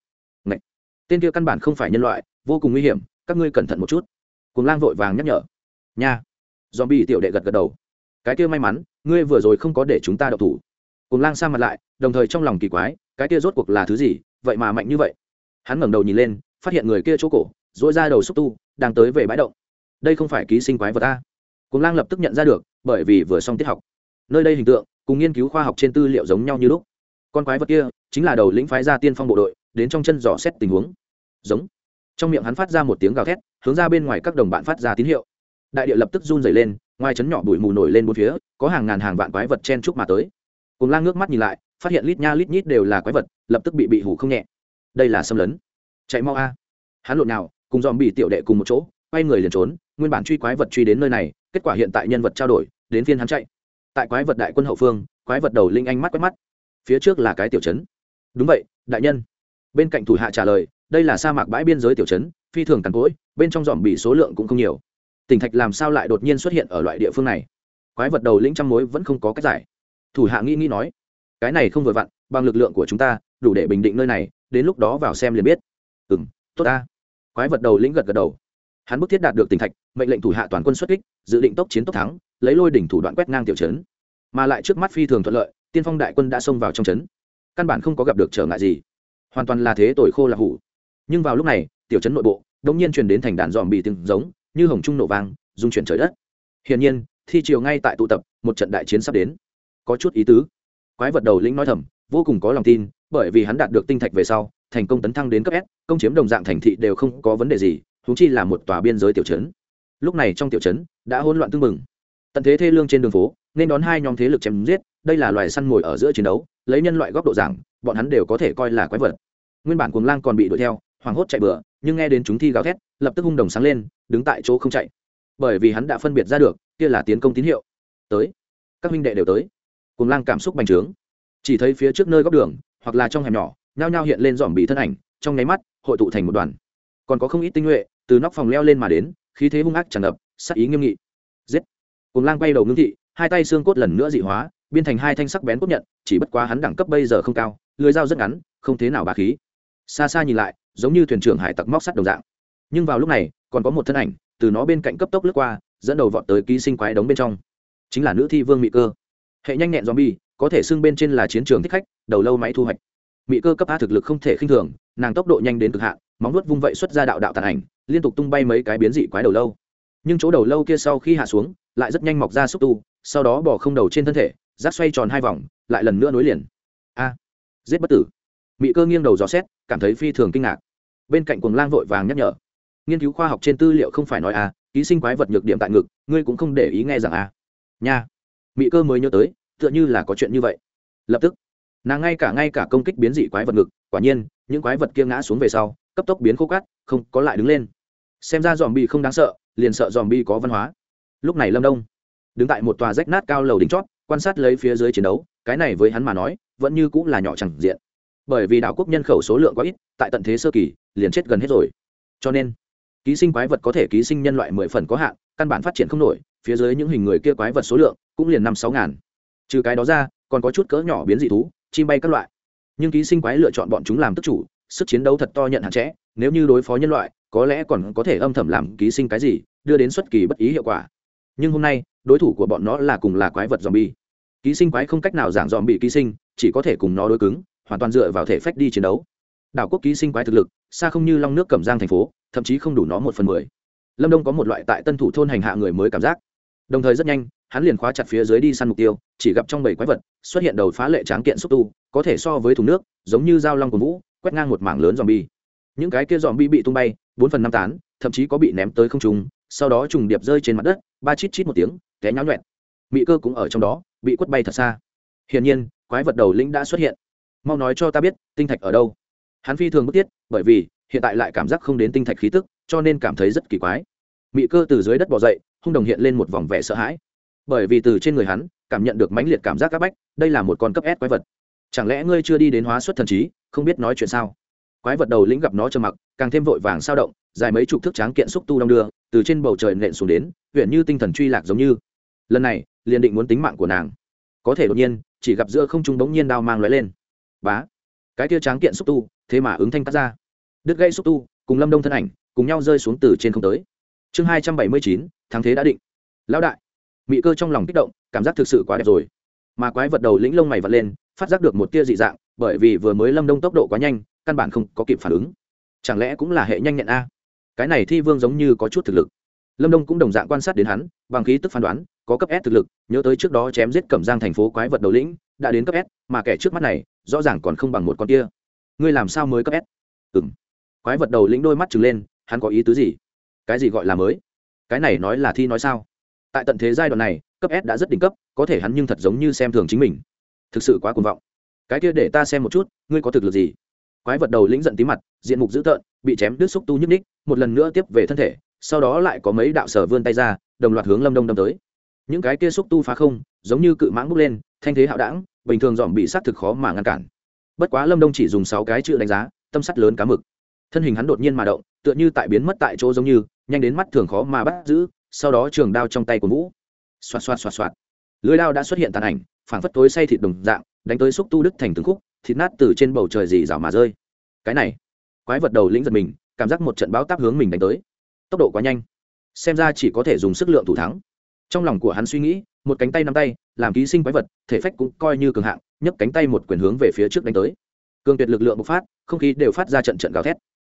Ngậy. tên kia căn bản không phải nhân loại, vô cùng nguy hiểm, các ngươi cẩn thận một chút. Cùng lang vội vàng nhắc nhở, nha. Dòm bi tiểu đệ gật gật đầu, cái kia may mắn, ngươi vừa rồi không có để chúng ta đậu thủ cùng lang sa mặt lại, đồng thời trong lòng kỳ quái, cái kia rốt cuộc là thứ gì, vậy mà mạnh như vậy. Hắn ngẩng đầu nhìn lên, phát hiện người kia chỗ cổ dỗi ra đầu xúc tu, đang tới về bãi động. Đây không phải ký sinh quái vật ta. Cùng lang lập tức nhận ra được, bởi vì vừa xong tiết học. Nơi đây hình tượng, cùng nghiên cứu khoa học trên tư liệu giống nhau như lúc. Con quái vật kia, chính là đầu lĩnh phái ra tiên phong bộ đội, đến trong chân dò xét tình huống. Giống. Trong miệng hắn phát ra một tiếng gào thét, hướng ra bên ngoài các đồng bạn phát ra tín hiệu. Đại địa lập tức run dày lên, ngoài chấn nhỏ bụi mù nổi lên bốn phía, có hàng ngàn hàng vạn quái vật chen chúc mà tới cùng lang ngước mắt nhìn lại, phát hiện lít nha lít nhít đều là quái vật, lập tức bị bị hủ không nhẹ. Đây là xâm lấn. Chạy mau a. Hắn lộn nào, cùng dòm bị tiểu đệ cùng một chỗ, quay người liền trốn, nguyên bản truy quái vật truy đến nơi này, kết quả hiện tại nhân vật trao đổi, đến phiên hắn chạy. Tại quái vật đại quân hậu phương, quái vật đầu linh anh mắt quét mắt. Phía trước là cái tiểu trấn. Đúng vậy, đại nhân. Bên cạnh thủ hạ trả lời, đây là sa mạc bãi biên giới tiểu trấn, phi thường cằn cỗi, bên trong dòm bị số lượng cũng không nhiều. Tỉnh thạch làm sao lại đột nhiên xuất hiện ở loại địa phương này? Quái vật đầu lĩnh trăm mối vẫn không có cách giải thủ hạ nghĩ nghĩ nói, cái này không vừa vặn, bằng lực lượng của chúng ta, đủ để bình định nơi này, đến lúc đó vào xem liền biết. Ừ m tốt ta. Quái vật đầu lĩnh gật gật đầu. Hắn bức thiết đạt được tình thạch, mệnh lệnh thủ hạ toàn quân xuất kích, dự định tốc chiến tốc thắng, lấy lôi đỉnh thủ đoạn quét ngang tiểu trấn. Mà lại trước mắt phi thường thuận lợi, tiên phong đại quân đã xông vào trong trấn. Căn bản không có gặp được trở ngại gì. Hoàn toàn là thế tội khô là hủ. Nhưng vào lúc này, tiểu trấn nội bộ đống nhiên truyền đến thành đàn dòm bị tiếng giống, như hồng trung nổ vang dung chuyển trời đất. Hiển nhiên, thi chiều ngay tại tụ tập, một trận đại chiến sắp đến có chút ý tứ. Quái vật đầu lĩnh nói thầm, vô cùng có lòng tin, bởi vì hắn đạt được tinh thạch về sau, thành công tấn thăng đến cấp s, công chiếm đồng dạng thành thị đều không có vấn đề gì thú chi là một tòa biên giới tiểu trấn. Lúc này trong tiểu trấn, đã hỗn loạn tương mừng tận thế thê lương trên đường phố, nên đón hai nhóm thế lực chém giết, đây là loài săn mồi ở giữa chiến đấu, lấy nhân loại góc độ giảng, bọn hắn đều có thể coi là quái vật. Nguyên bản cuồng lang còn bị đuổi theo, hoảng hốt chạy bừa, nhưng nghe đến chúng thi gào thét, lập tức hung đồng sáng lên, đứng tại chỗ không chạy. Bởi vì hắn đã phân biệt ra được, kia là tiến công tín hiệu. Tới. Các huynh đệ đều tới cùng lang cảm xúc bành trướng. Chỉ thấy phía trước nơi góc đường, hoặc là trong hẻm nhỏ, nhao nhao hiện lên dòm bị thân ảnh, trong nháy mắt, hội tụ thành một đoàn. Còn có không ít tinh nhuệ, từ nóc phòng leo lên mà đến, khí thế hung ác tràn ngập sắc ý nghiêm nghị. Giết! Cùng lang quay đầu ngưng thị, hai tay xương cốt lần nữa dị hóa, biên thành hai thanh sắc bén cốt nhận, chỉ bất quá hắn đẳng cấp bây giờ không cao lưới dao rất ngắn, không thế nào bà khí. Xa xa nhìn lại, giống như thuyền trưởng hải tặc móc sắt đồng dạng. Nhưng vào lúc này, còn có một thân ảnh, từ nó bên cạnh cấp tốc lướt qua, dẫn đầu vọt tới ký sinh quái đống bên trong. Chính là nữ thi vương mỹ cơ hệ nhanh nhẹn zombie, có thể xưng bên trên là chiến trường thích khách, đầu lâu máy thu hoạch. Mỹ cơ cấp a thực lực không thể khinh thường, nàng tốc độ nhanh đến cực hạn, móng nuốt vung vậy xuất ra đạo đạo tàn ảnh, liên tục tung bay mấy cái biến dị quái đầu lâu. Nhưng chỗ đầu lâu kia sau khi hạ xuống, lại rất nhanh mọc ra xúc tu, sau đó bỏ không đầu trên thân thể, rác xoay tròn hai vòng, lại lần nữa nối liền. A, giết bất tử. Mỹ cơ nghiêng đầu dò xét, cảm thấy phi thường kinh ngạc. Bên cạnh cuồng lang vội vàng nhắc nhở. Nghiên cứu khoa học trên tư liệu không phải nói a, ký sinh quái vật nhược điểm tại ngực, ngươi cũng không để ý nghe rằng a. Nha. Mỹ cơ mới nhớ tới tựa như là có chuyện như vậy. Lập tức, nàng ngay cả ngay cả công kích biến dị quái vật ngực, quả nhiên, những quái vật kia ngã xuống về sau, cấp tốc biến khô cát, không có lại đứng lên. Xem ra dòm bi không đáng sợ, liền sợ dòm bi có văn hóa. Lúc này lâm đông đứng tại một tòa rách nát cao lầu đỉnh chót, quan sát lấy phía dưới chiến đấu, cái này với hắn mà nói, vẫn như cũng là nhỏ chẳng diện. Bởi vì đảo quốc nhân khẩu số lượng quá ít, tại tận thế sơ kỳ, liền chết gần hết rồi. Cho nên, ký sinh quái vật có thể ký sinh nhân loại mười phần có hạn, căn bản phát triển không nổi, phía dưới những hình người kia quái vật số lượng cũng liền năm sáu ngàn trừ cái đó ra, còn có chút cỡ nhỏ biến dị thú, chim bay các loại. Nhưng ký sinh quái lựa chọn bọn chúng làm tức chủ, sức chiến đấu thật to nhận hạn chế, nếu như đối phó nhân loại, có lẽ còn có thể âm thầm làm ký sinh cái gì, đưa đến xuất kỳ bất ý hiệu quả. Nhưng hôm nay, đối thủ của bọn nó là cùng là quái vật dòm bi ký sinh quái không cách nào giảng dòm bị ký sinh, chỉ có thể cùng nó đối cứng, hoàn toàn dựa vào thể phách đi chiến đấu. Đảo quốc ký sinh quái thực lực, xa không như long nước cẩm giang thành phố, thậm chí không đủ nó một phần mười. Lâm đông có một loại tại tân thủ thôn hành hạ người mới cảm giác. Đồng thời rất nhanh hắn liền khóa chặt phía dưới đi săn mục tiêu chỉ gặp trong bảy quái vật xuất hiện đầu phá lệ tráng kiện xúc tu có thể so với thùng nước giống như dao long của vũ quét ngang một mảng lớn dòm bi những cái kia dòm bi bị tung bay bốn phần năm tán thậm chí có bị ném tới không trùng, sau đó trùng điệp rơi trên mặt đất ba chít chít một tiếng té nháo nhuẹn mỹ cơ cũng ở trong đó bị quất bay thật xa. Hiển nhiên quái vật đầu lĩnh đã xuất hiện. Mau nói cho ta biết tinh thạch ở đâu? Hắn phi thường bức tiết bởi vì hiện tại lại cảm giác không đến tinh thạch khí tức cho nên cảm thấy rất kỳ quái. Mỹ cơ từ dưới đất bỏ dậy hung đồng hiện lên một vòng vẻ sợ hãi bởi vì từ trên người hắn, cảm nhận được mãnh liệt cảm giác áp bách, đây là một con cấp s quái vật. Chẳng lẽ ngươi chưa đi đến hóa xuất thần trí, không biết nói chuyện sao? Quái vật đầu lĩnh gặp nó trầm mặc, càng thêm vội vàng sao động, dài mấy chục thước tráng kiện xúc tu đong đưa, từ trên bầu trời nện xuống đến huyện như tinh thần truy lạc giống như. Lần này, liền định muốn tính mạng của nàng. Có thể đột nhiên, chỉ gặp giữa không trung bỗng nhiên đao mang lóe lên. Bá! Cái tia tráng kiện xúc tu, thế mà ứng thanh cắt ra. Đứt gây xúc tu, cùng lâm đông thân ảnh, cùng nhau rơi xuống từ trên không tới. Chương hai trăm bảy mươi chín tháng thế đã định. Lão đại! Mị cơ trong lòng kích động, cảm giác thực sự quá đẹp rồi. Mà quái vật đầu lĩnh lông mày vật lên, phát giác được một tia dị dạng, bởi vì vừa mới lâm đông tốc độ quá nhanh, căn bản không có kịp phản ứng. Chẳng lẽ cũng là hệ nhanh nhẹn a? Cái này thi vương giống như có chút thực lực. Lâm đông cũng đồng dạng quan sát đến hắn, bằng khí tức phán đoán, có cấp s thực lực, nhớ tới trước đó chém giết cẩm giang thành phố quái vật đầu lĩnh, đã đến cấp s, mà kẻ trước mắt này, rõ ràng còn không bằng một con kia. Ngươi làm sao mới cấp s? Ừ m quái vật đầu lĩnh đôi mắt trừng lên, hắn có ý tứ gì? Cái gì gọi là mới? Cái này nói là thi nói sao? Tại tận thế giai đoạn này, cấp s đã rất đỉnh cấp, có thể hắn nhưng thật giống như xem thường chính mình. Thực sự quá cuồng vọng. Cái kia để ta xem một chút, ngươi có thực lực gì? Quái vật đầu lĩnh giận tí mặt, diện mục dữ tợn, bị chém đứt xúc tu nhức ních một lần nữa tiếp về thân thể, sau đó lại có mấy đạo sở vươn tay ra, đồng loạt hướng lâm đông đâm tới. Những cái kia xúc tu phá không, giống như cự mãng bốc lên, thanh thế hạo đảng bình thường dòm bị sát thực khó mà ngăn cản. Bất quá lâm đông chỉ dùng sáu cái chữ đánh giá, tâm sắt lớn cá mực. Thân hình hắn đột nhiên mà động, tựa như tại biến mất tại chỗ giống như, nhanh đến mắt thường khó mà bắt giữ sau đó trường đao trong tay của vũ. Xoạt xoạt xoạt xoạt. Lưới đao đã xuất hiện tàn ảnh, phảng phất tối say thịt đồng dạng, đánh tới xúc tu đức thành từng khúc, thịt nát từ trên bầu trời dì rào mà rơi. Cái này, quái vật đầu lĩnh giật mình, cảm giác một trận báo táp hướng mình đánh tới. Tốc độ quá nhanh. Xem ra chỉ có thể dùng sức lượng thủ thắng. Trong lòng của hắn suy nghĩ, một cánh tay nắm tay, làm ký sinh quái vật, thể phách cũng coi như cường hạng, nhấc cánh tay một quyền hướng về phía trước đánh tới. Cường tuyệt lực lượng bộc phát, không khí đều phát ra trận trận gào thét.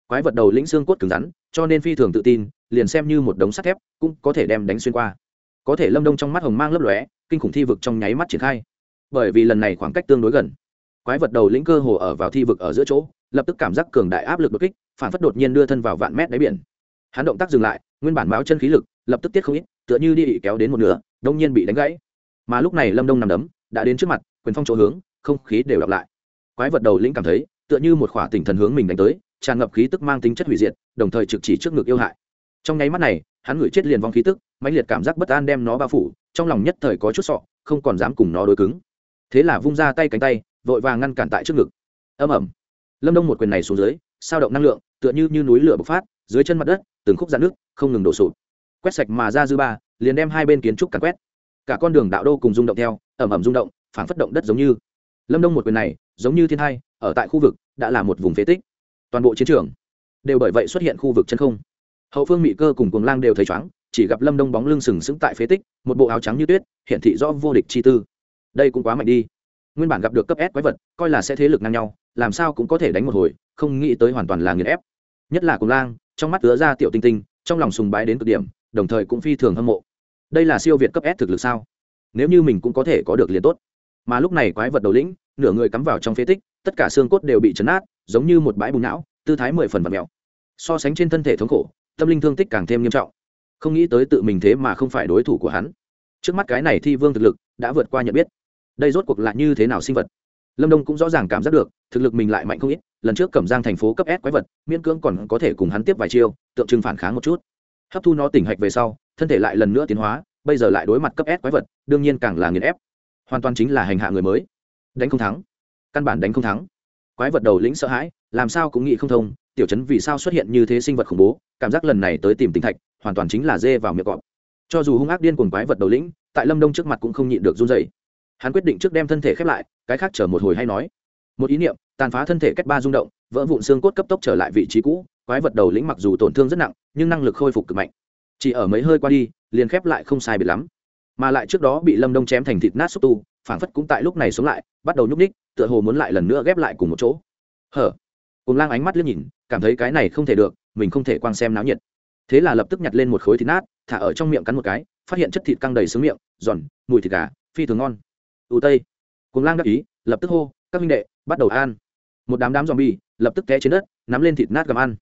Quái vật đầu lĩnh xương cốt cứng rắn, cho nên phi thường tự tin liền xem như một đống sắt thép, cũng có thể đem đánh xuyên qua. Có thể lâm đông trong mắt hồng mang lấp lóe, kinh khủng thi vực trong nháy mắt triển khai. Bởi vì lần này khoảng cách tương đối gần. Quái vật đầu lĩnh cơ hồ ở vào thi vực ở giữa chỗ, lập tức cảm giác cường đại áp lực đột kích, phản phất đột nhiên đưa thân vào vạn mét đáy biển. Hắn động tác dừng lại, nguyên bản báo chân khí lực, lập tức tiết không ít, tựa như đi bị kéo đến một nửa, đông nhiên bị đánh gãy. Mà lúc này lâm đông nằm đấm, đã đến trước mặt, quyền phong chỗ hướng, không khí đều đọc lại. Quái vật đầu lĩnh cảm thấy, tựa như một khỏa tỉnh thần hướng mình đánh tới, tràn ngập khí tức mang tính chất hủy diệt, đồng thời trực chỉ trước ngực yêu hại trong nháy mắt này hắn ngửi chết liền vong khí tức mãnh liệt cảm giác bất an đem nó bao phủ trong lòng nhất thời có chút sọ không còn dám cùng nó đối cứng. Thế là vung ra tay cánh tay vội vàng ngăn cản tại trước ngực. Âm ẩm lâm đông một quyền này xuống dưới sao động năng lượng tựa như, như núi lửa bộc phát dưới chân mặt đất từng khúc dạn nước không ngừng đổ sụp. Quét sạch mà ra dư ba liền đem hai bên kiến trúc càn quét. Cả con đường đạo đô cùng rung động theo ẩm ẩm rung động phản phất động đất giống như. Lâm đông một quyền này giống như thiên hai ở tại khu vực đã là một vùng phế tích. Toàn bộ chiến trường đều bởi vậy xuất hiện khu vực chân không hậu phương Mị cơ cùng cuồng lang đều thấy chóng chỉ gặp lâm đông bóng lưng sừng sững tại phế tích, một bộ áo trắng như tuyết hiện thị rõ vô địch chi tư. Đây cũng quá mạnh đi. Nguyên bản gặp được cấp s quái vật, coi là sẽ thế lực ngang nhau, làm sao cũng có thể đánh một hồi, không nghĩ tới hoàn toàn là nghiền ép. Nhất là cuồng lang, trong mắt ứa ra tiểu tinh tinh, trong lòng sùng bái đến cực điểm, đồng thời cũng phi thường hâm mộ. Đây là siêu việt cấp s thực lực sao? Nếu như mình cũng có thể có được liền tốt. Mà lúc này quái vật đầu lĩnh, nửa người cắm vào trong phế tích, tất cả xương cốt đều bị chấn át, giống như một bãi bùn não, tư thái mười phần vật mèo so sánh trên thân thể thống khổ tâm linh thương tích càng thêm nghiêm trọng. Không nghĩ tới tự mình thế mà không phải đối thủ của hắn. Trước mắt cái này thi vương thực lực đã vượt qua nhận biết. Đây rốt cuộc là như thế nào sinh vật? Lâm đông cũng rõ ràng cảm giác được, thực lực mình lại mạnh không ít, lần trước cẩm giang thành phố cấp s quái vật, miễn cưỡng còn có thể cùng hắn tiếp vài chiêu, tượng trưng phản kháng một chút. Hấp thu nó tỉnh hạch về sau, thân thể lại lần nữa tiến hóa, bây giờ lại đối mặt cấp s quái vật, đương nhiên càng là nghiền ép. Hoàn toàn chính là hành hạ người mới. Đánh không thắng. Căn bản đánh không thắng. Quái vật đầu lĩnh sợ hãi làm sao cũng nghĩ không thông, tiểu chấn vì sao xuất hiện như thế sinh vật khủng bố, cảm giác lần này tới tìm tinh thạch, hoàn toàn chính là dê vào miệng cọp. Cho dù hung ác điên cuồng quái vật đầu lĩnh, tại lâm đông trước mặt cũng không nhịn được run dày hắn quyết định trước đem thân thể khép lại, cái khác chờ một hồi hay nói. Một ý niệm, tàn phá thân thể cách ba rung động, vỡ vụn xương cốt cấp tốc trở lại vị trí cũ, quái vật đầu lĩnh mặc dù tổn thương rất nặng, nhưng năng lực khôi phục cực mạnh. Chỉ ở mấy hơi qua đi, liền khép lại không sai biệt lắm. Mà lại trước đó bị lâm đông chém thành thịt nát xúc tu, phảng phất cũng tại lúc này sống lại, bắt đầu nhúc ních tựa hồ muốn lại lần nữa ghép lại cùng một chỗ. Hở? Cùng lang ánh mắt liếc nhìn, cảm thấy cái này không thể được, mình không thể quang xem náo nhiệt. Thế là lập tức nhặt lên một khối thịt nát, thả ở trong miệng cắn một cái, phát hiện chất thịt căng đầy xuống miệng, giòn, mùi thịt gà, phi thường ngon. Ưu tây. Cùng lang đắc ý, lập tức hô, các minh đệ, bắt đầu ăn. Một đám đám zombie, lập tức té trên đất, nắm lên thịt nát gặm ăn.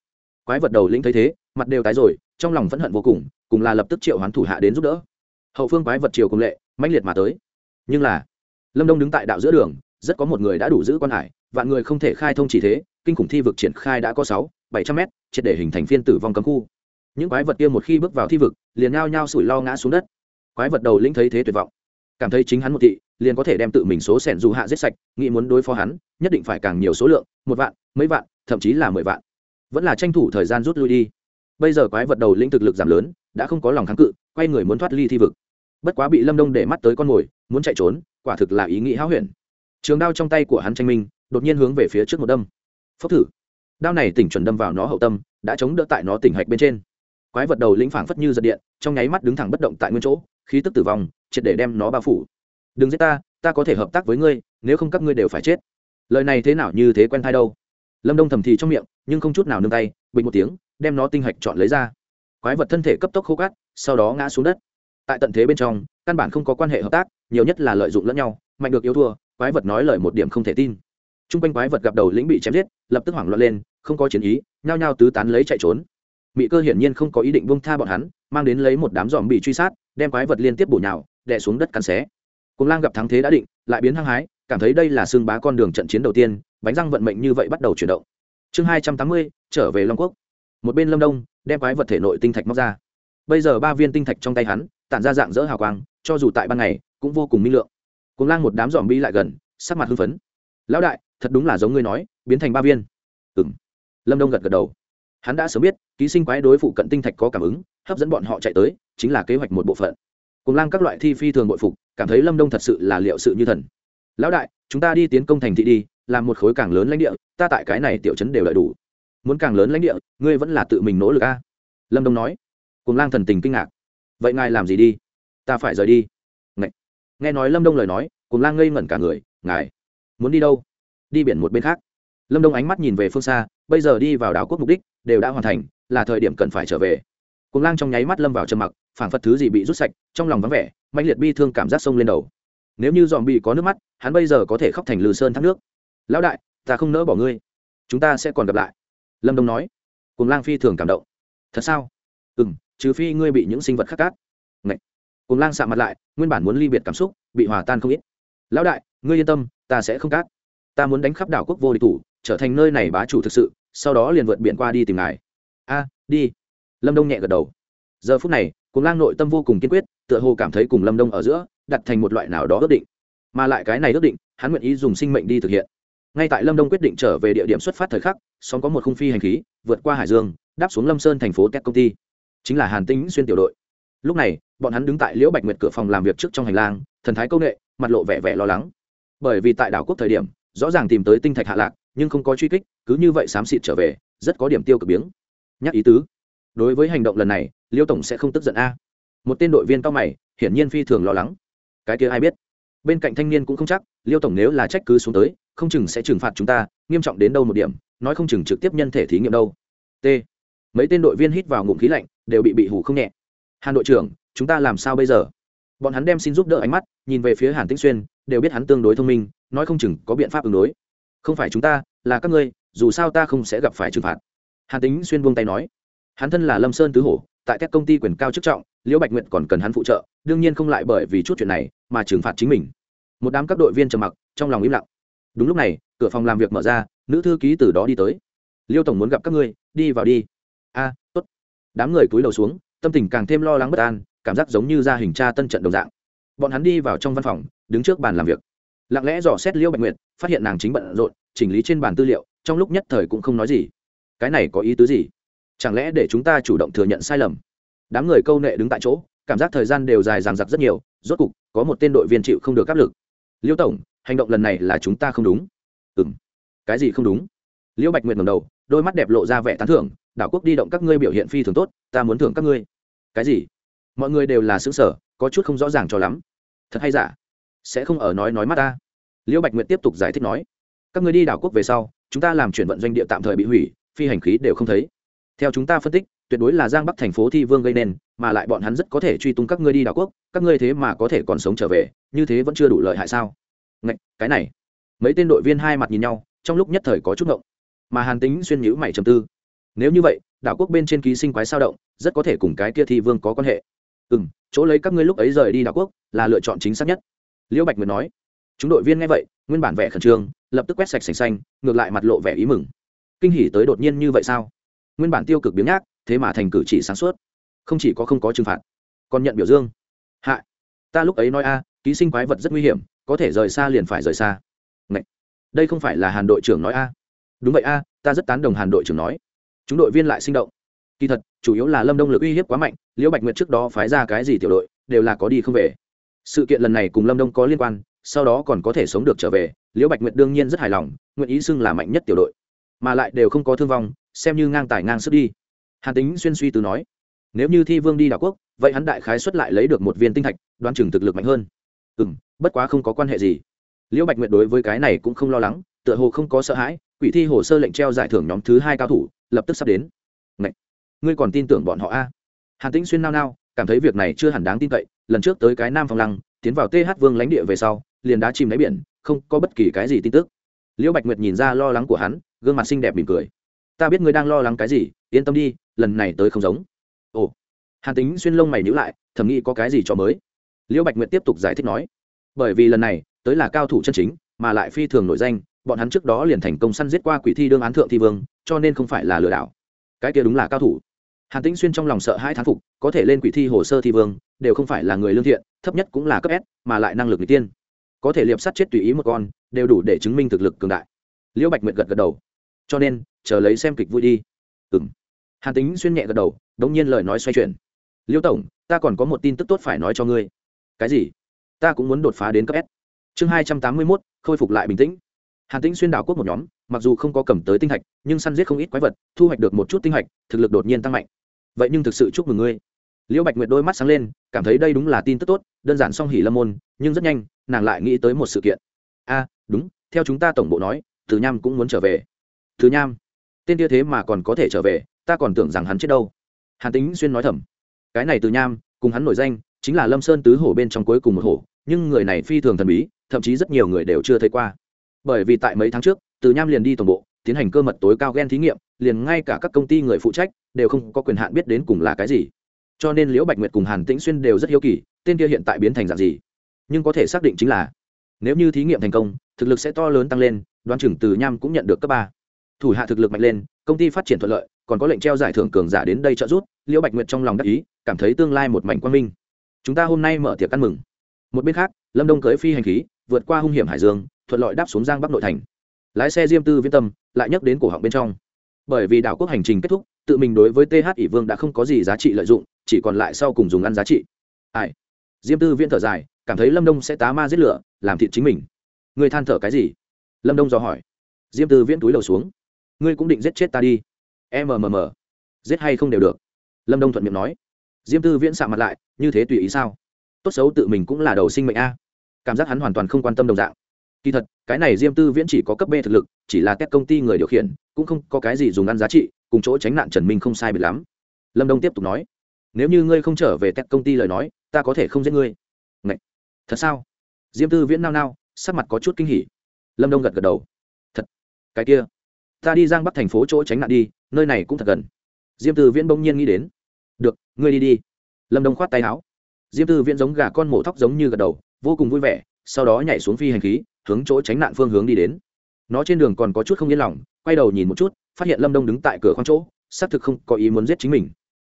Quái vật đầu lĩnh thấy thế, mặt đều tái rồi, trong lòng phẫn hận vô cùng cùng là lập tức triệu hoán thủ hạ đến giúp đỡ. Hậu phương quái vật triều cùng lệ, mãnh liệt mà tới. Nhưng là, lâm đông đứng tại đạo giữa đường, rất có một người đã đủ giữ quan hải, vạn người không thể khai thông chỉ thế kinh khủng thi vực triển khai đã có sáu, bảy trăm mét, triệt để hình thành phiên tử vong cấm khu. Những quái vật kia một khi bước vào thi vực, liền nhao nhao sủi lo ngã xuống đất. Quái vật đầu lĩnh thấy thế tuyệt vọng. Cảm thấy chính hắn một thị, liền có thể đem tự mình số sẻn dù hạ giết sạch, nghĩ muốn đối phó hắn, nhất định phải càng nhiều số lượng, một vạn, mấy vạn, thậm chí là mười vạn. Vẫn là tranh thủ thời gian rút lui đi. Bây giờ quái vật đầu lĩnh thực lực giảm lớn, đã không có lòng kháng cự, quay người muốn thoát ly thi vực. Bất quá bị lâm đông để mắt tới con mồi, muốn chạy trốn, quả thực là ý nghĩ háo huyền. Trường đao trong tay của hắn tranh minh, đột nhiên hướng về phía trước một đâm phốc thử. Đao này tỉnh chuẩn đâm vào nó hậu tâm, đã chống đỡ tại nó tỉnh hạch bên trên. Quái vật đầu lĩnh phảng phất như giật điện, trong nháy mắt đứng thẳng bất động tại nguyên chỗ, khí tức tử vong, triệt để đem nó bao phủ. Đừng giết ta ta có thể hợp tác với ngươi, nếu không các ngươi đều phải chết. Lời này thế nào như thế quen thai đâu. Lâm đông thầm thì trong miệng, nhưng không chút nào nương tay, bình một tiếng, đem nó tinh hạch chọn lấy ra. Quái vật thân thể cấp tốc khô cát, sau đó ngã xuống đất. Tại tận thế bên trong, căn bản không có quan hệ hợp tác, nhiều nhất là lợi dụng lẫn nhau, mạnh được yếu thua, quái vật nói lời một điểm không thể tin t r u n g quanh quái vật gặp đầu lĩnh bị chém giết, lập tức hoảng loạn lên, không có chiến ý, nhao nhao tứ tán lấy chạy trốn. Mỹ cơ hiển nhiên không có ý định bông tha bọn hắn, mang đến lấy một đám dòm bị truy sát, đem quái vật liên tiếp bổ nhào, đè xuống đất cắn xé. Cùng lang gặp thắng thế đã định, lại biến hăng hái, cảm thấy đây là xương bá con đường trận chiến đầu tiên, bánh răng vận mệnh như vậy bắt đầu chuyển động. Chương hai trăm tám mươi, trở về long quốc. Một bên lâm đông, đem quái vật thể nội tinh thạch móc ra. Bây giờ ba viên tinh thạch trong tay hắn, tản ra dạng dỡ hào quang, cho dù tại ban ngày, cũng vô cùng minh lượng. Cùng lang một đám dòm bi lại gần, sắc mặt hưng phấn. Lão đại thật đúng là giống ngươi nói, biến thành ba viên. Ừ m lâm đông gật gật đầu. Hắn đã sớm biết, ký sinh quái đối phụ cận tinh thạch có cảm ứng, hấp dẫn bọn họ chạy tới, chính là kế hoạch một bộ phận. Cùng lang các loại thi phi thường bội phục, cảm thấy lâm đông thật sự là liệu sự như thần. Lão đại, chúng ta đi tiến công thành thị đi, làm một khối càng lớn lãnh địa, ta tại cái này tiểu chấn đều đợi đủ. Muốn càng lớn lãnh địa, ngươi vẫn là tự mình nỗ lực a. Lâm đông nói. Cùng lang thần tình kinh ngạc. Vậy ngài làm gì đi? Ta phải rời đi. Ngậy. nghe nói lâm đông lời nói, cùng lang ngây ngẩn cả người, ngài muốn đi đâu? Đi biển một bên khác. Lâm đông ánh mắt nhìn về phương xa, bây giờ đi vào đảo quốc mục đích đều đã hoàn thành, là thời điểm cần phải trở về. Cùng lang trong nháy mắt lâm vào trầm mặc, phảng phật thứ gì bị rút sạch, trong lòng vắng vẻ mạnh liệt bi thương cảm giác sông lên đầu. Nếu như dòm bị có nước mắt, hắn bây giờ có thể khóc thành lừ sơn thác nước. Lão đại, ta không nỡ bỏ ngươi. Chúng ta sẽ còn gặp lại. Lâm đông nói. Cùng lang phi thường cảm động. Thật sao? Ừ m trừ phi ngươi bị những sinh vật khắc cát. Ngậy. cùng lang sạ mặt lại, nguyên bản muốn ly biệt cảm xúc, bị hòa tan không ít. Lão đại, ngươi yên tâm, ta sẽ không cát ta muốn đánh khắp đảo quốc vô địch thủ, trở thành nơi này bá chủ thực sự, sau đó liền vượt biển qua đi tìm ngài. A, đi. Lâm đông nhẹ gật đầu. Giờ phút này cùng lang nội tâm vô cùng kiên quyết, tựa hồ cảm thấy cùng lâm đông ở giữa, đặt thành một loại nào đó ước định. Mà lại cái này ước định, hắn nguyện ý dùng sinh mệnh đi thực hiện. Ngay tại lâm đông quyết định trở về địa điểm xuất phát thời khắc song có một khung phi hành khí, vượt qua hải dương, đáp xuống lâm sơn thành phố tech công ty. Chính là hàn tĩnh xuyên tiểu đội. Lúc này, bọn hắn đứng tại liễu bạch nguyệt cửa phòng làm việc trước trong hành lang, thần thái công nghệ mặt lộ vẻ vẻ lo lắng. Bởi vì tại đảo quốc thời điểm rõ ràng tìm tới tinh thạch hạ lạc, nhưng không có truy kích, cứ như vậy xám xịt trở về, rất có điểm tiêu cực biếng. Nhắc ý tứ, đối với hành động lần này, liêu tổng sẽ không tức giận a. Một tên đội viên cao mày, hiển nhiên phi thường lo lắng. Cái kia ai biết? Bên cạnh thanh niên cũng không chắc, liêu tổng nếu là trách cứ xuống tới, không chừng sẽ trừng phạt chúng ta, nghiêm trọng đến đâu một điểm, nói không chừng trực tiếp nhân thể thí nghiệm đâu. T. Mấy tên đội viên hít vào ngụm khí lạnh, đều bị bị hủ không nhẹ. Hàn đội trưởng, chúng ta làm sao bây giờ? Bọn hắn đem xin giúp đỡ ánh mắt, nhìn về phía hàn tĩnh xuyên, đều biết hắn tương đối thông minh nói không chừng có biện pháp ứng đối. Không phải chúng ta, là các ngươi, dù sao ta không sẽ gặp phải trừng phạt. Hàn tính xuyên buông tay nói. Hắn thân là lâm sơn tứ hổ, tại các công ty quyền cao chức trọng, liễu bạch nguyện còn cần hắn phụ trợ, đương nhiên không lại bởi vì chút chuyện này mà trừng phạt chính mình. Một đám các đội viên trầm mặc, trong lòng im lặng. Đúng lúc này, cửa phòng làm việc mở ra, nữ thư ký từ đó đi tới. Liêu tổng muốn gặp các ngươi, đi vào đi. A, tốt. Đám người cúi đầu xuống, tâm tình càng thêm lo lắng bất an, cảm giác giống như ra hình tra tân trận đồng dạng. Bọn hắn đi vào trong văn phòng, đứng trước bàn làm việc lặng lẽ dò xét liễu bạch nguyệt, phát hiện nàng chính bận rộn, chỉnh lý trên bàn tư liệu, trong lúc nhất thời cũng không nói gì. Cái này có ý tứ gì? Chẳng lẽ để chúng ta chủ động thừa nhận sai lầm? Đám người câu nệ đứng tại chỗ, cảm giác thời gian đều dài dằng dặc rất nhiều, rốt cục, có một tên đội viên chịu không được áp lực. Liêu tổng, hành động lần này là chúng ta không đúng. Ừ m cái gì không đúng? Liễu bạch nguyệt ngầm đầu, đôi mắt đẹp lộ ra vẻ tán thưởng, đảo quốc đi động các ngươi biểu hiện phi thường tốt, ta muốn thưởng các ngươi. Cái gì? Mọi người đều là xứng sở, có chút không rõ ràng cho lắm. Thật hay giả? Sẽ không ở nói nói mắt ta. Liễu bạch nguyệt tiếp tục giải thích nói các người đi đảo quốc về sau chúng ta làm chuyển vận doanh địa tạm thời bị hủy phi hành khí đều không thấy. Theo chúng ta phân tích tuyệt đối là giang bắc thành phố thi vương gây nên mà lại bọn hắn rất có thể truy tung các ngươi đi đảo quốc các ngươi thế mà có thể còn sống trở về như thế vẫn chưa đủ lợi hại sao? Ngạch, cái này. Mấy tên đội viên hai mặt nhìn nhau trong lúc nhất thời có chút ngộng. Mà hàn tính xuyên nhữ mày trầm tư. Nếu như vậy đảo quốc bên trên ký sinh quái sao động rất có thể cùng cái kia thi vương có quan hệ. Ừ m chỗ lấy các ngươi lúc ấy rời đi đảo quốc là lựa chọn chính xác nhất liễu bạch nguyệt nói, chúng đội viên nghe vậy, nguyên bản vẻ khẩn trương, lập tức quét sạch sành xanh, ngược lại mặt lộ vẻ ý mừng. Kinh hỉ tới đột nhiên như vậy sao? Nguyên bản tiêu cực biếng nhác, thế mà thành cử chỉ sáng suốt. Không chỉ có không có trừng phạt, còn nhận biểu dương. Hạ, ta lúc ấy nói a, ký sinh quái vật rất nguy hiểm, có thể rời xa liền phải rời xa. Ngậy! đây không phải là hàn đội trưởng nói a? Đúng vậy a, ta rất tán đồng hàn đội trưởng nói. Chúng đội viên lại sinh động. Kỳ thật, chủ yếu là lâm đông lực uy hiếp quá mạnh, liễu bạch nguyệt trước đó phái ra cái gì tiểu đội, đều là có đi không về sự kiện lần này cùng lâm đông có liên quan, sau đó còn có thể sống được trở về, liễu bạch nguyệt đương nhiên rất hài lòng nguyện ý xưng là mạnh nhất tiểu đội, mà lại đều không có thương vong, xem như ngang tài ngang sức đi. Hàn tính xuyên suy từ nói, nếu như thi vương đi đảo quốc, vậy hắn đại khái xuất lại lấy được một viên tinh thạch, đoán chừng thực lực mạnh hơn. Ừ m bất quá không có quan hệ gì. Liễu bạch nguyệt đối với cái này cũng không lo lắng, tựa hồ không có sợ hãi, quỷ thi hồ sơ lệnh treo giải thưởng nhóm thứ hai cao thủ, lập tức sắp đến. Ngậy! ngươi còn tin tưởng bọn họ a? Hàn tĩnh xuyên nao nao, cảm thấy việc này chưa hẳn đáng tin cậy lần trước tới cái nam phong lăng, tiến vào th vương lãnh địa về sau, liền đá chìm đáy biển, không có bất kỳ cái gì tin tức. Liễu bạch nguyệt nhìn ra lo lắng của hắn, gương mặt xinh đẹp mỉm cười. Ta biết ngươi đang lo lắng cái gì, yên tâm đi, lần này tới không giống. Ồ. Hàn tính xuyên lông mày nhữ lại, thầm nghĩ có cái gì cho mới. Liễu bạch nguyệt tiếp tục giải thích nói, bởi vì lần này, tới là cao thủ chân chính, mà lại phi thường nổi danh, bọn hắn trước đó liền thành công săn giết qua quỷ thi đương án thượng thi vương, cho nên không phải là lừa đảo. Cái kia đúng là cao thủ hàn tĩnh xuyên trong lòng sợ hai thán phục, có thể lên quỷ thi hồ sơ thi vương, đều không phải là người lương thiện, thấp nhất cũng là cấp s, mà lại năng lực n tiên. Có thể liệp sát chết tùy ý một con, đều đủ để chứng minh thực lực cường đại. Liễu bạch nguyệt gật gật đầu. Cho nên, chờ lấy xem kịch vui đi. Ừ m hàn tính xuyên nhẹ gật đầu đ ỗ n g nhiên lời nói xoay chuyển. Liễu tổng, ta còn có một tin tức tốt phải nói cho ngươi. Cái gì? Ta cũng muốn đột phá đến cấp s. Chương hai trăm tám mươi mốt, khôi phục lại bình tĩnh. Hàn tĩnh xuyên đảo quốc một nhóm, mặc dù không có cầm tới tinh hạch, nhưng săn giết không ít quái vật, thu hoạch được một chút tinh hạch, thực lực đột nhiên tăng mạnh vậy nhưng thực sự chúc mừng ngươi. Liễu bạch nguyệt đôi mắt sáng lên, cảm thấy đây đúng là tin tức tốt, đơn giản song hỉ lâm môn, nhưng rất nhanh, nàng lại nghĩ tới một sự kiện. A à, đúng, theo chúng ta tổng bộ nói, từ nham cũng muốn trở về. Từ nham, tên kia thế mà còn có thể trở về, ta còn tưởng rằng hắn chết đâu. Hàn tính xuyên nói thầm. Cái này từ nham, cùng hắn nổi danh, chính là lâm sơn tứ hổ bên trong cuối cùng một hổ, nhưng người này phi thường thần bí, thậm chí rất nhiều người đều chưa thấy qua. Bởi vì tại mấy tháng trước, từ nham liền đi tổng bộ, tiến hành cơ mật tối cao gen thí nghiệm liền ngay cả các công ty người phụ trách đều không có quyền hạn biết đến cùng là cái gì. Cho nên liễu bạch nguyệt cùng hàn tĩnh xuyên đều rất hiếu kỳ, tên kia hiện tại biến thành dạng gì. Nhưng có thể xác định chính là, nếu như thí nghiệm thành công, thực lực sẽ to lớn tăng lên, đoán chừng từ nham cũng nhận được cấp ba. Thủ hạ thực lực mạnh lên, công ty phát triển thuận lợi, còn có lệnh treo giải thưởng cường giả đến đây trợ giúp, liễu bạch nguyệt trong lòng đắc ý, cảm thấy tương lai một mảnh quang minh. Chúng ta hôm nay mở tiệc ăn mừng. Một bên khác, lâm đông cưới phi hành khí, vượt qua hung hiểm hải dương, thuận lợi đáp xuống giang bắc nội thành. Lái xe diêm tư viễn tâm, lại nhắc đến cổ họng bên trong bởi vì đảo quốc hành trình kết thúc, tự mình đối với th ỷ vương đã không có gì giá trị lợi dụng, chỉ còn lại sau cùng dùng ăn giá trị. Ai? Diêm tư viễn thở dài, cảm thấy lâm đông sẽ tá ma giết lửa, làm thịt chính mình. Người than thở cái gì? Lâm đông dò hỏi. Diêm tư viễn túi đầu xuống. Ngươi cũng định giết chết ta đi. Mmm giết hay không đều được. Lâm đông thuận miệng nói. Diêm tư viễn sạ mặt lại, như thế tùy ý sao? Tốt xấu tự mình cũng là đầu sinh mệnh a. Cảm giác hắn hoàn toàn không quan tâm đồng dạng. Kỳ thật, cái này diêm tư viễn chỉ có cấp b thực lực, chỉ là các công ty người điều khiển cũng không có cái gì dùng ăn giá trị, cùng chỗ tránh nạn trần minh không sai biệt lắm. Lâm đông tiếp tục nói, nếu như ngươi không trở về tét công ty lời nói, ta có thể không giết ngươi. Ngậy! thật sao? Diêm tư viễn nao nao, sắc mặt có chút kinh hỉ. Lâm đông gật gật đầu. Thật. Cái kia, ta đi giang bắc thành phố chỗ tránh nạn đi, nơi này cũng thật gần. Diêm tư viễn bỗng nhiên nghĩ đến. Được, ngươi đi đi. Lâm đông khoát tay áo. Diêm tư viễn giống gà con mổ thóc giống như gật đầu, vô cùng vui vẻ, sau đó nhảy xuống phi hành khí, hướng chỗ tránh nạn phương hướng đi đến nó trên đường còn có chút không yên lòng, quay đầu nhìn một chút, phát hiện lâm đông đứng tại cửa khoang chỗ, xác thực không có ý muốn giết chính mình.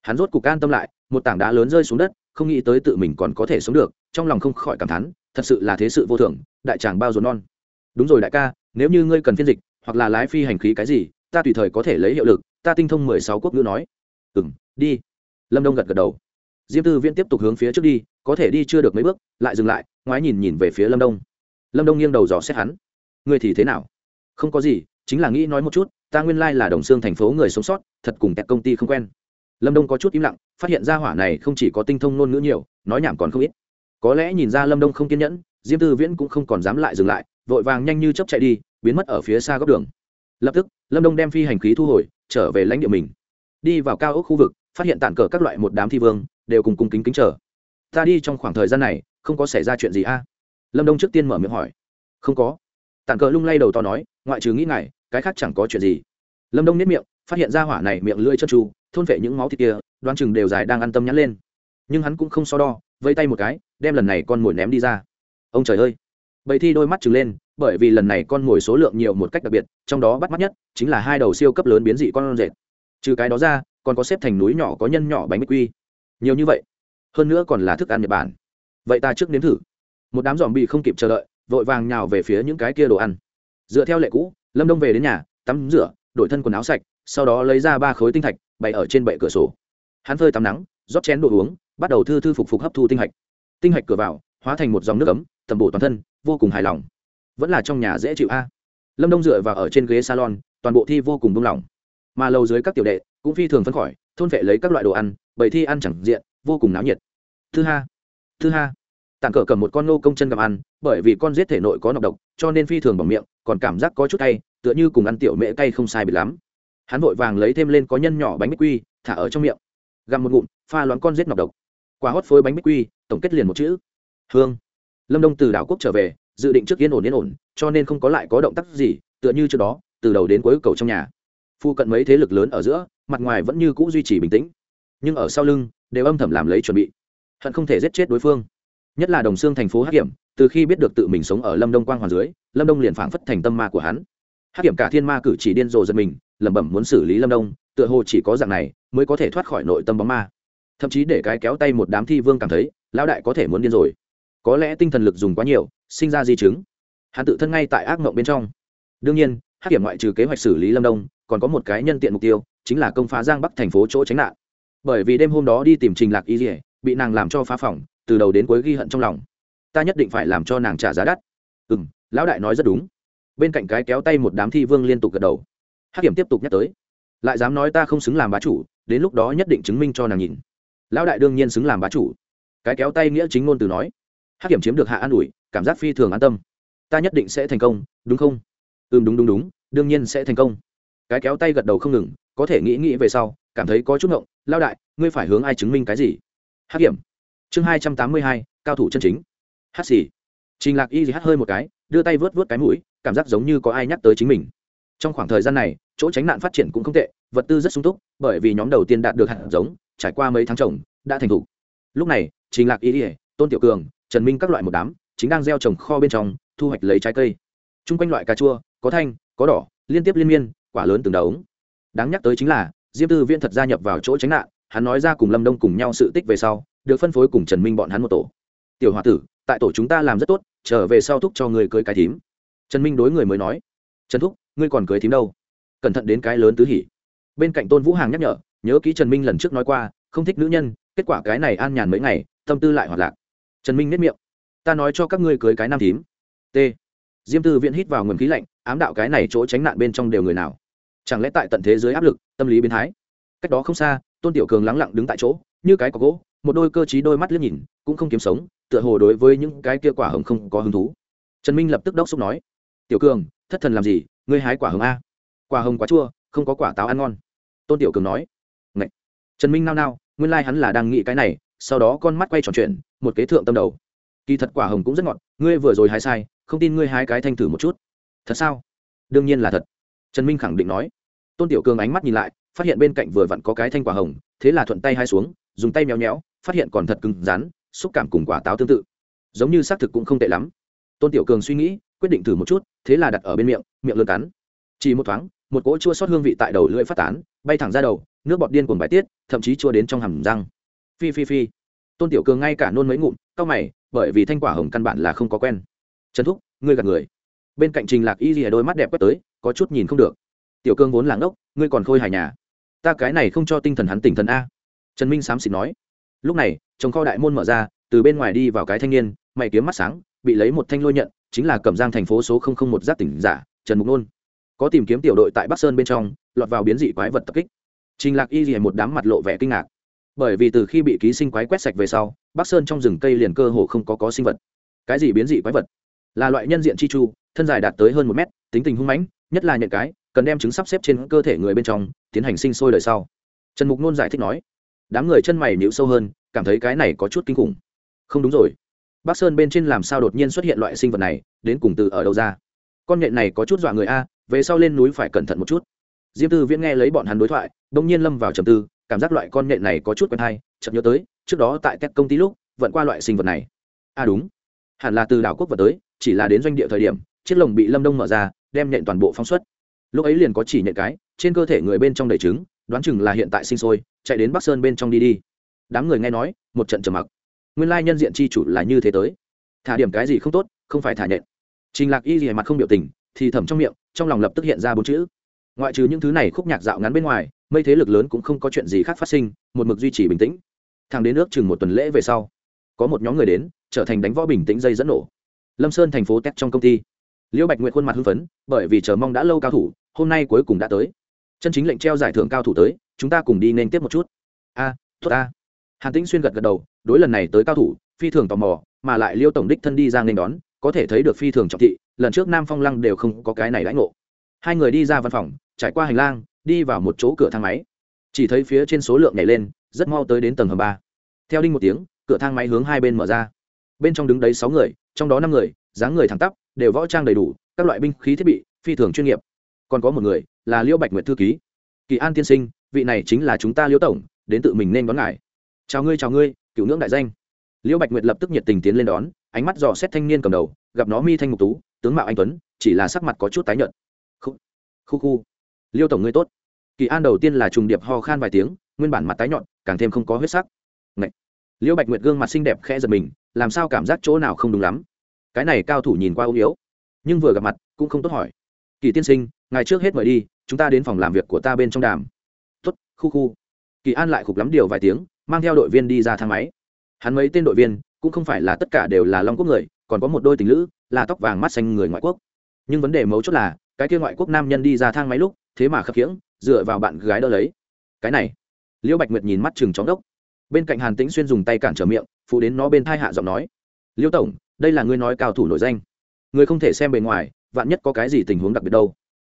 Hắn rốt cục an tâm lại, một tảng đá lớn rơi xuống đất, không nghĩ tới tự mình còn có thể sống được, trong lòng không khỏi cảm thán, thật sự là thế sự vô thường, đại tràng bao dồn non. Đúng rồi đại ca, nếu như ngươi cần phiên dịch, hoặc là lái phi hành khí cái gì, ta tùy thời có thể lấy hiệu lực, ta tinh thông mười sáu quốc ngữ nói. Ừ m đi. Lâm đông gật gật đầu. Diêm tư viễn tiếp tục hướng phía trước đi, có thể đi chưa được mấy bước, lại dừng lại, ngoái nhìn nhìn về phía lâm đông. Lâm đông nghiêng đầu dò xét hắn. Ngươi thì thế nào? Không có gì, chính là nghĩ nói một chút, ta nguyên lai là đồng xương thành phố người sống sót, thật cùng tẹt công ty không quen. Lâm đông có chút im lặng, phát hiện ra hỏa này không chỉ có tinh thông ngôn ngữ nhiều, nói nhảm còn không ít. Có lẽ nhìn ra lâm đông không kiên nhẫn, diêm tư viễn cũng không còn dám lại dừng lại, vội vàng nhanh như chấp chạy đi, biến mất ở phía xa góc đường. Lập tức, lâm đông đem phi hành khí thu hồi, trở về lãnh địa mình. Đi vào cao ốc khu vực, phát hiện tàn cờ các loại một đám thi vương, đều cùng cung kính kính chờ. Ta đi trong khoảng thời gian này, không có xảy ra chuyện gì a? Lâm đông trước tiên mở miệng hỏi. Không có tàn cờ lung lay đầu to nói, ngoại trừ nghĩ ngài, cái khác chẳng có chuyện gì. Lâm đông nếp miệng, phát hiện ra hỏa này miệng lưỡi chân tru, thôn vệ những máu thịt kia, đoán chừng đều dài đang ăn tâm nhắn lên. Nhưng hắn cũng không so đo vây tay một cái, đem lần này con mồi ném đi ra. Ông trời ơi! Bầy thi đôi mắt trừng lên, bởi vì lần này con mồi số lượng nhiều một cách đặc biệt, trong đó bắt mắt nhất chính là hai đầu siêu cấp lớn biến dị con rệt trừ cái đó ra, còn có xếp thành núi nhỏ có nhân nhỏ bánh bích quy. Nhiều như vậy, hơn nữa còn là thức ăn nhật bản. Vậy ta trước nếm thử. Một đám giòm bị không kịp chờ đợi vội vàng nhào về phía những cái kia đồ ăn. Dựa theo lệ cũ, lâm đông về đến nhà, tắm rửa, đổi thân quần áo sạch, sau đó lấy ra ba khối tinh thạch, bày ở trên bệ cửa sổ. Hắn phơi tắm nắng, rót chén đồ uống, bắt đầu thư thư phục phục hấp thu tinh hạch. Tinh hạch cửa vào, hóa thành một dòng nước ấm tầm bổ toàn thân, vô cùng hài lòng. Vẫn là trong nhà dễ chịu a. Lâm đông dựa vào ở trên ghế salon, toàn bộ thi vô cùng buông lòng. mà lầu dưới các tiểu đệ, cũng phi thường phấn khỏi thôn vệ lấy các loại đồ ăn bầy thi ăn chẳng diện, vô cùng náo nhiệt. Thứ ha. Thứ ha tàn cờ cầm một con nô công chân gặm ăn, bởi vì con giết thể nội có nọc độc, cho nên phi thường bằng miệng, còn cảm giác có chút cay, tựa như cùng ăn tiểu mễ cay không sai bị lắm. Hắn vội vàng lấy thêm lên có nhân nhỏ bánh bích quy, thả ở trong miệng. Gặm một ngụm, pha loãng con giết nọc độc. Quả hót phối bánh bích quy, tổng kết liền một chữ. Hương. Lâm đông từ đảo quốc trở về, dự định trước yên ổn yên ổn, cho nên không có lại có động tác gì, tựa như trước đó, từ đầu đến cuối cầu trong nhà. Phu cận mấy thế lực lớn ở giữa, mặt ngoài vẫn như c ũ duy trì bình tĩnh. Nhưng ở sau lưng, đều âm thầm làm lấy chuẩn bị. Hận không thể giết chết đối phương nhất là đồng xương thành phố hắc kiểm, từ khi biết được tự mình sống ở lâm đông quang hoàn dưới, lâm đông liền phảng phất thành tâm ma của hắn. Hắc kiểm cả thiên ma cử chỉ điên rồ giật mình, lẩm bẩm muốn xử lý lâm đông, tựa hồ chỉ có dạng này mới có thể thoát khỏi nội tâm bóng ma. Thậm chí để cái kéo tay một đám thi vương cảm thấy, lão đại có thể muốn điên rồi. Có lẽ tinh thần lực dùng quá nhiều, sinh ra di chứng. Hắn tự thân ngay tại ác mộng bên trong. Đương nhiên, hắc kiểm ngoại trừ kế hoạch xử lý lâm đông, còn có một cái nhân tiện mục tiêu, chính là công phá giang bắc thành phố chỗ tránh nạn. Bởi vì đêm hôm đó đi tìm trình lạc y dỉa bị nàng làm cho phá phòng từ đầu đến cuối ghi hận trong lòng. Ta nhất định phải làm cho nàng trả giá đắt. Ừ m lão đại nói rất đúng. Bên cạnh cái kéo tay một đám thi vương liên tục gật đầu. Hắc kiểm tiếp tục nhắc tới. Lại dám nói ta không xứng làm bá chủ, đến lúc đó nhất định chứng minh cho nàng nhìn. Lão đại đương nhiên xứng làm bá chủ. Cái kéo tay nghĩa chính ngôn từ nói. Hắc kiểm chiếm được hạ an ủi, cảm giác phi thường an tâm. Ta nhất định sẽ thành công, đúng không? Ừ đúng đúng đúng, đương nhiên sẽ thành công. Cái kéo tay gật đầu không ngừng, có thể nghĩ nghĩ về sau, cảm thấy có chút ngộng. Lao đại, ngươi phải hướng ai chứng minh cái gì? Hắc kiểm chương hai trăm tám mươi hai, cao thủ chân chính. Hát xì. Trình lạc y gì hát hơi một cái, đưa tay vớt vớt cái mũi, cảm giác giống như có ai nhắc tới chính mình. Trong khoảng thời gian này, chỗ tránh nạn phát triển cũng không tệ, vật tư rất sung túc, bởi vì nhóm đầu tiên đạt được hạt giống, trải qua mấy tháng trồng, đã thành thục. Lúc này, trình lạc y ỉa tôn tiểu cường, trần minh các loại một đám, chính đang gieo trồng kho bên trong, thu hoạch lấy trái cây. T r u n g quanh loại cà chua, có thanh, có đỏ, liên tiếp liên miên, quả lớn từng đống. Đáng nhắc tới chính là, diêm tư viễn thật gia nhập vào chỗ tránh nạn, hắn nói ra cùng lâm đông cùng nhau sự tích về sau được phân phối cùng trần minh bọn hắn một tổ. Tiểu h o a tử, tại tổ chúng ta làm rất tốt, trở về sau thúc cho người cưới cái thím. Trần minh đối người mới nói. Trần thúc, ngươi còn cưới thím đâu? Cẩn thận đến cái lớn tứ hỉ. Bên cạnh tôn vũ hàng nhắc nhở, nhớ ký trần minh lần trước nói qua, không thích nữ nhân, kết quả cái này an nhàn mấy ngày, tâm tư lại hoạt lạc. Trần minh nếp miệng. Ta nói cho các ngươi cưới cái nam thím. T. Diêm tư viện hít vào nguồn khí lạnh, ám đạo cái này chỗ tránh nạn bên trong đều người nào? Chẳng lẽ tại tận thế giới áp lực, tâm lý biến thái? Cách đó không xa, tôn tiểu cường lắng lặng đứng tại chỗ, như cái có gỗ một đôi cơ t đôi mắt liếc nhìn, cũng không kiếm sống, tựa hồ đối với những cái kia quả hồng không có hứng thú. Trần minh lập tức đốc xúc nói, tiểu cường, thất thần làm gì? Ngươi hái quả hồng a. Quả hồng quá chua, không có quả táo ăn ngon. Tôn tiểu cường nói. Ngậy. trần minh nao nao, nguyên lai、like、hắn là đang nghĩ cái này, sau đó con mắt quay tròn chuyện một kế thượng tâm đầu. Kỳ thật quả hồng cũng rất ngọt, ngươi vừa rồi hái sai, không tin ngươi hái cái thanh thử một chút. Thật sao? Đương nhiên là thật. Trần minh khẳng định nói. Tôn tiểu cường ánh mắt nhìn lại, phát hiện bên cạnh vừa vặn có cái thanh quả hồng, thế là thuận tay hai xuống, dùng tay méo méo phát hiện còn thật cứng rắn, xúc cảm cùng quả táo tương tự. Giống như xác thực cũng không tệ lắm. Tôn tiểu cường suy nghĩ, quyết định thử một chút, thế là đặt ở bên miệng miệng lươn cắn. Chỉ một thoáng, một cỗ chua sót hương vị tại đầu lưỡi phát tán, bay thẳng ra đầu, nước bọt điên cuồng bài tiết, thậm chí chua đến trong hầm răng. Phi phi phi. Tôn tiểu cường ngay cả nôn mấy ngụm, cau mày, bởi vì thanh quả hồng căn bản là không có quen. Trần thúc, ngươi gạt người. Bên cạnh trình lạc y lìa đôi mắt đẹp quét tới, có chút nhìn không được. Tiểu cương vốn là ngốc, ngươi còn khôi hài nhà. Ta cái này không cho tinh thần hắn tỉnh thần a. Trần minh xám xịt nói lúc này chồng kho đại môn mở ra, từ bên ngoài đi vào cái thanh niên, mày kiếm mắt sáng, bị lấy một thanh lôi nhận, chính là cẩm giang thành phố số một giáp tỉnh giả, trần mục nôn. Có tìm kiếm tiểu đội tại bắc sơn bên trong, lọt vào biến dị quái vật tập kích. Trình lạc y lìa một đám mặt lộ vẻ kinh ngạc. Bởi vì từ khi bị ký sinh quái quét sạch về sau, bắc sơn trong rừng cây liền cơ hồ không có có sinh vật. Cái gì biến dị quái vật? Là loại nhân diện chi chu, thân dài đạt tới hơn một mét, tính tình hung mãnh, nhất là nhận cái, cần đem trứng sắp xếp trên cơ thể người bên trong, tiến hành sinh sôi đời sau. Trần mục nôn giải thích nói đám người chân mày nhíu sâu hơn, cảm thấy cái này có chút kinh khủng. Không đúng rồi. Bắc sơn bên trên làm sao đột nhiên xuất hiện loại sinh vật này, đến cùng từ ở đâu ra? Con nhện này có chút dọa người a, về sau lên núi phải cẩn thận một chút. Diêm tư viễn nghe lấy bọn hắn đối thoại đông nhiên lâm vào trầm tư, cảm giác loại con nhện này có chút quen hay chậm nhớ tới, trước đó tại các công ty lúc, vận qua loại sinh vật này. A à đúng. Hẳn là từ đảo quốc vật tới, chỉ là đến doanh địa thời điểm, chiếc lồng bị lâm đông mở ra, đem nhện toàn bộ phóng xuất. Lúc ấy liền có chỉ nhện cái, trên cơ thể người bên trong đầy trứng đoán chừng là hiện tại sinh sôi, chạy đến bắc sơn bên trong đi đi. Đám người nghe nói, một trận trầm mặc. Nguyên lai nhân diện chi chủ là như thế tới. Thả điểm cái gì không tốt, không phải thả nhện. Trình lạc y gì mặt không biểu tình, thì thầm trong miệng, trong lòng lập tức hiện ra bốn chữ. Ngoại trừ những thứ này khúc nhạc dạo ngắn bên ngoài mây thế lực lớn cũng không có chuyện gì khác phát sinh, một mực duy trì bình tĩnh. Thằng đến nước chừng một tuần lễ về sau, có một nhóm người đến, trở thành đánh võ bình tĩnh dây dẫn nổ. Lâm sơn thành phố tét trong công ty. Liễu bạch nguyện khuôn mặt hưng phấn, bởi vì chờ mong đã lâu cao thủ, hôm nay cuối cùng đã tới chân chính lệnh treo giải thưởng cao thủ tới chúng ta cùng đi nên tiếp một chút. A à, tốt a hàn tĩnh xuyên gật gật đầu đối lần này tới cao thủ phi thường tò mò mà lại liêu tổng đích thân đi ra nên đón có thể thấy được phi thường trọng thị lần trước nam phong lăng đều không có cái này đãi ngộ. Hai người đi ra văn phòng trải qua hành lang đi vào một chỗ cửa thang máy. Chỉ thấy phía trên số lượng nhảy lên rất mau tới đến tầng hầm ba. Theo đinh một tiếng cửa thang máy hướng hai bên mở ra. Bên trong đứng đấy sáu người trong đó năm người dáng người thẳng tắp đều võ trang đầy đủ các loại binh khí thiết bị phi thường chuyên nghiệp. Còn có một người là liễu bạch Nguyệt thư ký. Kỳ an tiên sinh, vị này chính là chúng ta liễu tổng, đến tự mình nên đón ngài. Chào ngươi chào ngươi, cựu ngưỡng đại danh. Liễu bạch nguyệt lập tức nhiệt tình tiến lên đón, ánh mắt dò xét thanh niên cầm đầu, gặp nó mi thanh ngục tú, tướng mạo anh tuấn, chỉ là sắc mặt có chút tái nhợt. Khu khu khu. Liêu tổng ngươi tốt. Kỳ an đầu tiên là trùng điệp ho khan vài tiếng, nguyên bản mặt tái nhọn càng thêm không có huyết sắc. Ngậy. liêu bạch nguyệt gương mặt xinh đẹp khẽ giật mình, làm sao cảm giác chỗ nào không đúng lắm? Cái này cao thủ nhìn qua ưu yếu, nhưng vừa gặp mặt, cũng không tốt hỏi. Kỳ tiên sinh ngày trước hết mời đi chúng ta đến phòng làm việc của ta bên trong đàm. Tuất khu khu. Kỳ an lại khục lắm điều vài tiếng, mang theo đội viên đi ra thang máy. Hắn mấy tên đội viên, cũng không phải là tất cả đều là long quốc người, còn có một đôi tình lữ, là tóc vàng mắt xanh người ngoại quốc. Nhưng vấn đề mấu chốt là, cái kia ngoại quốc nam nhân đi ra thang máy lúc, thế mà khập khiễng, dựa vào bạn gái đỡ lấy. Cái này, liễu bạch nguyệt nhìn mắt chừng chóng đốc. Bên cạnh hàn tĩnh xuyên dùng tay cản trở miệng, phụ đến nó bên thai hạ giọng nói. Liễu tổng, đây là ngươi nói cao thủ nổi danh. Người không thể xem bề ngoài, vạn nhất có cái gì tình huống đặc biệt đâu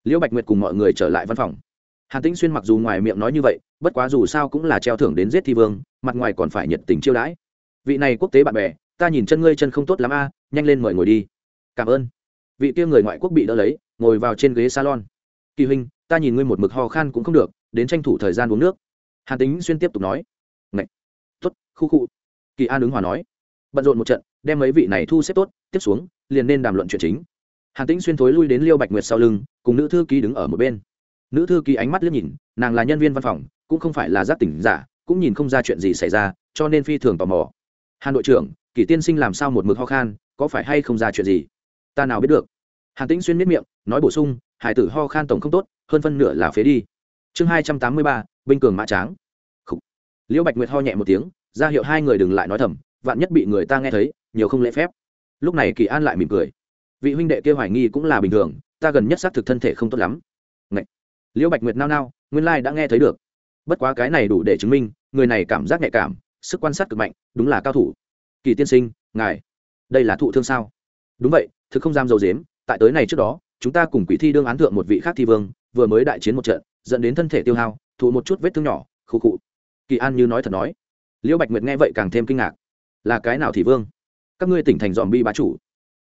liễu bạch nguyệt cùng mọi người trở lại văn phòng. Hàn tĩnh xuyên mặc dù ngoài miệng nói như vậy, bất quá dù sao cũng là treo thưởng đến giết thi vương, mặt ngoài còn phải nhiệt tình chiêu đãi. Vị này quốc tế bạn bè, ta nhìn chân ngươi chân không tốt lắm a, nhanh lên mời ngồi đi. Cảm ơn. Vị kia người ngoại quốc bị đỡ lấy, ngồi vào trên ghế salon. Kỳ huynh, ta nhìn ngươi một mực ho khan cũng không được, đến tranh thủ thời gian uống nước. Hàn tính xuyên tiếp tục nói. Ngậy! tốt, khu khu. Kỳ an ứng hòa nói. Bận rộn một trận, đem mấy vị này thu xếp tốt, tiếp xuống, liền nên đàm luận chuyện chính hàn tĩnh xuyên thối lui đến liêu bạch nguyệt sau lưng, cùng nữ thư ký đứng ở một bên. Nữ thư ký ánh mắt liếc nhìn, nàng là nhân viên văn phòng, cũng không phải là giác tỉnh giả, cũng nhìn không ra chuyện gì xảy ra, cho nên phi thường tò mò. Hàn đội trưởng, kỷ tiên sinh làm sao một mực ho khan, có phải hay không ra chuyện gì? Ta nào biết được. Hàn tĩnh xuyên miết miệng, nói bổ sung, hải tử ho khan tổng không tốt, hơn phân nửa là phế đi. Chương hai trăm tám mươi ba, binh cường mã tráng. Liễu bạch nguyệt ho nhẹ một tiếng, ra hiệu hai người đừng lại nói thầm, vạn nhất bị người ta nghe thấy, nhiều không lễ phép. Lúc này kỳ an lại mỉm cười vị huynh đệ kia hoài nghi cũng là bình thường, ta gần nhất xác thực thân thể không tốt lắm. Ngậy. liễu bạch nguyệt nao nao, nguyên lai đã nghe thấy được. Bất quá cái này đủ để chứng minh, người này cảm giác nhạy cảm, sức quan sát cực mạnh, đúng là cao thủ. Kỳ tiên sinh, ngài, đây là thụ thương sao? Đúng vậy, thực không dám dầu dếm, tại tới này trước đó, chúng ta cùng quỷ thi đương án thượng một vị khác thi vương, vừa mới đại chiến một trận, dẫn đến thân thể tiêu hao, thụ một chút vết thương nhỏ, khụ khụ. Kỳ an như nói thật nói. Liễu bạch nguyệt nghe vậy càng thêm kinh ngạc. Là cái nào thì vương? Các ngươi tỉnh thành dòm bi bá chủ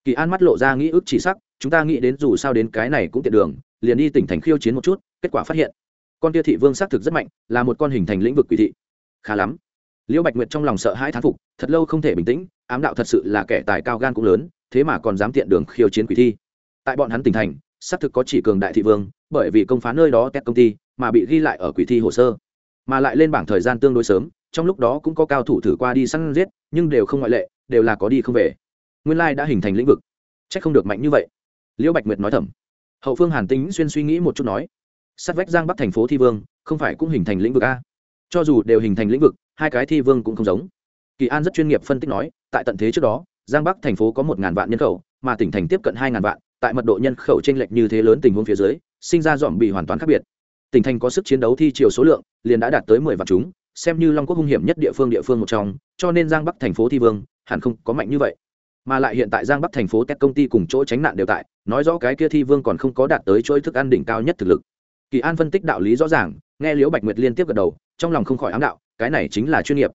kỳ an mắt lộ ra nghĩ ức chỉ sắc, chúng ta nghĩ đến dù sao đến cái này cũng tiện đường, liền đi tỉnh thành khiêu chiến một chút, kết quả phát hiện, con tia thị vương xác thực rất mạnh, là một con hình thành lĩnh vực quỷ thị. Khá lắm. Liễu bạch nguyệt trong lòng sợ hãi thán phục, thật lâu không thể bình tĩnh, ám đạo thật sự là kẻ tài cao gan cũng lớn, thế mà còn dám tiện đường khiêu chiến quỷ thi. Tại bọn hắn tỉnh thành, xác thực có chỉ cường đại thị vương, bởi vì công phá nơi đó tét công ty, mà bị ghi lại ở quỷ thi hồ sơ. Mà lại lên bảng thời gian tương đối sớm, trong lúc đó cũng có cao thủ thử qua đi săn giết, nhưng đều không ngoại lệ, đều là có đi không về nguyên lai đã hình thành lĩnh vực. Trách không được mạnh như vậy. Liễu bạch nguyệt nói thầm. Hậu phương hàn tính xuyên suy nghĩ một chút nói. Sát vách giang bắc thành phố thi vương, không phải cũng hình thành lĩnh vực a? Cho dù đều hình thành lĩnh vực, hai cái thi vương cũng không giống. Kỳ an rất chuyên nghiệp phân tích nói, tại tận thế trước đó, giang bắc thành phố có một ngàn vạn nhân khẩu, mà tỉnh thành tiếp cận hai ngàn vạn, tại mật độ nhân khẩu t r ê n lệch như thế lớn tình huống phía dưới, sinh ra dòm bị hoàn toàn khác biệt. Tỉnh thành có sức chiến đấu thi chiều số lượng, liền đã đạt tới mười vạn chúng, xem như long quốc hung hiểm nhất địa phương địa phương một trong, cho nên giang bắc thành phố thi vương hẳn không có mạnh như vậy mà lại hiện tại giang bắc thành phố tech công ty cùng chỗ tránh nạn đều tại, nói rõ cái kia thi vương còn không có đạt tới chuỗi thức ăn đỉnh cao nhất thực lực. Kỳ an phân tích đạo lý rõ ràng, nghe liễu bạch nguyệt liên tiếp gật đầu, trong lòng không khỏi ám đạo, cái này chính là chuyên nghiệp.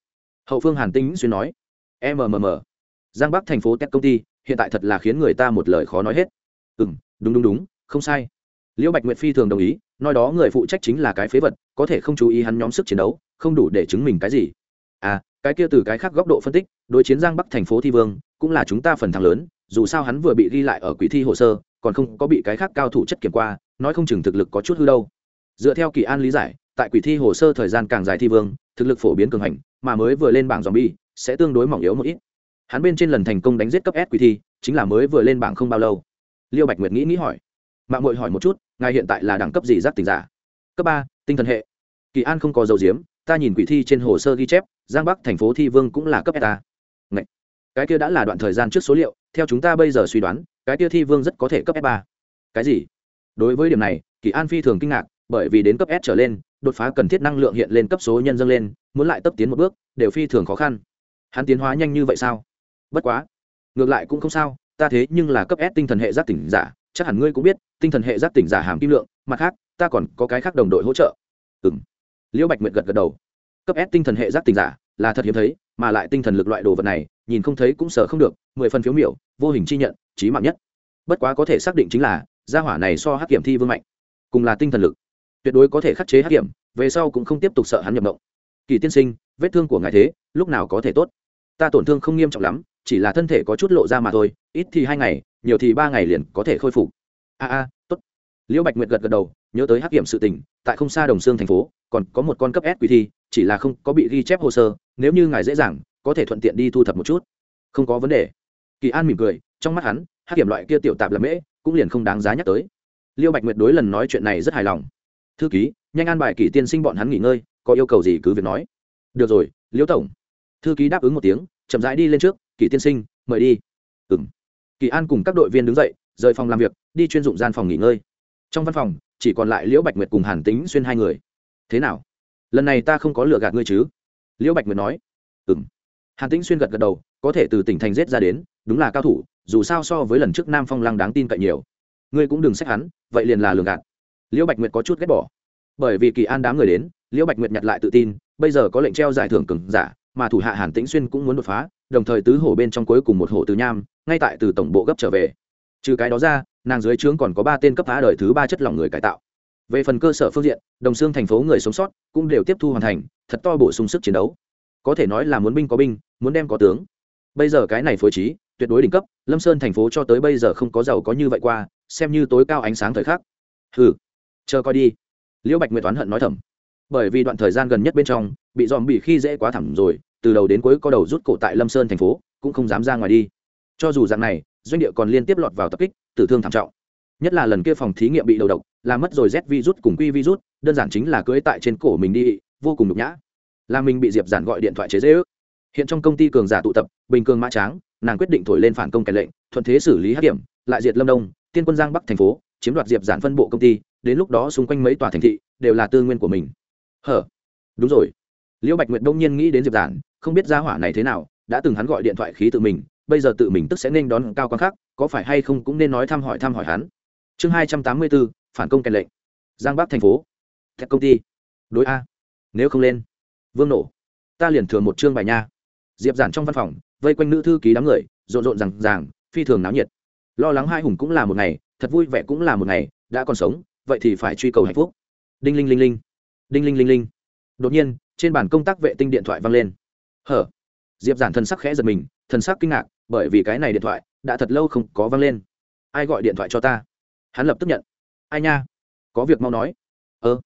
Hậu phương hàn tinh xuyên nói mmm giang bắc thành phố tech công ty, hiện tại thật là khiến người ta một lời khó nói hết. Ừ m đúng đúng đúng, không sai. Liễu bạch nguyệt phi thường đồng ý, nói đó người phụ trách chính là cái phế vật, có thể không chú ý hắn nhóm sức chiến đấu, không đủ để chứng minh cái gì. À cái kia từ cái khác góc độ phân tích, đối chiến giang bắc thành phố thi vương cũng là chúng ta phần thắng lớn, dù sao hắn vừa bị ghi lại ở quỹ thi hồ sơ, còn không có bị cái khác cao thủ chất kiểm qua, nói không chừng thực lực có chút hư đâu. Dựa theo kỳ an lý giải, tại quỷ thi hồ sơ thời gian càng dài thi vương, thực lực phổ biến cường hành, mà mới vừa lên bảng zombie, sẽ tương đối mỏng yếu một ít. Hắn bên trên lần thành công đánh giết cấp s quỷ thi, chính là mới vừa lên bảng không bao lâu. Liêu bạch nguyệt nghĩ nghĩ hỏi. Mạng mội hỏi một chút, ngài hiện tại là đẳng cấp gì giác tình giả? Cấp ba, tinh thần hệ. Kỳ an không có dầu diếm, ta nhìn quỷ thi trên hồ sơ ghi chép, giang bắc thành phố thi vương cũng là cấp s ta cái kia đã là đoạn thời gian trước số liệu, theo chúng ta bây giờ suy đoán, cái kia thi vương rất có thể cấp s ba. Cái gì? Đối với điểm này, kỳ an phi thường kinh ngạc, bởi vì đến cấp s trở lên, đột phá cần thiết năng lượng hiện lên cấp số nhân dâng lên, muốn lại tấp tiến một bước, đều phi thường khó khăn. Hắn tiến hóa nhanh như vậy sao? Bất quá, ngược lại cũng không sao, ta thế nhưng là cấp s tinh thần hệ giác tỉnh giả, chắc hẳn ngươi cũng biết, tinh thần hệ giác tỉnh giả hàm kim lượng, mặt khác, ta còn có cái khác đồng đội hỗ trợ. Ừ m liễu bạch nguyệt gật gật đầu. Cấp s tinh thần hệ giác tỉnh giả là thật hiếm thấy, mà lại tinh thần lực loại đồ vật này, nhìn không thấy cũng sợ không được, mười phần phiếu miểu, vô hình chi nhận trí mạng nhất. Bất quá có thể xác định chính là, gia hỏa này so hắc kiểm thi vương mạnh, cùng là tinh thần lực. Tuyệt đối có thể khắc chế hắc kiểm, về sau cũng không tiếp tục sợ hắn nhập động. kỳ tiên sinh, vết thương của ngài thế, lúc nào có thể tốt? Ta tổn thương không nghiêm trọng lắm, chỉ là thân thể có chút lộ ra mà thôi, ít thì hai ngày, nhiều thì ba ngày liền có thể khôi phục. A a, tốt. Liễu bạch nguyệt gật gật đầu, nhớ tới hắc kiểm sự tình, tại không xa đồng xương thành phố, còn có một con cấp s quy thi chỉ là không có bị ghi chép hồ sơ, nếu như ngài dễ dàng, có thể thuận tiện đi thu thập một chút. Không có vấn đề. Kỳ an mỉm cười, trong mắt hắn hát kiểm loại kia tiểu tạp là mễ, cũng liền không đáng giá nhắc tới. Liêu bạch nguyệt đối lần nói chuyện này rất hài lòng. Thư ký, nhanh an bài kỷ tiên sinh bọn hắn nghỉ ngơi, có yêu cầu gì cứ việc nói. Được rồi liễu tổng. Thư ký đáp ứng một tiếng, chậm rãi đi lên trước kỷ tiên sinh, mời đi. Ừ m kỳ an cùng các đội viên đứng dậy, rời phòng làm việc, đi chuyên dụng gian phòng nghỉ ngơi. Trong văn phòng, chỉ còn lại liễu bạch nguyệt cùng hàn tính xuyên hai người. Thế nào? Lần này ta không có lựa gạt ngươi chứ? Liễu bạch nguyệt nói. Ừ m hàn Tĩnh xuyên gật gật đầu, có thể từ tỉnh thành rết ra đến, đúng là cao thủ, dù sao so với lần trước nam phong lăng đáng tin cậy nhiều. Ngươi cũng đừng xét hắn, vậy liền là lường gạt. Liễu bạch nguyệt có chút ghét bỏ. Bởi vì kỳ an đám người đến, liễu bạch nguyệt nhặt lại tự tin, bây giờ có lệnh treo giải thưởng cừng giả, mà thủ hạ hàn tĩnh xuyên cũng muốn đột phá, đồng thời tứ hổ bên trong cuối cùng một hổ từ nham, ngay tại từ tổng bộ gấp trở về. Trừ cái đó ra, nàng dưới trướng còn có ba tên cấp phá đời thứ ba chất lỏng người cải tạo về phần cơ sở phương diện, đồng xương thành phố người sống sót cũng đều tiếp thu hoàn thành, thật to bổ sung sức chiến đấu. Có thể nói là muốn binh có binh, muốn đem có tướng. Bây giờ cái này phối trí, tuyệt đối đỉnh cấp, lâm sơn thành phố cho tới bây giờ không có giàu có như vậy qua, xem như tối cao ánh sáng thời khắc. Hừ, chờ coi đi. Liễu bạch nguyệt toán hận nói thầm. Bởi vì đoạn thời gian gần nhất bên trong, bị dòm bị khi dễ quá thẳm rồi, từ đầu đến cuối có đầu rút cổ tại lâm sơn thành phố, cũng không dám ra ngoài đi. Cho dù dạng này, doanh địa còn liên tiếp lọt vào tập kích, tử thương thảm trọng. Nhất là lần kia phòng thí nghiệm bị đầu độc là mất rồi z virus cùng quy virus, đơn giản chính là cưới tại trên cổ mình đi, vô cùng nhục nhã. Là mình bị diệp giản gọi điện thoại chế dễ ước hiện trong công ty cường giả tụ tập, bình cường mã tráng, nàng quyết định thổi lên phản công kẻ lệnh, thuận thế xử lý hát điểm lại diệt lâm đông, tiên quân giang bắc thành phố, chiếm đoạt diệp giản phân bộ công ty, đến lúc đó xung quanh mấy tòa thành thị đều là tư nguyên của mình. Hở? Đúng rồi. Liễu bạch nguyệt đông nhiên nghĩ đến diệp giản, không biết gia hỏa này thế nào, đã từng hắn gọi điện thoại khí tự mình, bây giờ tự mình tức sẽ nên đón cao quan khác, có phải hay không cũng nên nói thăm hỏi thăm hỏi hắn. Chương hai trăm tám mươi bốn phản công kèn lệnh. Giang bắc thành phố. Thép công ty. Đối a. Nếu không lên, vương nổ. Ta liền thừa một chương bài nha. Diệp giản trong văn phòng, vây quanh nữ thư ký đám người, rộn rộn rằng ràng, phi thường náo nhiệt. Lo lắng hai hùng cũng là một ngày, thật vui vẻ cũng là một ngày, đã còn sống, vậy thì phải truy cầu hạnh phúc. Đinh linh linh linh. Đinh linh linh linh. Đột nhiên, trên bàn công tác vệ tinh điện thoại vang lên. Hở? Diệp giản thần sắc khẽ giật mình, thần sắc kinh ngạc, bởi vì cái này điện thoại đã thật lâu không có vang lên. Ai gọi điện thoại cho ta? Hắn lập tức nhận ai nha? Có việc mau nói. Ơ,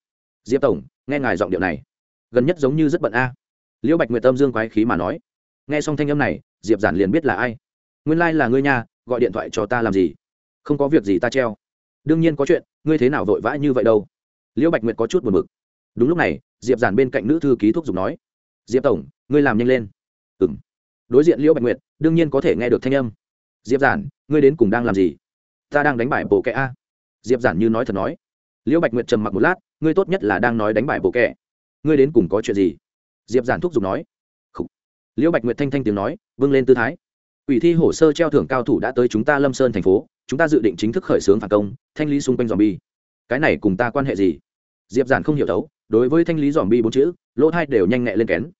diệp tổng, nghe ngài giọng điệu này, gần nhất giống như rất bận a. Liễu bạch nguyệt tâm dương quái khí mà nói. Nghe xong thanh âm này, diệp giản liền biết là ai. Nguyên lai、like、là ngươi nha, gọi điện thoại cho ta làm gì? Không có việc gì ta treo. Đương nhiên có chuyện, ngươi thế nào vội vã như vậy đâu? Liễu bạch nguyệt có chút buồn b ự c đúng lúc này, diệp giản bên cạnh nữ thư ký thuốc giục nói. Diệp tổng, ngươi làm nhanh lên. Ừ m đối diện liễu bạch nguyệt, đương nhiên có thể nghe được thanh âm. Diệp giản, ngươi đến cùng đang làm gì? Ta đang đánh bài bộ kệ a diệp giản như nói thật nói. Liễu bạch nguyệt trầm mặc một lát, ngươi tốt nhất là đang nói đánh bại bộ kẻ. Ngươi đến cùng có chuyện gì? Diệp giản thúc giục nói. Liễu bạch nguyệt thanh thanh tiếng nói vâng lên tư thái. Ủy thi hồ sơ treo thưởng cao thủ đã tới chúng ta lâm sơn thành phố, chúng ta dự định chính thức khởi xướng phản công, thanh lý xung quanh dòm bi cái này cùng ta quan hệ gì? Diệp giản không hiểu thấu, đối với thanh lý dòm bi bốn chữ, lỗ thai đều nhanh nhẹ lên kén.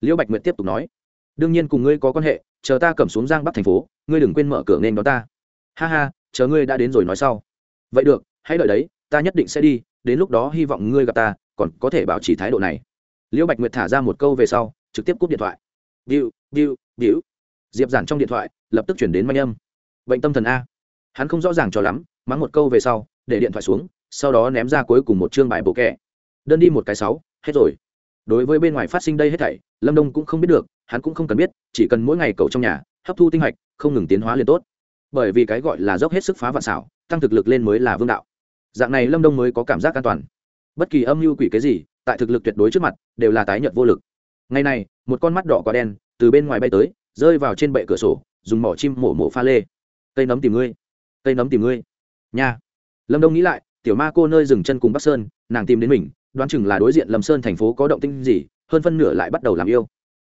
Liễu bạch nguyệt tiếp tục nói. Đương nhiên cùng ngươi có quan hệ, chờ ta cầm xuống giang bắc thành phố, ngươi đừng quên mở cửa nên đón ta. Ha ha, chờ ngươi đã đến rồi nói sau vậy được, hãy đợi đấy, ta nhất định sẽ đi, đến lúc đó hy vọng ngươi gặp ta, còn có thể bảo trì thái độ này. Liễu bạch nguyệt thả ra một câu về sau, trực tiếp cúp điện thoại. Điệu điệu điệu diệp giản trong điện thoại, lập tức chuyển đến manh âm. Bệnh tâm thần a. Hắn không rõ ràng cho lắm, mắng một câu về sau, để điện thoại xuống, sau đó ném ra cuối cùng một chương bài bộ kẹ. Đơn đi một cái sáu, hết rồi. Đối với bên ngoài phát sinh đây hết thảy, lâm đông cũng không biết được, hắn cũng không cần biết, chỉ cần mỗi ngày cậu trong nhà, hấp thu tinh hạch, không ngừng tiến hóa liền tốt. Bởi vì cái gọi là dốc hết sức phá vạn xảo tăng thực lực lên mới là vương đạo. Dạng này lâm đông mới có cảm giác an toàn. Bất kỳ âm mưu quỷ cái gì, tại thực lực tuyệt đối trước mặt, đều là tái nhợt vô lực. Ngày này, một con mắt đỏ quá đen từ bên ngoài bay tới, rơi vào trên bệ cửa sổ, dùng mỏ chim mổ mổ pha lê. Cây nấm tìm ngươi, cây nấm tìm ngươi. Nha. Lâm đông nghĩ lại, tiểu ma cô nơi dừng chân cùng bắc sơn, nàng tìm đến mình, đoán chừng là đối diện lâm sơn thành phố có động tinh gì, hơn phân nửa lại bắt đầu làm yêu.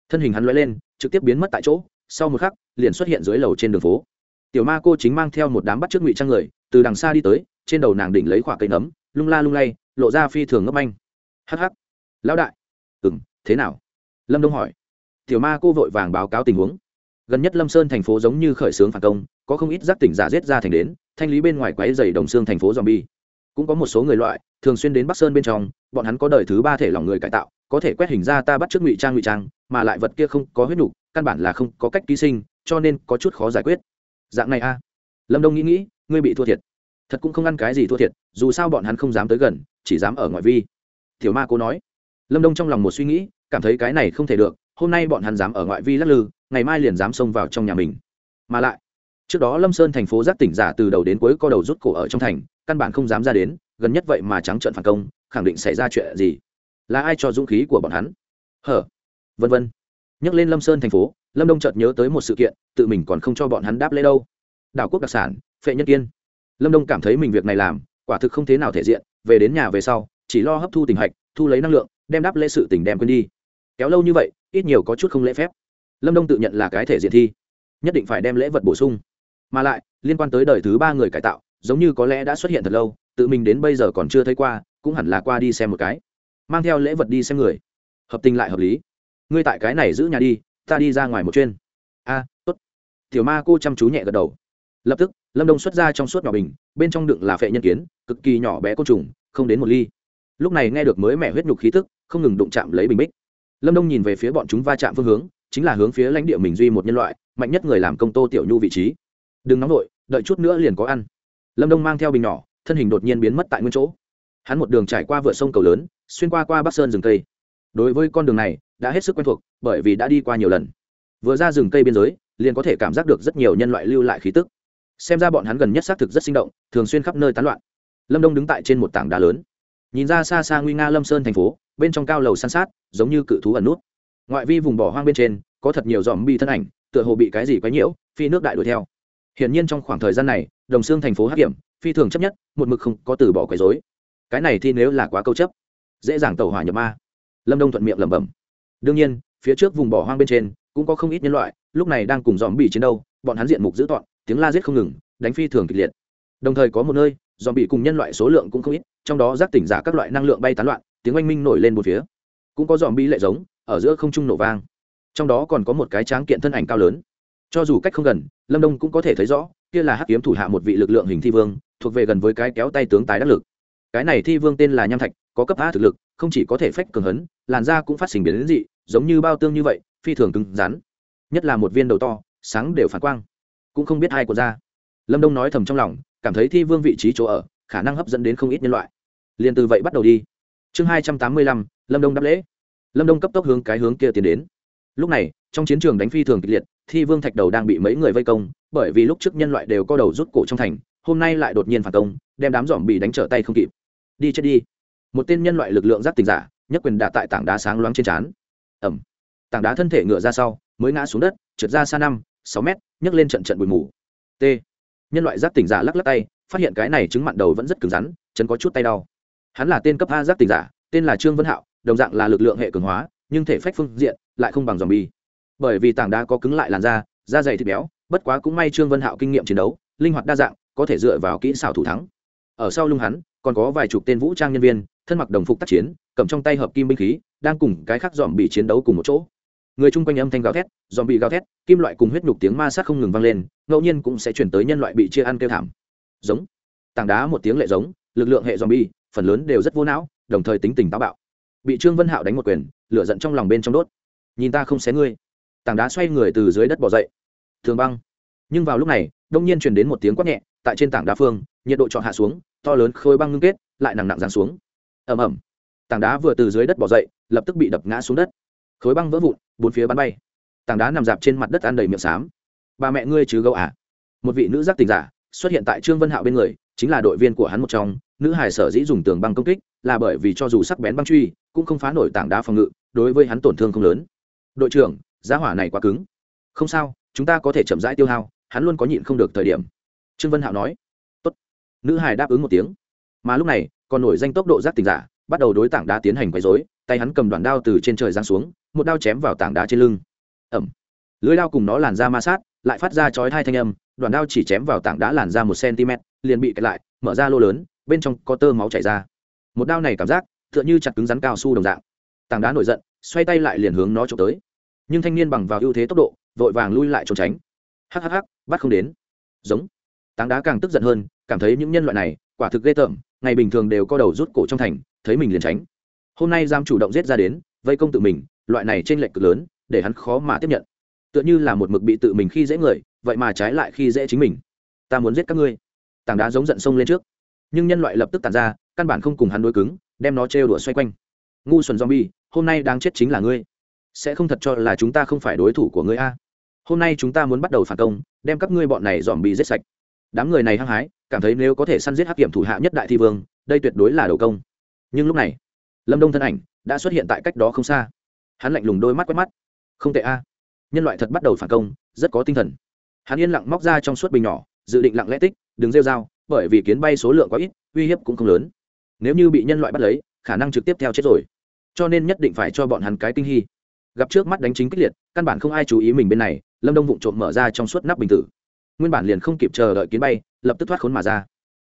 Thân hình hắn l lên, trực tiếp biến mất tại chỗ, sau một khắc, liền xuất hiện dưới lầu trên đường phố. Tiểu ma cô chính mang theo một đám bắt trước ngụy trang người từ đằng xa đi tới, trên đầu nàng đỉnh lấy khoả cây nấm, lung la lung lay, lộ ra phi thường ngấp anh. Hh lão đại. Ừ m thế nào? Lâm đông hỏi. Tiểu ma cô vội vàng báo cáo tình huống. Gần nhất lâm sơn thành phố giống như khởi xướng phản công, có không ít giác tỉnh giả giết ra thành đến, thanh lý bên ngoài quáy dày đồng xương thành phố z bi cũng có một số người loại, thường xuyên đến bắc sơn bên trong, bọn hắn có đời thứ ba thể lòng người cải tạo, có thể quét hình ra ta bắt trước ngụy trang ngụy trang, mà lại vật kia không có huyết nhục, căn bản là không có cách ký sinh, cho nên có chút khó giải quyết. Dạng này a. Lâm đông nghĩ nghĩ ngươi bị thua thiệt. Thật cũng không ăn cái gì thua thiệt, dù sao bọn hắn không dám tới gần, chỉ dám ở ngoại vi. Tiểu ma cô nói. Lâm đông trong lòng một suy nghĩ, cảm thấy cái này không thể được, hôm nay bọn hắn dám ở ngoại vi lắc lư, ngày mai liền dám xông vào trong nhà mình. Mà lại, trước đó lâm sơn thành phố giác tỉnh giả từ đầu đến cuối co đầu rút cổ ở trong thành, căn bản không dám ra đến, gần nhất vậy mà trắng trợn phản công, khẳng định xảy ra chuyện gì? Là ai cho dũng khí của bọn hắn? Hở, vân vân. Nhắc lên lâm sơn thành phố, lâm đông chợt nhớ tới một sự kiện, tự mình còn không cho bọn hắn đáp lễ đâu. Đảo quốc đặc sản phệ nhân kiên. Lâm đông cảm thấy mình việc này làm, quả thực không thế nào thể diện, về đến nhà về sau, chỉ lo hấp thu tình hạch thu lấy năng lượng, đem đáp lễ sự tình đem quên đi. Kéo lâu như vậy, ít nhiều có chút không lễ phép. Lâm đông tự nhận là cái thể diện thi, nhất định phải đem lễ vật bổ sung. Mà lại, liên quan tới đời thứ ba người cải tạo, giống như có lẽ đã xuất hiện thật lâu, tự mình đến bây giờ còn chưa thấy qua, cũng hẳn là qua đi xem một cái. Mang theo lễ vật đi xem người. Hợp tình lại hợp lý. Ngươi tại cái này giữ nhà đi, ta đi ra ngoài một chuyên a, tốt. Tiểu ma cô chăm chú nhẹ gật đầu lập tức, lâm đông xuất ra trong suốt nhỏ bình, bên trong đựng là phệ nhân kiến, cực kỳ nhỏ bé côn trùng, không đến một ly. Lúc này nghe được mới mẻ huyết nhục khí tức, không ngừng đụng chạm lấy bình bích. Lâm đông nhìn về phía bọn chúng va chạm phương hướng, chính là hướng phía lãnh địa mình duy một nhân loại, mạnh nhất người làm công tô tiểu nhu vị trí. Đừng nóng nổi đợi chút nữa liền có ăn. Lâm đông mang theo bình nhỏ, thân hình đột nhiên biến mất tại nguyên chỗ. Hắn một đường trải qua vựa sông cầu lớn, xuyên qua qua bắc sơn rừng cây. Đối với con đường này, đã hết sức quen thuộc, bởi vì đã đi qua nhiều lần. Vừa ra rừng cây biên giới, liền có thể cảm giác được rất nhiều nhân loại lưu lại khí tức xem ra bọn hắn gần nhất xác thực rất sinh động, thường xuyên khắp nơi tán loạn. Lâm đông đứng tại trên một tảng đá lớn. Nhìn ra xa xa nguy nga lâm sơn thành phố, bên trong cao lầu san sát, giống như cự thú ẩn nút. Ngoại vi vùng bỏ hoang bên trên, có thật nhiều dòm bi thân ảnh, tựa hồ bị cái gì quấy nhiễu, phi nước đại đuổi theo. Hiển nhiên trong khoảng thời gian này, đồng xương thành phố hắc hiểm, phi thường chấp nhất, một mực không có từ bỏ quấy dối cái này thì nếu là quá câu chấp, dễ dàng tẩu hỏa nhập ma. Lâm đông thuận miệng lẩm bẩm. Đương nhiên, phía trước vùng bỏ hoang bên trên, cũng có không ít nhân loại, lúc này đang cùng dòm bị chiến đâu bọn hắn diện mục dữ tọn tiếng la giết không ngừng, đánh phi thường kịch liệt. Đồng thời có một nơi dòm bị cùng nhân loại số lượng cũng không ít, trong đó giác tỉnh giả các loại năng lượng bay tán loạn, tiếng oanh minh nổi lên một phía. Cũng có dòm bị lệ giống, ở giữa không trung nổ vang. Trong đó còn có một cái tráng kiện thân ảnh cao lớn. Cho dù cách không gần, lâm đông cũng có thể thấy rõ, kia là hắc kiếm thủ hạ một vị lực lượng hình thi vương, thuộc về gần với cái kéo tay tướng tái đắc lực. Cái này thi vương tên là nham thạch, có cấp a thực lực, không chỉ có thể phách cường hấn, làn da cũng phát sinh biến đến dị, giống như bao tương như vậy, phi thường cứng rắn. Nhất là một viên đầu to, sáng đều phản quang cũng không biết ai của ra lâm đông nói thầm trong lòng, cảm thấy thi vương vị trí chỗ ở, khả năng hấp dẫn đến không ít nhân loại. Liền từ vậy bắt đầu đi. Chương hai trăm tám mươi lăm, lâm đông đáp lễ. Lâm đông cấp tốc hướng cái hướng kia tiến đến. Lúc này, trong chiến trường đánh phi thường kịch liệt, thi vương thạch đầu đang bị mấy người vây công, bởi vì lúc trước nhân loại đều có đầu rút cổ trong thành, hôm nay lại đột nhiên phản công, đem đám dòm bị đánh trở tay không kịp. Đi chết đi. Một tên nhân loại lực lượng giác tình giả, nhất quyền đạ tại tảng đá sáng loáng trên trán. Ẩm tảng đá thân thể ngựa ra sau, mới ngã xuống đất, trượt ra xa năm sáu mét, nhấc lên trận trận bụi mù. T. Nhân loại giác tỉnh giả lắc lắc tay, phát hiện cái này chứng mặn đầu vẫn rất cứng rắn, chân có chút tay đau. Hắn là tên cấp a giác tỉnh giả, tên là trương vân hạo, đồng dạng là lực lượng hệ cường hóa, nhưng thể phách phương diện lại không bằng dòng bi bởi vì tảng đá có cứng lại làn da da dày thịt béo, bất quá cũng may trương vân hạo kinh nghiệm chiến đấu, linh hoạt đa dạng, có thể dựa vào kỹ xảo thủ thắng. Ở sau lưng hắn, còn có vài chục tên vũ trang nhân viên, thân mặc đồng phục tác chiến, cầm trong tay hợp kim binh khí, đang cùng cái khác dòm bị chiến đấu cùng một chỗ người chung quanh âm thanh gào thét dòm bị gào thét, kim loại cùng huyết nhục tiếng ma sát không ngừng vang lên, ngẫu nhiên cũng sẽ chuyển tới nhân loại bị chia ăn kêu thảm. Giống. Tảng đá một tiếng lệ giống, lực lượng hệ dòm bi phần lớn đều rất vô não, đồng thời tính tình táo bạo. Bị trương vân hạo đánh một quyền, lửa giận trong lòng bên trong đốt. Nhìn ta không xé ngươi. Tảng đá xoay người từ dưới đất bỏ dậy. Thường băng. Nhưng vào lúc này, đông nhiên truyền đến một tiếng quát nhẹ, tại trên tảng đá phương, nhiệt độ chọn hạ xuống, to lớn khối băng ngưng kết, lại nặng nặng giáng xuống. Ầm ầm. Tảng đá vừa từ dưới đất bỏ dậy, lập tức bị đập ngã xuống đất khối băng vỡ vụn, bốn phía bắn bay. Tảng đá nằm dạp trên mặt đất ăn đầy miệng xám Bà mẹ ngươi chứ gấu à? Một vị nữ giác tình giả xuất hiện tại trương vân hạo bên người, chính là đội viên của hắn một trong. Nữ hải sở dĩ dùng tường băng công kích là bởi vì cho dù sắc bén băng truy, cũng không phá nổi tảng đá phòng ngự, đối với hắn tổn thương không lớn. Đội trưởng, giá hỏa này quá cứng. Không sao, chúng ta có thể chậm rãi tiêu hao, hắn luôn có nhịn không được thời điểm. Trương vân hạo nói. Tốt. nữ hải đáp ứng một tiếng. Mà lúc này, còn nổi danh tốc độ giác tình giả bắt đầu đối tảng đá tiến hành quấy rối, tay hắn cầm đoạn đao từ trên trời giáng xuống một đao chém vào tảng đá trên lưng. Ẩm. Lưới đao cùng nó làn ra ma sát lại phát ra chói hai thanh âm đoạn đao chỉ chém vào tảng đá làn ra một cm liền bị kẹt lại mở ra lô lớn bên trong có tơ máu chảy ra. Một đao này cảm giác tựa như chặt cứng rắn cao su đồng dạng. Tảng đá nổi giận xoay tay lại liền hướng nó trộm tới. Nhưng thanh niên bằng vào ưu thế tốc độ vội vàng lui lại trốn tránh. Hắc hắc hắc, bắt không đến. Giống. Tảng đá càng tức giận hơn cảm thấy những nhân loại này quả thực ghê tởm ngày bình thường đều co đầu rút cổ trong thành, thấy mình liền tránh. Hôm nay giam chủ động giết ra đến, vây công tự mình, loại này trên lệnh cực lớn, để hắn khó mà tiếp nhận. Tựa như là một mực bị tự mình khi dễ người, vậy mà trái lại khi dễ chính mình. Ta muốn giết các ngươi. Tảng đá giống giận sông lên trước. Nhưng nhân loại lập tức tàn ra, căn bản không cùng hắn đối cứng, đem nó trêu đùa xoay quanh. Ngu xuẩn zombie, hôm nay đang chết chính là ngươi. Sẽ không thật cho là chúng ta không phải đối thủ của ngươi a. Hôm nay chúng ta muốn bắt đầu phản công, đem các ngươi bọn này dòm bị giết sạch đám người này hăng hái, cảm thấy nếu có thể săn giết hắc kiểm thủ hạ nhất đại thi vương, đây tuyệt đối là đầu công. Nhưng lúc này, lâm đông thân ảnh đã xuất hiện tại cách đó không xa. Hắn lạnh lùng đôi mắt quét mắt. Không tệ a. Nhân loại thật bắt đầu phản công, rất có tinh thần. Hắn yên lặng móc ra trong suốt bình nhỏ, dự định lặng lẽ tích, đừng rêu dao bởi vì kiến bay số lượng quá ít, uy hiếp cũng không lớn. Nếu như bị nhân loại bắt lấy, khả năng trực tiếp theo chết rồi. Cho nên nhất định phải cho bọn hắn cái kinh hy gặp trước mắt đánh chính kích liệt, căn bản không ai chú ý mình bên này, lâm đông vụng trộm mở ra trong suốt nắp bình tử nguyên bản liền không kịp chờ đợi kiến bay, lập tức thoát khốn mà ra.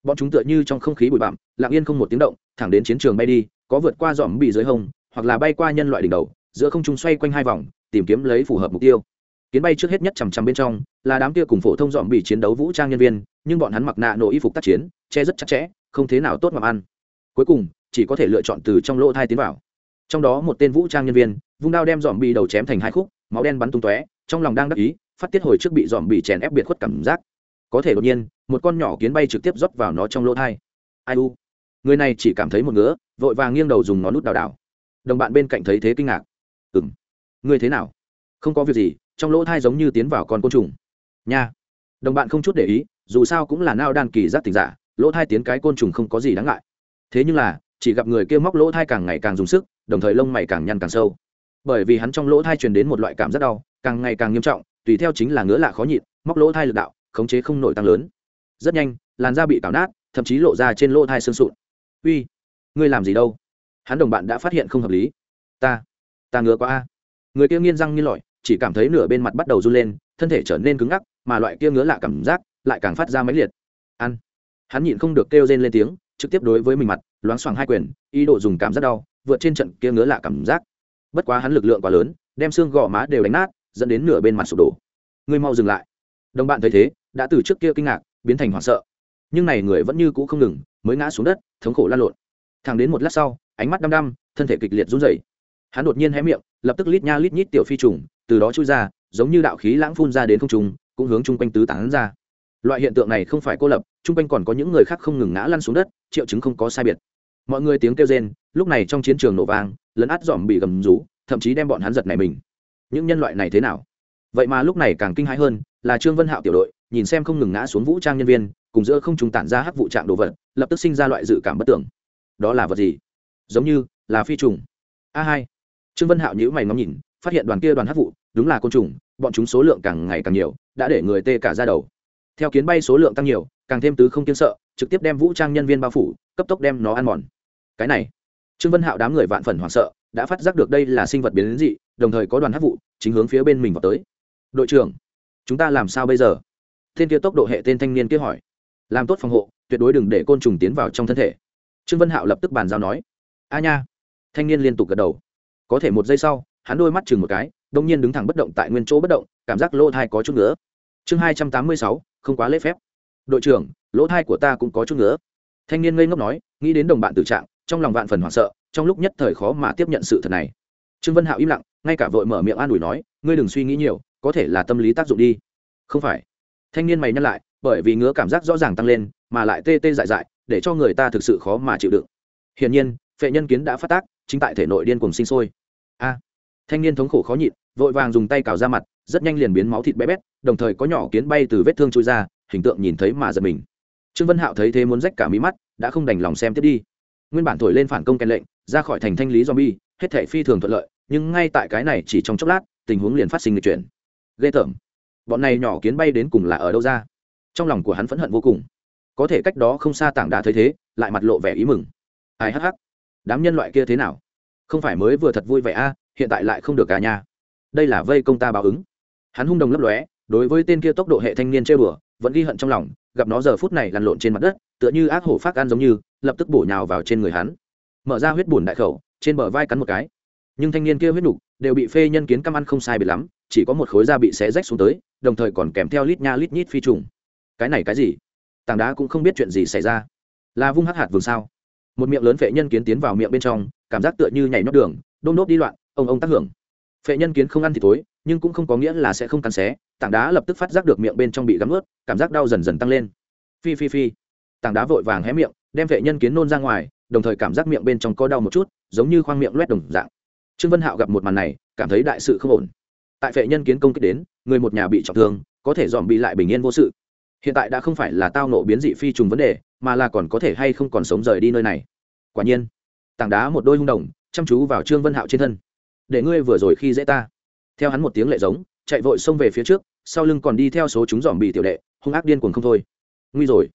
Bọn chúng tựa như trong không khí bụi bặm, lặng yên không một tiếng động, thẳng đến chiến trường bay đi, có vượt qua dòm bị dưới hông, hoặc là bay qua nhân loại đỉnh đầu, giữa không trung xoay quanh hai vòng, tìm kiếm lấy phù hợp mục tiêu. Kiến bay trước hết nhất chằm chằm bên trong, là đám kia cùng phổ thông dòm bị chiến đấu vũ trang nhân viên, nhưng bọn hắn mặc nạ nổ y phục tác chiến, che rất chặt chẽ, không thế nào tốt mà ăn. Cuối cùng, chỉ có thể lựa chọn từ trong lỗ thai tiến vào. Trong đó một tên vũ trang nhân viên, vung đao đem dòm bị đầu chém thành hai khúc, máu đen bắn tung tóe, trong lòng đang đắc ý phát tiết hồi trước bị dòm bị chèn ép biệt khuất cảm giác. Có thể đột nhiên, một con nhỏ kiến bay trực tiếp rót vào nó trong lỗ thai. Ai u? Người này chỉ cảm thấy một ngứa, vội vàng nghiêng đầu dùng ngón nút đào đào. Đồng bạn bên cạnh thấy thế kinh ngạc. Ừ m người thế nào? Không có việc gì, trong lỗ thai giống như tiến vào con côn trùng. Nha. Đồng bạn không chút để ý, dù sao cũng là nao đan kỳ giác tình giả, lỗ thai tiến cái côn trùng không có gì đáng ngại. Thế nhưng là, chỉ gặp người kia móc lỗ thai càng ngày càng dùng sức, đồng thời lông mày càng nhăn càng sâu. Bởi vì hắn trong lỗ thai truyền đến một loại cảm giác đau, càng ngày càng nghiêm trọng tùy theo chính là ngứa lạ khó nhịn, móc lỗ thai lực đạo, khống chế không nổi tăng lớn. Rất nhanh, làn da bị cào nát, thậm chí lộ ra trên lỗ thai xương sụn. Uy, ngươi làm gì đâu? Hắn đồng bạn đã phát hiện không hợp lý. Ta ta ngứa quá a. Người kia nghiên răng nghiên lọi chỉ cảm thấy nửa bên mặt bắt đầu run lên, thân thể trở nên cứng ngắc, mà loại kia ngứa lạ cảm giác lại càng phát ra máy liệt. Ăn. Hắn nhịn không được kêu rên lên tiếng, trực tiếp đối với mình mặt, loáng xoàng hai quyền, ý đồ dùng cảm giác đau, vượt trên trận kia ngứa lạ cảm giác. Bất quá hắn lực lượng quá lớn, đem xương gò má đều đánh nát dẫn đến nửa bên mặt sụp đổ. Ngươi mau dừng lại. Đồng bạn thấy thế, đã từ trước kia kinh ngạc, biến thành hoảng sợ. Nhưng này người vẫn như cũ không ngừng, mới ngã xuống đất, thống khổ lan lộn. Thẳng đến một lát sau, ánh mắt đăm đăm, thân thể kịch liệt run rẩy. Hắn đột nhiên hé miệng, lập tức lít nha lít nhít tiểu phi trùng, từ đó chui ra, giống như đạo khí lãng phun ra đến không trùng cũng hướng chung quanh tứ tán ra. Loại hiện tượng này không phải cô lập, chung quanh còn có những người khác không ngừng ngã lăn xuống đất, triệu chứng không có sai biệt. Mọi người tiếng kêu rên, lúc này trong chiến trường nổ vang, lấn át dòm bị gầm rú, thậm chí đem bọn hắn giật này mình những nhân loại này thế nào? Vậy mà lúc này càng kinh hãi hơn là trương vân hạo tiểu đội, nhìn xem không ngừng ngã xuống vũ trang nhân viên, cùng giữa không trùng tản ra hắc vụ trạng đồ vật, lập tức sinh ra loại dự cảm bất tưởng. Đó là vật gì? Giống như là phi trùng. A hai. Trương vân hạo nhữ mày ngắm nhìn, phát hiện đoàn kia đoàn hắc vụ, đúng là côn trùng, bọn chúng số lượng càng ngày càng nhiều, đã để người tê cả ra đầu. Theo kiến bay số lượng tăng nhiều, càng thêm tứ không kiên sợ, trực tiếp đem vũ trang nhân viên bao phủ, cấp tốc đem nó ăn mòn. Cái này, trương vân hạo đám người vạn phần hoảng sợ, đã phát giác được đây là sinh vật biến dị đồng thời có đoàn hát vụ, chính hướng phía bên mình vào tới. Đội trưởng, chúng ta làm sao bây giờ? Tên kia tốc độ hệ tên thanh niên kia hỏi. Làm tốt phòng hộ, tuyệt đối đừng để côn trùng tiến vào trong thân thể. Trương vân hạo lập tức bàn giao nói. A nha. Thanh niên liên tục gật đầu. Có thể một giây sau, hắn đôi mắt chừng một cái, đông nhiên đứng thẳng bất động tại nguyên chỗ bất động, cảm giác lỗ thai có chút nữa chương hai trăm tám mươi sáu, không quá lễ phép. Đội trưởng, lỗ thai của ta cũng có chút nữa thanh niên ngây ngốc nói, nghĩ đến đồng bạn tử trạng, trong lòng vạn phần hoảng sợ, trong lúc nhất thời khó mà tiếp nhận sự thật này trương vân hạo im lặng, ngay cả vội mở miệng an ủi nói, ngươi đừng suy nghĩ nhiều, có thể là tâm lý tác dụng đi. Không phải. Thanh niên mày nhắc lại, bởi vì ngứa cảm giác rõ ràng tăng lên, mà lại tê tê dại dại, để cho người ta thực sự khó mà chịu đựng. Hiển nhiên, phệ nhân kiến đã phát tác, chính tại thể nội điên cùng sinh sôi. A! Thanh niên thống khổ khó nhịn, vội vàng dùng tay cào ra mặt, rất nhanh liền biến máu thịt bé bét, đồng thời có nhỏ kiến bay từ vết thương trôi ra, hình tượng nhìn thấy mà giật mình. Trương vân hạo thấy thế muốn rách cả mí mắt, đã không đành lòng xem tiếp đi. Nguyên bản thổi lên phản công kèn lệnh, ra khỏi thành thanh lý zombie hết thể phi thường thuận lợi nhưng ngay tại cái này chỉ trong chốc lát tình huống liền phát sinh lịch chuyển. Ghê tởm. Bọn này nhỏ kiến bay đến cùng là ở đâu ra? Trong lòng của hắn phẫn hận vô cùng. Có thể cách đó không xa tảng đá thấy thế lại mặt lộ vẻ ý mừng. Ai hắc hắc. Đám nhân loại kia thế nào? Không phải mới vừa thật vui vẻ a à, hiện tại lại không được cả nhà. Đây là vây công ta báo ứng. Hắn hung đồng lấp lóe đối với tên kia tốc độ hệ thanh niên chơi bừa vẫn ghi hận trong lòng gặp nó giờ phút này lăn lộn trên mặt đất tựa như ác hổ phát ăn giống như lập tức bổ nhào vào trên người hắn. Mở ra huyết bùn đại khẩu trên bờ vai cắn một cái. Nhưng thanh niên kia huyết nục đều bị phê nhân kiến căm ăn không sai bị lắm, chỉ có một khối da bị xé rách xuống tới, đồng thời còn kèm theo lít nha lít nhít phi trùng. Cái này cái gì? Tảng đá cũng không biết chuyện gì xảy ra. Là vung hắc hạt vườn sao? Một miệng lớn phệ nhân kiến tiến vào miệng bên trong, cảm giác tựa như nhảy nhót đường, đôm đốt đi loạn, ông ông tác hưởng. Phệ nhân kiến không ăn thì thối, nhưng cũng không có nghĩa là sẽ không cắn xé, tảng đá lập tức phát giác được miệng bên trong bị gắm ướt, cảm giác đau dần dần tăng lên. Phi phi phi. Tảng đá vội vàng hé miệng, đem phệ nhân kiến nôn ra ngoài đồng thời cảm giác miệng bên trong có đau một chút, giống như khoang miệng loét đồng dạng. Trương vân hạo gặp một màn này, cảm thấy đại sự không ổn. Tại phệ nhân kiến công kích đến, người một nhà bị trọng thương, có thể dòm bị lại bình yên vô sự. Hiện tại đã không phải là tao nộ biến dị phi trùng vấn đề, mà là còn có thể hay không còn sống rời đi nơi này. Quả nhiên, tảng đá một đôi hung đồng, chăm chú vào trương vân hạo trên thân. Để ngươi vừa rồi khi dễ ta. Theo hắn một tiếng lệ giống, chạy vội xông về phía trước, sau lưng còn đi theo số chúng dòm bị tiểu đệ, hung ác điên cuồng không thôi. Nguy rồi.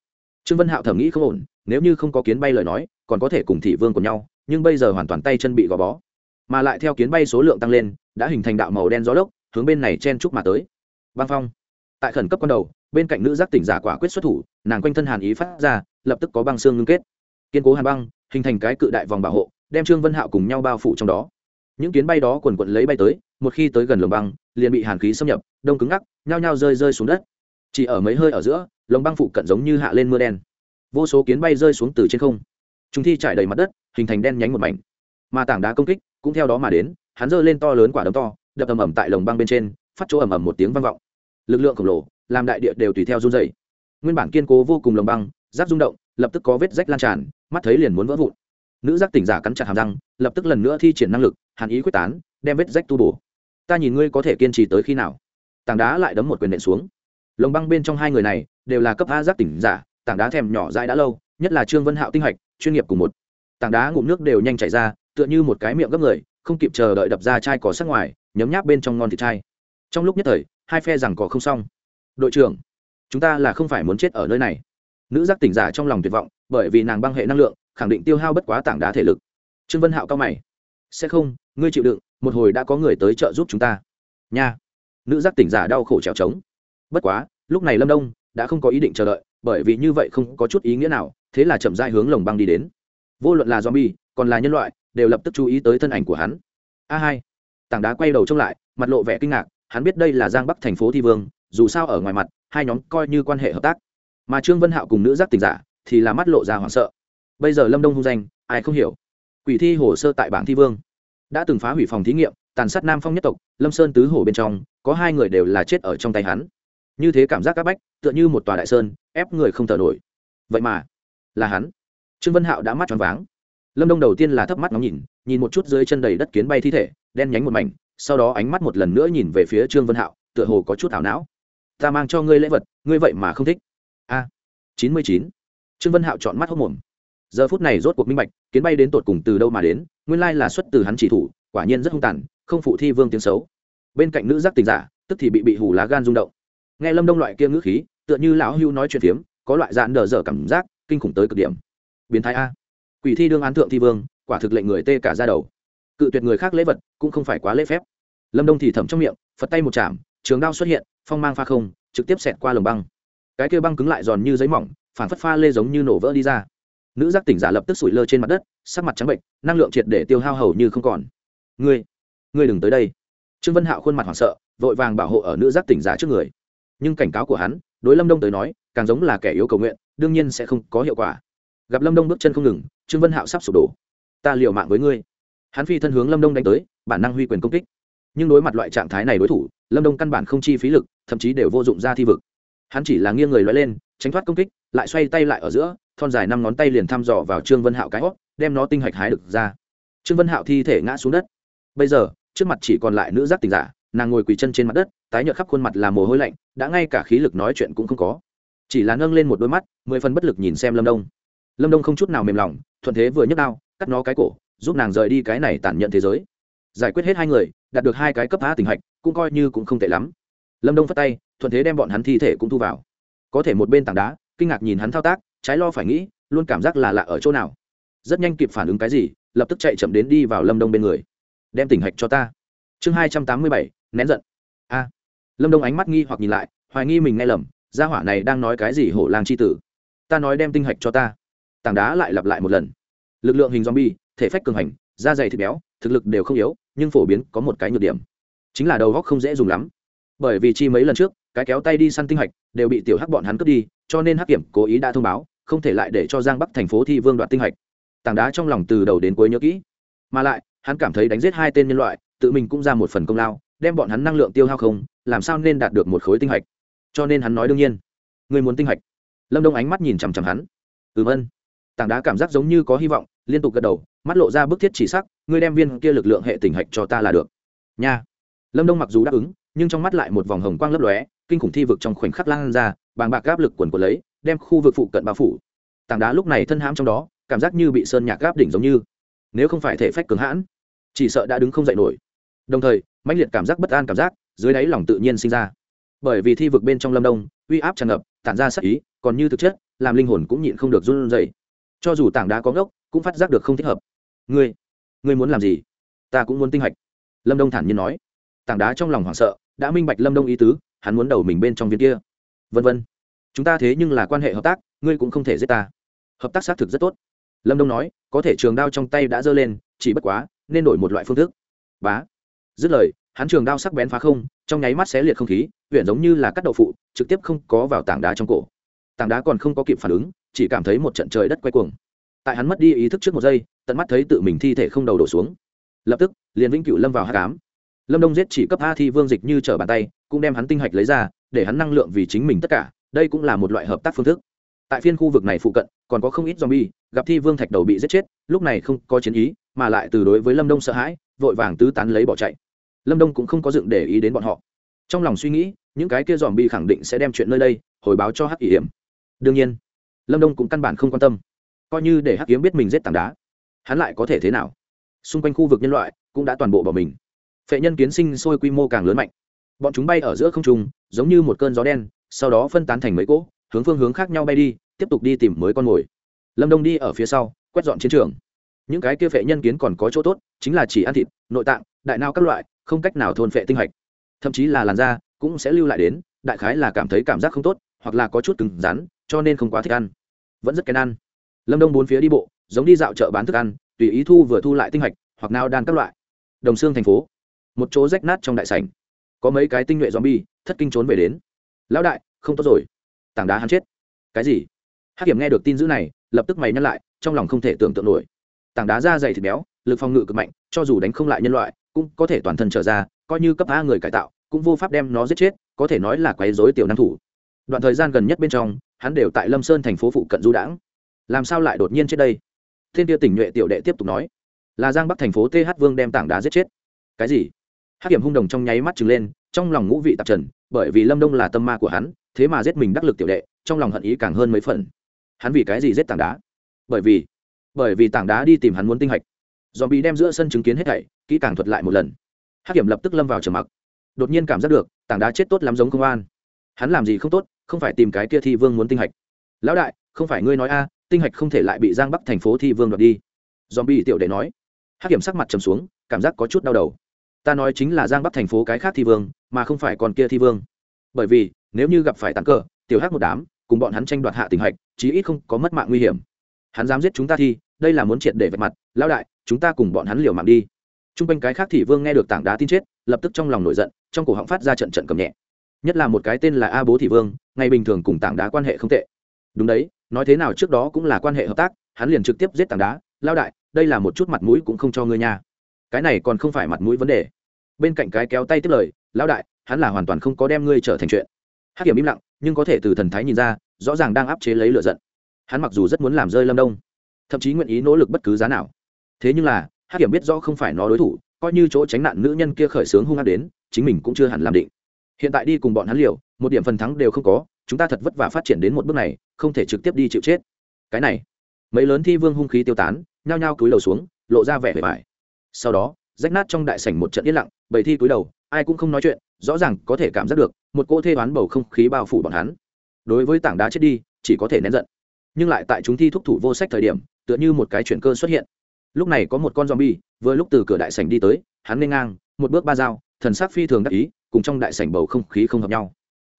Trương vân hạo thẩm nghĩ không ổn nếu như không có kiến bay lời nói, còn có thể cùng thị vương của nhau, nhưng bây giờ hoàn toàn tay chân bị gò bó. Mà lại theo kiến bay số lượng tăng lên, đã hình thành đạo màu đen gió lốc, hướng bên này chen chúc mà tới. Băng phong. Tại khẩn cấp con đầu, bên cạnh nữ giác tỉnh giả quả quyết xuất thủ, nàng quanh thân hàn ý phát ra, lập tức có băng xương ngưng kết. Kiên cố hàn băng, hình thành cái cự đại vòng bảo hộ, đem trương vân hạo cùng nhau bao phủ trong đó. Những kiến bay đó quần quận lấy bay tới, một khi tới gần lồng băng, liền bị hàn khí xâm nhập, đông cứng ngắc, nhao nhao rơi rơi xuống đất. Chỉ ở mấy hơi ở giữa, lồng băng phụ cận giống như hạ lên mưa đen vô số kiến bay rơi xuống từ trên không. Chúng thi trải đầy mặt đất, hình thành đen nhánh một mảnh. Mà tảng đá công kích cũng theo đó mà đến, hắn giơ lên to lớn quả đấm to, đập ầm ầm tại lồng băng bên trên, phát chỗ ầm ầm một tiếng vang vọng. Lực lượng khổng lồ, làm đại địa đều tùy theo run dày nguyên bản kiên cố vô cùng lồng băng, giáp rung động, lập tức có vết rách lan tràn, mắt thấy liền muốn vỡ vụn. Nữ giác tỉnh giả cắn chặt hàm răng, lập tức lần nữa thi triển năng lực, hàn ý quyết tán, đem vết rách tu bổ. Ta nhìn ngươi có thể kiên trì tới khi nào? Tảng đá lại đấm một quyền nện xuống. Lồng băng bên trong hai người này đều là cấp a giác tỉnh giả tảng đá thèm nhỏ dãi đã lâu, nhất là trương vân hạo tinh hạch, chuyên nghiệp cùng một. Tảng đá ngụm nước đều nhanh chảy ra, tựa như một cái miệng gấp người, không kịp chờ đợi đập ra chai cỏ sắc ngoài, nhấm nháp bên trong ngon thịt chai. Trong lúc nhất thời, hai phe rằng cỏ không xong. Đội trưởng, chúng ta là không phải muốn chết ở nơi này. Nữ giác tỉnh giả trong lòng tuyệt vọng, bởi vì nàng băng hệ năng lượng, khẳng định tiêu hao bất quá tảng đá thể lực. Trương vân hạo cao mày. Sẽ không, ngươi chịu đựng, một hồi đã có người tới trợ giúp chúng ta. Nha. Nữ giác tỉnh giả đau khổ trèo trống. Bất quá, lúc này lâm đông đã không có ý định chờ đợi bởi vì như vậy không có chút ý nghĩa nào, thế là chậm rãi hướng lồng băng đi đến. Vô luận là zombie, còn là nhân loại, đều lập tức chú ý tới thân ảnh của hắn. A hai, tảng đá quay đầu trông lại, mặt lộ vẻ kinh ngạc, hắn biết đây là giang bắc thành phố thi vương, dù sao ở ngoài mặt, hai nhóm coi như quan hệ hợp tác. Mà trương vân hạo cùng nữ giác tình giả, thì là mắt lộ ra hoảng sợ. Bây giờ lâm đông hung danh, ai không hiểu? Quỷ thi hồ sơ tại bảng thi vương. Đã từng phá hủy phòng thí nghiệm, tàn sát nam phong nhất tộc, lâm sơn tứ hổ bên trong, có hai người đều là chết ở trong tay hắn như thế cảm giác các bách, tựa như một tòa đại sơn, ép người không thở nổi. Vậy mà, là hắn. Trương vân hạo đã mắt tròn váng. Lâm đông đầu tiên là thấp mắt ngóng nhìn nhìn một chút dưới chân đầy đất kiến bay thi thể, đen nhánh một mảnh, sau đó ánh mắt một lần nữa nhìn về phía trương vân hạo, tựa hồ có chút ảo não. Ta mang cho ngươi lễ vật, ngươi vậy mà không thích. A, chín mươi chín. Trương vân hạo chọn mắt hốc mồm. Giờ phút này rốt cuộc minh bạch, kiến bay đến tột cùng từ đâu mà đến, nguyên lai là xuất từ hắn chỉ thủ, quả nhiên rất hung tàn, không phụ thi vương tiếng xấu. Bên cạnh nữ giác tình giả, tức thì bị bị hủ lá gan rung động nghe lâm đông loại kia ngữ khí, tựa như lão hưu nói chuyện phiếm, có loại dạn đờ dở cảm giác, kinh khủng tới cực điểm. Biến thái a. Quỷ thi đương án thượng thi vương, quả thực lệnh người tê cả ra đầu. Cự tuyệt người khác lễ vật, cũng không phải quá lễ phép. Lâm đông thì thầm trong miệng, phật tay một chạm, trường đao xuất hiện, phong mang pha không, trực tiếp xẹt qua lồng băng. Cái kia băng cứng lại giòn như giấy mỏng phản phất pha lê giống như nổ vỡ đi ra. Nữ giác tỉnh giả lập tức sủi lơ trên mặt đất, sắc mặt trắng bệnh, năng lượng triệt để tiêu hao hầu như không còn. Ngươi ngươi đừng tới đây. Trương vân hạo khuôn mặt hoảng sợ, vội vàng bảo hộ ở nữ giác tỉnh giả trước người nhưng cảnh cáo của hắn, đối lâm đông tới nói, càng giống là kẻ yếu cầu nguyện, đương nhiên sẽ không có hiệu quả. Gặp lâm đông bước chân không ngừng, trương vân hạo sắp sụp đổ. Ta liều mạng với ngươi. Hắn phi thân hướng lâm đông đánh tới, bản năng huy quyền công kích. Nhưng đối mặt loại trạng thái này đối thủ, lâm đông căn bản không chi phí lực, thậm chí đều vô dụng ra thi vực. Hắn chỉ là nghiêng người loay lên, tránh thoát công kích, lại xoay tay lại ở giữa, thon dài năm ngón tay liền thăm dò vào trương vân hạo cái hót, đem nó tinh hạch hái được ra. Trương vân hạo thi thể ngã xuống đất. Bây giờ, trước mặt chỉ còn lại nữ giác tình giả nàng ngồi quỳ chân trên mặt đất, tái nhợt khắp khuôn mặt là mồ hôi lạnh, đã ngay cả khí lực nói chuyện cũng không có. Chỉ là nâng lên một đôi mắt, mười phần bất lực nhìn xem lâm đông. Lâm đông không chút nào mềm lòng, thuận thế vừa nhấc đao, cắt nó cái cổ, giúp nàng rời đi cái này tản nhận thế giới. Giải quyết hết hai người, đạt được hai cái cấp phá tình hạch, cũng coi như cũng không tệ lắm. Lâm đông phát tay, thuận thế đem bọn hắn thi thể cũng thu vào. Có thể một bên tảng đá, kinh ngạc nhìn hắn thao tác, trái lo phải nghĩ, luôn cảm giác là lạ ở chỗ nào. Rất nhanh kịp phản ứng cái gì, lập tức chạy chậm đến đi vào lâm đông bên người. Đem tỉnh hạch cho ta. Chương hai trăm tám mươi bảy nén giận. A. Lâm đông ánh mắt nghi hoặc nhìn lại, hoài nghi mình nghe lầm, gia hỏa này đang nói cái gì hổ lang c h i tử? Ta nói đem tinh hạch cho ta. Tảng đá lại lặp lại một lần. Lực lượng hình zombie, thể phách cường hành, da dày thịt béo, thực lực đều không yếu, nhưng phổ biến có một cái nhược điểm. Chính là đầu góc không dễ dùng lắm. Bởi vì chi mấy lần trước, cái kéo tay đi săn tinh hạch, đều bị tiểu hắc bọn hắn cướp đi, cho nên hắc kiểm cố ý đã thông báo, không thể lại để cho giang bắc thành phố thi vương đoạt tinh hạch. Tảng đá trong lòng từ đầu đến cuối nhớ kỹ. Mà lại, hắn cảm thấy đánh giết hai tên nhân loại, tự mình cũng ra một phần công lao đem bọn hắn năng lượng tiêu hao không, làm sao nên đạt được một khối tinh hạch? Cho nên hắn nói đương nhiên. Người muốn tinh hạch? Lâm đông ánh mắt nhìn chằm chằm hắn. Ừm ân. Tảng đá cảm giác giống như có hy vọng, liên tục gật đầu, mắt lộ ra bức thiết chỉ sắc, ngươi đem viên kia lực lượng hệ tình hạch cho ta là được. Nha. Lâm đông mặc dù đáp ứng, nhưng trong mắt lại một vòng hồng quang lấp lóe, kinh khủng thi vực trong khoảnh khắc lan ra, bàng bạc áp lực quần của lấy, đem khu vực phụ cận bao phủ. Tảng đá lúc này thân hãm trong đó, cảm giác như bị sơn nhạc gáp đỉnh giống như. Nếu không phải thể phách cứng hãn, chỉ sợ đã đứng không dậy nổi. Đồng thời mãnh liệt cảm giác bất an cảm giác, dưới đáy lòng tự nhiên sinh ra. Bởi vì thi vực bên trong lâm đông, uy áp tràn ngập, tản ra sắc ý, còn như thực chất, làm linh hồn cũng nhịn không được run rẩy. Cho dù tảng đá có ngốc, cũng phát giác được không thích hợp. Ngươi ngươi muốn làm gì? Ta cũng muốn tinh hạch. Lâm đông thản nhiên nói. Tảng đá trong lòng hoảng sợ, đã minh bạch lâm đông ý tứ, hắn muốn đầu mình bên trong viên kia. Vân vân. Chúng ta thế nhưng là quan hệ hợp tác, ngươi cũng không thể giết ta. Hợp tác xác thực rất tốt. Lâm đông nói, có thể trường đao trong tay đã giơ lên, chỉ bất quá, nên đổi một loại phương thức. Bá dứt lời, hắn trường đao sắc bén phá không, trong nháy mắt xé liệt không khí, huyện giống như là cắt đậu phụ, trực tiếp không có vào tảng đá trong cổ. Tảng đá còn không có kịp phản ứng, chỉ cảm thấy một trận trời đất quay cuồng. Tại hắn mất đi ý thức trước một giây, tận mắt thấy tự mình thi thể không đầu đổ xuống. Lập tức, liền vĩnh cửu lâm vào hát cám lâm đông giết chỉ cấp a thi vương dịch như trở bàn tay, cũng đem hắn tinh hạch lấy ra, để hắn năng lượng vì chính mình tất cả, đây cũng là một loại hợp tác phương thức. Tại phiên khu vực này phụ cận, còn có không ít zombie, gặp thi vương thạch đầu bị giết chết, lúc này không có chiến ý, mà lại từ đối với lâm đông sợ hãi vội vàng tứ tán lấy bỏ chạy. Lâm đông cũng không có dựng để ý đến bọn họ. Trong lòng suy nghĩ, những cái kia dòm bi khẳng định sẽ đem chuyện nơi đây hồi báo cho hắc ỷ hiểm đương nhiên, lâm đông cũng căn bản không quan tâm. Coi như để hắc kiếm biết mình giết tảng đá, hắn lại có thể thế nào? Xung quanh khu vực nhân loại cũng đã toàn bộ bỏ mình. Phệ nhân kiến sinh sôi quy mô càng lớn mạnh. Bọn chúng bay ở giữa không trung, giống như một cơn gió đen, sau đó phân tán thành mấy cỗ, hướng phương hướng khác nhau bay đi, tiếp tục đi tìm mới con mồi. Lâm đông đi ở phía sau, quét dọn chiến trường những cái kia phệ nhân kiến còn có chỗ tốt, chính là chỉ ăn thịt, nội tạng, đại nao các loại, không cách nào thôn phệ tinh hạch. Thậm chí là làn da cũng sẽ lưu lại đến, đại khái là cảm thấy cảm giác không tốt, hoặc là có chút cứng rắn, cho nên không quá thích ăn. Vẫn rất kén ăn. Lâm đông bốn phía đi bộ, giống đi dạo chợ bán thức ăn, tùy ý thu vừa thu lại tinh hạch, hoặc nào đan các loại. Đồng xương thành phố, một chỗ rách nát trong đại sảnh. Có mấy cái tinh nhuệ zombie, thất kinh trốn về đến. Lão đại, không tốt rồi. Tảng đá hắn chết. Cái gì? Hắc kiểm nghe được tin dữ này, lập tức mày nhắc lại, trong lòng không thể tưởng tượng nổi tảng đá da dày thịt béo, lực phòng ngự cực mạnh, cho dù đánh không lại nhân loại, cũng có thể toàn thân trở ra, coi như cấp a người cải tạo, cũng vô pháp đem nó giết chết, có thể nói là quấy dối tiểu năng thủ. Đoạn thời gian gần nhất bên trong, hắn đều tại lâm sơn thành phố phụ cận du đãng. Làm sao lại đột nhiên chết đây? Thiên tiêu tỉnh nhuệ tiểu đệ tiếp tục nói. Là giang bắc thành phố th vương đem tảng đá giết chết. Cái gì? Hắc kiểm hung đồng trong nháy mắt trừng lên, trong lòng ngũ vị tạp trần, bởi vì lâm đông là tâm ma của hắn, thế mà giết mình đắc lực tiểu đệ, trong lòng hận ý càng hơn mấy phần. Hắn vì cái gì giết tảng đá? Bởi vì bởi vì tảng đá đi tìm hắn muốn tinh hạch. Dòm bị đem giữa sân chứng kiến hết thảy, kỹ càng thuật lại một lần. Hắc kiểm lập tức lâm vào trầm mặc. Đột nhiên cảm giác được, tảng đá chết tốt lắm giống công an. Hắn làm gì không tốt, không phải tìm cái kia thi vương muốn tinh hạch. Lão đại, không phải ngươi nói a, tinh hạch không thể lại bị giang bắc thành phố thi vương đoạt đi. Dòm bị tiểu đệ nói. Hắc kiểm sắc mặt trầm xuống, cảm giác có chút đau đầu. Ta nói chính là giang bắc thành phố cái khác thi vương, mà không phải còn kia thi vương. Bởi vì, nếu như gặp phải tàn cờ, tiểu hắc một đám, cùng bọn hắn tranh đoạt hạ tình hạch, chí ít không có mất mạng nguy hiểm hắn dám giết chúng ta thì, đây là muốn triệt để vạch mặt, lão đại, chúng ta cùng bọn hắn liều mạng đi. T r u n g quanh cái khác thì vương nghe được tảng đá tin chết, lập tức trong lòng nổi giận, trong cổ họng phát ra trận trận cầm nhẹ. Nhất là một cái tên là a bố thị vương, ngày bình thường cùng tảng đá quan hệ không tệ. Đúng đấy, nói thế nào trước đó cũng là quan hệ hợp tác, hắn liền trực tiếp giết tảng đá. Lao đại, đây là một chút mặt mũi cũng không cho ngươi nha. Cái này còn không phải mặt mũi vấn đề. Bên cạnh cái kéo tay tiếp lời lao đại, hắn là hoàn toàn không có đem ngươi trở thành chuyện. Hát kiểm im lặng, nhưng có thể từ thần thái nhìn ra, rõ ràng đang áp chế lấy lựa giận hắn mặc dù rất muốn làm rơi lâm đông, thậm chí nguyện ý nỗ lực bất cứ giá nào. Thế nhưng là hát kiểm biết rõ không phải nó đối thủ, coi như chỗ tránh nạn nữ nhân kia khởi xướng hung hát đến, chính mình cũng chưa hẳn làm định. Hiện tại đi cùng bọn hắn liều, một điểm phần thắng đều không có, chúng ta thật vất vả phát triển đến một bước này, không thể trực tiếp đi chịu chết. Cái này, mấy lớn thi vương hung khí tiêu tán, nhao nhao cúi đầu xuống, lộ ra vẻ vẻ vải sau đó, rách nát trong đại sảnh một trận yên lặng, bảy thi cúi đầu, ai cũng không nói chuyện, rõ ràng có thể cảm giác được, một cô thê đoán bầu không khí bao phủ bọn hắn. Đối với tảng đá chết đi, chỉ có thể nén giận nhưng lại tại chúng thi thúc thủ vô sách thời điểm, tựa như một cái chuyển cơ xuất hiện. Lúc này có một con zombie, vừa lúc từ cửa đại sảnh đi tới, hắn nên ngang, một bước ba dao, thần sắc phi thường đắc ý, cùng trong đại sảnh bầu không khí không hợp nhau.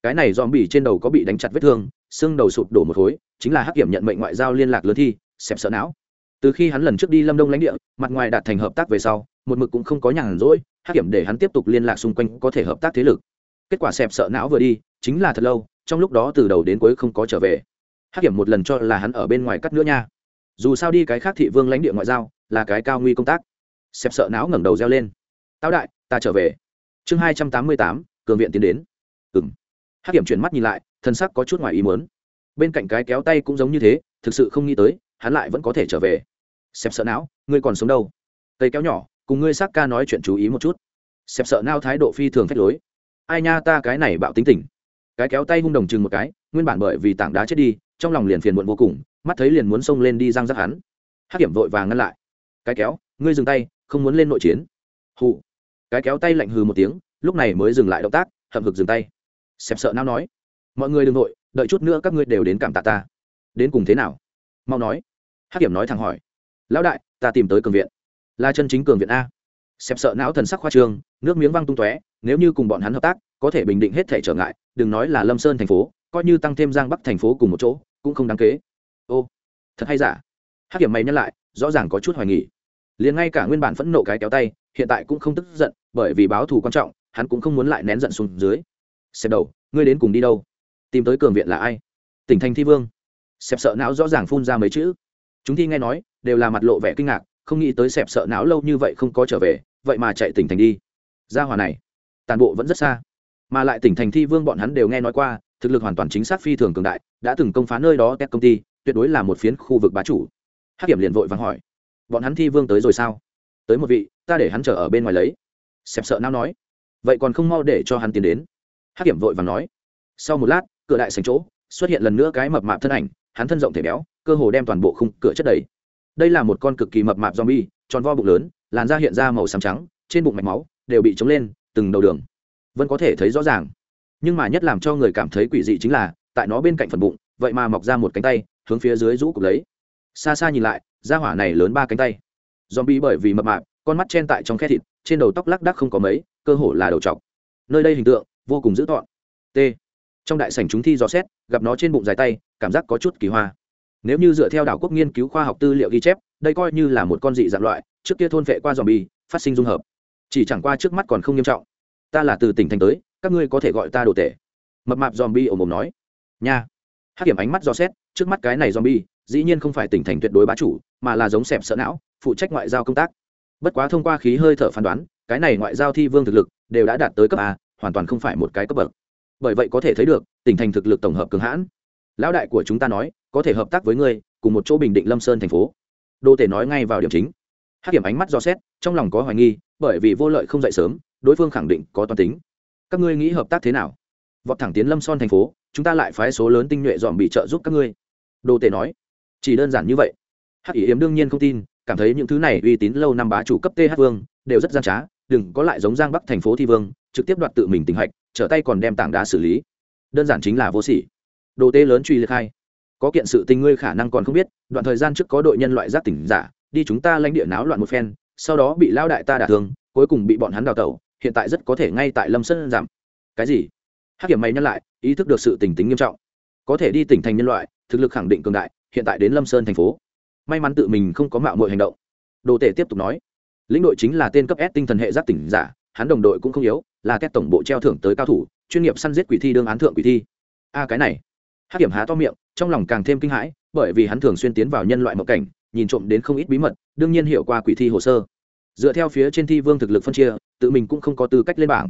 Cái này zombie trên đầu có bị đánh chặt vết thương, xương đầu sụp đổ một khối, chính là hắc kiểm nhận mệnh ngoại giao liên lạc lớn thi, xẹp sợ não. Từ khi hắn lần trước đi lâm đông lãnh địa, mặt ngoài đạt thành hợp tác về sau, một mực cũng không có nhàn rỗi, hắc kiểm để hắn tiếp tục liên lạc xung quanh có thể hợp tác thế lực. Kết quả xẹp sợ não vừa đi, chính là thật lâu, trong lúc đó từ đầu đến cuối không có trở về hắc hiểm một lần cho là hắn ở bên ngoài cắt nữa nha. Dù sao đi cái khác thị vương lãnh địa ngoại giao là cái cao nguy công tác. Xẹp sợ não ngẩng đầu reo lên. Tao đại, ta trở về. Chương hai trăm tám mươi tám, cường viện tiến đến. Ừng hắc hiểm chuyển mắt nhìn lại, thân sắc có chút ngoài ý muốn. Bên cạnh cái kéo tay cũng giống như thế, thực sự không nghĩ tới, hắn lại vẫn có thể trở về. Xẹp sợ não, ngươi còn sống đâu? Cây kéo nhỏ, cùng ngươi xác ca nói chuyện chú ý một chút. Xẹp sợ não thái độ phi thường phách lối. Ai nha, ta cái này bạo tính tình. Cái kéo tay hung đồng chừng một cái, nguyên bản bởi vì tảng đá chết đi trong lòng liền phiền muộn vô cùng, mắt thấy liền muốn xông lên đi răng rắc hắn. Hắc kiểm vội vàng ngăn lại. Cái kéo, ngươi dừng tay, không muốn lên nội chiến. Hụ cái kéo tay lạnh hừ một tiếng, lúc này mới dừng lại động tác, hậm hực dừng tay. Xem sợ nao nói, mọi người đừng nội đợi chút nữa các ngươi đều đến cảm tạ ta. Đến cùng thế nào? Mau nói. Hắc kiểm nói thẳng hỏi, lão đại, ta tìm tới cường viện. Là chân chính cường viện a. Xem sợ não thần sắc khoa trương, nước miếng văng tung tóe, nếu như cùng bọn hắn hợp tác, có thể bình định hết thể trở ngại, đừng nói là lâm sơn thành phố, coi như tăng thêm giang bắc thành phố cùng một chỗ cũng không đáng kế. Ô, thật hay giả? Hát kiểm mày nhắc lại, rõ ràng có chút hoài nghỉ liền ngay cả nguyên bản phẫn nộ cái kéo tay, hiện tại cũng không tức giận, bởi vì báo thù quan trọng, hắn cũng không muốn lại nén giận xuống dưới. Xếp đầu, ngươi đến cùng đi đâu? Tìm tới cường viện là ai? Tỉnh thành thi vương. Xẹp sợ não rõ ràng phun ra mấy chữ. Chúng thi nghe nói, đều là mặt lộ vẻ kinh ngạc, không nghĩ tới xẹp sợ não lâu như vậy không có trở về, vậy mà chạy tỉnh thành đi. Ra hòa này, tàn bộ vẫn rất xa. Mà lại tỉnh thành thi vương bọn hắn đều nghe nói qua thực lực hoàn toàn chính xác phi thường cường đại, đã từng công phá nơi đó các công ty, tuyệt đối là một phiến khu vực bá chủ. Hắc kiểm liền vội vàng hỏi, bọn hắn thi vương tới rồi sao? Tới một vị, ta để hắn chờ ở bên ngoài lấy. Xẹp sợ nao nói, vậy còn không mau để cho hắn tiến đến. Hắc kiểm vội vàng nói, sau một lát, cửa đại sành chỗ, xuất hiện lần nữa cái mập mạp thân ảnh, hắn thân rộng thể béo, cơ hồ đem toàn bộ khung cửa chất đầy. Đây là một con cực kỳ mập mạp zombie, tròn vo bụng lớn, làn da hiện ra màu xám trắng, trên bụng mạch máu đều bị chống lên, từng đầu đường. Vẫn có thể thấy rõ ràng nhưng mà nhất làm cho người cảm thấy quỷ dị chính là, tại nó bên cạnh phần bụng, vậy mà mọc ra một cánh tay, hướng phía dưới rũ cục lấy. Xa xa nhìn lại da hỏa này lớn ba cánh tay. Zombie bởi vì mập mạp, con mắt chen tại trong khe thịt, trên đầu tóc lắc đắc không có mấy, cơ hồ là đầu trọc. Nơi đây hình tượng, vô cùng dữ tọn t. Trong đại sảnh chúng thi dò xét, gặp nó trên bụng dài tay, cảm giác có chút kỳ hoa. Nếu như dựa theo đảo quốc nghiên cứu khoa học tư liệu ghi chép, đây coi như là một con dị dạng loại, trước kia thôn vệ qua dòm bi phát sinh dung hợp. Chỉ chẳng qua trước mắt còn không nghiêm trọng. Ta là từ tỉnh thành tới các ngươi có thể gọi ta đồ tể. Mập mạp dòm bi ồm ồm nói. Nha. Hát điểm ánh mắt do xét, trước mắt cái này dòm bi dĩ nhiên không phải tỉnh thành tuyệt đối bá chủ, mà là giống xẹp sợ não, phụ trách ngoại giao công tác. Bất quá thông qua khí hơi thở phán đoán, cái này ngoại giao thi vương thực lực đều đã đạt tới cấp a, hoàn toàn không phải một cái cấp bậc. Bởi vậy có thể thấy được, tỉnh thành thực lực tổng hợp cường hãn. Lão đại của chúng ta nói, có thể hợp tác với ngươi, cùng một chỗ bình định lâm sơn thành phố. Đô tể nói ngay vào điểm chính. Hát điểm ánh mắt do xét, trong lòng có hoài nghi, bởi vì vô lợi không dậy sớm, đối phương khẳng định có toàn tính các ngươi nghĩ hợp tác thế nào? Vọt thẳng tiến lâm son thành phố, chúng ta lại phái số lớn tinh nhuệ dòm bị trợ giúp các ngươi. Đô tể nói. Chỉ đơn giản như vậy. Hắc ỷ yếm đương nhiên không tin, cảm thấy những thứ này uy tín lâu năm bá chủ cấp th vương đều rất gian trá, đừng có lại giống giang bắc thành phố thi vương, trực tiếp đoạt tự mình tình hạch, trở tay còn đem tảng đá xử lý. Đơn giản chính là vô sỉ. Đồ tê lớn truy liệt hai. Có kiện sự tình ngươi khả năng còn không biết, đoạn thời gian trước có đội nhân loại giác tỉnh giả, đi chúng ta lãnh địa náo loạn một phen, sau đó bị lao đại ta đả thương, cuối cùng bị bọn hắn đào tẩu hiện tại rất có thể ngay tại lâm sơn giảm. Cái gì? Hắc kiểm mày nhắc lại, ý thức được sự tình tính nghiêm trọng. Có thể đi tỉnh thành nhân loại, thực lực khẳng định cường đại, hiện tại đến lâm sơn thành phố. May mắn tự mình không có mạo mọi hành động. Đồ tể tiếp tục nói, lĩnh đội chính là tên cấp s tinh thần hệ giác tỉnh giả, hắn đồng đội cũng không yếu, là các tổng bộ treo thưởng tới cao thủ, chuyên nghiệp săn giết quỷ thi đương án thượng quỷ thi. A, cái này. Hát kiểm há to miệng, trong lòng càng thêm kinh hãi, bởi vì hắn thường xuyên tiến vào nhân loại mộng cảnh, nhìn trộm đến không ít bí mật, đương nhiên hiểu qua quỷ thi hồ sơ dựa theo phía trên thi vương thực lực phân chia, tự mình cũng không có tư cách lên bảng.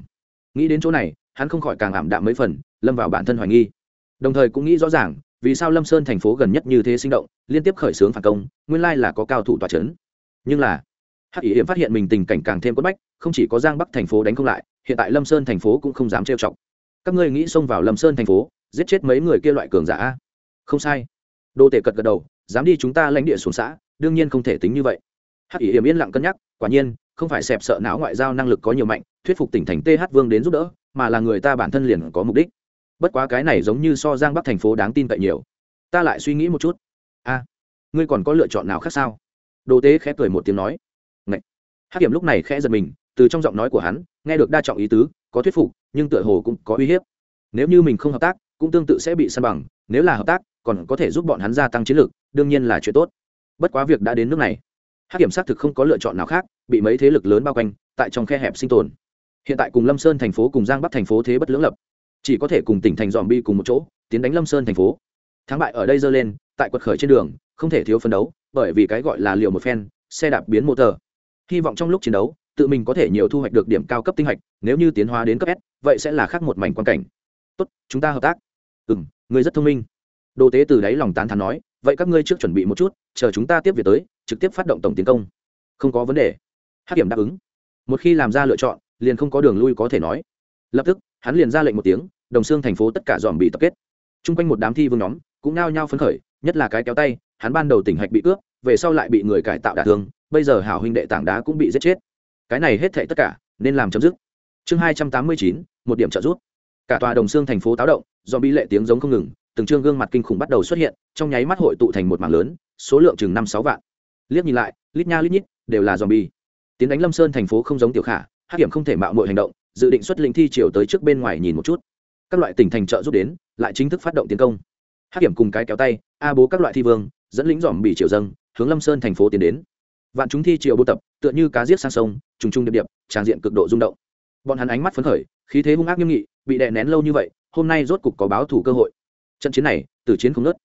Nghĩ đến chỗ này, hắn không khỏi càng ảm đạm mấy phần, lâm vào bản thân hoài nghi. Đồng thời cũng nghĩ rõ ràng, vì sao lâm sơn thành phố gần nhất như thế sinh động, liên tiếp khởi xướng phản công, nguyên lai là có cao thủ tòa c h ấ n nhưng là, hắc ý hiểm phát hiện mình tình cảnh càng thêm quất bách, không chỉ có giang bắc thành phố đánh không lại, hiện tại lâm sơn thành phố cũng không dám trêu chọc. Các ngươi nghĩ xông vào lâm sơn thành phố, giết chết mấy người kia loại cường giả không sai. Đô tể cật gật đầu, dám đi chúng ta lãnh địa xuống xã, đương nhiên không thể tính như vậy hắc ý hiểm yên lặng cân nhắc, quả nhiên, không phải xẹp sợ não ngoại giao năng lực có nhiều mạnh, thuyết phục tỉnh thành th vương đến giúp đỡ, mà là người ta bản thân liền có mục đích. Bất quá cái này giống như so giang bắc thành phố đáng tin cậy nhiều. Ta lại suy nghĩ một chút. A, ngươi còn có lựa chọn nào khác sao? Đồ tế khẽ cười một tiếng nói. Ngậy. hát kiểm lúc này khẽ giật mình, từ trong giọng nói của hắn, nghe được đa trọng ý tứ, có thuyết phục, nhưng tựa hồ cũng có uy hiếp. Nếu như mình không hợp tác, cũng tương tự sẽ bị săn bằng, nếu là hợp tác, còn có thể giúp bọn hắn gia tăng chiến lược, đương nhiên là chuyện tốt. Bất quá việc đã đến nước này hát kiểm xác thực không có lựa chọn nào khác, bị mấy thế lực lớn bao quanh, tại trong khe hẹp sinh tồn. Hiện tại cùng lâm sơn thành phố cùng giang bắc thành phố thế bất lưỡng lập. Chỉ có thể cùng tỉnh thành dòm bi cùng một chỗ, tiến đánh lâm sơn thành phố. Thắng bại ở đây dơ lên, tại quật khởi trên đường, không thể thiếu phấn đấu, bởi vì cái gọi là liệu một phen, xe đạp biến mô tờ. Hy vọng trong lúc chiến đấu, tự mình có thể nhiều thu hoạch được điểm cao cấp tinh hạch, nếu như tiến hóa đến cấp s, vậy sẽ là khác một mảnh quan cảnh. Tốt, chúng ta hợp tác. Ừ m người rất thông minh. Đồ tế từ đáy lòng tán thán nói vậy các ngươi trước chuẩn bị một chút, chờ chúng ta tiếp việc tới, trực tiếp phát động tổng tiến công. Không có vấn đề. Hát điểm đáp ứng. Một khi làm ra lựa chọn, liền không có đường lui có thể nói. Lập tức, hắn liền ra lệnh một tiếng, đồng xương thành phố tất cả dòm bị tập kết. T r u n g quanh một đám thi vương nhóm cũng nao nhao phấn khởi, nhất là cái kéo tay, hắn ban đầu tỉnh hạch bị cướp, về sau lại bị người cải tạo đả thương, bây giờ hảo huynh đệ tảng đá cũng bị giết chết. Cái này hết thệ tất cả, nên làm chấm dứt. Chương hai trăm tám mươi chín, một điểm trợ giúp. Cả tòa đồng xương thành phố táo động do bị lệ tiếng giống không ngừng từng chương gương mặt kinh khủng bắt đầu xuất hiện, trong nháy mắt hội tụ thành một mảng lớn, số lượng chừng năm sáu vạn. Liếc nhìn lại, lít nha lít nhít, đều là zombie. bi tiến đánh lâm sơn thành phố không giống tiểu khả hát Kiểm không thể mạo mọi hành động, dự định xuất lĩnh thi triều tới trước bên ngoài nhìn một chút. Các loại tỉnh thành trợ giúp đến, lại chính thức phát động tiến công. Hát Kiểm cùng cái kéo tay, a bố các loại thi vương, dẫn lính dòm bị triều dâng, hướng lâm sơn thành phố tiến đến. Vạn chúng thi triều bô tập, tựa như cá giết sang sông, trùng trùng điệp điệp tràng diện cực độ rung động. Bọn hắn ánh mắt phấn khởi, khí thế hung ác nghiêm nghị, bị đè nén lâu như vậy, hôm nay rốt cục có báo thủ cơ hội trận chiến này từ chiến không nớt.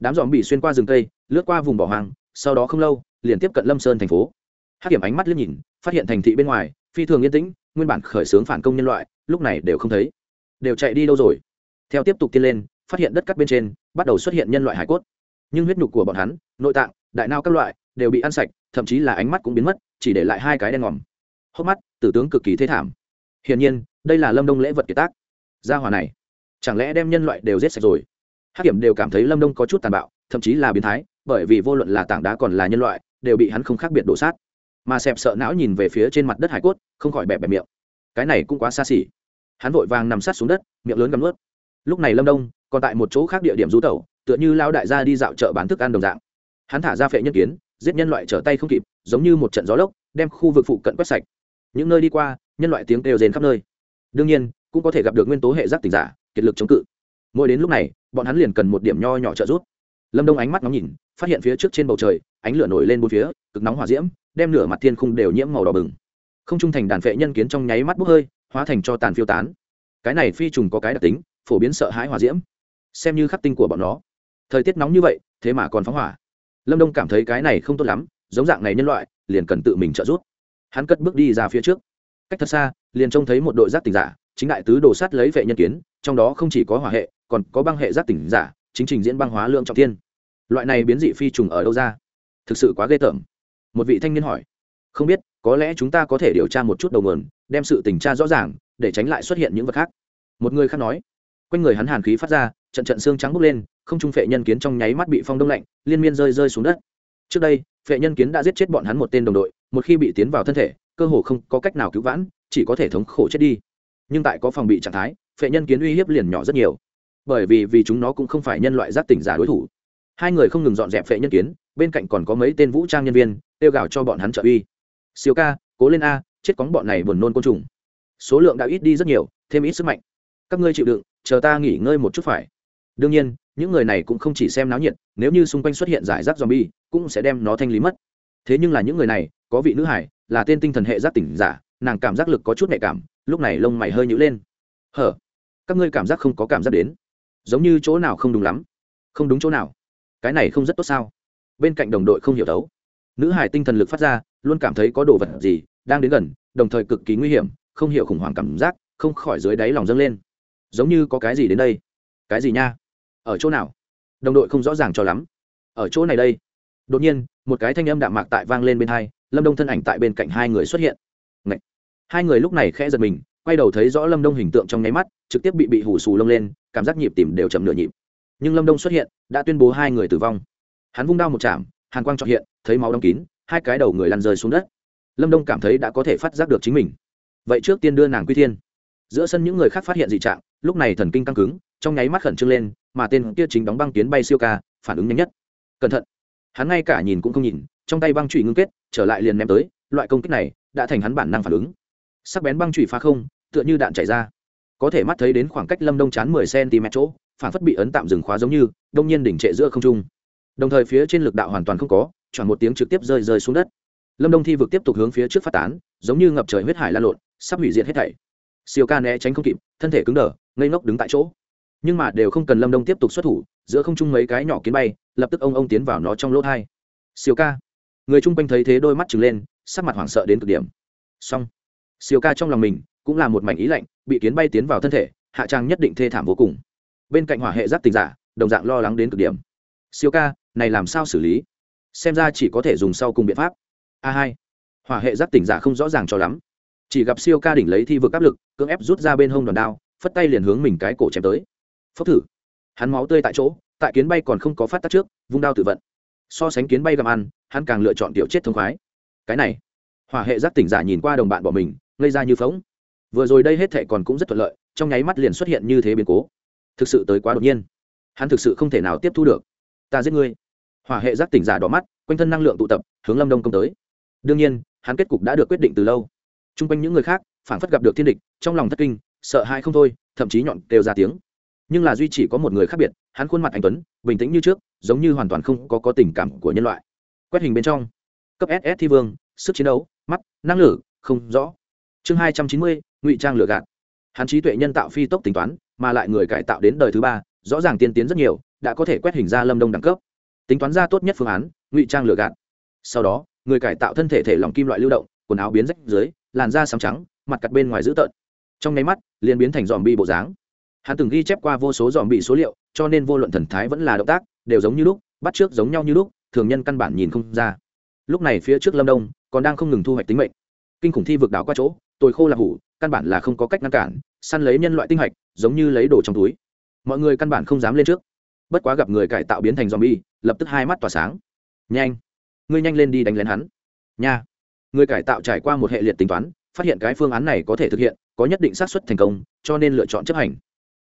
Đám dòm bị xuyên qua rừng cây, lướt qua vùng bỏ hoang, sau đó không lâu, liền tiếp cận lâm sơn thành phố. Hát điểm ánh mắt liếc nhìn, phát hiện thành thị bên ngoài, phi thường yên tĩnh, nguyên bản khởi xướng phản công nhân loại, lúc này đều không thấy. Đều chạy đi đâu rồi? Theo tiếp tục tiên lên, phát hiện đất cắt bên trên, bắt đầu xuất hiện nhân loại hải cốt. Nhưng huyết nhục của bọn hắn, nội tạng, đại nao các loại, đều bị ăn sạch, thậm chí là ánh mắt cũng biến mất, chỉ để lại hai cái đen ngòm. Hốc mắt, tử tướng cực kỳ thế thảm. Hiển nhiên, đây là lâm đông lễ vật kiệt tác. Gia hòa này, chẳng lẽ đem nhân loại đều giết sạch rồi? Hát kiểm đều cảm thấy lâm đông có chút tàn bạo, thậm chí là biến thái, bởi vì vô luận là tảng đá còn là nhân loại, đều bị hắn không khác biệt đổ sát. Mà xẹp sợ não nhìn về phía trên mặt đất hải cốt, không khỏi bẹp bẹp miệng. Cái này cũng quá xa xỉ. Hắn vội vàng nằm sát xuống đất, miệng lớn gầm ướt lúc này lâm đông còn tại một chỗ khác địa điểm rú tẩu, tựa như lao đại gia đi dạo chợ bán thức ăn đồng dạng. Hắn thả ra phệ nhân kiến, giết nhân loại trở tay không kịp, giống như một trận gió lốc, đem khu vực phụ cận quét sạch. Những nơi đi qua, nhân loại tiếng kêu rền khắp nơi. Đương nhiên, cũng có thể gặp được nguyên tố hệ giác tình giả, kiệt lực chống cự. Mỗi đến lúc này bọn hắn liền cần một điểm nho nhỏ trợ giúp. Lâm đông ánh mắt ngóng nhìn, phát hiện phía trước trên bầu trời, ánh lửa nổi lên bốn phía, cực nóng hỏa diễm, đem nửa mặt thiên khung đều nhiễm màu đỏ bừng. Không trung thành đàn phệ nhân kiến trong nháy mắt bốc hơi, hóa thành cho tàn phiêu tán. Cái này phi trùng có cái đặc tính, phổ biến sợ hãi hỏa diễm. Xem như khắc tinh của bọn nó. Thời tiết nóng như vậy, thế mà còn phóng hỏa. Lâm đông cảm thấy cái này không tốt lắm, giống dạng này nhân loại, liền cần tự mình trợ giúp. Hắn cất bước đi ra phía trước. Cách thật xa, liền trông thấy một đội giáp tỉnh giả, chính đại tứ đồ sát lấy vệ nhân kiến trong đó không chỉ có hỏa hệ, còn có băng hệ giác tỉnh giả, chính trình diễn băng hóa lượng trọng thiên. Loại này biến dị phi trùng ở đâu ra? Thực sự quá ghê tởm. Một vị thanh niên hỏi. Không biết, có lẽ chúng ta có thể điều tra một chút đầu nguồn, đem sự tình tra rõ ràng, để tránh lại xuất hiện những vật khác. Một người khác nói. Quanh người hắn hàn khí phát ra, trận trận xương trắng bốc lên, không trung phệ nhân kiến trong nháy mắt bị phong đông lạnh, liên miên rơi rơi xuống đất. Trước đây, phệ nhân kiến đã giết chết bọn hắn một tên đồng đội, một khi bị tiến vào thân thể, cơ hồ không có cách nào cứu vãn, chỉ có thể thống khổ chết đi. Nhưng tại có phòng bị trạng thái phệ nhân kiến uy hiếp liền nhỏ rất nhiều. Bởi vì vì chúng nó cũng không phải nhân loại giác tỉnh giả đối thủ. Hai người không ngừng dọn dẹp phệ nhân kiến, bên cạnh còn có mấy tên vũ trang nhân viên tiêu gào cho bọn hắn trợ uy. Siêu ca, cố lên a, chết cóng bọn này buồn nôn côn trùng. Số lượng đã ít đi rất nhiều, thêm ít sức mạnh. Các ngươi chịu đựng, chờ ta nghỉ ngơi một chút phải. Đương nhiên, những người này cũng không chỉ xem náo nhiệt, nếu như xung quanh xuất hiện giải rác zombie, cũng sẽ đem nó thanh lý mất. Thế nhưng là những người này, có vị nữ hải, là tên tinh thần hệ giác tỉnh giả, nàng cảm giác lực có chút nhạy cảm, lúc này lông mày hơi nhữ lên. Hở? Các ngươi cảm giác không có cảm giác đến. Giống như chỗ nào không đúng lắm. Không đúng chỗ nào. Cái này không rất tốt sao? Bên cạnh đồng đội không hiểu đấu. Nữ hải tinh thần lực phát ra, luôn cảm thấy có đồ vật gì đang đến gần, đồng thời cực kỳ nguy hiểm, không hiểu khủng hoảng cảm giác, không khỏi dưới đáy lòng dâng lên. Giống như có cái gì đến đây? Cái gì nha? Ở chỗ nào? Đồng đội không rõ ràng cho lắm. Ở chỗ này đây. Đột nhiên, một cái thanh âm đạm mạc tại vang lên bên hai, lâm đông thân ảnh tại bên cạnh hai người xuất hiện. Ngậy! hai người lúc này khẽ giật mình quay đầu thấy rõ lâm đông hình tượng trong nháy mắt, trực tiếp bị bị hủ xù lông lên, cảm giác nhịp tìm đều chậm nửa nhịp. Nhưng lâm đông xuất hiện, đã tuyên bố hai người tử vong. Hắn vung đao một chạm, hàn quang trọn hiện, thấy máu đóng kín, hai cái đầu người lăn rơi xuống đất. Lâm đông cảm thấy đã có thể phát giác được chính mình. Vậy trước tiên đưa nàng quy thiên. Giữa sân những người khác phát hiện dị trạng, lúc này thần kinh căng cứng, trong nháy mắt khẩn trương lên, mà tên kia chính đóng băng kiến bay siêu ca, phản ứng nhanh nhất. Cẩn thận. Hắn ngay cả nhìn cũng không nhìn, trong tay băng trụy ngưng kết, trở lại liền ném tới, loại công kích này đã thành hắn bản năng phản ứng. Sắc bén băng trụy phá không tựa như đạn chảy ra. Có thể mắt thấy đến khoảng cách lâm đông chán mười cm chỗ phản phất bị ấn tạm dừng khóa giống như, đông nhiên đỉnh trệ giữa không trung. Đồng thời phía trên lực đạo hoàn toàn không có chọn một tiếng trực tiếp rơi rơi xuống đất. Lâm đông thi vực tiếp tục hướng phía trước phát tán, giống như ngập trời huyết hải lan lộn, sắp hủy diệt hết thảy. Siêu ca né tránh không kịp, thân thể cứng đờ, ngây ngốc đứng tại chỗ. Nhưng mà đều không cần lâm đông tiếp tục xuất thủ, giữa không trung mấy cái nhỏ kiến bay, lập tức ông ông tiến vào nó trong lỗ thai. Siêu ca. Người chung quanh thấy thế đôi mắt trừng lên, sắc mặt hoảng sợ đến cực điểm. Xong. Siêu ca trong lòng mình cũng là một mảnh ý lạnh, bị kiến bay tiến vào thân thể, hạ trang nhất định thê thảm vô cùng. Bên cạnh hỏa hệ giáp tình giả, đồng dạng lo lắng đến cực điểm. Siêu ca, này làm sao xử lý? Xem ra chỉ có thể dùng sau cùng biện pháp. A hai. Hỏa hệ giáp tỉnh giả không rõ ràng cho lắm. Chỉ gặp siêu ca đỉnh lấy thi vực áp lực, cưỡng ép rút ra bên hông đòn đao, phất tay liền hướng mình cái cổ chém tới. Phốc thử. Hắn máu tươi tại chỗ, tại kiến bay còn không có phát tác trước, vung đao tự vận. So sánh kiến bay gặm ăn, hắn càng lựa chọn tiểu chết thông khoái. Cái này. Hỏa hệ giác tỉnh giả nhìn qua đồng bạn bỏ mình, ngây ra như phóng vừa rồi đây hết thệ còn cũng rất thuận lợi, trong nháy mắt liền xuất hiện như thế biến cố. Thực sự tới quá đột nhiên. Hắn thực sự không thể nào tiếp thu được. Ta giết ngươi. Hỏa hệ giác tỉnh giả đỏ mắt, quanh thân năng lượng tụ tập, hướng lâm đông công tới. Đương nhiên, hắn kết cục đã được quyết định từ lâu. T r u n g quanh những người khác phản phất gặp được thiên địch, trong lòng thất kinh, sợ hãi không thôi, thậm chí nhọn đều ra tiếng. Nhưng là duy chỉ có một người khác biệt, hắn khuôn mặt anh tuấn, bình tĩnh như trước, giống như hoàn toàn không có có tình cảm của nhân loại. Quét hình bên trong. Cấp ss thi vương, sức chiến đấu, mắt, năng lử, không rõ. Chương hai trăm chín mươi ngụy trang lừa gạt. Hắn trí tuệ nhân tạo phi tốc tính toán, mà lại người cải tạo đến đời thứ ba, rõ ràng tiên tiến rất nhiều, đã có thể quét hình ra lâm đông đẳng cấp. Tính toán ra tốt nhất phương án, ngụy trang lừa gạt. Sau đó, người cải tạo thân thể thể lòng kim loại lưu động, quần áo biến rách dưới, làn da sáng trắng, mặt cặt bên ngoài dữ tợn. Trong nháy mắt, liền biến thành dòm bi bộ dáng. Hắn từng ghi chép qua vô số dòm bị số liệu, cho nên vô luận thần thái vẫn là động tác, đều giống như lúc, bắt trước giống nhau như lúc, thường nhân căn bản nhìn không ra. Lúc này phía trước lâm đông, còn đang không ngừng thu hoạch tính mệnh. Kinh khủng thi vượt đảo qua chỗ, tôi khô là hủ căn bản là không có cách ngăn cản, săn lấy nhân loại tinh hạch, giống như lấy đồ trong túi. Mọi người căn bản không dám lên trước. Bất quá gặp người cải tạo biến thành zombie, lập tức hai mắt tỏa sáng. Nhanh! Ngươi nhanh lên đi đánh lén hắn. Nha! Người cải tạo trải qua một hệ liệt tính toán, phát hiện cái phương án này có thể thực hiện, có nhất định xác suất thành công, cho nên lựa chọn chấp hành.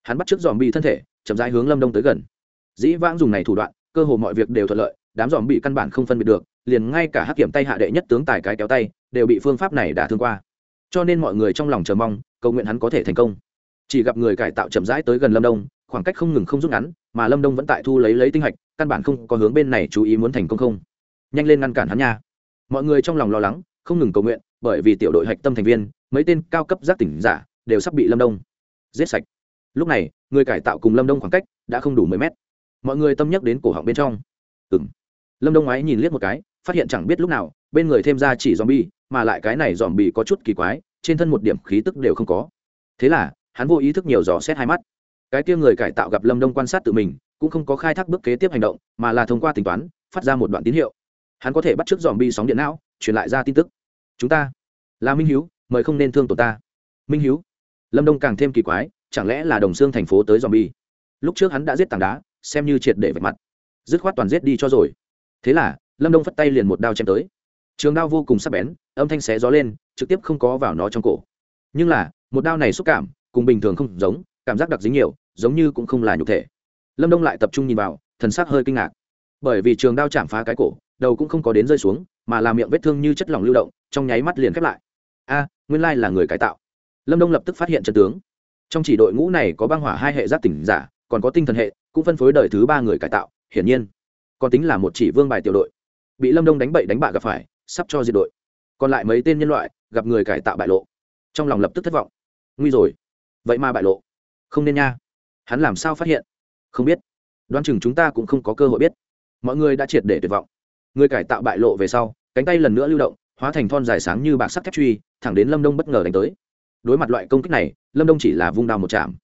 Hắn bắt trước dòm bị thân thể, chậm rãi hướng lâm đông tới gần. Dĩ vãng dùng này thủ đoạn, cơ hồ mọi việc đều thuận lợi, đám dòm bị căn bản không phân biệt được, liền ngay cả hắc kiểm tay hạ đệ nhất tướng tài cái kéo tay, đều bị phương pháp này đả thương qua cho nên mọi người trong lòng chờ mong, cầu nguyện hắn có thể thành công. Chỉ gặp người cải tạo chậm rãi tới gần lâm đông, khoảng cách không ngừng không rút ngắn, mà lâm đông vẫn tại thu lấy lấy tinh hạch, căn bản không có hướng bên này chú ý muốn thành công không. Nhanh lên ngăn cản hắn nha. Mọi người trong lòng lo lắng, không ngừng cầu nguyện, bởi vì tiểu đội hạch tâm thành viên, mấy tên cao cấp giác tỉnh giả, đều sắp bị lâm đông giết sạch. Lúc này, người cải tạo cùng lâm đông khoảng cách đã không đủ mười mét. Mọi người tâm nhắc đến cổ họng bên trong. Ừng lâm đông ngoái nhìn liếc một cái, phát hiện chẳng biết lúc nào, bên người thêm ra chỉ dòm bi mà lại cái này dòm bị có chút kỳ quái, trên thân một điểm khí tức đều không có. Thế là, hắn vô ý thức nhiều dò xét hai mắt. Cái kia người cải tạo gặp lâm đông quan sát tự mình, cũng không có khai thác bước kế tiếp hành động, mà là thông qua tính toán, phát ra một đoạn tín hiệu. Hắn có thể bắt t r ư ớ c dòm bi sóng điện não, truyền lại ra tin tức. Chúng ta là minh h mời không nên thương tổ ta. Minh h lâm đông càng thêm kỳ quái, chẳng lẽ là đồng xương thành phố tới dòm bi lúc trước hắn đã giết tảng đá, xem như triệt để vạch mặt. Dứt khoát toàn giết đi cho rồi. Thế là, lâm đông phất tay liền một đao chém tới trường đao vô cùng sắc bén, âm thanh xé gió lên, trực tiếp không có vào nó trong cổ. Nhưng là, một đao này xúc cảm, cùng bình thường không giống, cảm giác đặc dính nhiều, giống như cũng không là nhục thể. Lâm đông lại tập trung nhìn vào, thần sắc hơi kinh ngạc. Bởi vì trường đao chạm phá cái cổ, đầu cũng không có đến rơi xuống, mà làm miệng vết thương như chất lỏng lưu động, trong nháy mắt liền khép lại. A, nguyên lai là người cải tạo. Lâm đông lập tức phát hiện trận tướng. Trong chỉ đội ngũ này có băng hỏa hai hệ giác tỉnh giả, còn có tinh thần hệ, cũng phân phối đời thứ ba người cải tạo, hiển nhiên. Còn tính là một chỉ vương bài tiểu đội. Bị lâm đông đánh bậy đánh bạ gặp phải sắp cho diệt đội. Còn lại mấy tên nhân loại gặp người cải tạo bại lộ. Trong lòng lập tức thất vọng. Nguy rồi. Vậy mà bại lộ. Không nên nha. Hắn làm sao phát hiện? Không biết. Đoán chừng chúng ta cũng không có cơ hội biết. Mọi người đã triệt để tuyệt vọng. Người cải tạo bại lộ về sau, cánh tay lần nữa lưu động, hóa thành thon dài sáng như bạc sắt thép truy, thẳng đến lâm đông bất ngờ đánh tới. Đối mặt loại công kích này, lâm đông chỉ là vung đao một chạm.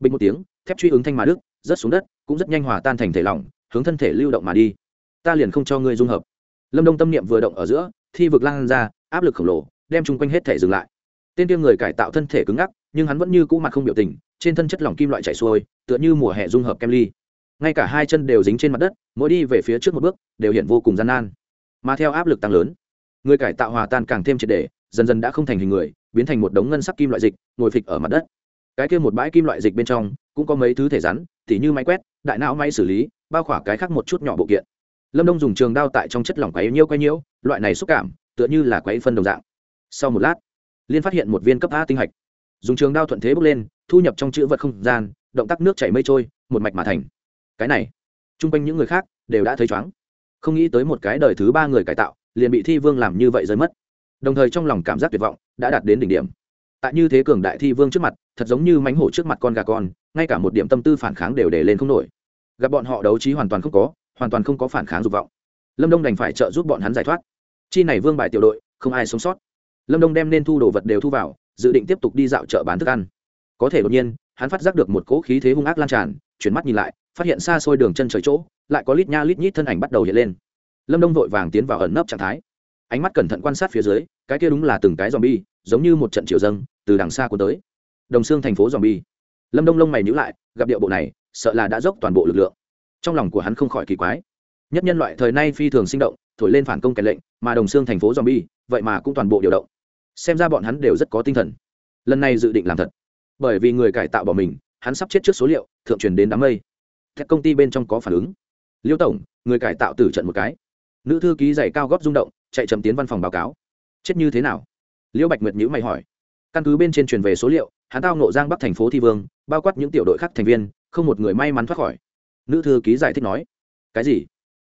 Bình một tiếng, thép truy ứng thanh mà đức rớt xuống đất, cũng rất nhanh hòa tan thành thể lỏng, hướng thân thể lưu động mà đi. Ta liền không cho ngươi dung hợp lâm đông tâm niệm vừa động ở giữa, thi vực lan ra, áp lực khổng lồ, đem chung quanh hết thể dừng lại. Tên tiêu người cải tạo thân thể cứng ngắc, nhưng hắn vẫn như cũ mặt không biểu tình, trên thân chất lỏng kim loại chảy xuôi, tựa như mùa hè dung hợp kem ly. Ngay cả hai chân đều dính trên mặt đất, mỗi đi về phía trước một bước, đều hiện vô cùng gian nan. Mà theo áp lực tăng lớn, người cải tạo hòa tan càng thêm triệt đề dần dần đã không thành hình người, biến thành một đống ngân sắc kim loại dịch, ngồi phịch ở mặt đất. Cái kia một bãi kim loại dịch bên trong, cũng có mấy thứ thể rắn, tỉ như máy quét, đại não máy xử lý, bao khỏa cái khác một chút nhỏ bộ kiện lâm đông dùng trường đao tại trong chất lỏng quấy nhiêu quấy nhiễu, loại này xúc cảm, tựa như là quấy phân đồng dạng. Sau một lát, liên phát hiện một viên cấp a tinh hạch. Dùng trường đao thuận thế bước lên, thu nhập trong chữ vật không gian, động tác nước chảy mây trôi, một mạch mà thành. Cái này, chung quanh những người khác đều đã thấy chóng không nghĩ tới một cái đời thứ ba người cải tạo, liền bị thi vương làm như vậy rơi mất. Đồng thời trong lòng cảm giác tuyệt vọng đã đạt đến đỉnh điểm. Tại như thế cường đại thi vương trước mặt, thật giống như mánh hổ trước mặt con gà con, ngay cả một điểm tâm tư phản kháng đều để lên không nổi. Gặp bọn họ đấu trí hoàn toàn không có hoàn toàn không có phản kháng dục vọng. Lâm đông đành phải trợ giúp bọn hắn giải thoát. Chi này vương bài tiểu đội, không ai sống sót. Lâm đông đem nên thu đồ vật đều thu vào, dự định tiếp tục đi dạo chợ bán thức ăn. Có thể đột nhiên, hắn phát giác được một cỗ khí thế hung ác lan tràn, chuyển mắt nhìn lại, phát hiện xa xôi đường chân trời chỗ, lại có lít nha lít nhít thân ảnh bắt đầu hiện lên. Lâm đông vội vàng tiến vào ẩn nấp trạng thái. Ánh mắt cẩn thận quan sát phía dưới, cái kia đúng là từng cái dòm bi giống như một trận triệu dâng, từ đằng xa của tới. Đồng xương thành phố dòm bi lâm đông lông mày nhữ lại, gặp điệu bộ này, sợ là đã dốc toàn bộ lực lượng trong lòng của hắn không khỏi kỳ quái. Nhất nhân loại thời nay phi thường sinh động, thổi lên phản công kẻ lệnh, mà đồng xương thành phố dòm bi vậy mà cũng toàn bộ điều động. Xem ra bọn hắn đều rất có tinh thần. Lần này dự định làm thật. Bởi vì người cải tạo bỏ mình, hắn sắp chết trước số liệu, thượng truyền đến đám mây. Các công ty bên trong có phản ứng. Liêu tổng, người cải tạo tử trận một cái. Nữ thư ký giày cao góp rung động, chạy chậm tiến văn phòng báo cáo. Chết như thế nào? Liễu bạch nguyệt nhữ mày hỏi. Căn cứ bên trên truyền về số liệu, hắn tao nộ giang bắc thành phố thi vương, bao quát những tiểu đội khác thành viên, không một người may mắn thoát khỏi nữ thư ký giải thích nói, cái gì?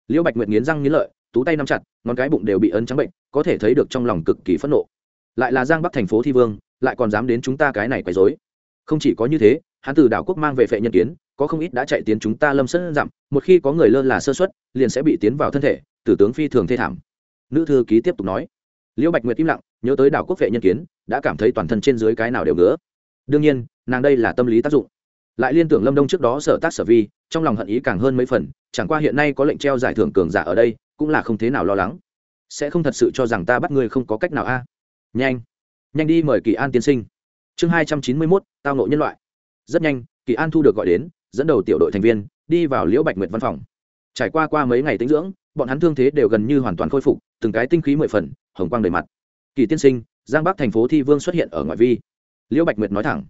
Liễu bạch nguyệt nghiến răng nghiến lợi, tú tay nắm chặt, ngón cái bụng đều bị ấn trắng bệnh, có thể thấy được trong lòng cực kỳ phẫn nộ. Lại là giang bắc thành phố thi vương, lại còn dám đến chúng ta cái này quấy dối không chỉ có như thế, hắn từ đảo quốc mang về phệ nhân kiến, có không ít đã chạy tiến chúng ta lâm sân dặm, một khi có người lơ là sơ xuất liền sẽ bị tiến vào thân thể, tử tướng phi thường thê thảm. Nữ thư ký tiếp tục nói, liễu bạch nguyệt im lặng, nhớ tới đảo quốc vệ nhân kiến, đã cảm thấy toàn thân trên dưới cái nào đều ngứa. Đương nhiên, nàng đây là tâm lý tác dụng lại liên tưởng lâm đông trước đó sở tác sở vi, trong lòng hận ý càng hơn mấy phần, chẳng qua hiện nay có lệnh treo giải thưởng cường giả ở đây, cũng là không thế nào lo lắng. Sẽ không thật sự cho rằng ta bắt ngươi không có cách nào a. À? Nhanh nhanh đi mời kỳ an tiên sinh. Chương hai trăm chín mươi mốt, tao nộ nhân loại. Rất nhanh, kỳ an thu được gọi đến, dẫn đầu tiểu đội thành viên, đi vào liễu bạch nguyệt văn phòng. Trải qua qua mấy ngày tinh dưỡng, bọn hắn thương thế đều gần như hoàn toàn khôi phục, từng cái tinh khí mười phần, hồng quang đầy mặt. Kỳ tiên sinh, giang bắc thành phố thi vương xuất hiện ở ngoại vi. Liễu bạch nguyệt nói thẳng.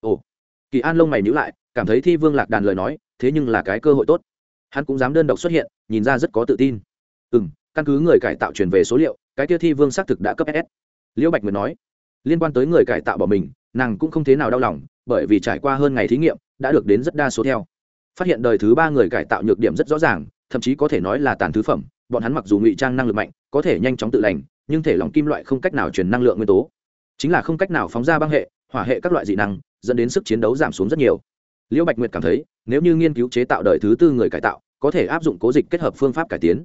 Ồ kỳ an lông mày nhữ lại, cảm thấy thi vương lạc đàn lời nói, thế nhưng là cái cơ hội tốt. Hắn cũng dám đơn độc xuất hiện, nhìn ra rất có tự tin. Ừ m căn cứ người cải tạo truyền về số liệu, cái kia thi vương xác thực đã cấp ss liễu bạch mượn nói, liên quan tới người cải tạo bỏ mình, nàng cũng không thế nào đau lòng, bởi vì trải qua hơn ngày thí nghiệm, đã được đến rất đa số theo. Phát hiện đời thứ ba người cải tạo nhược điểm rất rõ ràng, thậm chí có thể nói là tàn thứ phẩm, bọn hắn mặc dù ngụy trang năng lực mạnh, có thể nhanh chóng tự lành, nhưng thể lòng kim loại không cách nào truyền năng lượng nguyên tố. Chính là không cách nào phóng ra băng hệ, hỏa hệ các loại dị năng dẫn đến sức chiến đấu giảm xuống rất nhiều. Liễu bạch nguyệt cảm thấy, nếu như nghiên cứu chế tạo đời thứ tư người cải tạo, có thể áp dụng cố dịch kết hợp phương pháp cải tiến.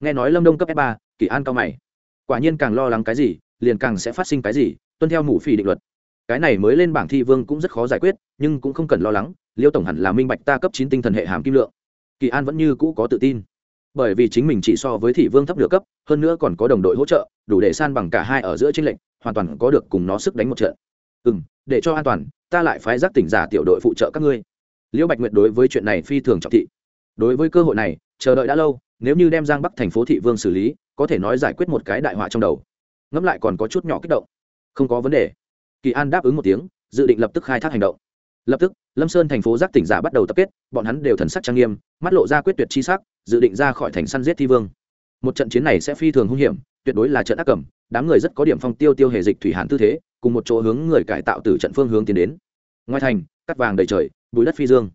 Nghe nói lâm đông cấp f ba, kỳ an cao mày. Quả nhiên càng lo lắng cái gì, liền càng sẽ phát sinh cái gì, tuân theo mũ phỉ định luật. Cái này mới lên bảng thi vương cũng rất khó giải quyết, nhưng cũng không cần lo lắng liêu tổng hẳn là minh bạch ta cấp chín tinh thần hệ hàm kim lượng. Kỳ an vẫn như cũ có tự tin. Bởi vì chính mình chỉ so với thị vương thấp nửa cấp, hơn nữa còn có đồng đội hỗ trợ, đủ để san bằng cả hai ở giữa tranh lệnh hoàn toàn có được cùng nó sức đánh một trận. Ừ m để cho an toàn, ta lại phái giác tỉnh giả tiểu đội phụ trợ các ngươi. Liễu bạch nguyệt đối với chuyện này phi thường trọng thị. Đối với cơ hội này, chờ đợi đã lâu, nếu như đem giang bắc thành phố thị vương xử lý, có thể nói giải quyết một cái đại họa trong đầu. Ngẫm lại còn có chút nhỏ kích động. Không có vấn đề. Kỳ an đáp ứng một tiếng, dự định lập tức khai thác hành động. Lập tức, lâm sơn thành phố giác tỉnh giả bắt đầu tập kết, bọn hắn đều thần sắc trang nghiêm, mắt lộ ra quyết tuyệt chi sắc, dự định ra khỏi thành săn giết thi vương. Một trận chiến này sẽ phi thường hung hiểm, tuyệt đối là trận ác cầm đám người rất có điểm phong tiêu tiêu hề dịch thủy hàn tư thế, cùng một chỗ hướng người cải tạo từ trận phương hướng tiến đến. Ngoài thành, cắt vàng đầy trời, bùi đất phi dương.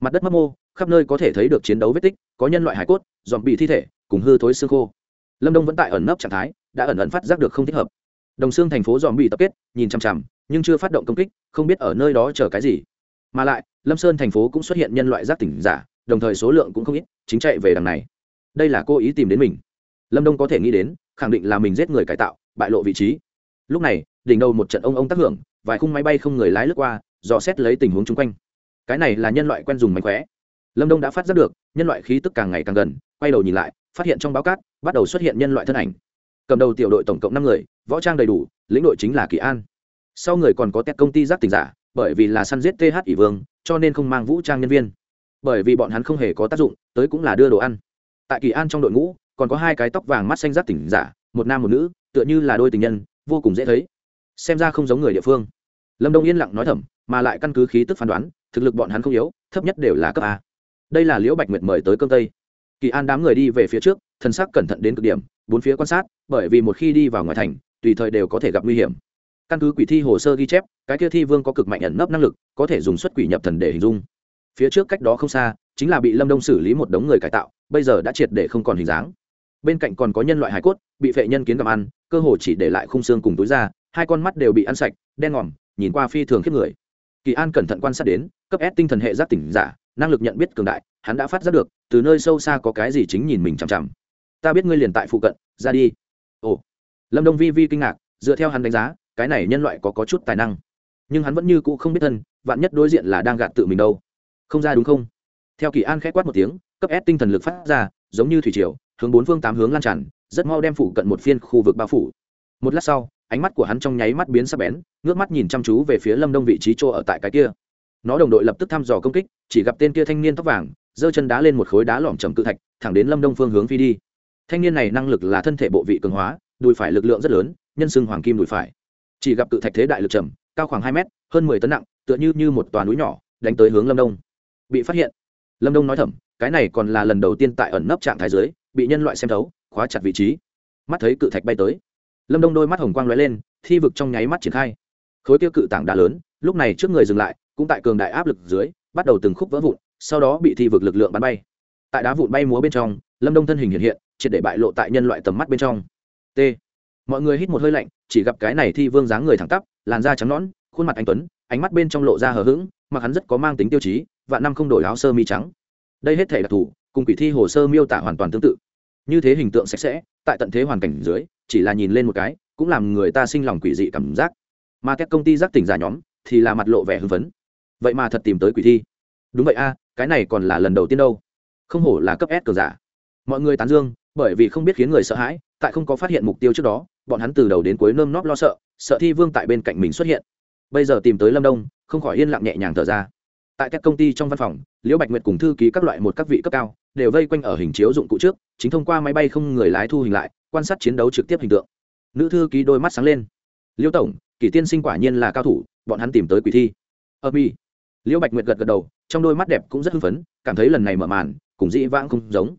Mặt đất mấp mô, khắp nơi có thể thấy được chiến đấu vết tích, có nhân loại hải cốt dòm bị thi thể, cùng hư thối xương khô. Lâm đông vẫn tại ẩn nấp trạng thái, đã ẩn ẩn phát giác được không thích hợp. Đồng xương thành phố dòm bị tập kết, nhìn chằm chằm, nhưng chưa phát động công kích, không biết ở nơi đó chờ cái gì. Mà lại, lâm sơn thành phố cũng xuất hiện nhân loại giác tỉnh giả, đồng thời số lượng cũng không ít, chính chạy về đằng này. Đây là cô ý tìm đến mình lâm đông có thể nghĩ đến, khẳng định là mình giết người cải tạo, bại lộ vị trí. Lúc này, đỉnh đầu một trận ông ông tác hưởng, vài khung máy bay không người lái lướt qua, dò xét lấy tình huống chung quanh. Cái này là nhân loại quen dùng mánh khóe. Lâm đông đã phát giác được, nhân loại khí tức càng ngày càng gần, quay đầu nhìn lại, phát hiện trong báo cát, bắt đầu xuất hiện nhân loại thân ảnh. Cầm đầu tiểu đội tổng cộng năm người, võ trang đầy đủ, lĩnh đội chính là kỳ an. Sau người còn có tét công ty giáp tình giả, bởi vì là săn giết th ỷ vương, cho nên không mang vũ trang nhân viên. Bởi vì bọn hắn không hề có tác dụng, tới cũng là đưa đồ ăn. Tại kỳ an trong đội ngũ còn có hai cái tóc vàng mắt xanh giác tỉnh giả, một nam một nữ, tựa như là đôi tình nhân, vô cùng dễ thấy. Xem ra không giống người địa phương. Lâm đông yên lặng nói thầm, mà lại căn cứ khí tức phán đoán, thực lực bọn hắn không yếu, thấp nhất đều là cấp a. Đây là liễu bạch nguyệt mời tới cơm tây. Kỳ an đám người đi về phía trước thân xác cẩn thận đến cực điểm, bốn phía quan sát, bởi vì một khi đi vào ngoài thành, tùy thời đều có thể gặp nguy hiểm. Căn cứ quỷ thi hồ sơ ghi chép, cái kia thi vương có cực mạnh ẩn nấp năng lực, có thể dùng xuất quỷ nhập thần để hình dung. Phía trước cách đó không xa, chính là bị lâm đông xử lý một đống người cải tạo, bây giờ đã triệt để không còn hình dáng bên cạnh còn có nhân loại hải cốt bị phệ nhân kiến gặm ăn cơ hồ chỉ để lại khung xương cùng túi da hai con mắt đều bị ăn sạch đen ngòm nhìn qua phi thường khiếp người. Kỳ an cẩn thận quan sát đến cấp s tinh thần hệ giác tỉnh giả năng lực nhận biết cường đại hắn đã phát giác được từ nơi sâu xa có cái gì chính nhìn mình chằm chằm. Ta biết ngươi liền tại phụ cận ra đi. Ồ. Lâm đông vi vi kinh ngạc dựa theo hắn đánh giá cái này nhân loại có, có chút tài năng. Nhưng hắn vẫn như cũ không biết thân vạn nhất đối diện là đang gạt tự mình đâu. Không ra đúng không? Theo kỳ an k h ẽ quát một tiếng cấp s tinh thần lực phát ra giống như thủy triều, hướng bốn phương tám hướng lan tràn, rất mau đem phủ cận một phiên khu vực bao phủ. Một lát sau, ánh mắt của hắn trong nháy mắt biến sắc bén, ngước mắt nhìn chăm chú về phía lâm đông vị trí chỗ ở tại cái kia. Nó đồng đội lập tức thăm dò công kích, chỉ gặp tên kia thanh niên tóc vàng, giơ chân đá lên một khối đá lỏm trầm cự thạch, thẳng đến lâm đông phương hướng phi đi. Thanh niên này năng lực là thân thể bộ vị cường hóa, đùi phải lực lượng rất lớn, nhân xưng hoàng kim đùi phải. Chỉ gặp cự thạch thế đại lực trầm cao khoảng hai mét, hơn mười tấn nặng, tựa như như một tòa núi nhỏ, đánh tới hướng lâm đông. Bị phát hiện. Lâm đông nói thầm cái này còn là lần đầu tiên tại ẩn nấp trạng thái dưới, bị nhân loại xem thấu, khóa chặt vị trí. Mắt thấy cự thạch bay tới. Lâm đông đôi mắt hồng quang lóe lên, thi vực trong nháy mắt triển khai. Khối tiêu cự tảng đá lớn, lúc này trước người dừng lại, cũng tại cường đại áp lực dưới, bắt đầu từng khúc vỡ vụn, sau đó bị thi vực lực lượng bắn bay. Tại đá vụn bay múa bên trong, lâm đông thân hình hiện hiện, triệt để bại lộ tại nhân loại tầm mắt bên trong. T. Mọi người hít một hơi lạnh, chỉ gặp cái này thi vương dáng người thẳng tắp, làn da trắng nõn, khuôn mặt anh tuấn, ánh mắt bên trong lộ ra hờ hững, mặc hắn rất có mang tính tiêu chí và năm không đổi áo sơ mi trắng đây hết thể đặc thù, cùng quỷ thi hồ sơ miêu tả hoàn toàn tương tự. Như thế hình tượng sạch sẽ, tại tận thế hoàn cảnh dưới, chỉ là nhìn lên một cái, cũng làm người ta sinh lòng quỷ dị cảm giác. Mà các công ty giác tỉnh giả nhóm, thì là mặt lộ vẻ hưng phấn. Vậy mà thật tìm tới quỷ thi. Đúng vậy a, cái này còn là lần đầu tiên đâu. Không hổ là cấp s cờ giả. Mọi người tán dương, bởi vì không biết khiến người sợ hãi, tại không có phát hiện mục tiêu trước đó, bọn hắn từ đầu đến cuối nơm nóp lo sợ sợ thi vương tại bên cạnh mình xuất hiện. Bây giờ tìm tới lâm đông, không khỏi yên lặng nhẹ nhàng thở ra tại các công ty trong văn phòng liễu bạch nguyệt cùng thư ký các loại một các vị cấp cao đều vây quanh ở hình chiếu dụng cụ trước chính thông qua máy bay không người lái thu hình lại quan sát chiến đấu trực tiếp hình tượng. Nữ thư ký đôi mắt sáng lên. Liễu tổng kỷ tiên sinh quả nhiên là cao thủ bọn hắn tìm tới quỷ thi. Ở mi. Liễu bạch nguyệt gật gật đầu trong đôi mắt đẹp cũng rất hưng phấn cảm thấy lần này mở màn cùng dĩ vãng không giống.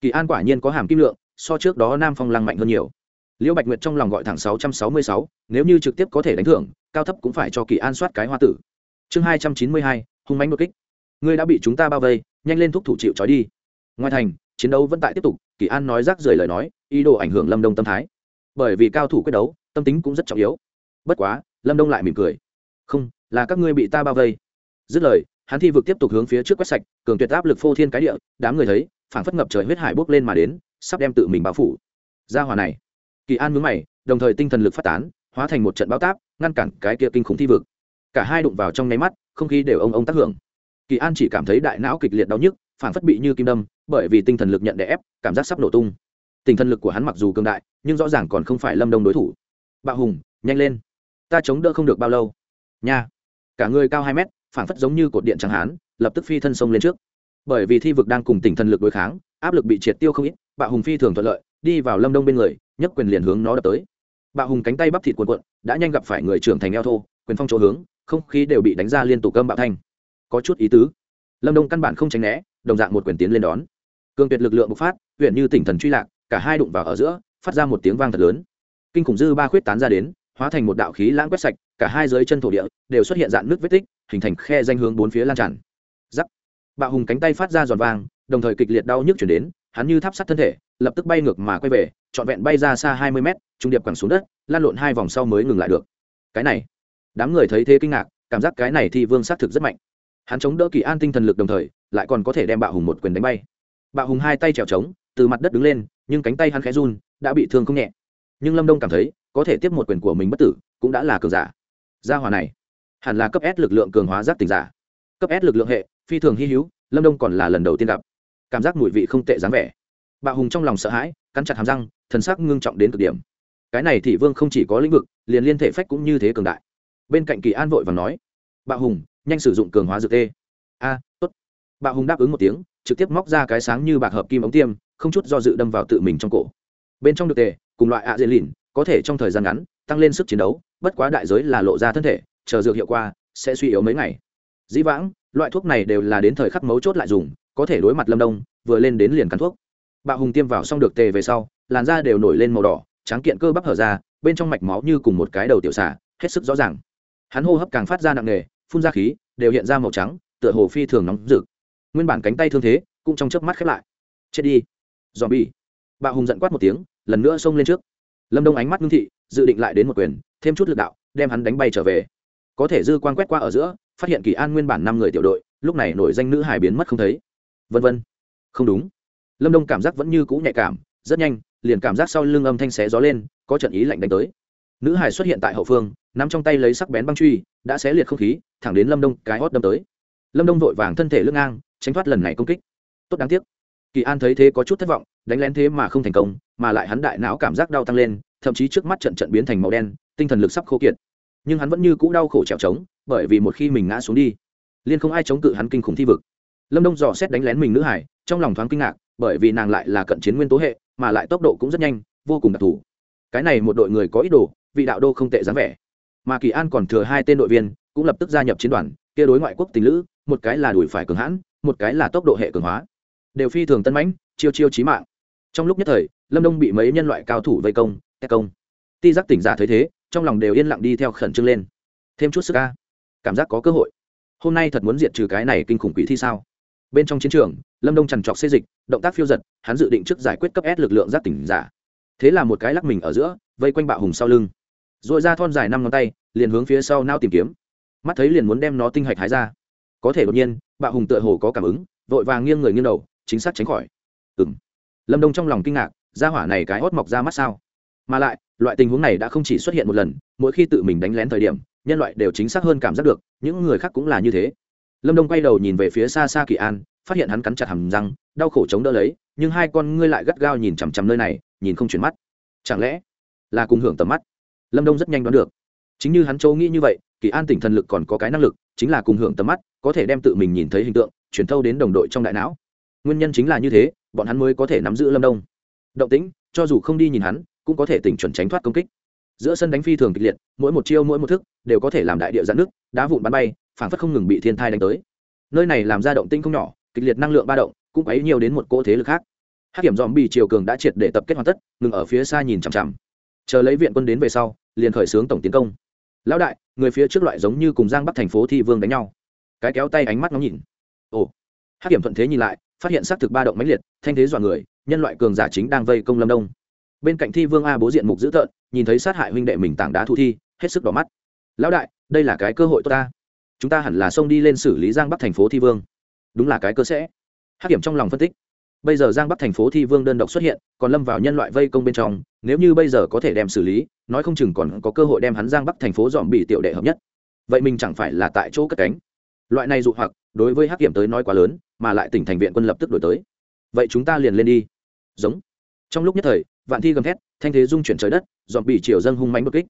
Kỳ an quả nhiên có hàm kim lượng so trước đó nam phong lăng mạnh hơn nhiều. Liễu bạch nguyệt trong lòng gọi thẳng 666, nếu như trực tiếp có thể đánh thưởng cao thấp cũng phải cho kỳ an soát cái hoa tử. Chương 292, hung mánh đột kích. Ngươi đã bị chúng ta bao vây, nhanh lên thúc thủ chịu trói đi. Ngoài thành, chiến đấu vẫn tại tiếp tục, kỳ an nói rác rời lời nói, ý đồ ảnh hưởng lâm đông tâm thái. Bởi vì cao thủ quyết đấu, tâm tính cũng rất trọng yếu. Bất quá, lâm đông lại mỉm cười. Không, là các ngươi bị ta bao vây. Dứt lời, hắn thi vực tiếp tục hướng phía trước quét sạch, cường tuyệt áp lực phô thiên cái địa, đám người thấy, phảng phất ngập trời huyết hải bốc lên mà đến, sắp đem tự mình bao phủ. Ra hòa này. Kỳ an mướn mày, đồng thời tinh thần lực phát tán, hóa thành một trận bao táp, ngăn cản cái kia kinh khủng thi vực. Cả hai đụng vào trong nháy mắt không khí đều ông ông tác hưởng. Kỳ an chỉ cảm thấy đại não kịch liệt đau nhức phản phất bị như kim đâm, bởi vì tinh thần lực nhận đè ép, cảm giác sắp nổ tung. Tinh thần lực của hắn mặc dù cường đại, nhưng rõ ràng còn không phải lâm đông đối thủ. Bạo hùng, nhanh lên. Ta chống đỡ không được bao lâu. Nha. Cả người cao hai mét phản phất giống như cột điện chẳng hán, lập tức phi thân sông lên trước. Bởi vì thi vực đang cùng tỉnh thần lực đối kháng, áp lực bị triệt tiêu không ít, bạo hùng phi thường thuận lợi, đi vào lâm đông bên người, nhấc quyền liền hướng nó đập tới. Bạo hùng cánh tay bắp thịt cuộn cuộn, đã nhanh gặp phải người trưởng thành eo thô, quyền phong chỗ hướng không khí đều bị đánh ra liên tục cơm bạo thanh. Có chút ý tứ. Lâm đông căn bản không tránh né, đồng dạng một quyền tiến lên đón. Cường tuyệt lực lượng bộc phát, huyện như tỉnh thần truy lạc, cả hai đụng vào ở giữa, phát ra một tiếng vang thật lớn. Kinh khủng dư ba khuyết tán ra đến, hóa thành một đạo khí lãng quét sạch, cả hai dưới chân thổ địa đều xuất hiện dạng nước vết tích, hình thành khe danh hướng bốn phía lan tràn. Giắc. Bạo hùng cánh tay phát ra giòn vàng, đồng thời kịch liệt đau nhức chuyển đến, hắn như tháp sát thân thể, lập tức bay ngược mà quay về, trọn vẹn bay ra xa hai mươi mét, trung điệp quẳng xuống đất lan lộn hai vòng sau mới ngừng lại được. Cái này đám người thấy thế kinh ngạc, cảm giác cái này thì vương xác thực rất mạnh. Hắn chống đỡ kỳ an tinh thần lực đồng thời, lại còn có thể đem bạo hùng một quyền đánh bay. Bạo hùng hai tay trèo trống, từ mặt đất đứng lên, nhưng cánh tay hắn khẽ run, đã bị thương không nhẹ. Nhưng lâm đông cảm thấy, có thể tiếp một quyền của mình bất tử, cũng đã là cường giả. Gia hòa này, hẳn là cấp s lực lượng cường hóa giác tình giả. Cấp s lực lượng hệ, phi thường hy hữu, lâm đông còn là lần đầu tiên gặp. Cảm giác mùi vị không tệ dáng vẻ. Bạo hùng trong lòng sợ hãi, cắn chặt hàm răng, thần sắc ngưng trọng đến cực điểm. Cái này thì vương không chỉ có lĩnh vực, liền liên thể phách cũng như thế cường đại bên cạnh kỳ an vội và nói bạo hùng, nhanh sử dụng cường hóa dược tê. A, tốt. Bạo hùng đáp ứng một tiếng, trực tiếp móc ra cái sáng như bạc hợp kim ống tiêm, không chút do dự đâm vào tự mình trong cổ. Bên trong được tê cùng loại ạ dễ lìn có thể trong thời gian ngắn tăng lên sức chiến đấu, bất quá đại giới là lộ ra thân thể, chờ dược hiệu quả sẽ suy yếu mấy ngày. Dĩ vãng, loại thuốc này đều là đến thời khắc mấu chốt lại dùng, có thể đối mặt lâm đông, vừa lên đến liền cắn thuốc. Bạo hùng tiêm vào xong được tề về sau, làn da đều nổi lên màu đỏ, tráng kiện cơ bắp hở ra, bên trong mạch máu như cùng một cái đầu tiểu xả hết sức rõ ràng hắn hô hấp càng phát ra nặng nề, phun ra khí, đều hiện ra màu trắng, tựa hồ phi thường nóng rực. Nguyên bản cánh tay thương thế, cũng trong chớp mắt khép lại. Chết đi. Dòm bi bạo hùng giận quát một tiếng, lần nữa xông lên trước. Lâm đông ánh mắt ngưng thị, dự định lại đến một quyền, thêm chút lực đạo, đem hắn đánh bay trở về. Có thể dư quan quét qua ở giữa, phát hiện kỳ an nguyên bản năm người tiểu đội, lúc này nổi danh nữ hải biến mất không thấy. Vân vân. Không đúng. Lâm đông cảm giác vẫn như cũ nhạy cảm, rất nhanh, liền cảm giác sau lưng âm thanh xé gió lên, có trận ý lạnh đánh tới nữ hải xuất hiện tại hậu phương, nắm trong tay lấy sắc bén băng truy, đã xé liệt không khí, thẳng đến lâm đông cái hót đâm tới. Lâm đông vội vàng thân thể lưng ngang, tránh thoát lần này công kích. Tốt đáng tiếc. Kỳ an thấy thế có chút thất vọng, đánh lén thế mà không thành công, mà lại hắn đại não cảm giác đau tăng lên, thậm chí trước mắt trận trận biến thành màu đen, tinh thần lực sắp khô kiệt. Nhưng hắn vẫn như cũ đau khổ trèo trống, bởi vì một khi mình ngã xuống đi liên không ai chống cự hắn kinh khủng thi vực. Lâm đông dò xét đánh lén mình nữ hải trong lòng thoáng kinh ngạc, bởi vì nàng lại là cận chiến nguyên tố hệ, mà lại tốc độ cũng rất nhanh, vô cùng đặc thù. Cái này một đội người có ý đồ vị đạo đô không tệ dáng vẻ. Mà kỳ an còn thừa hai tên đội viên, cũng lập tức gia nhập chiến đoàn, kia đối ngoại quốc tình lữ, một cái là đuổi phải cường hãn, một cái là tốc độ hệ cường hóa. Đều phi thường tân mãnh, chiêu chiêu chí mạng. Trong lúc nhất thời, lâm đông bị mấy nhân loại cao thủ vây công tét công. Ti giác tỉnh giả thấy thế, trong lòng đều yên lặng đi theo khẩn trương lên. Thêm chút sức ca. Cảm giác có cơ hội. Hôm nay thật muốn diệt trừ cái này kinh khủng quỷ thi sao? Bên trong chiến trường, lâm đông trằn trọc xê dịch, động tác phiêu giật, hắn dự định trước giải quyết cấp s lực lượng giác tỉnh giả. Thế là một cái lắc mình ở giữa, vây quanh bạo hùng sau lưng r ồ i ra thon dài năm ngón tay, liền hướng phía sau nao tìm kiếm. Mắt thấy liền muốn đem nó tinh hạch hái ra. Có thể đột nhiên, bạo hùng tựa hồ có cảm ứng, vội vàng nghiêng người nghiêng đầu, chính xác tránh khỏi. Ừ m lâm đông trong lòng kinh ngạc ra hỏa này cái hót mọc ra mắt sao? Mà lại, loại tình huống này đã không chỉ xuất hiện một lần, mỗi khi tự mình đánh lén thời điểm, nhân loại đều chính xác hơn cảm giác được, những người khác cũng là như thế. Lâm đông quay đầu nhìn về phía xa xa kỳ an, phát hiện hắn cắn chặt hầm răng, đau khổ chống đỡ lấy, nhưng hai con ngươi lại gắt gao nhìn chằm chằm nơi này, nhìn không chuyển mắt. Chẳng lẽ là cùng hưởng tầm mắt? Lâm đông rất nhanh đoán được. Chính như hắn châu nghĩ như vậy, kỳ an tỉnh thần lực còn có cái năng lực, chính là cùng hưởng tầm mắt, có thể đem tự mình nhìn thấy hình tượng chuyển thâu đến đồng đội trong đại não. Nguyên nhân chính là như thế, bọn hắn mới có thể nắm giữ lâm đông. Động tĩnh, cho dù không đi nhìn hắn, cũng có thể tỉnh chuẩn tránh thoát công kích. Giữa sân đánh phi thường kịch liệt, mỗi một chiêu mỗi một thức, đều có thể làm đại địa giãn nước, đá vụn bắn bay phảng phất không ngừng bị thiên thai đánh tới. Nơi này làm ra động tinh không nhỏ, kịch liệt năng lượng ba động, cũng ấy nhiều đến một cỗ thế lực khác. Hát kiểm dòm bị triều cường đã triệt để tập kết hoàn tất, ngừng ở phía xa nhìn chằm chằm chờ lấy viện quân đến về sau, liền khởi xướng tổng tiến công. Lão đại, người phía trước loại giống như cùng giang bắc thành phố thi vương đánh nhau. Cái kéo tay ánh mắt ngóng nhìn. Ồ. Hát kiểm thuận thế nhìn lại, phát hiện xác thực ba động mãnh liệt, thanh thế dọa người, nhân loại cường giả chính đang vây công lâm đông. Bên cạnh thi vương a bố diện mục dữ tợn, nhìn thấy sát hại huynh đệ mình tảng đá thu thi, hết sức đỏ mắt. Lão đại, đây là cái cơ hội tốt ta. Chúng ta hẳn là xông đi lên xử lý giang bắc thành phố thi vương. Đúng là cái cơ sẽ. Hắc kiểm trong lòng phân tích bây giờ giang bắc thành phố thi vương đơn độc xuất hiện, còn lâm vào nhân loại vây công bên trong, nếu như bây giờ có thể đem xử lý, nói không chừng còn có cơ hội đem hắn giang bắc thành phố dòm bị tiểu đệ hợp nhất. Vậy mình chẳng phải là tại chỗ cất cánh? Loại này dụ hoặc, đối với hắc kiểm tới nói quá lớn, mà lại tỉnh thành viện quân lập tức đổi tới. Vậy chúng ta liền lên đi. Giống. Trong lúc nhất thời, vạn thi gầm thét, thanh thế dung chuyển trời đất dọn bị triều dân hung mánh bất kích.